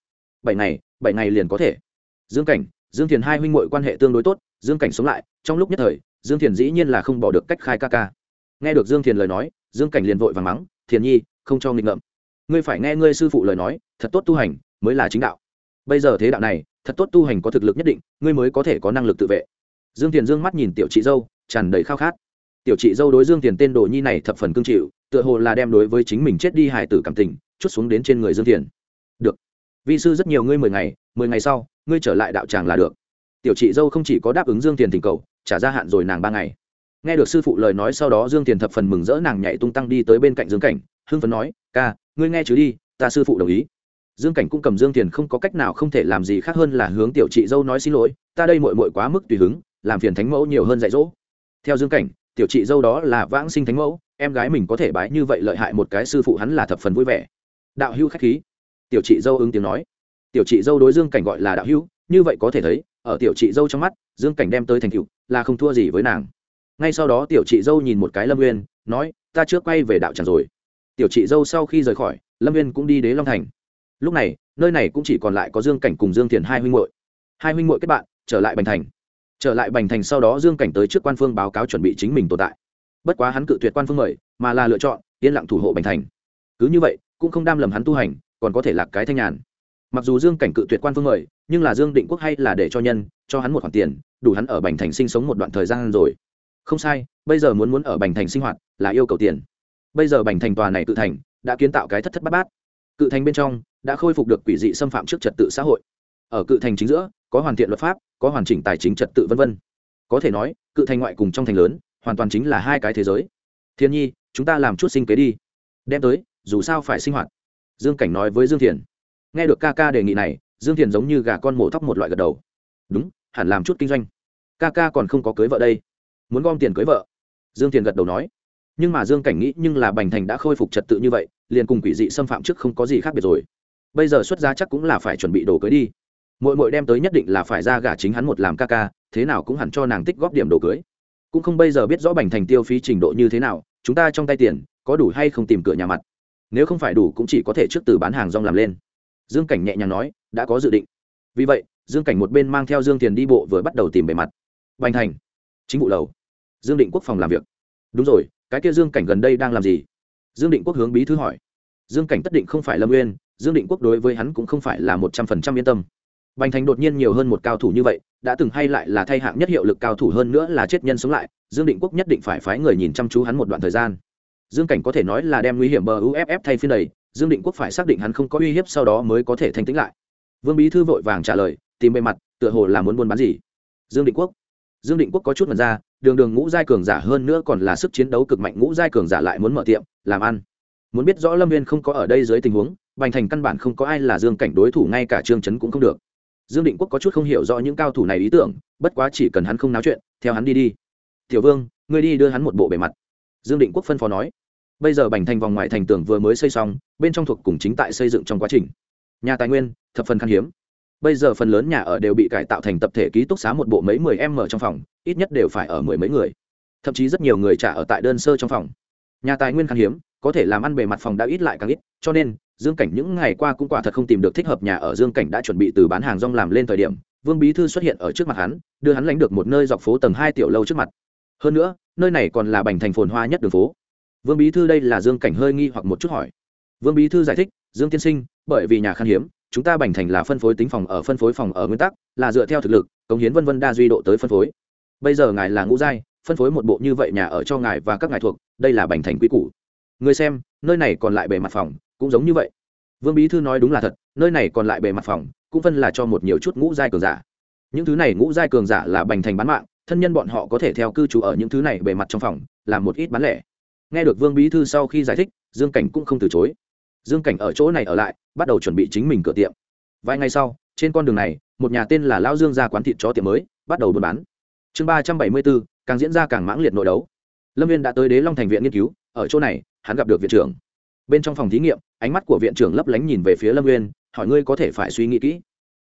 Bảy ngày bảy ngày liền có thể. Dương cảnh, dương thiền hai huynh m quan hệ tương đối tốt, dương cảnh sống lại, trong lúc nhất thời, dương thiền dĩ nhiên là không bỏ được cách khai ca ca nghe được dương thiền lời nói, dương cảnh liền vội vàng mắng, thiền nhi, không cho nghịch ngợm. Ngươi phải nghe ngươi sư phụ lời nói, thật tốt tu hành mới là chính đạo. Bây giờ thế đạo này, thật tốt tu hành có thực lực nhất định, ngươi mới có thể có năng lực tự vệ. Dương thiền dương mắt nhìn tiểu chị dâu, tràn đầy khao khát. Tiểu chị dâu đối dương thiền tên đồ nhi này thập phần cương chịu, tựa hồ là đem đối với chính mình chết đi hài tử cảm tình, chút xuống đến trên người dương thiền. Được, vi sư rất nhiều ngươi mười ngày mười ngày sau, ngươi trở lại đạo tràng là được. Tiểu chị dâu không chỉ có đáp ứng dương thiền tình cầu, trả ra hạn rồi nàng ba ngày nghe được sư phụ lời nói sau đó dương tiền thập phần mừng rỡ, nàng nhảy tung tăng đi tới bên cạnh dương cảnh, hưng phấn nói, ca, ngươi nghe chứ đi, ta sư phụ đồng ý. Dương cảnh cũng cầm dương tiền không có cách nào không thể làm gì khác hơn là hướng tiểu chị dâu nói xin lỗi, ta đây mội mội quá mức tùy hứng, làm phiền thánh mẫu nhiều hơn dạy dỗ. Theo dương cảnh, tiểu chị dâu đó là vãng sinh thánh mẫu, em gái mình có thể bái như vậy lợi hại một cái sư phụ hắn là thập phần vui vẻ. Đạo hữu khách khí. Tiểu chị dâu ứng tiếng nói. Tiểu chị dâu đối dương cảnh gọi là đạo hữu, như vậy có thể thấy, ở tiểu chị dâu trong mắt, dương cảnh đem tới thành cựu là không thua gì với nàng ngay sau đó tiểu chị dâu nhìn một cái lâm nguyên nói, ta trước quay về đạo tràng rồi. Tiểu chị dâu sau khi rời khỏi, lâm nguyên cũng đi đế long thành. Lúc này, nơi này cũng chỉ còn lại có dương cảnh cùng dương thiền hai huynh hội hai huynh hội kết bạn, trở lại bành thành. Trở lại bành thành sau đó dương cảnh tới trước quan phương báo cáo chuẩn bị chính mình tồn tại. Bất quá hắn cự tuyệt quan phương mời, mà là lựa chọn, yên lặng thủ hộ bành thành. Cứ như vậy, cũng không đam lầm hắn tu hành, còn có thể lạc cái thanh nhàn. Mặc dù dương cảnh cự tuyệt quan phương mời, nhưng là dương định quốc hay là để cho nhân, cho hắn một khoản tiền, đủ hắn ở bành thành sinh sống một đoạn thời gian rồi không sai, bây giờ muốn muốn ở bành thành sinh hoạt là yêu cầu tiền. Bây giờ bành thành tòa này cự thành đã kiến tạo cái thất thất bát bát. Cự thành bên trong đã khôi phục được quỷ dị xâm phạm trước trật tự xã hội. Ở cự thành chính giữa, có hoàn thiện luật pháp, có hoàn chỉnh tài chính trật tự v v có thể nói, cự thành ngoại cùng trong thành lớn, hoàn toàn chính là hai cái thế giới. Thiên nhi, chúng ta làm chút sinh kế đi. Đem tới, dù sao phải sinh hoạt. Dương cảnh nói với dương thiền. Nghe được ca ca đề nghị này, dương thiền giống như gà con mổ thóc một loại gật đầu. Đúng, hẳn làm chút kinh doanh. Ca ca còn không có cưới vợ đây muốn gom tiền cưới vợ. Dương thiền gật đầu nói. Nhưng mà dương cảnh nghĩ nhưng là bành thành đã khôi phục trật tự như vậy, liền cùng quỷ dị xâm phạm trước không có gì khác biệt rồi. Bây giờ xuất gia chắc cũng là phải chuẩn bị đồ cưới đi. Mỗi mỗi đem tới nhất định là phải ra gả chính hắn một làm ca ca, thế nào cũng hẳn cho nàng tích góp điểm đồ cưới. Cũng không bây giờ biết rõ bành thành tiêu phí trình độ như thế nào, chúng ta trong tay tiền, có đủ hay không tìm cửa nhà mặt. Nếu không phải đủ cũng chỉ có thể trước từ bán hàng rong làm lên. Dương cảnh nhẹ nhàng nói, đã có dự định. Vì vậy, dương cảnh một bên mang theo dương tiền đi bộ vừa bắt đầu tìm bề mặt. Bành thành, chính vụ lầu dương định quốc phòng làm việc. Đúng rồi, cái kia dương cảnh gần đây đang làm gì? Dương định quốc hướng bí thư hỏi. Dương cảnh tất định không phải lâm nguyên dương định quốc đối với hắn cũng không phải là một trăm phần trăm yên tâm. Bành thành đột nhiên nhiều hơn một cao thủ như vậy, đã từng hay lại là thay hạng nhất hiệu lực cao thủ hơn nữa là chết nhân sống lại, dương định quốc nhất định phải phái người nhìn chăm chú hắn một đoạn thời gian. Dương cảnh có thể nói là đem nguy hiểm bờ uff thay phiên đầy, dương định quốc phải xác định hắn không có uy hiếp sau đó mới có thể thanh tĩnh lại. Vương bí thư vội vàng trả lời, tìm bề mặt, tựa hồ là muốn buôn bán gì? Dương định quốc dương định quốc có chút mật ra, đường đường ngũ giai cường giả hơn nữa còn là sức chiến đấu cực mạnh, ngũ giai cường giả lại muốn mở tiệm, làm ăn. Muốn biết rõ lâm viên không có ở đây dưới tình huống, bành thành căn bản không có ai là dương cảnh đối thủ, ngay cả trương Trấn cũng không được. Dương định quốc có chút không hiểu rõ những cao thủ này ý tưởng, bất quá chỉ cần hắn không náo chuyện, theo hắn đi đi. Tiểu vương, ngươi đi đưa hắn một bộ bề mặt. Dương định quốc phân phó nói. Bây giờ bành thành vòng ngoài thành tường vừa mới xây xong, bên trong thuộc cùng chính tại xây dựng trong quá trình. Nhà tài nguyên, thập phần khan hiếm bây giờ phần lớn nhà ở đều bị cải tạo thành tập thể ký túc xá một bộ mấy mười em ở trong phòng, ít nhất đều phải ở mười mấy người. Thậm chí rất nhiều người trả ở tại đơn sơ trong phòng. Nhà tài nguyên khan hiếm, có thể làm ăn bề mặt phòng đã ít lại càng ít, cho nên, dương cảnh những ngày qua cũng quả thật không tìm được thích hợp nhà ở. Dương cảnh đã chuẩn bị từ bán hàng rong làm lên thời điểm, vương bí thư xuất hiện ở trước mặt hắn, đưa hắn lánh được một nơi dọc phố tầng hai tiểu lâu trước mặt. Hơn nữa, nơi này còn là bành thành phồn hoa nhất đường phố. Vương bí thư đây là dương cảnh hơi nghi hoặc một chút hỏi. Vương bí thư giải thích, dương tiên sinh, bởi vì nhà khan hiếm chúng ta bành thành là phân phối tính phòng ở, phân phối phòng ở nguyên tắc là dựa theo thực lực, cống hiến vân vân đa duy độ tới phân phối. Bây giờ ngài là ngũ giai, phân phối một bộ như vậy nhà ở cho ngài và các ngài thuộc, đây là bành thành quy củ. Người xem, nơi này còn lại bề mặt phòng, cũng giống như vậy. Vương bí thư nói đúng là thật, nơi này còn lại bề mặt phòng, cũng phân là cho một nhiều chút ngũ giai cường giả. Những thứ này ngũ giai cường giả là bành thành bán mạng, thân nhân bọn họ có thể theo cư trú ở những thứ này bề mặt trong phòng, làm một ít bán lẻ. Nghe được vương bí thư sau khi giải thích, dương cảnh cũng không từ chối dương cảnh ở chỗ này ở lại, bắt đầu chuẩn bị chính mình cửa tiệm. Vài ngày sau, trên con đường này, một nhà tên là lão dương ra quán thịt chó tiệm mới, bắt đầu buôn bán. Chương ba trăm bảy mươi bốn, càng diễn ra càng mãng liệt nội đấu. Lâm viên đã tới đế long thành viện nghiên cứu, ở chỗ này, hắn gặp được viện trưởng. Bên trong phòng thí nghiệm, ánh mắt của viện trưởng lấp lánh nhìn về phía lâm viên, hỏi ngươi có thể phải suy nghĩ kỹ.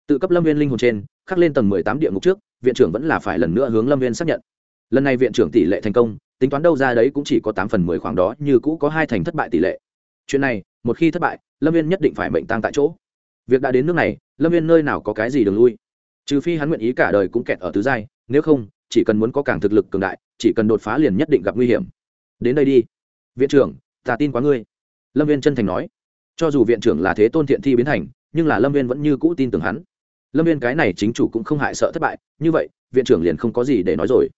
Tự cấp lâm viên linh hồn trên, khắc lên tầng mười tám địa ngục trước, viện trưởng vẫn là phải lần nữa hướng lâm viên xác nhận. Lần này viện trưởng tỷ lệ thành công, tính toán đâu ra đấy cũng chỉ có tám phần mười khoảng đó, như cũ có hai thành thất bại tỷ lệ chuyện này, một khi thất bại, lâm viên nhất định phải mệnh tăng tại chỗ. Việc đã đến nước này, lâm viên nơi nào có cái gì đường lui? Trừ phi hắn nguyện ý cả đời cũng kẹt ở tứ giai, nếu không, chỉ cần muốn có càng thực lực cường đại, chỉ cần đột phá liền nhất định gặp nguy hiểm. Đến đây đi. Viện trưởng, ta tin quá ngươi. Lâm viên chân thành nói. Cho dù viện trưởng là thế tôn thiện thi biến thành, nhưng là lâm viên vẫn như cũ tin tưởng hắn. Lâm viên cái này chính chủ cũng không hại sợ thất bại, như vậy, viện trưởng liền không có gì để nói rồi.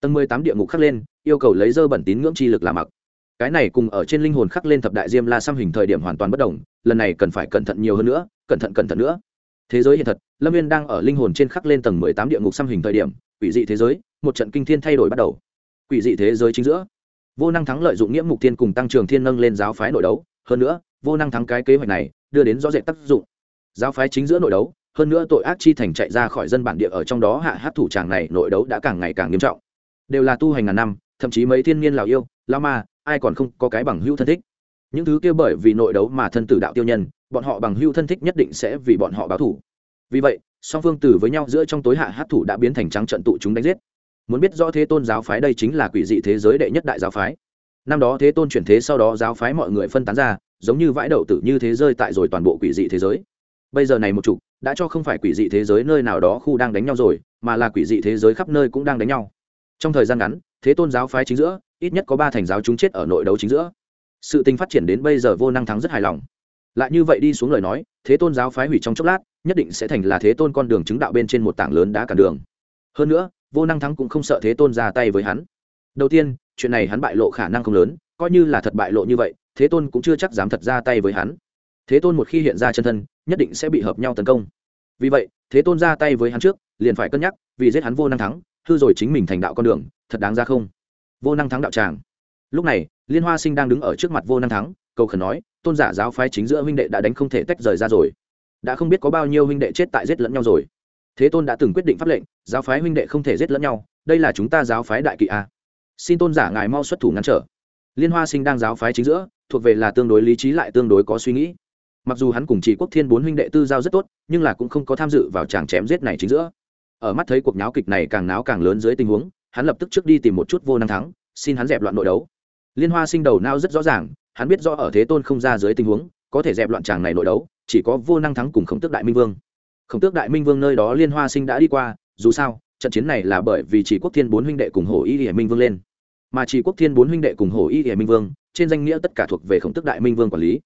Tầng mười tám địa ngục khắc lên, yêu cầu lấy dơ bẩn tín ngưỡng chi lực làm mặc cái này cùng ở trên linh hồn khắc lên thập đại diêm la xăm hình thời điểm hoàn toàn bất đồng, lần này cần phải cẩn thận nhiều hơn nữa, cẩn thận cẩn thận nữa. Thế giới hiện thật, lâm viên đang ở linh hồn trên khắc lên tầng mười tám địa ngục xăm hình thời điểm, quỷ dị thế giới, một trận kinh thiên thay đổi bắt đầu. Quỷ dị thế giới chính giữa, vô năng thắng lợi dụng nghĩa mục thiên cùng tăng trưởng thiên nâng lên giáo phái nội đấu, hơn nữa, vô năng thắng cái kế hoạch này, đưa đến rõ rệt tác dụng. Giáo phái chính giữa nội đấu, hơn nữa tội ác chi thành chạy ra khỏi dân bản địa ở trong đó hạ hát thủ tràng này, nội đấu đã càng ngày càng nghiêm trọng. Đều là tu hành ngàn năm, thậm chí mấy thiên niên lào yêu lao ma ai còn không có cái bằng hữu thân thích. Những thứ kia bởi vì nội đấu mà thân tử đạo tiêu nhân, bọn họ bằng hữu thân thích nhất định sẽ vì bọn họ báo thủ vì vậy, song phương tử với nhau giữa trong tối hạ hát thủ đã biến thành trắng trận tụ chúng đánh giết. Muốn biết rõ thế tôn giáo phái đây chính là quỷ dị thế giới đệ nhất đại giáo phái. Năm đó thế tôn chuyển thế sau đó giáo phái mọi người phân tán ra, giống như vãi đậu tử như thế rơi tại rồi toàn bộ quỷ dị thế giới. Bây giờ này một chục, đã cho không phải quỷ dị thế giới nơi nào đó khu đang đánh nhau rồi, mà là quỷ dị thế giới khắp nơi cũng đang đánh nhau. Trong thời gian ngắn, thế tôn giáo phái chính giữa ít nhất có ba thành giáo chúng chết ở nội đấu chính giữa. Sự tình phát triển đến bây giờ vô năng thắng rất hài lòng. Lại như vậy đi xuống lời nói, thế tôn giáo phái hủy trong chốc lát, nhất định sẽ thành là thế tôn con đường chứng đạo bên trên một tảng lớn đá cản đường. Hơn nữa, vô năng thắng cũng không sợ thế tôn ra tay với hắn. Đầu tiên, chuyện này hắn bại lộ khả năng không lớn, coi như là thật bại lộ như vậy, thế tôn cũng chưa chắc dám thật ra tay với hắn. Thế tôn một khi hiện ra chân thân, nhất định sẽ bị hợp nhau tấn công. Vì vậy, thế tôn ra tay với hắn trước, liền phải cân nhắc, vì giết hắn vô năng thắng, hư rồi chính mình thành đạo con đường, thật đáng ra không? Vô năng thắng đạo tràng. Lúc này, liên hoa sinh đang đứng ở trước mặt vô năng thắng, cầu khẩn nói, tôn giả giáo phái chính giữa huynh đệ đã đánh không thể tách rời ra rồi. Đã không biết có bao nhiêu huynh đệ chết tại giết lẫn nhau rồi. Thế tôn đã từng quyết định pháp lệnh, giáo phái huynh đệ không thể giết lẫn nhau, đây là chúng ta giáo phái đại kỵ a. Xin tôn giả ngài mau xuất thủ ngăn trở. Liên hoa sinh đang giáo phái chính giữa, thuộc về là tương đối lý trí lại tương đối có suy nghĩ. Mặc dù hắn cùng chỉ quốc thiên bốn huynh đệ tư giao rất tốt, nhưng là cũng không có tham dự vào tràng chém giết này chính giữa. Ở mắt thấy cuộc nháo kịch này càng náo càng lớn dưới tình huống hắn lập tức trước đi tìm một chút vô năng thắng, xin hắn dẹp loạn nội đấu. Liên hoa sinh đầu nao rất rõ ràng, hắn biết rõ ở thế tôn không ra dưới tình huống, có thể dẹp loạn tràng này nội đấu, chỉ có vô năng thắng cùng khổng tước đại minh vương. Khổng tước đại minh vương nơi đó liên hoa sinh đã đi qua, dù sao, trận chiến này là bởi vì chỉ quốc thiên bốn huynh đệ cùng hổ y hiển minh vương lên. Mà chỉ quốc thiên bốn huynh đệ cùng hổ y hiển minh vương, trên danh nghĩa tất cả thuộc về khổng tước đại minh vương quản lý.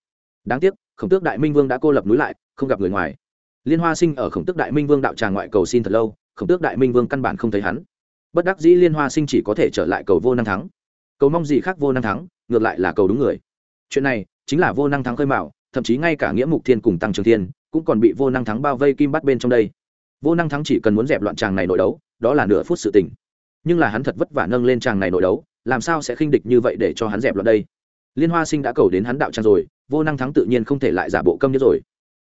Đáng tiếc, khổng tước đại minh vương đã cô lập núi lại, không gặp người ngoài. Liên hoa sinh ở khổng tước đại minh vương đạo tràng ngoại cầu xin thật lâu, khổng tước đại minh vương căn bản không thấy hắn bất đắc dĩ liên hoa sinh chỉ có thể trở lại cầu vô năng thắng. Cầu mong gì khác vô năng thắng, ngược lại là cầu đúng người. Chuyện này chính là vô năng thắng khơi mạo thậm chí ngay cả nghĩa mục thiên cùng tăng trường thiên cũng còn bị vô năng thắng bao vây kim bắt bên trong đây. Vô năng thắng chỉ cần muốn dẹp loạn tràng này nội đấu, đó là nửa phút sự tình. Nhưng là hắn thật vất vả nâng lên tràng này nội đấu, làm sao sẽ khinh địch như vậy để cho hắn dẹp loạn đây? Liên hoa sinh đã cầu đến hắn đạo trang rồi, vô năng thắng tự nhiên không thể lại giả bộ câm như rồi.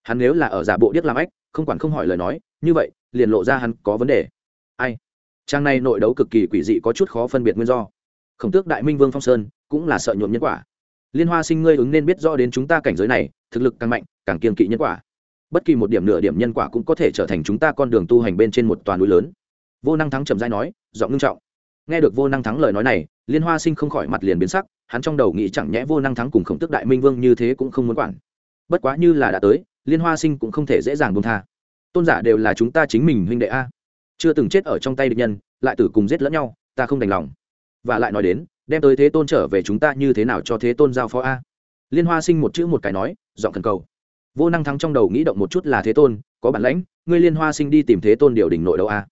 Hắn nếu là ở giả bộ điếc làm ách không quản không hỏi lời nói, như vậy liền lộ ra hắn có vấn đề. Ai? Trang này nội đấu cực kỳ quỷ dị có chút khó phân biệt nguyên do. Khổng tước đại minh vương phong sơn cũng là sợ nhuộm nhân quả. Liên hoa sinh ngươi ứng nên biết rõ đến chúng ta cảnh giới này, thực lực càng mạnh, càng kiên kỵ nhân quả. Bất kỳ một điểm nửa điểm nhân quả cũng có thể trở thành chúng ta con đường tu hành bên trên một toàn núi lớn. Vô năng thắng trầm dai nói, giọng ngưng trọng. Nghe được vô năng thắng lời nói này, liên hoa sinh không khỏi mặt liền biến sắc, hắn trong đầu nghĩ chẳng nhẽ vô năng thắng cùng khổng tức đại minh vương như thế cũng không muốn quản. Bất quá như là đã tới, liên hoa sinh cũng không thể dễ dàng buông tha. Tôn giả đều là chúng ta chính mình huynh đệ a chưa từng chết ở trong tay địch nhân, lại tử cùng giết lẫn nhau, ta không đành lòng. Và lại nói đến, đem tới thế tôn trở về chúng ta như thế nào cho thế tôn giao phó a? Liên hoa sinh một chữ một cái nói dọn thần cầu. Vô năng thắng trong đầu nghĩ động một chút là thế tôn, có bản lãnh, ngươi liên hoa sinh đi tìm thế tôn điều đình nội đâu a.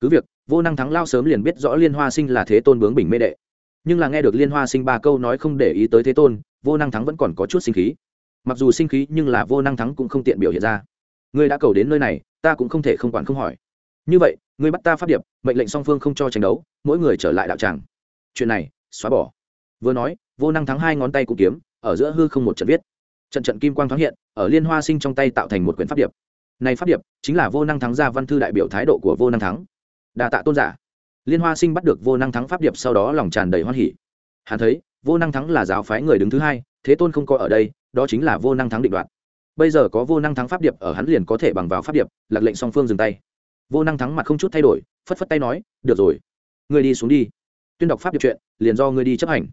Cứ việc, vô năng thắng lao sớm liền biết rõ liên hoa sinh là thế tôn bướng bình mê đệ. Nhưng là nghe được liên hoa sinh ba câu nói không để ý tới thế tôn, vô năng thắng vẫn còn có chút sinh khí. Mặc dù sinh khí nhưng là vô năng thắng cũng không tiện biểu hiện ra. Ngươi đã cầu đến nơi này, ta cũng không thể không quản không hỏi. Như vậy ngươi bắt ta phát điệp, mệnh lệnh song phương không cho tranh đấu, mỗi người trở lại đạo tràng. Chuyện này, xóa bỏ. Vừa nói, vô năng thắng hai ngón tay cụ kiếm, ở giữa hư không một trận viết. Trận trận kim quang thoáng hiện, ở liên hoa sinh trong tay tạo thành một quyển pháp điệp. Này pháp điệp, chính là vô năng thắng gia văn thư đại biểu thái độ của vô năng thắng. Đà tạ tôn giả. Liên hoa sinh bắt được vô năng thắng pháp điệp sau đó lòng tràn đầy hoan hỉ. Hắn thấy, vô năng thắng là giáo phái người đứng thứ hai, thế tôn không có ở đây, đó chính là vô năng thắng định đoạt. Bây giờ có vô năng thắng pháp điệp ở hắn liền có thể bằng vào pháp điệp, lạc lệnh song phương dừng tay vô năng thắng mặt không chút thay đổi, phất phất tay nói, được rồi, ngươi đi xuống đi. Tuyên đọc pháp điệp chuyện, liền do ngươi đi chấp hành.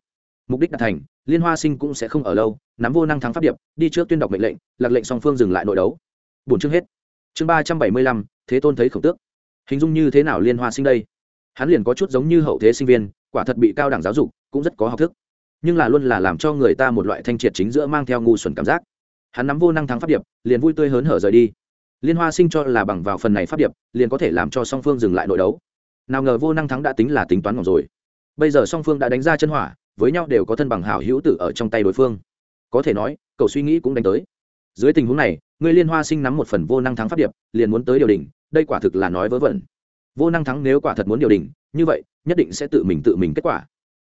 Mục đích đạt thành, liên hoa sinh cũng sẽ không ở lâu, nắm vô năng thắng pháp điệp, đi trước tuyên đọc mệnh lệnh, lạc lệnh song phương dừng lại nội đấu. Bổn chương hết. Chương ba trăm bảy mươi lăm, thế tôn thấy khổng tước. Hình dung như thế nào liên hoa sinh đây? Hắn liền có chút giống như hậu thế sinh viên, quả thật bị cao đẳng giáo dục, cũng rất có học thức. Nhưng là luôn là làm cho người ta một loại thanh triệt chính giữa mang theo ngu xuẩn cảm giác. Hắn nắm vô năng thắng pháp điệp, liền vui tươi hớn hở rời đi liên hoa sinh cho là bằng vào phần này pháp điệp, liền có thể làm cho song phương dừng lại nội đấu. Nào ngờ vô năng thắng đã tính là tính toán ngọc rồi. Bây giờ song phương đã đánh ra chân hỏa, với nhau đều có thân bằng hảo hữu tử ở trong tay đối phương. Có thể nói, cậu suy nghĩ cũng đánh tới. Dưới tình huống này, người liên hoa sinh nắm một phần vô năng thắng pháp điệp, liền muốn tới điều đình đây quả thực là nói vớ vẩn. Vô năng thắng nếu quả thật muốn điều đình như vậy, nhất định sẽ tự mình tự mình kết quả.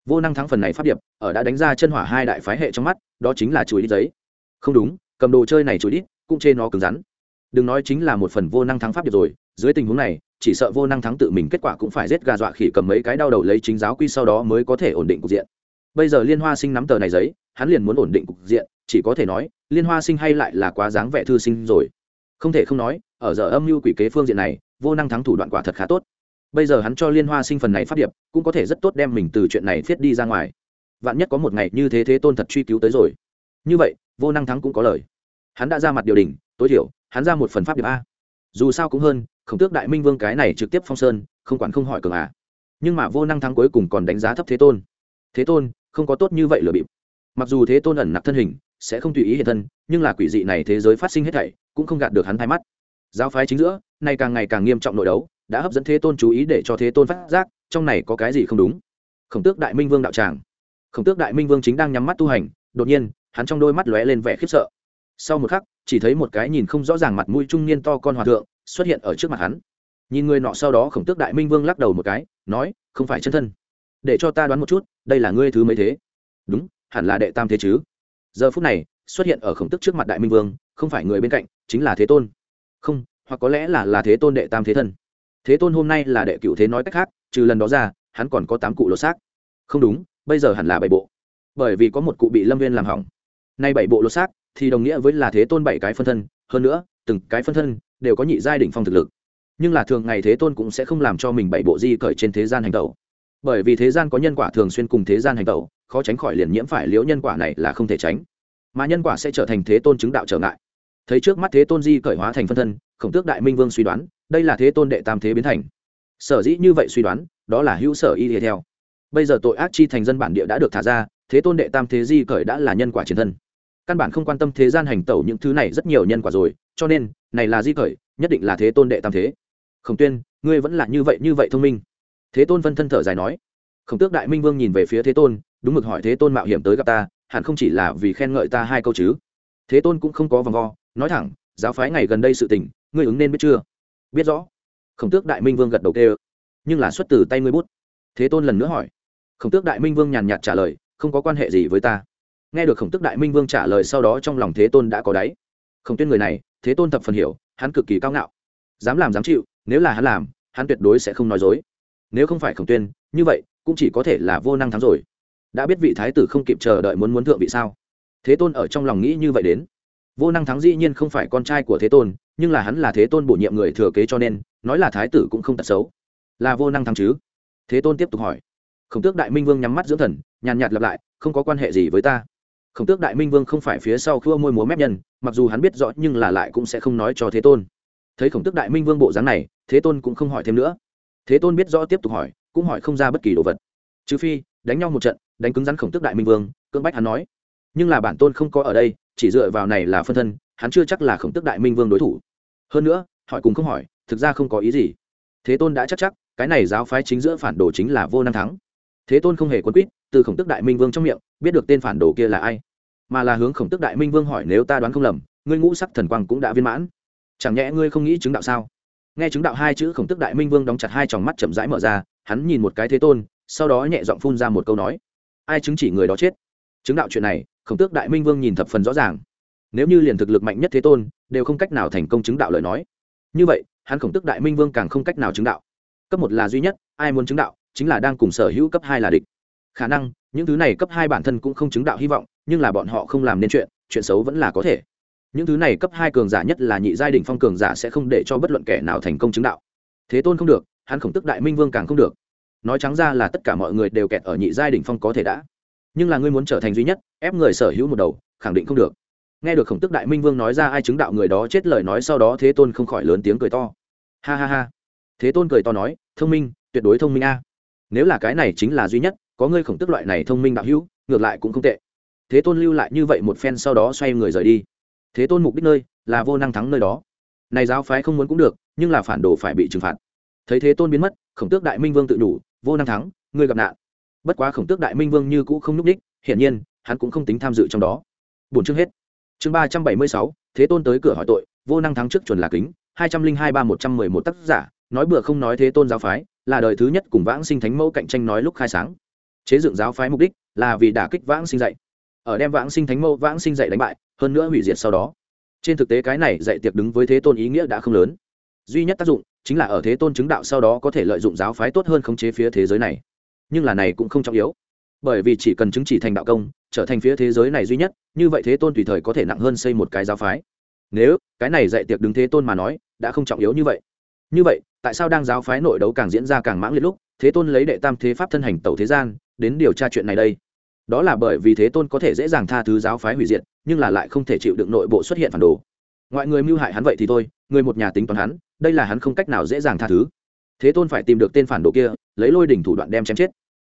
Vô năng thắng phần này pháp điệp, ở đã đánh ra chân hỏa hai đại phái hệ trong mắt, đó chính là chùi đi giấy. Không đúng, cầm đồ chơi này chùi đi cũng chê nó cứng rắn đừng nói chính là một phần vô năng thắng pháp điệp rồi, dưới tình huống này, chỉ sợ vô năng thắng tự mình kết quả cũng phải giết gà dọa khỉ cầm mấy cái đau đầu lấy chính giáo quy sau đó mới có thể ổn định cục diện. Bây giờ liên hoa sinh nắm tờ này giấy, hắn liền muốn ổn định cục diện, chỉ có thể nói, liên hoa sinh hay lại là quá dáng vẻ thư sinh rồi. Không thể không nói, ở giờ âm mưu quỷ kế phương diện này, vô năng thắng thủ đoạn quả thật khá tốt. Bây giờ hắn cho liên hoa sinh phần này phát điệp, cũng có thể rất tốt đem mình từ chuyện này viết đi ra ngoài. Vạn nhất có một ngày như thế thế tôn thật truy cứu tới rồi. Như vậy, vô năng thắng cũng có lời. Hắn đã ra mặt điều đình, tối thiểu hắn ra một phần pháp điệp a. Dù sao cũng hơn, khổng tước đại minh vương cái này trực tiếp phong sơn, không quản không hỏi cường à. Nhưng mà vô năng thắng cuối cùng còn đánh giá thấp thế tôn. Thế tôn, không có tốt như vậy lừa bịp. Mặc dù thế tôn ẩn nặc thân hình, sẽ không tùy ý hiện thân, nhưng là quỷ dị này thế giới phát sinh hết thảy, cũng không gạt được hắn thay mắt. Giáo phái chính giữa, nay càng ngày càng nghiêm trọng nội đấu, đã hấp dẫn thế tôn chú ý để cho thế tôn phát giác, trong này có cái gì không đúng. Khổng tước đại minh vương đạo tràng. Khổng tước đại minh vương chính đang nhắm mắt tu hành, đột nhiên, hắn trong đôi mắt lóe lên vẻ khiếp sợ. Sau một khắc chỉ thấy một cái nhìn không rõ ràng mặt mũi trung niên to con hòa thượng xuất hiện ở trước mặt hắn. Nhìn người nọ sau đó khổng tước đại minh vương lắc đầu một cái, nói, không phải chân thân. Để cho ta đoán một chút, đây là ngươi thứ mấy thế? Đúng, hẳn là đệ tam thế chứ. Giờ phút này, xuất hiện ở khổng tức trước mặt đại minh vương, không phải người bên cạnh, chính là thế tôn. Không, hoặc có lẽ là là thế tôn đệ tam thế thân. Thế tôn hôm nay là đệ cựu thế nói cách khác, trừ lần đó ra, hắn còn có tám cụ lột xác. Không đúng, bây giờ hẳn là bảy bộ. Bởi vì có một cụ bị lâm viên làm hỏng. Nay bảy bộ lột xác thì đồng nghĩa với là thế tôn bảy cái phân thân, hơn nữa, từng cái phân thân đều có nhị giai đỉnh phong thực lực. Nhưng là thường ngày thế tôn cũng sẽ không làm cho mình bảy bộ di cởi trên thế gian hành tẩu. Bởi vì thế gian có nhân quả thường xuyên cùng thế gian hành tẩu, khó tránh khỏi liền nhiễm phải liễu nhân quả này là không thể tránh. Mà nhân quả sẽ trở thành thế tôn chứng đạo trở ngại. Thấy trước mắt thế tôn di cởi hóa thành phân thân, khổng tước đại minh vương suy đoán, đây là thế tôn đệ tam thế biến thành. Sở dĩ như vậy suy đoán, đó là hữu sở y theo. Bây giờ tội ác chi thành dân bản địa đã được thả ra, thế tôn đệ tam thế di cởi đã là nhân quả chiến thân căn bản không quan tâm thế gian hành tẩu những thứ này rất nhiều nhân quả rồi cho nên này là di khởi, nhất định là thế tôn đệ tam thế. Khổng tuyên ngươi vẫn là như vậy như vậy thông minh. Thế tôn phân thân thở dài nói. Khổng tước đại minh vương nhìn về phía thế tôn đúng mực hỏi thế tôn mạo hiểm tới gặp ta hẳn không chỉ là vì khen ngợi ta hai câu chứ? Thế tôn cũng không có vòng vo nói thẳng giáo phái ngày gần đây sự tình ngươi ứng nên biết chưa? Biết rõ. Khổng tước đại minh vương gật đầu tê nhưng là xuất từ tay ngươi bút. Thế tôn lần nữa hỏi. Khổng tước đại minh vương nhàn nhạt trả lời không có quan hệ gì với ta nghe được khổng tước đại minh vương trả lời sau đó trong lòng thế tôn đã có đáy. Khổng tuyên người này, thế tôn thập phần hiểu, hắn cực kỳ cao ngạo. Dám làm dám chịu, nếu là hắn làm, hắn tuyệt đối sẽ không nói dối. Nếu không phải khổng tuyên, như vậy, cũng chỉ có thể là vô năng thắng rồi. Đã biết vị thái tử không kịp chờ đợi muốn muốn thượng vị sao? Thế tôn ở trong lòng nghĩ như vậy đến. Vô năng thắng dĩ nhiên không phải con trai của thế tôn, nhưng là hắn là thế tôn bổ nhiệm người thừa kế cho nên, nói là thái tử cũng không tật xấu. Là vô năng thắng chứ? Thế tôn tiếp tục hỏi. Khổng tước đại minh vương nhắm mắt dưỡng thần, nhàn nhạt lặp lại, không có quan hệ gì với ta khổng tước đại minh vương không phải phía sau khua môi múa mép nhân, mặc dù hắn biết rõ nhưng là lại cũng sẽ không nói cho thế tôn. Thấy khổng tước đại minh vương bộ dáng này, thế tôn cũng không hỏi thêm nữa. Thế tôn biết rõ tiếp tục hỏi, cũng hỏi không ra bất kỳ đồ vật. Trừ phi, đánh nhau một trận, đánh cứng rắn khổng tước đại minh vương, cưỡng bách hắn nói. Nhưng là bản tôn không có ở đây, chỉ dựa vào này là phân thân, hắn chưa chắc là khổng tước đại minh vương đối thủ. Hơn nữa, hỏi cùng không hỏi, thực ra không có ý gì. Thế tôn đã chắc chắc, cái này giáo phái chính giữa phản đồ chính là vô năng thắng thế tôn không hề quấn quýt, từ khổng tức đại minh vương trong miệng, biết được tên phản đồ kia là ai. Mà là hướng khổng tức đại minh vương hỏi nếu ta đoán không lầm, ngươi ngũ sắc thần quang cũng đã viên mãn. Chẳng nhẽ ngươi không nghĩ chứng đạo sao? Nghe chứng đạo hai chữ, khổng tức đại minh vương đóng chặt hai tròng mắt chậm rãi mở ra, hắn nhìn một cái thế tôn, sau đó nhẹ giọng phun ra một câu nói. Ai chứng chỉ người đó chết? Chứng đạo chuyện này, khổng tước đại minh vương nhìn thập phần rõ ràng. Nếu như liền thực lực mạnh nhất thế tôn, đều không cách nào thành công chứng đạo lời nói. Như vậy, hắn khổng tước đại minh vương càng không cách nào chứng đạo. Cấp một là duy nhất, ai muốn chứng đạo? Chính là đang cùng sở hữu cấp hai là địch. Khả năng, những thứ này cấp hai bản thân cũng không chứng đạo hy vọng, nhưng là bọn họ không làm nên chuyện chuyện xấu vẫn là có thể. Những thứ này cấp hai cường giả nhất là nhị giai đỉnh phong cường giả sẽ không để cho bất luận kẻ nào thành công chứng đạo. Thế tôn không được, hắn khổng tức đại minh vương càng không được. Nói trắng ra là tất cả mọi người đều kẹt ở nhị giai đỉnh phong có thể đã. Nhưng là ngươi muốn trở thành duy nhất, ép người sở hữu một đầu, khẳng định không được. Nghe được khổng tức đại minh vương nói ra ai chứng đạo người đó chết lời nói sau đó thế tôn không khỏi lớn tiếng cười to. Ha ha ha. Thế tôn cười to nói, thông minh, tuyệt đối thông minh a nếu là cái này chính là duy nhất, có ngươi khổng tức loại này thông minh đạo hữu, ngược lại cũng không tệ. Thế tôn lưu lại như vậy một phen sau đó xoay người rời đi. Thế tôn mục đích nơi là vô năng thắng nơi đó. Này giáo phái không muốn cũng được, nhưng là phản đồ phải bị trừng phạt. Thấy thế tôn biến mất, khổng tước đại minh vương tự đủ, vô năng thắng, ngươi gặp nạn. Bất quá khổng tước đại minh vương như cũ không núp đích hiển nhiên, hắn cũng không tính tham dự trong đó. Bốn chương hết. Chương ba trăm bảy mươi sáu, thế tôn tới cửa hỏi tội, vô năng thắng trước chuẩn là kính, hai trăm linh hai ba một trăm mười một tác giả, nói bừa không nói thế tôn giáo phái là đời thứ nhất cùng vãng sinh thánh mẫu cạnh tranh nói lúc khai sáng. Chế dựng giáo phái mục đích là vì đả kích vãng sinh dạy. Ở đem vãng sinh thánh mẫu, vãng sinh dạy đánh bại, hơn nữa hủy diệt sau đó. Trên thực tế cái này dạy tiệc đứng với thế tôn ý nghĩa đã không lớn. Duy nhất tác dụng chính là ở thế tôn chứng đạo sau đó có thể lợi dụng giáo phái tốt hơn khống chế phía thế giới này. Nhưng là này cũng không trọng yếu. Bởi vì chỉ cần chứng chỉ thành đạo công, trở thành phía thế giới này duy nhất, như vậy thế tôn tùy thời có thể nặng hơn xây một cái giáo phái. Nếu cái này dạy tiệc đứng thế tôn mà nói, đã không trọng yếu như vậy như vậy, tại sao đang giáo phái nội đấu càng diễn ra càng mãng liệt lúc, thế tôn lấy đệ tam thế pháp thân hành tẩu thế gian, đến điều tra chuyện này đây? Đó là bởi vì thế tôn có thể dễ dàng tha thứ giáo phái hủy diệt, nhưng là lại không thể chịu đựng nội bộ xuất hiện phản đồ. Ngoại người mưu hại hắn vậy thì thôi, người một nhà tính toán hắn, đây là hắn không cách nào dễ dàng tha thứ. Thế tôn phải tìm được tên phản đồ kia, lấy lôi đỉnh thủ đoạn đem chém chết.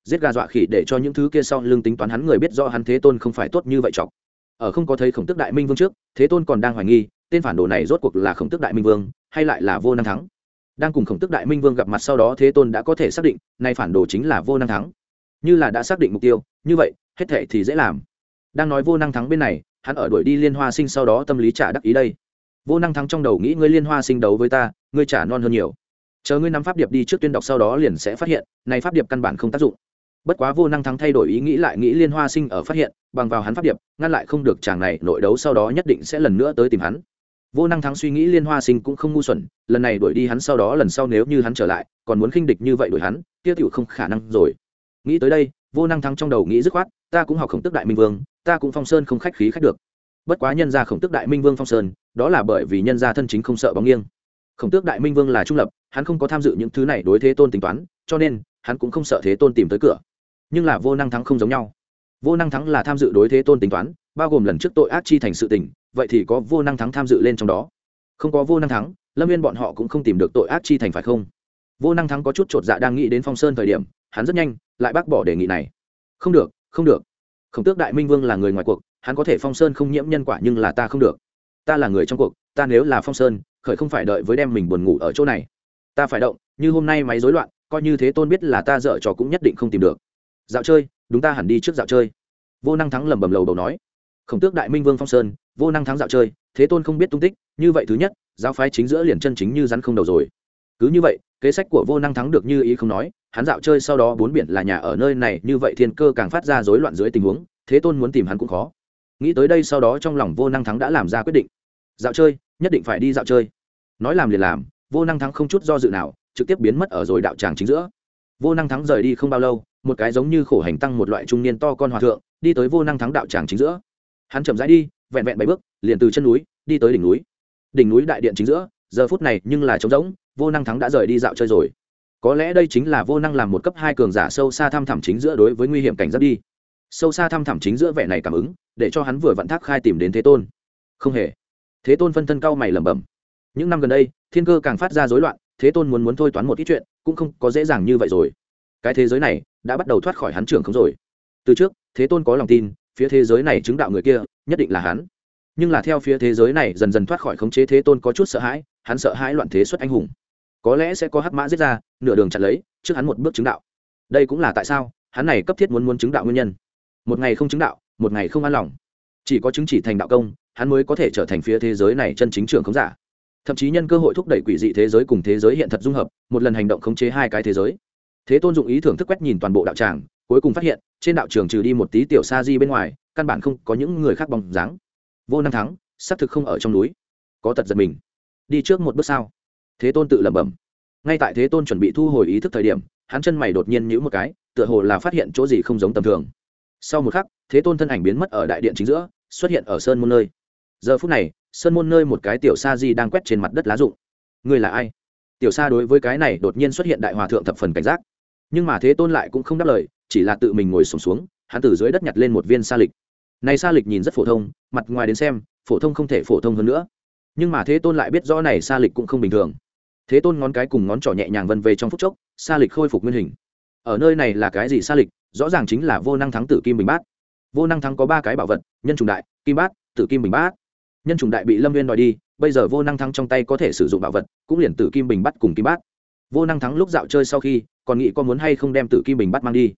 Giết gà dọa khỉ để cho những thứ kia sau lưng tính toán hắn người biết rõ hắn thế tôn không phải tốt như vậy chọc. Ở không có thấy khổng tức đại minh vương trước, thế tôn còn đang hoài nghi, tên phản đồ này rốt cuộc là khổng tức đại minh vương, hay lại là vô năng thắng? Đang cùng khổng tức đại minh vương gặp mặt sau đó thế tôn đã có thể xác định, nay phản đồ chính là vô năng thắng. Như là đã xác định mục tiêu, như vậy, hết thệ thì dễ làm. Đang nói vô năng thắng bên này, hắn ở đuổi đi liên hoa sinh sau đó tâm lý trả đắc ý đây. Vô năng thắng trong đầu nghĩ ngươi liên hoa sinh đấu với ta, ngươi trả non hơn nhiều. Chờ ngươi nắm pháp điệp đi trước tuyên đọc sau đó liền sẽ phát hiện này pháp điệp căn bản không tác dụng. Bất quá vô năng thắng thay đổi ý nghĩ lại nghĩ liên hoa sinh ở phát hiện, bằng vào hắn pháp điệp, ngăn lại không được chàng này, nội đấu sau đó nhất định sẽ lần nữa tới tìm hắn vô năng thắng suy nghĩ liên hoa sinh cũng không ngu xuẩn, lần này đuổi đi hắn sau đó lần sau nếu như hắn trở lại, còn muốn khinh địch như vậy đuổi hắn tiêu tiểu không khả năng rồi. Nghĩ tới đây, vô năng thắng trong đầu nghĩ dứt khoát, ta cũng học khổng tức đại minh vương, ta cũng phong sơn không khách khí khách được. Bất quá nhân gia khổng tức đại minh vương phong sơn, đó là bởi vì nhân gia thân chính không sợ bóng nghiêng. Khổng tước đại minh vương là trung lập, hắn không có tham dự những thứ này đối thế tôn tính toán, cho nên, hắn cũng không sợ thế tôn tìm tới cửa. Nhưng là vô năng thắng không giống nhau. Vô năng thắng là tham dự đối thế tôn tính toán bao gồm lần trước tội ác chi thành sự tình, vậy thì có vô năng thắng tham dự lên trong đó. Không có vô năng thắng, lâm viên bọn họ cũng không tìm được tội ác chi thành phải không? Vô năng thắng có chút chột dạ đang nghĩ đến phong sơn thời điểm, hắn rất nhanh, lại bác bỏ đề nghị này. Không được không được. Khổng tước đại minh vương là người ngoài cuộc, hắn có thể phong sơn không nhiễm nhân quả nhưng là ta không được. Ta là người trong cuộc, ta nếu là phong sơn, khởi không phải đợi với đem mình buồn ngủ ở chỗ này. Ta phải động, như hôm nay máy rối loạn, coi như thế tôn biết là ta dở trò cũng nhất định không tìm được. Dạo chơi, đúng ta hẳn đi trước dạo chơi. Vô năng thắng lẩm bẩm lầu đầu nói khổng tước đại minh vương phong sơn, vô năng thắng dạo chơi, thế tôn không biết tung tích, như vậy thứ nhất, giáo phái chính giữa liền chân chính như rắn không đầu rồi. Cứ như vậy, kế sách của vô năng thắng được như ý không nói, hắn dạo chơi sau đó bốn biển là nhà ở nơi này, như vậy thiên cơ càng phát ra rối loạn dưới tình huống, thế tôn muốn tìm hắn cũng khó. Nghĩ tới đây sau đó trong lòng vô năng thắng đã làm ra quyết định. Dạo chơi, nhất định phải đi dạo chơi. Nói làm liền làm, vô năng thắng không chút do dự nào, trực tiếp biến mất ở rồi đạo tràng chính giữa. Vô năng thắng rời đi không bao lâu, một cái giống như khổ hành tăng một loại trung niên to con hòa thượng, đi tới vô năng thắng đạo tràng chính giữa hắn chậm rãi đi, vẹn vẹn bảy bước, liền từ chân núi đi tới đỉnh núi. Đỉnh núi đại điện chính giữa, giờ phút này nhưng là trống rỗng, vô năng thắng đã rời đi dạo chơi rồi. Có lẽ đây chính là vô năng làm một cấp hai cường giả sâu xa thăm thẳm chính giữa đối với nguy hiểm cảnh giác đi. Sâu xa thăm thẳm chính giữa vẻ này cảm ứng, để cho hắn vừa vặn thác khai tìm đến thế tôn. Không hề. Thế tôn phân thân cao mày lẩm bẩm. Những năm gần đây, thiên cơ càng phát ra rối loạn, thế tôn muốn muốn thôi toán một ít chuyện, cũng không có dễ dàng như vậy rồi. Cái thế giới này, đã bắt đầu thoát khỏi hắn trưởng không rồi. Từ trước, thế tôn có lòng tin phía thế giới này chứng đạo người kia, nhất định là hắn. Nhưng là theo phía thế giới này dần dần thoát khỏi khống chế thế tôn có chút sợ hãi, hắn sợ hãi loạn thế xuất anh hùng. Có lẽ sẽ có hắc mã giết ra, nửa đường chặn lấy, trước hắn một bước chứng đạo. Đây cũng là tại sao, hắn này cấp thiết muốn muốn chứng đạo nguyên nhân. Một ngày không chứng đạo, một ngày không an lòng. Chỉ có chứng chỉ thành đạo công, hắn mới có thể trở thành phía thế giới này chân chính trưởng khống giả. Thậm chí nhân cơ hội thúc đẩy quỷ dị thế giới cùng thế giới hiện thật dung hợp, một lần hành động khống chế hai cái thế giới. Thế tôn dụng ý thưởng thức quét nhìn toàn bộ đạo tràng cuối cùng phát hiện, trên đạo trường trừ đi một tí tiểu sa di bên ngoài, căn bản không có những người khác bóng dáng. Vô năng thắng, xác thực không ở trong núi. Có tật giật mình. Đi trước một bước sao? Thế tôn tự lẩm bẩm. Ngay tại thế tôn chuẩn bị thu hồi ý thức thời điểm, hắn chân mày đột nhiên nhữ một cái, tựa hồ là phát hiện chỗ gì không giống tầm thường. Sau một khắc, thế tôn thân ảnh biến mất ở đại điện chính giữa, xuất hiện ở sơn môn nơi. Giờ phút này, sơn môn nơi một cái tiểu sa di đang quét trên mặt đất lá rụng. Người là ai? Tiểu sa đối với cái này đột nhiên xuất hiện đại hòa thượng thập phần cảnh giác nhưng mà thế tôn lại cũng không đáp lời chỉ là tự mình ngồi sùng xuống, xuống hắn từ dưới đất nhặt lên một viên sa lịch. Này sa lịch nhìn rất phổ thông mặt ngoài đến xem phổ thông không thể phổ thông hơn nữa. Nhưng mà thế tôn lại biết rõ này sa lịch cũng không bình thường. Thế tôn ngón cái cùng ngón trỏ nhẹ nhàng vân về trong phút chốc sa lịch khôi phục nguyên hình. Ở nơi này là cái gì sa lịch? Rõ ràng chính là vô năng thắng tử kim bình bát. Vô năng thắng có ba cái bảo vật nhân trùng đại kim bát tử kim bình bát. Nhân trùng đại bị lâm viên đòi đi bây giờ vô năng thắng trong tay có thể sử dụng bảo vật cũng liền tử kim bình bát cùng kim bát. Vô năng thắng lúc dạo chơi sau khi còn nghĩ có muốn hay không đem tử kim bình bắt mang đi.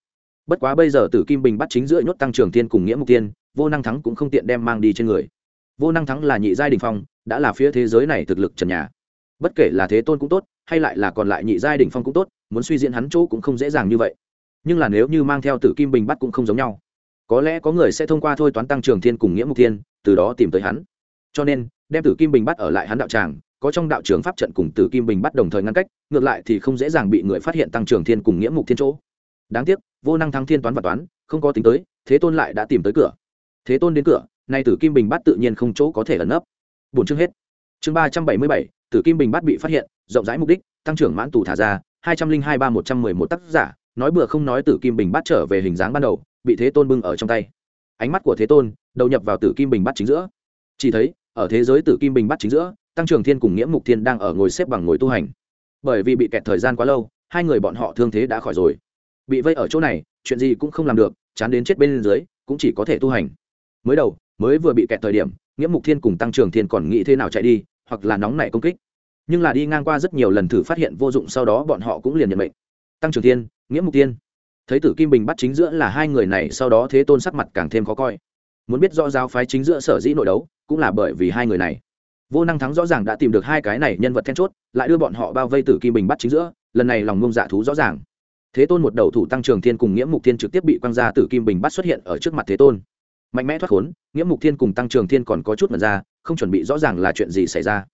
Bất quá bây giờ tử kim bình bắt chính giữa nhốt tăng trưởng tiên cùng nghĩa mục tiên vô năng thắng cũng không tiện đem mang đi trên người. Vô năng thắng là nhị giai đình phong, đã là phía thế giới này thực lực trần nhà. Bất kể là thế tôn cũng tốt, hay lại là còn lại nhị giai đình phong cũng tốt, muốn suy diễn hắn chỗ cũng không dễ dàng như vậy. Nhưng là nếu như mang theo tử kim bình bắt cũng không giống nhau. Có lẽ có người sẽ thông qua thôi toán tăng trưởng thiên cùng nghĩa mục thiên, từ đó tìm tới hắn. Cho nên, đem tử kim bình bắt ở lại hắn đạo tràng có trong đạo trường pháp trận cùng tử kim bình bắt đồng thời ngăn cách, ngược lại thì không dễ dàng bị người phát hiện tăng trưởng thiên cùng nghĩa mục thiên chỗ. Đáng tiếc, vô năng thắng thiên toán và toán, không có tính tới, thế tôn lại đã tìm tới cửa. Thế tôn đến cửa, nay tử kim bình bắt tự nhiên không chỗ có thể ẩn nấp. Buồn chương hết. Chương ba trăm bảy mươi bảy tử kim bình bắt bị phát hiện, rộng rãi mục đích, tăng trưởng mãn tù thả ra, hai trăm linh hai ba một trăm mười một tác giả, nói bừa không nói tử kim bình bắt trở về hình dáng ban đầu, bị thế tôn bưng ở trong tay. Ánh mắt của thế tôn, đầu nhập vào tử kim bình bắt chính giữa. Chỉ thấy, ở thế giới tử kim bình bắt chính giữa tăng trưởng thiên cùng nghĩa mục thiên đang ở ngồi xếp bằng ngồi tu hành. Bởi vì bị kẹt thời gian quá lâu, hai người bọn họ thương thế đã khỏi rồi. Bị vây ở chỗ này, chuyện gì cũng không làm được, chán đến chết bên dưới, cũng chỉ có thể tu hành. Mới đầu, mới vừa bị kẹt thời điểm, nghĩa mục thiên cùng tăng trưởng thiên còn nghĩ thế nào chạy đi, hoặc là nóng nảy công kích. Nhưng là đi ngang qua rất nhiều lần thử phát hiện vô dụng sau đó bọn họ cũng liền nhận mệnh. Tăng trưởng thiên, nghĩa mục tiên thấy tử kim bình bắt chính giữa là hai người này, sau đó thế tôn sắc mặt càng thêm khó coi. Muốn biết rõ giáo phái chính giữa sở dĩ nội đấu, cũng là bởi vì hai người này vô năng thắng rõ ràng đã tìm được hai cái này nhân vật then chốt, lại đưa bọn họ bao vây tử kim bình bắt chính giữa, lần này lòng ngông dạ thú rõ ràng. Thế tôn một đầu thủ tăng trường thiên cùng nghĩa mục thiên trực tiếp bị quăng ra, tử kim bình bắt xuất hiện ở trước mặt thế tôn. Mạnh mẽ thoát khốn, nghĩa mục thiên cùng tăng trường thiên còn có chút mật ra, không chuẩn bị rõ ràng là chuyện gì xảy ra.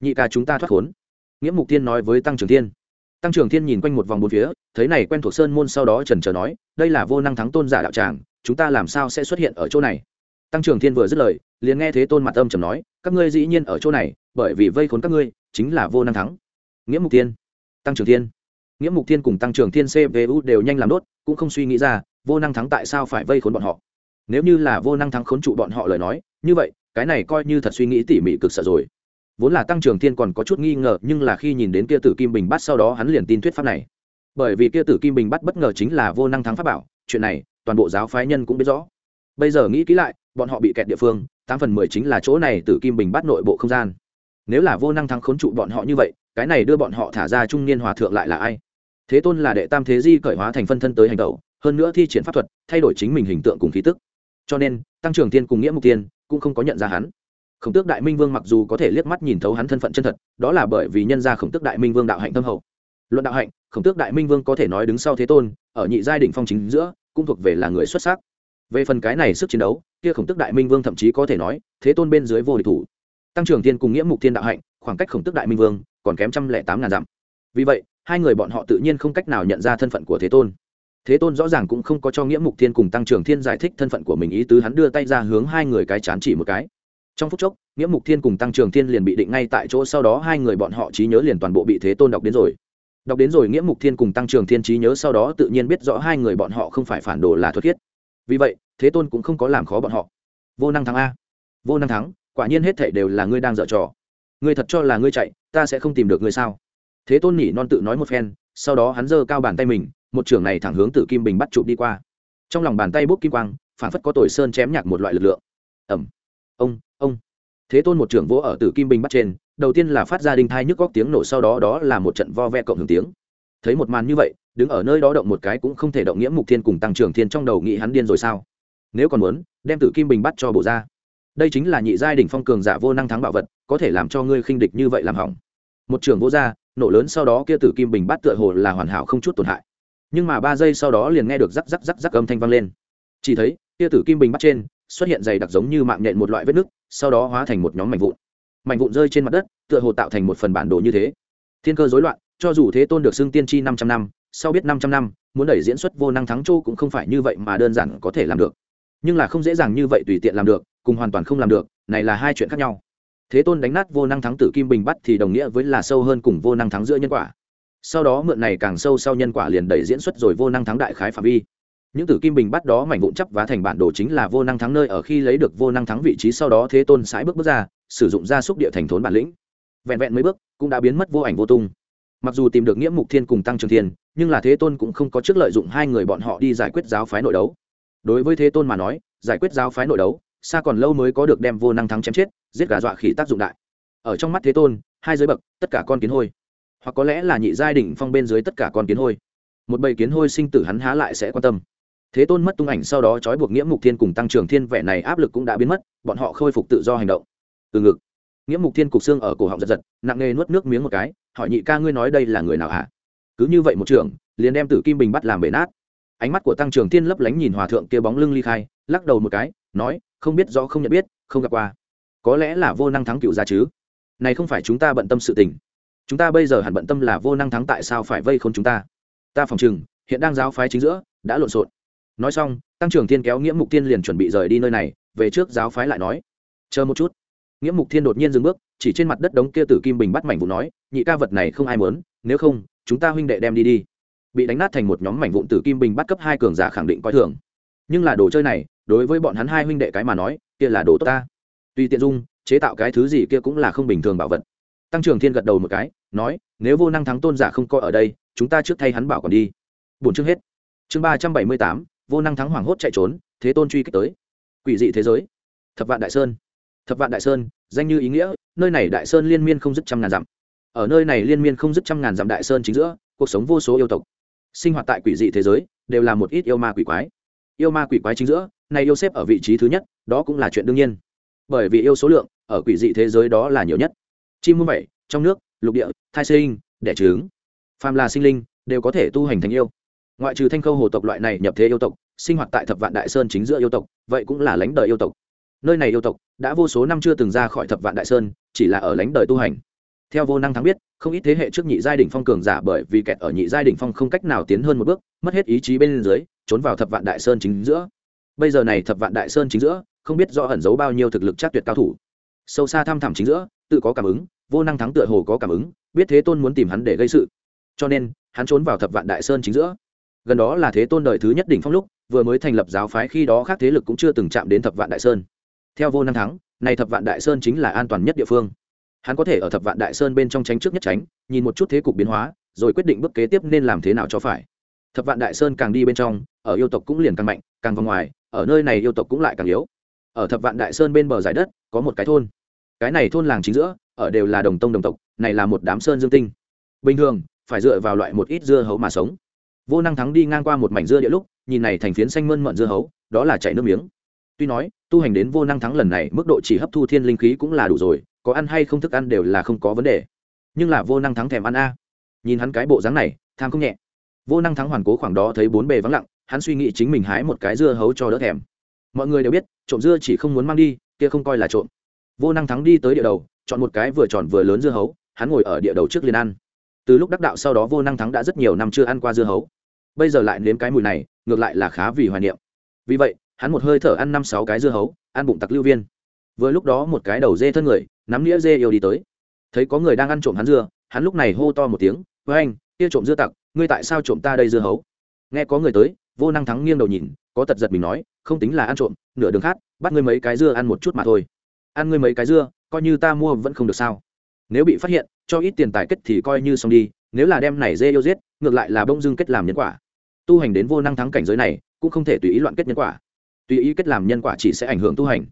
Nhị ca chúng ta thoát khốn. Nghĩa mục thiên nói với tăng trường thiên. Tăng trường thiên nhìn quanh một vòng bốn phía, thấy này quen thuộc sơn môn sau đó trần trờ nói, đây là vô năng thắng tôn giả đạo tràng, chúng ta làm sao sẽ xuất hiện ở chỗ này? Tăng trường thiên vừa dứt lời liền nghe thế tôn mặt âm trầm nói, các ngươi dĩ nhiên ở chỗ này, bởi vì vây khốn các ngươi, chính là vô năng thắng. Nghĩa mục thiên, tăng trưởng thiên. Nghĩa mục thiên cùng tăng trưởng thiên cvu đều nhanh làm đốt, cũng không suy nghĩ ra, vô năng thắng tại sao phải vây khốn bọn họ. Nếu như là vô năng thắng khốn trụ bọn họ lời nói, như vậy, cái này coi như thật suy nghĩ tỉ mỉ cực sợ rồi. Vốn là tăng trưởng thiên còn có chút nghi ngờ, nhưng là khi nhìn đến kia tử kim bình bắt sau đó hắn liền tin thuyết pháp này. Bởi vì kia tử kim bình bắt bất ngờ chính là vô năng thắng pháp bảo, chuyện này, toàn bộ giáo phái nhân cũng biết rõ. Bây giờ nghĩ kỹ lại, bọn họ bị kẹt địa phương tám phần mười chính là chỗ này từ kim bình bắt nội bộ không gian. Nếu là vô năng thắng khốn trụ bọn họ như vậy, cái này đưa bọn họ thả ra trung niên hòa thượng lại là ai? Thế tôn là đệ tam thế di cởi hóa thành phân thân tới hành tẩu, hơn nữa thi triển pháp thuật, thay đổi chính mình hình tượng cùng khí tức. Cho nên, tăng trưởng tiên cùng nghĩa mục tiên cũng không có nhận ra hắn. Khổng tước đại minh vương mặc dù có thể liếc mắt nhìn thấu hắn thân phận chân thật, đó là bởi vì nhân gia khổng tước đại minh vương đạo hạnh tâm hậu. Luận đạo hạnh, khổng tước đại minh vương có thể nói đứng sau thế tôn, ở nhị giai đỉnh phong chính giữa, cũng thuộc về là người xuất sắc về phần cái này sức chiến đấu, kia khổng tức đại minh vương thậm chí có thể nói, thế tôn bên dưới vô địch thủ. Tăng trưởng thiên cùng nghĩa mục thiên đạo hạnh, khoảng cách khổng tức đại minh vương còn kém trăm lẻ tám ngàn dặm. Vì vậy, hai người bọn họ tự nhiên không cách nào nhận ra thân phận của thế tôn. Thế tôn rõ ràng cũng không có cho nghĩa mục thiên cùng tăng trưởng thiên giải thích thân phận của mình, ý tứ hắn đưa tay ra hướng hai người cái chán chỉ một cái. Trong phút chốc, nghĩa mục thiên cùng tăng trưởng thiên liền bị định ngay tại chỗ, sau đó hai người bọn họ trí nhớ liền toàn bộ bị thế tôn đọc đến rồi. Đọc đến rồi, nghĩa mục thiên cùng tăng trưởng thiên trí nhớ sau đó tự nhiên biết rõ hai người bọn họ không phải phản đồ là thuật thiết vì vậy, thế tôn cũng không có làm khó bọn họ. Vô năng thắng a. Vô năng thắng, quả nhiên hết thảy đều là ngươi đang dở trò. Ngươi thật cho là ngươi chạy, ta sẽ không tìm được ngươi sao? Thế tôn nhỉ non tự nói một phen, sau đó hắn giơ cao bàn tay mình, một trưởng này thẳng hướng tử kim bình bắt chụp đi qua. Trong lòng bàn tay bốc kim quang, phản phất có tồi sơn chém nhạc một loại lực lượng. Ẩm ông ông. Thế tôn một trưởng vỗ ở tử kim bình bắt trên, đầu tiên là phát ra đinh thai nhức góc tiếng nổ, sau đó đó là một trận vo ve cộng hưởng tiếng thấy một màn như vậy, đứng ở nơi đó động một cái cũng không thể động nghĩa mục thiên cùng tăng trưởng thiên trong đầu nghĩ hắn điên rồi sao? Nếu còn muốn, đem tử kim bình bắt cho bổ ra. Đây chính là nhị giai đỉnh phong cường giả vô năng thắng bảo vật, có thể làm cho ngươi khinh địch như vậy làm hỏng. Một trường vô ra, nổ lớn sau đó kia tử kim bình bắt tựa hồ là hoàn hảo không chút tổn hại. Nhưng mà ba giây sau đó liền nghe được rắc rắc rắc rắc âm thanh vang lên. Chỉ thấy, kia tử kim bình bắt trên, xuất hiện dày đặc giống như mạng nhện một loại vết nứt, sau đó hóa thành một nhóm mảnh vụn. Mảnh vụn rơi trên mặt đất, tựa hồ tạo thành một phần bản đồ như thế. Thiên cơ rối loạn cho dù thế tôn được xưng tiên tri năm trăm năm, sau biết năm trăm năm, muốn đẩy diễn xuất vô năng thắng châu cũng không phải như vậy mà đơn giản có thể làm được. Nhưng là không dễ dàng như vậy tùy tiện làm được, cùng hoàn toàn không làm được, này là hai chuyện khác nhau. Thế tôn đánh nát vô năng thắng tử kim bình bắt thì đồng nghĩa với là sâu hơn cùng vô năng thắng giữa nhân quả. Sau đó mượn này càng sâu sau nhân quả liền đẩy diễn xuất rồi vô năng thắng đại khái phạm vi. Những tử kim bình bắt đó mảnh vụn chấp vá thành bản đồ chính là vô năng thắng nơi ở khi lấy được vô năng thắng vị trí sau đó thế tôn sải bước bước ra, sử dụng gia xúc địa thành thốn bản lĩnh. Vẹn vẹn mấy bước, cũng đã biến mất vô ảnh vô tung mặc dù tìm được nghĩa mục thiên cùng tăng trường thiên, nhưng là thế tôn cũng không có trước lợi dụng hai người bọn họ đi giải quyết giáo phái nội đấu. Đối với thế tôn mà nói, giải quyết giáo phái nội đấu, xa còn lâu mới có được đem vô năng thắng chém chết, giết gà dọa khỉ tác dụng đại. Ở trong mắt thế tôn, hai giới bậc, tất cả con kiến hôi. Hoặc có lẽ là nhị giai đỉnh phong bên dưới tất cả con kiến hôi. Một bầy kiến hôi sinh tử hắn há lại sẽ quan tâm. Thế tôn mất tung ảnh sau đó trói buộc nghĩa mục thiên cùng tăng trưởng thiên, vẻ này áp lực cũng đã biến mất, bọn họ khôi phục tự do hành động. Từ ngực nghĩa mục thiên cục xương ở cổ họng giật giật, nặng nề nuốt nước miếng một cái, hỏi nhị ca ngươi nói đây là người nào hả? Cứ như vậy một trưởng liền đem tử kim bình bắt làm bể nát. Ánh mắt của tăng trưởng thiên lấp lánh nhìn hòa thượng kia bóng lưng ly khai, lắc đầu một cái, nói, không biết rõ không nhận biết, không gặp qua. Có lẽ là vô năng thắng cựu ra chứ. Này không phải chúng ta bận tâm sự tình. Chúng ta bây giờ hẳn bận tâm là vô năng thắng tại sao phải vây khốn chúng ta? Ta phòng chừng hiện đang giáo phái chính giữa, đã lộn xộn. Nói xong, tăng trưởng thiên kéo nghĩa mục tiên liền chuẩn bị rời đi nơi này, về trước giáo phái lại nói. Chờ một chút nghĩa mục thiên đột nhiên dừng bước, chỉ trên mặt đất đống kia tử kim bình bắt mảnh vụn nói, nhị ca vật này không ai muốn, nếu không, chúng ta huynh đệ đem đi đi. Bị đánh nát thành một nhóm mảnh vụn tử kim bình bắt cấp hai cường giả khẳng định coi thường. Nhưng là đồ chơi này, đối với bọn hắn hai huynh đệ cái mà nói, kia là đồ tốt ta. Tuy tiện dung, chế tạo cái thứ gì kia cũng là không bình thường bảo vật. Tăng trưởng thiên gật đầu một cái, nói, nếu vô năng thắng tôn giả không coi ở đây, chúng ta trước thay hắn bảo còn đi. Bốn chương hết. Chương ba trăm bảy mươi tám, vô năng thắng hoảng hốt chạy trốn, thế tôn truy kích tới. Quỷ dị thế giới. Thập vạn đại sơn thập vạn đại sơn danh như ý nghĩa nơi này đại sơn liên miên không dứt trăm ngàn dặm. Ở nơi này liên miên không dứt trăm ngàn dặm đại sơn chính giữa cuộc sống vô số yêu tộc sinh hoạt tại quỷ dị thế giới đều là một ít yêu ma quỷ quái. Yêu ma quỷ quái chính giữa này yêu xếp ở vị trí thứ nhất đó cũng là chuyện đương nhiên. Bởi vì yêu số lượng ở quỷ dị thế giới đó là nhiều nhất. Chim muôn bảy, trong nước lục địa thai sinh đẻ trứng phàm là sinh linh đều có thể tu hành thành yêu. Ngoại trừ thanh khâu hồ tộc loại này nhập thế yêu tộc sinh hoạt tại thập vạn đại sơn chính giữa yêu tộc vậy cũng là lãnh đời yêu tộc nơi này yêu tộc, đã vô số năm chưa từng ra khỏi thập vạn đại sơn, chỉ là ở lánh đời tu hành. Theo vô năng thắng biết, không ít thế hệ trước nhị giai đ ỉ n h phong cường giả bởi vì kẹt ở nhị giai đ ỉ n h phong không cách nào tiến hơn một bước, mất hết ý chí bên dưới, trốn vào thập vạn đại sơn chính giữa. Bây giờ này thập vạn đại sơn chính giữa, không biết do ẩn giấu bao nhiêu thực lực chắc tuyệt cao thủ. Sâu xa thăm thẳm chính giữa, tự có cảm ứng, vô năng thắng tựa hồ có cảm ứng, biết thế tôn muốn tìm hắn để gây sự. Cho nên, hắn trốn vào thập vạn đại sơn chính giữa. Gần đó là thế tôn đời thứ nhất đỉnh phong lúc, vừa mới thành lập giáo phái khi đó khác thế lực cũng chưa từng chạm đến thập vạn đại sơn theo vô năng thắng, này thập vạn đại sơn chính là an toàn nhất địa phương. Hắn có thể ở thập vạn đại sơn bên trong tránh trước nhất tránh, nhìn một chút thế cục biến hóa, rồi quyết định bước kế tiếp nên làm thế nào cho phải. Thập vạn đại sơn càng đi bên trong, ở yêu tộc cũng liền càng mạnh, càng vào ngoài, ở nơi này yêu tộc cũng lại càng yếu. Ở thập vạn đại sơn bên bờ giải đất, có một cái thôn. Cái này thôn làng chính giữa, ở đều là đồng tông đồng tộc, này là một đám sơn dương tinh. Bình thường, phải dựa vào loại một ít dưa hấu mà sống. Vô năng thắng đi ngang qua một mảnh dưa địa lúc, nhìn này thành phiến xanh mơn mận dưa hấu, đó là chảy nước miếng. Tuy nói tu hành đến vô năng thắng lần này, mức độ chỉ hấp thu thiên linh khí cũng là đủ rồi, có ăn hay không thức ăn đều là không có vấn đề. Nhưng là vô năng thắng thèm ăn a. Nhìn hắn cái bộ dáng này, tham không nhẹ. Vô năng thắng hoàn cố khoảng đó thấy bốn bề vắng lặng, hắn suy nghĩ chính mình hái một cái dưa hấu cho đỡ thèm. Mọi người đều biết, trộm dưa chỉ không muốn mang đi, kia không coi là trộm. Vô năng thắng đi tới địa đầu, chọn một cái vừa tròn vừa lớn dưa hấu, hắn ngồi ở địa đầu trước liền ăn. Từ lúc đắc đạo sau đó vô năng thắng đã rất nhiều năm chưa ăn qua dưa hấu. Bây giờ lại nếm cái mùi này, ngược lại là khá vì hoài niệm. Vì vậy hắn một hơi thở ăn năm sáu cái dưa hấu, ăn bụng tặc lưu viên. Vừa lúc đó một cái đầu dê thân người, nắm nghĩa dê yêu đi tới. Thấy có người đang ăn trộm hắn dưa, hắn lúc này hô to một tiếng với anh kia trộm dưa tặc, ngươi tại sao trộm ta đây dưa hấu? Nghe có người tới, vô năng thắng nghiêng đầu nhìn, có tật giật mình nói, không tính là ăn trộm, nửa đường khác, bắt ngươi mấy cái dưa ăn một chút mà thôi. Ăn ngươi mấy cái dưa, coi như ta mua vẫn không được sao. Nếu bị phát hiện, cho ít tiền tài kết thì coi như xong đi, nếu là đem này dê yêu giết, ngược lại là bông dưng kết làm nhân quả. Tu hành đến vô năng thắng cảnh giới này, cũng không thể tùy ý loạn kết nhân quả tùy ý kết làm nhân quả chỉ sẽ ảnh hưởng tu hành.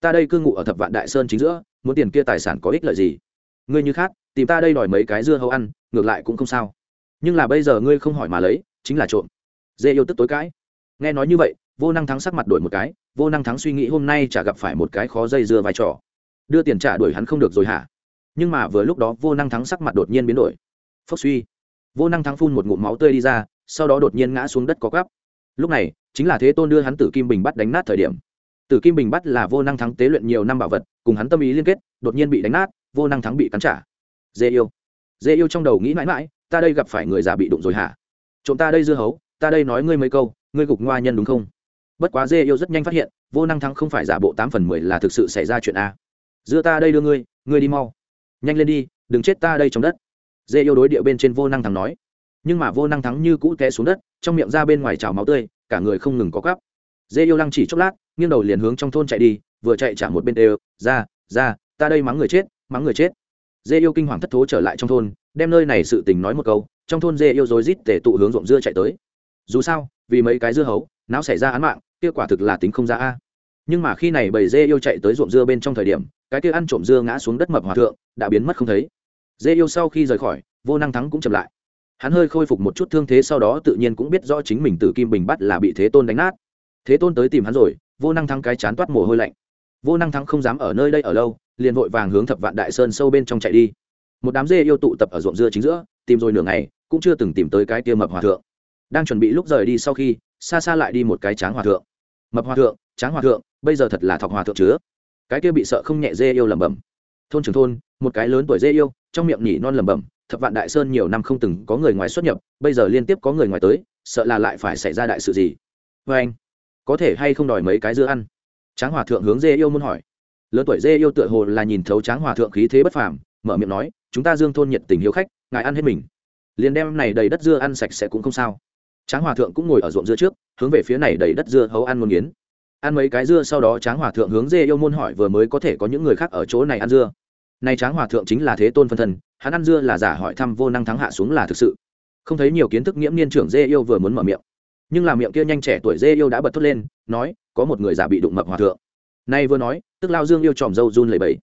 Ta đây cư ngụ ở thập vạn đại sơn chính giữa, muốn tiền kia tài sản có ích lợi gì? Ngươi như khác, tìm ta đây đòi mấy cái dưa hấu ăn, ngược lại cũng không sao. Nhưng là bây giờ ngươi không hỏi mà lấy, chính là trộm. Dê yêu tức tối cãi. Nghe nói như vậy, vô năng thắng sắc mặt đổi một cái, vô năng thắng suy nghĩ hôm nay chả gặp phải một cái khó dây dưa vai trò. Đưa tiền trả đuổi hắn không được rồi hả? Nhưng mà vừa lúc đó vô năng thắng sắc mặt đột nhiên biến đổi. Phốc suy. Vô năng thắng phun một ngụm máu tươi đi ra, sau đó đột nhiên ngã xuống đất có gắp lúc này chính là thế tôn đưa hắn tử kim bình bắt đánh nát thời điểm. Tử kim bình bắt là vô năng thắng tế luyện nhiều năm bảo vật, cùng hắn tâm ý liên kết, đột nhiên bị đánh nát, vô năng thắng bị cắn trả. Dê yêu. Dê yêu trong đầu nghĩ mãi mãi, ta đây gặp phải người già bị đụng rồi hả? Trộm ta đây dưa hấu, ta đây nói ngươi mấy câu, ngươi gục ngoa nhân đúng không? Bất quá dê yêu rất nhanh phát hiện, vô năng thắng không phải giả bộ tám phần mười là thực sự xảy ra chuyện a. Dưa ta đây đưa ngươi ngươi đi mau. Nhanh lên đi, đừng chết ta đây trong đất. Dê yêu đối địa bên trên vô năng thắng nói. Nhưng mà vô năng thắng như cũ té xuống đất, trong miệng ra bên ngoài trào máu tươi cả người không ngừng có cắp. Dê yêu lăng chỉ chốc lát, nghiêng đầu liền hướng trong thôn chạy đi, vừa chạy trả một bên đều, ra ra, ta đây mắng người chết, mắng người chết. Dê yêu kinh hoàng thất thố trở lại trong thôn, đem nơi này sự tình nói một câu, trong thôn dê yêu rối rít tể tụ hướng ruộng dưa chạy tới. Dù sao, vì mấy cái dưa hấu, não xảy ra án mạng kết quả thực là tính không ra a. Nhưng mà khi này bầy dê yêu chạy tới ruộng dưa bên trong thời điểm, cái kia ăn trộm dưa ngã xuống đất mập hòa thượng, đã biến mất không thấy. Dê yêu sau khi rời khỏi, vô năng thắng cũng chậm lại hắn hơi khôi phục một chút thương thế sau đó tự nhiên cũng biết rõ chính mình từ kim bình bắt là bị thế tôn đánh nát. Thế tôn tới tìm hắn rồi, vô năng thắng cái chán toát mồ hôi lạnh. Vô năng thắng không dám ở nơi đây ở lâu, liền vội vàng hướng thập vạn đại sơn sâu bên trong chạy đi. Một đám dê yêu tụ tập ở ruộng dưa chính giữa, tìm rồi nửa ngày, cũng chưa từng tìm tới cái kia mập hòa thượng. Đang chuẩn bị lúc rời đi sau khi, xa xa lại đi một cái tráng hòa thượng. Mập hòa thượng, tráng hòa thượng, bây giờ thật là thọc hòa thượng chứa cái kia bị sợ không nhẹ dê yêu lẩm bẩm. Thôn trường thôn, một cái lớn tuổi dê yêu, trong miệng nhỉ non lẩm bẩm thập vạn đại sơn nhiều năm không từng có người ngoài xuất nhập, bây giờ liên tiếp có người ngoài tới, sợ là lại phải xảy ra đại sự gì? Vê anh, có thể hay không đòi mấy cái dưa ăn? Tráng hòa thượng hướng dê yêu muốn hỏi. Lớn tuổi dê yêu tựa hồ là nhìn thấu tráng hòa thượng khí thế bất phàm, mở miệng nói, chúng ta dương thôn nhiệt tình hiếu khách, ngài ăn hết mình. Liền đem này đầy đất dưa ăn sạch sẽ cũng không sao. Tráng hòa thượng cũng ngồi ở ruộng dưa trước, hướng về phía này đầy đất dưa hấu ăn muốn nghiến ăn mấy cái dưa sau đó tráng hòa thượng hướng dê yêu môn hỏi vừa mới có thể có những người khác ở chỗ này ăn dưa này tráng hòa thượng chính là thế tôn phân thân, hắn ăn dưa là giả hỏi thăm vô năng thắng hạ xuống là thực sự. Không thấy nhiều kiến thức nghiễm niên trưởng dê yêu vừa muốn mở miệng. Nhưng là miệng kia nhanh trẻ tuổi dê yêu đã bật thốt lên, nói, có một người giả bị đụng mập hòa thượng. Nay vừa nói, tức lao dương yêu tròm dâu run lầy bẫy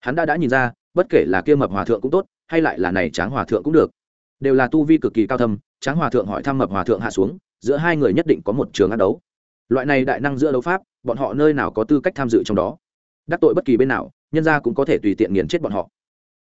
hắn đã đã nhìn ra, bất kể là kia mập hòa thượng cũng tốt, hay lại là này tráng hòa thượng cũng được. Đều là tu vi cực kỳ cao thâm, tráng hòa thượng hỏi thăm mập hòa thượng hạ xuống, giữa hai người nhất định có một trường ác đấu. Loại này đại năng giữa đấu pháp, bọn họ nơi nào có tư cách tham dự trong đó? Đắc tội bất kỳ bên nào nhân ra cũng có thể tùy tiện nghiền chết bọn họ.